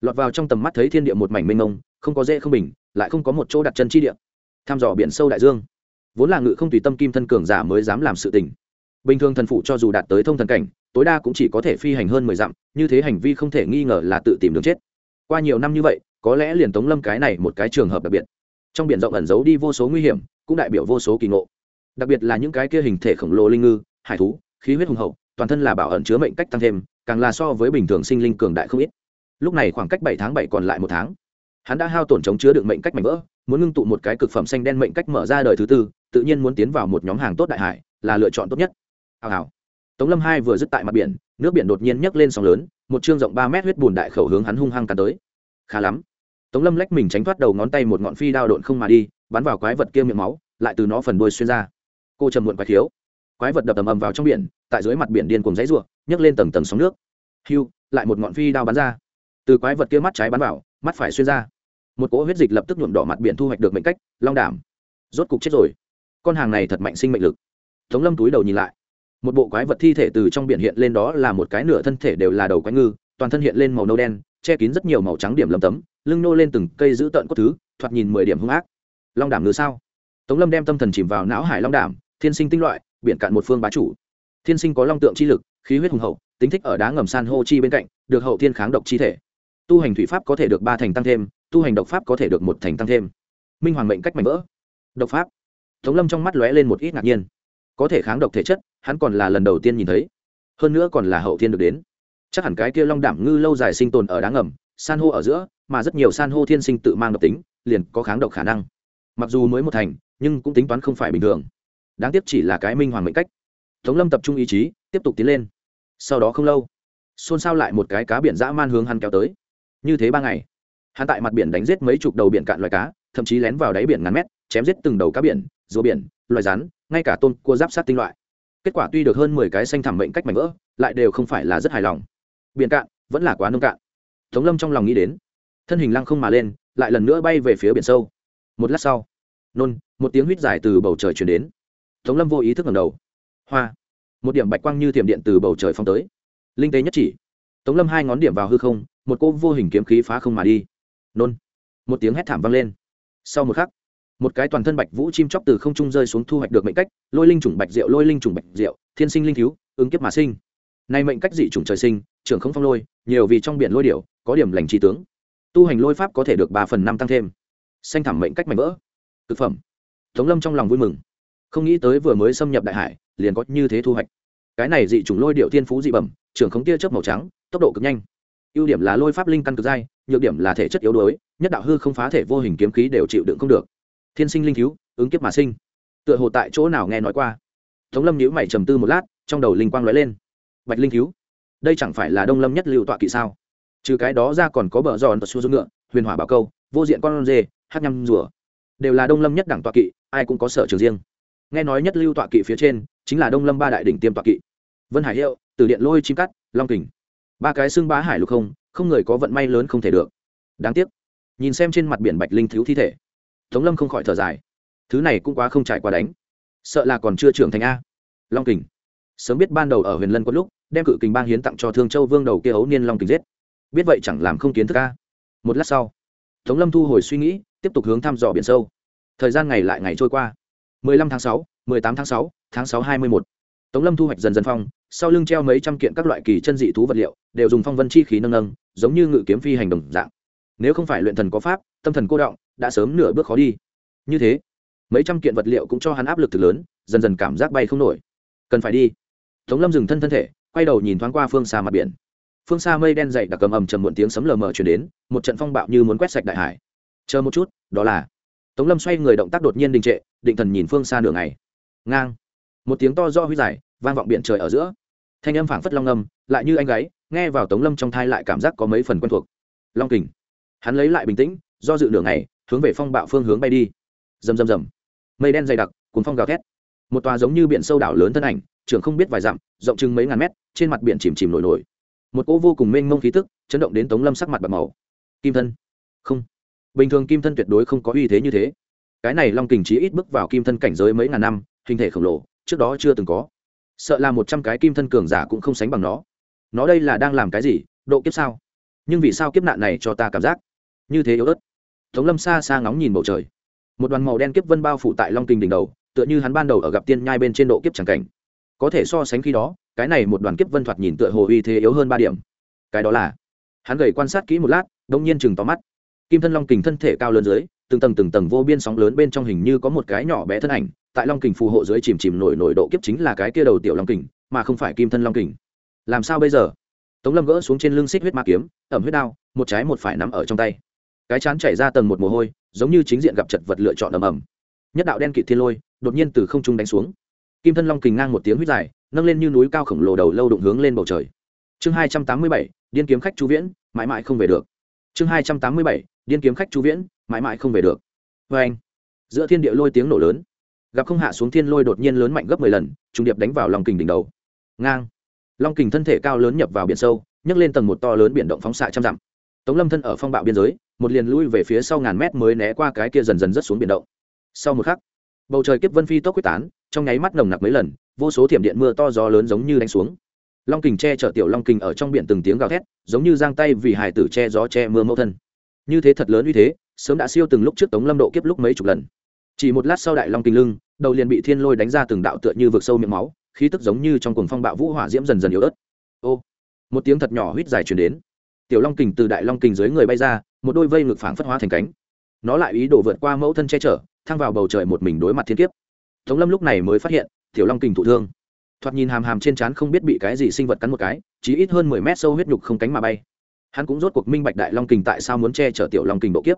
lọt vào trong tầm mắt thấy thiên địa một mảnh mênh mông, không có dễ không bình, lại không có một chỗ đặt chân chi địa. Tham dò biển sâu đại dương. Vốn là ngự không tùy tâm kim thân cường giả mới dám làm sự tình bình thường thần phụ cho dù đạt tới thông thần cảnh, tối đa cũng chỉ có thể phi hành hơn mười dặm, như thế hành vi không thể nghi ngờ là tự tìm đường chết. Qua nhiều năm như vậy, có lẽ liền tống lâm cái này một cái trường hợp đặc biệt. Trong biển rộng ẩn giấu đi vô số nguy hiểm, cũng đại biểu vô số kỳ ngộ. Đặc biệt là những cái kia hình thể khổng lồ linh ngư, hải thú, khí huyết hùng hậu, toàn thân là bảo ẩn chứa mệnh cách tăng thêm, càng là so với bình thường sinh linh cường đại không ít. Lúc này khoảng cách bảy tháng bảy còn lại một tháng. Hắn đã hao tổn chống chứa được mệnh cách mạnh vỡ, muốn ngưng tụ một cái cực phẩm xanh đen mệnh cách mở ra đời thứ tư, tự nhiên muốn tiến vào một nhóm hàng tốt đại hải, là lựa chọn tốt nhất hào hào. Tống lâm hai vừa dứt tại mặt biển, nước biển đột nhiên nhấc lên sóng lớn, một chương rộng ba mét huyết bùn đại khẩu hướng hắn hung hăng cắn tới. Khá lắm. Tống lâm lách mình tránh thoát đầu ngón tay một ngọn phi đao độn không mà đi, bắn vào quái vật kia miệng máu, lại từ nó phần đuôi xuyên ra. Cô trầm muộn quái thiếu. Quái vật đập ầm ầm vào trong biển, tại dưới mặt biển điên cùng dãy ruộng nhấc lên tầng tầng sóng nước. Hiu, lại một ngọn phi đao bắn ra. Từ quái vật kia mắt trái bắn vào, mắt phải xuyên ra. Một cỗ huyết dịch lập tức nhuộm đỏ mặt biển thu hoạch được mệnh cách, long đảm. Rốt cục chết rồi. Con hàng này thật mạnh sinh mệnh lực. Tống lâm túi đầu nhìn lại một bộ quái vật thi thể từ trong biển hiện lên đó là một cái nửa thân thể đều là đầu quái ngư, toàn thân hiện lên màu nâu đen, che kín rất nhiều màu trắng điểm lầm tấm, lưng nô lên từng cây giữ tợn cốt thứ, thoạt nhìn mười điểm hung ác. Long đảm ngư sao? Tống lâm đem tâm thần chìm vào não hải long đảm, thiên sinh tinh loại, biển cạn một phương bá chủ. Thiên sinh có long tượng chi lực, khí huyết hùng hậu, tính thích ở đá ngầm san hô chi bên cạnh, được hậu thiên kháng độc chi thể. Tu hành thủy pháp có thể được ba thành tăng thêm, tu hành độc pháp có thể được một thành tăng thêm. Minh hoàng mệnh cách mạnh vỡ. Độc pháp. Tống lâm trong mắt lóe lên một ít ngạc nhiên có thể kháng độc thể chất, hắn còn là lần đầu tiên nhìn thấy. Hơn nữa còn là hậu thiên được đến. Chắc hẳn cái kia long đảm ngư lâu dài sinh tồn ở đá ngầm, san hô ở giữa, mà rất nhiều san hô thiên sinh tự mang độc tính, liền có kháng độc khả năng. Mặc dù mới một thành, nhưng cũng tính toán không phải bình thường. Đáng tiếc chỉ là cái minh hoàng mệnh cách. Tống lâm tập trung ý chí, tiếp tục tiến lên. Sau đó không lâu, xôn xao lại một cái cá biển dã man hướng hắn kéo tới. Như thế ba ngày, hắn tại mặt biển đánh giết mấy chục đầu biển cạn loài cá, thậm chí lén vào đáy biển ngàn mét, chém giết từng đầu cá biển, rùa biển, loài rắn ngay cả tôn cua giáp sát tinh loại. Kết quả tuy được hơn mười cái xanh thảm mệnh cách mảnh vỡ, lại đều không phải là rất hài lòng. Biển cạn, vẫn là quá nông cạn. Tống lâm trong lòng nghĩ đến, thân hình lăng không mà lên, lại lần nữa bay về phía biển sâu. Một lát sau, nôn, một tiếng huýt dài từ bầu trời chuyển đến. Tống lâm vô ý thức ngầm đầu. Hoa, một điểm bạch quang như tiềm điện từ bầu trời phong tới. Linh tế nhất chỉ. Tống lâm hai ngón điểm vào hư không, một cô vô hình kiếm khí phá không mà đi. Nôn, một tiếng hét thảm vang lên. Sau một khắc một cái toàn thân bạch vũ chim chóc từ không trung rơi xuống thu hoạch được mệnh cách, lôi linh trùng bạch diệu, lôi linh trùng bạch diệu, thiên sinh linh thiếu ứng kiếp mà sinh. Nay mệnh cách dị trùng trời sinh, trưởng không phong lôi, nhiều vì trong biển lôi điểu, có điểm lành trí tướng. Tu hành lôi pháp có thể được ba phần năm tăng thêm. Xanh thẳm mệnh cách mạnh vỡ. Thực phẩm. Tống lâm trong lòng vui mừng. Không nghĩ tới vừa mới xâm nhập đại hải, liền có như thế thu hoạch. Cái này dị chủng lôi điệu thiên phú dị bẩm, trưởng không tia chớp màu trắng, tốc độ cực nhanh. Ưu điểm là lôi pháp linh căn cực dai, nhược điểm là thể chất yếu đuối, nhất đạo hư không phá thể vô hình kiếm khí đều chịu đựng không được thiên sinh linh thiếu ứng kiếp mà sinh. Tựa hồ tại chỗ nào nghe nói qua. Tống lâm nhữ mày trầm tư một lát, trong đầu linh quang nói lên. Bạch linh thiếu đây chẳng phải là đông lâm nhất lưu tọa kỵ sao? Trừ cái đó ra còn có bờ giòn và xua dung ngựa, huyền hỏa bảo câu, vô diện con dê hát nhăm rùa. Đều là đông lâm nhất đẳng tọa kỵ, ai cũng có sở trường riêng. Nghe nói nhất lưu tọa kỵ phía trên, chính là đông lâm ba đại đỉnh tiêm tọa kỵ. Vân hải hiệu từ điện lôi chim cắt, long kình. Ba cái xương bá hải lục không không người có vận may lớn không thể được. Đáng tiếc. Nhìn xem trên mặt biển bạch linh thiếu thi thể tống lâm không khỏi thở dài. Thứ này cũng quá không trải qua đánh. Sợ là còn chưa trưởng thành a. Long kình. Sớm biết ban đầu ở huyền lân có lúc đem cự kình bang hiến tặng cho thương châu vương đầu kia ấu niên long kình giết. Biết vậy chẳng làm không kiến thức a. Một lát sau tống lâm thu hồi suy nghĩ tiếp tục hướng thăm dò biển sâu. Thời gian ngày lại ngày trôi qua. 15 tháng 6, 18 tháng 6, tháng 6 21. Tống Lâm thu hoạch dần dần phong, sau lưng treo mấy trăm kiện các loại kỳ chân dị thú vật liệu, đều dùng phong vân chi khí nâng nâng, giống như ngự kiếm phi hành đồng dạng. Nếu không phải luyện thần có pháp, tâm thần cô động, đã sớm nửa bước khó đi. Như thế, mấy trăm kiện vật liệu cũng cho hắn áp lực thực lớn, dần dần cảm giác bay không nổi. Cần phải đi. Tống Lâm dừng thân thân thể, quay đầu nhìn thoáng qua phương xa mặt biển. Phương xa mây đen dày đặc cầm ầm trầm muộn tiếng sấm lờ mờ truyền đến, một trận phong bạo như muốn quét sạch đại hải. Chờ một chút, đó là tống lâm xoay người động tác đột nhiên đình trệ định thần nhìn phương xa nửa ngày ngang một tiếng to do huy dài vang vọng biển trời ở giữa thanh âm phảng phất long âm lại như anh gáy nghe vào tống lâm trong thai lại cảm giác có mấy phần quen thuộc long kình hắn lấy lại bình tĩnh do dự nửa ngày hướng về phong bạo phương hướng bay đi. Rầm rầm rầm. Mây đen dày đặc cuốn phong gào thét. Một tòa giống như biển sâu đảo lớn thân ảnh, trưởng không biết vài dặm, rộng chừng mấy ngàn mét, trên mặt biển chìm chìm nổi nổi. Một cỗ vô cùng mênh mông khí tức, chấn động đến tống lâm sắc mặt bạc màu. Kim thân. Không. Bình thường kim thân tuyệt đối không có uy thế như thế. Cái này long kình trí ít bước vào kim thân cảnh giới mấy ngàn năm, hình thể khổng lồ, trước đó chưa từng có. Sợ là một trăm cái kim thân cường giả cũng không sánh bằng nó. Nó đây là đang làm cái gì? Độ kiếp sao? Nhưng vì sao kiếp nạn này cho ta cảm giác như thế yếu ớt? Tống lâm xa xa ngóng nhìn bầu trời. Một đoàn màu đen kiếp vân bao phủ tại long kình đỉnh đầu, tựa như hắn ban đầu ở gặp tiên nhai bên trên độ kiếp tràng cảnh. Có thể so sánh khi đó, cái này một đoàn kiếp vân thoạt nhìn tựa hồ uy thế yếu hơn ba điểm. Cái đó là, hắn gầy quan sát kỹ một lát, đông nhiên chừng tóm mắt. Kim thân long kình thân thể cao lớn dưới, từng tầng từng tầng vô biên sóng lớn bên trong hình như có một cái nhỏ bé thân ảnh, tại long kình phù hộ dưới chìm chìm nổi nổi độ kiếp chính là cái kia đầu tiểu long kình, mà không phải kim thân long kình. Làm sao bây giờ? Tống lâm gỡ xuống trên lưng xích huyết ma kiếm, ẩm huyết đao, một trái một phải nắm ở trong tay cái chán chảy ra tầng một mồ hôi, giống như chính diện gặp chật vật lựa chọn ầm ầm. Nhất đạo đen kịt thiên lôi, đột nhiên từ không trung đánh xuống. Kim thân long kình ngang một tiếng huyết dài, nâng lên như núi cao khổng lồ đầu lâu đụng hướng lên bầu trời. Chương hai trăm tám mươi bảy, điên kiếm khách chú viễn, mãi mãi không về được. Chương hai trăm tám mươi bảy, điên kiếm khách chú viễn, mãi mãi không về được. Vê anh, giữa thiên địa lôi tiếng nổ lớn. Gặp không hạ xuống thiên lôi đột nhiên lớn mạnh gấp mười lần trung điệp đánh vào long kình đỉnh đầu. Ngang. Long kình thân thể cao lớn nhập vào biển sâu, nhấc lên tầng một to lớn biển động phóng xạ trăm dặm tống lâm thân ở phong bạo biên giới, một liền lui về phía sau ngàn mét mới né qua cái kia dần dần rất xuống biển động. Sau một khắc, bầu trời kiếp vân phi tốc quyết tán, trong nháy mắt nồng nặc mấy lần, vô số thiểm điện mưa to gió lớn giống như đánh xuống. Long kình che chở tiểu long kình ở trong biển từng tiếng gào thét, giống như giang tay vì hải tử che gió che mưa mẫu thân. Như thế thật lớn uy thế, sớm đã siêu từng lúc trước tống lâm độ kiếp lúc mấy chục lần. Chỉ một lát sau đại long kình lưng, đầu liền bị thiên lôi đánh ra từng đạo tựa như vực sâu miệng máu, khí tức giống như trong cuồng phong bạo vũ hỏa diễm dần dần yếu ớt. Ô, một tiếng thật nhỏ huýt dài truyền đến tiểu long kình từ đại long kình dưới người bay ra, một đôi vây ngực phảng phất hóa thành cánh. Nó lại ý đổ vượt qua mẫu thân che chở, thăng vào bầu trời một mình đối mặt thiên kiếp. Tống lâm lúc này mới phát hiện, tiểu long kình thụ thương. Thoạt nhìn hàm hàm trên trán không biết bị cái gì sinh vật cắn một cái, chỉ ít hơn mười mét sâu huyết nhục không cánh mà bay. Hắn cũng rốt cuộc minh bạch đại long kình tại sao muốn che chở tiểu long kình độ kiếp.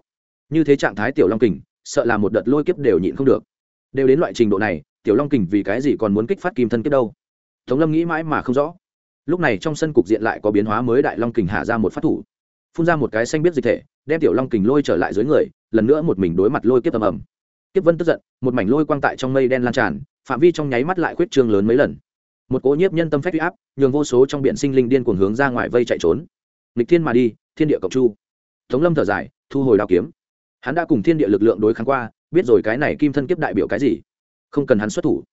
Như thế trạng thái tiểu long kình, sợ là một đợt lôi kiếp đều nhịn không được. Đều đến loại trình độ này, tiểu long kình vì cái gì còn muốn kích phát kim thân kiếp đâu? Tống lâm nghĩ mãi mà không rõ lúc này trong sân cục diện lại có biến hóa mới đại long kình hạ ra một phát thủ phun ra một cái xanh biết dịch thể đem tiểu long kình lôi trở lại dưới người lần nữa một mình đối mặt lôi kiếp tầm ầm kiếp vân tức giận một mảnh lôi quang tại trong mây đen lan tràn phạm vi trong nháy mắt lại khuyết trương lớn mấy lần một cỗ nhiếp nhân tâm phép huy áp nhường vô số trong biển sinh linh điên cuồng hướng ra ngoài vây chạy trốn nghịch thiên mà đi thiên địa cộng chu tống lâm thở dài thu hồi đao kiếm hắn đã cùng thiên địa lực lượng đối kháng qua biết rồi cái này kim thân kiếp đại biểu cái gì không cần hắn xuất thủ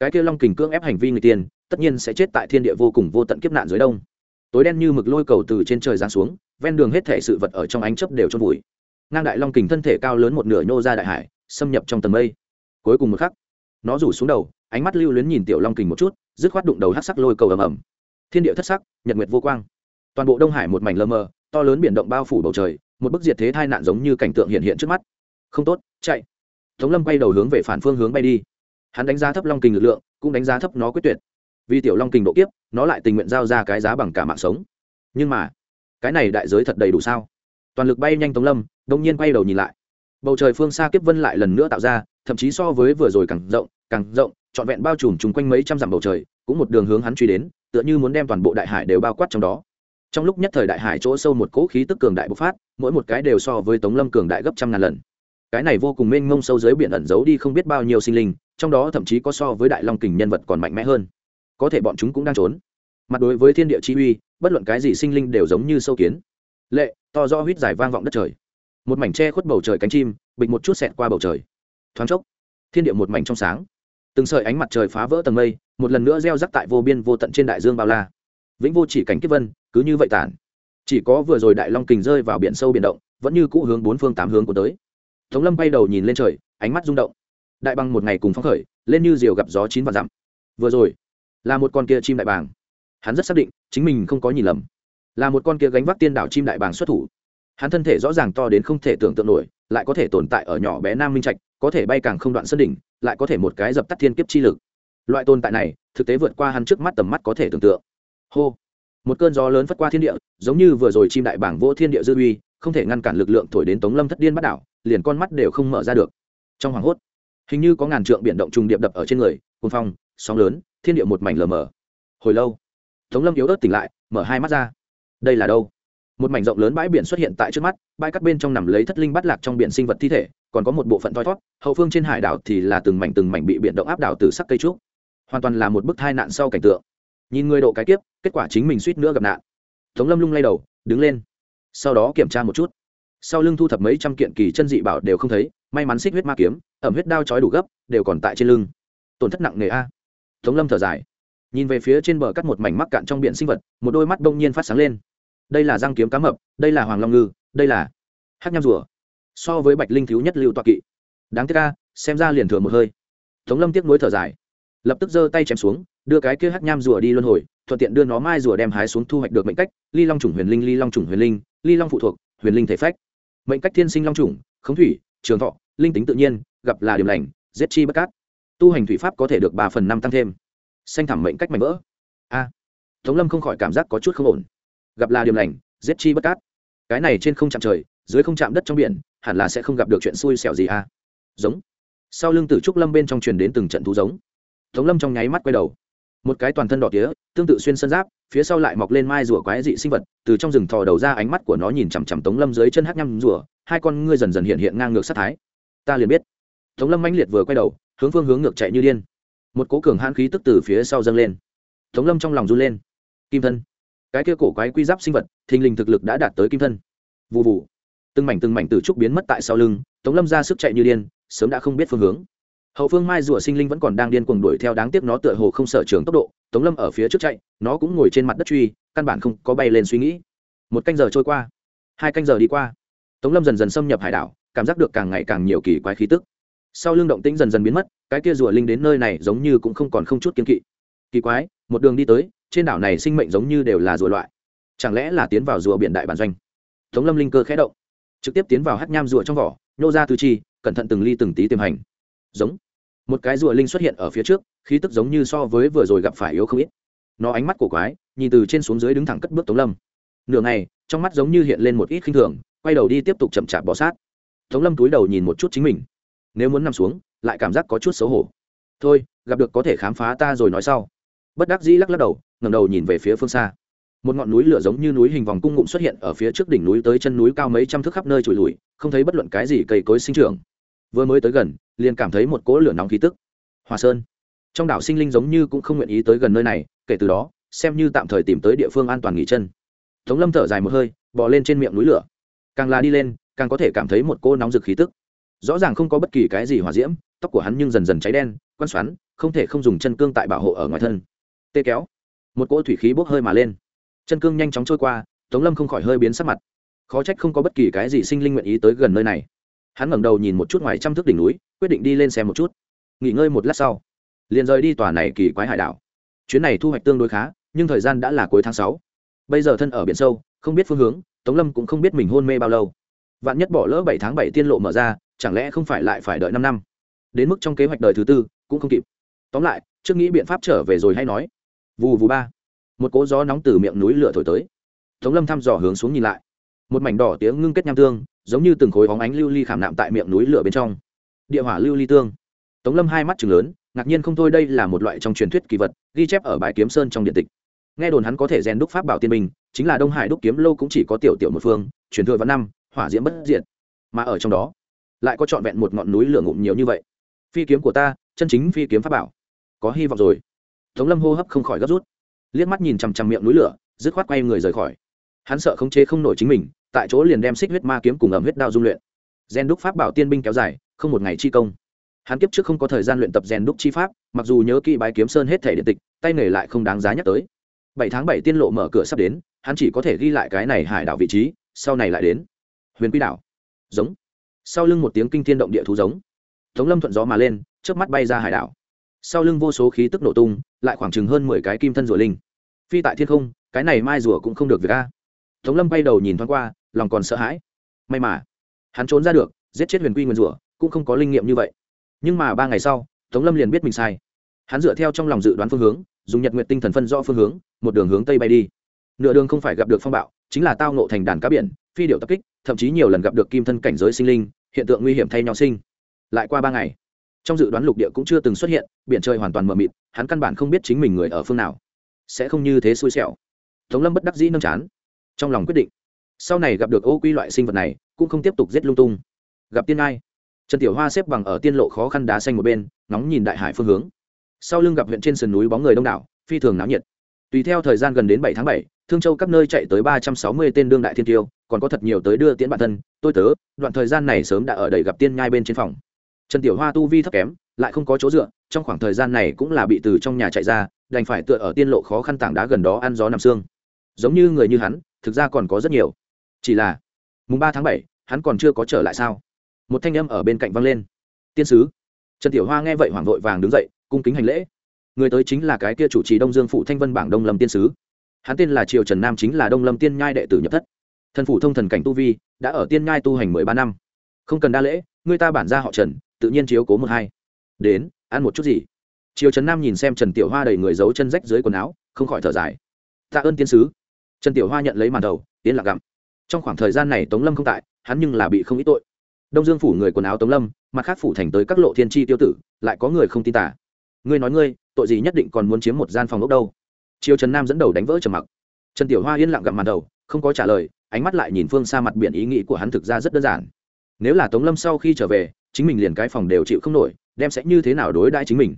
cái kia long kình cưỡng ép hành vi người tiền tất nhiên sẽ chết tại thiên địa vô cùng vô tận kiếp nạn dưới đông. Tối đen như mực lôi cầu từ trên trời giáng xuống, ven đường hết thể sự vật ở trong ánh chấp đều trôn vùi. Ngang đại long kình thân thể cao lớn một nửa nhô ra đại hải, xâm nhập trong tầng mây. Cuối cùng một khắc, nó rủ xuống đầu, ánh mắt lưu luyến nhìn tiểu long kình một chút, dứt khoát đụng đầu hát sắc lôi cầu ầm ầm. Thiên địa thất sắc, nhật nguyệt vô quang. Toàn bộ đông hải một mảnh lơ mờ, to lớn biển động bao phủ bầu trời, một bức diệt thế tai nạn giống như cảnh tượng hiện hiện trước mắt. Không tốt, chạy. Tống lâm quay đầu hướng về phản phương hướng bay đi. Hắn đánh giá thấp long kình lực lượng, cũng đánh giá thấp nó quyết tuyệt vì tiểu long kình độ kiếp, nó lại tình nguyện giao ra cái giá bằng cả mạng sống. Nhưng mà, cái này đại giới thật đầy đủ sao? Toàn lực bay nhanh tống lâm, đông nhiên quay đầu nhìn lại. Bầu trời phương xa kiếp vân lại lần nữa tạo ra, thậm chí so với vừa rồi càng rộng càng rộng, trọn vẹn bao trùm chung quanh mấy trăm dặm bầu trời, cũng một đường hướng hắn truy đến, tựa như muốn đem toàn bộ đại hải đều bao quát trong đó. Trong lúc nhất thời đại hải chỗ sâu một cỗ khí tức cường đại bộc phát, mỗi một cái đều so với tống lâm cường đại gấp trăm ngàn lần. Cái này vô cùng mênh mông sâu dưới biển ẩn giấu đi không biết bao nhiêu sinh linh, trong đó thậm chí có so với đại long kình nhân vật còn mạnh mẽ hơn có thể bọn chúng cũng đang trốn. Mặt đối với thiên địa chi uy, bất luận cái gì sinh linh đều giống như sâu kiến. Lệ, to do huýt dài vang vọng đất trời. Một mảnh tre khuất bầu trời cánh chim, bịch một chút xẹt qua bầu trời. Thoáng chốc, thiên địa một mảnh trong sáng. Từng sợi ánh mặt trời phá vỡ tầng mây, một lần nữa gieo rắc tại vô biên vô tận trên đại dương bao la. Vĩnh vô chỉ cảnh kiếp vân, cứ như vậy tản chỉ có vừa rồi đại long kình rơi vào biển sâu biển động, vẫn như cũ hướng bốn phương tám hướng của tới. Tống lâm bay đầu nhìn lên trời, ánh mắt rung động. Đại băng một ngày cùng phóng khởi, lên như diều gặp gió chín và dặm. Vừa rồi là một con kia chim đại bàng. Hắn rất xác định, chính mình không có nhìn lầm. Là một con kia gánh vác tiên đảo chim đại bàng xuất thủ. Hắn thân thể rõ ràng to đến không thể tưởng tượng nổi, lại có thể tồn tại ở nhỏ bé nam minh trạch, có thể bay càng không đoạn sân đỉnh, lại có thể một cái dập tắt thiên kiếp chi lực. Loại tồn tại này, thực tế vượt qua hắn trước mắt tầm mắt có thể tưởng tượng. Hô! Một cơn gió lớn phất qua thiên địa, giống như vừa rồi chim đại bảng vỗ thiên địa dư uy, không thể ngăn cản lực lượng thổi đến tống lâm thất điên bắt đảo, liền con mắt đều không mở ra được. Trong hoảng hốt, hình như có ngàn trượng biển động trùng điệp đập ở trên người cồn phong, sóng lớn thiên địa một mảnh lờ mờ. Hồi lâu, tống lâm yếu ớt tỉnh lại, mở hai mắt ra. Đây là đâu? Một mảnh rộng lớn bãi biển xuất hiện tại trước mắt, bãi cắt bên trong nằm lấy thất linh bắt lạc trong biển sinh vật thi thể, còn có một bộ phận thoi thót hậu phương trên hải đảo thì là từng mảnh từng mảnh bị biển động áp đảo từ sắc cây trúc. Hoàn toàn là một bức thai nạn sau cảnh tượng. Nhìn người độ cái kiếp, kết quả chính mình suýt nữa gặp nạn. Tống lâm lung lay đầu, đứng lên. Sau đó kiểm tra một chút. Sau lưng thu thập mấy trăm kiện kỳ chân dị bảo đều không thấy, may mắn xích huyết ma kiếm, ẩm huyết đao trói đủ gấp, đều còn tại trên lưng. Tổn thất nặng nề a tống lâm thở dài. Nhìn về phía trên bờ cắt một mảnh mắc cạn trong biển sinh vật, một đôi mắt đông nhiên phát sáng lên. Đây là răng kiếm cá mập, đây là hoàng long ngư, đây là hát nham rùa. So với bạch linh thiếu nhất lưu toa kỵ. Đáng tiếc ca xem ra liền thừa một hơi. Tống lâm tiếc nuối thở dài. Lập tức giơ tay chém xuống, đưa cái kia hát nham rùa đi luân hồi, thuận tiện đưa nó mai rùa đem hái xuống thu hoạch được mệnh cách, ly long chủng huyền linh, ly long chủng huyền linh, ly long phụ thuộc, huyền linh thể phách. Mệnh cách thiên sinh long chủng, khống thủy, trường thọ, linh tính tự nhiên, gặp là điểm lành, giết chi bất cát tu hành thủy pháp có thể được ba phần năm tăng thêm. Xanh thẳm mệnh cách mạnh vỡ. A. Tống lâm không khỏi cảm giác có chút không ổn. Gặp là điểm lành, giết chi bất cát. Cái này trên không chạm trời, dưới không chạm đất trong biển, hẳn là sẽ không gặp được chuyện xui xẻo gì a. Giống. Sau lưng tử trúc lâm bên trong truyền đến từng trận thú giống. Tống lâm trong nháy mắt quay đầu. Một cái toàn thân đỏ tía, tương tự xuyên sân giáp, phía sau lại mọc lên mai rùa quái dị sinh vật, từ trong rừng thò đầu ra ánh mắt của nó nhìn chằm chằm tống lâm dưới chân hát nhăm rùa, hai con ngươi dần dần hiện hiện ngang ngược sát thái. Ta liền biết. Tống lâm mãnh liệt vừa quay đầu hướng phương hướng ngược chạy như điên. Một cố cường hãn khí tức từ phía sau dâng lên. Tống lâm trong lòng run lên. Kim thân. Cái kia cổ quái quy giáp sinh vật, thình lình thực lực đã đạt tới kim thân. Vụ vụ từng mảnh từng mảnh từ trúc biến mất tại sau lưng, tống lâm ra sức chạy như điên, sớm đã không biết phương hướng. Hậu phương mai rùa sinh linh vẫn còn đang điên cuồng đuổi theo đáng tiếc nó tựa hồ không sở trường tốc độ, tống lâm ở phía trước chạy, nó cũng ngồi trên mặt đất truy, căn bản không có bay lên suy nghĩ. Một canh giờ trôi qua. Hai canh giờ đi qua. Tống lâm dần dần xâm nhập hải đảo, cảm giác được càng ngày càng nhiều kỳ quái khí tức sau lưng động tĩnh dần dần biến mất, cái kia rùa linh đến nơi này giống như cũng không còn không chút kiên kỵ. Kỳ quái, một đường đi tới, trên đảo này sinh mệnh giống như đều là rùa loại. Chẳng lẽ là tiến vào rùa biển đại bản doanh? Tống lâm linh cơ khẽ động, trực tiếp tiến vào hát nham rùa trong vỏ nhô ra tư chi, cẩn thận từng ly từng tí tiềm hành. Giống, một cái rùa linh xuất hiện ở phía trước, khí tức giống như so với vừa rồi gặp phải yếu không ít. Nó ánh mắt cổ quái, nhìn từ trên xuống dưới đứng thẳng cất bước tống lâm. Nửa ngày, trong mắt giống như hiện lên một ít khinh thường, quay đầu đi tiếp tục chậm chạp bỏ sát. Tống lâm túi đầu nhìn một chút chính mình nếu muốn nằm xuống, lại cảm giác có chút xấu hổ. Thôi, gặp được có thể khám phá ta rồi nói sau. Bất đắc dĩ lắc lắc đầu ngầm đầu nhìn về phía phương xa. Một ngọn núi lửa giống như núi hình vòng cung ngụm xuất hiện ở phía trước đỉnh núi tới chân núi cao mấy trăm thước khắp nơi trùi lùi, không thấy bất luận cái gì cây cối sinh trưởng. Vừa mới tới gần, liền cảm thấy một cỗ lửa nóng khí tức. Hòa sơn. Trong đảo sinh linh giống như cũng không nguyện ý tới gần nơi này, kể từ đó, xem như tạm thời tìm tới địa phương an toàn nghỉ chân. Tống lâm thở dài một hơi bỏ lên trên miệng núi lửa. Càng là đi lên, càng có thể cảm thấy một cô nóng rực khí tức rõ ràng không có bất kỳ cái gì hòa diễm, tóc của hắn nhưng dần dần cháy đen quan xoắn, không thể không dùng chân cương tại bảo hộ ở ngoài thân. Tê kéo. Một cỗ thủy khí bốc hơi mà lên. Chân cương nhanh chóng trôi qua, tống lâm không khỏi hơi biến sắc mặt. Khó trách không có bất kỳ cái gì sinh linh nguyện ý tới gần nơi này. Hắn ngẩng đầu nhìn một chút ngoài trăm thước đỉnh núi, quyết định đi lên xem một chút. Nghỉ ngơi một lát sau, liền rời đi tòa này kỳ quái hải đảo. Chuyến này thu hoạch tương đối khá, nhưng thời gian đã là cuối tháng sáu. Bây giờ thân ở biển sâu, không biết phương hướng, tống lâm cũng không biết mình hôn mê bao lâu. Vạn nhất bỏ lỡ bảy tháng bảy tiên lộ mở ra chẳng lẽ không phải lại phải đợi năm năm? Đến mức trong kế hoạch đời thứ tư cũng không kịp. Tóm lại, trước nghĩ biện pháp trở về rồi hay nói. Vù vù ba. Một cỗ gió nóng từ miệng núi lửa thổi tới. Tống lâm thăm dò hướng xuống nhìn lại. Một mảnh đỏ tiếng ngưng kết nham tương, giống như từng khối hóng ánh lưu ly khảm nạm tại miệng núi lửa bên trong. Địa hỏa lưu ly tương. Tống lâm hai mắt chừng lớn, ngạc nhiên không thôi đây là một loại trong truyền thuyết kỳ vật, ghi chép ở bãi kiếm sơn trong điện tịch. Nghe đồn hắn có thể rèn đúc pháp bảo tiên minh chính là đông hải đúc kiếm lâu cũng chỉ có tiểu tiểu một phương, truyền thừa vạn năm, hỏa diễm bất diệt. Mà ở trong đó lại có trọn vẹn một ngọn núi lửa ngụm nhiều như vậy. Phi kiếm của ta, chân chính phi kiếm pháp bảo. Có hy vọng rồi. Tống lâm hô hấp không khỏi gấp rút. Liếc mắt nhìn chằm chằm miệng núi lửa, dứt khoát quay người rời khỏi. Hắn sợ không chế không nổi chính mình, tại chỗ liền đem xích huyết ma kiếm cùng ẩm huyết đao dung luyện. Gen đúc pháp bảo tiên binh kéo dài, không một ngày chi công. Hắn kiếp trước không có thời gian luyện tập rèn đúc chi pháp, mặc dù nhớ kỹ bái kiếm sơn hết thể điện tịch, tay nghề lại không đáng giá nhắc tới. Bảy tháng bảy tiên lộ mở cửa sắp đến, hắn chỉ có thể ghi lại cái này hải đảo vị trí, sau này lại đến. Huyền quy đảo. Giống sau lưng một tiếng kinh thiên động địa thú giống. Tống lâm thuận gió mà lên trước mắt bay ra hải đảo. Sau lưng vô số khí tức nổ tung, lại khoảng chừng hơn mười cái kim thân rùa linh. Phi tại thiên không, cái này mai rùa cũng không được việc a. Tống lâm bay đầu nhìn thoáng qua, lòng còn sợ hãi. May mà, hắn trốn ra được, giết chết huyền quy nguyên rùa, cũng không có linh nghiệm như vậy. Nhưng mà ba ngày sau, tống lâm liền biết mình sai. Hắn dựa theo trong lòng dự đoán phương hướng, dùng nhật nguyện tinh thần phân rõ phương hướng, một đường hướng tây bay đi. Nửa đường không phải gặp được phong bạo, chính là tao nộ thành đàn cá biển, phi điệu tập kích thậm chí nhiều lần gặp được kim thân cảnh giới sinh linh, hiện tượng nguy hiểm thay nhau sinh. Lại qua ba ngày, trong dự đoán lục địa cũng chưa từng xuất hiện, biển trời hoàn toàn mờ mịt, hắn căn bản không biết chính mình người ở phương nào. Sẽ không như thế xui xẻo. Tống lâm bất đắc dĩ nâng chán, trong lòng quyết định. Sau này gặp được ô quy loại sinh vật này, cũng không tiếp tục giết lung tung. Gặp tiên ai trần tiểu hoa xếp bằng ở tiên lộ khó khăn đá xanh một bên nóng nhìn đại hải phương hướng. Sau lưng gặp huyện trên sườn núi bóng người đông đảo, phi thường náo nhiệt. Tùy theo thời gian gần đến bảy tháng bảy, thương châu các nơi chạy tới ba trăm sáu mươi tên đương đại thiên tiêu còn có thật nhiều tới đưa tiễn bản thân, tôi tớ, đoạn thời gian này sớm đã ở đầy gặp tiên nhai bên trên phòng. Trần tiểu hoa tu vi thấp kém, lại không có chỗ dựa, trong khoảng thời gian này cũng là bị từ trong nhà chạy ra, đành phải tựa ở tiên lộ khó khăn tảng đá gần đó ăn gió nằm xương. Giống như người như hắn, thực ra còn có rất nhiều. Chỉ là, mùng ba tháng bảy, hắn còn chưa có trở lại sao? Một thanh âm ở bên cạnh vang lên. Tiên sứ. Trần tiểu hoa nghe vậy hoảng vội vàng đứng dậy, cung kính hành lễ. Người tới chính là cái kia chủ trì đông dương phụ thanh vân bảng đông lâm tiên sứ. Hắn tên là triều trần nam chính là đông lâm tiên nhai đệ tử nhập thất thần phủ thông thần cảnh tu vi đã ở tiên ngai tu hành mười ba năm. Không cần đa lễ, người ta bản ra họ trần, tự nhiên chiếu cố một hai. Đến, ăn một chút gì? Chiều trần nam nhìn xem trần tiểu hoa đầy người giấu chân rách dưới quần áo, không khỏi thở dài. Tạ ơn tiên sứ. Trần tiểu hoa nhận lấy màn đầu, tiến lạc gặm. Trong khoảng thời gian này tống lâm không tại, hắn nhưng là bị không ít tội. Đông dương phủ người quần áo tống lâm, mặt khác phủ thành tới các lộ thiên tri tiêu tử, lại có người không tin tả. Ngươi nói ngươi, tội gì nhất định còn muốn chiếm một gian phòng ốc đâu? Chiều trần nam dẫn đầu đánh vỡ trầm mặc. Trần tiểu hoa yên lặng gặm màn đầu không có trả lời, ánh mắt lại nhìn phương xa mặt biển, ý nghĩ của hắn thực ra rất đơn giản. Nếu là tống lâm sau khi trở về, chính mình liền cái phòng đều chịu không nổi, đem sẽ như thế nào đối đãi chính mình?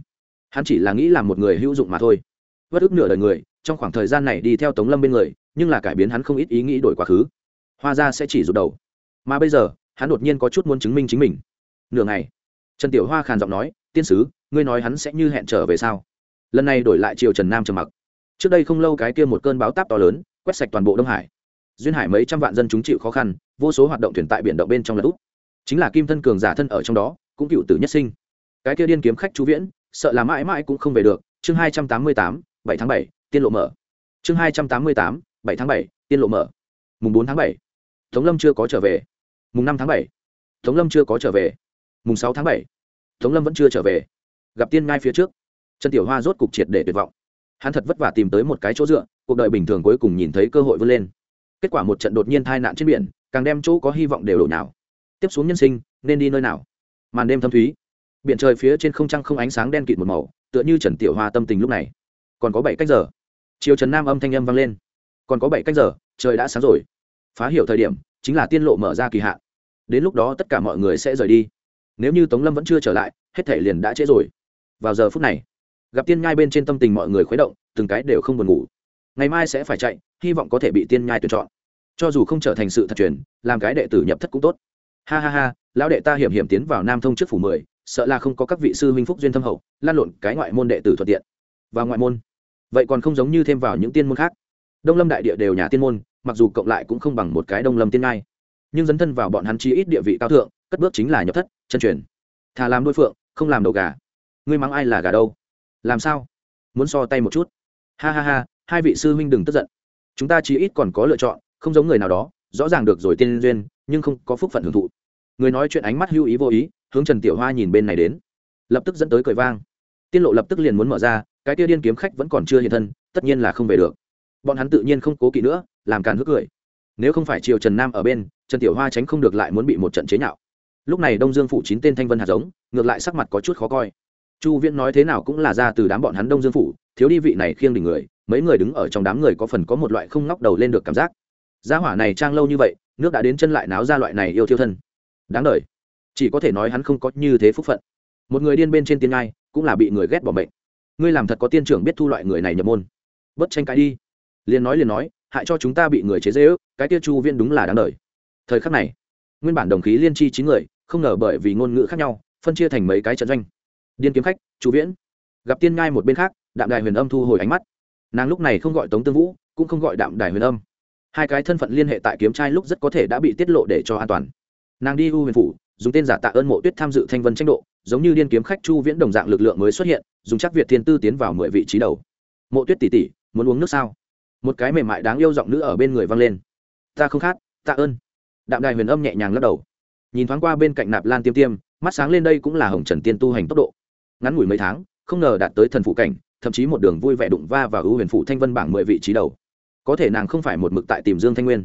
Hắn chỉ là nghĩ là một người hữu dụng mà thôi. Vất ức nửa đời người, trong khoảng thời gian này đi theo tống lâm bên người, nhưng là cải biến hắn không ít ý nghĩ đổi quá khứ. Hoa ra sẽ chỉ rụt đầu. Mà bây giờ, hắn đột nhiên có chút muốn chứng minh chính mình. Nửa ngày, trần tiểu hoa khàn giọng nói, tiên sứ, ngươi nói hắn sẽ như hẹn trở về sao? Lần này đổi lại triều trần nam trầm mặc. Trước đây không lâu cái kia một cơn báo táp to lớn, quét sạch toàn bộ đông hải duyên hải mấy trăm vạn dân chúng chịu khó khăn, vô số hoạt động thuyền tại biển động bên trong là úp chính là kim thân cường giả thân ở trong đó, cũng cựu tử nhất sinh. Cái kia điên kiếm khách chú viễn, sợ là mãi mãi cũng không về được. Chương hai trăm tám mươi tám, bảy tháng bảy, tiên lộ mở. Chương hai trăm tám mươi tám, bảy tháng bảy, tiên lộ mở. Mùng bốn tháng bảy. Tống lâm chưa có trở về. Mùng năm tháng bảy. Tống lâm chưa có trở về. Mùng sáu tháng bảy. Tống lâm vẫn chưa trở về. Gặp tiên ngai phía trước. Trần tiểu hoa rốt cục triệt để tuyệt vọng. Hắn thật vất vả tìm tới một cái chỗ dựa, cuộc đời bình thường cuối cùng nhìn thấy cơ hội vươn lên kết quả một trận đột nhiên tai nạn trên biển, càng đem chỗ có hy vọng đều đổ nào tiếp xuống nhân sinh, nên đi nơi nào? Màn đêm thâm thúy. Biển trời phía trên không trăng không ánh sáng đen kịt một màu, tựa như trần tiểu hoa tâm tình lúc này. Còn có bảy cách giờ. Chiều trần nam âm thanh âm vang lên. Còn có bảy cách giờ, trời đã sáng rồi. Phá hiểu thời điểm, chính là tiên lộ mở ra kỳ hạn. Đến lúc đó tất cả mọi người sẽ rời đi. Nếu như tống lâm vẫn chưa trở lại, hết thể liền đã trễ rồi. Vào giờ phút này, gặp tiên nhai bên trên tâm tình mọi người khuấy động, từng cái đều không buồn ngủ ngày mai sẽ phải chạy, hy vọng có thể bị tiên nhai tuyển chọn. Cho dù không trở thành sự thật truyền, làm cái đệ tử nhập thất cũng tốt. Ha ha ha, lão đệ ta hiểm hiểm tiến vào nam thông trước phủ mười, sợ là không có các vị sư huynh phúc duyên thâm hậu, lan lộn cái ngoại môn đệ tử thuận tiện. Và ngoại môn? Vậy còn không giống như thêm vào những tiên môn khác. Đông lâm đại địa đều nhà tiên môn, mặc dù cộng lại cũng không bằng một cái đông lâm tiên ngai nhưng dấn thân vào bọn hắn chi ít địa vị cao thượng, cất bước chính là nhập thất, chân truyền. Thà làm đôi phượng, không làm đầu gà. Ngươi mắng ai là gà đâu? Làm sao? Muốn so tay một chút. Ha ha ha hai vị sư huynh đừng tức giận. Chúng ta chỉ ít còn có lựa chọn, không giống người nào đó, rõ ràng được rồi tiên duyên, nhưng không có phúc phận hưởng thụ. Người nói chuyện ánh mắt hưu ý vô ý, hướng trần tiểu hoa nhìn bên này đến. Lập tức dẫn tới cười vang. Tiên lộ lập tức liền muốn mở ra, cái tia điên kiếm khách vẫn còn chưa hiện thân, tất nhiên là không về được. Bọn hắn tự nhiên không cố kỵ nữa, làm càn hức cười. Nếu không phải triều trần nam ở bên, trần tiểu hoa tránh không được lại muốn bị một trận chế nhạo. Lúc này đông dương phủ chín tên thanh vân hạt giống, ngược lại sắc mặt có chút khó coi. Chu viễn nói thế nào cũng là ra từ đám bọn hắn đông dương phủ, thiếu đi vị này khiêng đỉnh người mấy người đứng ở trong đám người có phần có một loại không ngóc đầu lên được cảm giác. Gia hỏa này trang lâu như vậy, nước đã đến chân lại náo ra loại này yêu thiêu thân. Đáng đời. Chỉ có thể nói hắn không có như thế phúc phận. Một người điên bên trên tiên ngai, cũng là bị người ghét bỏ mệnh. Ngươi làm thật có tiên trưởng biết thu loại người này nhập môn. Bất tranh cãi đi. Liền nói liền nói, hại cho chúng ta bị người chế dễ ước cái tiết chu viên đúng là đáng đời. Thời khắc này, nguyên bản đồng khí liên chi chín người, không ngờ bởi vì ngôn ngữ khác nhau, phân chia thành mấy cái trận doanh. Điên kiếm khách, chu viễn. Gặp tiên ngai một bên khác, đạm đài huyền âm thu hồi ánh mắt nàng lúc này không gọi tống tương vũ cũng không gọi đạm đài huyền âm hai cái thân phận liên hệ tại kiếm trai lúc rất có thể đã bị tiết lộ để cho an toàn nàng đi u huyền phủ dùng tên giả tạ ơn mộ tuyết tham dự thanh vân tranh độ giống như điên kiếm khách chu viễn đồng dạng lực lượng mới xuất hiện dùng chắc việt thiên tư tiến vào mười vị trí đầu mộ tuyết tỷ tỷ muốn uống nước sao một cái mềm mại đáng yêu giọng nữ ở bên người vang lên ta không khát tạ ơn đạm đài huyền âm nhẹ nhàng lắc đầu nhìn thoáng qua bên cạnh nạp lan tiêm tiêm mắt sáng lên đây cũng là hồng trần tiên tu hành tốc độ ngắn ngủi mấy tháng không ngờ đạt tới thần phụ cảnh thậm chí một đường vui vẻ đụng va và ưu huyền phụ thanh vân bảng mười vị trí đầu. Có thể nàng không phải một mực tại tìm dương thanh nguyên.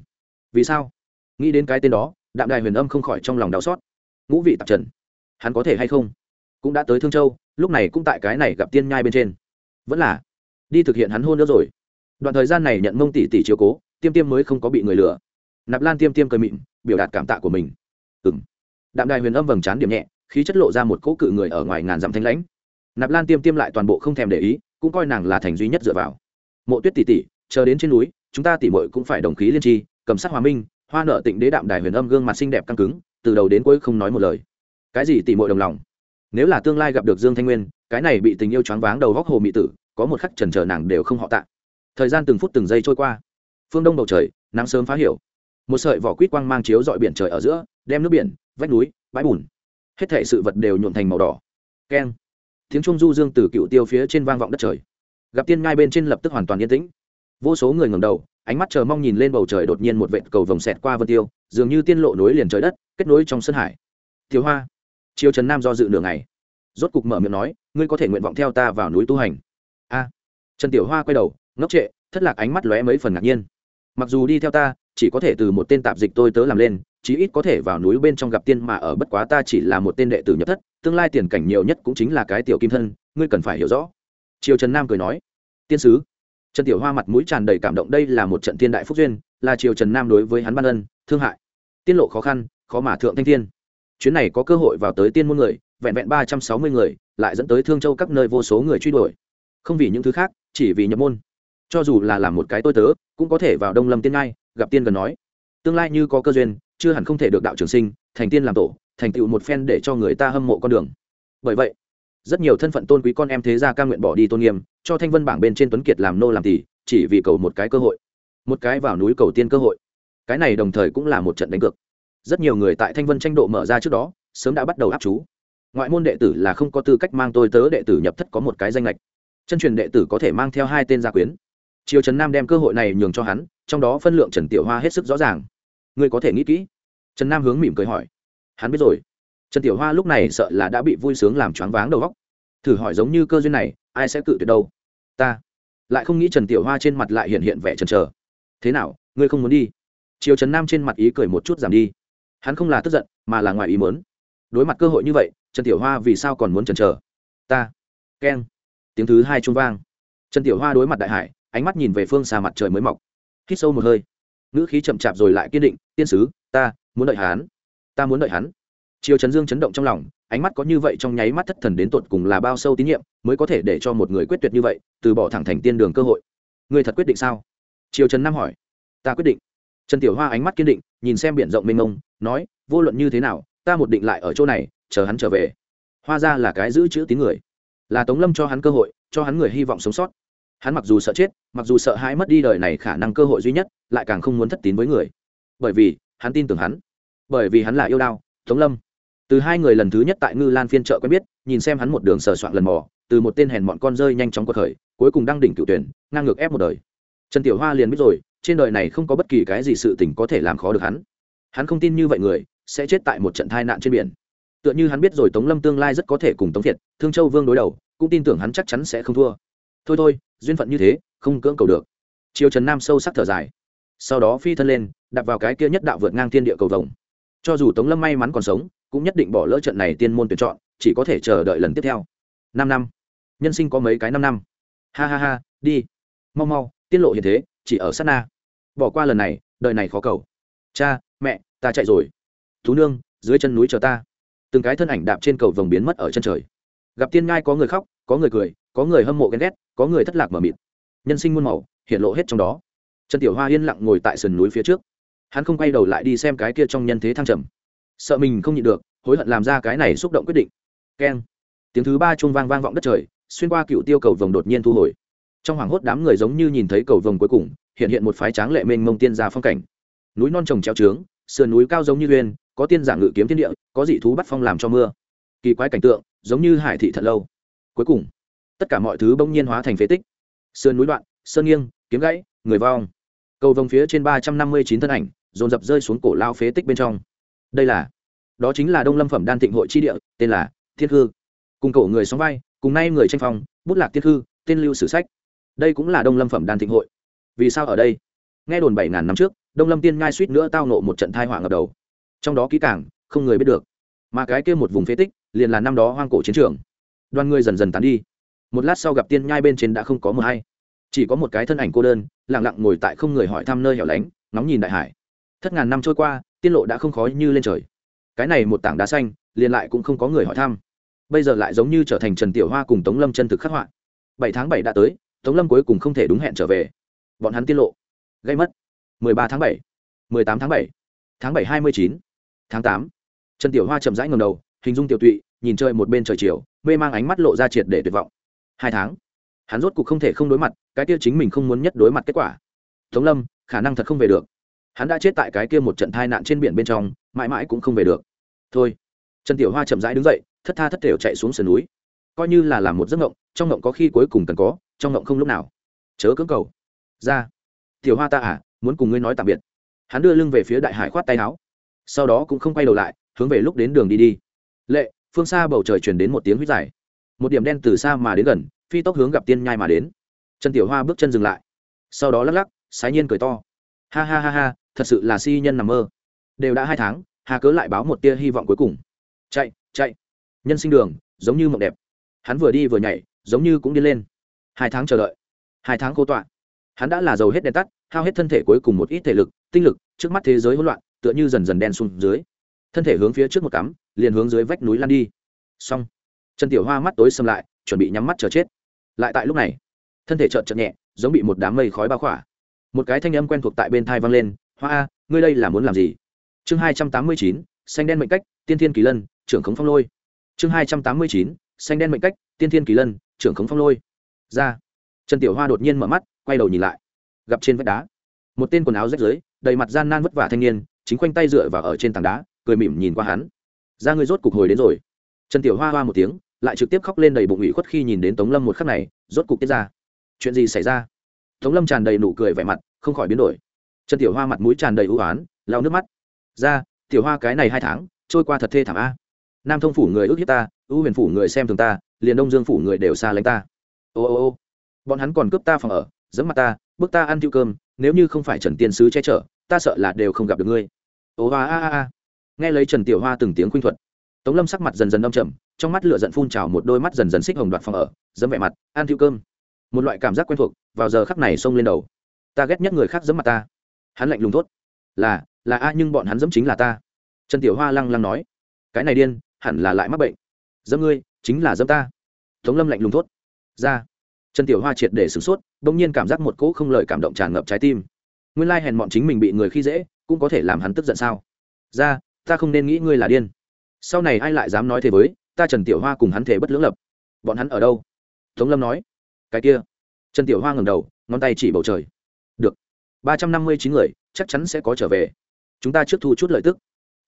Vì sao? Nghĩ đến cái tên đó, đạm đài huyền âm không khỏi trong lòng đau xót. Ngũ vị tạp trần, hắn có thể hay không? Cũng đã tới thương châu, lúc này cũng tại cái này gặp tiên nhai bên trên. Vẫn là, đi thực hiện hắn hôn nữa rồi. Đoạn thời gian này nhận mông tỷ tỷ chiếu cố, tiêm tiêm mới không có bị người lừa. Nạp lan tiêm tiêm cười mịn, biểu đạt cảm tạ của mình. Ừng đạm đài huyền âm vầng trán điểm nhẹ, khí chất lộ ra một cỗ cự người ở ngoài ngàn dặm thanh lãnh nạp lan tiêm tiêm lại toàn bộ không thèm để ý, cũng coi nàng là thành duy nhất dựa vào. Mộ tuyết tỷ tỷ, chờ đến trên núi, chúng ta tỷ muội cũng phải đồng khí liên tri, cầm sát hòa minh, hoa nợ tịnh đế đạm đài huyền âm gương mặt xinh đẹp căng cứng, từ đầu đến cuối không nói một lời. Cái gì tỷ muội đồng lòng? Nếu là tương lai gặp được dương thanh nguyên, cái này bị tình yêu choáng váng đầu góc hồ mỹ tử, có một khắc trần chờ nàng đều không họ tạ. Thời gian từng phút từng giây trôi qua. Phương đông bầu trời, nắng sớm phá hiểu. Một sợi vỏ quýt quang mang chiếu dọi biển trời ở giữa, đem nước biển, vách núi, bãi bùn. Hết thể sự vật đều nhuộn thành màu đỏ. Keng tiếng trung du dương từ cựu tiêu phía trên vang vọng đất trời. Gặp tiên ngai bên trên lập tức hoàn toàn yên tĩnh. Vô số người ngầm đầu, ánh mắt chờ mong nhìn lên bầu trời đột nhiên một vệt cầu vồng xẹt qua vân tiêu, dường như tiên lộ nối liền trời đất, kết nối trong sân hải. Thiếu hoa chiêu trần nam do dự nửa ngày. Rốt cục mở miệng nói, ngươi có thể nguyện vọng theo ta vào núi tu hành? A. Trần tiểu hoa quay đầu, ngốc trệ, thất lạc ánh mắt lóe mấy phần ngạc nhiên. Mặc dù đi theo ta, chỉ có thể từ một tên tạp dịch tôi tớ làm lên chí ít có thể vào núi bên trong gặp tiên mà ở bất quá ta chỉ là một tên đệ tử nhập thất, tương lai tiền cảnh nhiều nhất cũng chính là cái tiểu kim thân, ngươi cần phải hiểu rõ. Triều trần nam cười nói, tiên sứ. Trần tiểu hoa mặt mũi tràn đầy cảm động, đây là một trận tiên đại phúc duyên, là triều trần nam đối với hắn ban ân, thương hại tiên lộ khó khăn, khó mà thượng thanh thiên. Chuyến này có cơ hội vào tới tiên môn người, vẹn vẹn ba trăm sáu mươi người, lại dẫn tới thương châu các nơi vô số người truy đuổi. Không vì những thứ khác, chỉ vì nhập môn. Cho dù là làm một cái tôi tớ, cũng có thể vào đông lâm tiên ngai, gặp tiên gần nói. Tương lai như có cơ duyên chưa hẳn không thể được đạo trường sinh, thành tiên làm tổ, thành tựu một phen để cho người ta hâm mộ con đường. Bởi vậy, rất nhiều thân phận tôn quý con em thế gia ca nguyện bỏ đi tôn nghiêm, cho thanh vân bảng bên trên tuấn kiệt làm nô làm tỷ chỉ vì cầu một cái cơ hội, một cái vào núi cầu tiên cơ hội. Cái này đồng thời cũng là một trận đánh cược. Rất nhiều người tại thanh vân tranh độ mở ra trước đó, sớm đã bắt đầu áp chú. Ngoại môn đệ tử là không có tư cách mang tôi tớ đệ tử nhập thất có một cái danh lệch. Chân truyền đệ tử có thể mang theo hai tên gia quyến. Triều trần nam đem cơ hội này nhường cho hắn, trong đó phân lượng trần tiểu hoa hết sức rõ ràng ngươi có thể nghĩ kỹ. Trần nam hướng mỉm cười hỏi. Hắn biết rồi. Trần tiểu hoa lúc này sợ là đã bị vui sướng làm choáng váng đầu góc thử hỏi giống như cơ duyên này, ai sẽ cự tuyệt đâu? Ta lại không nghĩ trần tiểu hoa trên mặt lại hiện hiện vẻ trần trờ thế nào, ngươi không muốn đi? Chiều trần nam trên mặt ý cười một chút giảm đi. Hắn không là tức giận, mà là ngoài ý mớn đối mặt cơ hội như vậy, trần tiểu hoa vì sao còn muốn trần trờ ta keng. Tiếng thứ hai trung vang. Trần tiểu hoa đối mặt đại hải, ánh mắt nhìn về phương xa mặt trời mới mọc. Hít sâu một hơi ngữ khí chậm chạp rồi lại kiên định, tiên sứ, ta muốn đợi hắn, ta muốn đợi hắn. Chiều trấn dương chấn động trong lòng, ánh mắt có như vậy trong nháy mắt thất thần đến tột cùng là bao sâu tín nhiệm mới có thể để cho một người quyết tuyệt như vậy, từ bỏ thẳng thành tiên đường cơ hội. Người thật quyết định sao? Chiều trấn nam hỏi. Ta quyết định. Trần tiểu hoa ánh mắt kiên định, nhìn xem biển rộng mênh mông, nói, vô luận như thế nào, ta một định lại ở chỗ này, chờ hắn trở về. Hoa ra là cái giữ chữ tín người, là tống lâm cho hắn cơ hội, cho hắn người hy vọng sống sót hắn mặc dù sợ chết, mặc dù sợ hãi mất đi đời này khả năng cơ hội duy nhất, lại càng không muốn thất tín với người. Bởi vì, hắn tin tưởng hắn. Bởi vì hắn là yêu đao, tống lâm. Từ hai người lần thứ nhất tại ngư lan phiên chợ quen biết, nhìn xem hắn một đường sờ soạn lần mò, từ một tên hèn bọn con rơi nhanh chóng cuộc khởi, cuối cùng đăng đỉnh cựu tuyển, ngang ngược ép một đời. Trần tiểu hoa liền biết rồi, trên đời này không có bất kỳ cái gì sự tình có thể làm khó được hắn. Hắn không tin như vậy người, sẽ chết tại một trận tai nạn trên biển. Tựa như hắn biết rồi tống lâm tương lai rất có thể cùng tống thiệt, thương châu vương đối đầu, cũng tin tưởng hắn chắc chắn sẽ không thua. Thôi thôi duyên phận như thế, không cưỡng cầu được. Chiều trần nam sâu sắc thở dài. Sau đó phi thân lên đặt vào cái kia nhất đạo vượt ngang thiên địa cầu vồng. Cho dù tống lâm may mắn còn sống, cũng nhất định bỏ lỡ trận này tiên môn tuyển chọn, chỉ có thể chờ đợi lần tiếp theo. Năm năm. Nhân sinh có mấy cái năm năm? Ha ha ha, đi. Mau mau, tiết lộ hiện thế, chỉ ở sát na. Bỏ qua lần này, đời này khó cầu. Cha, mẹ, ta chạy rồi. Thú nương, dưới chân núi chờ ta. Từng cái thân ảnh đạp trên cầu vồng biến mất ở chân trời. Gặp tiên ngai có người khóc, có người cười có người hâm mộ ghen ghét, có người thất lạc mờ mịt. Nhân sinh muôn màu, hiện lộ hết trong đó. Trần tiểu hoa yên lặng ngồi tại sườn núi phía trước. Hắn không quay đầu lại đi xem cái kia trong nhân thế thăng trầm. Sợ mình không nhịn được, hối hận làm ra cái này xúc động quyết định. Keng. Tiếng thứ ba chuông vang vang vọng đất trời, xuyên qua cựu tiêu cầu vồng đột nhiên thu hồi. Trong hoảng hốt đám người giống như nhìn thấy cầu vồng cuối cùng, hiện hiện một phái tráng lệ mênh mông tiên gia phong cảnh. Núi non trồng treo trướng, sườn núi cao giống như uyên, có tiên giả ngự kiếm thiên địa, có dị thú bắt phong làm cho mưa. Kỳ quái cảnh tượng, giống như hải thị thật lâu. Cuối cùng tất cả mọi thứ bỗng nhiên hóa thành phế tích. Sườn núi đoạn sơn nghiêng, kiếm gãy, người vong. Cầu vồng phía trên ba trăm năm mươi chín thân ảnh, dồn dập rơi xuống cổ lao phế tích bên trong. Đây là, đó chính là đông lâm phẩm đan thịnh hội tri địa, tên là thiên hư cùng cổ người sóng vai, cùng nay người tranh phong, bút lạc thiên hư tên lưu sử sách. Đây cũng là đông lâm phẩm đan thịnh hội. Vì sao ở đây? Nghe đồn bảy ngàn năm trước, đông lâm tiên ngai suýt nữa tao nộ một trận thai họa ngập đầu. Trong đó kỹ cảng không người biết được. Mà cái kia một vùng phế tích, liền là năm đó hoang cổ chiến trường. Đoàn người dần dần tán đi một lát sau gặp tiên nhai bên trên đã không có mờ hay. Chỉ có một cái thân ảnh cô đơn, lặng lặng ngồi tại không người hỏi thăm nơi hẻo lánh, ngóng nhìn đại hải. Thất ngàn năm trôi qua, tiên lộ đã không khó như lên trời. Cái này một tảng đá xanh, liền lại cũng không có người hỏi thăm. Bây giờ lại giống như trở thành trần tiểu hoa cùng tống lâm chân thực khắc họa. Bảy tháng bảy đã tới, tống lâm cuối cùng không thể đúng hẹn trở về. Bọn hắn tiết lộ, gây mất. Mười ba tháng bảy, mười tám tháng bảy tháng bảy hai mươi chín, tháng tám. Trần tiểu hoa chậm rãi ngầm đầu, hình dung tiểu tụy, nhìn chơi một bên trời chiều, mê mang ánh mắt lộ ra triệt để tuyệt vọng hai tháng. Hắn rốt cuộc không thể không đối mặt, cái kia chính mình không muốn nhất đối mặt kết quả. Tống lâm, khả năng thật không về được. Hắn đã chết tại cái kia một trận tai nạn trên biển bên trong, mãi mãi cũng không về được. Thôi. Trần tiểu hoa chậm rãi đứng dậy, thất tha thất thểu chạy xuống sườn núi. Coi như là làm một giấc ngộng trong ngộng có khi cuối cùng cần có, trong ngộng không lúc nào. Chớ cưỡng cầu. Ra. Tiểu hoa ta à muốn cùng ngươi nói tạm biệt. Hắn đưa lưng về phía đại hải khoát tay áo. Sau đó cũng không quay đầu lại, hướng về lúc đến đường đi đi. Lệ, phương xa bầu trời chuyển đến một tiếng huyết dài một điểm đen từ xa mà đến gần, phi tốc hướng gặp tiên nhai mà đến. Trần tiểu hoa bước chân dừng lại. Sau đó lắc lắc, sái nhiên cười to. Ha ha ha ha, thật sự là si nhân nằm mơ. Đều đã hai tháng, hà cớ lại báo một tia hy vọng cuối cùng. Chạy chạy. Nhân sinh đường, giống như mộng đẹp. Hắn vừa đi vừa nhảy, giống như cũng đi lên. Hai tháng chờ đợi. Hai tháng cô tọa hắn đã là giàu hết đèn tắt, hao hết thân thể cuối cùng một ít thể lực, tinh lực, trước mắt thế giới hỗn loạn, tựa như dần dần đen xuống dưới. Thân thể hướng phía trước một cắm, liền hướng dưới vách núi lan đi. Xong trần tiểu hoa mắt tối xâm lại, chuẩn bị nhắm mắt chờ chết. Lại tại lúc này, thân thể trợn trợn nhẹ, giống bị một đám mây khói bao khỏa. Một cái thanh âm quen thuộc tại bên thai vang lên, hoa a, ngươi đây là muốn làm gì? Chương hai trăm tám mươi chín, xanh đen mệnh cách, tiên thiên kỳ lân, trưởng khống phong lôi. Chương hai trăm tám mươi chín, xanh đen mệnh cách, tiên thiên kỳ lân, trưởng khống phong lôi. Ra. Trần tiểu hoa đột nhiên mở mắt, quay đầu nhìn lại. Gặp trên vách đá, một tên quần áo rách rưới, đầy mặt gian nan vất vả thanh niên, chính khoanh tay dựa vào ở trên tảng đá, cười mỉm nhìn qua hắn. Ra ngươi rốt cục hồi đến rồi trần tiểu hoa hoa một tiếng, lại trực tiếp khóc lên đầy bụng ủy khuất khi nhìn đến tống lâm một khắc này, rốt cục tiết ra. Chuyện gì xảy ra? Tống lâm tràn đầy nụ cười vẻ mặt, không khỏi biến đổi. Trần tiểu hoa mặt mũi tràn đầy ưu oán, lau nước mắt. Ra, tiểu hoa cái này hai tháng, trôi qua thật thê thảm a. Nam thông phủ người ước hiếp ta ưu huyền phủ người xem thường ta, liền đông dương phủ người đều xa lánh ta. Ô ô ô. Bọn hắn còn cướp ta phòng ở dẫm mặt ta bước ta ăn tiêu cơm, nếu như không phải trần tiên sứ che chở, ta sợ là đều không gặp được ngươi. Oa a a a nghe lấy trần tiểu hoa từng tiếng khuynh thuật tống lâm sắc mặt dần dần âm trầm, trong mắt lửa giận phun trào một đôi mắt dần dần xích hồng đoạt phòng ở, dấm vẻ mặt ăn tiêu cơm. Một loại cảm giác quen thuộc, vào giờ khắc này xông lên đầu. Ta ghét nhất người khác dẫm mặt ta. Hắn lạnh lùng thốt, là là a nhưng bọn hắn dẫm chính là ta. Trần tiểu hoa lăng lăng nói, cái này điên, hẳn là lại mắc bệnh. Dẫm ngươi, chính là dẫm ta. Tống lâm lạnh lùng thốt, ra. Trần tiểu hoa triệt để sửng sốt, bỗng nhiên cảm giác một cỗ không lời cảm động tràn ngập trái tim. Nguyên lai hèn bọn chính mình bị người khi dễ, cũng có thể làm hắn tức giận sao? Ra, ta không nên nghĩ ngươi là điên sau này ai lại dám nói thế với, ta trần tiểu hoa cùng hắn thể bất lưỡng lập. Bọn hắn ở đâu? Tống lâm nói. Cái kia. Trần tiểu hoa ngầm đầu, ngón tay chỉ bầu trời. Được. Ba trăm năm mươi chín người, chắc chắn sẽ có trở về. Chúng ta trước thu chút lợi tức.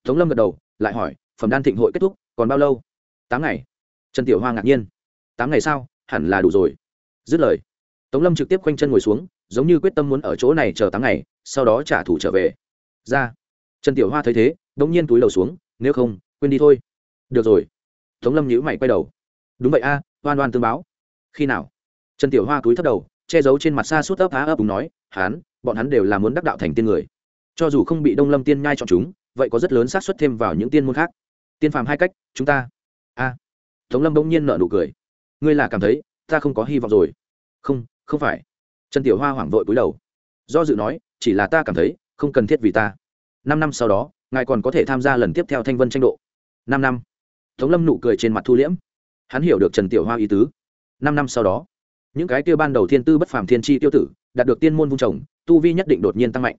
Tống lâm gật đầu, lại hỏi, phẩm đan thịnh hội kết thúc, còn bao lâu? Tám ngày. Trần tiểu hoa ngạc nhiên. Tám ngày sao? Hẳn là đủ rồi. Dứt lời, tống lâm trực tiếp quanh chân ngồi xuống, giống như quyết tâm muốn ở chỗ này chờ tám ngày, sau đó trả thù trở về. Ra. Trần tiểu hoa thấy thế đ ỗ n g nhiên túi đầu xuống, nếu không quên đi thôi. Được rồi. Tống lâm nhữ mày quay đầu. Đúng vậy a à, oan oan tương báo. Khi nào? Trần tiểu hoa cúi thấp đầu che giấu trên mặt xa suốt ấp á ấp đúng nói hán bọn hắn đều là muốn đắc đạo thành tiên người. Cho dù không bị đông lâm tiên nhai chọn chúng vậy có rất lớn xác suất thêm vào những tiên môn khác. Tiên phàm hai cách chúng ta. A. Tống lâm bỗng nhiên nợ nụ cười. Ngươi là cảm thấy ta không có hy vọng rồi. Không không phải. Trần tiểu hoa hoảng vội cúi đầu. Do dự nói chỉ là ta cảm thấy không cần thiết vì ta. Năm năm sau đó ngài còn có thể tham gia lần tiếp theo thanh vân tranh độ năm năm. Tống lâm nụ cười trên mặt thu liễm. Hắn hiểu được trần tiểu hoa ý tứ. Năm năm sau đó, những cái tiêu ban đầu thiên tư bất phàm thiên tri tiêu tử đạt được tiên môn vung trồng, tu vi nhất định đột nhiên tăng mạnh.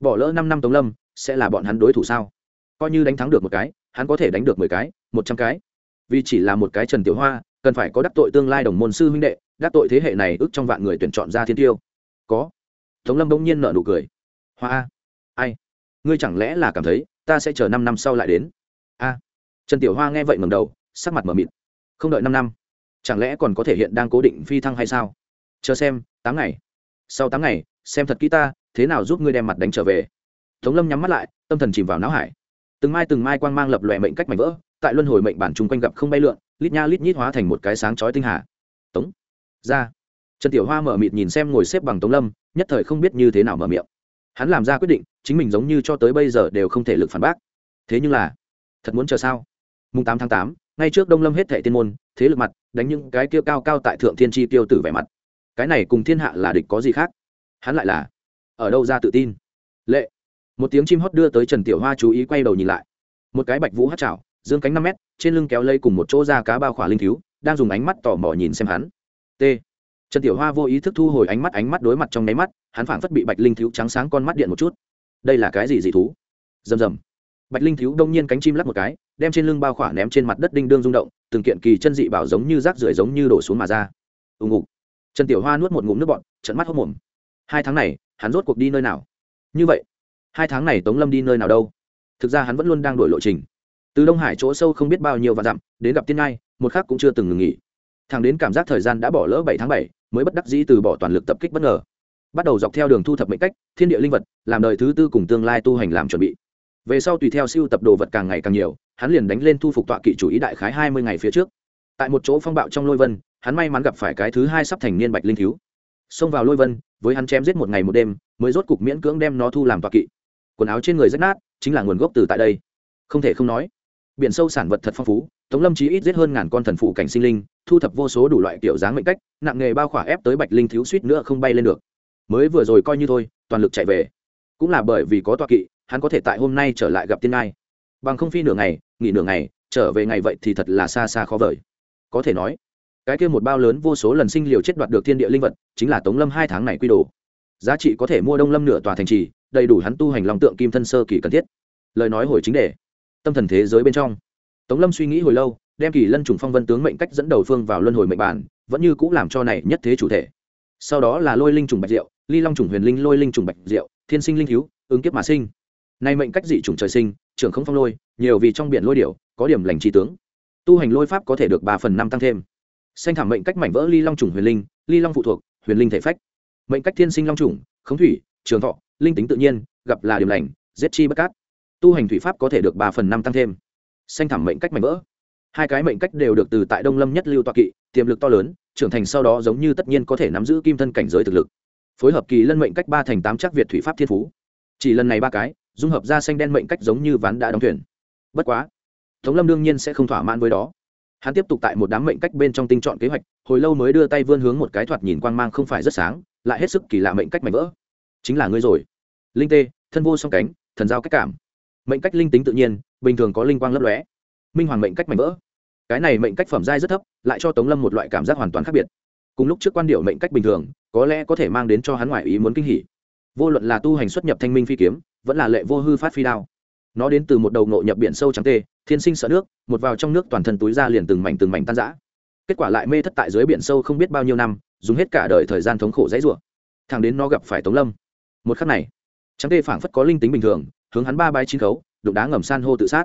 Bỏ lỡ năm năm tống lâm, sẽ là bọn hắn đối thủ sao? Coi như đánh thắng được một cái, hắn có thể đánh được mười cái, một trăm cái. Vì chỉ là một cái trần tiểu hoa, cần phải có đắc tội tương lai đồng môn sư huynh đệ, đắc tội thế hệ này ước trong vạn người tuyển chọn ra thiên tiêu. Có. Tống lâm bỗng nhiên nợ nụ cười. Hoa, ai? Ngươi chẳng lẽ là cảm thấy ta sẽ chờ năm năm sau lại đến? Trần tiểu hoa nghe vậy ngầm đầu, sắc mặt m ở mịt. Không đợi năm năm, chẳng lẽ còn có thể hiện đang cố định phi thăng hay sao? Chờ xem, tám ngày. Sau tám ngày, xem thật kỹ ta, thế nào giúp ngươi đem mặt đánh trở về? Tống lâm nhắm mắt lại, tâm thần chìm vào não hải. Từng mai từng mai quang mang lập lòe mệnh cách mảnh vỡ, tại luân hồi mệnh bản chung quanh gặp không bay lượn, lít nha lít nhít hóa thành một cái sáng chói tinh hà. Tống, ra. Trần tiểu hoa mở mịt nhìn xem ngồi xếp bằng tống lâm, nhất thời không biết như thế nào mở miệng. Hắn làm ra quyết định, chính mình giống như cho tới bây giờ đều không thể lực phản bác. Thế nhưng là, thật muốn chờ sao? Mùng tám tháng tám, ngay trước đông lâm hết thệ tiên môn, thế lực mặt, đánh những cái kia cao cao tại thượng thiên tri tiêu tử vẻ mặt. Cái này cùng thiên hạ là địch có gì khác? Hắn lại là ở đâu ra tự tin? Lệ. Một tiếng chim hót đưa tới trần tiểu hoa chú ý quay đầu nhìn lại. Một cái bạch vũ hát chảo, dương cánh năm mét, trên lưng kéo lây cùng một chỗ da cá bao khỏa linh thiếu, đang dùng ánh mắt tò mò nhìn xem hắn. T. Trần tiểu hoa vô ý thức thu hồi ánh mắt ánh mắt đối mặt trong nháy mắt, hắn phảng phất bị bạch linh thiếu trắng sáng con mắt điện một chút. Đây là cái gì dị thú? Rầm rầm bạch linh thiếu đông nhiên cánh chim lắc một cái, đem trên lưng bao khỏa ném trên mặt đất đinh đương rung động, từng kiện kỳ chân dị bảo giống như rác rưởi giống như đổ xuống mà ra. Ùng ục trần tiểu hoa nuốt một ngụm nước bọt trận mắt hốc mồm. Hai tháng này, hắn rốt cuộc đi nơi nào? Như vậy, hai tháng này tống lâm đi nơi nào đâu? Thực ra hắn vẫn luôn đang đổi lộ trình. Từ đông hải chỗ sâu không biết bao nhiêu và dặm, đến gặp tiên ngai, một khắc cũng chưa từng ngừng nghỉ. Thằng đến cảm giác thời gian đã bỏ lỡ bảy tháng bảy, mới bất đắc dĩ từ bỏ toàn lực tập kích bất ngờ. Bắt đầu dọc theo đường thu thập mệnh cách, thiên địa linh vật, làm đời thứ tư cùng tương lai tu hành làm chuẩn bị về sau tùy theo siêu tập đồ vật càng ngày càng nhiều, hắn liền đánh lên thu phục tọa kỵ chủ ý đại khái hai mươi ngày phía trước. Tại một chỗ phong bạo trong lôi vân, hắn may mắn gặp phải cái thứ hai sắp thành niên bạch linh thiếu. Xông vào lôi vân, với hắn chém giết một ngày một đêm, mới rốt cục miễn cưỡng đem nó thu làm tọa kỵ. Quần áo trên người rách nát, chính là nguồn gốc từ tại đây. Không thể không nói, biển sâu sản vật thật phong phú, tống lâm chí ít giết hơn ngàn con thần phụ cảnh sinh linh, thu thập vô số đủ loại kiểu dáng mệnh cách, nặng nghề bao khỏa ép tới bạch linh thiếu suýt nữa không bay lên được. Mới vừa rồi coi như thôi, toàn lực chạy về. Cũng là bởi vì có tọa kỵ hắn có thể tại hôm nay trở lại gặp tiên ngai. Bằng không phi nửa ngày, nghỉ nửa ngày, trở về ngày vậy thì thật là xa xa khó vời. Có thể nói, cái kia một bao lớn vô số lần sinh liều chết đoạt được thiên địa linh vật, chính là tống lâm hai tháng này quy đồ. Giá trị có thể mua đông lâm nửa tòa thành trì, đầy đủ hắn tu hành lòng tượng kim thân sơ kỳ cần thiết. Lời nói hồi chính đề. Tâm thần thế giới bên trong. Tống lâm suy nghĩ hồi lâu, đem kỳ lân trùng phong vân tướng mệnh cách dẫn đầu phương vào luân hồi mệnh bản, vẫn như cũng làm cho này nhất thế chủ thể. Sau đó là lôi linh trùng bạch diệu, ly long trùng huyền linh lôi linh trùng bạch diệu, thiên sinh linh cứu, ứng kiếp mà sinh nay mệnh cách dị trùng trời sinh, trưởng không phong lôi, nhiều vì trong biển lôi điểu, có điểm lành trí tướng. Tu hành lôi pháp có thể được ba phần năm tăng thêm. Xanh thảm mệnh cách mảnh vỡ ly long trùng huyền linh, ly long phụ thuộc, huyền linh thể phách. Mệnh cách thiên sinh long trùng khống thủy, trường thọ, linh tính tự nhiên, gặp là điểm lành, giết chi bất cát. Tu hành thủy pháp có thể được ba phần năm tăng thêm. Xanh thảm mệnh cách mảnh vỡ. Hai cái mệnh cách đều được từ tại đông lâm nhất lưu toa kỵ, tiềm lực to lớn, trưởng thành sau đó giống như tất nhiên có thể nắm giữ kim thân cảnh giới thực lực. Phối hợp kỳ lân mệnh cách ba thành tám chắc việt thủy pháp thiên phú. Chỉ lần này ba cái dung hợp ra xanh đen mệnh cách giống như ván đã đóng thuyền. Bất quá, tống lâm đương nhiên sẽ không thỏa mãn với đó. Hắn tiếp tục tại một đám mệnh cách bên trong tinh chọn kế hoạch, hồi lâu mới đưa tay vươn hướng một cái thoạt nhìn quang mang không phải rất sáng, lại hết sức kỳ lạ mệnh cách mạnh vỡ. Chính là ngươi rồi. Linh tê, thân vô song cánh, thần giao cách cảm. Mệnh cách linh tính tự nhiên, bình thường có linh quang lấp lóe. Minh hoàng mệnh cách mạnh vỡ. Cái này mệnh cách phẩm giai rất thấp, lại cho tống lâm một loại cảm giác hoàn toàn khác biệt. Cùng lúc trước quan điệu mệnh cách bình thường, có lẽ có thể mang đến cho hắn ngoại ý muốn kinh hỉ. Vô luận là tu hành xuất nhập thanh minh phi kiếm vẫn là lệ vô hư phát phi đao. Nó đến từ một đầu nộ nhập biển sâu trắng tê, thiên sinh sợ nước, một vào trong nước toàn thân túi ra liền từng mảnh từng mảnh tan rã. Kết quả lại mê thất tại dưới biển sâu không biết bao nhiêu năm, dùng hết cả đời thời gian thống khổ dãy rủa. Thằng đến nó gặp phải tống lâm. Một khắc này, trắng tê phảng phất có linh tính bình thường, hướng hắn ba bay chín khấu, đục đá ngầm san hô tự sát.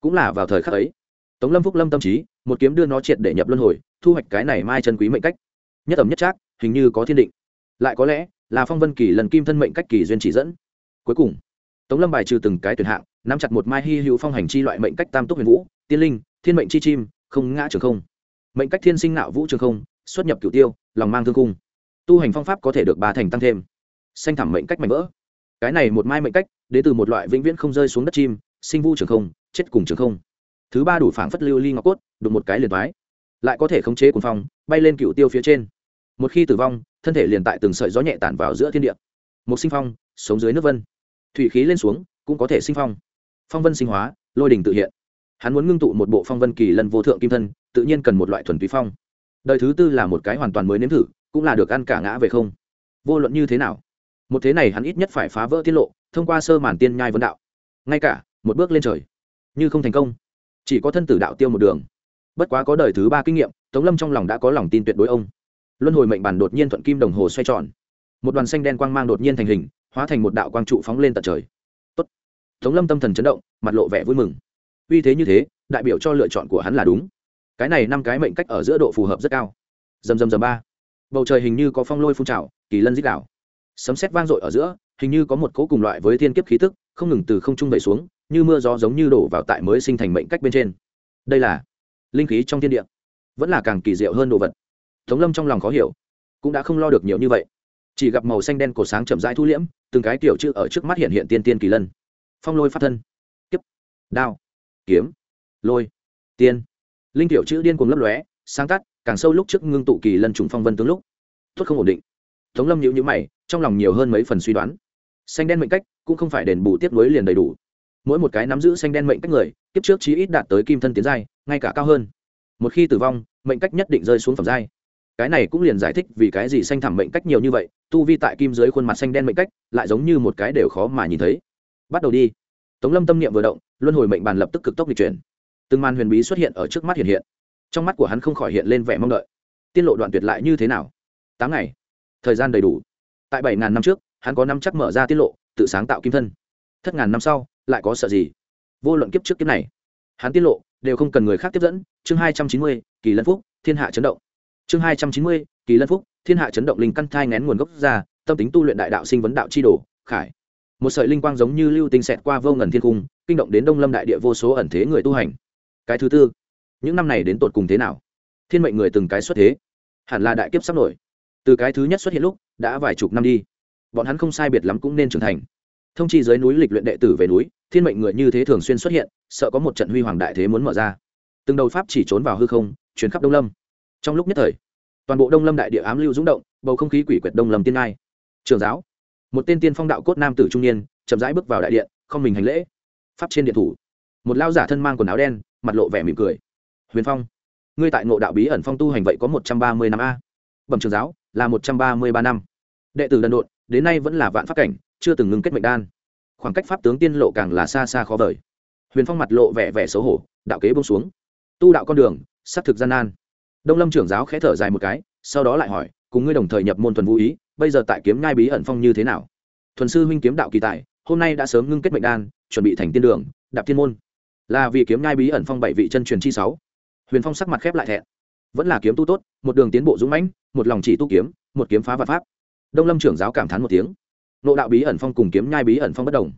Cũng là vào thời khắc ấy, tống lâm phúc lâm tâm trí, một kiếm đưa nó triệt để nhập luân hồi, thu hoạch cái này mai chân quý mệnh cách. Nhất ẩm nhất trác, hình như có thiên định. Lại có lẽ là phong vân kỳ lần kim thân mệnh cách kỳ duyên chỉ dẫn. Cuối cùng tống lâm bài trừ từng cái tuyển hạng, nắm chặt một mai hy hữu phong hành chi loại mệnh cách tam túc huyền vũ, tiên linh, thiên mệnh chi chim, không ngã trường không. Mệnh cách thiên sinh nạo vũ trường không, xuất nhập cửu tiêu, lòng mang thương cung. Tu hành phong pháp có thể được ba thành tăng thêm. Xanh thẳm mệnh cách mạnh vỡ. Cái này một mai mệnh cách đến từ một loại vĩnh viễn không rơi xuống đất chim, sinh vu trường không, chết cùng trường không. Thứ ba đủ phảng phất lưu ly ngọc cốt, đụng một cái liền thoái. Lại có thể khống chế cuồng phong, bay lên cựu tiêu phía trên. Một khi tử vong, thân thể liền tại từng sợi gió nhẹ tản vào giữa thiên địa. Một sinh phong, sống dưới nước vân thủy khí lên xuống, cũng có thể sinh phong. Phong vân sinh hóa, lôi đình tự hiện. Hắn muốn ngưng tụ một bộ phong vân kỳ lân vô thượng kim thân, tự nhiên cần một loại thuần túy phong. Đời thứ tư là một cái hoàn toàn mới nếm thử, cũng là được ăn cả ngã về không. Vô luận như thế nào, một thế này hắn ít nhất phải phá vỡ tiết lộ, thông qua sơ màn tiên nhai vấn đạo. Ngay cả, một bước lên trời, như không thành công. Chỉ có thân tử đạo tiêu một đường. Bất quá có đời thứ ba kinh nghiệm, tống lâm trong lòng đã có lòng tin tuyệt đối ông. Luân hồi mệnh bản đột nhiên thuận kim đồng hồ xoay tròn. Một đoàn xanh đen quang mang đột nhiên thành hình hóa thành một đạo quang trụ phóng lên tận trời. Tốt. tống lâm tâm thần chấn động, mặt lộ vẻ vui mừng. Uy thế như thế, đại biểu cho lựa chọn của hắn là đúng. Cái này năm cái mệnh cách ở giữa độ phù hợp rất cao. Dầm dầm dầm ba. Bầu trời hình như có phong lôi phun trào, kỳ lân dích đảo sấm sét vang dội ở giữa, hình như có một cỗ cùng loại với thiên kiếp khí tức, không ngừng từ không trung vẩy xuống, như mưa gió giống như đổ vào tại mới sinh thành mệnh cách bên trên. Đây là linh khí trong thiên địa. Vẫn là càng kỳ diệu hơn đồ vật. Tống lâm trong lòng khó hiểu, cũng đã không lo được nhiều như vậy chỉ gặp màu xanh đen cổ sáng chậm rãi thu liễm, từng cái tiểu chữ ở trước mắt hiện hiện tiên tiên kỳ lân. Phong lôi phát thân. Kiếp. Đao. Kiếm. Lôi. Tiên. Linh tiểu chữ điên cuồng lấp lóe, sáng tắt, càng sâu lúc trước ngưng tụ kỳ lân trùng phong vân tướng lúc. Tốt không ổn định. Tống lâm nhịu nhữ mày, trong lòng nhiều hơn mấy phần suy đoán. Xanh đen mệnh cách, cũng không phải đền bù tiếp nối liền đầy đủ. Mỗi một cái nắm giữ xanh đen mệnh cách người, kiếp trước chí ít đạt tới kim thân tiến giai, ngay cả cao hơn. Một khi tử vong, mệnh cách nhất định rơi xuống phẩm giai cái này cũng liền giải thích vì cái gì xanh thẳm mệnh cách nhiều như vậy, tu vi tại kim dưới khuôn mặt xanh đen mệnh cách, lại giống như một cái đều khó mà nhìn thấy. Bắt đầu đi. Tống lâm tâm niệm vừa động, luân hồi mệnh bàn lập tức cực tốc lịch chuyển. Từng màn huyền bí xuất hiện ở trước mắt hiện hiện. Trong mắt của hắn không khỏi hiện lên vẻ mong đợi. Tiên lộ đoạn tuyệt lại như thế nào? Tám ngày. Thời gian đầy đủ. Tại bảy ngàn năm trước, hắn có năm chắc mở ra tiết lộ, tự sáng tạo kim thân. Thất ngàn năm sau, lại có sợ gì? Vô luận kiếp trước kiếp này, hắn tiết lộ đều không cần người khác tiếp dẫn. Chương hai trăm chín mươi, kỳ lân phúc, thiên hạ chấn động chương hai trăm chín mươi, kỳ lân phúc, thiên hạ chấn động linh căn thai ngén nguồn gốc ra, tâm tính tu luyện đại đạo sinh vấn đạo chi đồ, khải. Một sợi linh quang giống như lưu tinh xẹt qua vô ngần thiên cung, kinh động đến đông lâm đại địa vô số ẩn thế người tu hành. Cái thứ tư, những năm này đến tột cùng thế nào? Thiên mệnh người từng cái xuất thế, hẳn là đại kiếp sắp nổi. Từ cái thứ nhất xuất hiện lúc, đã vài chục năm đi. Bọn hắn không sai biệt lắm cũng nên trưởng thành. Thông chi dưới núi lịch luyện đệ tử về núi, thiên mệnh người như thế thường xuyên xuất hiện, sợ có một trận huy hoàng đại thế muốn mở ra. Từng đầu pháp chỉ trốn vào hư không chuyến khắp đông lâm trong lúc nhất thời, toàn bộ đông lâm đại địa ám lưu rúng động, bầu không khí quỷ quyệt đông lâm tiên ngai. Trường giáo, một tên tiên phong đạo cốt nam tử trung niên, chậm rãi bước vào đại điện, không mình hành lễ. Pháp trên điện thủ, một lao giả thân mang quần áo đen, mặt lộ vẻ mỉm cười. Huyền phong, ngươi tại ngộ đạo bí ẩn phong tu hành vậy có một trăm ba mươi năm a? Bẩm trường giáo, là một trăm ba mươi ba năm. Đệ tử đần độn, đến nay vẫn là vạn pháp cảnh, chưa từng ngừng kết mệnh đan. Khoảng cách pháp tướng tiên lộ càng là xa xa khó vời. Huyền phong mặt lộ vẻ vẻ xấu hổ, đạo kế bông xuống. Tu đạo con đường xác thực gian nan đông lâm trưởng giáo khẽ thở dài một cái, sau đó lại hỏi, cùng ngươi đồng thời nhập môn thuần vũ ý, bây giờ tại kiếm ngai bí ẩn phong như thế nào? Thuần sư huynh kiếm đạo kỳ tài, hôm nay đã sớm ngưng kết mệnh đan, chuẩn bị thành tiên đường, đạp thiên môn. Là vì kiếm ngai bí ẩn phong bảy vị chân truyền chi sáu. Huyền phong sắc mặt khép lại thẹn. Vẫn là kiếm tu tốt, một đường tiến bộ dũng mãnh, một lòng chỉ tu kiếm, một kiếm phá vật pháp. Đông lâm trưởng giáo cảm thán một tiếng. Nộ đạo bí ẩn phong cùng kiếm nhai bí ẩn phong bất đồng.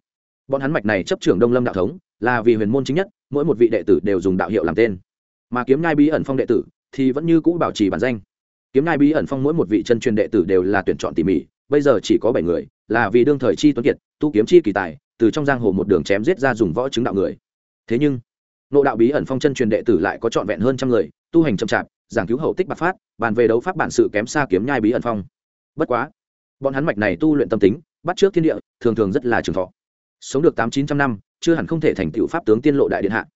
Bọn hắn mạch này chấp trưởng đông lâm đạo thống, là vì huyền môn chính nhất, mỗi một vị đệ tử đều dùng đạo hiệu làm tên. Mà kiếm nhai bí ẩn phong đệ tử thì vẫn như cũ bảo trì bản danh. Kiếm nhai bí ẩn phong mỗi một vị chân truyền đệ tử đều là tuyển chọn tỉ mỉ, bây giờ chỉ có bảy người, là vì đương thời chi tuấn kiệt, tu kiếm chi kỳ tài, từ trong giang hồ một đường chém giết ra dùng võ chứng đạo người. Thế nhưng nộ đạo bí ẩn phong chân truyền đệ tử lại có trọn vẹn hơn trăm người, tu hành chậm chạp, giảng cứu hậu tích bạc phát, bàn về đấu pháp bản sự kém xa kiếm nhai bí ẩn phong. Bất quá, bọn hắn mạch này tu luyện tâm tính, bắt trước thiên địa, thường thường rất là trường thọ. Sống được tám chín trăm năm, chưa hẳn không thể thành tựu pháp tướng tiên lộ đại điện hạ.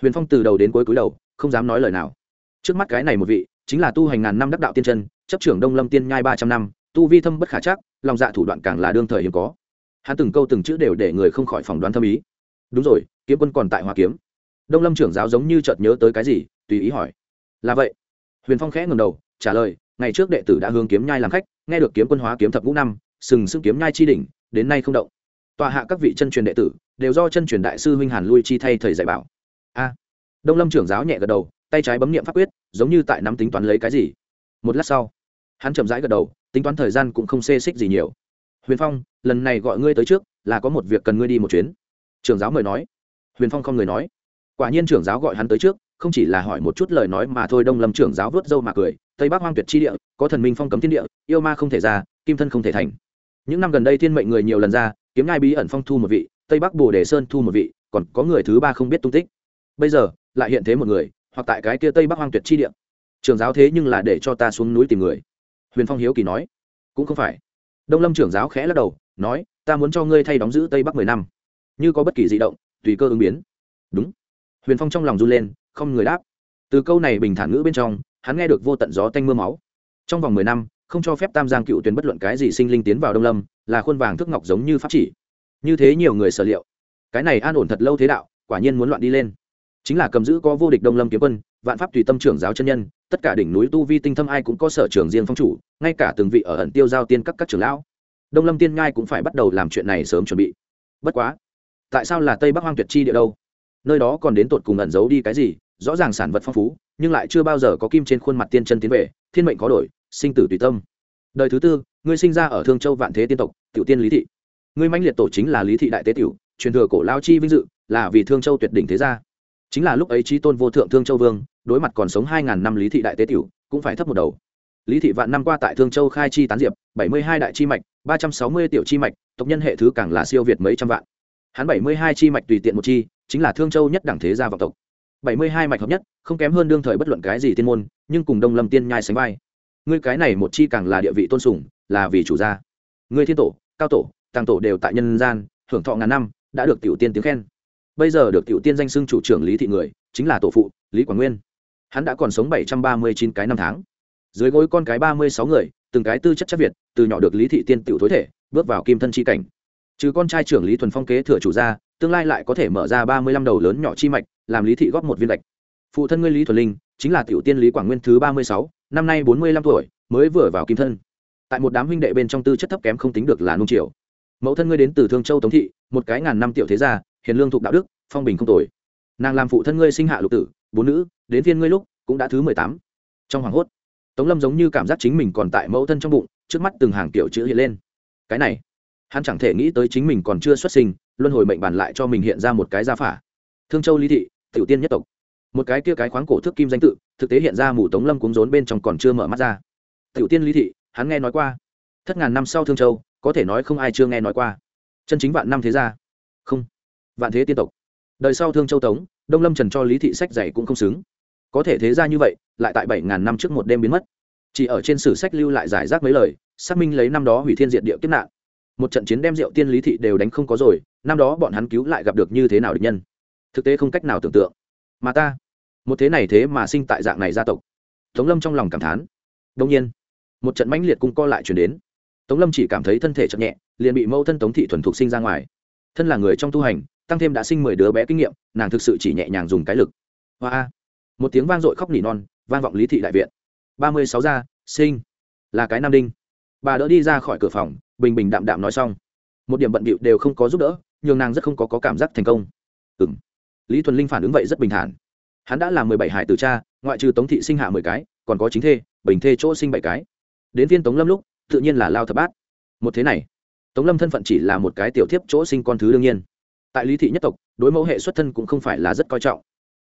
Huyền phong từ đầu đến cuối cúi đầu, không dám nói lời nào trước mắt cái này một vị, chính là tu hành ngàn năm đắc đạo tiên chân, chấp trưởng đông lâm tiên nhai ba trăm năm, tu vi thâm bất khả chắc, lòng dạ thủ đoạn càng là đương thời hiếm có. Hắn từng câu từng chữ đều để người không khỏi phỏng đoán thâm ý. Đúng rồi, kiếm quân còn tại hoa kiếm. Đông lâm trưởng giáo giống như chợt nhớ tới cái gì, tùy ý hỏi. Là vậy. Huyền phong khẽ ngầm đầu, trả lời, ngày trước đệ tử đã hướng kiếm nhai làm khách, nghe được kiếm quân hóa kiếm thập ngũ năm, sừng sững kiếm nhai chi đỉnh, đến nay không động. Tòa hạ các vị chân truyền đệ tử, đều do chân truyền đại sư huynh hàn lui chi thay thầy dạy bảo. A. Đông lâm trưởng giáo nhẹ gật đầu tay trái bấm niệm pháp quyết, giống như tại nắm tính toán lấy cái gì. Một lát sau, hắn chậm rãi gật đầu, tính toán thời gian cũng không xê xích gì nhiều. Huyền phong, lần này gọi ngươi tới trước, là có một việc cần ngươi đi một chuyến. Trưởng giáo mời nói. Huyền phong không người nói. Quả nhiên trưởng giáo gọi hắn tới trước, không chỉ là hỏi một chút lời nói mà thôi, đông lâm trưởng giáo vớt râu mà cười. Tây bắc hoang tuyệt chi địa, có thần minh phong cấm thiên địa, yêu ma không thể ra, kim thân không thể thành. Những năm gần đây thiên mệnh người nhiều lần ra, kiếm ngai bí ẩn phong thu một vị, tây bắc bồ đề sơn thu một vị, còn có người thứ ba không biết tung tích. Bây giờ, lại hiện thế một người hoặc tại cái kia tây bắc hoang tuyệt chi địa. Trưởng giáo thế nhưng là để cho ta xuống núi tìm người. Huyền phong hiếu kỳ nói. Cũng không phải. Đông lâm trưởng giáo khẽ lắc đầu, nói, ta muốn cho ngươi thay đóng giữ tây bắc mười năm. Như có bất kỳ di động, tùy cơ ứng biến. Đúng. Huyền phong trong lòng run lên, không người đáp. Từ câu này bình thản ngữ bên trong, hắn nghe được vô tận gió tanh m ư a máu. Trong vòng mười năm, không cho phép tam giang cựu tuyến bất luận cái gì sinh linh tiến vào đông lâm, là khuôn vàng thức ngọc giống như pháp chỉ. Như thế nhiều người sở liệu. Cái này an ổn thật lâu thế đạo, quả nhiên muốn loạn đi lên chính là cầm giữ có vô địch đông lâm kiếm quân, vạn pháp tùy tâm trưởng giáo chân nhân, tất cả đỉnh núi tu vi tinh thâm ai cũng có sở trường riêng phong chủ, ngay cả từng vị ở ẩn tiêu giao tiên các các trưởng lão. Đông lâm tiên ngai cũng phải bắt đầu làm chuyện này sớm chuẩn bị. Bất quá, tại sao là tây bắc hoang tuyệt chi địa đâu? Nơi đó còn đến tột cùng ẩn giấu đi cái gì, rõ ràng sản vật phong phú, nhưng lại chưa bao giờ có kim trên khuôn mặt tiên chân tiến về, thiên mệnh có đổi, sinh tử tùy tâm. Đời thứ tư, ngươi sinh ra ở thương châu vạn thế tiên tộc, tiểu tiên lý thị. Ngươi manh liệt tổ chính là lý thị đại tế tiểu, truyền thừa cổ lao chi vinh dự, là vì thương châu tuyệt đỉnh thế gia chính là lúc ấy trí tôn vô thượng thương châu vương, đối mặt còn sống hai ngàn năm lý thị đại tế tiểu, cũng phải thấp một đầu. Lý thị vạn năm qua tại thương châu khai chi tán diệp, bảy mươi hai đại chi mạch, ba trăm sáu mươi tiểu chi mạch, tộc nhân hệ thứ càng là siêu việt mấy trăm vạn. Hắn bảy mươi hai chi mạch tùy tiện một chi, chính là thương châu nhất đẳng thế gia vọng tộc. bảy mươi hai mạch hợp nhất, không kém hơn đương thời bất luận cái gì tiên môn, nhưng cùng đông lâm tiên nhai sánh vai. Ngươi cái này một chi càng là địa vị tôn sùng, là vì chủ gia. Ngươi thiên tổ, cao tổ, tàng tổ đều tại nhân gian, hưởng thọ ngàn năm, đã được tiểu tiên tiếng khen bây giờ được tiểu tiên danh xưng chủ trưởng lý thị người, chính là tổ phụ, lý quảng nguyên. Hắn đã còn sống bảy trăm ba mươi chín cái năm tháng. Dưới gối con cái ba mươi sáu người, từng cái tư chất chất việt, từ nhỏ được lý thị tiên tiểu thối thể, bước vào kim thân chi cảnh. Trừ con trai trưởng lý thuần phong kế thừa chủ gia, tương lai lại có thể mở ra ba mươi lăm đầu lớn nhỏ chi mạch, làm lý thị góp một viên lệch. Phụ thân ngươi lý thuần linh, chính là tiểu tiên lý quảng nguyên thứ ba mươi sáu, năm nay bốn mươi lăm tuổi, mới vừa vào kim thân. Tại một đám huynh đệ bên trong tư chất thấp kém không tính được là nung triều mẫu thân ngươi đến từ thương châu tống thị, một cái ngàn năm tiểu thế gia hiền lương thục đạo đức, phong bình không tồi. Nàng làm phụ thân ngươi sinh hạ lục tử, bốn nữ, đến phiên ngươi lúc cũng đã thứ mười tám. Trong hoàng hốt, tống lâm giống như cảm giác chính mình còn tại mẫu thân trong bụng, trước mắt từng hàng kiểu chữ hiện lên. Cái này, hắn chẳng thể nghĩ tới chính mình còn chưa xuất sinh, luân hồi mệnh bàn lại cho mình hiện ra một cái gia phả. Thương châu lý thị, tiểu tiên nhất tộc. Một cái kia cái khoáng cổ thước kim danh tự, thực tế hiện ra mù tống lâm cúng rốn bên trong còn chưa mở mắt ra. Tiểu tiên lý thị, hắn nghe nói qua. Thất ngàn năm sau thương châu, có thể nói không ai chưa nghe nói qua. Chân chính vạn năm thế gia vạn thế tiên tộc. Đời sau thương châu tống, đông lâm trần cho lý thị sách dày cũng không xứng. Có thể thế ra như vậy, lại tại bảy ngàn năm trước một đêm biến mất. Chỉ ở trên sử sách lưu lại giải rác mấy lời, xác minh lấy năm đó hủy thiên diện địa kiếp nạn. Một trận chiến đem rượu tiên lý thị đều đánh không có rồi, năm đó bọn hắn cứu lại gặp được như thế nào địch nhân? Thực tế không cách nào tưởng tượng. Mà ta, một thế này thế mà sinh tại dạng này gia tộc. Tống lâm trong lòng cảm thán. Đông nhiên, một trận mãnh liệt cung co lại chuyển đến. Tống lâm chỉ cảm thấy thân thể chậm nhẹ, liền bị mẫu thân tống thị thuần thục sinh ra ngoài. Thân là người trong tu hành tăng thêm đã sinh mười đứa bé kinh nghiệm nàng thực sự chỉ nhẹ nhàng dùng cái lực. Hoa một tiếng vang dội khóc nỉ non vang vọng lý thị đại viện. Ba mươi sáu gia sinh. Là cái nam đinh. Bà đỡ đi ra khỏi cửa phòng bình bình đạm đạm nói xong. Một điểm bận bịu đều không có giúp đỡ nhường nàng rất không có, có cảm giác thành công. Ừ m lý thuần linh phản ứng vậy rất bình thản. Hắn đã là mười bảy hải từ cha ngoại trừ tống thị sinh hạ mười cái còn có chính thê bình thê chỗ sinh bảy cái. Đến viên tống lâm lúc tự nhiên là lao thập bát. Một thế này tống lâm thân phận chỉ là một cái tiểu thiếp chỗ sinh con thứ đương nhiên tại lý thị nhất tộc, đối mẫu hệ xuất thân cũng không phải là rất coi trọng.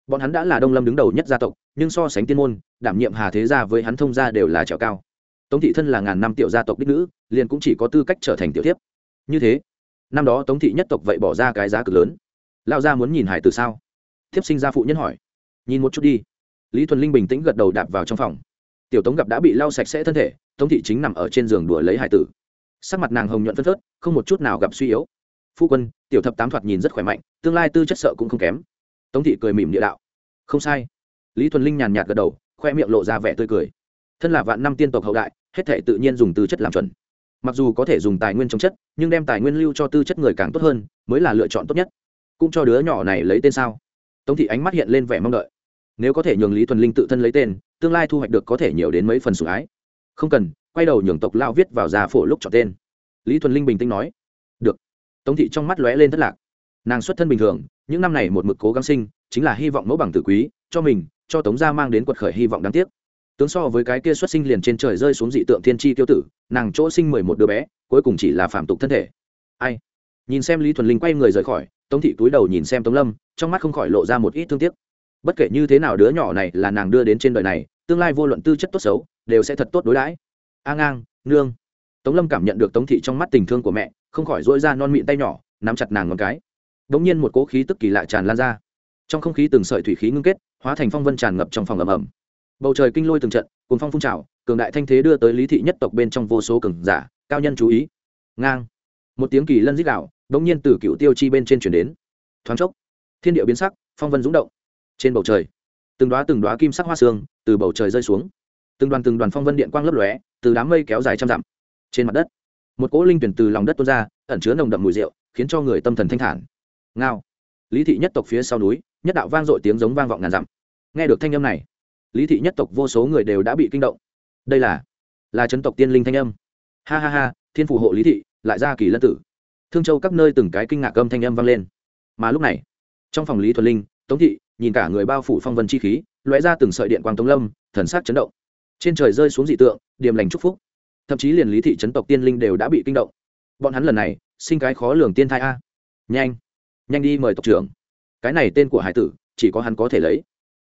Bọn hắn đã là đông lâm đứng đầu nhất gia tộc, nhưng so sánh tiên môn, đảm nhiệm hà thế gia với hắn thông gia đều là trèo cao. Tống thị thân là ngàn năm tiểu gia tộc đích nữ, liền cũng chỉ có tư cách trở thành tiểu thiếp. Như thế, năm đó tống thị nhất tộc vậy bỏ ra cái giá cực lớn. Lao ra muốn nhìn hải từ sao? Thiếp sinh ra phụ nhân hỏi. Nhìn một chút đi. Lý thuần linh bình tĩnh gật đầu đạp vào trong phòng. Tiểu tống gặp đã bị lau sạch sẽ thân thể, tống thị chính nằm ở trên giường đùa lấy hải tử. Sắc mặt nàng hồng nhuận phân phớt, không một chút nào gặp suy yếu phu quân, tiểu thập tám thoạt nhìn rất khỏe mạnh, tương lai tư chất sợ cũng không kém. Tống thị cười mỉm địa đạo. Không sai. Lý thuần linh nhàn nhạt gật đầu, khoe miệng lộ ra vẻ tươi cười. Thân là vạn năm tiên tộc hậu đại, hết thể tự nhiên dùng tư chất làm chuẩn. Mặc dù có thể dùng tài nguyên trong chất, nhưng đem tài nguyên lưu cho tư chất người càng tốt hơn, mới là lựa chọn tốt nhất. Cũng cho đứa nhỏ này lấy tên sao? Tống thị ánh mắt hiện lên vẻ mong đợi. Nếu có thể nhường lý thuần linh tự thân lấy tên, tương lai thu hoạch được có thể nhiều đến mấy phần sủng ái. Không cần, quay đầu nhường tộc lao viết vào già phổ lúc chọn tên. Lý thuần linh bình tĩnh nói tống thị trong mắt lóe lên thất lạc. Nàng xuất thân bình thường, những năm này một mực cố gắng sinh, chính là hy vọng mẫu bằng tử quý, cho mình, cho tống gia mang đến quật khởi hy vọng đáng tiếc. Tướng so với cái kia xuất sinh liền trên trời rơi xuống dị tượng thiên tri tiêu tử, nàng chỗ sinh mười một đứa bé, cuối cùng chỉ là phạm tục thân thể. Ai? Nhìn xem lý thuần linh quay người rời khỏi, tống thị túi đầu nhìn xem tống lâm, trong mắt không khỏi lộ ra một ít thương tiếc. Bất kể như thế nào đứa nhỏ này là nàng đưa đến trên đời này, tương lai vô luận tư chất tốt xấu, đều sẽ thật tốt đối đãi. A ngang, nương. Tống lâm cảm nhận được tống thị trong mắt tình thương của mẹ không khỏi dỗi ra non mịn tay nhỏ, nắm chặt nàng ngón cái. Đ ỗ n g nhiên một cỗ khí tức kỳ lạ tràn lan ra. Trong không khí từng sợi thủy khí ngưng kết, hóa thành phong vân tràn ngập trong phòng ầm ầm. Bầu trời kinh lôi từng trận cùng phong phun trào, cường đại thanh thế đưa tới lý thị nhất tộc bên trong vô số cường giả, cao nhân chú ý. Ngang. Một tiếng kỳ lân dích đạo đ ỗ n g nhiên từ cựu tiêu chi bên trên chuyển đến. Thoáng chốc, thiên địa biến sắc, phong vân rúng động. Trên bầu trời, từng đoá từng đoá kim sắc hoa sương từ bầu trời rơi xuống. Từng đoàn từng đoàn phong vân điện quang lấp lóe, từ đám mây kéo dài trăm dặm. Trên mặt đất một cỗ linh tuyển từ lòng đất tuôn ra, ẩn chứa nồng đậm mùi rượu, khiến cho người tâm thần thanh thản. Ngao. Lý thị nhất tộc phía sau núi, nhất đạo vang dội tiếng giống vang vọng ngàn dặm. Nghe được thanh âm này, lý thị nhất tộc vô số người đều đã bị kinh động. Đây là là chấn tộc tiên linh thanh âm. Ha ha ha, thiên phù hộ lý thị, lại ra kỳ lân tử. Thương châu các nơi từng cái kinh ngạc âm thanh âm vang lên. Mà lúc này, trong phòng lý thuần linh, tống thị, nhìn cả người bao phủ phong vân chi khí, lóe ra từng sợi điện quang tống lâm, thần sắc chấn động. Trên trời rơi xuống dị tượng điềm lành chúc phúc thậm chí liền lý thị Trấn tộc tiên linh đều đã bị kinh động. Bọn hắn lần này, sinh cái khó lường tiên thai a. Nhanh nhanh đi mời tộc trưởng. Cái này tên của hải tử, chỉ có hắn có thể lấy.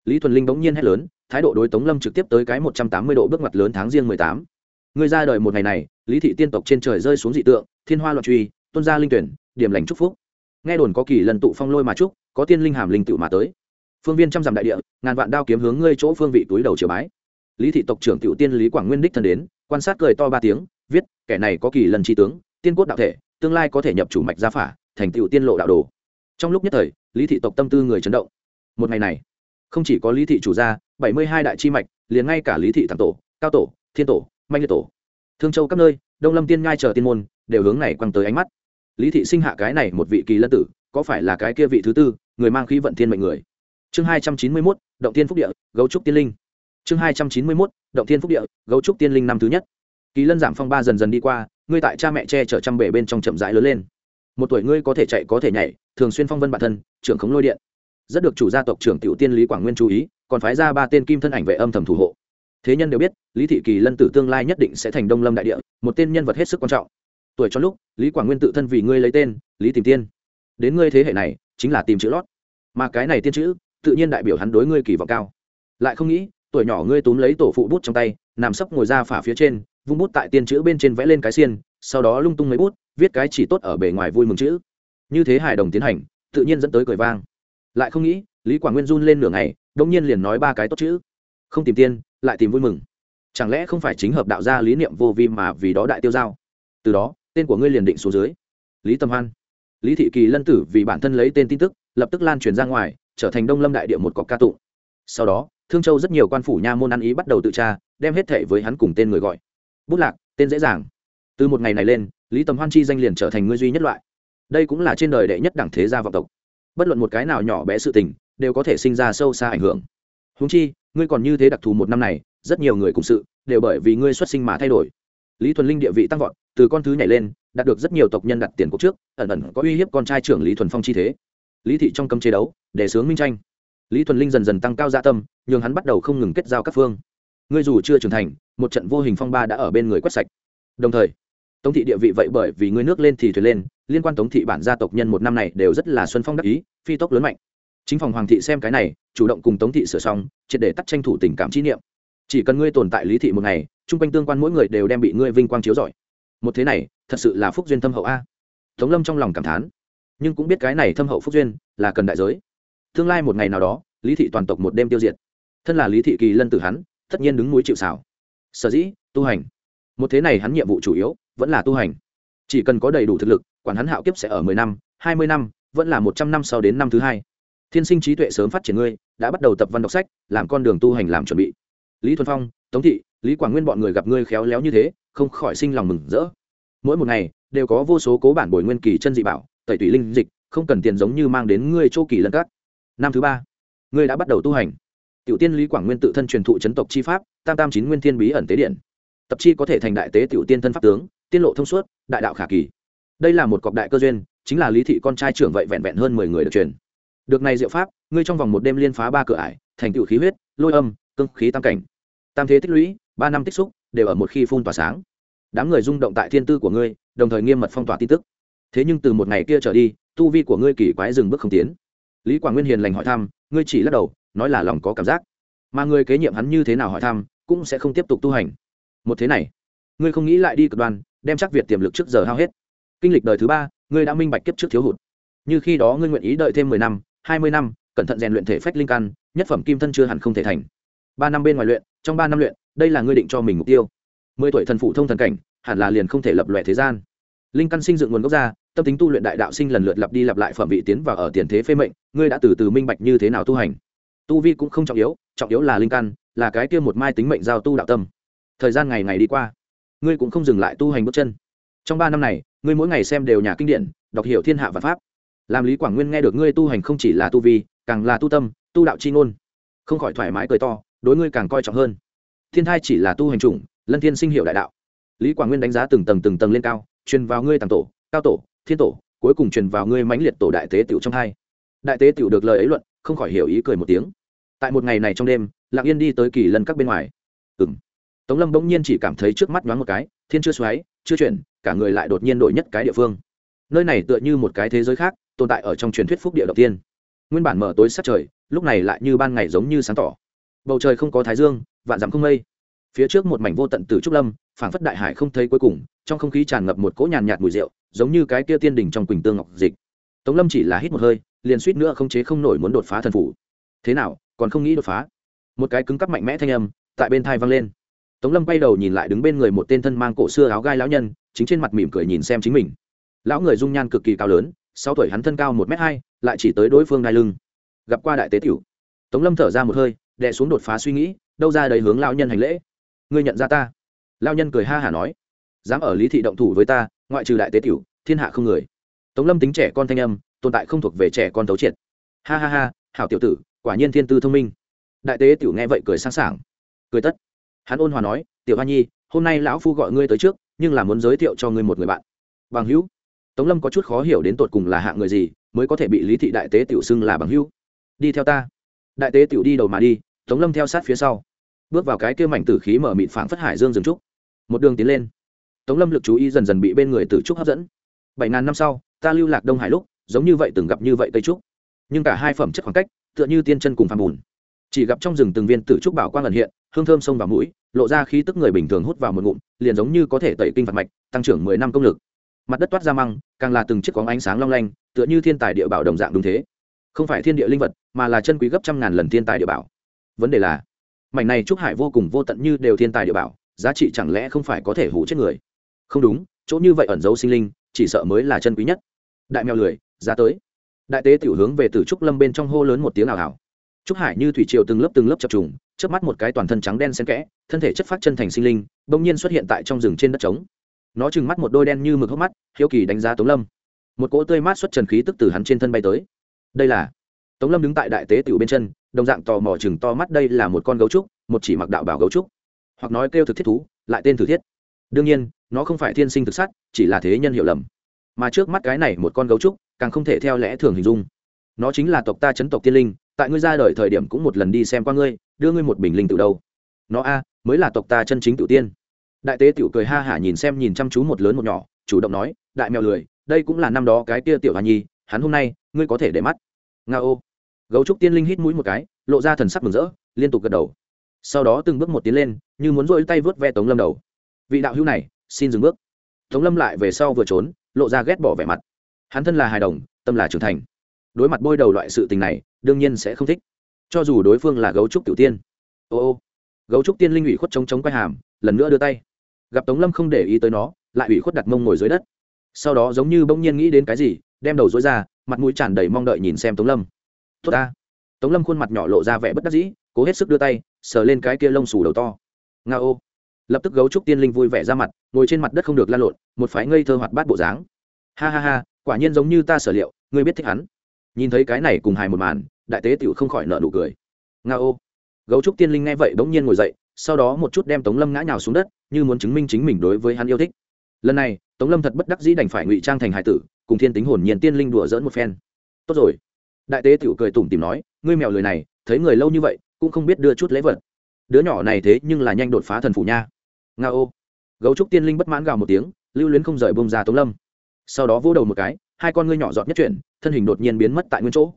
Lý thuần linh bỗng nhiên hét lớn, thái độ đối tống lâm trực tiếp tới cái một trăm tám mươi độ bước ngoặt lớn tháng riêng mười tám. Người ra đời một ngày này, lý thị tiên tộc trên trời rơi xuống dị tượng, thiên hoa loạn truy tuân gia linh tuyển, điểm lành chúc phúc. Nghe đồn có kỳ lần tụ phong lôi mà chúc, có tiên linh hàm linh tự mà tới. Phương viên trăm dặm đại địa, ngàn vạn đao kiếm hướng ngươi chỗ phương vị túi đầu triều bái. Lý thị tộc trưởng tiểu tiên lý quảng nguyên đích thân đến quan sát cười to ba tiếng, viết, kẻ này có kỳ lần tri tướng, tiên cốt đạo thể, tương lai có thể nhập chủ mạch gia phả, thành tựu tiên lộ đạo đồ. Trong lúc nhất thời, lý thị tộc tâm tư người chấn động. Một ngày này, không chỉ có lý thị chủ gia, bảy mươi hai đại chi mạch, liền ngay cả lý thị thẳng tổ, cao tổ, thiên tổ manh liệt tổ, thương châu các nơi, đông lâm tiên ngai chờ tiên môn, đều hướng này quăng tới ánh mắt. Lý thị sinh hạ cái này một vị kỳ lân tử, có phải là cái kia vị thứ tư, người mang khí vận thiên mệnh người? Chương hai trăm chín mươi mốt, động tiên phúc địa, gấu trúc tiên linh chương hai trăm chín mươi mốt, động Thiên phúc địa, gấu trúc tiên linh năm thứ nhất. Kỳ lân giảm phong ba dần dần đi qua, ngươi tại cha mẹ che chở trăm bể bên trong chậm rãi lớn lên. Một tuổi ngươi có thể chạy, có thể nhảy, thường xuyên phong vân bản thân, trưởng khống lôi điện. Rất được chủ gia tộc trưởng tiểu tiên lý quảng nguyên chú ý, còn phái ra ba tên kim thân ảnh vệ âm thầm thủ hộ. Thế nhân đều biết, lý thị kỳ lân tử tương lai nhất định sẽ thành đông lâm đại địa, một tên nhân vật hết sức quan trọng. Tuổi cho lúc, lý quảng nguyên tự thân vì ngươi lấy tên, lý tìm tiên. Đến ngươi thế hệ này, chính là tìm chữ lót. Mà cái này tiên chữ, tự nhiên đại biểu hắn đối ngươi kỳ vọng cao. Lại không nghĩ tuổi nhỏ ngươi túm lấy tổ phụ bút trong tay, nằm sấp ngồi ra phả phía trên, vung bút tại tiên chữ bên trên vẽ lên cái xiên, sau đó lung tung mấy bút, viết cái chỉ tốt ở bề ngoài vui mừng chữ. Như thế hài đồng tiến hành, tự nhiên dẫn tới cười vang. Lại không nghĩ, lý quảng nguyên run lên nửa ngày đông nhiên liền nói ba cái tốt chữ. Không tìm tiên, lại tìm vui mừng. Chẳng lẽ không phải chính hợp đạo gia lý niệm vô vi mà vì đó đại tiêu giao? Từ đó, tên của ngươi liền định số dưới. Lý tâm hoan. Lý thị kỳ lân tử vì bản thân lấy tên tin tức, lập tức lan truyền ra ngoài, trở thành đông lâm đại địa một cọc ca tụng. Sau đó thương châu rất nhiều quan phủ nha môn ăn ý bắt đầu tự tra, đem hết thệ với hắn cùng tên người gọi. Bút lạc, tên dễ dàng. Từ một ngày này lên, lý tầm hoan chi danh liền trở thành ngươi duy nhất loại. Đây cũng là trên đời đệ nhất đẳng thế gia vọng tộc. Bất luận một cái nào nhỏ bé sự tình, đều có thể sinh ra sâu xa ảnh hưởng. Húng chi, ngươi còn như thế đặc thù một năm này, rất nhiều người cùng sự, đều bởi vì ngươi xuất sinh mà thay đổi. Lý thuần linh địa vị tăng vọt, từ con thứ nhảy lên, đạt được rất nhiều tộc nhân đặt tiền cuộc trước, ẩn ẩn có uy hiếp con trai trưởng lý thuần phong chi thế. Lý thị trong cấm chế đấu, để sướng minh tranh lý thuần linh dần dần tăng cao gia dạ tâm, nhường hắn bắt đầu không ngừng kết giao các phương. Ngươi dù chưa trưởng thành, một trận vô hình phong ba đã ở bên người quét sạch. Đồng thời, tống thị địa vị vậy bởi vì ngươi nước lên thì thuyền lên, liên quan tống thị bản gia tộc nhân một năm này đều rất là xuân phong đắc ý, phi tốc lớn mạnh. Chính phòng hoàng thị xem cái này, chủ động cùng tống thị sửa xong, triệt để tắt tranh thủ tình cảm trí niệm. Chỉ cần ngươi tồn tại lý thị một ngày chung quanh tương quan mỗi người đều đem bị ngươi vinh quang chiếu giỏi một thế này, thật sự là phúc duyên thâm hậu a. Tống lâm trong lòng cảm thán, nhưng cũng biết cái này thâm hậu phúc duyên là cần đại giới tương lai một ngày nào đó, lý thị toàn tộc một đêm tiêu diệt. Thân là lý thị kỳ lân tử hắn, tất nhiên đứng núi chịu xảo sở dĩ, tu hành. Một thế này hắn nhiệm vụ chủ yếu, vẫn là tu hành. Chỉ cần có đầy đủ thực lực, quản hắn hạo kiếp sẽ ở mười năm, hai mươi năm, vẫn là một trăm năm sau đến năm thứ hai. Thiên sinh trí tuệ sớm phát triển ngươi, đã bắt đầu tập văn đọc sách, làm con đường tu hành làm chuẩn bị. Lý thuần phong, tống thị, lý quảng nguyên bọn người gặp ngươi khéo léo như thế, không khỏi sinh lòng mừng rỡ. Mỗi một ngày, đều có vô số cố bản bồi nguyên kỳ chân dị bảo, tẩy tủy linh dịch, không cần tiền giống như mang đến ngươi châu kỳ lân cát năm thứ ba, ngươi đã bắt đầu tu hành. Tiểu tiên lý quảng nguyên tự thân truyền thụ chấn tộc chi pháp, tam tam chín nguyên thiên bí ẩn tế điện. Tập chi có thể thành đại tế tiểu tiên thân pháp tướng tiên lộ thông suốt, đại đạo khả kỳ. Đây là một cọc đại cơ duyên, chính là lý thị con trai trưởng vậy vẹn vẹn hơn mười người được truyền. Được này diệu pháp, ngươi trong vòng một đêm liên phá ba cửa ải, thành tựu khí huyết, lôi âm, cương khí tam cảnh. Tam thế tích lũy, ba năm tích xúc, đều ở một khi phun tỏa sáng. Đám người rung động tại thiên tư của ngươi, đồng thời nghiêm mật phong tỏa tin tức. Thế nhưng từ một ngày kia trở đi, tu vi của ngươi kỳ quái dừng bước không tiến lý quảng nguyên hiền lành hỏi thăm, ngươi chỉ lắc đầu, nói là lòng có cảm giác. Mà người kế nhiệm hắn như thế nào hỏi thăm, cũng sẽ không tiếp tục tu hành. Một thế này, ngươi không nghĩ lại đi cực đoan, đem chắc việt tiềm lực trước giờ hao hết. Kinh lịch đời thứ ba, ngươi đã minh bạch kiếp trước thiếu hụt. Như khi đó ngươi nguyện ý đợi thêm mười năm, hai mươi năm, cẩn thận rèn luyện thể phách linh căn, nhất phẩm kim thân chưa hẳn không thể thành. Ba năm bên ngoài luyện, trong ba năm luyện, đây là ngươi định cho mình mục tiêu. Mười tuổi thần phụ thông thần cảnh, hẳn là liền không thể lập lòe thế gian linh căn sinh dựng nguồn gốc ra, tâm tính tu luyện đại đạo sinh lần lượt lặp đi lặp lại phẩm vị tiến vào ở tiền thế phê mệnh, ngươi đã từ từ minh bạch như thế nào tu hành. Tu vi cũng không trọng yếu trọng yếu là linh căn, là cái kia một mai tính mệnh giao tu đạo tâm. Thời gian ngày ngày đi qua, ngươi cũng không dừng lại tu hành bước chân. Trong ba năm này, ngươi mỗi ngày xem đều nhà kinh điển, đọc hiểu thiên hạ và pháp. Làm lý quảng nguyên nghe được ngươi tu hành không chỉ là tu vi, càng là tu tâm, tu đạo c h i ngôn. Không khỏi thoải mái cười to, đối ngươi càng coi trọng hơn. Thiên thai chỉ là tu hành chủng, lân thiên sinh hiệu đại đạo. Lý quảng nguyên đánh giá từng tầng từng tầng lên cao truyền vào ngươi tàng tổ, cao tổ, thiên tổ, cuối cùng truyền vào ngươi mãnh liệt tổ đại tế tiểu trong hai. Đại tế tiểu được lời ấy luận, không khỏi hiểu ý cười một tiếng. Tại một ngày này trong đêm, lặng yên đi tới kỳ lân các bên ngoài. Ừ m tống lâm bỗng nhiên chỉ cảm thấy trước mắt nhoáng một cái, thiên chưa xoáy, chưa chuyển, cả người lại đột nhiên đổi nhất cái địa phương. Nơi này tựa như một cái thế giới khác, tồn tại ở trong truyền thuyết phúc địa đầu tiên. Nguyên bản mở tối sát trời, lúc này lại như ban ngày giống như sáng tỏ. Bầu trời không có thái dương, vạn dặm không mây. Phía trước một mảnh vô tận từ trúc lâm phảng phất đại hải không thấy cuối cùng, trong không khí tràn ngập một cỗ nhàn nhạt mùi rượu, giống như cái kia tiên đỉnh trong quỳnh tương ngọc dịch. Tống lâm chỉ là hít một hơi, liền suýt nữa không chế không nổi muốn đột phá thần phủ. Thế nào, còn không nghĩ đột phá? Một cái cứng cắp mạnh mẽ thanh âm tại bên thai vang lên. Tống lâm quay đầu nhìn lại đứng bên người một tên thân mang cổ xưa áo gai lão nhân, chính trên mặt mỉm cười nhìn xem chính mình. Lão người dung nhan cực kỳ cao lớn sau tuổi hắn thân cao một m hai, lại chỉ tới đối phương đai lưng. Gặp qua đại tế tiểu. Tống lâm thở ra một hơi, đè xuống đột phá suy nghĩ, đâu ra đầy hướng lão nhân hành lễ. Ngươi nhận ra ta? Lão nhân cười ha hả nói, dám ở lý thị động thủ với ta, ngoại trừ đại tế tiểu, thiên hạ không người. Tống lâm tính trẻ con thanh âm, tồn tại không thuộc về trẻ con tấu triệt. Ha ha ha, hảo tiểu tử, quả nhiên thiên tư thông minh. Đại tế tiểu nghe vậy cười sáng sảng, cười tất. Hắn ôn hòa nói, tiểu hoa nhi, hôm nay lão phu gọi ngươi tới trước, nhưng là muốn giới thiệu cho ngươi một người bạn. Bằng hữu? Tống lâm có chút khó hiểu đến tột cùng là hạng người gì, mới có thể bị lý thị đại tế tiểu xưng là bằng hữu. Đi theo ta. Đại tế tiểu đi đầu mà đi, tống lâm theo sát phía sau. Bước vào cái kia mảnh tử khí mở mịt phảng phất hải dương rừng trúc một đường tiến lên. Tống lâm lực chú ý dần dần bị bên người tử trúc hấp dẫn. Bảy ngàn năm sau, ta lưu lạc đông hải lúc, giống như vậy từng gặp như vậy cây trúc. Nhưng cả hai phẩm chất khoảng cách, tựa như tiên chân cùng phàm bùn. Chỉ gặp trong rừng từng viên tử trúc bảo quang lần hiện, hương thơm sông vào mũi, lộ ra khí tức người bình thường hút vào một ngụm, liền giống như có thể tẩy kinh phạt mạch, tăng trưởng mười năm công lực. Mặt đất toát ra măng, càng là từng chiếc có ánh sáng long lanh, tựa như thiên tài địa bảo đồng dạng đúng thế. Không phải thiên địa linh vật, mà là chân quý gấp trăm ngàn lần thiên tài địa bảo. Vấn đề là, mảnh này trúc hải vô cùng vô tận như đều thiên tài địa bảo giá trị chẳng lẽ không phải có thể hủ chết người? Không đúng, chỗ như vậy ẩn dấu sinh linh, chỉ sợ mới là chân quý nhất. Đại mèo lười, ra tới. Đại tế tiểu hướng về từ trúc lâm bên trong hô lớn một tiếng ảo ảo trúc hải như thủy triều từng lớp từng lớp chập trùng trước mắt một cái toàn thân trắng đen xen kẽ, thân thể chất phát chân thành sinh linh, bỗng nhiên xuất hiện tại trong rừng trên đất trống. Nó trừng mắt một đôi đen như mực hốc mắt, hiếu kỳ đánh giá tống lâm. Một cỗ tươi mát xuất trần khí tức từ hắn trên thân bay tới. Đây là tống lâm đứng tại đại tế tiểu bên chân, đồng dạng tò mò chừng to mắt, đây là một con gấu trúc, một chỉ mặc đạo bảo gấu trúc hoặc nói kêu thực thiết thú, lại tên thử thiết. Đương nhiên, nó không phải thiên sinh thực sát, chỉ là thế nhân hiểu lầm. Mà trước mắt cái này một con gấu trúc, càng không thể theo lẽ thường hình dung. Nó chính là tộc ta chấn tộc tiên linh, tại ngươi ra đời thời điểm cũng một lần đi xem qua ngươi, đưa ngươi một bình linh từ đâu. Nó a, mới là tộc ta chân chính tự tiên. Đại tế tiểu cười ha hả nhìn xem nhìn chăm chú một lớn một nhỏ, chủ động nói, đại mèo lười, đây cũng là năm đó cái kia tiểu hoa nhi, hắn hôm nay, ngươi có thể để mắt. Nga ô. Gấu trúc tiên linh hít mũi một cái, lộ ra thần sắc mừng rỡ, liên tục gật đầu sau đó từng bước một tiến lên, như muốn rỗi tay vớt ve tống lâm đầu. Vị đạo hữu này, xin dừng bước. Tống lâm lại về sau vừa trốn, lộ ra ghét bỏ vẻ mặt. Hắn thân là hài đồng, tâm là trưởng thành. Đối mặt bôi đầu loại sự tình này, đương nhiên sẽ không thích. Cho dù đối phương là gấu trúc tiểu tiên. Ô ô. Gấu trúc tiên linh ủy khuất chống chống quay hàm, lần nữa đưa tay. Gặp tống lâm không để ý tới nó, lại ủy khuất đặt mông ngồi dưới đất. Sau đó giống như bỗng nhiên nghĩ đến cái gì, đem đầu dối ra, mặt mũi tràn đầy mong đợi nhìn xem tống lâm. Tốt ta. Tống lâm khuôn mặt nhỏ lộ ra vẻ bất đắc dĩ, cố hết sức đưa tay sờ lên cái kia lông xù đầu to. Nga ô. Lập tức gấu trúc tiên linh vui vẻ ra mặt, ngồi trên mặt đất không được lan lộn, một phái ngây thơ hoạt bát bộ dáng. Ha ha ha, quả nhiên giống như ta sở liệu, ngươi biết thích hắn. Nhìn thấy cái này cùng hài một màn, đại tế tiểu không khỏi nợ nụ cười. Nga ô. Gấu trúc tiên linh nghe vậy bỗng nhiên ngồi dậy, sau đó một chút đem tống lâm ngã nhào xuống đất, như muốn chứng minh chính mình đối với hắn yêu thích. Lần này, tống lâm thật bất đắc dĩ đành phải ngụy trang thành hải tử, cùng thiên tính hồn nhiên tiên linh đùa dỡn một phen. Tốt rồi. Đại tế tiểu cười tủm tìm nói, ngươi mèo lười này, thấy người lâu như vậy cũng không biết đưa chút lễ vật. Đứa nhỏ này thế nhưng là nhanh đột phá thần phủ nha. Nga ô. Gấu trúc tiên linh bất mãn gào một tiếng, lưu luyến không rời bông ra tống lâm. Sau đó vỗ đầu một cái, hai con ngươi nhỏ giọt nhất chuyển, thân hình đột nhiên biến mất tại nguyên chỗ.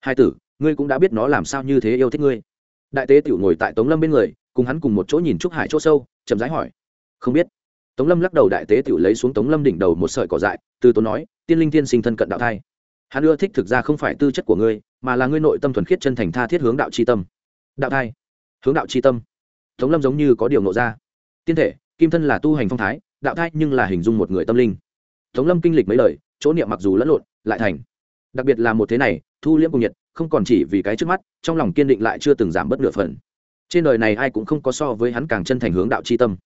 Hai tử, ngươi cũng đã biết nó làm sao như thế yêu thích ngươi. Đại tế tiểu ngồi tại tống lâm bên người, cùng hắn cùng một chỗ nhìn trúc hải chỗ sâu, chậm rãi hỏi. Không biết. Tống lâm lắc đầu đại tế tiểu lấy xuống tống lâm đỉnh đầu một sợi cỏ dại, từ tốn nói, tiên linh tiên sinh thân cận đạo thai. Hắn ưa thích thực ra không phải tư chất của ngươi, mà là ngươi nội tâm thuần khiết chân thành tha thiết hướng đạo c h i tâm đạo thai. Hướng đạo c h i tâm. Tống lâm giống như có điều nộ ra. Tiên thể, kim thân là tu hành phong thái, đạo thai nhưng là hình dung một người tâm linh. Tống lâm kinh lịch mấy lời, chỗ niệm mặc dù lẫn lộn, lại thành. Đặc biệt là một thế này, thu liễm cùng nhiệt, không còn chỉ vì cái trước mắt, trong lòng kiên định lại chưa từng giảm bớt nửa phần. Trên đời này ai cũng không có so với hắn càng chân thành hướng đạo c h i tâm.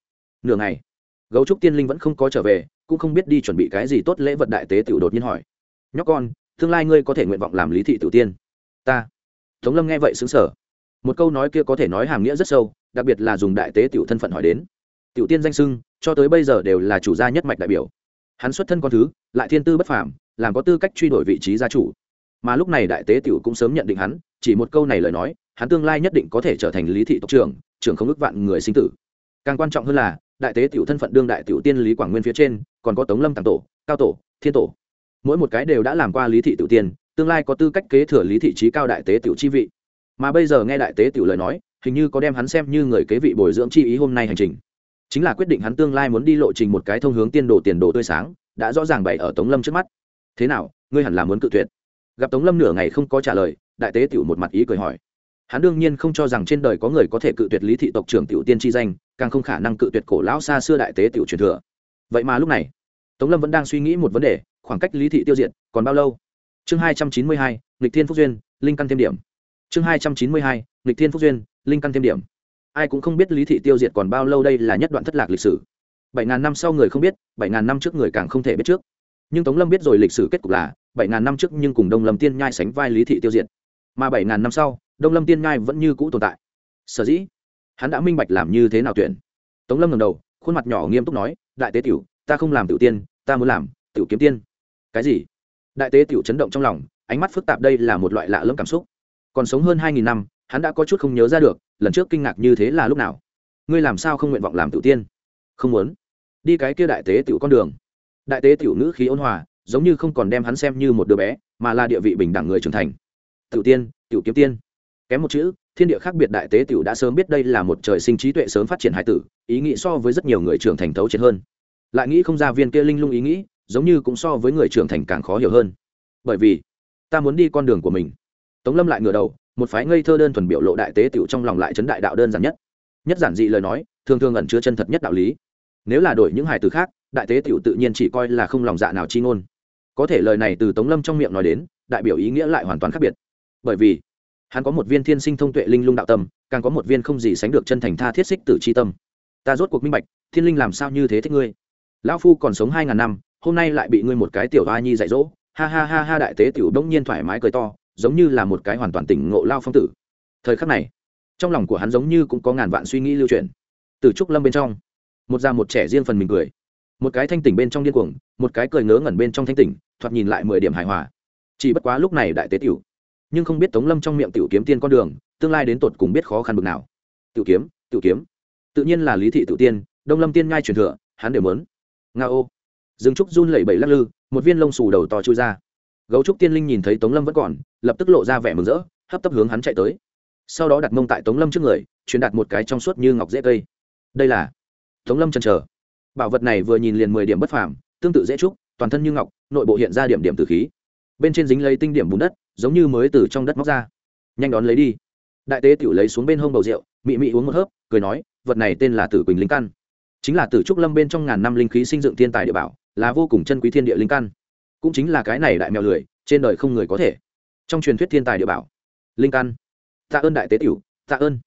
Nửa ngày, gấu trúc tiên linh vẫn không có trở về, cũng không biết đi chuẩn bị cái gì tốt lễ vật đại tế tiểu đột nhiên hỏi. Nhóc con, tương lai ngươi có thể nguyện vọng làm lý thị tiểu tiên? Ta. Tống lâm nghe vậy xứng sở một câu nói kia có thể nói hàm nghĩa rất sâu, đặc biệt là dùng đại tế tiểu thân phận hỏi đến. Tiểu tiên danh sưng, cho tới bây giờ đều là chủ gia nhất mạch đại biểu. Hắn xuất thân con thứ, lại thiên tư bất phàm, làm có tư cách truy đổi vị trí gia chủ. Mà lúc này đại tế tiểu cũng sớm nhận định hắn, chỉ một câu này lời nói, hắn tương lai nhất định có thể trở thành lý thị tộc trưởng trưởng không ước vạn người sinh tử. Càng quan trọng hơn là, đại tế tiểu thân phận đương đại tiểu tiên lý quảng nguyên phía trên, còn có tống lâm tàng tổ, cao tổ, thiên tổ. Mỗi một cái đều đã làm qua lý thị tiểu tiên, tương lai có tư cách kế thừa lý thị trí cao đại tế tiểu chi vị mà bây giờ nghe đại tế tiểu lời nói, hình như có đem hắn xem như người kế vị bồi dưỡng chi ý hôm nay hành trình. Chính là quyết định hắn tương lai muốn đi lộ trình một cái thông hướng tiên đồ tiền đồ tươi sáng, đã rõ ràng bày ở tống lâm trước mắt. Thế nào, ngươi hẳn là muốn cự tuyệt? Gặp tống lâm nửa ngày không có trả lời, đại tế tiểu một mặt ý cười hỏi. Hắn đương nhiên không cho rằng trên đời có người có thể cự tuyệt lý thị tộc trưởng tiểu tiên chi danh, càng không khả năng cự tuyệt cổ lão xa xưa đại tế tiểu truyền thừa. Vậy mà lúc này, tống lâm vẫn đang suy nghĩ một vấn đề, khoảng cách lý thị tiêu diệt còn bao lâu? Chương hai trăm chín mươi hai lịch thiên phúc duyên, linh căn thêm điểm chương hai trăm chín mươi hai lịch thiên phúc duyên, linh căn thêm điểm. Ai cũng không biết lý thị tiêu diệt còn bao lâu đây là nhất đoạn thất lạc lịch sử. Bảy ngàn năm sau người không biết, bảy ngàn năm trước người càng không thể biết trước. Nhưng tống lâm biết rồi lịch sử kết cục là, bảy ngàn năm trước nhưng cùng đông lâm tiên nhai sánh vai lý thị tiêu diệt. Mà bảy ngàn năm sau, đông lâm tiên nhai vẫn như cũ tồn tại. Sở dĩ, hắn đã minh bạch làm như thế nào tuyển. Tống lâm ngầm đầu, khuôn mặt nhỏ nghiêm túc nói, đại tế tiểu, ta không làm tiểu tiên, ta muốn làm tiểu kiếm tiên. Cái gì? Đại tế tiểu chấn động trong lòng, ánh mắt phức tạp đây là một loại lạ lẫm cảm xúc còn sống hơn hai nghìn năm, hắn đã có chút không nhớ ra được, lần trước kinh ngạc như thế là lúc nào. Ngươi làm sao không nguyện vọng làm tiểu tiên? Không muốn. Đi cái kia đại tế tiểu con đường. Đại tế tiểu nữ khí ôn hòa, giống như không còn đem hắn xem như một đứa bé, mà là địa vị bình đẳng người trưởng thành. Tiểu tiên, tiểu kiếm tiên. Kém một chữ, thiên địa khác biệt đại tế tiểu đã sớm biết đây là một trời sinh trí tuệ sớm phát triển hải tử, ý nghĩ so với rất nhiều người trưởng thành thấu triệt hơn. Lại nghĩ không ra viên kia linh lung ý nghĩ, giống như cũng so với người trưởng thành càng khó hiểu hơn. Bởi vì, ta muốn đi con đường của mình tống lâm lại ngửa đầu, một phái ngây thơ đơn thuần biểu lộ đại tế tiểu trong lòng lại chấn đại đạo đơn giản nhất. Nhất giản dị lời nói, thường thường ẩn chứa chân thật nhất đạo lý. Nếu là đổi những hải từ khác, đại tế tiểu tự nhiên chỉ coi là không lòng dạ nào chi ngôn. Có thể lời này từ tống lâm trong miệng nói đến, đại biểu ý nghĩa lại hoàn toàn khác biệt. Bởi vì, hắn có một viên thiên sinh thông tuệ linh lung đạo tâm, càng có một viên không gì sánh được chân thành tha thiết xích tử c h i tâm. Ta rốt cuộc minh bạch, thiên linh làm sao như thế thích ngươi? Lão phu còn sống hai ngàn năm, hôm nay lại bị ngươi một cái tiểu hoa nhi dạy dỗ. Ha ha ha ha, đại tế tiểu đông nhiên thoải mái cười to giống như là một cái hoàn toàn tỉnh ngộ lao phong tử. Thời khắc này, trong lòng của hắn giống như cũng có ngàn vạn suy nghĩ lưu truyền từ trúc lâm bên trong, một già một trẻ riêng phần mình cười. Một cái thanh tỉnh bên trong điên cuồng, một cái cười ngớ ngẩn bên trong thanh tỉnh, thoạt nhìn lại mười điểm hài hòa. Chỉ bất quá lúc này đại tế tiểu, nhưng không biết tống lâm trong miệng tiểu kiếm tiên con đường, tương lai đến tột cùng biết khó khăn bực nào. Tiểu kiếm tiểu kiếm. Tự nhiên là lý thị tự tiên, đông lâm tiên ngai truyền thừa, hắn đều mớn nga ô. Dương trúc run lẩy bẩy lắc lư, một viên lông xù đầu to chui ra gấu trúc tiên linh nhìn thấy tống lâm vẫn còn, lập tức lộ ra vẻ mừng rỡ, hấp tấp hướng hắn chạy tới. Sau đó đặt mông tại tống lâm trước người, truyền đạt một cái trong suốt như ngọc dễ cây. Đây là tống lâm chần chờ. Bảo vật này vừa nhìn liền mười điểm bất phàm, tương tự dễ trúc, toàn thân như ngọc, nội bộ hiện ra điểm điểm từ khí. Bên trên dính lấy tinh điểm bùn đất, giống như mới từ trong đất móc ra. Nhanh đón lấy đi. Đại tế tiểu lấy xuống bên hông bầu rượu, mị mị uống một hớp, cười nói, vật này tên là tử quỳnh linh căn. Chính là tử trúc lâm bên trong ngàn năm linh khí sinh dựng thiên tài địa bảo, là vô cùng chân quý thiên địa linh căn cũng chính là cái này đại mèo lười, trên đời không người có thể. Trong truyền thuyết thiên tài địa bảo. Linh căn. Tạ ơn đại tế tiểu, tạ ơn.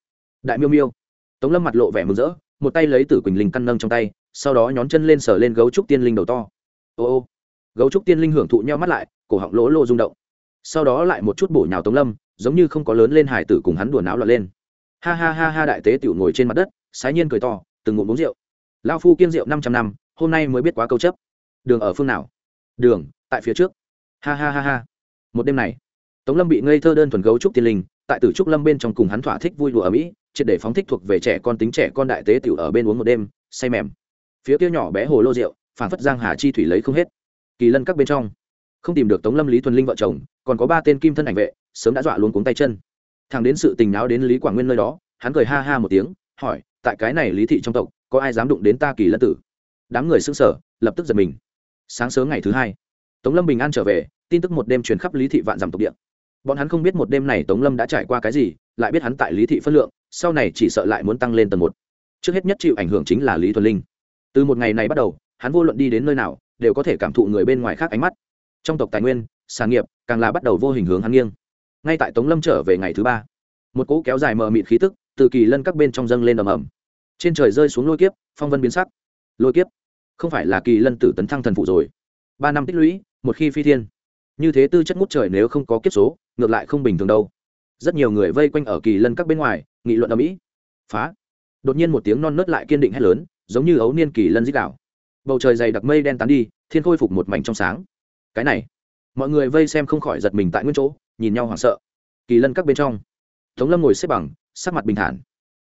Đại miêu miêu. Tống lâm mặt lộ vẻ mừng rỡ, một tay lấy tử quỳnh linh căn nâng trong tay, sau đó nhón chân lên sờ lên gấu trúc tiên linh đầu to. Ô ô. Gấu trúc tiên linh hưởng thụ nhau mắt lại, cổ họng lỗ lô rung động. Sau đó lại một chút bổ nhào tống lâm, giống như không có lớn lên hải tử cùng hắn đùa não lọt lên. Ha ha ha ha đại tế tiểu ngồi trên mặt đất, sái nhiên cười to, từng ngụm uống rượu. Lao phu kiên rượu năm trăm năm, hôm nay mới biết quá câu chấp. Đường ở phương nào? Đường tại phía trước. Ha ha ha ha. Một đêm này, tống lâm bị ngây thơ đơn thuần gấu trúc tiên linh, tại tử trúc lâm bên trong cùng hắn thỏa thích vui đùa ở mỹ, triệt để phóng thích thuộc về trẻ con tính trẻ con đại tế tiểu ở bên uống một đêm, say mềm. Phía kia nhỏ bé hồ lô rượu phản phất giang hà chi thủy lấy không hết. Kỳ lân các bên trong, không tìm được tống lâm lý thuần linh vợ chồng, còn có ba tên kim thân ảnh vệ, sớm đã dọa luôn cuống tay chân. Thằng đến sự tình náo đến lý quảng nguyên nơi đó, hắn cười ha ha một tiếng, hỏi, tại cái này lý thị trong tộc, có ai dám đụng đến ta kỳ lân tử? Đám người xưng sở lập tức giật mình. Sáng sớm ngày thứ hai tống lâm bình an trở về, tin tức một đêm truyền khắp lý thị vạn dằm tộc địa. Bọn hắn không biết một đêm này tống lâm đã trải qua cái gì, lại biết hắn tại lý thị phân lượng, sau này chỉ sợ lại muốn tăng lên tầng một. Trước hết nhất chịu ảnh hưởng chính là lý thuần linh. Từ một ngày này bắt đầu, hắn vô luận đi đến nơi nào, đều có thể cảm thụ người bên ngoài khác ánh mắt. Trong tộc tài nguyên, sản nghiệp, càng là bắt đầu vô hình hướng hắn nghiêng. Ngay tại tống lâm trở về ngày thứ ba, một cỗ kéo dài mờ mịt khí tức từ kỳ lân các bên trong dâng lên ầm ầm. Trên trời rơi xuống lôi kiếp, phong vân biến sắc. Lôi kiếp? Không phải là kỳ lân tử tấn thăng thần phụ rồi. Ba năm tích lũy một khi phi thiên. Như thế tư chất ngút trời nếu không có kiếp số, ngược lại không bình thường đâu. Rất nhiều người vây quanh ở kỳ lân các bên ngoài, nghị luận ở mỹ phá. Đột nhiên một tiếng non nớt lại kiên định hét lớn, giống như ấu niên kỳ lân dích đảo bầu trời dày đặc mây đen tán đi, thiên khôi phục một mảnh trong sáng. Cái này, mọi người vây xem không khỏi giật mình tại nguyên chỗ, nhìn nhau hoảng sợ. Kỳ lân các bên trong. Tống lâm ngồi xếp bằng, sắc mặt bình thản.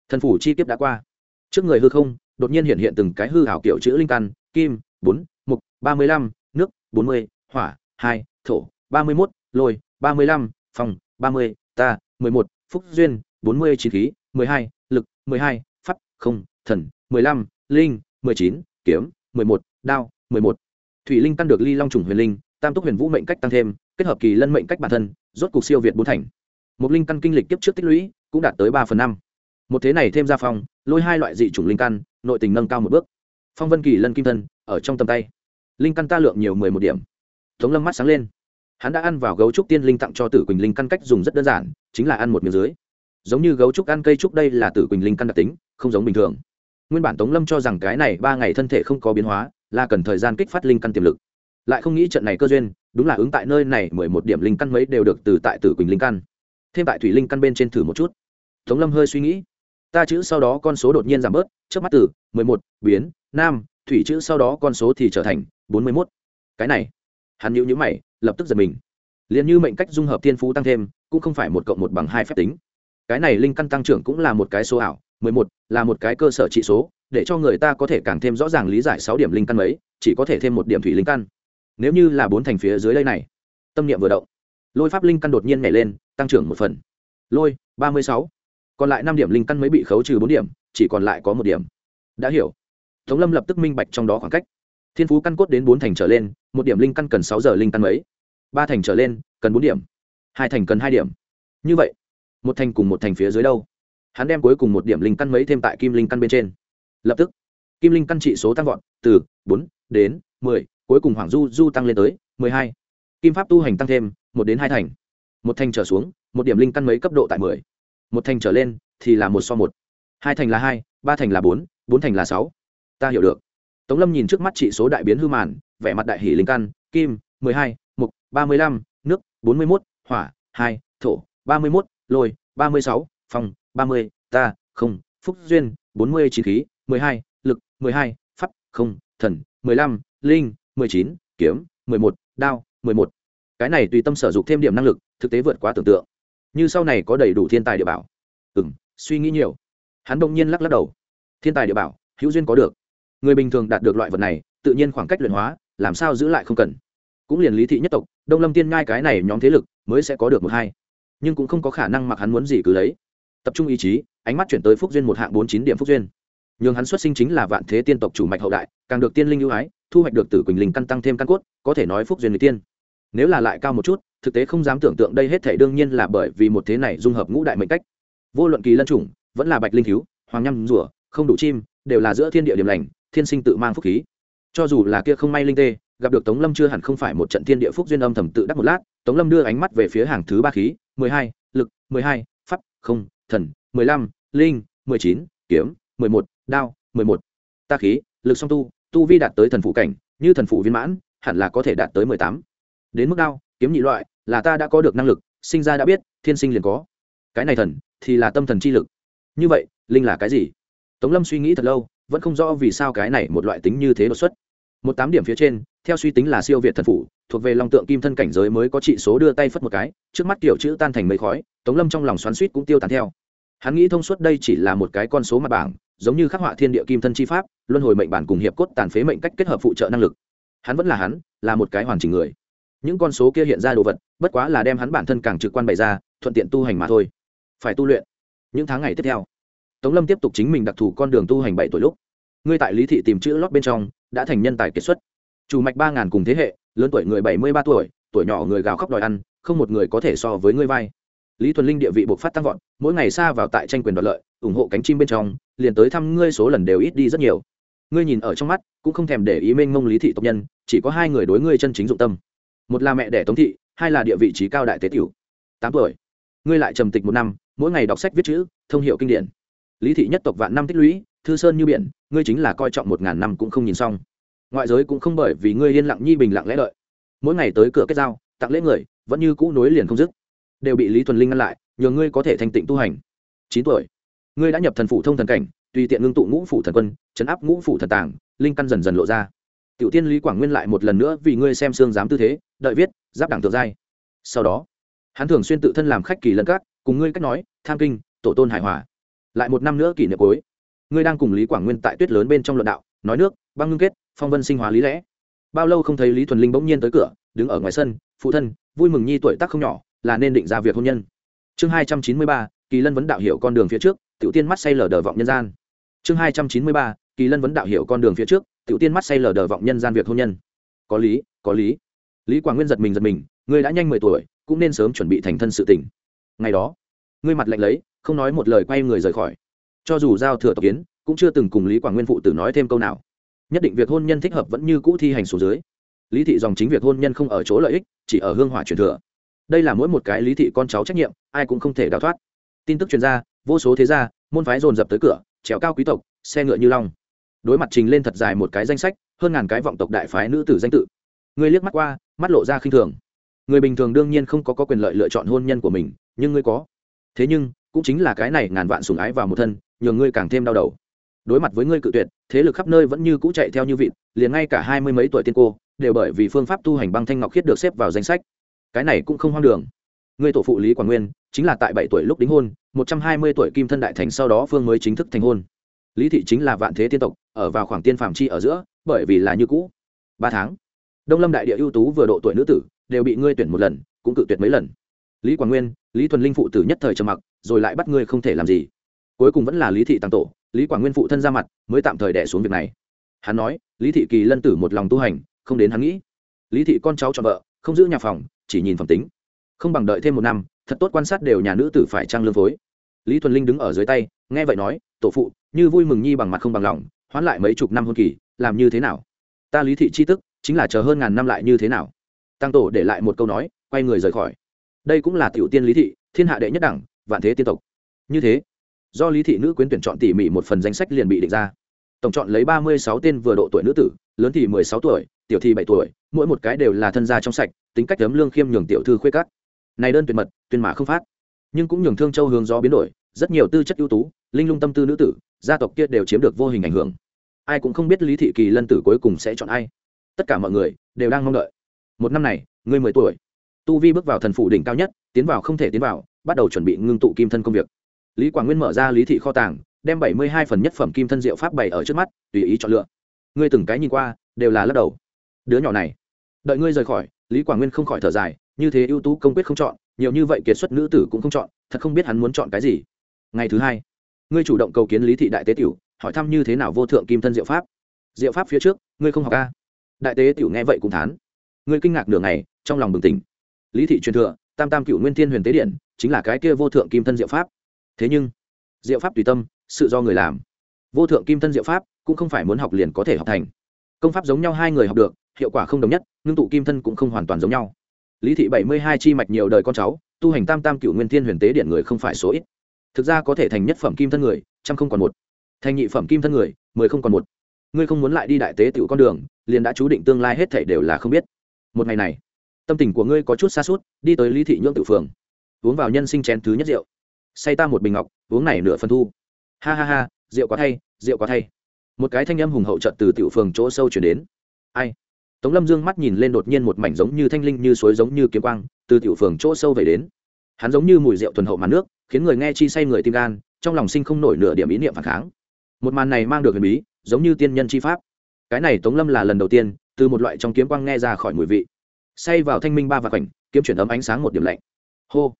Thần phủ chi kiếp đã qua. Trước người hư không, đột nhiên hiện hiện từng cái hư hảo kiểu chữ linh căn, kim, bốn, mục, ba mươi lăm, nước, bốn mươi hỏa, hai, thổ, ba mươi mốt, lôi, ba mươi lăm phòng ba mươi, ta, mười một, phúc duyên, bốn mươi chín khí, mười hai, lực, mười hai, pháp, không, thần, mười lăm, linh, mười chín, kiếm, mười một, đao, mười một. Thủy linh tăng được ly long trùng huyền linh, tam túc huyền vũ mệnh cách tăng thêm, kết hợp kỳ lân mệnh cách bản thân, rốt cục siêu việt bốn thành. Một linh căn kinh lịch kiếp trước tích lũy cũng đạt tới ba phần năm. Một thế này thêm ra phong, lôi hai loại dị chủng linh căn, nội tình nâng cao một bước. Phong vân kỳ lân kim thân, ở trong tầm tay. Linh căn ta lượng nhiều mười một điểm tống lâm mắt sáng lên. Hắn đã ăn vào gấu trúc tiên linh tặng cho tử quỳnh linh căn cách dùng rất đơn giản, chính là ăn một miếng dưới. Giống như gấu trúc ăn cây trúc đây là tử quỳnh linh căn đặc tính, không giống bình thường. Nguyên bản tống lâm cho rằng cái này ba ngày thân thể không có biến hóa, là cần thời gian kích phát linh căn tiềm lực. Lại không nghĩ trận này cơ duyên, đúng là ứng tại nơi này mười một điểm linh căn mấy đều được từ tại tử quỳnh linh căn. Thêm tại thủy linh căn bên trên thử một chút. Tống lâm hơi suy nghĩ. Ta chữ sau đó con số đột nhiên giảm bớt, trước mắt từ mười một, biến, nam, thủy chữ sau đó con số thì trở thành bốn mươi mốt. Cái này hắn nhữ nhữ mày, lập tức giật mình. Liền như mệnh cách dung hợp thiên phú tăng thêm, cũng không phải một cộng một bằng hai phép tính. Cái này linh căn tăng trưởng cũng là một cái số ảo, mười một là một cái cơ sở trị số, để cho người ta có thể càng thêm rõ ràng lý giải sáu điểm linh căn mấy, chỉ có thể thêm một điểm thủy linh căn. Nếu như là bốn thành phía dưới đây này, tâm niệm vừa động, lôi pháp linh căn đột nhiên nhảy lên, tăng trưởng một phần. Lôi, ba mươi sáu. Còn lại năm điểm linh căn mới bị khấu trừ bốn điểm, chỉ còn lại có một điểm. Đã hiểu. Tống lâm lập tức minh bạch trong đó khoảng cách. Thiên phú căn cốt đến bốn thành trở lên một điểm linh căn cần sáu giờ linh căn mấy? Ba thành trở lên, cần bốn điểm. Hai thành cần hai điểm. Như vậy, một thành cùng một thành phía dưới đâu? Hắn đem cuối cùng một điểm linh căn mấy thêm tại kim linh căn bên trên. Lập tức, kim linh căn trị số tăng vọt, từ bốn đến mười, cuối cùng hoàng du du tăng lên tới mười hai. Kim pháp tu hành tăng thêm, một đến hai thành. Một thành trở xuống, một điểm linh căn mấy cấp độ tại mười. Một thành trở lên thì là một so một. Hai thành là hai, ba thành là bốn bốn thành là sáu. Ta hiểu được tống lâm nhìn trước mắt trị số đại biến hư màn, vẻ mặt đại hỷ linh căn, kim, mười hai, mục, ba mươi lăm, nước, bốn mươi mốt, hỏa, hai, thổ, ba mươi mốt, lôi, ba mươi sáu phòng ba mươi, ta, không, phúc duyên, bốn mươi chín khí, mười hai, lực, mười hai, pháp, không, thần, mười lăm, linh, mười chín, kiếm, mười một, đao, mười một. Cái này tùy tâm sở dục thêm điểm năng lực, thực tế vượt quá tưởng tượng. Như sau này có đầy đủ thiên tài địa bảo. Ừ m suy nghĩ nhiều. Hắn đột nhiên lắc lắc đầu. Thiên tài địa bảo, hữu duyên có được người bình thường đạt được loại vật này, tự nhiên khoảng cách luyện hóa, làm sao giữ lại không cần. Cũng liền lý thị nhất tộc, đông lâm tiên ngai cái này nhóm thế lực mới sẽ có được một hai. Nhưng cũng không có khả năng mặc hắn muốn gì cứ lấy. Tập trung ý chí, ánh mắt chuyển tới phúc duyên một hạng bốn chín điểm phúc duyên. Nhường hắn xuất sinh chính là vạn thế tiên tộc chủ mạch hậu đại, càng được tiên linh ưu ái, thu hoạch được tử quỳnh linh căn tăng thêm căn cốt, có thể nói phúc duyên người tiên. Nếu là lại cao một chút, thực tế không dám tưởng tượng đây hết thể đương nhiên là bởi vì một thế này dung hợp ngũ đại mệnh cách. Vô luận kỳ lân chủng, vẫn là bạch linh thiếu, hoàng nhâm rủa, không đủ chim, đều là giữa thiên địa điểm lành thiên sinh tự mang phúc khí. Cho dù là kia không may linh tê, gặp được tống lâm chưa hẳn không phải một trận thiên địa phúc duyên âm thầm tự đắc một lát, tống lâm đưa ánh mắt về phía hàng thứ ba khí, mười hai, lực, mười hai, pháp, không, thần, mười lăm, linh, mười chín, kiếm, mười một, đao, mười một. Ta khí, lực song tu tu vi đạt tới thần phụ cảnh, như thần phụ viên mãn, hẳn là có thể đạt tới mười tám. Đến mức đao, kiếm nhị loại, là ta đã có được năng lực, sinh ra đã biết, thiên sinh liền có. Cái này thần, thì là tâm thần chi lực. Như vậy, linh là cái gì? Tống lâm suy nghĩ thật lâu vẫn không rõ vì sao cái này một loại tính như thế đột xuất. Một tám điểm phía trên, theo suy tính là siêu việt thần phủ, thuộc về lòng tượng kim thân cảnh giới mới có trị số đưa tay phất một cái, trước mắt kiểu chữ tan thành mấy khói, tống lâm trong lòng xoắn suýt cũng tiêu tán theo. Hắn nghĩ thông suốt đây chỉ là một cái con số mặt bảng, giống như khắc họa thiên địa kim thân chi pháp, luân hồi mệnh bản cùng hiệp cốt tàn phế mệnh cách kết hợp phụ trợ năng lực. Hắn vẫn là hắn, là một cái hoàn chỉnh người. Những con số kia hiện ra đồ vật, bất quá là đem hắn bản thân càng trực quan bày ra, thuận tiện tu hành mà thôi. Phải tu luyện. Những tháng ngày tiếp theo tống lâm tiếp tục chính mình đặc thù con đường tu hành bảy tuổi lúc, ngươi tại lý thị tìm chữ lót bên trong đã thành nhân tài kiệt xuất. Chủ mạch ba ngàn cùng thế hệ, lớn tuổi người bảy mươi ba tuổi tuổi nhỏ người gào khóc đòi ăn, không một người có thể so với ngươi vai. Lý thuần linh địa vị buộc phát tăng vọt, mỗi ngày xa vào tại tranh quyền đoạt lợi, ủng hộ cánh chim bên trong, liền tới thăm ngươi số lần đều ít đi rất nhiều. Ngươi nhìn ở trong mắt, cũng không thèm để ý mênh mông lý thị tộc nhân, chỉ có hai người đối ngươi chân chính dụng tâm. Một là mẹ đẻ tống thị, hai là địa vị trí cao đại tế tiểu. Tám tuổi, ngươi lại trầm tịch một năm, mỗi ngày đọc sách viết chữ, thông hiệu kinh điển lý thị nhất tộc vạn năm tích lũy, thư sơn như biển, ngươi chính là coi trọng một ngàn năm cũng không nhìn xong. Ngoại giới cũng không bởi vì ngươi yên lặng nhi bình lặng lẽ đợi. Mỗi ngày tới cửa kết giao, tặng lễ người, vẫn như cũ nối liền không dứt. Đều bị lý thuần linh ngăn lại, nhờ ngươi có thể thành tịnh tu hành. Chín tuổi, ngươi đã nhập thần phủ thông thần cảnh, tùy tiện ngưng tụ ngũ phủ thần quân, chấn áp ngũ phủ thần tàng, linh căn dần dần lộ ra. Tiểu tiên lý quảng nguyên lại một lần nữa vì ngươi xem xương dám tư thế, đợi viết, giáp đảng tự giai. Sau đó, hắn thường xuyên tự thân làm khách kỳ lân các, cùng ngươi cách nói, tham kinh, tổ tôn hài hòa lại một năm nữa kỷ niệm cuối. Ngươi đang cùng lý quảng nguyên tại tuyết lớn bên trong luận đạo, nói nước, băng ngưng kết, phong vân sinh hóa lý lẽ. Bao lâu không thấy lý thuần linh bỗng nhiên tới cửa, đứng ở ngoài sân, phụ thân, vui mừng nhi tuổi tác không nhỏ, là nên định ra việc hôn nhân. Chương hai trăm chín mươi ba, kỳ lân vấn đạo hiểu con đường phía trước, tiểu tiên mắt say lờ đờ vọng nhân gian. Chương hai trăm chín mươi ba, kỳ lân vấn đạo hiểu con đường phía trước, tiểu tiên mắt say lờ đờ vọng nhân gian việc hôn nhân. Có lý có lý. Lý quảng nguyên giật mình giật mình, ngươi đã nhanh mười tuổi, cũng nên sớm chuẩn bị thành thân sự tỉnh ngày đó, ngươi mặt lạnh lấy không nói một lời quay người rời khỏi. Cho dù giao thừa tộc kiến cũng chưa từng cùng lý quảng nguyên phụ tử nói thêm câu nào. Nhất định việc hôn nhân thích hợp vẫn như cũ thi hành số dưới. Lý thị dòng chính việc hôn nhân không ở chỗ lợi ích chỉ ở hương hỏa truyền thừa. Đây là mỗi một cái lý thị con cháu trách nhiệm ai cũng không thể đào thoát. Tin tức chuyên gia vô số thế gia môn phái dồn dập tới cửa trèo cao quý tộc xe ngựa như long. Đối mặt trình lên thật dài một cái danh sách hơn ngàn cái vọng tộc đại phái nữ tử danh tự. Người liếc mắt qua mắt lộ ra khinh thường. Người bình thường đương nhiên không có, có quyền lợi lựa chọn hôn nhân của mình nhưng ngươi có. Thế nhưng cũng chính là cái này ngàn vạn sủng ái vào một thân, nhường ngươi càng thêm đau đầu. Đối mặt với ngươi cự tuyệt, thế lực khắp nơi vẫn như cũ chạy theo như vịt, liền ngay cả hai mươi mấy tuổi tiên cô, đều bởi vì phương pháp tu hành băng thanh ngọc khiết được xếp vào danh sách. Cái này cũng không hoang đường. Ngươi tổ phụ lý quảng nguyên, chính là tại bảy tuổi lúc đính hôn, một trăm hai mươi tuổi kim thân đại thành sau đó phương mới chính thức thành hôn. Lý thị chính là vạn thế tiên tộc, ở vào khoảng tiên phạm chi ở giữa, bởi vì là như cũ. Ba tháng. Đông lâm đại địa ưu tú vừa độ tuổi nữ tử, đều bị ngươi tuyển một lần, cũng cự tuyệt mấy lần. Lý quảng nguyên, lý thuần linh phụ tử nhất thời trầm mặc rồi lại bắt ngươi không thể làm gì. Cuối cùng vẫn là lý thị tăng tổ, lý quảng nguyên phụ thân ra mặt, mới tạm thời đẻ xuống việc này. Hắn nói, lý thị kỳ lân tử một lòng tu hành, không đến hắn nghĩ. Lý thị con cháu cho vợ, không giữ nhà phòng, chỉ nhìn phẩm tính. Không bằng đợi thêm một năm, thật tốt quan sát đều nhà nữ tử phải trang lương phối. Lý thuần linh đứng ở dưới tay, nghe vậy nói, tổ phụ, như vui mừng nhi bằng mặt không bằng lòng, hoãn lại mấy chục năm hôn kỳ, làm như thế nào? Ta lý thị chi tức, chính là chờ hơn ngàn năm lại như thế nào? Tăng tổ để lại một câu nói, quay người rời khỏi. Đây cũng là tiểu tiên lý thị, thiên hạ đệ nhất đẳng vạn thế tiên tộc. Như thế, do lý thị nữ quyến tuyển chọn tỉ mỉ một phần danh sách liền bị định ra. Tổng chọn lấy ba mươi sáu tên vừa độ tuổi nữ tử, lớn thì mười sáu tuổi, tiểu thì bảy tuổi, mỗi một cái đều là thân gia trong sạch, tính cách tấm lương khiêm nhường tiểu thư khuê cắt này đơn tuyệt mật, tuyên mã không phát. Nhưng cũng nhường thương châu hướng gió biến đổi, rất nhiều tư chất ưu tú, linh lung tâm tư nữ tử, gia tộc kia đều chiếm được vô hình ảnh hưởng. Ai cũng không biết lý thị kỳ lân tử cuối cùng sẽ chọn ai. Tất cả mọi người đều đang mong đợi. Một năm này, ngươi mười tuổi. Tu vi bước vào thần phủ đỉnh cao nhất, tiến vào không thể tiến vào bắt đầu chuẩn bị ngưng tụ kim thân công việc. Lý quảng nguyên mở ra lý thị kho tàng, đem bảy mươi hai phần nhất phẩm kim thân diệu pháp bày ở trước mắt, tùy ý chọn lựa. Ngươi từng cái nhìn qua, đều là lắc đầu. Đứa nhỏ này, đợi ngươi rời khỏi, lý quảng nguyên không khỏi thở dài, như thế ưu tú công quyết không chọn, nhiều như vậy kiệt xuất nữ tử cũng không chọn, thật không biết hắn muốn chọn cái gì. Ngày thứ hai, ngươi chủ động cầu kiến lý thị đại tế tiểu, hỏi thăm như thế nào vô thượng kim thân diệu pháp. Diệu pháp phía trước, ngươi không học ca đại tế tiểu nghe vậy cũng thán. Ngươi kinh ngạc nửa ngày, trong lòng bừng tỉnh. Lý thị truyền thừa, tam tam cựu nguyên thiên huyền tế điện chính là cái kia vô thượng kim thân diệu pháp. Thế nhưng, diệu pháp tùy tâm, sự do người làm. Vô thượng kim thân diệu pháp cũng không phải muốn học liền có thể học thành. Công pháp giống nhau hai người học được, hiệu quả không đồng nhất ngưng tụ kim thân cũng không hoàn toàn giống nhau. Lý thị bảy mươi hai chi mạch nhiều đời con cháu, tu hành tam tam cựu nguyên thiên huyền tế điện người không phải số ít. Thực ra có thể thành nhất phẩm kim thân người, trăm không còn một. Thành nhị phẩm kim thân người, mười không còn một. Ngươi không muốn lại đi đại tế tiểu con đường, liền đã chú định tương lai hết thảy đều là không biết. Một ngày này, tâm tình của ngươi có chút xa suốt, đi tới lý thị nhưỡng tự phường uống vào nhân sinh chén thứ nhất rượu. Say ta một bình ngọc, uống này nửa phần thu. Ha ha ha, rượu quá thay, rượu quá thay. Một cái thanh âm hùng hậu trợt từ tiểu phường chỗ sâu chuyển đến. Ai? Tống lâm dương mắt nhìn lên đột nhiên một mảnh giống như thanh linh như suối giống như kiếm quang, từ tiểu phường chỗ sâu về đến. Hắn giống như mùi rượu thuần hậu màn nước, khiến người nghe chi say người tim gan, trong lòng sinh không nổi nửa điểm ý niệm phản kháng. Một màn này mang được huyền bí, giống như tiên nhân chi pháp. Cái này tống lâm là lần đầu tiên, từ một loại trong kiếm quang nghe ra khỏi mùi vị. Say vào thanh minh ba và khoảnh, kiếm chuyển ấm ánh sáng một điểm lạnh. Hô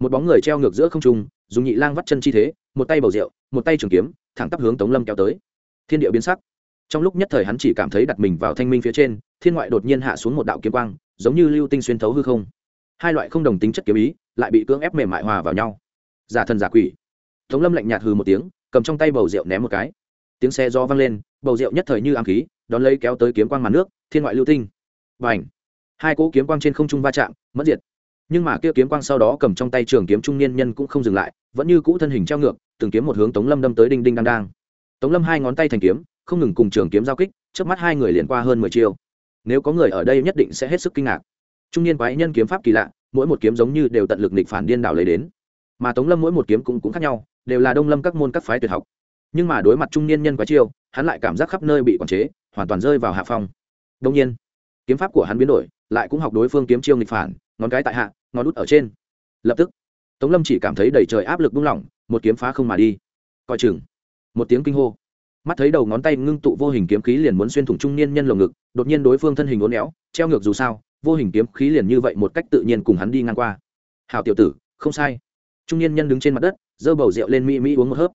một bóng người treo ngược giữa không trung, dùng nhị lang vắt chân chi thế, một tay bầu rượu, một tay trường kiếm, thẳng tắp hướng tống lâm kéo tới. Thiên địa biến sắc. Trong lúc nhất thời hắn chỉ cảm thấy đặt mình vào thanh minh phía trên, thiên ngoại đột nhiên hạ xuống một đạo kiếm quang, giống như lưu tinh xuyên thấu hư không. Hai loại không đồng tính chất kiếm ý, lại bị cưỡng ép mềm mại hòa vào nhau. Giả thần giả quỷ. Tống lâm lạnh nhạt hừ một tiếng, cầm trong tay bầu rượu ném một cái. Tiếng xe do vang lên, bầu rượu nhất thời như ám khí, đón lấy kéo tới kiếm quang màn nước, thiên ngoại lưu tinh. Và ảnh hai cỗ kiếm quang trên không trung va chạm, mất diệt nhưng mà kia kiếm quang sau đó cầm trong tay trường kiếm trung niên nhân cũng không dừng lại, vẫn như cũ thân hình treo ngược, từng kiếm một hướng tống lâm đâm tới đinh đinh đang đang. Tống lâm hai ngón tay thành kiếm, không ngừng cùng trường kiếm giao kích, trước mắt hai người liền qua hơn mười chiêu. Nếu có người ở đây nhất định sẽ hết sức kinh ngạc. Trung niên quái nhân kiếm pháp kỳ lạ, mỗi một kiếm giống như đều tận lực nịch phản điên đảo lấy đến. Mà tống lâm mỗi một kiếm cũng cũng khác nhau, đều là đông lâm các môn các phái tuyệt học. Nhưng mà đối mặt trung niên nhân quái chiêu, hắn lại cảm giác khắp nơi bị quản chế, hoàn toàn rơi vào hạ phong. Đông nhiên, kiếm pháp của hắn biến đổi, lại cũng học đối phương kiếm chiêu nghịch phản, ngón cái tại hạ ngón út ở trên. Lập tức, tống lâm chỉ cảm thấy đầy trời áp lực buông lỏng, một kiếm phá không mà đi. Coi chừng, một tiếng kinh hô. Mắt thấy đầu ngón tay ngưng tụ vô hình kiếm khí liền muốn xuyên thủng trung niên nhân lồng ngực, đột nhiên đối phương thân hình uốn éo, treo ngược dù sao, vô hình kiếm khí liền như vậy một cách tự nhiên cùng hắn đi ngang qua. Hào tiểu tử, không sai. Trung niên nhân đứng trên mặt đất, giơ bầu rượu lên mỹ mỹ uống một hớp.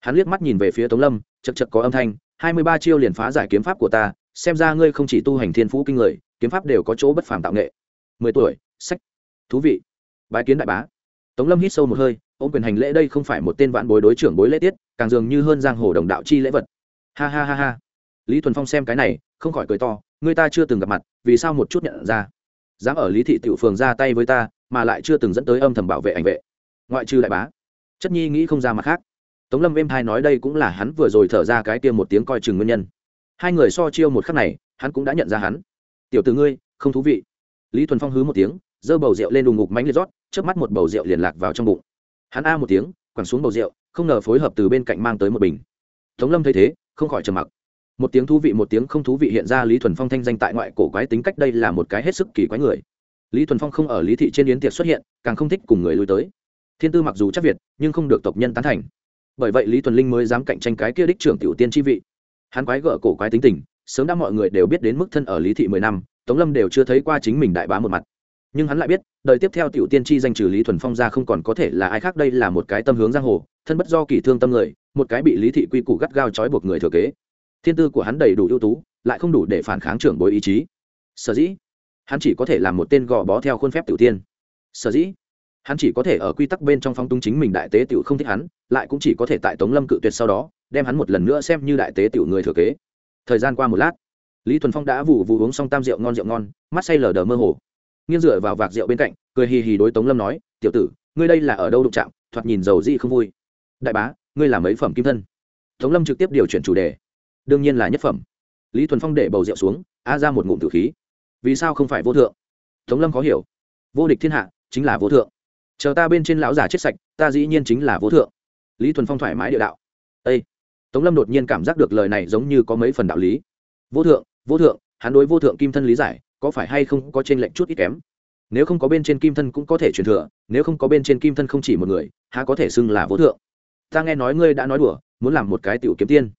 Hắn liếc mắt nhìn về phía tống lâm chật chật có âm thanh, hai mươi ba chiêu liền phá giải kiếm pháp của ta, xem ra ngươi không chỉ tu hành thiên phú kinh người, kiếm pháp đều có chỗ bất phàm tạo nghệ. Mười tuổi, sách thú vị. Bái kiến đại bá. Tống lâm hít sâu một hơi, ôm quyền hành lễ đây không phải một tên vạn bối đối trưởng bối lễ tiết, càng dường như hơn giang hồ đồng đạo chi lễ vật. Ha ha ha ha. Lý thuần phong xem cái này, không khỏi cười to, người ta chưa từng gặp mặt, vì sao một chút nhận ra? Dám ở lý thị tiểu phường ra tay với ta, mà lại chưa từng dẫn tới âm thầm bảo vệ ảnh vệ. Ngoại trừ đại bá, chất nhi nghĩ không ra mặt khác. Tống lâm êm hai nói đây cũng là hắn vừa rồi thở ra cái tiêm một tiếng coi chừng nguyên nhân. Hai người so chiêu một khắc này, hắn cũng đã nhận ra hắn. Tiểu từ ngươi, không thú vị. Lý thuần phong hứ một tiếng giơ bầu rượu lên đùng ngục mánh liệt rót trước mắt một bầu rượu liền lạc vào trong bụng. Hắn a một tiếng, quẳng xuống bầu rượu, không ngờ phối hợp từ bên cạnh mang tới một bình. Tống lâm thấy thế, không khỏi trầm mặc. Một tiếng thú vị, một tiếng không thú vị hiện ra lý thuần phong thanh danh tại ngoại cổ quái tính cách đây là một cái hết sức kỳ quái người. Lý thuần phong không ở lý thị trên yến tiệc xuất hiện, càng không thích cùng người lui tới. Thiên tư mặc dù chắc việt, nhưng không được tộc nhân tán thành. Bởi vậy lý thuần linh mới dám cạnh tranh cái kia đích trưởng tiểu tiên chi vị. Hắn quái gở cổ quái tính tình, sớm đã mọi người đều biết đến mức thân ở lý thị mười năm, tống lâm đều chưa thấy qua chính mình đại bá một mặt nhưng hắn lại biết, đời tiếp theo tiểu tiên tri danh trừ lý thuần phong ra không còn có thể là ai khác, đây là một cái tâm hướng giang hồ, thân bất do kỳ thương tâm người, một cái bị lý thị quy củ gắt gao trói buộc người thừa kế. Thiên tư của hắn đầy đủ ưu tú, lại không đủ để phản kháng trưởng bối ý chí. Sở dĩ, hắn chỉ có thể làm một tên gò bó theo khuôn phép tiểu tiên. Sở dĩ, hắn chỉ có thể ở quy tắc bên trong phong tung chính mình đại tế tiểu không thích hắn, lại cũng chỉ có thể tại tống lâm cự tuyệt sau đó, đem hắn một lần nữa xem như đại tế tiểu người thừa kế. Thời gian qua một lát, lý thuần phong đã vụ vụ uống xong tam rượu ngon rượu ngon, mắt say lờ đờ mơ hồ nghiêng dựa vào vạc rượu bên cạnh, cười hì hì đối tống lâm nói, tiểu tử, ngươi đây là ở đâu đụng chạm, thoạt nhìn dầu gì không vui? Đại bá, ngươi là mấy phẩm kim thân? Tống lâm trực tiếp điều chuyển chủ đề. Đương nhiên là nhất phẩm. Lý thuần phong để bầu rượu xuống, a ra một ngụm tử khí. Vì sao không phải vô thượng? Tống lâm khó hiểu. Vô địch thiên hạ, chính là vô thượng. Chờ ta bên trên lão già chết sạch, ta dĩ nhiên chính là vô thượng. Lý thuần phong thoải mái địa đạo. Â tống lâm đột nhiên cảm giác được lời này giống như có mấy phần đạo lý. Vô thượng vô thượng, hắn đối vô thượng kim thân lý giải có phải hay không có trên lệnh chút ít kém? Nếu không có bên trên kim thân cũng có thể truyền thừa, nếu không có bên trên kim thân không chỉ một người, há có thể xưng là vô thượng? Ta nghe nói ngươi đã nói đùa, muốn làm một cái tiểu kiếm tiên.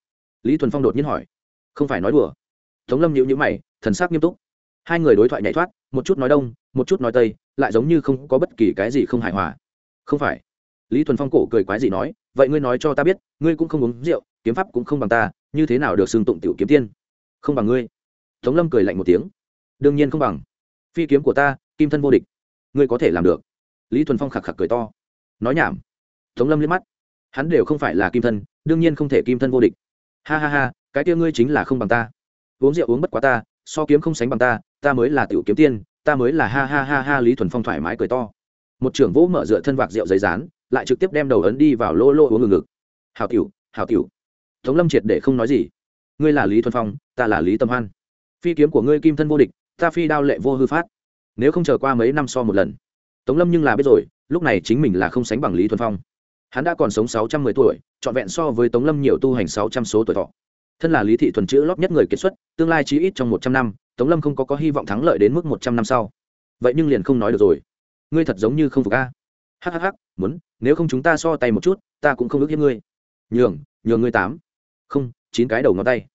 Lý thuần phong đột nhiên hỏi. Không phải nói đùa. Tống lâm nhịu nhữ mày, thần sắc nghiêm túc. Hai người đối thoại nhảy thoát, một chút nói đông, một chút nói tây, lại giống như không có bất kỳ cái gì không hài hòa. Không phải. Lý thuần phong cổ cười quái gì nói, vậy ngươi nói cho ta biết, ngươi cũng không uống rượu, kiếm pháp cũng không bằng ta, như thế nào được xưng tụng tiểu kiếm tiên? Không bằng ngươi. Tống lâm cười lạnh một tiếng đương nhiên không bằng. Phi kiếm của ta, kim thân vô địch. Ngươi có thể làm được. Lý thuần phong khạc khạc cười to. Nói nhảm. Tống lâm liếc mắt. Hắn đều không phải là kim thân, đương nhiên không thể kim thân vô địch. Ha ha ha, cái kia ngươi chính là không bằng ta. Uống rượu uống bất quá ta, so kiếm không sánh bằng ta ta mới là tiểu kiếm tiên, ta mới là ha ha ha ha lý thuần phong thoải mái cười to. Một trưởng vỗ mở dựa thân vạc rượu giấy rán lại trực tiếp đem đầu ấn đi vào lô lô uống ngừng ngực hào tiểu hào tiểu. Tống lâm triệt để không nói gì. Ngươi là lý thuần phong, ta là lý tâm hoan. Phi kiếm của ngươi kim thân vô địch ta phi đao lệ vô hư phát. Nếu không chờ qua mấy năm so một lần. Tống lâm nhưng là biết rồi, lúc này chính mình là không sánh bằng lý thuần phong. Hắn đã còn sống sáu trăm mười tuổi, trọn vẹn so với tống lâm nhiều tu hành sáu trăm số tuổi thọ. Thân là lý thị thuần chữ lót nhất người kiệt xuất, tương lai chí ít trong một trăm năm, tống lâm không có có hy vọng thắng lợi đến mức một trăm năm sau. Vậy nhưng liền không nói được rồi. Ngươi thật giống như không phục a. Hhh muốn, nếu không chúng ta so tay một chút, ta cũng không ước hiếp ngươi. Nhường nhường ngươi tám. Không, chín cái đầu ngón tay.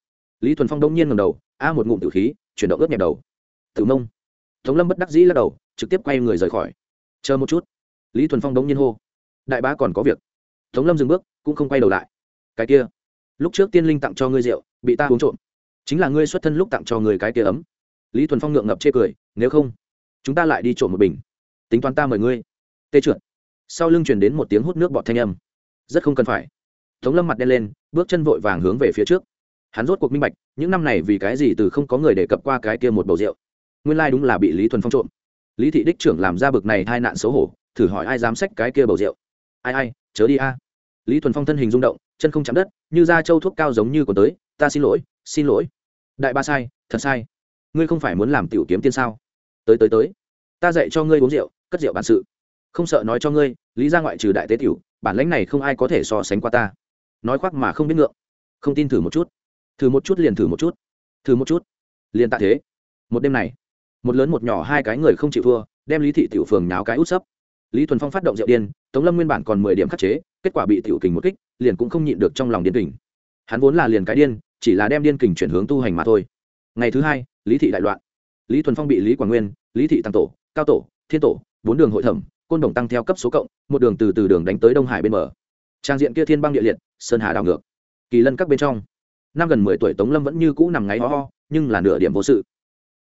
Lý thuần phong đông nhiên ngầm đầu, a một ngụm tử khí, chuyển động ướt nhẹp đầu tử mông. Tống lâm bất đắc dĩ lắc đầu, trực tiếp quay người rời khỏi. Chờ một chút. Lý thuần phong đống nhiên hô. Đại bá còn có việc. Tống lâm dừng bước, cũng không quay đầu lại. Cái kia. Lúc trước tiên linh tặng cho ngươi rượu, bị ta uống trộm. Chính là ngươi xuất thân lúc tặng cho người cái kia ấm. Lý thuần phong ngượng ngập chê cười, nếu không, chúng ta lại đi trộm một bình. Tính toán ta mời ngươi. Tê trượt. Sau lưng truyền đến một tiếng hút nước bọt thanh âm. Rất không cần phải. Tống lâm mặt đen lên, bước chân vội vàng hướng về phía trước. Hắn rốt cuộc minh bạch, những năm này vì cái gì từ không có người đề cập qua cái kia một bầu rượu nguyên lai đúng là bị lý thuần phong trộm. Lý thị đích trưởng làm ra bực này hai nạn xấu hổ, thử hỏi ai dám xách cái kia bầu rượu. Ai ai, chớ đi a. Lý thuần phong thân hình rung động, chân không chạm đất, như da trâu thuốc cao giống như còn tới, ta xin lỗi xin lỗi. Đại ba sai, thật sai. Ngươi không phải muốn làm tiểu kiếm tiên sao? Tới tới tới. Ta dạy cho ngươi uống rượu, cất rượu bản sự. Không sợ nói cho ngươi, lý ra ngoại trừ đại tế tiểu, bản lãnh này không ai có thể so sánh qua ta. Nói khoác mà không biết ngượng. Không tin thử một chút. Thử một chút liền thử một chút. Thử một chút. Liền tạ thế. Một đêm này một lớn một nhỏ hai cái người không chịu thua, đem lý thị tiểu phường nháo cái út sấp. Lý thuần phong phát động rượu điên, tống lâm nguyên bản còn mười điểm khắc chế, kết quả bị tiểu kình một kích, liền cũng không nhịn được trong lòng điên kình. Hắn vốn là liền cái điên, chỉ là đem điên kình chuyển hướng tu hành mà thôi. Ngày thứ hai, lý thị đại loạn. Lý thuần phong bị lý quảng nguyên, lý thị tăng tổ, cao tổ, thiên tổ, bốn đường hội thẩm, côn đồng tăng theo cấp số cộng, một đường từ từ đường đánh tới đông hải bên bờ. Trang diện kia thiên băng địa liệt, sơn hà đảo ngược. Kỳ lân các bên trong. Năm gần mười tuổi tống lâm vẫn như cũ nằm ngáy ho ho, nhưng là nửa điểm vô sự.